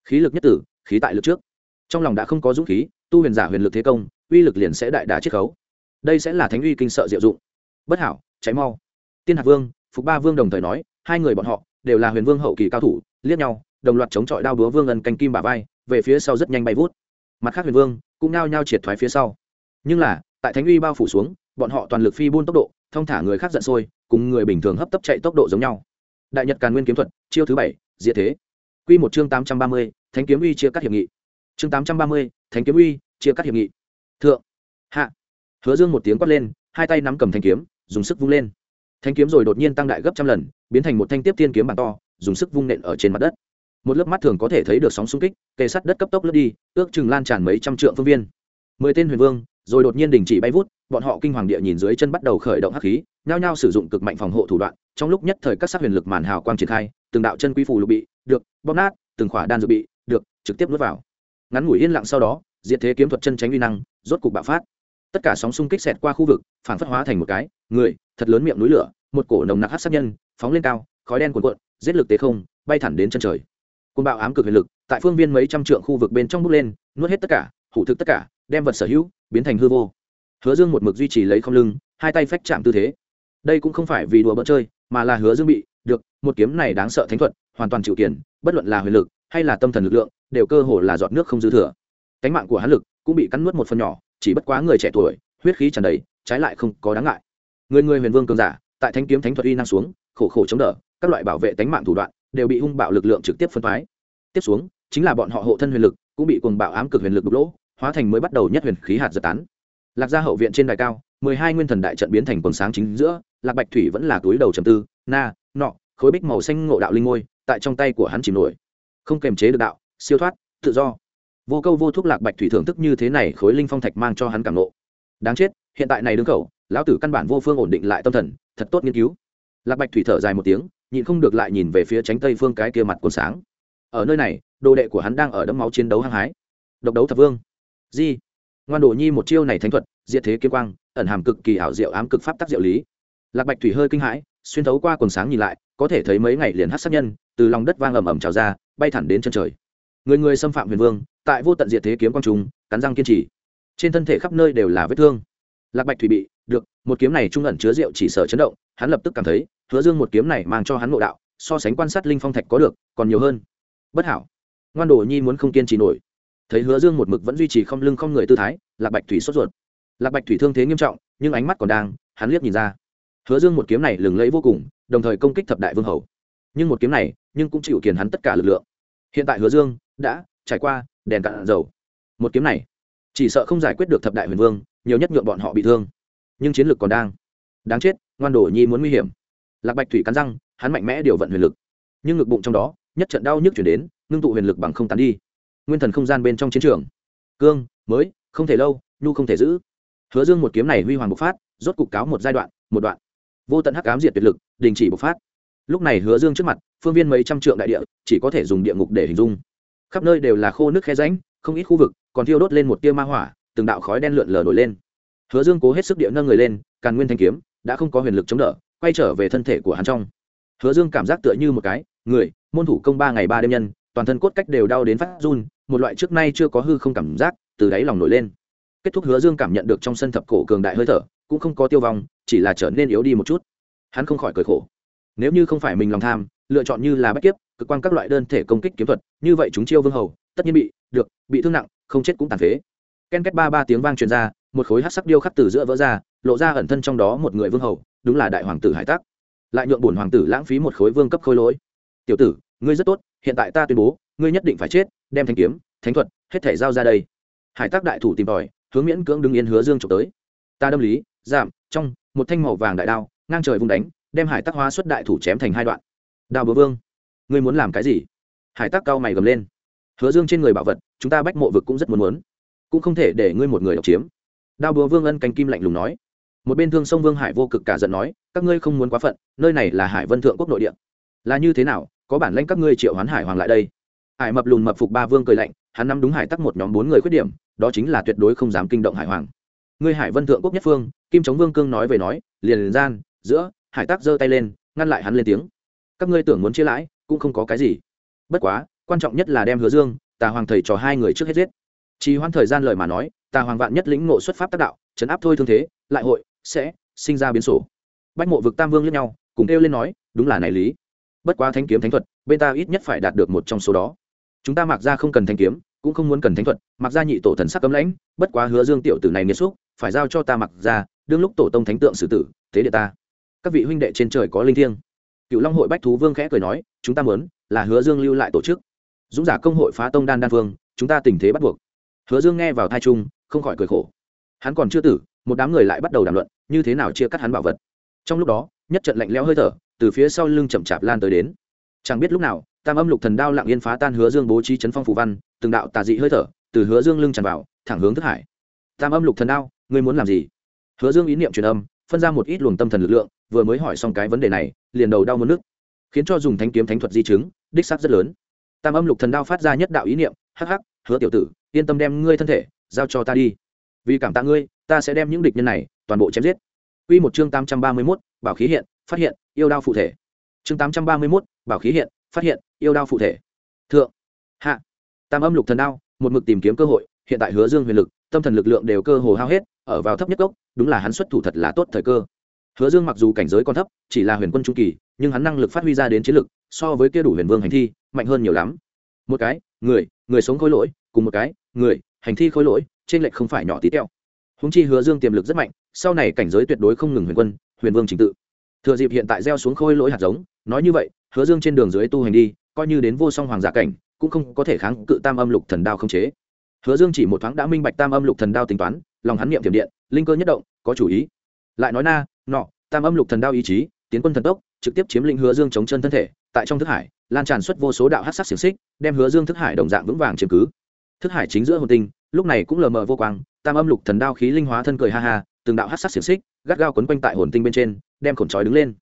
Khí lực nhất tử, khí tại lực trước. Trong lòng đã không có dũng khí, tu huyền giả huyền lực thế công, uy lực liền sẽ đại đá chiết khấu. Đây sẽ là thánh uy kinh sợ diệu dụng. Bất hảo, cháy mau. Tiên hạc vương, phục ba vương đồng thời nói, hai người bọn họ, đều là huyền vương hậu kỳ cao thủ, liếc nhau đồng loạt chống chọi đao búa vương ân canh kim bả vai, về phía sau rất nhanh bay vút. Mặt khác huyền vương cũng nao nhao triệt thoái phía sau. Nhưng là, tại thánh uy bao phủ xuống, bọn họ toàn lực phi buôn tốc độ, thông thả người khác giận sôi, cùng người bình thường hấp tấp chạy tốc độ giống nhau. Đại nhật càn nguyên kiếm thuật, chiêu thứ bảy, diệt thế. Quy một chương tám trăm ba mươi, thánh kiếm uy chia cắt hiệp nghị. Chương tám trăm ba mươi, thánh kiếm uy chia cắt hiệp nghị. Thượng. Hạ. Hứa dương một tiếng quát lên, hai tay nắm cầm thanh kiếm, dùng sức vung lên. Thanh kiếm rồi đột nhiên tăng đại gấp trăm lần, biến thành một thanh tiếp thiên kiếm bản to, dùng sức vung nện ở trên mặt đất một lớp mắt thường có thể thấy được sóng xung kích, kề sắt đất cấp tốc lướt đi, ước chừng lan tràn mấy trăm trượng phương viên. Mười tên huyền vương, rồi đột nhiên đình chỉ bay vút, bọn họ kinh hoàng địa nhìn dưới chân bắt đầu khởi động hắc khí, nhao nhao sử dụng cực mạnh phòng hộ thủ đoạn, trong lúc nhất thời các sát huyền lực màn hào quang triển khai, từng đạo chân quý phù lục bị, được, bóp nát, từng khỏa đan dược bị, được, trực tiếp nuốt vào. Ngắn ngủi yên lặng sau đó diện thế kiếm thuật chân tránh uy năng, rốt cục bạo phát. Tất cả sóng xung kích xẹt qua khu vực, phản phất hóa thành một cái, người, thật lớn miệng núi lửa, một cổ nồng nặc hát sát nhân, phóng lên cao, khói đen cuồn cuộn, giết lực tế không, bay thẳng đến chân trời côn bạo ám cực huyền lực, tại phương viên mấy trăm trượng khu vực bên trong bước lên, nuốt hết tất cả, hủ thực tất cả, đem vật sở hữu, biến thành hư vô. Hứa dương một mực duy trì lấy không lưng, hai tay phách chạm tư thế. Đây cũng không phải vì đùa bỡn chơi, mà là hứa dương bị, được, một kiếm này đáng sợ thánh thuật, hoàn toàn chịu kiển bất luận là huyền lực, hay là tâm thần lực lượng, đều cơ hồ là giọt nước không dư thừa. Cánh mạng của hắn lực cũng bị cắn nuốt một phần nhỏ, chỉ bất quá người trẻ tuổi, huyết khí tràn đầy, trái lại không có đáng ngại. Người người huyền vương cường giả, tại thanh kiếm thánh thuật uy năng xuống, khổ khổ chống đỡ, các loại bảo vệ tánh mạng thủ đoạn đều bị hung bạo lực lượng trực tiếp phân phái tiếp xuống, chính là bọn họ hộ thân huyền lực, cũng bị cuồng bạo ám cực huyền lực đục lỗ, hóa thành mới bắt đầu nhất huyền khí hạt giật tán. Lạc gia hậu viện trên đài cao, mười hai nguyên thần đại trận biến thành quần sáng chính giữa, lạc bạch thủy vẫn là túi đầu trầm tư, na, nọ, khối bích màu xanh ngộ đạo linh ngôi, tại trong tay của hắn chìm nổi. Không kềm chế được đạo, siêu thoát, tự do. Vô câu vô thuốc lạc bạch thủy thưởng thức như thế này khối linh phong thạch mang cho hắn cảm nộ. Đáng chết, hiện tại này đứng khẩu, lão tử căn bản vô phương ổn định lại tâm thần, thật tốt nghiên cứu. Lạc bạch thủy thở dài một tiếng nhịn không được lại nhìn về phía tránh tây phương cái kia mặt cuốn sáng. Ở nơi này, đồ đệ của hắn đang ở đẫm máu chiến đấu hăng hái. Độc đấu thập vương. Di. Ngoan đồ nhi một chiêu này thánh thuật, diệt thế kiếm quang, ẩn hàm cực kỳ ảo diệu ám cực pháp tác diệu lý. Lạc bạch thủy hơi kinh hãi, xuyên thấu qua quần sáng nhìn lại, có thể thấy mấy ngày liền hát sát nhân, từ lòng đất vang ầm ầm trào ra, bay thẳng đến chân trời. Người người xâm phạm huyền vương, tại vô tận diệt thế kiếm quang trung cắn răng kiên trì. Trên thân thể khắp nơi đều là vết thương. Lạc bạch thủy bị, được, một kiếm này trung ẩn chứa rượu chỉ sợ chấn động, hắn lập tức cảm thấy hứa dương một kiếm này mang cho hắn ngộ đạo, so sánh quan sát linh phong thạch có được, còn nhiều hơn. Bất hảo. Ngoan đồ nhi muốn không kiên trì nổi. Thấy hứa dương một mực vẫn duy trì không lưng không người tư thái, lạc bạch thủy sốt ruột. Lạc bạch thủy thương thế nghiêm trọng, nhưng ánh mắt còn đang, hắn liếc nhìn ra. Hứa dương một kiếm này lừng lẫy vô cùng, đồng thời công kích thập đại vương hầu. Nhưng một kiếm này, nhưng cũng chịu kiền hắn tất cả lực lượng. Hiện tại hứa dương đã trải qua đèn cạn dầu. Một kiếm này, chỉ sợ không giải quyết được thập đại huyền vương, nhiều nhất nhượng bọn họ bị thương. Nhưng chiến lược còn đang. Đáng chết, ngoan đồ nhi muốn nguy hiểm lạc bạch thủy cắn răng, hắn mạnh mẽ điều vận huyền lực. Nhưng ngực bụng trong đó, nhất trận đau nhức chuyển đến, ngưng tụ huyền lực bằng không tán đi. Nguyên thần không gian bên trong chiến trường. Cương, mới, không thể lâu, nhu không thể giữ. Hứa dương một kiếm này huy hoàng bộc phát, rốt cục cáo một giai đoạn, một đoạn. Vô tận hắc ám diệt tuyệt lực, đình chỉ bộc phát. Lúc này hứa dương trước mặt, phương viên mấy trăm trượng đại địa, chỉ có thể dùng địa ngục để hình dung. Khắp nơi đều là khô nước khe ránh không ít khu vực còn thiêu đốt lên một tia ma hỏa, từng đạo khói đen lượn lờ nổi lên. Hứa dương cố hết sức địa nâng người lên, càn nguyên thanh kiếm, đã không có huyền lực chống đỡ quay trở về thân thể của hắn trong. Hứa dương cảm giác tựa như một cái, người, môn thủ công ba ngày ba đêm nhân, toàn thân cốt cách đều đau đến phát run, một loại trước nay chưa có hư không cảm giác, từ đáy lòng nổi lên. Kết thúc hứa dương cảm nhận được trong sân thập cổ cường đại hơi thở, cũng không có tiêu vong, chỉ là trở nên yếu đi một chút. Hắn không khỏi cười khổ. Nếu như không phải mình lòng tham, lựa chọn như là bách kiếp, cực quan các loại đơn thể công kích kiếm thuật, như vậy chúng chiêu vương hầu, tất nhiên bị, được, bị thương nặng, không chết cũng tàn phế. Ken két ba ba tiếng vang truyền ra, một khối hát sắc điêu khắc từ giữa vỡ ra lộ ra ẩn thân trong đó một người vương hầu, đúng là đại hoàng tử hải tắc. Lại nhượng bổn hoàng tử lãng phí một khối vương cấp khôi lỗi. Tiểu tử, ngươi rất tốt, hiện tại ta tuyên bố, ngươi nhất định phải chết, đem thanh kiếm, thánh thuật, hết thể giao ra đây. Hải tắc đại thủ tìm tòi, hướng miễn cưỡng đứng yên hứa dương trộm tới. Ta đâm lý, giảm, trong, một thanh màu vàng đại đao, ngang trời vung đánh, đem hải tắc hóa xuất đại thủ chém thành hai đoạn. Đao búa vương, ngươi muốn làm cái gì? Hải tắc cao mày gầm lên. Hứa dương trên người bảo vật, chúng ta bách mộ vực cũng rất muốn muốn, cũng không thể để ngươi một người độc chiếm. Đao búa vương ân canh kim lạnh lùng nói một bên thương sông vương hải vô cực cả giận nói, các ngươi không muốn quá phận, nơi này là hải vân thượng quốc nội địa. Là như thế nào, có bản lãnh các ngươi triệu hoán hải hoàng lại đây? Hải mập lùn mập phục ba vương cười lạnh, hắn nắm đúng hải tắc một nhóm bốn người khuyết điểm, đó chính là tuyệt đối không dám kinh động hải hoàng. Ngươi hải vân thượng quốc nhất phương, kim chống vương cương nói về nói, liền liền gian, giữa, hải tắc giơ tay lên, ngăn lại hắn lên tiếng. Các ngươi tưởng muốn chia lãi, cũng không có cái gì. Bất quá, quan trọng nhất là đem hứa dương, tà hoàng thầy trò hai người trước hết giết. Chỉ hoãn thời gian lời mà nói, tà hoàng vạn nhất lĩnh ngộ xuất pháp tác đạo chấn áp thôi thương thế, lại hội sẽ sinh ra biến sổ bách mộ vực tam vương lẫn nhau, cùng kêu lên nói, đúng là này lý. Bất quá thanh kiếm thánh thuật, bên ta ít nhất phải đạt được một trong số đó. Chúng ta mặc ra không cần thanh kiếm, cũng không muốn cần thánh thuật mặc ra nhị tổ thần sắc cấm lãnh, bất quá hứa dương tiểu tử này nghiệt xúc, phải giao cho ta mặc ra đương lúc tổ tông thánh tượng xử tử, thế địa ta. Các vị huynh đệ trên trời có linh thiêng. Cựu long hội bách thú vương khẽ cười nói, chúng ta muốn là hứa dương lưu lại tổ chức. Dũng giả công hội phá tông đan đan vương, chúng ta tình thế bắt buộc. Hứa dương nghe vào thai trung, không khỏi cười khổ. Hắn còn chưa tử một đám người lại bắt đầu đàm luận, như thế nào chia cắt hắn bảo vật. Trong lúc đó, nhất trận lạnh lẽo hơi thở từ phía sau lưng chậm chạp lan tới đến. Chẳng biết lúc nào, tam âm lục thần đao lặng yên phá tan hứa dương bố trí chấn phong phủ văn, từng đạo tà dị hơi thở từ hứa dương lưng tràn vào, thẳng hướng thức hải. Tam âm lục thần đao, ngươi muốn làm gì? Hứa dương ý niệm truyền âm, phân ra một ít luồng tâm thần lực lượng, vừa mới hỏi xong cái vấn đề này, liền đầu đau mất nước khiến cho dùng thanh kiếm thánh thuật di chứng, đích xác rất lớn. Tam âm lục thần đao phát ra nhất đạo ý niệm, hắc hắc, hứa tiểu tử, yên tâm đem ngươi thân thể giao cho ta đi. Vì cảm tạ ngươi ta sẽ đem những địch nhân này toàn bộ chém giết Quy một chương 831, bảo khí hiện, phát hiện, yêu đao phụ thể. Chương 831, bảo khí hiện, phát hiện, yêu đao phụ thể. Thượng, hạ, tam âm lục thần đao, một mực tìm kiếm cơ hội, hiện tại Hứa Dương huyền lực, tâm thần lực lượng đều cơ hồ hao hết, ở vào thấp nhất gốc, đúng là hắn xuất thủ thật là tốt thời cơ. Hứa Dương mặc dù cảnh giới còn thấp, chỉ là huyền quân trung kỳ, nhưng hắn năng lực phát huy ra đến chiến lực, so với kia đủ huyền vương hành thi, mạnh hơn nhiều lắm. Một cái, người, người sống khối lỗi, cùng một cái, người, hành thi khối lỗi, trên lệch không phải nhỏ tí teo húng chi Hứa Dương tiềm lực rất mạnh, sau này cảnh giới tuyệt đối không ngừng huyền quân, huyền vương trình tự. Thừa dịp hiện tại gieo xuống khôi lỗi hạt giống, nói như vậy, Hứa Dương trên đường dưới tu hành đi, coi như đến vô song hoàng giả cảnh, cũng không có thể kháng cự Tam Âm Lục Thần Đao không chế. Hứa Dương chỉ một thoáng đã minh bạch Tam Âm Lục Thần Đao tính toán, lòng hắn niệm thiểm điện, linh cơ nhất động, có chủ ý. Lại nói na, nọ, Tam Âm Lục Thần Đao ý chí, tiến quân thần tốc, trực tiếp chiếm lĩnh hứa dương chống chân thân thể tại trong thức hải lan tràn xuất vô số đạo hát sắc xiềng xích đem hứa dương thức hải đồng dạng vững vàng chiếm cứ thức hải chính giữa hồn tinh lúc này cũng lờ mờ vô quang tam âm lục thần đao khí linh hóa thân cười ha ha, từng đạo hát sắc xiềng xích, gắt gao quấn quanh tại hồn tinh bên trên, đem khổn trói đứng lên.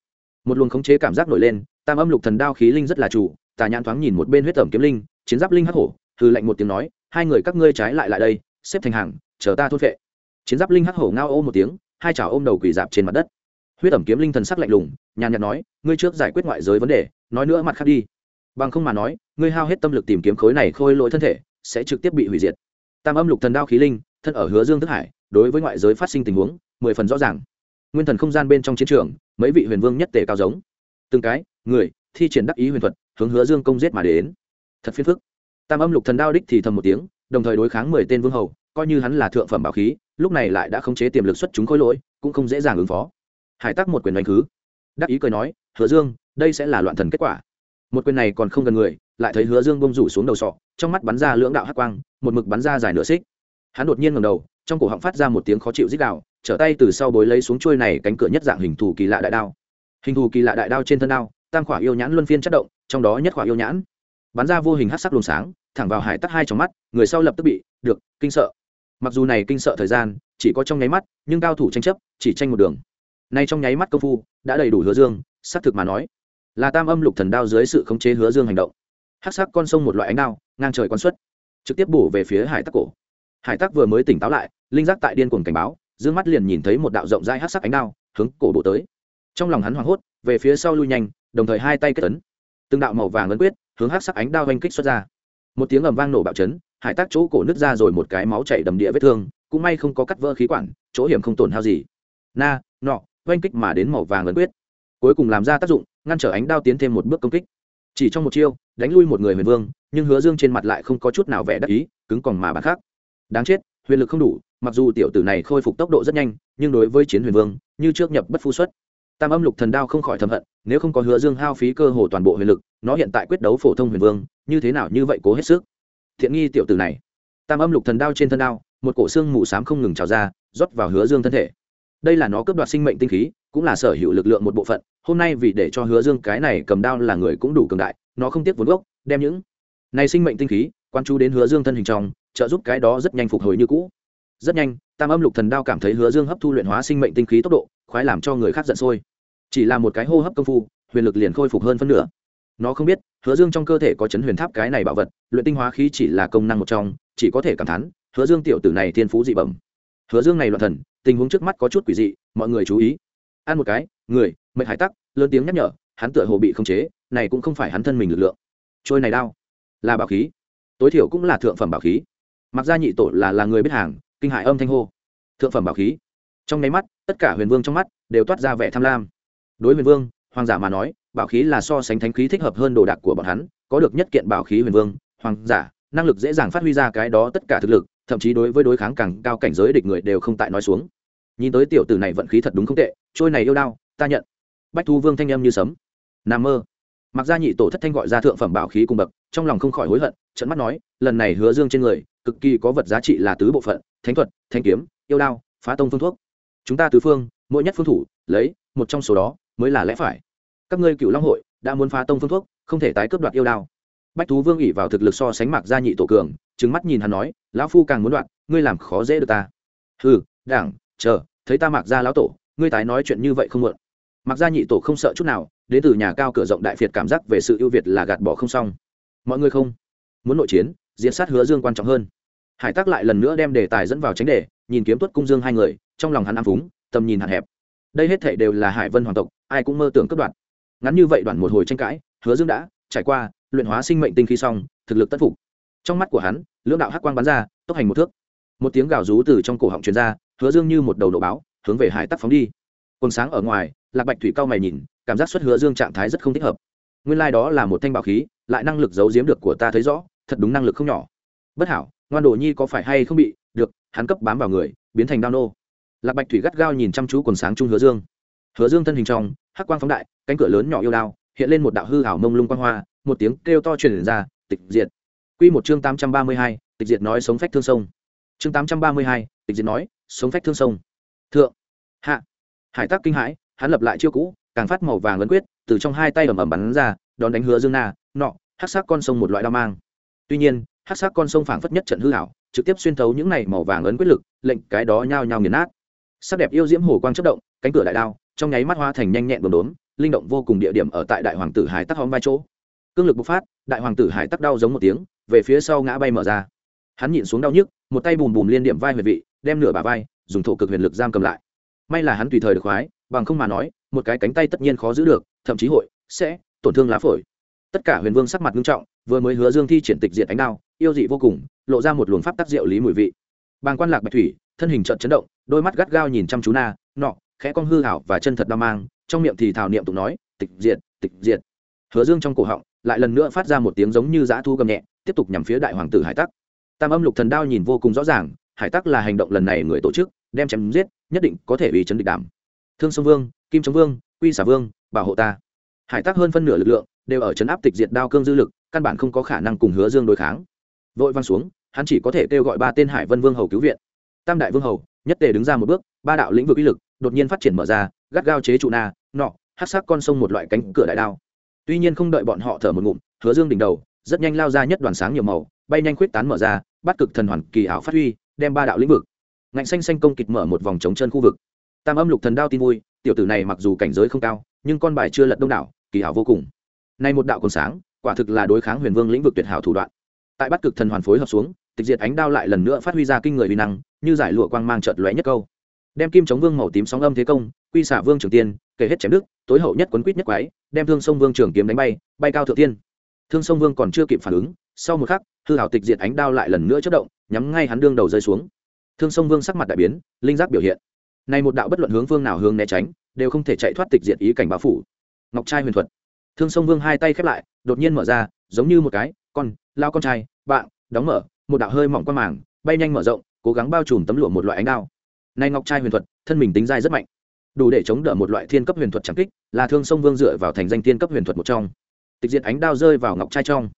Một luồng khống chế cảm giác nổi lên, tam âm lục thần đao khí linh rất là chủ, tà nhãn thoáng nhìn một bên huyết tẩm kiếm linh, chiến giáp linh hắc hổ hư lệnh một tiếng nói, hai người các ngươi trái lại lại đây, xếp thành hàng, chờ ta thốt vệ chiến giáp linh hắc hổ ngao ôm một tiếng, hai chảo ôm đầu quỳ dạp trên mặt đất. Huyết tẩm kiếm linh thần sắc lạnh lùng, nhàn nhạt nói, ngươi trước giải quyết ngoại giới vấn đề, nói nữa mặt khác đi. Bằng không mà nói, ngươi hao hết tâm lực tìm kiếm khối này khôi lỗi thân thể, sẽ trực tiếp bị hủy diệt. Tam âm lục thần đao khí linh thân ở hứa dương thức hải, đối với ngoại giới phát sinh tình huống, mười phần rõ ràng. Nguyên thần không gian bên trong chiến trường, mấy vị huyền vương nhất tề cao giống. Từng cái, người, thi triển đắc ý huyền thuật, hướng hứa dương công giết mà đến. Thật phiền phức. Tam âm lục thần đao đích thì thầm một tiếng, đồng thời đối kháng mười tên vương hầu, coi như hắn là thượng phẩm bảo khí, lúc này lại đã khống chế tiềm lực xuất chúng khối lỗi, cũng không dễ dàng ứng phó. Hải tắc một quyền đánh khứ đắc ý cười nói, hứa dương, đây sẽ là loạn thần kết quả. Một quyền này còn không gần người, lại thấy hứa dương bông rủ xuống đầu sọ, trong mắt bắn ra lưỡng đạo hắc quang, một mực bắn ra dài nửa xích hắn đột nhiên ngầm đầu, trong cổ họng phát ra một tiếng khó chịu dích đạo trở tay từ sau bối lấy xuống trôi này cánh cửa nhất dạng hình thù kỳ lạ đại đao. Hình thù kỳ lạ đại đao trên thân đao, tam khỏa yêu nhãn luân phiên chất động, trong đó nhất khỏa yêu nhãn bắn ra vô hình hát sắc luồng sáng, thẳng vào hải tắc hai trong mắt, người sau lập tức bị, được, kinh sợ. Mặc dù này kinh sợ thời gian, chỉ có trong nháy mắt, nhưng cao thủ tranh chấp, chỉ tranh một đường. Nay trong nháy mắt công phu, đã đầy đủ hứa dương, xác thực mà nói, là tam âm lục thần đao dưới sự khống chế hứa dương hành động. Hắc sắc con sông một loại ánh đao, ngang trời quan xuất, trực tiếp bổ về phía hải tắc cổ hải tắc vừa mới tỉnh táo lại, linh giác tại điên cuồng cảnh báo, dương mắt liền nhìn thấy một đạo rộng rãi hắc sắc ánh đao, hướng cổ bộ tới. Trong lòng hắn hoảng hốt, về phía sau lui nhanh, đồng thời hai tay kết tấn từng đạo màu vàng ấn quyết, hướng hắc sắc ánh đao oanh kích xuất ra. Một tiếng ầm vang nổ bạo chấn, hải tắc chỗ cổ nứt ra rồi một cái máu chảy đầm địa vết thương, cũng may không có cắt vỡ khí quản, chỗ hiểm không tổn hao gì. Na, nọ, oanh kích mà đến màu vàng ấn quyết. Cuối cùng làm ra tác dụng, ngăn trở ánh đao tiến thêm một bước công kích. Chỉ trong một chiêu, đánh lui một người huyền vương, nhưng hứa dương trên mặt lại không có chút nào vẻ đắc ý, cứng còn mà bắn khác đáng chết, huyền lực không đủ, mặc dù tiểu tử này khôi phục tốc độ rất nhanh, nhưng đối với chiến huyền vương, như trước nhập bất phu xuất. Tam âm lục thần đao không khỏi thầm hận, nếu không có hứa dương hao phí cơ hồ toàn bộ huyền lực, nó hiện tại quyết đấu phổ thông huyền vương, như thế nào như vậy cố hết sức. Thiện nghi tiểu tử này. Tam âm lục thần đao trên thân đao, một cổ xương mù sám không ngừng trào ra, rót vào hứa dương thân thể. Đây là nó cướp đoạt sinh mệnh tinh khí, cũng là sở hữu lực lượng một bộ phận, hôm nay vì để cho hứa dương cái này cầm đao là người cũng đủ cường đại, nó không tiếc vốn gốc, đem những này sinh mệnh tinh khí quan chú đến hứa dương thân hình trong trợ giúp cái đó rất nhanh phục hồi như cũ. Rất nhanh, tam âm lục thần đao cảm thấy hứa dương hấp thu luyện hóa sinh mệnh tinh khí tốc độ, khoái làm cho người khác giận sôi. Chỉ là một cái hô hấp công phu, huyền lực liền khôi phục hơn phân nửa. Nó không biết, hứa dương trong cơ thể có chấn huyền tháp cái này bảo vật, luyện tinh hóa khí chỉ là công năng một trong, chỉ có thể cảm thán, hứa dương tiểu tử này thiên phú dị bẩm. Hứa dương này loạn thần, tình huống trước mắt có chút quỷ dị, mọi người chú ý. Ăn một cái, người mệnh hải tắc, lớn tiếng nhắc nhở, hắn tựa hồ bị khống chế, này cũng không phải hắn thân mình lực lượng. Trôi này đao, là bảo khí. Tối thiểu cũng là thượng phẩm bảo khí mặc ra nhị tổ là là người biết hàng, kinh hại âm thanh hô, thượng phẩm bảo khí. Trong nháy mắt, tất cả huyền vương trong mắt đều toát ra vẻ tham lam. Đối huyền vương, hoàng giả mà nói, bảo khí là so sánh thánh khí thích hợp hơn đồ đạc của bọn hắn, có được nhất kiện bảo khí huyền vương, hoàng giả, năng lực dễ dàng phát huy ra cái đó tất cả thực lực, thậm chí đối với đối kháng càng cao cảnh giới địch người đều không tại nói xuống. Nhìn tới tiểu tử này vận khí thật đúng không tệ, trôi này yêu đao, ta nhận. Bách thu vương thanh em như sấm. N mơ. Mặc ra nhị tổ thất thanh gọi ra thượng phẩm bảo khí cùng bậc, trong lòng không khỏi hối hận trận mắt nói, lần này hứa dương trên người cực kỳ có vật giá trị là tứ bộ phận thánh thuật thanh kiếm yêu đao phá tông phương thuốc. Chúng ta tứ phương mỗi nhất phương thủ lấy một trong số đó mới là lẽ phải. Các ngươi cựu long hội đã muốn phá tông phương thuốc không thể tái cướp đoạt yêu đao. Bách thú vương ỉ vào thực lực so sánh mạc gia nhị tổ cường trứng mắt nhìn hắn nói lão phu càng muốn đoạt ngươi làm khó dễ được ta. Hừ, đảng chờ thấy ta mạc gia lão tổ ngươi tái nói chuyện như vậy không mượn mạc gia nhị tổ không sợ chút nào đến từ nhà cao cửa rộng đại việt cảm giác về sự ưu việt là gạt bỏ không xong. Mọi người không muốn nội chiến diệt sát hứa dương quan trọng hơn. Hải tắc lại lần nữa đem đề tài dẫn vào tránh đề, nhìn kiếm tuất cung dương hai người, trong lòng hắn ăn phúng, tầm nhìn hạn hẹp. Đây hết thể đều là hải vân hoàng tộc, ai cũng mơ tưởng cướp đoạt. Ngắn như vậy đoạn một hồi tranh cãi, hứa dương đã trải qua, luyện hóa sinh mệnh tinh khí xong, thực lực tất phục. Trong mắt của hắn, lưỡng đạo hắc quang bắn ra, tốc hành một thước. Một tiếng gào rú từ trong cổ họng truyền ra, hứa dương như một đầu nổ báo, hướng về hải tắc phóng đi. Quần sáng ở ngoài, lạc bạch thủy cao mày nhìn, cảm giác xuất hứa dương trạng thái rất không thích hợp. Nguyên lai、like、đó là một thanh bảo khí, lại năng lực giấu giếm được của ta thấy rõ thật đúng năng lực không nhỏ. Bất hảo, ngoan đồ nhi có phải hay không bị, được, hắn cấp bám vào người, biến thành đao nô. Lạc bạch thủy gắt gao nhìn chăm chú quần sáng chung hứa dương. Hứa dương thân hình trong, hắc quang phóng đại, cánh cửa lớn nhỏ yêu đao, hiện lên một đạo hư hảo mông lung quang hoa, một tiếng kêu to truyền ra, tịch diệt. Quy một chương tám trăm ba mươi hai, tịch diệt nói sống phách thương sông. Chương tám trăm ba mươi hai, tịch diệt nói sống phách thương sông. Thượng. Hạ. Hải tắc kinh hãi, hắn lập lại chiêu cũ, càng phát màu vàng lấn quyết, từ trong hai tay ầm ầm bắn ra, đón đánh hứa dương na, nọ hát sắc con sông một loại đao mang tuy nhiên, hát sắc con sông phảng phất nhất trận hư hảo trực tiếp xuyên thấu những này màu vàng ấn quyết lực, lệnh cái đó nhao nhao nghiền nát. Sắc đẹp yêu diễm hồ quang chất động, cánh cửa đại đao, trong nháy mắt hoa thành nhanh nhẹn đồn đốn linh động vô cùng địa điểm ở tại đại hoàng tử hải tắc hóm vai chỗ. Cương lực bộc phát, đại hoàng tử hải tắc đau giống một tiếng, về phía sau ngã bay mở ra. Hắn nhịn xuống đau nhức, một tay bùm bùm liên điểm vai huyệt vị, đem nửa bà vai, dùng thổ cực huyền lực giam cầm lại. May là hắn tùy thời được khoái, bằng không mà nói, một cái cánh tay tất nhiên khó giữ được, thậm chí hội sẽ tổn thương lá phổi. Tất cả huyền vương sắc mặt nghiêm trọng vừa mới hứa dương thi triển tịch diệt ánh đao, yêu dị vô cùng, lộ ra một luồng pháp tác diệu lý mùi vị. Bàng quan lạc bạch thủy, thân hình trợn chấn động, đôi mắt gắt gao nhìn chăm chú na, nọ, khẽ con hư hảo và chân thật đao mang, trong miệng thì thảo niệm tụng nói, tịch diệt tịch diệt. Hứa dương trong cổ họng lại lần nữa phát ra một tiếng giống như dã thu gầm nhẹ, tiếp tục nhằm phía đại hoàng tử hải tắc. Tam âm lục thần đao nhìn vô cùng rõ ràng, hải tắc là hành động lần này người tổ chức, đem chém giết, nhất định có thể ủy chấn địch đảm thương sông vương, kim chống vương, quy xả vương, bảo hộ ta. Hải tắc hơn phân nửa lực lượng đều ở chấn áp tịch diệt đao cương dư lực, căn bản không có khả năng cùng hứa dương đối kháng. Vội văng xuống, hắn chỉ có thể kêu gọi ba tên hải vân vương hầu cứu viện. Tam đại vương hầu, nhất tề đứng ra một bước, ba đạo lĩnh vực uy lực đột nhiên phát triển mở ra, gắt gao chế trụ na, nọ hát sắc con sông một loại cánh cửa đại đao. Tuy nhiên không đợi bọn họ thở một ngụm, hứa dương đỉnh đầu, rất nhanh lao ra nhất đoàn sáng nhiều màu, bay nhanh khuyết tán mở ra, bắt cực thần hoàn kỳ ảo phát huy, đem ba đạo lĩnh vực. Ngạnh xanh xanh công kịch mở một vòng chống chân khu vực. Tam âm lục thần đao tin vui, tiểu tử này mặc dù cảnh giới không cao, nhưng con bài chưa lật đông đảo, kỳ hảo vô cùng nay một đạo còn sáng, quả thực là đối kháng huyền vương lĩnh vực tuyệt hảo thủ đoạn. Tại bắt cực thần hoàn phối hợp xuống, tịch diệt ánh đao lại lần nữa phát huy ra kinh người uy năng, như giải lụa quang mang trợt lóe nhất câu. Đem kim chống vương màu tím sóng âm thế công, quy xả vương trường tiên, kể hết chém đức tối hậu nhất quấn quýt nhất quái, đem thương sông vương trường kiếm đánh bay bay cao thượng tiên. Thương sông vương còn chưa kịp phản ứng, sau một khắc, hư hảo tịch diệt ánh đao lại lần nữa chất động, nhắm ngay hắn đương đầu rơi xuống. Thương sông vương sắc mặt đại biến, linh giác biểu hiện. Này một đạo bất luận hướng vương nào hướng né tránh, đều không thể chạy thoát tịch diệt ý cảnh báo phủ. Ngọc trai huyền thuật thương sông vương hai tay khép lại, đột nhiên mở ra, giống như một cái, con, lao con trai, bạn, đóng mở, một đạo hơi mỏng qua màng, bay nhanh mở rộng, cố gắng bao trùm tấm lụa một loại ánh đao. Nay ngọc trai huyền thuật, thân mình tính dai rất mạnh. Đủ để chống đỡ một loại thiên cấp huyền thuật trảm kích, là thương sông vương dựa vào thành danh thiên cấp huyền thuật một trong. Tịch diệt ánh đao rơi vào ngọc trai trong.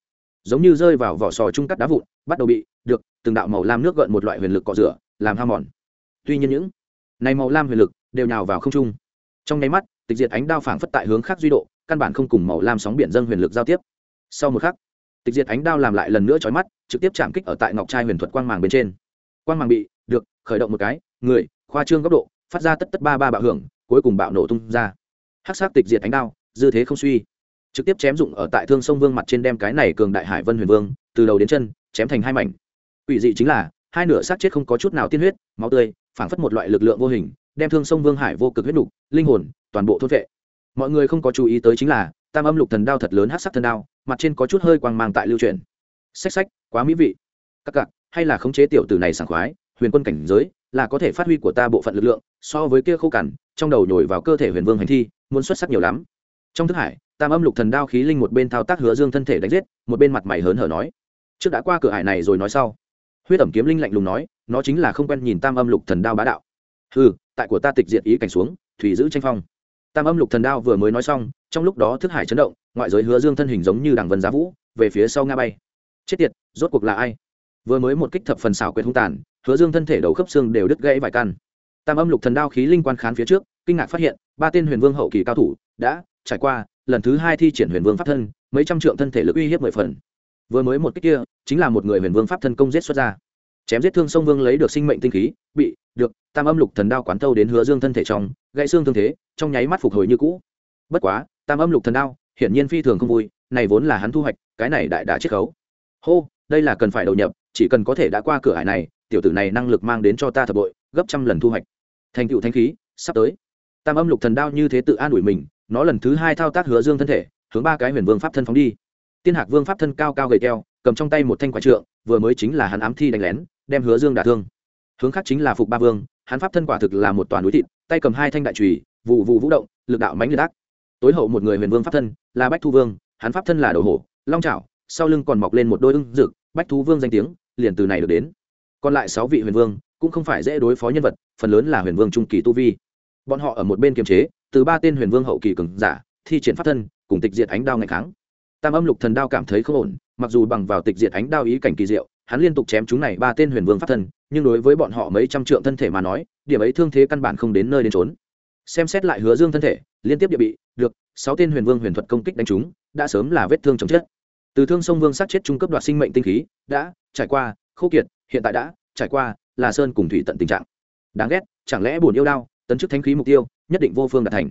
Giống như rơi vào vỏ sò trung cắt đá vụn, bắt đầu bị, được, từng đạo màu lam nước gợn một loại huyền lực cọ rửa, làm ham mòn. Tuy nhiên những này màu lam huyền lực đều nhào vào không trung. Trong nháy mắt, tịch diệt ánh đao phảng phất tại hướng khác duy độ căn bản không cùng màu lam sóng biển dâng huyền lực giao tiếp. Sau một khắc, tịch diệt ánh đao làm lại lần nữa trói mắt, trực tiếp chạm kích ở tại ngọc trai huyền thuật quang màng bên trên. Quang màng bị, được, khởi động một cái, người, khoa trương góc độ, phát ra tất tất ba ba bạo hưởng, cuối cùng bạo nổ tung ra. Hắc sát tịch diệt ánh đao, dư thế không suy. Trực tiếp chém dụng ở tại thương sông vương mặt trên đem cái này cường đại hải vân huyền vương, từ đầu đến chân, chém thành hai mảnh. Ủy dị chính là, hai nửa xác chết không có chút nào tiên huyết, máu tươi, phảng phất một loại lực lượng vô hình, đem thương sông vương hải vô cực huyết nục, linh hồn, toàn bộ thôn vệ mọi người không có chú ý tới chính là, tam âm lục thần đao thật lớn hát sắc thân đao, mặt trên có chút hơi quang mang tại lưu truyền xách xách, quá mỹ vị. Các cặc hay là khống chế tiểu tử này sảng khoái, huyền quân cảnh giới, là có thể phát huy của ta bộ phận lực lượng, so với kia khô cằn, trong đầu nhồi vào cơ thể huyền vương hành thi, muốn xuất sắc nhiều lắm. Trong thức hải, tam âm lục thần đao khí linh một bên thao tác hứa dương thân thể đánh giết, một bên mặt mày hớn hở nói. Trước đã qua cửa hải này rồi nói sau. Huyết ẩm kiếm linh lạnh lùng nói, nó chính là không quen nhìn tam âm lục thần đao bá đạo. Ừ tại của ta tịch diệt ý cảnh xuống, thủy giữ tranh phong tam âm lục thần đao vừa mới nói xong, trong lúc đó thức hải chấn động, ngoại giới hứa dương thân hình giống như đằng vân giá vũ, về phía sau nga bay. Chết tiệt, rốt cuộc là ai? Vừa mới một kích thập phần xảo quyệt hung tàn, hứa dương thân thể đầu khớp xương đều đứt gãy vài căn. Tam âm lục thần đao khí linh quan khán phía trước, kinh ngạc phát hiện, ba tên huyền vương hậu kỳ cao thủ đã trải qua, lần thứ hai thi triển huyền vương pháp thân, mấy trăm trượng thân thể lực uy hiếp mười phần. Vừa mới một kích kia, chính là một người huyền vương pháp thân công giết xuất ra chém giết thương sông vương lấy được sinh mệnh tinh khí, bị, được, tam âm lục thần đao quán thâu đến hứa dương thân thể trong, gãy xương thương thế, trong nháy mắt phục hồi như cũ. Bất quá, tam âm lục thần đao, hiển nhiên phi thường không vui, này vốn là hắn thu hoạch, cái này đại đã chiết khấu. Hô, đây là cần phải đầu nhập, chỉ cần có thể đã qua cửa hải này, tiểu tử này năng lực mang đến cho ta thập bội, gấp trăm lần thu hoạch. Thành tựu thanh khí, sắp tới. Tam âm lục thần đao như thế tự an ủi mình, nó lần thứ hai thao tác hứa dương thân thể, hướng ba cái huyền vương pháp thân phóng đi. Tiên hạc vương pháp thân cao cao gầy keo cầm trong tay một thanh quả trượng, vừa mới chính là hắn ám thi đánh lén, đem hứa dương đả thương. Hướng khác chính là phục ba vương, hắn pháp thân quả thực là một toàn núi thịt, tay cầm hai thanh đại trùy vụ vụ vũ động, lực đạo mánh liệt ác. Tối hậu một người huyền vương pháp thân, là bách thu vương, hắn pháp thân là đầu hổ, long trảo sau lưng còn mọc lên một đôi ưng rực bách thu vương danh tiếng, liền từ này được đến. Còn lại sáu vị huyền vương, cũng không phải dễ đối phó nhân vật, phần lớn là huyền vương trung kỳ tu vi. Bọn họ ở một bên kiềm chế, từ ba tên huyền vương hậu kỳ cường giả, thi triển pháp thân, cùng tịch diệt ánh đao ngày kháng tam âm lục thần đao cảm thấy không ổn mặc dù bằng vào tịch diệt ánh đao ý cảnh kỳ diệu hắn liên tục chém chúng này ba tên huyền vương pháp thân nhưng đối với bọn họ mấy trăm trượng thân thể mà nói điểm ấy thương thế căn bản không đến nơi đến trốn xem xét lại hứa dương thân thể liên tiếp địa bị được sáu tên huyền vương huyền thuật công kích đánh chúng, đã sớm là vết thương chồng chết. Từ thương sông vương sát chết trung cấp đoạt sinh mệnh tinh khí đã trải qua khô kiệt hiện tại đã trải qua là sơn cùng thủy tận tình trạng. Đáng ghét chẳng lẽ buồn yêu đao tấn chức thánh khí mục tiêu nhất định vô phương đạt thành.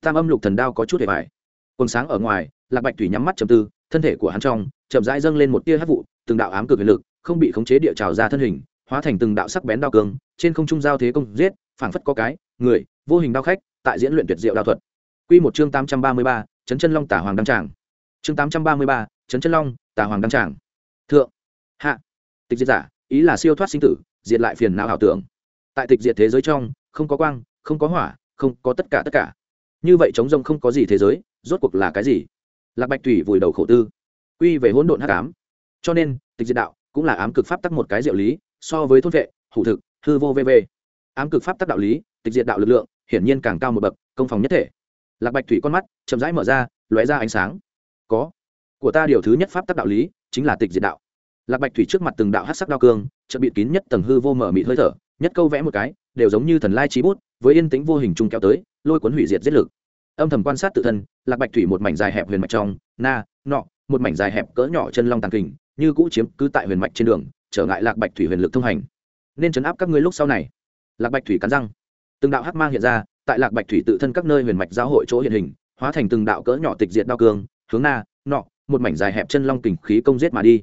Tam âm lục thần đao có chút hề vải quần sáng ở ngoài lạc bạch thủy nhắm mắt chầm tư, thân thể của hắn trong chậm rãi dâng lên một tia hát vụ, từng đạo ám cực huyền lực, không bị khống chế địa trào ra thân hình, hóa thành từng đạo sắc bén đao cường trên không trung giao thế công giết, phảng phất có cái, người, vô hình đao khách, tại diễn luyện tuyệt diệu đao thuật. Quy một chương tám trăm ba mươi ba, chấn chân long tả hoàng đăng tràng. Chương tám trăm ba mươi ba, chấn chân long tả hoàng đăng tràng. Thượng. Hạ. Tịch diệt giả, ý là siêu thoát sinh tử, diệt lại phiền não ảo tưởng. Tại tịch diệt thế giới trong, không có quang, không có hỏa, không có tất cả tất cả. Như vậy chống rông không có gì thế giới, rốt cuộc là cái gì? Lạc bạch thủy vùi đầu khổ tư, quy về hỗn độn hắc ám. Cho nên, tịch diệt đạo cũng là ám cực pháp tắc một cái diệu lý, so với thôn vệ, hủ thực, hư vô vv ám cực pháp tắc đạo lý, tịch diệt đạo lực lượng hiển nhiên càng cao một bậc, công phòng nhất thể. Lạc bạch thủy con mắt chậm rãi mở ra, lóe ra ánh sáng. Có. Của ta điều thứ nhất pháp tắc đạo lý chính là tịch diệt đạo. Lạc bạch thủy trước mặt từng đạo hát sắc đao cương, chợt bị kín nhất tầng hư vô mở mịt hơi thở, nhất câu vẽ một cái, đều giống như thần lai trí bút, với yên tĩnh vô hình chung kéo tới, lôi cuốn hủy diệt giết lực âm thầm quan sát tự thân, lạc bạch thủy một mảnh dài hẹp huyền mạch trong, na, nọ, một mảnh dài hẹp cỡ nhỏ chân long tàn kình, như cũ chiếm cứ tại huyền mạch trên đường, trở ngại lạc bạch thủy huyền lực thông hành. Nên chấn áp các ngươi lúc sau này. Lạc bạch thủy cắn răng. Từng đạo hắc mang hiện ra, tại lạc bạch thủy tự thân các nơi huyền mạch giáo hội chỗ hiện hình, hóa thành từng đạo cỡ nhỏ tịch diệt đao cương, hướng na, nọ, một mảnh dài hẹp chân long kình khí công giết mà đi.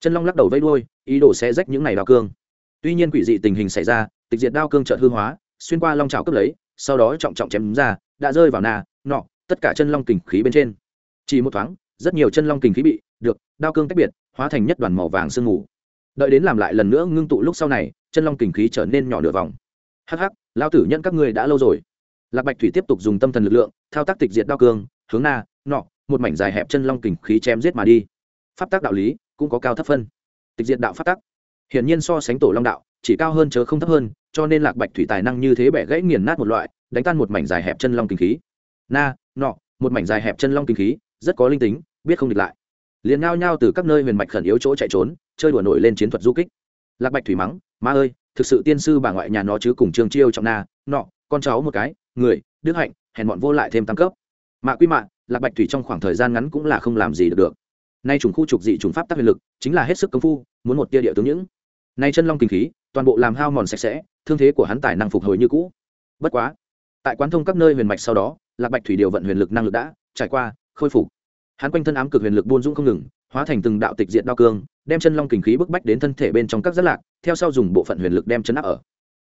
Chân long lắc đầu vây đuôi, ý đồ sẽ rách những này đao cương. Tuy nhiên quỷ dị tình hình xảy ra, tịch diệt đao cương chợt hư hóa, xuyên qua long trào cướp lấy, sau đó trọng trọng chém ra, đã rơi vào na nọ, tất cả chân long kình khí bên trên. Chỉ một thoáng, rất nhiều chân long kình khí bị, được, đao cương tách biệt, hóa thành nhất đoàn màu vàng sương mù. Đợi đến làm lại lần nữa ngưng tụ lúc sau này, chân long kình khí trở nên nhỏ nửa vòng. Hắc hắc, lao tử nhận các ngươi đã lâu rồi. Lạc bạch thủy tiếp tục dùng tâm thần lực lượng, thao tác tịch diệt đao cương, hướng na, nọ, một mảnh dài hẹp chân long kình khí chém giết mà đi. Pháp tác đạo lý cũng có cao thấp phân. Tịch diệt đạo pháp tắc. Hiển nhiên so sánh tổ long đạo, chỉ cao hơn chớ không thấp hơn, cho nên lạc bạch thủy tài năng như thế bẻ gãy nghiền nát một loại, đánh tan một mảnh dài hẹp chân long kinh khí na, nọ, một mảnh dài hẹp chân long kinh khí, rất có linh tính, biết không địch lại. Liền ngao nhao từ các nơi huyền mạch khẩn yếu chỗ chạy trốn, chơi đùa nổi lên chiến thuật du kích. Lạc bạch thủy mắng ma ơi, thực sự tiên sư bà ngoại nhà nó chứ cùng trường chiêu trọng na, nọ, con cháu một cái, người, đức hạnh, hèn bọn vô lại thêm tăng cấp. Mạ quy mạ, lạc bạch thủy trong khoảng thời gian ngắn cũng là không làm gì được được. Nay trùng khu trục dị trùng pháp tác huyền lực, chính là hết sức công phu, muốn một tia địa tướng những. Nay chân long kinh khí, toàn bộ làm hao mòn sạch sẽ, thương thế của hắn tài năng phục hồi như cũ. Bất quá, tại quán thông các nơi huyền mạch sau đó lạc bạch thủy điều vận huyền lực năng lực đã trải qua, khôi phục. Hắn quanh thân ám cực huyền lực buôn dũng không ngừng, hóa thành từng đạo tịch diện đao cương, đem chân long kình khí bức bách đến thân thể bên trong các giác lạc, theo sau dùng bộ phận huyền lực đem chân áp ở.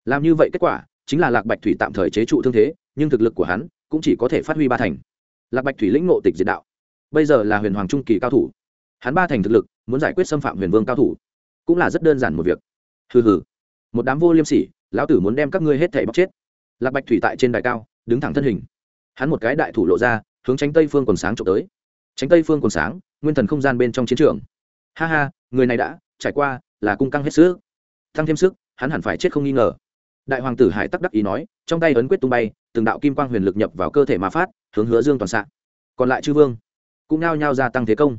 Làm như vậy kết quả chính là lạc bạch thủy tạm thời chế trụ thương thế, nhưng thực lực của hắn cũng chỉ có thể phát huy ba thành. Lạc bạch thủy lĩnh ngộ tịch diện đạo. Bây giờ là huyền hoàng trung kỳ cao thủ. Hắn ba thành thực lực muốn giải quyết xâm phạm huyền vương cao thủ, cũng là rất đơn giản một việc. Hừ hừ. Một đám vô liêm sỉ, lão tử muốn đem các ngươi hết thảy bóc chết. Lạc bạch thủy tại trên đài cao, đứng thẳng thân hình hắn một cái đại thủ lộ ra, hướng tránh tây phương quần sáng trộm tới. Tránh tây phương quần sáng, nguyên thần không gian bên trong chiến trường. Ha ha, người này đã, trải qua, là cung căng hết sức. Tăng thêm sức, hắn hẳn phải chết không nghi ngờ. Đại hoàng tử hải tắc đắc ý nói, trong tay ấn quyết tung bay, từng đạo kim quang huyền lực nhập vào cơ thể mà phát, hướng hứa dương toàn s còn lại chư vương, cũng nao nhao gia tăng thế công.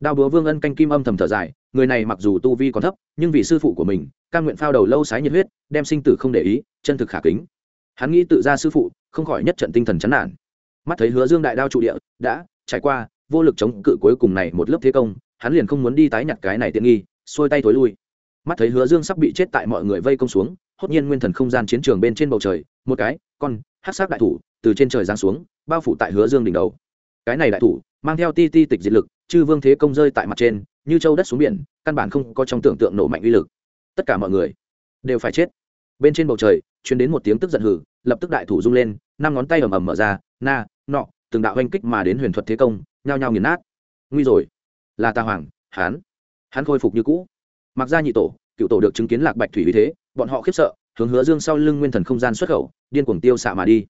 Đao búa vương ân canh kim âm thầm thở dài, người này mặc dù tu vi còn thấp, nhưng vì sư phụ của mình căn nguyện phao đầu lâu sái nhiệt huyết, đem sinh tử không để ý, chân thực khả kính. Hắn nghĩ tự ra sư phụ không khỏi nhất trận tinh thần chán nản. Mắt thấy hứa dương đại đao trụ địa, đã trải qua, vô lực chống cự cuối cùng này một lớp thế công, hắn liền không muốn đi tái nhặt cái này tiện nghi, xuôi tay thối lui. Mắt thấy hứa dương sắp bị chết tại mọi người vây công xuống, hốt nhiên nguyên thần không gian chiến trường bên trên bầu trời, một cái con hát sát đại thủ từ trên trời giáng xuống, bao phủ tại hứa dương đỉnh đầu. Cái này đại thủ mang theo ti ti tịch diệt lực, chư vương thế công rơi tại mặt trên, như châu đất xuống biển, căn bản không có trong tưởng tượng nổ mạnh uy lực. Tất cả mọi người đều phải chết. Bên trên bầu trời chuyển đến một tiếng tức giận hử, lập tức đại thủ rung lên, năm ngón tay ầm ầm mở ra, na, nọ, từng đạo oanh kích mà đến huyền thuật thế công, nhao nhao nghiền nát. Nguy rồi. Là ta hoàng, hán. Hắn khôi phục như cũ. Mặc ra nhị tổ, cựu tổ được chứng kiến lạc bạch thủy vì thế, bọn họ khiếp sợ, hướng hứa dương sau lưng nguyên thần không gian xuất khẩu, điên cuồng tiêu xạ mà đi.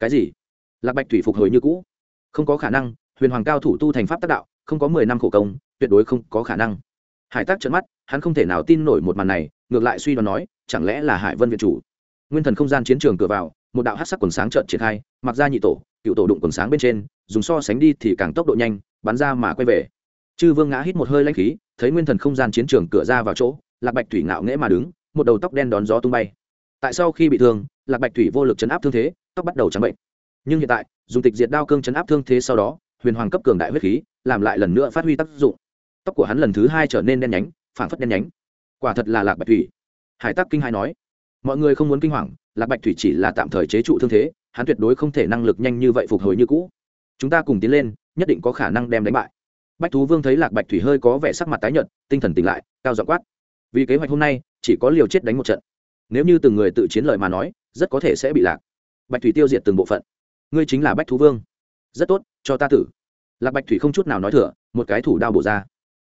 Cái gì? Lạc bạch thủy phục hồi như cũ. Không có khả năng, huyền hoàng cao thủ tu thành pháp tác đạo, không có mười năm khổ công, tuyệt đối không có khả năng. Hải tác trợn mắt, hắn không thể nào tin nổi một màn này, ngược lại suy đoán nói, chẳng lẽ là hải vân viện chủ? Nguyên thần không gian chiến trường cửa vào, một đạo hát sắc quần sáng trợn triển khai, mặc ra nhị tổ, cựu tổ đụng quần sáng bên trên, dùng so sánh đi thì càng tốc độ nhanh, bắn ra mà quay về. Chư vương ngã hít một hơi lanh khí, thấy nguyên thần không gian chiến trường cửa ra vào chỗ, lạc bạch thủy ngạo nghễ mà đứng, một đầu tóc đen đón gió tung bay. Tại sau khi bị thương, lạc bạch thủy vô lực chấn áp thương thế, tóc bắt đầu trắng bệnh. Nhưng hiện tại, dùng tịch diệt đao cương chấn áp thương thế sau đó, huyền hoàng cấp cường đại huyết khí, làm lại lần nữa phát huy tác dụng. Tóc của hắn lần thứ hai trở nên đen nhánh, phảng phất đen nhánh. Quả thật là lạc bạch thủy. Hải tắc kinh hai nói mọi người không muốn kinh hoàng, lạc bạch thủy chỉ là tạm thời chế trụ thương thế, hắn tuyệt đối không thể năng lực nhanh như vậy phục hồi như cũ. Chúng ta cùng tiến lên, nhất định có khả năng đem đánh bại. Bách thú vương thấy lạc bạch thủy hơi có vẻ sắc mặt tái nhợt, tinh thần tỉnh lại, cao dọ quát. Vì kế hoạch hôm nay, chỉ có liều chết đánh một trận. Nếu như từng người tự chiến lợi mà nói, rất có thể sẽ bị lạc. Bạch thủy tiêu diệt từng bộ phận. Ngươi chính là bách thú vương. Rất tốt, cho ta tử lạc bạch thủy không chút nào nói thừa, một cái thủ đao bổ ra.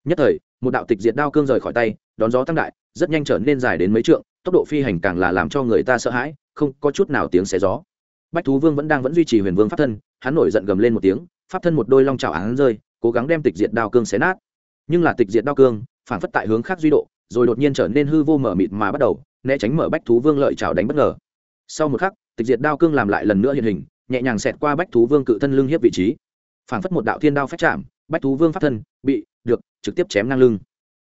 Nhất thời một đạo tịch diệt đao cương rời khỏi tay, đón gió tăng đại, rất nhanh trở nên dài đến mấy trượng, tốc độ phi hành càng là làm cho người ta sợ hãi, không có chút nào tiếng xé gió. Bách thú vương vẫn đang vẫn duy trì huyền vương pháp thân, hắn nổi giận gầm lên một tiếng, pháp thân một đôi long trào án rơi, cố gắng đem tịch diệt đao cương xé nát. Nhưng là tịch diệt đao cương, phản phất tại hướng khác duy độ, rồi đột nhiên trở nên hư vô mở mịt mà bắt đầu, né tránh mở bách thú vương lợi trào đánh bất ngờ. Sau một khắc, tịch diệt đao cương làm lại lần nữa hiện hình, nhẹ nhàng xẹt qua bách thú vương cự thân lưng hiếp vị trí. Phản phất một đạo thiên đao phách chạm bách thú vương pháp thân bị được trực tiếp chém ngang lưng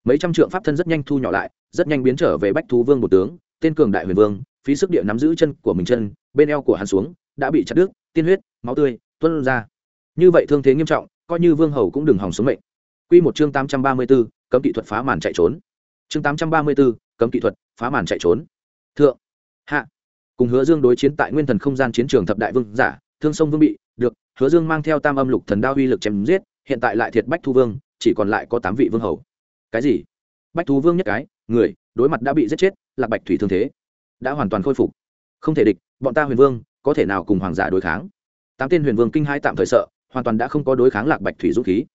mấy trăm trượng pháp thân rất nhanh thu nhỏ lại rất nhanh biến trở về bách thú vương một tướng tên cường đại huyền vương phí sức địa nắm giữ chân của mình chân bên eo của hắn xuống đã bị chặt đứt tiên huyết máu tươi tuân ra như vậy thương thế nghiêm trọng coi như vương hầu cũng đừng hòng sống mệnh Quy một chương tám trăm ba mươi 834, cấm kỹ thuật phá màn chạy trốn. Chương tám trăm ba mươi 834, cấm kỹ thuật phá màn chạy trốn. Thượng, hạ. Cùng Hứa Dương đối chiến tại Nguyên Thần không gian chiến trường thập đại vương giả, Thương Sông Vương bị, được, Hứa Dương mang theo Tam Âm Lục Thần đao uy lực chém giết, hiện tại lại thiệt Bách Thu Vương, chỉ còn lại có tám vị vương hầu. Cái gì? Bách Thú Vương nhất cái, người, đối mặt đã bị giết chết, Lạc Bạch Thủy thương thế, đã hoàn toàn khôi phục. Không thể địch, bọn ta Huyền Vương, có thể nào cùng hoàng giả đối kháng? Tám tên Huyền Vương kinh hai tạm thời sợ, hoàn toàn đã không có đối kháng Lạc Bạch Thủy dũng khí.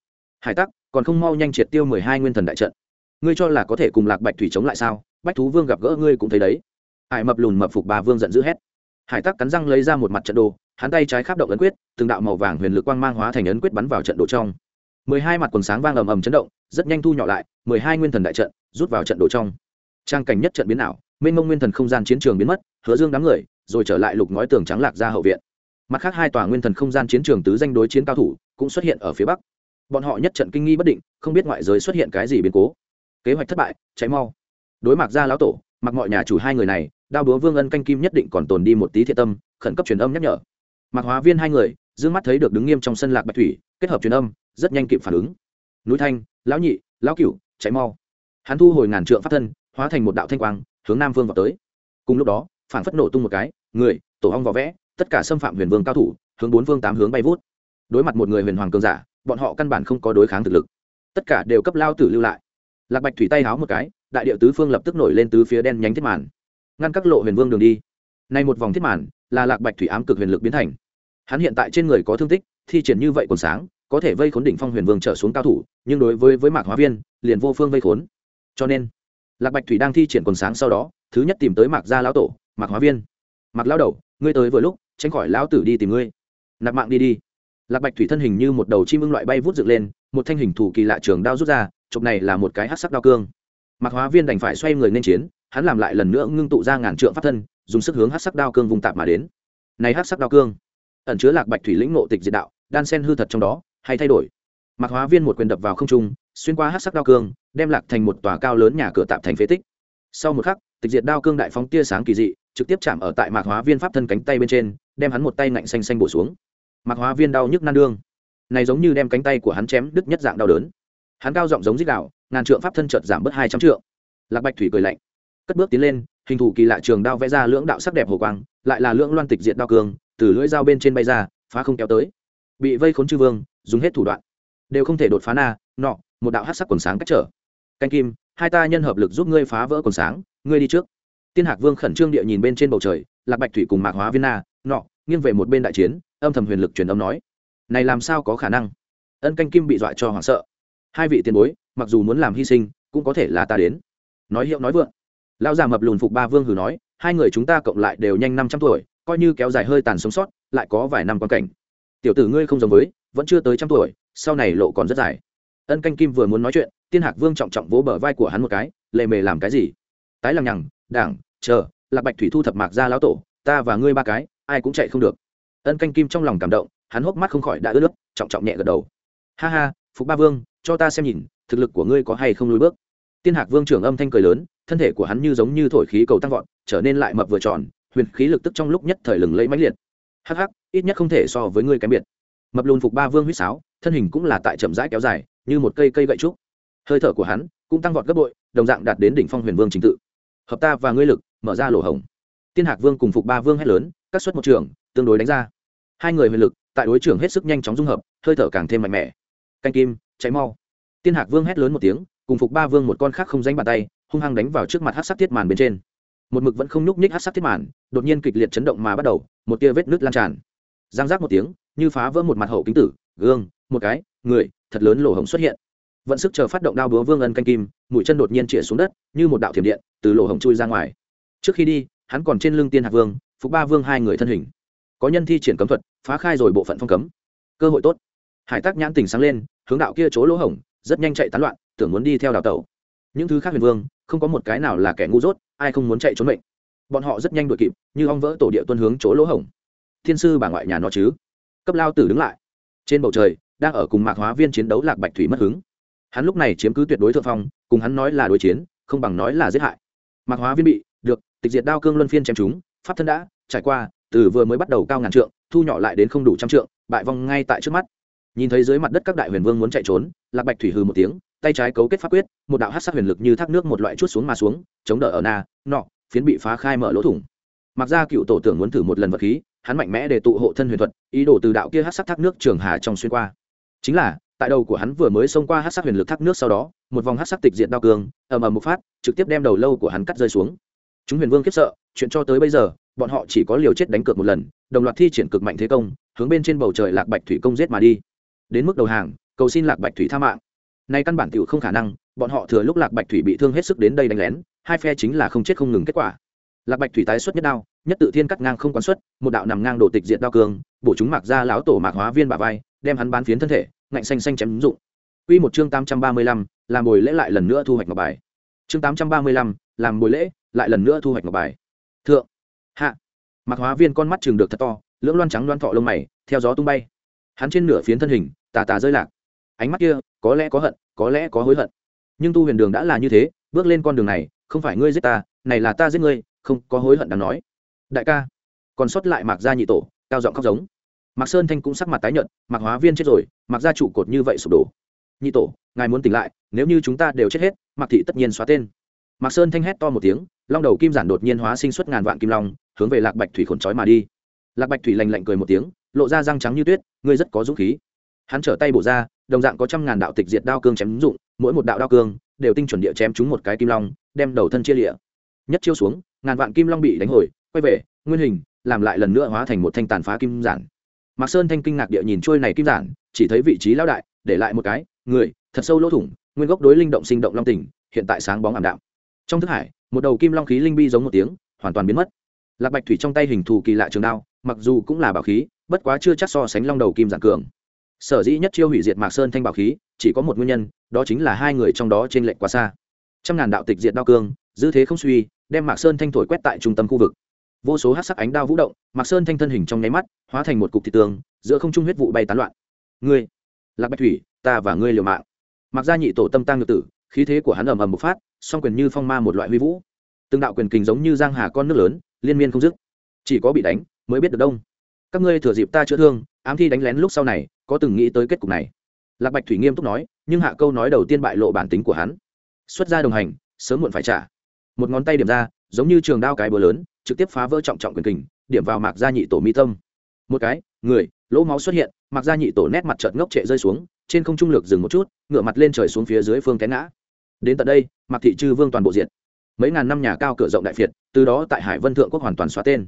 Hải Tắc, còn không mau nhanh triệt tiêu mười hai nguyên thần đại trận ngươi cho là có thể cùng lạc bạch thủy chống lại sao bách thú vương gặp gỡ ngươi cũng thấy đấy hải mập lùn mập phục bà vương giận dữ hét hải tắc cắn răng lấy ra một mặt trận đồ hắn tay trái khắp động ấn quyết từng đạo màu vàng huyền lực quang mang hóa thành ấn quyết bắn vào trận đồ trong mười hai mặt quần sáng vang ầm ầm chấn động, rất nhanh thu nhỏ lại, mười hai nguyên thần đại trận, rút vào trận đồ trong. Trang cảnh nhất trận biến ảo, mênh mông nguyên thần không gian chiến trường biến mất, hứa dương đám người, rồi trở lại lục ngói tường trắng lạc ra hậu viện. Mặt khác hai tòa nguyên thần không gian chiến trường tứ danh đối chiến cao thủ cũng xuất hiện ở phía bắc. Bọn họ nhất trận kinh nghi bất định, không biết ngoại giới xuất hiện cái gì biến cố. Kế hoạch thất bại, cháy mau. Đối mặt ra lão tổ mặc mọi nhà chủ hai người này, đao búa vương ân canh kim nhất định còn tồn đi một tí thiệt tâm, khẩn cấp truyền âm nhắc nhở. Mặc hóa viên hai người d mắt thấy được đứng nghiêm trong sân lạc bạch thủy, kết hợp truyền âm rất nhanh kịp phản ứng. Núi thanh, lão nhị, lão cửu cháy mau. Hắn thu hồi ngàn trượng phát thân, hóa thành một đạo thanh quang, hướng nam vương vào tới. Cùng lúc đó phản phất nổ tung một cái, người, tổ hong vỏ vẽ, tất cả xâm phạm huyền vương cao thủ, hướng bốn vương tám hướng bay vút. Đối mặt một người huyền hoàng cường giả, bọn họ căn bản không có đối kháng thực lực. Tất cả đều cấp lao tử lưu lại. Lạc bạch thủy tay háo một cái, đại địa tứ phương lập tức nổi lên tứ phía đen nhánh thiết màn. Ngăn các lộ huyền vương đường đi. Nay một vòng thiết màn, là lạc bạch thủy ám cực huyền lực biến thành. Hắn hiện tại trên người có thương tích, thi triển như vậy còn sáng có thể vây khốn đỉnh phong huyền vương trở xuống cao thủ, nhưng đối với với mạc hóa viên, liền vô phương vây khốn. Cho nên, lạc bạch thủy đang thi triển quần sáng sau đó, thứ nhất tìm tới mạc gia lão tổ, mạc hóa viên. Mạc lão đầu, ngươi tới vừa lúc, tránh khỏi lão tử đi tìm ngươi. Nạp mạng đi đi. Lạc bạch thủy thân hình như một đầu chim ưng loại bay vút dựng lên, một thanh hình thủ kỳ lạ trường đao rút ra, chụp này là một cái hát sắc đao cương. Mạc hóa viên đành phải xoay người nên chiến, hắn làm lại lần nữa ngưng tụ ra ngàn trượng pháp thân, dùng sức hướng hát sắc đao cương vùng tạp mà đến. Này hát sắc đao cương, ẩn chứa lạc bạch thủy lĩnh ngộ tịch diệt đạo, đan sen hư thật trong đó hay thay đổi. Mạc hóa viên một quyền đập vào không trung, xuyên qua hát sắc đao cương, đem lạc thành một tòa cao lớn nhà cửa tạp thành phế tích. Sau một khắc, tịch diệt đao cương đại phóng tia sáng kỳ dị, trực tiếp chạm ở tại mạc hóa viên pháp thân cánh tay bên trên, đem hắn một tay ngạnh xanh xanh bổ xuống. Mạc hóa viên đau nhức nan đương. Này giống như đem cánh tay của hắn chém đứt nhất dạng đau đớn. Hắn cao giọng giống dích đạo ngàn trượng pháp thân chợt giảm bớt hai trăm trượng. Lạc bạch thủy cười lạnh, cất bước tiến lên, hình thủ kỳ lạ trường đao vẽ ra lưỡng đạo sắc đẹp hồ quang, lại là lưỡng loan tịch diện đao cường từ lưỡi dao bên trên bay ra, phá không kéo tới. Bị vây khốn chư vương dùng hết thủ đoạn. Đều không thể đột phá na, nọ, một đạo hát sắc quần sáng cách trở. Canh kim, hai ta nhân hợp lực giúp ngươi phá vỡ quần sáng, ngươi đi trước. Tiên hạc vương khẩn trương địa nhìn bên trên bầu trời, lạc bạch thủy cùng mạc hóa viên na, nọ, nghiêng về một bên đại chiến, âm thầm huyền lực truyền âm nói, này làm sao có khả năng? Ân canh kim bị dọa cho hoảng sợ. Hai vị tiền bối, mặc dù muốn làm hy sinh, cũng có thể là ta đến. Nói hiệu nói vượng. Lão già mập lùn phục ba vương hử nói, hai người chúng ta cộng lại đều nhanh năm trăm tuổi, coi như kéo dài hơi tàn sống sót, lại có vài năm quan cảnh. Tiểu tử ngươi không giống với vẫn chưa tới trăm tuổi, sau này lộ còn rất dài. Ân canh kim vừa muốn nói chuyện, tiên hạc vương trọng trọng vỗ bờ vai của hắn một cái, lệ mề làm cái gì? Tái lằng nhằng, đảng, chờ, lạc bạch thủy thu thập mạc ra lão tổ, ta và ngươi ba cái, ai cũng chạy không được. Ân canh kim trong lòng cảm động, hắn hốc mắt không khỏi đã ướt nước, trọng trọng nhẹ gật đầu. Ha ha, phục ba vương, cho ta xem nhìn, thực lực của ngươi có hay không lùi bước? Tiên hạc vương trưởng âm thanh cười lớn, thân thể của hắn như giống như thổi khí cầu tăng vọt, trở nên lại mập vừa tròn, huyền khí lực tức trong lúc nhất thời lừng lấy mãnh liệt. Hắc hắc, ít nhất không thể so với ngươi kém biệt mập lùn phục ba vương huýt sáo, thân hình cũng là tại chậm rãi kéo dài, như một cây cây gậy trúc. Hơi thở của hắn cũng tăng vọt gấp bội, đồng dạng đạt đến đỉnh phong huyền vương trình tự. Hợp ta và ngươi lực, mở ra lỗ hồng. tiên hạc vương cùng phục ba vương hét lớn, các suất một trường, tương đối đánh ra. Hai người huyền lực, tại đối trưởng hết sức nhanh chóng dung hợp, hơi thở càng thêm mạnh mẽ. Canh kim, cháy mau. Tiên hạc vương hét lớn một tiếng, cùng phục ba vương một con khác không danh bàn tay, hung hăng đánh vào trước mặt hát sắc thiết màn bên trên. Một mực vẫn không nhúc nhích hát sắc thiết màn, đột nhiên kịch liệt chấn động mà bắt đầu, một tia vết nước lan tràn giang giác một tiếng, như phá vỡ một mặt hậu kính tử, gương, một cái, người, thật lớn lỗ hổng xuất hiện. Vận sức chờ phát động đao búa vương ân canh kim, mũi chân đột nhiên chĩa xuống đất, như một đạo thiểm điện, từ lỗ hổng chui ra ngoài. Trước khi đi, hắn còn trên lưng tiên hạc vương, phục ba vương hai người thân hình. Có nhân thi triển cấm thuật, phá khai rồi bộ phận phong cấm. Cơ hội tốt. Hải tắc nhãn tình sáng lên, hướng đạo kia chỗ lỗ hổng, rất nhanh chạy tán loạn, tưởng muốn đi theo đào tẩu. Những thứ khác huyền vương, không có một cái nào là kẻ ngu dốt, ai không muốn chạy trốn mệnh. Bọn họ rất nhanh đuổi kịp, như ong vỡ tổ địa tuân hướng chỗ lỗ hổng thiên sư bà ngoại nhà nó chứ? Cấp lao tử đứng lại. Trên bầu trời, đang ở cùng mạc hóa viên chiến đấu lạc bạch thủy mất hứng. Hắn lúc này chiếm cứ tuyệt đối thượng phong, cùng hắn nói là đối chiến, không bằng nói là giết hại. Mạc hóa viên bị, được, tịch diệt đao cương luân phiên chém chúng pháp thân đã, trải qua, từ vừa mới bắt đầu cao ngàn trượng, thu nhỏ lại đến không đủ trăm trượng, bại vong ngay tại trước mắt. Nhìn thấy dưới mặt đất các đại huyền vương muốn chạy trốn, lạc bạch thủy hư một tiếng, tay trái cấu kết pháp quyết, một đạo hát sát huyền lực như thác nước một loại chút xuống mà xuống, chống đỡ ở na, nọ, phiến bị phá khai mở lỗ thủng. Mặc ra cựu tổ tưởng muốn thử một lần vật khí hắn mạnh mẽ để tụ hộ thân huyền thuật, ý đồ từ đạo kia hát sắc thác nước trường hà trong xuyên qua. Chính là, tại đầu của hắn vừa mới xông qua hát sắc huyền lực thác nước sau đó, một vòng hát sắc tịch diện đao cương, ầm ầm một phát, trực tiếp đem đầu lâu của hắn cắt rơi xuống. Chúng huyền vương khiếp sợ, chuyện cho tới bây giờ, bọn họ chỉ có liều chết đánh cược một lần, đồng loạt thi triển cực mạnh thế công, hướng bên trên bầu trời lạc bạch thủy công giết mà đi. Đến mức đầu hàng, cầu xin lạc bạch thủy tha mạng. Nay căn bản tiểu không khả năng, bọn họ thừa lúc lạc bạch thủy bị thương hết sức đến đây đánh lén, hai phe chính là không chết không ngừng kết quả. Lạc bạch thủy tái xuất nhất đao nhất tự thiên cắt ngang không quán xuất một đạo nằm ngang đổ tịch diệt đao cường bổ chúng mạc ra lão tổ mạc hóa viên bà vai đem hắn bán phiến thân thể ngạnh xanh xanh chém dụng Quy một chương 835, làm buổi lễ lại lần nữa thu hoạch ngọc bài. Chương 835, làm buổi lễ, lại lần nữa thu hoạch ngọc bài. Thượng, hạ. Mạc Hóa Viên con mắt trừng được thật to, lưỡng loan trắng loan thọ lông mày, theo gió tung bay. Hắn trên nửa phiến thân hình, tà tà rơi lạc. Ánh mắt kia, có lẽ có hận, có lẽ có hối hận. Nhưng tu huyền đường đã là như thế, bước lên con đường này, không phải ngươi giết ta, này là ta giết ngươi, không có hối hận đáng nói. Đại ca, còn sót lại Mạc gia nhị tổ, cao giọng khóc giống. Mạc Sơn Thanh cũng sắc mặt tái nhợt, Mạc Hóa Viên chết rồi, Mạc gia trụ cột như vậy sụp đổ. Nhị tổ ngài muốn tỉnh lại nếu như chúng ta đều chết hết mạc thị tất nhiên xóa tên. Mạc sơn thanh hét to một tiếng long đầu kim giản đột nhiên hóa sinh xuất ngàn vạn kim long hướng về lạc bạch thủy khổn trói mà đi. Lạc bạch thủy lành lạnh cười một tiếng lộ ra răng trắng như tuyết ngươi rất có dũng khí. Hắn trở tay bổ ra đồng dạng có trăm ngàn đạo tịch diệt đao cương chém dụng mỗi một đạo đao cương đều tinh chuẩn địa chém chúng một cái kim long đem đầu thân chia lịa. Nhất chiêu xuống ngàn vạn kim long bị đánh hồi quay về, nguyên hình, làm lại lần nữa hóa thành một thanh tàn phá kim giản. Mạc sơn thanh kinh ngạc địa nhìn trôi này kim giản, chỉ thấy vị trí lão đại, để lại một cái, người, thật sâu lỗ thủng, nguyên gốc đối linh động sinh động long tỉnh hiện tại sáng bóng ảm đạm. Trong thức hải, một đầu kim long khí linh bi giống một tiếng, hoàn toàn biến mất. Lạc bạch thủy trong tay hình thù kỳ lạ trường đao, mặc dù cũng là bảo khí, bất quá chưa chắc so sánh long đầu kim giản cường. Sở dĩ nhất chiêu hủy diệt mạc sơn thanh bảo khí, chỉ có một nguyên nhân, đó chính là hai người trong đó trên lệnh quá xa. Trăm ngàn đạo tịch diệt đao cương, dư thế không suy, đem mạc sơn thanh thổi quét tại trung tâm khu vực vô số hát sắc ánh đao vũ động, mạc sơn thanh thân hình trong nháy mắt, hóa thành một cục thị tường, giữa không trung huyết vụ bay tán loạn. Ngươi, lạc bạch thủy, ta và ngươi liều mạng. Mặc ra nhị tổ tâm tăng ngược tử, khí thế của hắn ầm ầm bộc phát, song quyền như phong ma một loại huy vũ. Từng đạo quyền kình giống như giang hà con nước lớn, liên miên không dứt. Chỉ có bị đánh, mới biết được đông. Các ngươi thừa dịp ta chữa thương, ám thi đánh lén lúc sau này, có từng nghĩ tới kết cục này? Lạc bạch thủy nghiêm túc nói, nhưng hạ câu nói đầu tiên bại lộ bản tính của hắn. Xuất ra đồng hành, sớm muộn phải trả. Một ngón tay điểm ra, giống như trường đao cái bờ lớn trực tiếp phá vỡ trọng trọng quyền kình, điểm vào mạc gia nhị tổ mi tâm. Một cái, người, lỗ máu xuất hiện, mạc gia nhị tổ nét mặt trợt ngốc trệ rơi xuống, trên không trung lược dừng một chút ngựa mặt lên trời xuống phía dưới phương té ngã. Đến tận đây, mạc thị chư vương toàn bộ diện mấy ngàn năm nhà cao cửa rộng đại việt từ đó tại hải vân thượng quốc hoàn toàn xóa tên.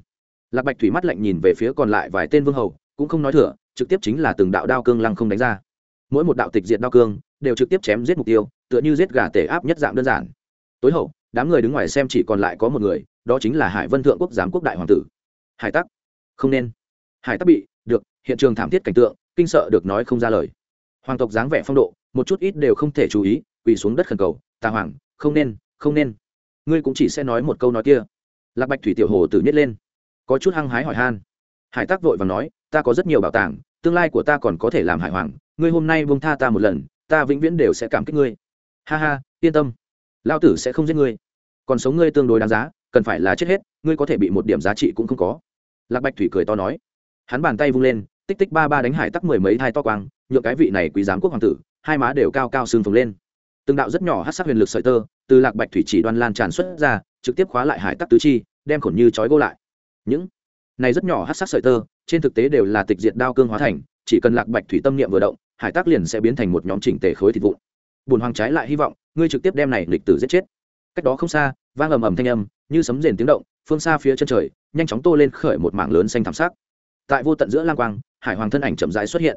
Lạc bạch thủy mắt lạnh nhìn về phía còn lại vài tên vương hầu, cũng không nói thừa, trực tiếp chính là từng đạo đao cương lăng không đánh ra. Mỗi một đạo tịch diệt đao cương, đều trực tiếp chém giết mục tiêu, tựa như giết gà tể áp nhất dạng đơn giản. Tối hậu, đám người đứng ngoài xem chỉ còn lại có một người đó chính là hải vân thượng quốc giám quốc đại hoàng tử. Hải tắc. Không nên. Hải tắc bị, được, hiện trường thảm thiết cảnh tượng, kinh sợ được nói không ra lời. Hoàng tộc dáng vẻ phong độ, một chút ít đều không thể chú ý, quỳ xuống đất khẩn cầu, tà hoàng, không nên không nên. Ngươi cũng chỉ sẽ nói một câu nói kia. Lạc bạch thủy tiểu hồ tử nhét lên. Có chút hăng hái hỏi han. Hải tác vội và nói, ta có rất nhiều bảo tàng, tương lai của ta còn có thể làm hải hoàng, ngươi hôm nay vung tha ta một lần, ta vĩnh viễn đều sẽ cảm kích ngươi. Ha ha, yên tâm lao tử sẽ không giết ngươi. Còn sống ngươi tương đối đáng giá cần phải là chết hết, ngươi có thể bị một điểm giá trị cũng không có. Lạc bạch thủy cười to nói. Hắn bàn tay vung lên, tích tích ba ba đánh hải tắc mười mấy thai to quang nhựa cái vị này quý giám quốc hoàng tử, hai má đều cao cao sưng phồng lên. Từng đạo rất nhỏ hát sắc huyền lực sợi tơ, từ lạc bạch thủy chỉ đoan lan tràn xuất ra, trực tiếp khóa lại hải tắc tứ chi, đem khổn như trói gô lại. Những này rất nhỏ hát sắc sợi tơ, trên thực tế đều là tịch diệt đao cương hóa thành, chỉ cần lạc bạch thủy tâm niệm vừa động, hải tắc liền sẽ biến thành một nhóm chỉnh tề khối thịt vụn. Bùn hoàng trái lại hy vọng, ngươi trực tiếp đem này lịch tử giết chết. Cách đó không xa, vang ầm ầm thanh âm như sấm rền tiếng động, phương xa phía chân trời, nhanh chóng tô lên khởi một mảng lớn xanh thảm sắc. Tại vô tận giữa lang quang, hải hoàng thân ảnh chậm rãi xuất hiện.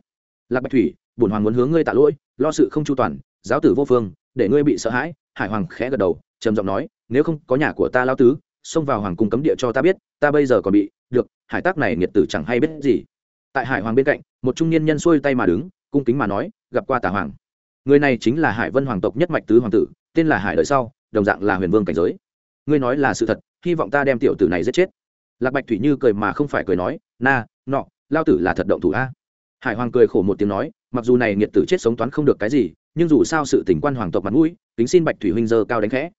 Lạc bạch thủy, bổn hoàng muốn hướng ngươi tạ lỗi, lo sự không chu toàn, giáo tử vô phương, để ngươi bị sợ hãi. Hải hoàng khẽ gật đầu, trầm giọng nói, nếu không có nhà của ta lao tứ, xông vào hoàng cung cấm địa cho ta biết, ta bây giờ còn bị, được, hải tác này nghiệt tử chẳng hay biết gì. Tại hải hoàng bên cạnh, một trung niên nhân xuôi tay mà đứng, cung kính mà nói, gặp qua tà hoàng. Người này chính là hải vân hoàng tộc nhất mạch tứ hoàng tử, tên là hải đợi sau, đồng dạng là huyền vương cảnh giới ngươi nói là sự thật, hy vọng ta đem tiểu tử này giết chết. Lạc bạch thủy như cười mà không phải cười nói, na, nọ, lao tử là thật động thủ a. Hải hoàng cười khổ một tiếng nói, mặc dù này nghiệt tử chết sống toán không được cái gì, nhưng dù sao sự tỉnh quan hoàng tộc mặt mũi tính xin bạch thủy huynh dơ cao đánh khẽ.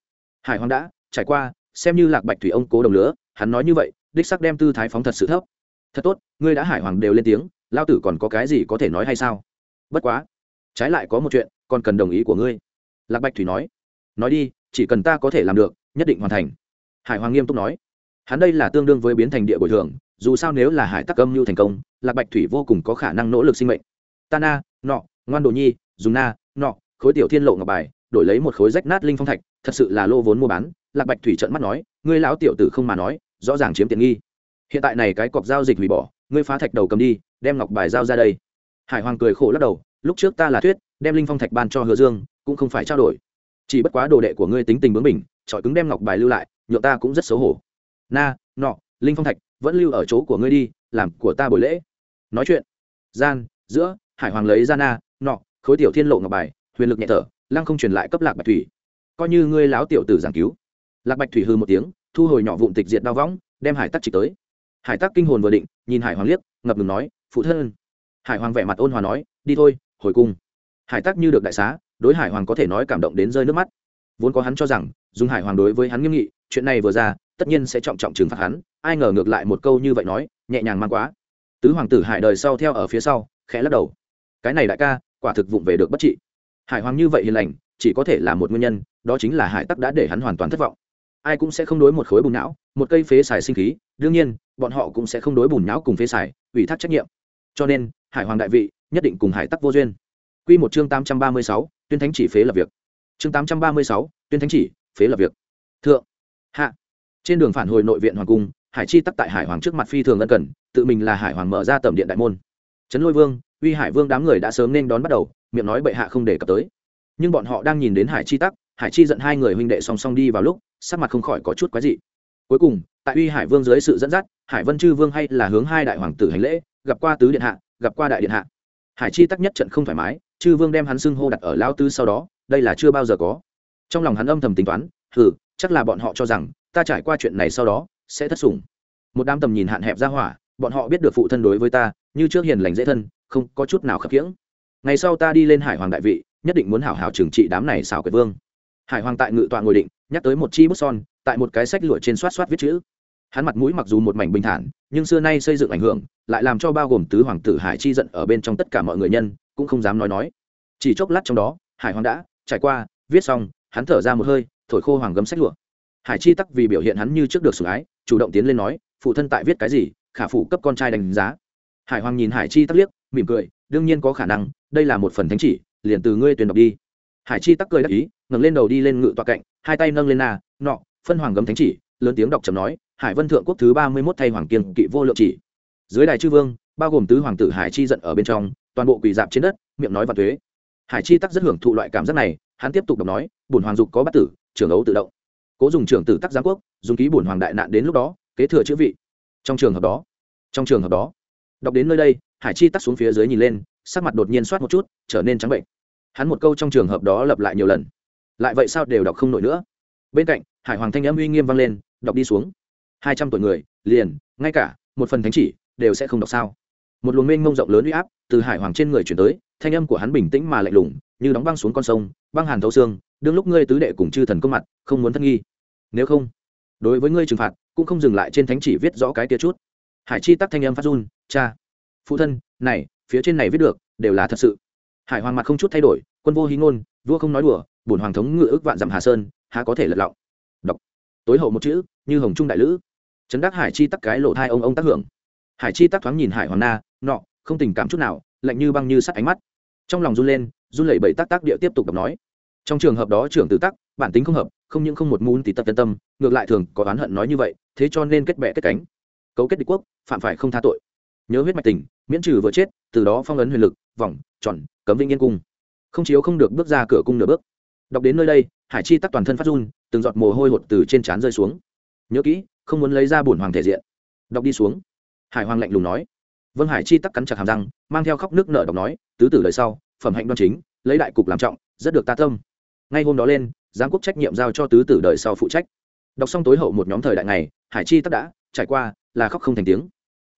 Hải hoàng đã, trải qua, xem như lạc bạch thủy ông cố đồng lứa hắn nói như vậy, đích sắc đem tư thái phóng thật sự thấp. Thật tốt, ngươi đã hải hoàng đều lên tiếng, lao tử còn có cái gì có thể nói hay sao? Bất quá, trái lại có một chuyện, còn cần đồng ý của ngươi. Lạc bạch thủy nói nói đi, chỉ cần ta có thể làm được nhất định hoàn thành. Hải hoàng nghiêm túc nói, hắn đây là tương đương với biến thành địa bồi thường, dù sao nếu là hải tắc âm mưu thành công, lạc bạch thủy vô cùng có khả năng nỗ lực sinh mệnh. Ta na, nọ, ngoan đồ nhi, dùng na, nọ, khối tiểu thiên lộ ngọc bài, đổi lấy một khối rách nát linh phong thạch, thật sự là lô vốn mua bán, lạc bạch thủy trợn mắt nói, ngươi lão tiểu tử không mà nói, rõ ràng chiếm tiện nghi. Hiện tại này cái cọc giao dịch hủy bỏ, ngươi phá thạch đầu cầm đi, đem ngọc bài giao ra đây. Hải hoàng cười khổ lắc đầu, lúc trước ta là thuyết, đem linh phong thạch ban cho hứa dương, cũng không phải trao đổi. Chỉ bất quá đồ đệ của ngươi tính tình bướng mình trọi cứng đem ngọc bài lưu lại, nhượng ta cũng rất xấu hổ. Na, nọ, linh phong thạch, vẫn lưu ở chỗ của ngươi đi, làm của ta buổi lễ. Nói chuyện. Gian, giữa, hải hoàng lấy ra na, nọ, khối tiểu thiên lộ ngọc bài, huyền lực nhẹ thở, lăng không truyền lại cấp lạc bạch thủy. Coi như ngươi láo tiểu tử giảng cứu. Lạc bạch thủy hư một tiếng, thu hồi nhỏ vụn tịch diệt đao võng, đem hải tắc chỉ tới. Hải tắc kinh hồn vừa định, nhìn hải hoàng liếc, ngập ngừng nói, phụ thân. Hải hoàng vẻ mặt ôn hòa nói, đi thôi, hồi cung. Hải tắc như được đại xá, đối hải hoàng có thể nói cảm động đến rơi nước mắt. Vốn có hắn cho rằng dùng hải hoàng đối với hắn nghiêm nghị, chuyện này vừa ra, tất nhiên sẽ trọng trọng trừng phạt hắn, ai ngờ ngược lại một câu như vậy nói, nhẹ nhàng mang quá. Tứ hoàng tử hải đời sau theo ở phía sau, khẽ lắc đầu. Cái này đại ca, quả thực vụng về được bất trị. Hải hoàng như vậy hiền lành, chỉ có thể là một nguyên nhân, đó chính là hải tắc đã để hắn hoàn toàn thất vọng. Ai cũng sẽ không đối một khối bùn não, một cây phế xài sinh khí, đương nhiên, bọn họ cũng sẽ không đối bùn não cùng phế xài, ủy thác trách nhiệm. Cho nên, hải hoàng đại vị, nhất định cùng hải tắc vô duyên. Quy một chương tám trăm ba mươi sáu, tuyên thánh chỉ phế lập việc. Chương tám trăm ba mươi sáu, tuyên thánh chỉ phế lập việc. Thượng. Hạ. Trên đường phản hồi nội viện hoàng cung, hải chi tắc tại hải hoàng trước mặt phi thường ân cần, tự mình là hải hoàng mở ra tầm điện đại môn. Trấn lôi vương, uy hải vương đám người đã sớm nên đón bắt đầu, miệng nói bệ hạ không để cập tới. Nhưng bọn họ đang nhìn đến hải chi tắc, hải chi giận hai người huynh đệ song song đi vào lúc, sắc mặt không khỏi có chút quái dị. Cuối cùng, tại uy hải vương dưới sự dẫn dắt, hải vân chư vương hay là hướng hai đại hoàng tử hành lễ, gặp qua tứ điện hạ, gặp qua đại điện hạ. Hải chi tắc nhất trận không thoải mái, chư vương đem hắn xưng hô đặt ở lao tư sau đó, đây là chưa bao giờ có trong lòng hắn âm thầm tính toán, hừ, chắc là bọn họ cho rằng, ta trải qua chuyện này sau đó, sẽ thất sủng. Một đám tầm nhìn hạn hẹp ra hỏa, bọn họ biết được phụ thân đối với ta, như trước hiền lành dễ thân, không có chút nào khập khiễng. Ngày sau ta đi lên hải hoàng đại vị, nhất định muốn hảo hảo trừng trị đám này xảo quyệt vương. Hải hoàng tại ngự tọa ngồi định, nhắc tới một chi bút son, tại một cái sách lụa trên xoát xoát viết chữ. Hắn mặt mũi mặc dù một mảnh bình thản, nhưng xưa nay xây dựng ảnh hưởng, lại làm cho bao gồm tứ hoàng tử hải chi giận ở bên trong tất cả mọi người nhân, cũng không dám nói nói. Chỉ chốc lát trong đó, hải hoàng đã trải qua, viết xong hắn thở ra một hơi, thổi khô hoàng gấm sách lụa. Hải chi tắc vì biểu hiện hắn như trước được sủng ái, chủ động tiến lên nói, phụ thân tại viết cái gì? Khả phụ cấp con trai đánh giá. Hải hoàng nhìn hải chi tắc liếc, mỉm cười, đương nhiên có khả năng, đây là một phần thánh chỉ, liền từ ngươi tuyển đọc đi. Hải chi tắc cười đắc ý, ngẩng lên đầu đi lên ngự tọa cạnh, hai tay nâng lên na, nọ, phân hoàng gấm thánh chỉ. Lớn tiếng đọc chầm nói, hải vân thượng quốc thứ ba mươi mốt thay hoàng kiên kỵ vô lượng chỉ. Dưới đài chư vương, bao gồm tứ hoàng tử hải chi giận ở bên trong, toàn bộ quỳ dạp trên đất, miệng nói và thuế hải chi tắc rất hưởng thụ loại cảm giác này hắn tiếp tục đọc nói bùn hoàng dục có bắt tử, trưởng ấu tự động. Cố dùng trưởng tử tắc giáng quốc, dùng ký bùn hoàng đại nạn đến lúc đó, kế thừa chữ vị. Trong trường hợp đó, trong trường hợp đó, đọc đến nơi đây, hải chi tắc xuống phía dưới nhìn lên, sắc mặt đột nhiên soát một chút, trở nên trắng bệnh. Hắn một câu trong trường hợp đó lặp lại nhiều lần. Lại vậy sao đều đọc không nổi nữa. Bên cạnh, hải hoàng thanh âm uy nghiêm vang lên, đọc đi xuống. Hai trăm tuổi người, liền, ngay cả một phần thánh chỉ, đều sẽ không đọc sao? Một luồng mênh mông rộng lớn uy áp từ hải hoàng trên người chuyển tới, thanh âm của hắn bình tĩnh mà lạnh lùng, như đóng băng xuống con sông, băng hàn thấu xương, đương lúc ngươi tứ đệ cùng chư thần công mặt, không muốn thân nghi. Nếu không, đối với ngươi trừng phạt, cũng không dừng lại trên thánh chỉ viết rõ cái kia chút. Hải chi tắc thanh âm phát run, cha, phụ thân, này, phía trên này viết được, đều là thật sự. Hải hoàng mặt không chút thay đổi, quân vô hí ngôn, vua không nói đùa, bổn hoàng thống ngự ước vạn dặm hà sơn, há có thể lật lọng. Đọc. Tối hậu một chữ, như hồng trung đại lữ. Trấn đắc hải chi tắc cái lộ thai ông ông tác hưởng. Hải chi tắc thoáng nhìn hải hoàng na nọ, không tình cảm chút nào, lạnh như băng như sắt ánh mắt. Trong lòng run lên, run lẩy bẩy tắc tác địa tiếp tục đọc nói. Trong trường hợp đó trưởng tử tắc, bản tính không hợp, không những không một muốn thì tập tân tâm, ngược lại thường có oán hận nói như vậy, thế cho nên kết bệ kết cánh. Cấu kết địch quốc, phạm phải không tha tội. Nhớ huyết mạch tình, miễn trừ vừa chết, từ đó phong ấn huyền lực, vòng, tròn, cấm vĩnh yên cung. Không chiếu không được bước ra cửa cung nửa bước. Đọc đến nơi đây, hải chi tắc toàn thân phát run, từng giọt mồ hôi hột từ trên trán rơi xuống. Nhớ kỹ, không muốn lấy ra bổn hoàng thể diện. Đọc đi xuống. Hải hoàng lạnh lùng nói vân hải chi tắc cắn chặt hàm răng, mang theo khóc nước nở đọc nói, tứ tử lời sau, phẩm hạnh đoan chính, lấy đại cục làm trọng, rất được ta tâm. Ngay hôm đó lên giám quốc trách nhiệm giao cho tứ tử đời sau phụ trách. Đọc xong tối hậu một nhóm thời đại này hải chi tắc đã, trải qua, là khóc không thành tiếng.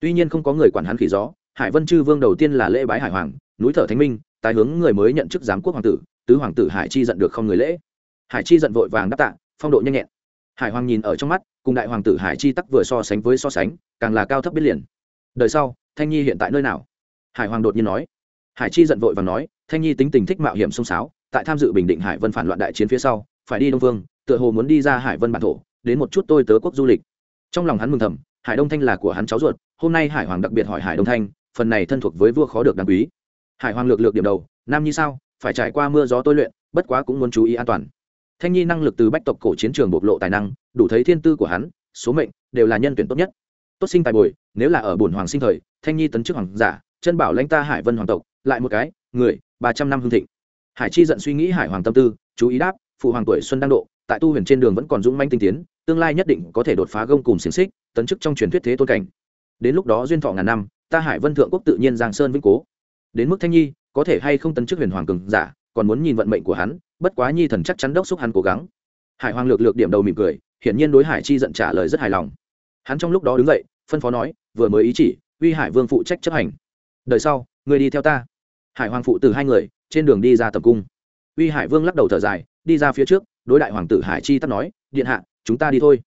Tuy nhiên không có người quản hắn khỉ gió, hải vân chư vương đầu tiên là lễ bái hải hoàng, núi thở thánh minh, tái hướng người mới nhận chức giám quốc hoàng tử, tứ hoàng tử hải chi giận được không người lễ. Hải chi giận vội vàng đáp tạ, phong độ nhanh nhẹn. Hải hoàng nhìn ở trong mắt, cùng đại hoàng tử hải chi tắc vừa so sánh với so sánh, càng là cao thấp biết liền. Đời sau thanh nhi hiện tại nơi nào? Hải hoàng đột nhiên nói. Hải chi giận vội và nói, thanh nhi tính tình thích mạo hiểm sông sáo, tại tham dự bình định hải vân phản loạn đại chiến phía sau, phải đi đông vương, tựa hồ muốn đi ra hải vân bản thổ, đến một chút tôi tớ quốc du lịch. Trong lòng hắn mừng thầm, hải đông thanh là của hắn cháu ruột, hôm nay hải hoàng đặc biệt hỏi hải đông thanh, phần này thân thuộc với vua khó được đáng quý. Hải hoàng lược lược điểm đầu, nam nhi sao, phải trải qua mưa gió tôi luyện, bất quá cũng muốn chú ý an toàn. Thanh nhi năng lực từ bách tộc cổ chiến trường bộc lộ tài năng, đủ thấy thiên tư của hắn, số mệnh đều là nhân tuyển tốt nhất tốt sinh tài bồi, nếu là ở bổn hoàng sinh thời, thanh nhi tấn chức hoàng giả, chân bảo lãnh ta hải vân hoàng tộc, lại một cái, người, ba trăm năm hương thịnh. Hải chi giận suy nghĩ hải hoàng tâm tư, chú ý đáp, phụ hoàng tuổi xuân đang độ, tại tu huyền trên đường vẫn còn dũng manh tinh tiến, tương lai nhất định có thể đột phá gông cùng xiềng xích, tấn chức trong truyền thuyết thế tôn cảnh. Đến lúc đó duyên thọ ngàn năm, ta hải vân thượng quốc tự nhiên giang sơn vĩnh cố. Đến mức thanh nhi, có thể hay không tấn chức huyền hoàng cường giả, còn muốn nhìn vận mệnh của hắn, bất quá nhi thần chắc chắn đốc xúc hắn cố gắng. Hải hoàng lược lược điểm đầu mỉm cười, hiển nhiên đối hải chi giận trả lời rất hài lòng hắn trong lúc đó đứng dậy, phân phó nói, vừa mới ý chỉ, uy hải vương phụ trách chấp hành. Đời sau, người đi theo ta. Hải hoàng phụ từ hai người, trên đường đi ra tập cung. Uy hải vương lắc đầu thở dài, đi ra phía trước, đối đại hoàng tử hải chi tắt nói, điện hạ, chúng ta đi thôi.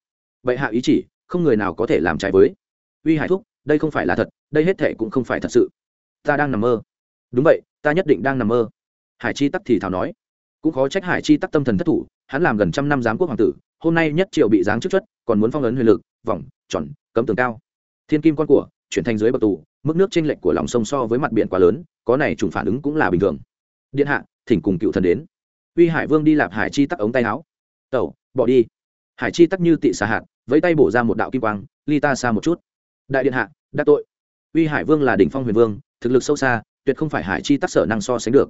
Vậy hạ ý chỉ, không người nào có thể làm trái với. Uy hải thúc, đây không phải là thật, đây hết thệ cũng không phải thật sự. Ta đang nằm mơ. Đúng vậy, ta nhất định đang nằm mơ. Hải chi tắc thì thảo nói cũng khó trách hải chi tắc tâm thần thất thủ, hắn làm gần trăm năm giám quốc hoàng tử, hôm nay nhất triệu bị giáng chức chất còn muốn phong ấn huyền lực, vòng, tròn, cấm tường cao. Thiên kim con của, chuyển thành dưới bậc tù, mức nước tranh lệch của lòng sông so với mặt biển quá lớn, có này trùng phản ứng cũng là bình thường. Điện hạ, thỉnh cùng cựu thần đến. Uy hải vương đi lạp hải chi tắc ống tay áo. Tẩu, bỏ đi. Hải chi tắc như tị xà hạt, vẫy tay bổ ra một đạo kim quang, ly ta xa một chút. Đại điện hạ, đắc tội. Uy hải vương là đỉnh phong huyền vương, thực lực sâu xa, tuyệt không phải hải chi tắc sở năng so sánh được.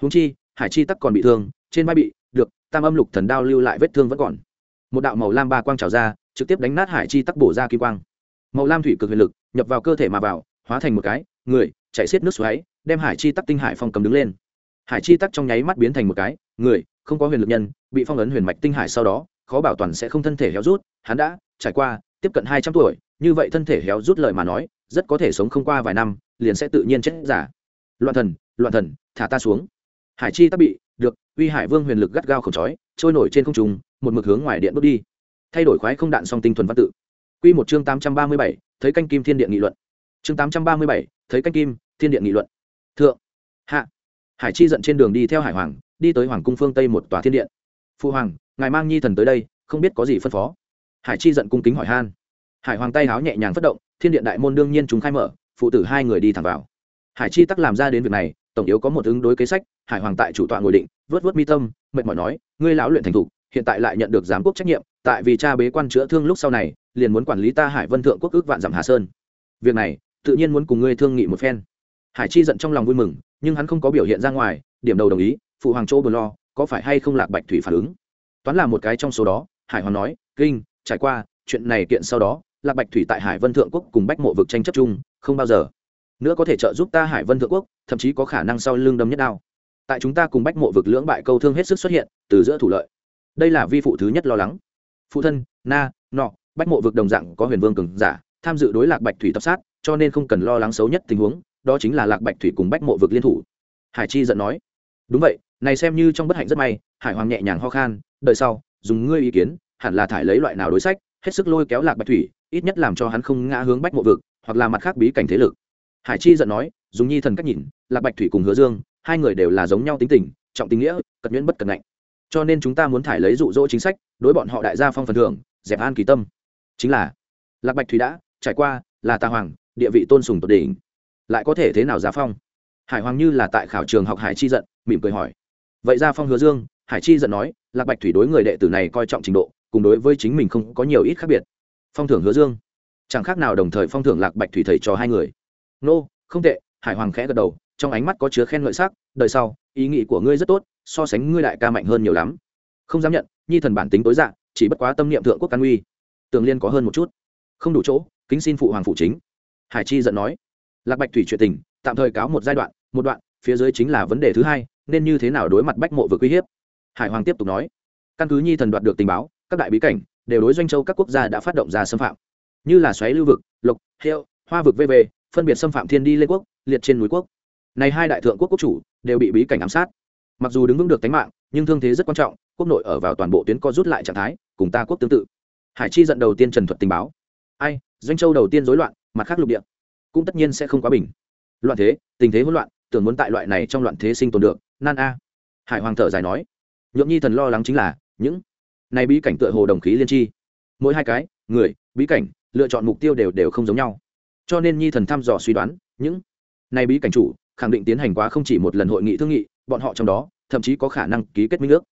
Húng chi hải chi tắc còn bị thương, trên vai bị, được, tam âm lục thần đao lưu lại vết thương vẫn còn. Một đạo màu lam ba quang trào ra, trực tiếp đánh nát hải chi tắc bổ ra kim quang. Màu lam thủy cực huyền lực, nhập vào cơ thể mà vào, hóa thành một cái, người chạy xiết nước xoáy, đem hải chi tắc tinh hải phong cầm đứng lên. Hải chi tắc trong nháy mắt biến thành một cái, người, không có huyền lực nhân, bị phong ấn huyền mạch tinh hải sau đó, khó bảo toàn sẽ không thân thể héo rút, hắn đã trải qua, tiếp cận hai trăm tuổi, như vậy thân thể héo rút lời mà nói, rất có thể sống không qua vài năm, liền sẽ tự nhiên chết giả. Loạn thần loạn thần, thả ta xuống hải chi tắc bị, được, uy hải vương huyền lực gắt gao khổng trói, trôi nổi trên không trùng một mực hướng ngoài điện bước đi. Thay đổi khoái không đạn song tinh thuần văn tự. Q một chương tám trăm ba mươi bảy, thấy canh kim thiên điện nghị luận. Chương tám trăm ba mươi bảy, thấy canh kim thiên điện nghị luận. Thượng, hạ. Hải chi giận trên đường đi theo hải hoàng, đi tới hoàng cung phương tây một tòa thiên điện. Phu hoàng, ngài mang nhi thần tới đây, không biết có gì phân phó. Hải chi giận cung kính hỏi han. Hải hoàng tay háo nhẹ nhàng phất động, thiên điện đại môn đương nhiên chúng khai mở, phụ tử hai người đi thẳng vào. Hải chi tắc làm ra đến việc này tổng yếu có một ứng đối kế sách, hải hoàng tại chủ tọa ngồi định, vớt vớt mi tâm, mệt mỏi nói, ngươi lão luyện thành thục, hiện tại lại nhận được giám quốc trách nhiệm, tại vì cha bế quan chữa thương lúc sau này, liền muốn quản lý ta hải vân thượng quốc ước vạn dặm hà sơn. Việc này, tự nhiên muốn cùng ngươi thương nghị một phen. Hải chi giận trong lòng vui mừng, nhưng hắn không có biểu hiện ra ngoài, điểm đầu đồng ý, phụ hoàng châu bờ lo, có phải hay không lạc bạch thủy phản ứng? Toán là một cái trong số đó, hải hoàng nói, kinh, trải qua, chuyện này kiện sau đó, lạc bạch thủy tại hải vân thượng quốc cùng bách mộ vực tranh chấp chung, không bao giờ nữa có thể trợ giúp ta hải vân thượng quốc, thậm chí có khả năng sau lưng đâm nhất đao. Tại chúng ta cùng bách mộ vực lưỡng bại câu thương hết sức xuất hiện, từ giữa thủ lợi. Đây là vi phụ thứ nhất lo lắng. Phụ thân, na, nọ, bách mộ vực đồng dạng có huyền vương cường giả, tham dự đối lạc bạch thủy tập sát, cho nên không cần lo lắng xấu nhất tình huống, đó chính là lạc bạch thủy cùng bách mộ vực liên thủ. Hải chi giận nói. Đúng vậy, này xem như trong bất hạnh rất may, hải hoàng nhẹ nhàng ho khan đợi sau, dùng ngươi ý kiến, hẳn là thải lấy loại nào đối sách, hết sức lôi kéo lạc bạch thủy, ít nhất làm cho hắn không ngã hướng bách mộ vực, hoặc là mặt khác bí cảnh thế lực hải chi giận nói, dùng nhi thần cách nhìn, lạc bạch thủy cùng hứa dương, hai người đều là giống nhau tính tình, trọng tình nghĩa cật nhuyễn bất cật ngạnh. Cho nên chúng ta muốn thải lấy dụ dỗ chính sách, đối bọn họ đại gia phong phần thưởng, dẹp an kỳ tâm. Chính là, lạc bạch thủy đã trải qua, là tà hoàng, địa vị tôn sùng tột đỉnh. Lại có thể thế nào giá phong? Hải hoàng như là tại khảo trường học hải chi giận, mỉm cười hỏi. Vậy gia phong hứa dương, hải chi giận nói, lạc bạch thủy đối người đệ tử này coi trọng trình độ, cùng đối với chính mình không có nhiều ít khác biệt. Phong thưởng hứa dương. Chẳng khác nào đồng thời phong thưởng lạc bạch thủy thầy cho hai người nô、no, không tệ hải hoàng khẽ gật đầu trong ánh mắt có chứa khen ngợi sắc đời sau ý nghĩ của ngươi rất tốt so sánh ngươi đại ca mạnh hơn nhiều lắm. Không dám nhận nhi thần bản tính tối dạng chỉ bất quá tâm niệm thượng quốc căn uy. Tường liên có hơn một chút. Không đủ chỗ kính xin phụ hoàng phụ chính. Hải chi giận nói. Lạc bạch thủy chuyện tình tạm thời cáo một giai đoạn một đoạn phía dưới chính là vấn đề thứ hai nên như thế nào đối mặt bách mộ vừa uy hiếp? Hải hoàng tiếp tục nói. Căn cứ nhi thần đoạt được tình báo các đại bí cảnh đều đối doanh châu các quốc gia đã phát động ra xâm phạm. Như là xoáy lưu vực lộc hiệu hoa vực vv phân biệt xâm phạm thiên đi lê quốc, liệt trên núi quốc. Này hai đại thượng quốc quốc chủ đều bị bí cảnh ám sát. Mặc dù đứng vững được tính mạng, nhưng thương thế rất quan trọng, quốc nội ở vào toàn bộ tuyến co rút lại trạng thái, cùng ta quốc tương tự. Hải chi giận đầu tiên trần thuật tình báo. Ai, doanh châu đầu tiên rối loạn, mặt khác lục địa, cũng tất nhiên sẽ không quá bình. Loạn thế, tình thế hỗn loạn, tưởng muốn tại loại này trong loạn thế sinh tồn được, nan a. Hải hoàng thở dài nói. Nhượng nhi thần lo lắng chính là, những này bí cảnh tựa hồ đồng khí liên tri mỗi hai cái, người, bí cảnh, lựa chọn mục tiêu đều đều không giống nhau cho nên nhi thần thăm dò suy đoán, những này bí cảnh chủ khẳng định tiến hành quá không chỉ một lần hội nghị thương nghị, bọn họ trong đó, thậm chí có khả năng ký kết minh ước.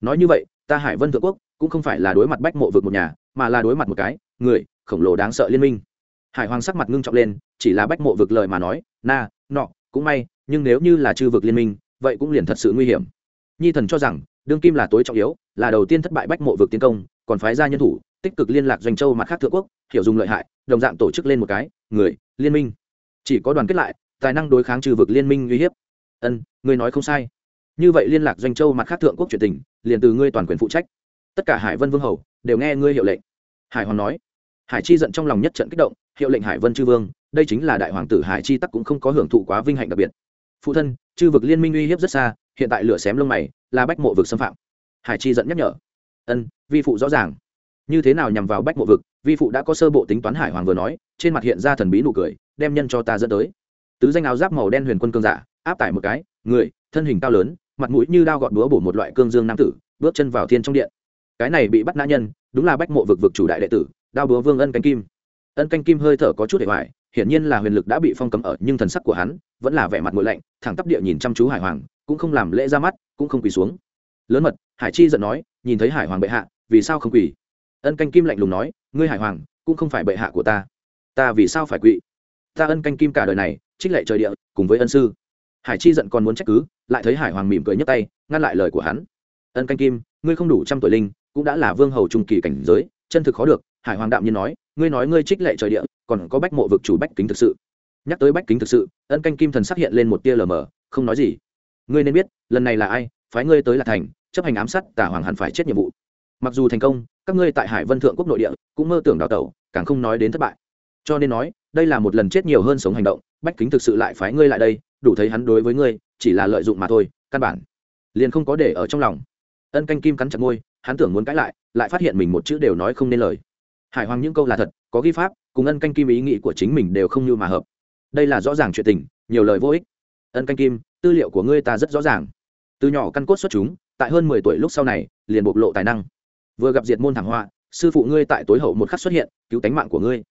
Nói như vậy, ta hải vân thượng quốc cũng không phải là đối mặt bách mộ vực một nhà, mà là đối mặt một cái người khổng lồ đáng sợ liên minh. Hải hoàng sắc mặt ngưng trọng lên, chỉ là bách mộ vực lời mà nói, na, nọ, cũng may, nhưng nếu như là chư vực liên minh, vậy cũng liền thật sự nguy hiểm. Nhi thần cho rằng, đương kim là tối trọng yếu, là đầu tiên thất bại bách mộ vực tiến công, còn phái ra nhân thủ, tích cực liên lạc doanh châu mặt khác thượng quốc, hiểu dùng lợi hại, đồng dạng tổ chức lên một cái người, liên minh. Chỉ có đoàn kết lại, tài năng đối kháng trừ vực liên minh uy hiếp. Ân, ngươi nói không sai. Như vậy liên lạc doanh châu mặt khác thượng quốc truyền tình, liền từ ngươi toàn quyền phụ trách. Tất cả hải vân vương hầu đều nghe ngươi hiệu lệnh. Hải hoàng nói. Hải chi giận trong lòng nhất trận kích động, hiệu lệnh hải vân chư vương, đây chính là đại hoàng tử hải chi tắc cũng không có hưởng thụ quá vinh hạnh đặc biệt. Phụ thân chư vực liên minh uy hiếp rất xa, hiện tại lửa xém lông mày, là bách mộ vực xâm phạm. Hải chi giận nhắc nhở. Ân, vi phụ rõ ràng như thế nào nhằm vào bách mộ vực, vi phụ đã có sơ bộ tính toán hải hoàng vừa nói, trên mặt hiện ra thần bí nụ cười, đem nhân cho ta dẫn tới. Tứ danh áo giáp màu đen huyền quân cương giả, áp tải một cái, người, thân hình cao lớn, mặt mũi như đao gọt búa bổ một loại cương dương nam tử, bước chân vào thiên trong điện. Cái này bị bắt nã nhân, đúng là bách mộ vực vực chủ đại đệ tử, đao búa vương ân canh kim. Ân canh kim hơi thở có chút để hoài, hiển nhiên là huyền lực đã bị phong cấm ở, nhưng thần sắc của hắn vẫn là vẻ mặt nguội lạnh, thẳng tắp địa nhìn chăm chú hải hoàng, cũng không làm lễ ra mắt, cũng không quỳ xuống. Lớn mật, hải chi giận nói, nhìn thấy hải hoàng bệ hạ, vì sao không quỳ? Ân canh kim lạnh lùng nói, ngươi hải hoàng, cũng không phải bệ hạ của ta. Ta vì sao phải quỵ? ta ân canh kim cả đời này, trích lệ trời địa, cùng với ân sư. Hải chi giận còn muốn trách cứ, lại thấy hải hoàng mỉm cười nhấc tay, ngăn lại lời của hắn. Ân canh kim, ngươi không đủ trăm tuổi linh, cũng đã là vương hầu trung kỳ cảnh giới, chân thực khó được. Hải hoàng đạm nhiên nói, ngươi nói ngươi trích lệ trời địa, còn có bách mộ vực chủ bách kính thực sự. Nhắc tới bách kính thực sự, ân canh kim thần xác hiện lên một tia lờ mờ, không nói gì. Ngươi nên biết, lần này là ai, phái ngươi tới là thành, chấp hành ám sát tả hoàng hẳn phải chết nhiệm vụ mặc dù thành công, các ngươi tại hải vân thượng quốc nội địa cũng mơ tưởng đào tẩu, càng không nói đến thất bại. Cho nên nói, đây là một lần chết nhiều hơn sống hành động, bách kính thực sự lại phái ngươi lại đây, đủ thấy hắn đối với ngươi, chỉ là lợi dụng mà thôi, căn bản liền không có để ở trong lòng. Ân canh kim cắn chặt môi, hắn tưởng muốn cãi lại lại phát hiện mình một chữ đều nói không nên lời. Hải hoàng những câu là thật, có ghi pháp, cùng ân canh kim ý nghĩ của chính mình đều không như mà hợp. Đây là rõ ràng chuyện tình, nhiều lời vô ích. Ân canh kim, tư liệu của ngươi ta rất rõ ràng. Từ nhỏ căn cốt xuất chúng, tại hơn mười tuổi lúc sau này, liền bộc lộ tài năng vừa gặp diệt môn thảm họa, sư phụ ngươi tại tối hậu một khắc xuất hiện, cứu tánh mạng của ngươi.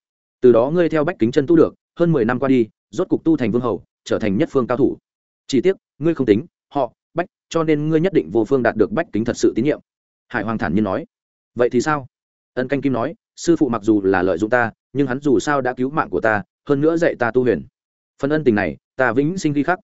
Từ đó ngươi theo bách kính chân tu được, hơn mười năm qua đi, rốt cục tu thành vương hầu, trở thành nhất phương cao thủ. Chỉ tiếc, ngươi không tính, họ, bách, cho nên ngươi nhất định vô phương đạt được bách kính thật sự tín nhiệm. Hải hoàng thản nhiên nói. Vậy thì sao? Ân canh kim nói, sư phụ mặc dù là lợi dụng ta, nhưng hắn dù sao đã cứu mạng của ta, hơn nữa dạy ta tu huyền. Phần ân tình này, ta vĩnh sinh ghi khắc.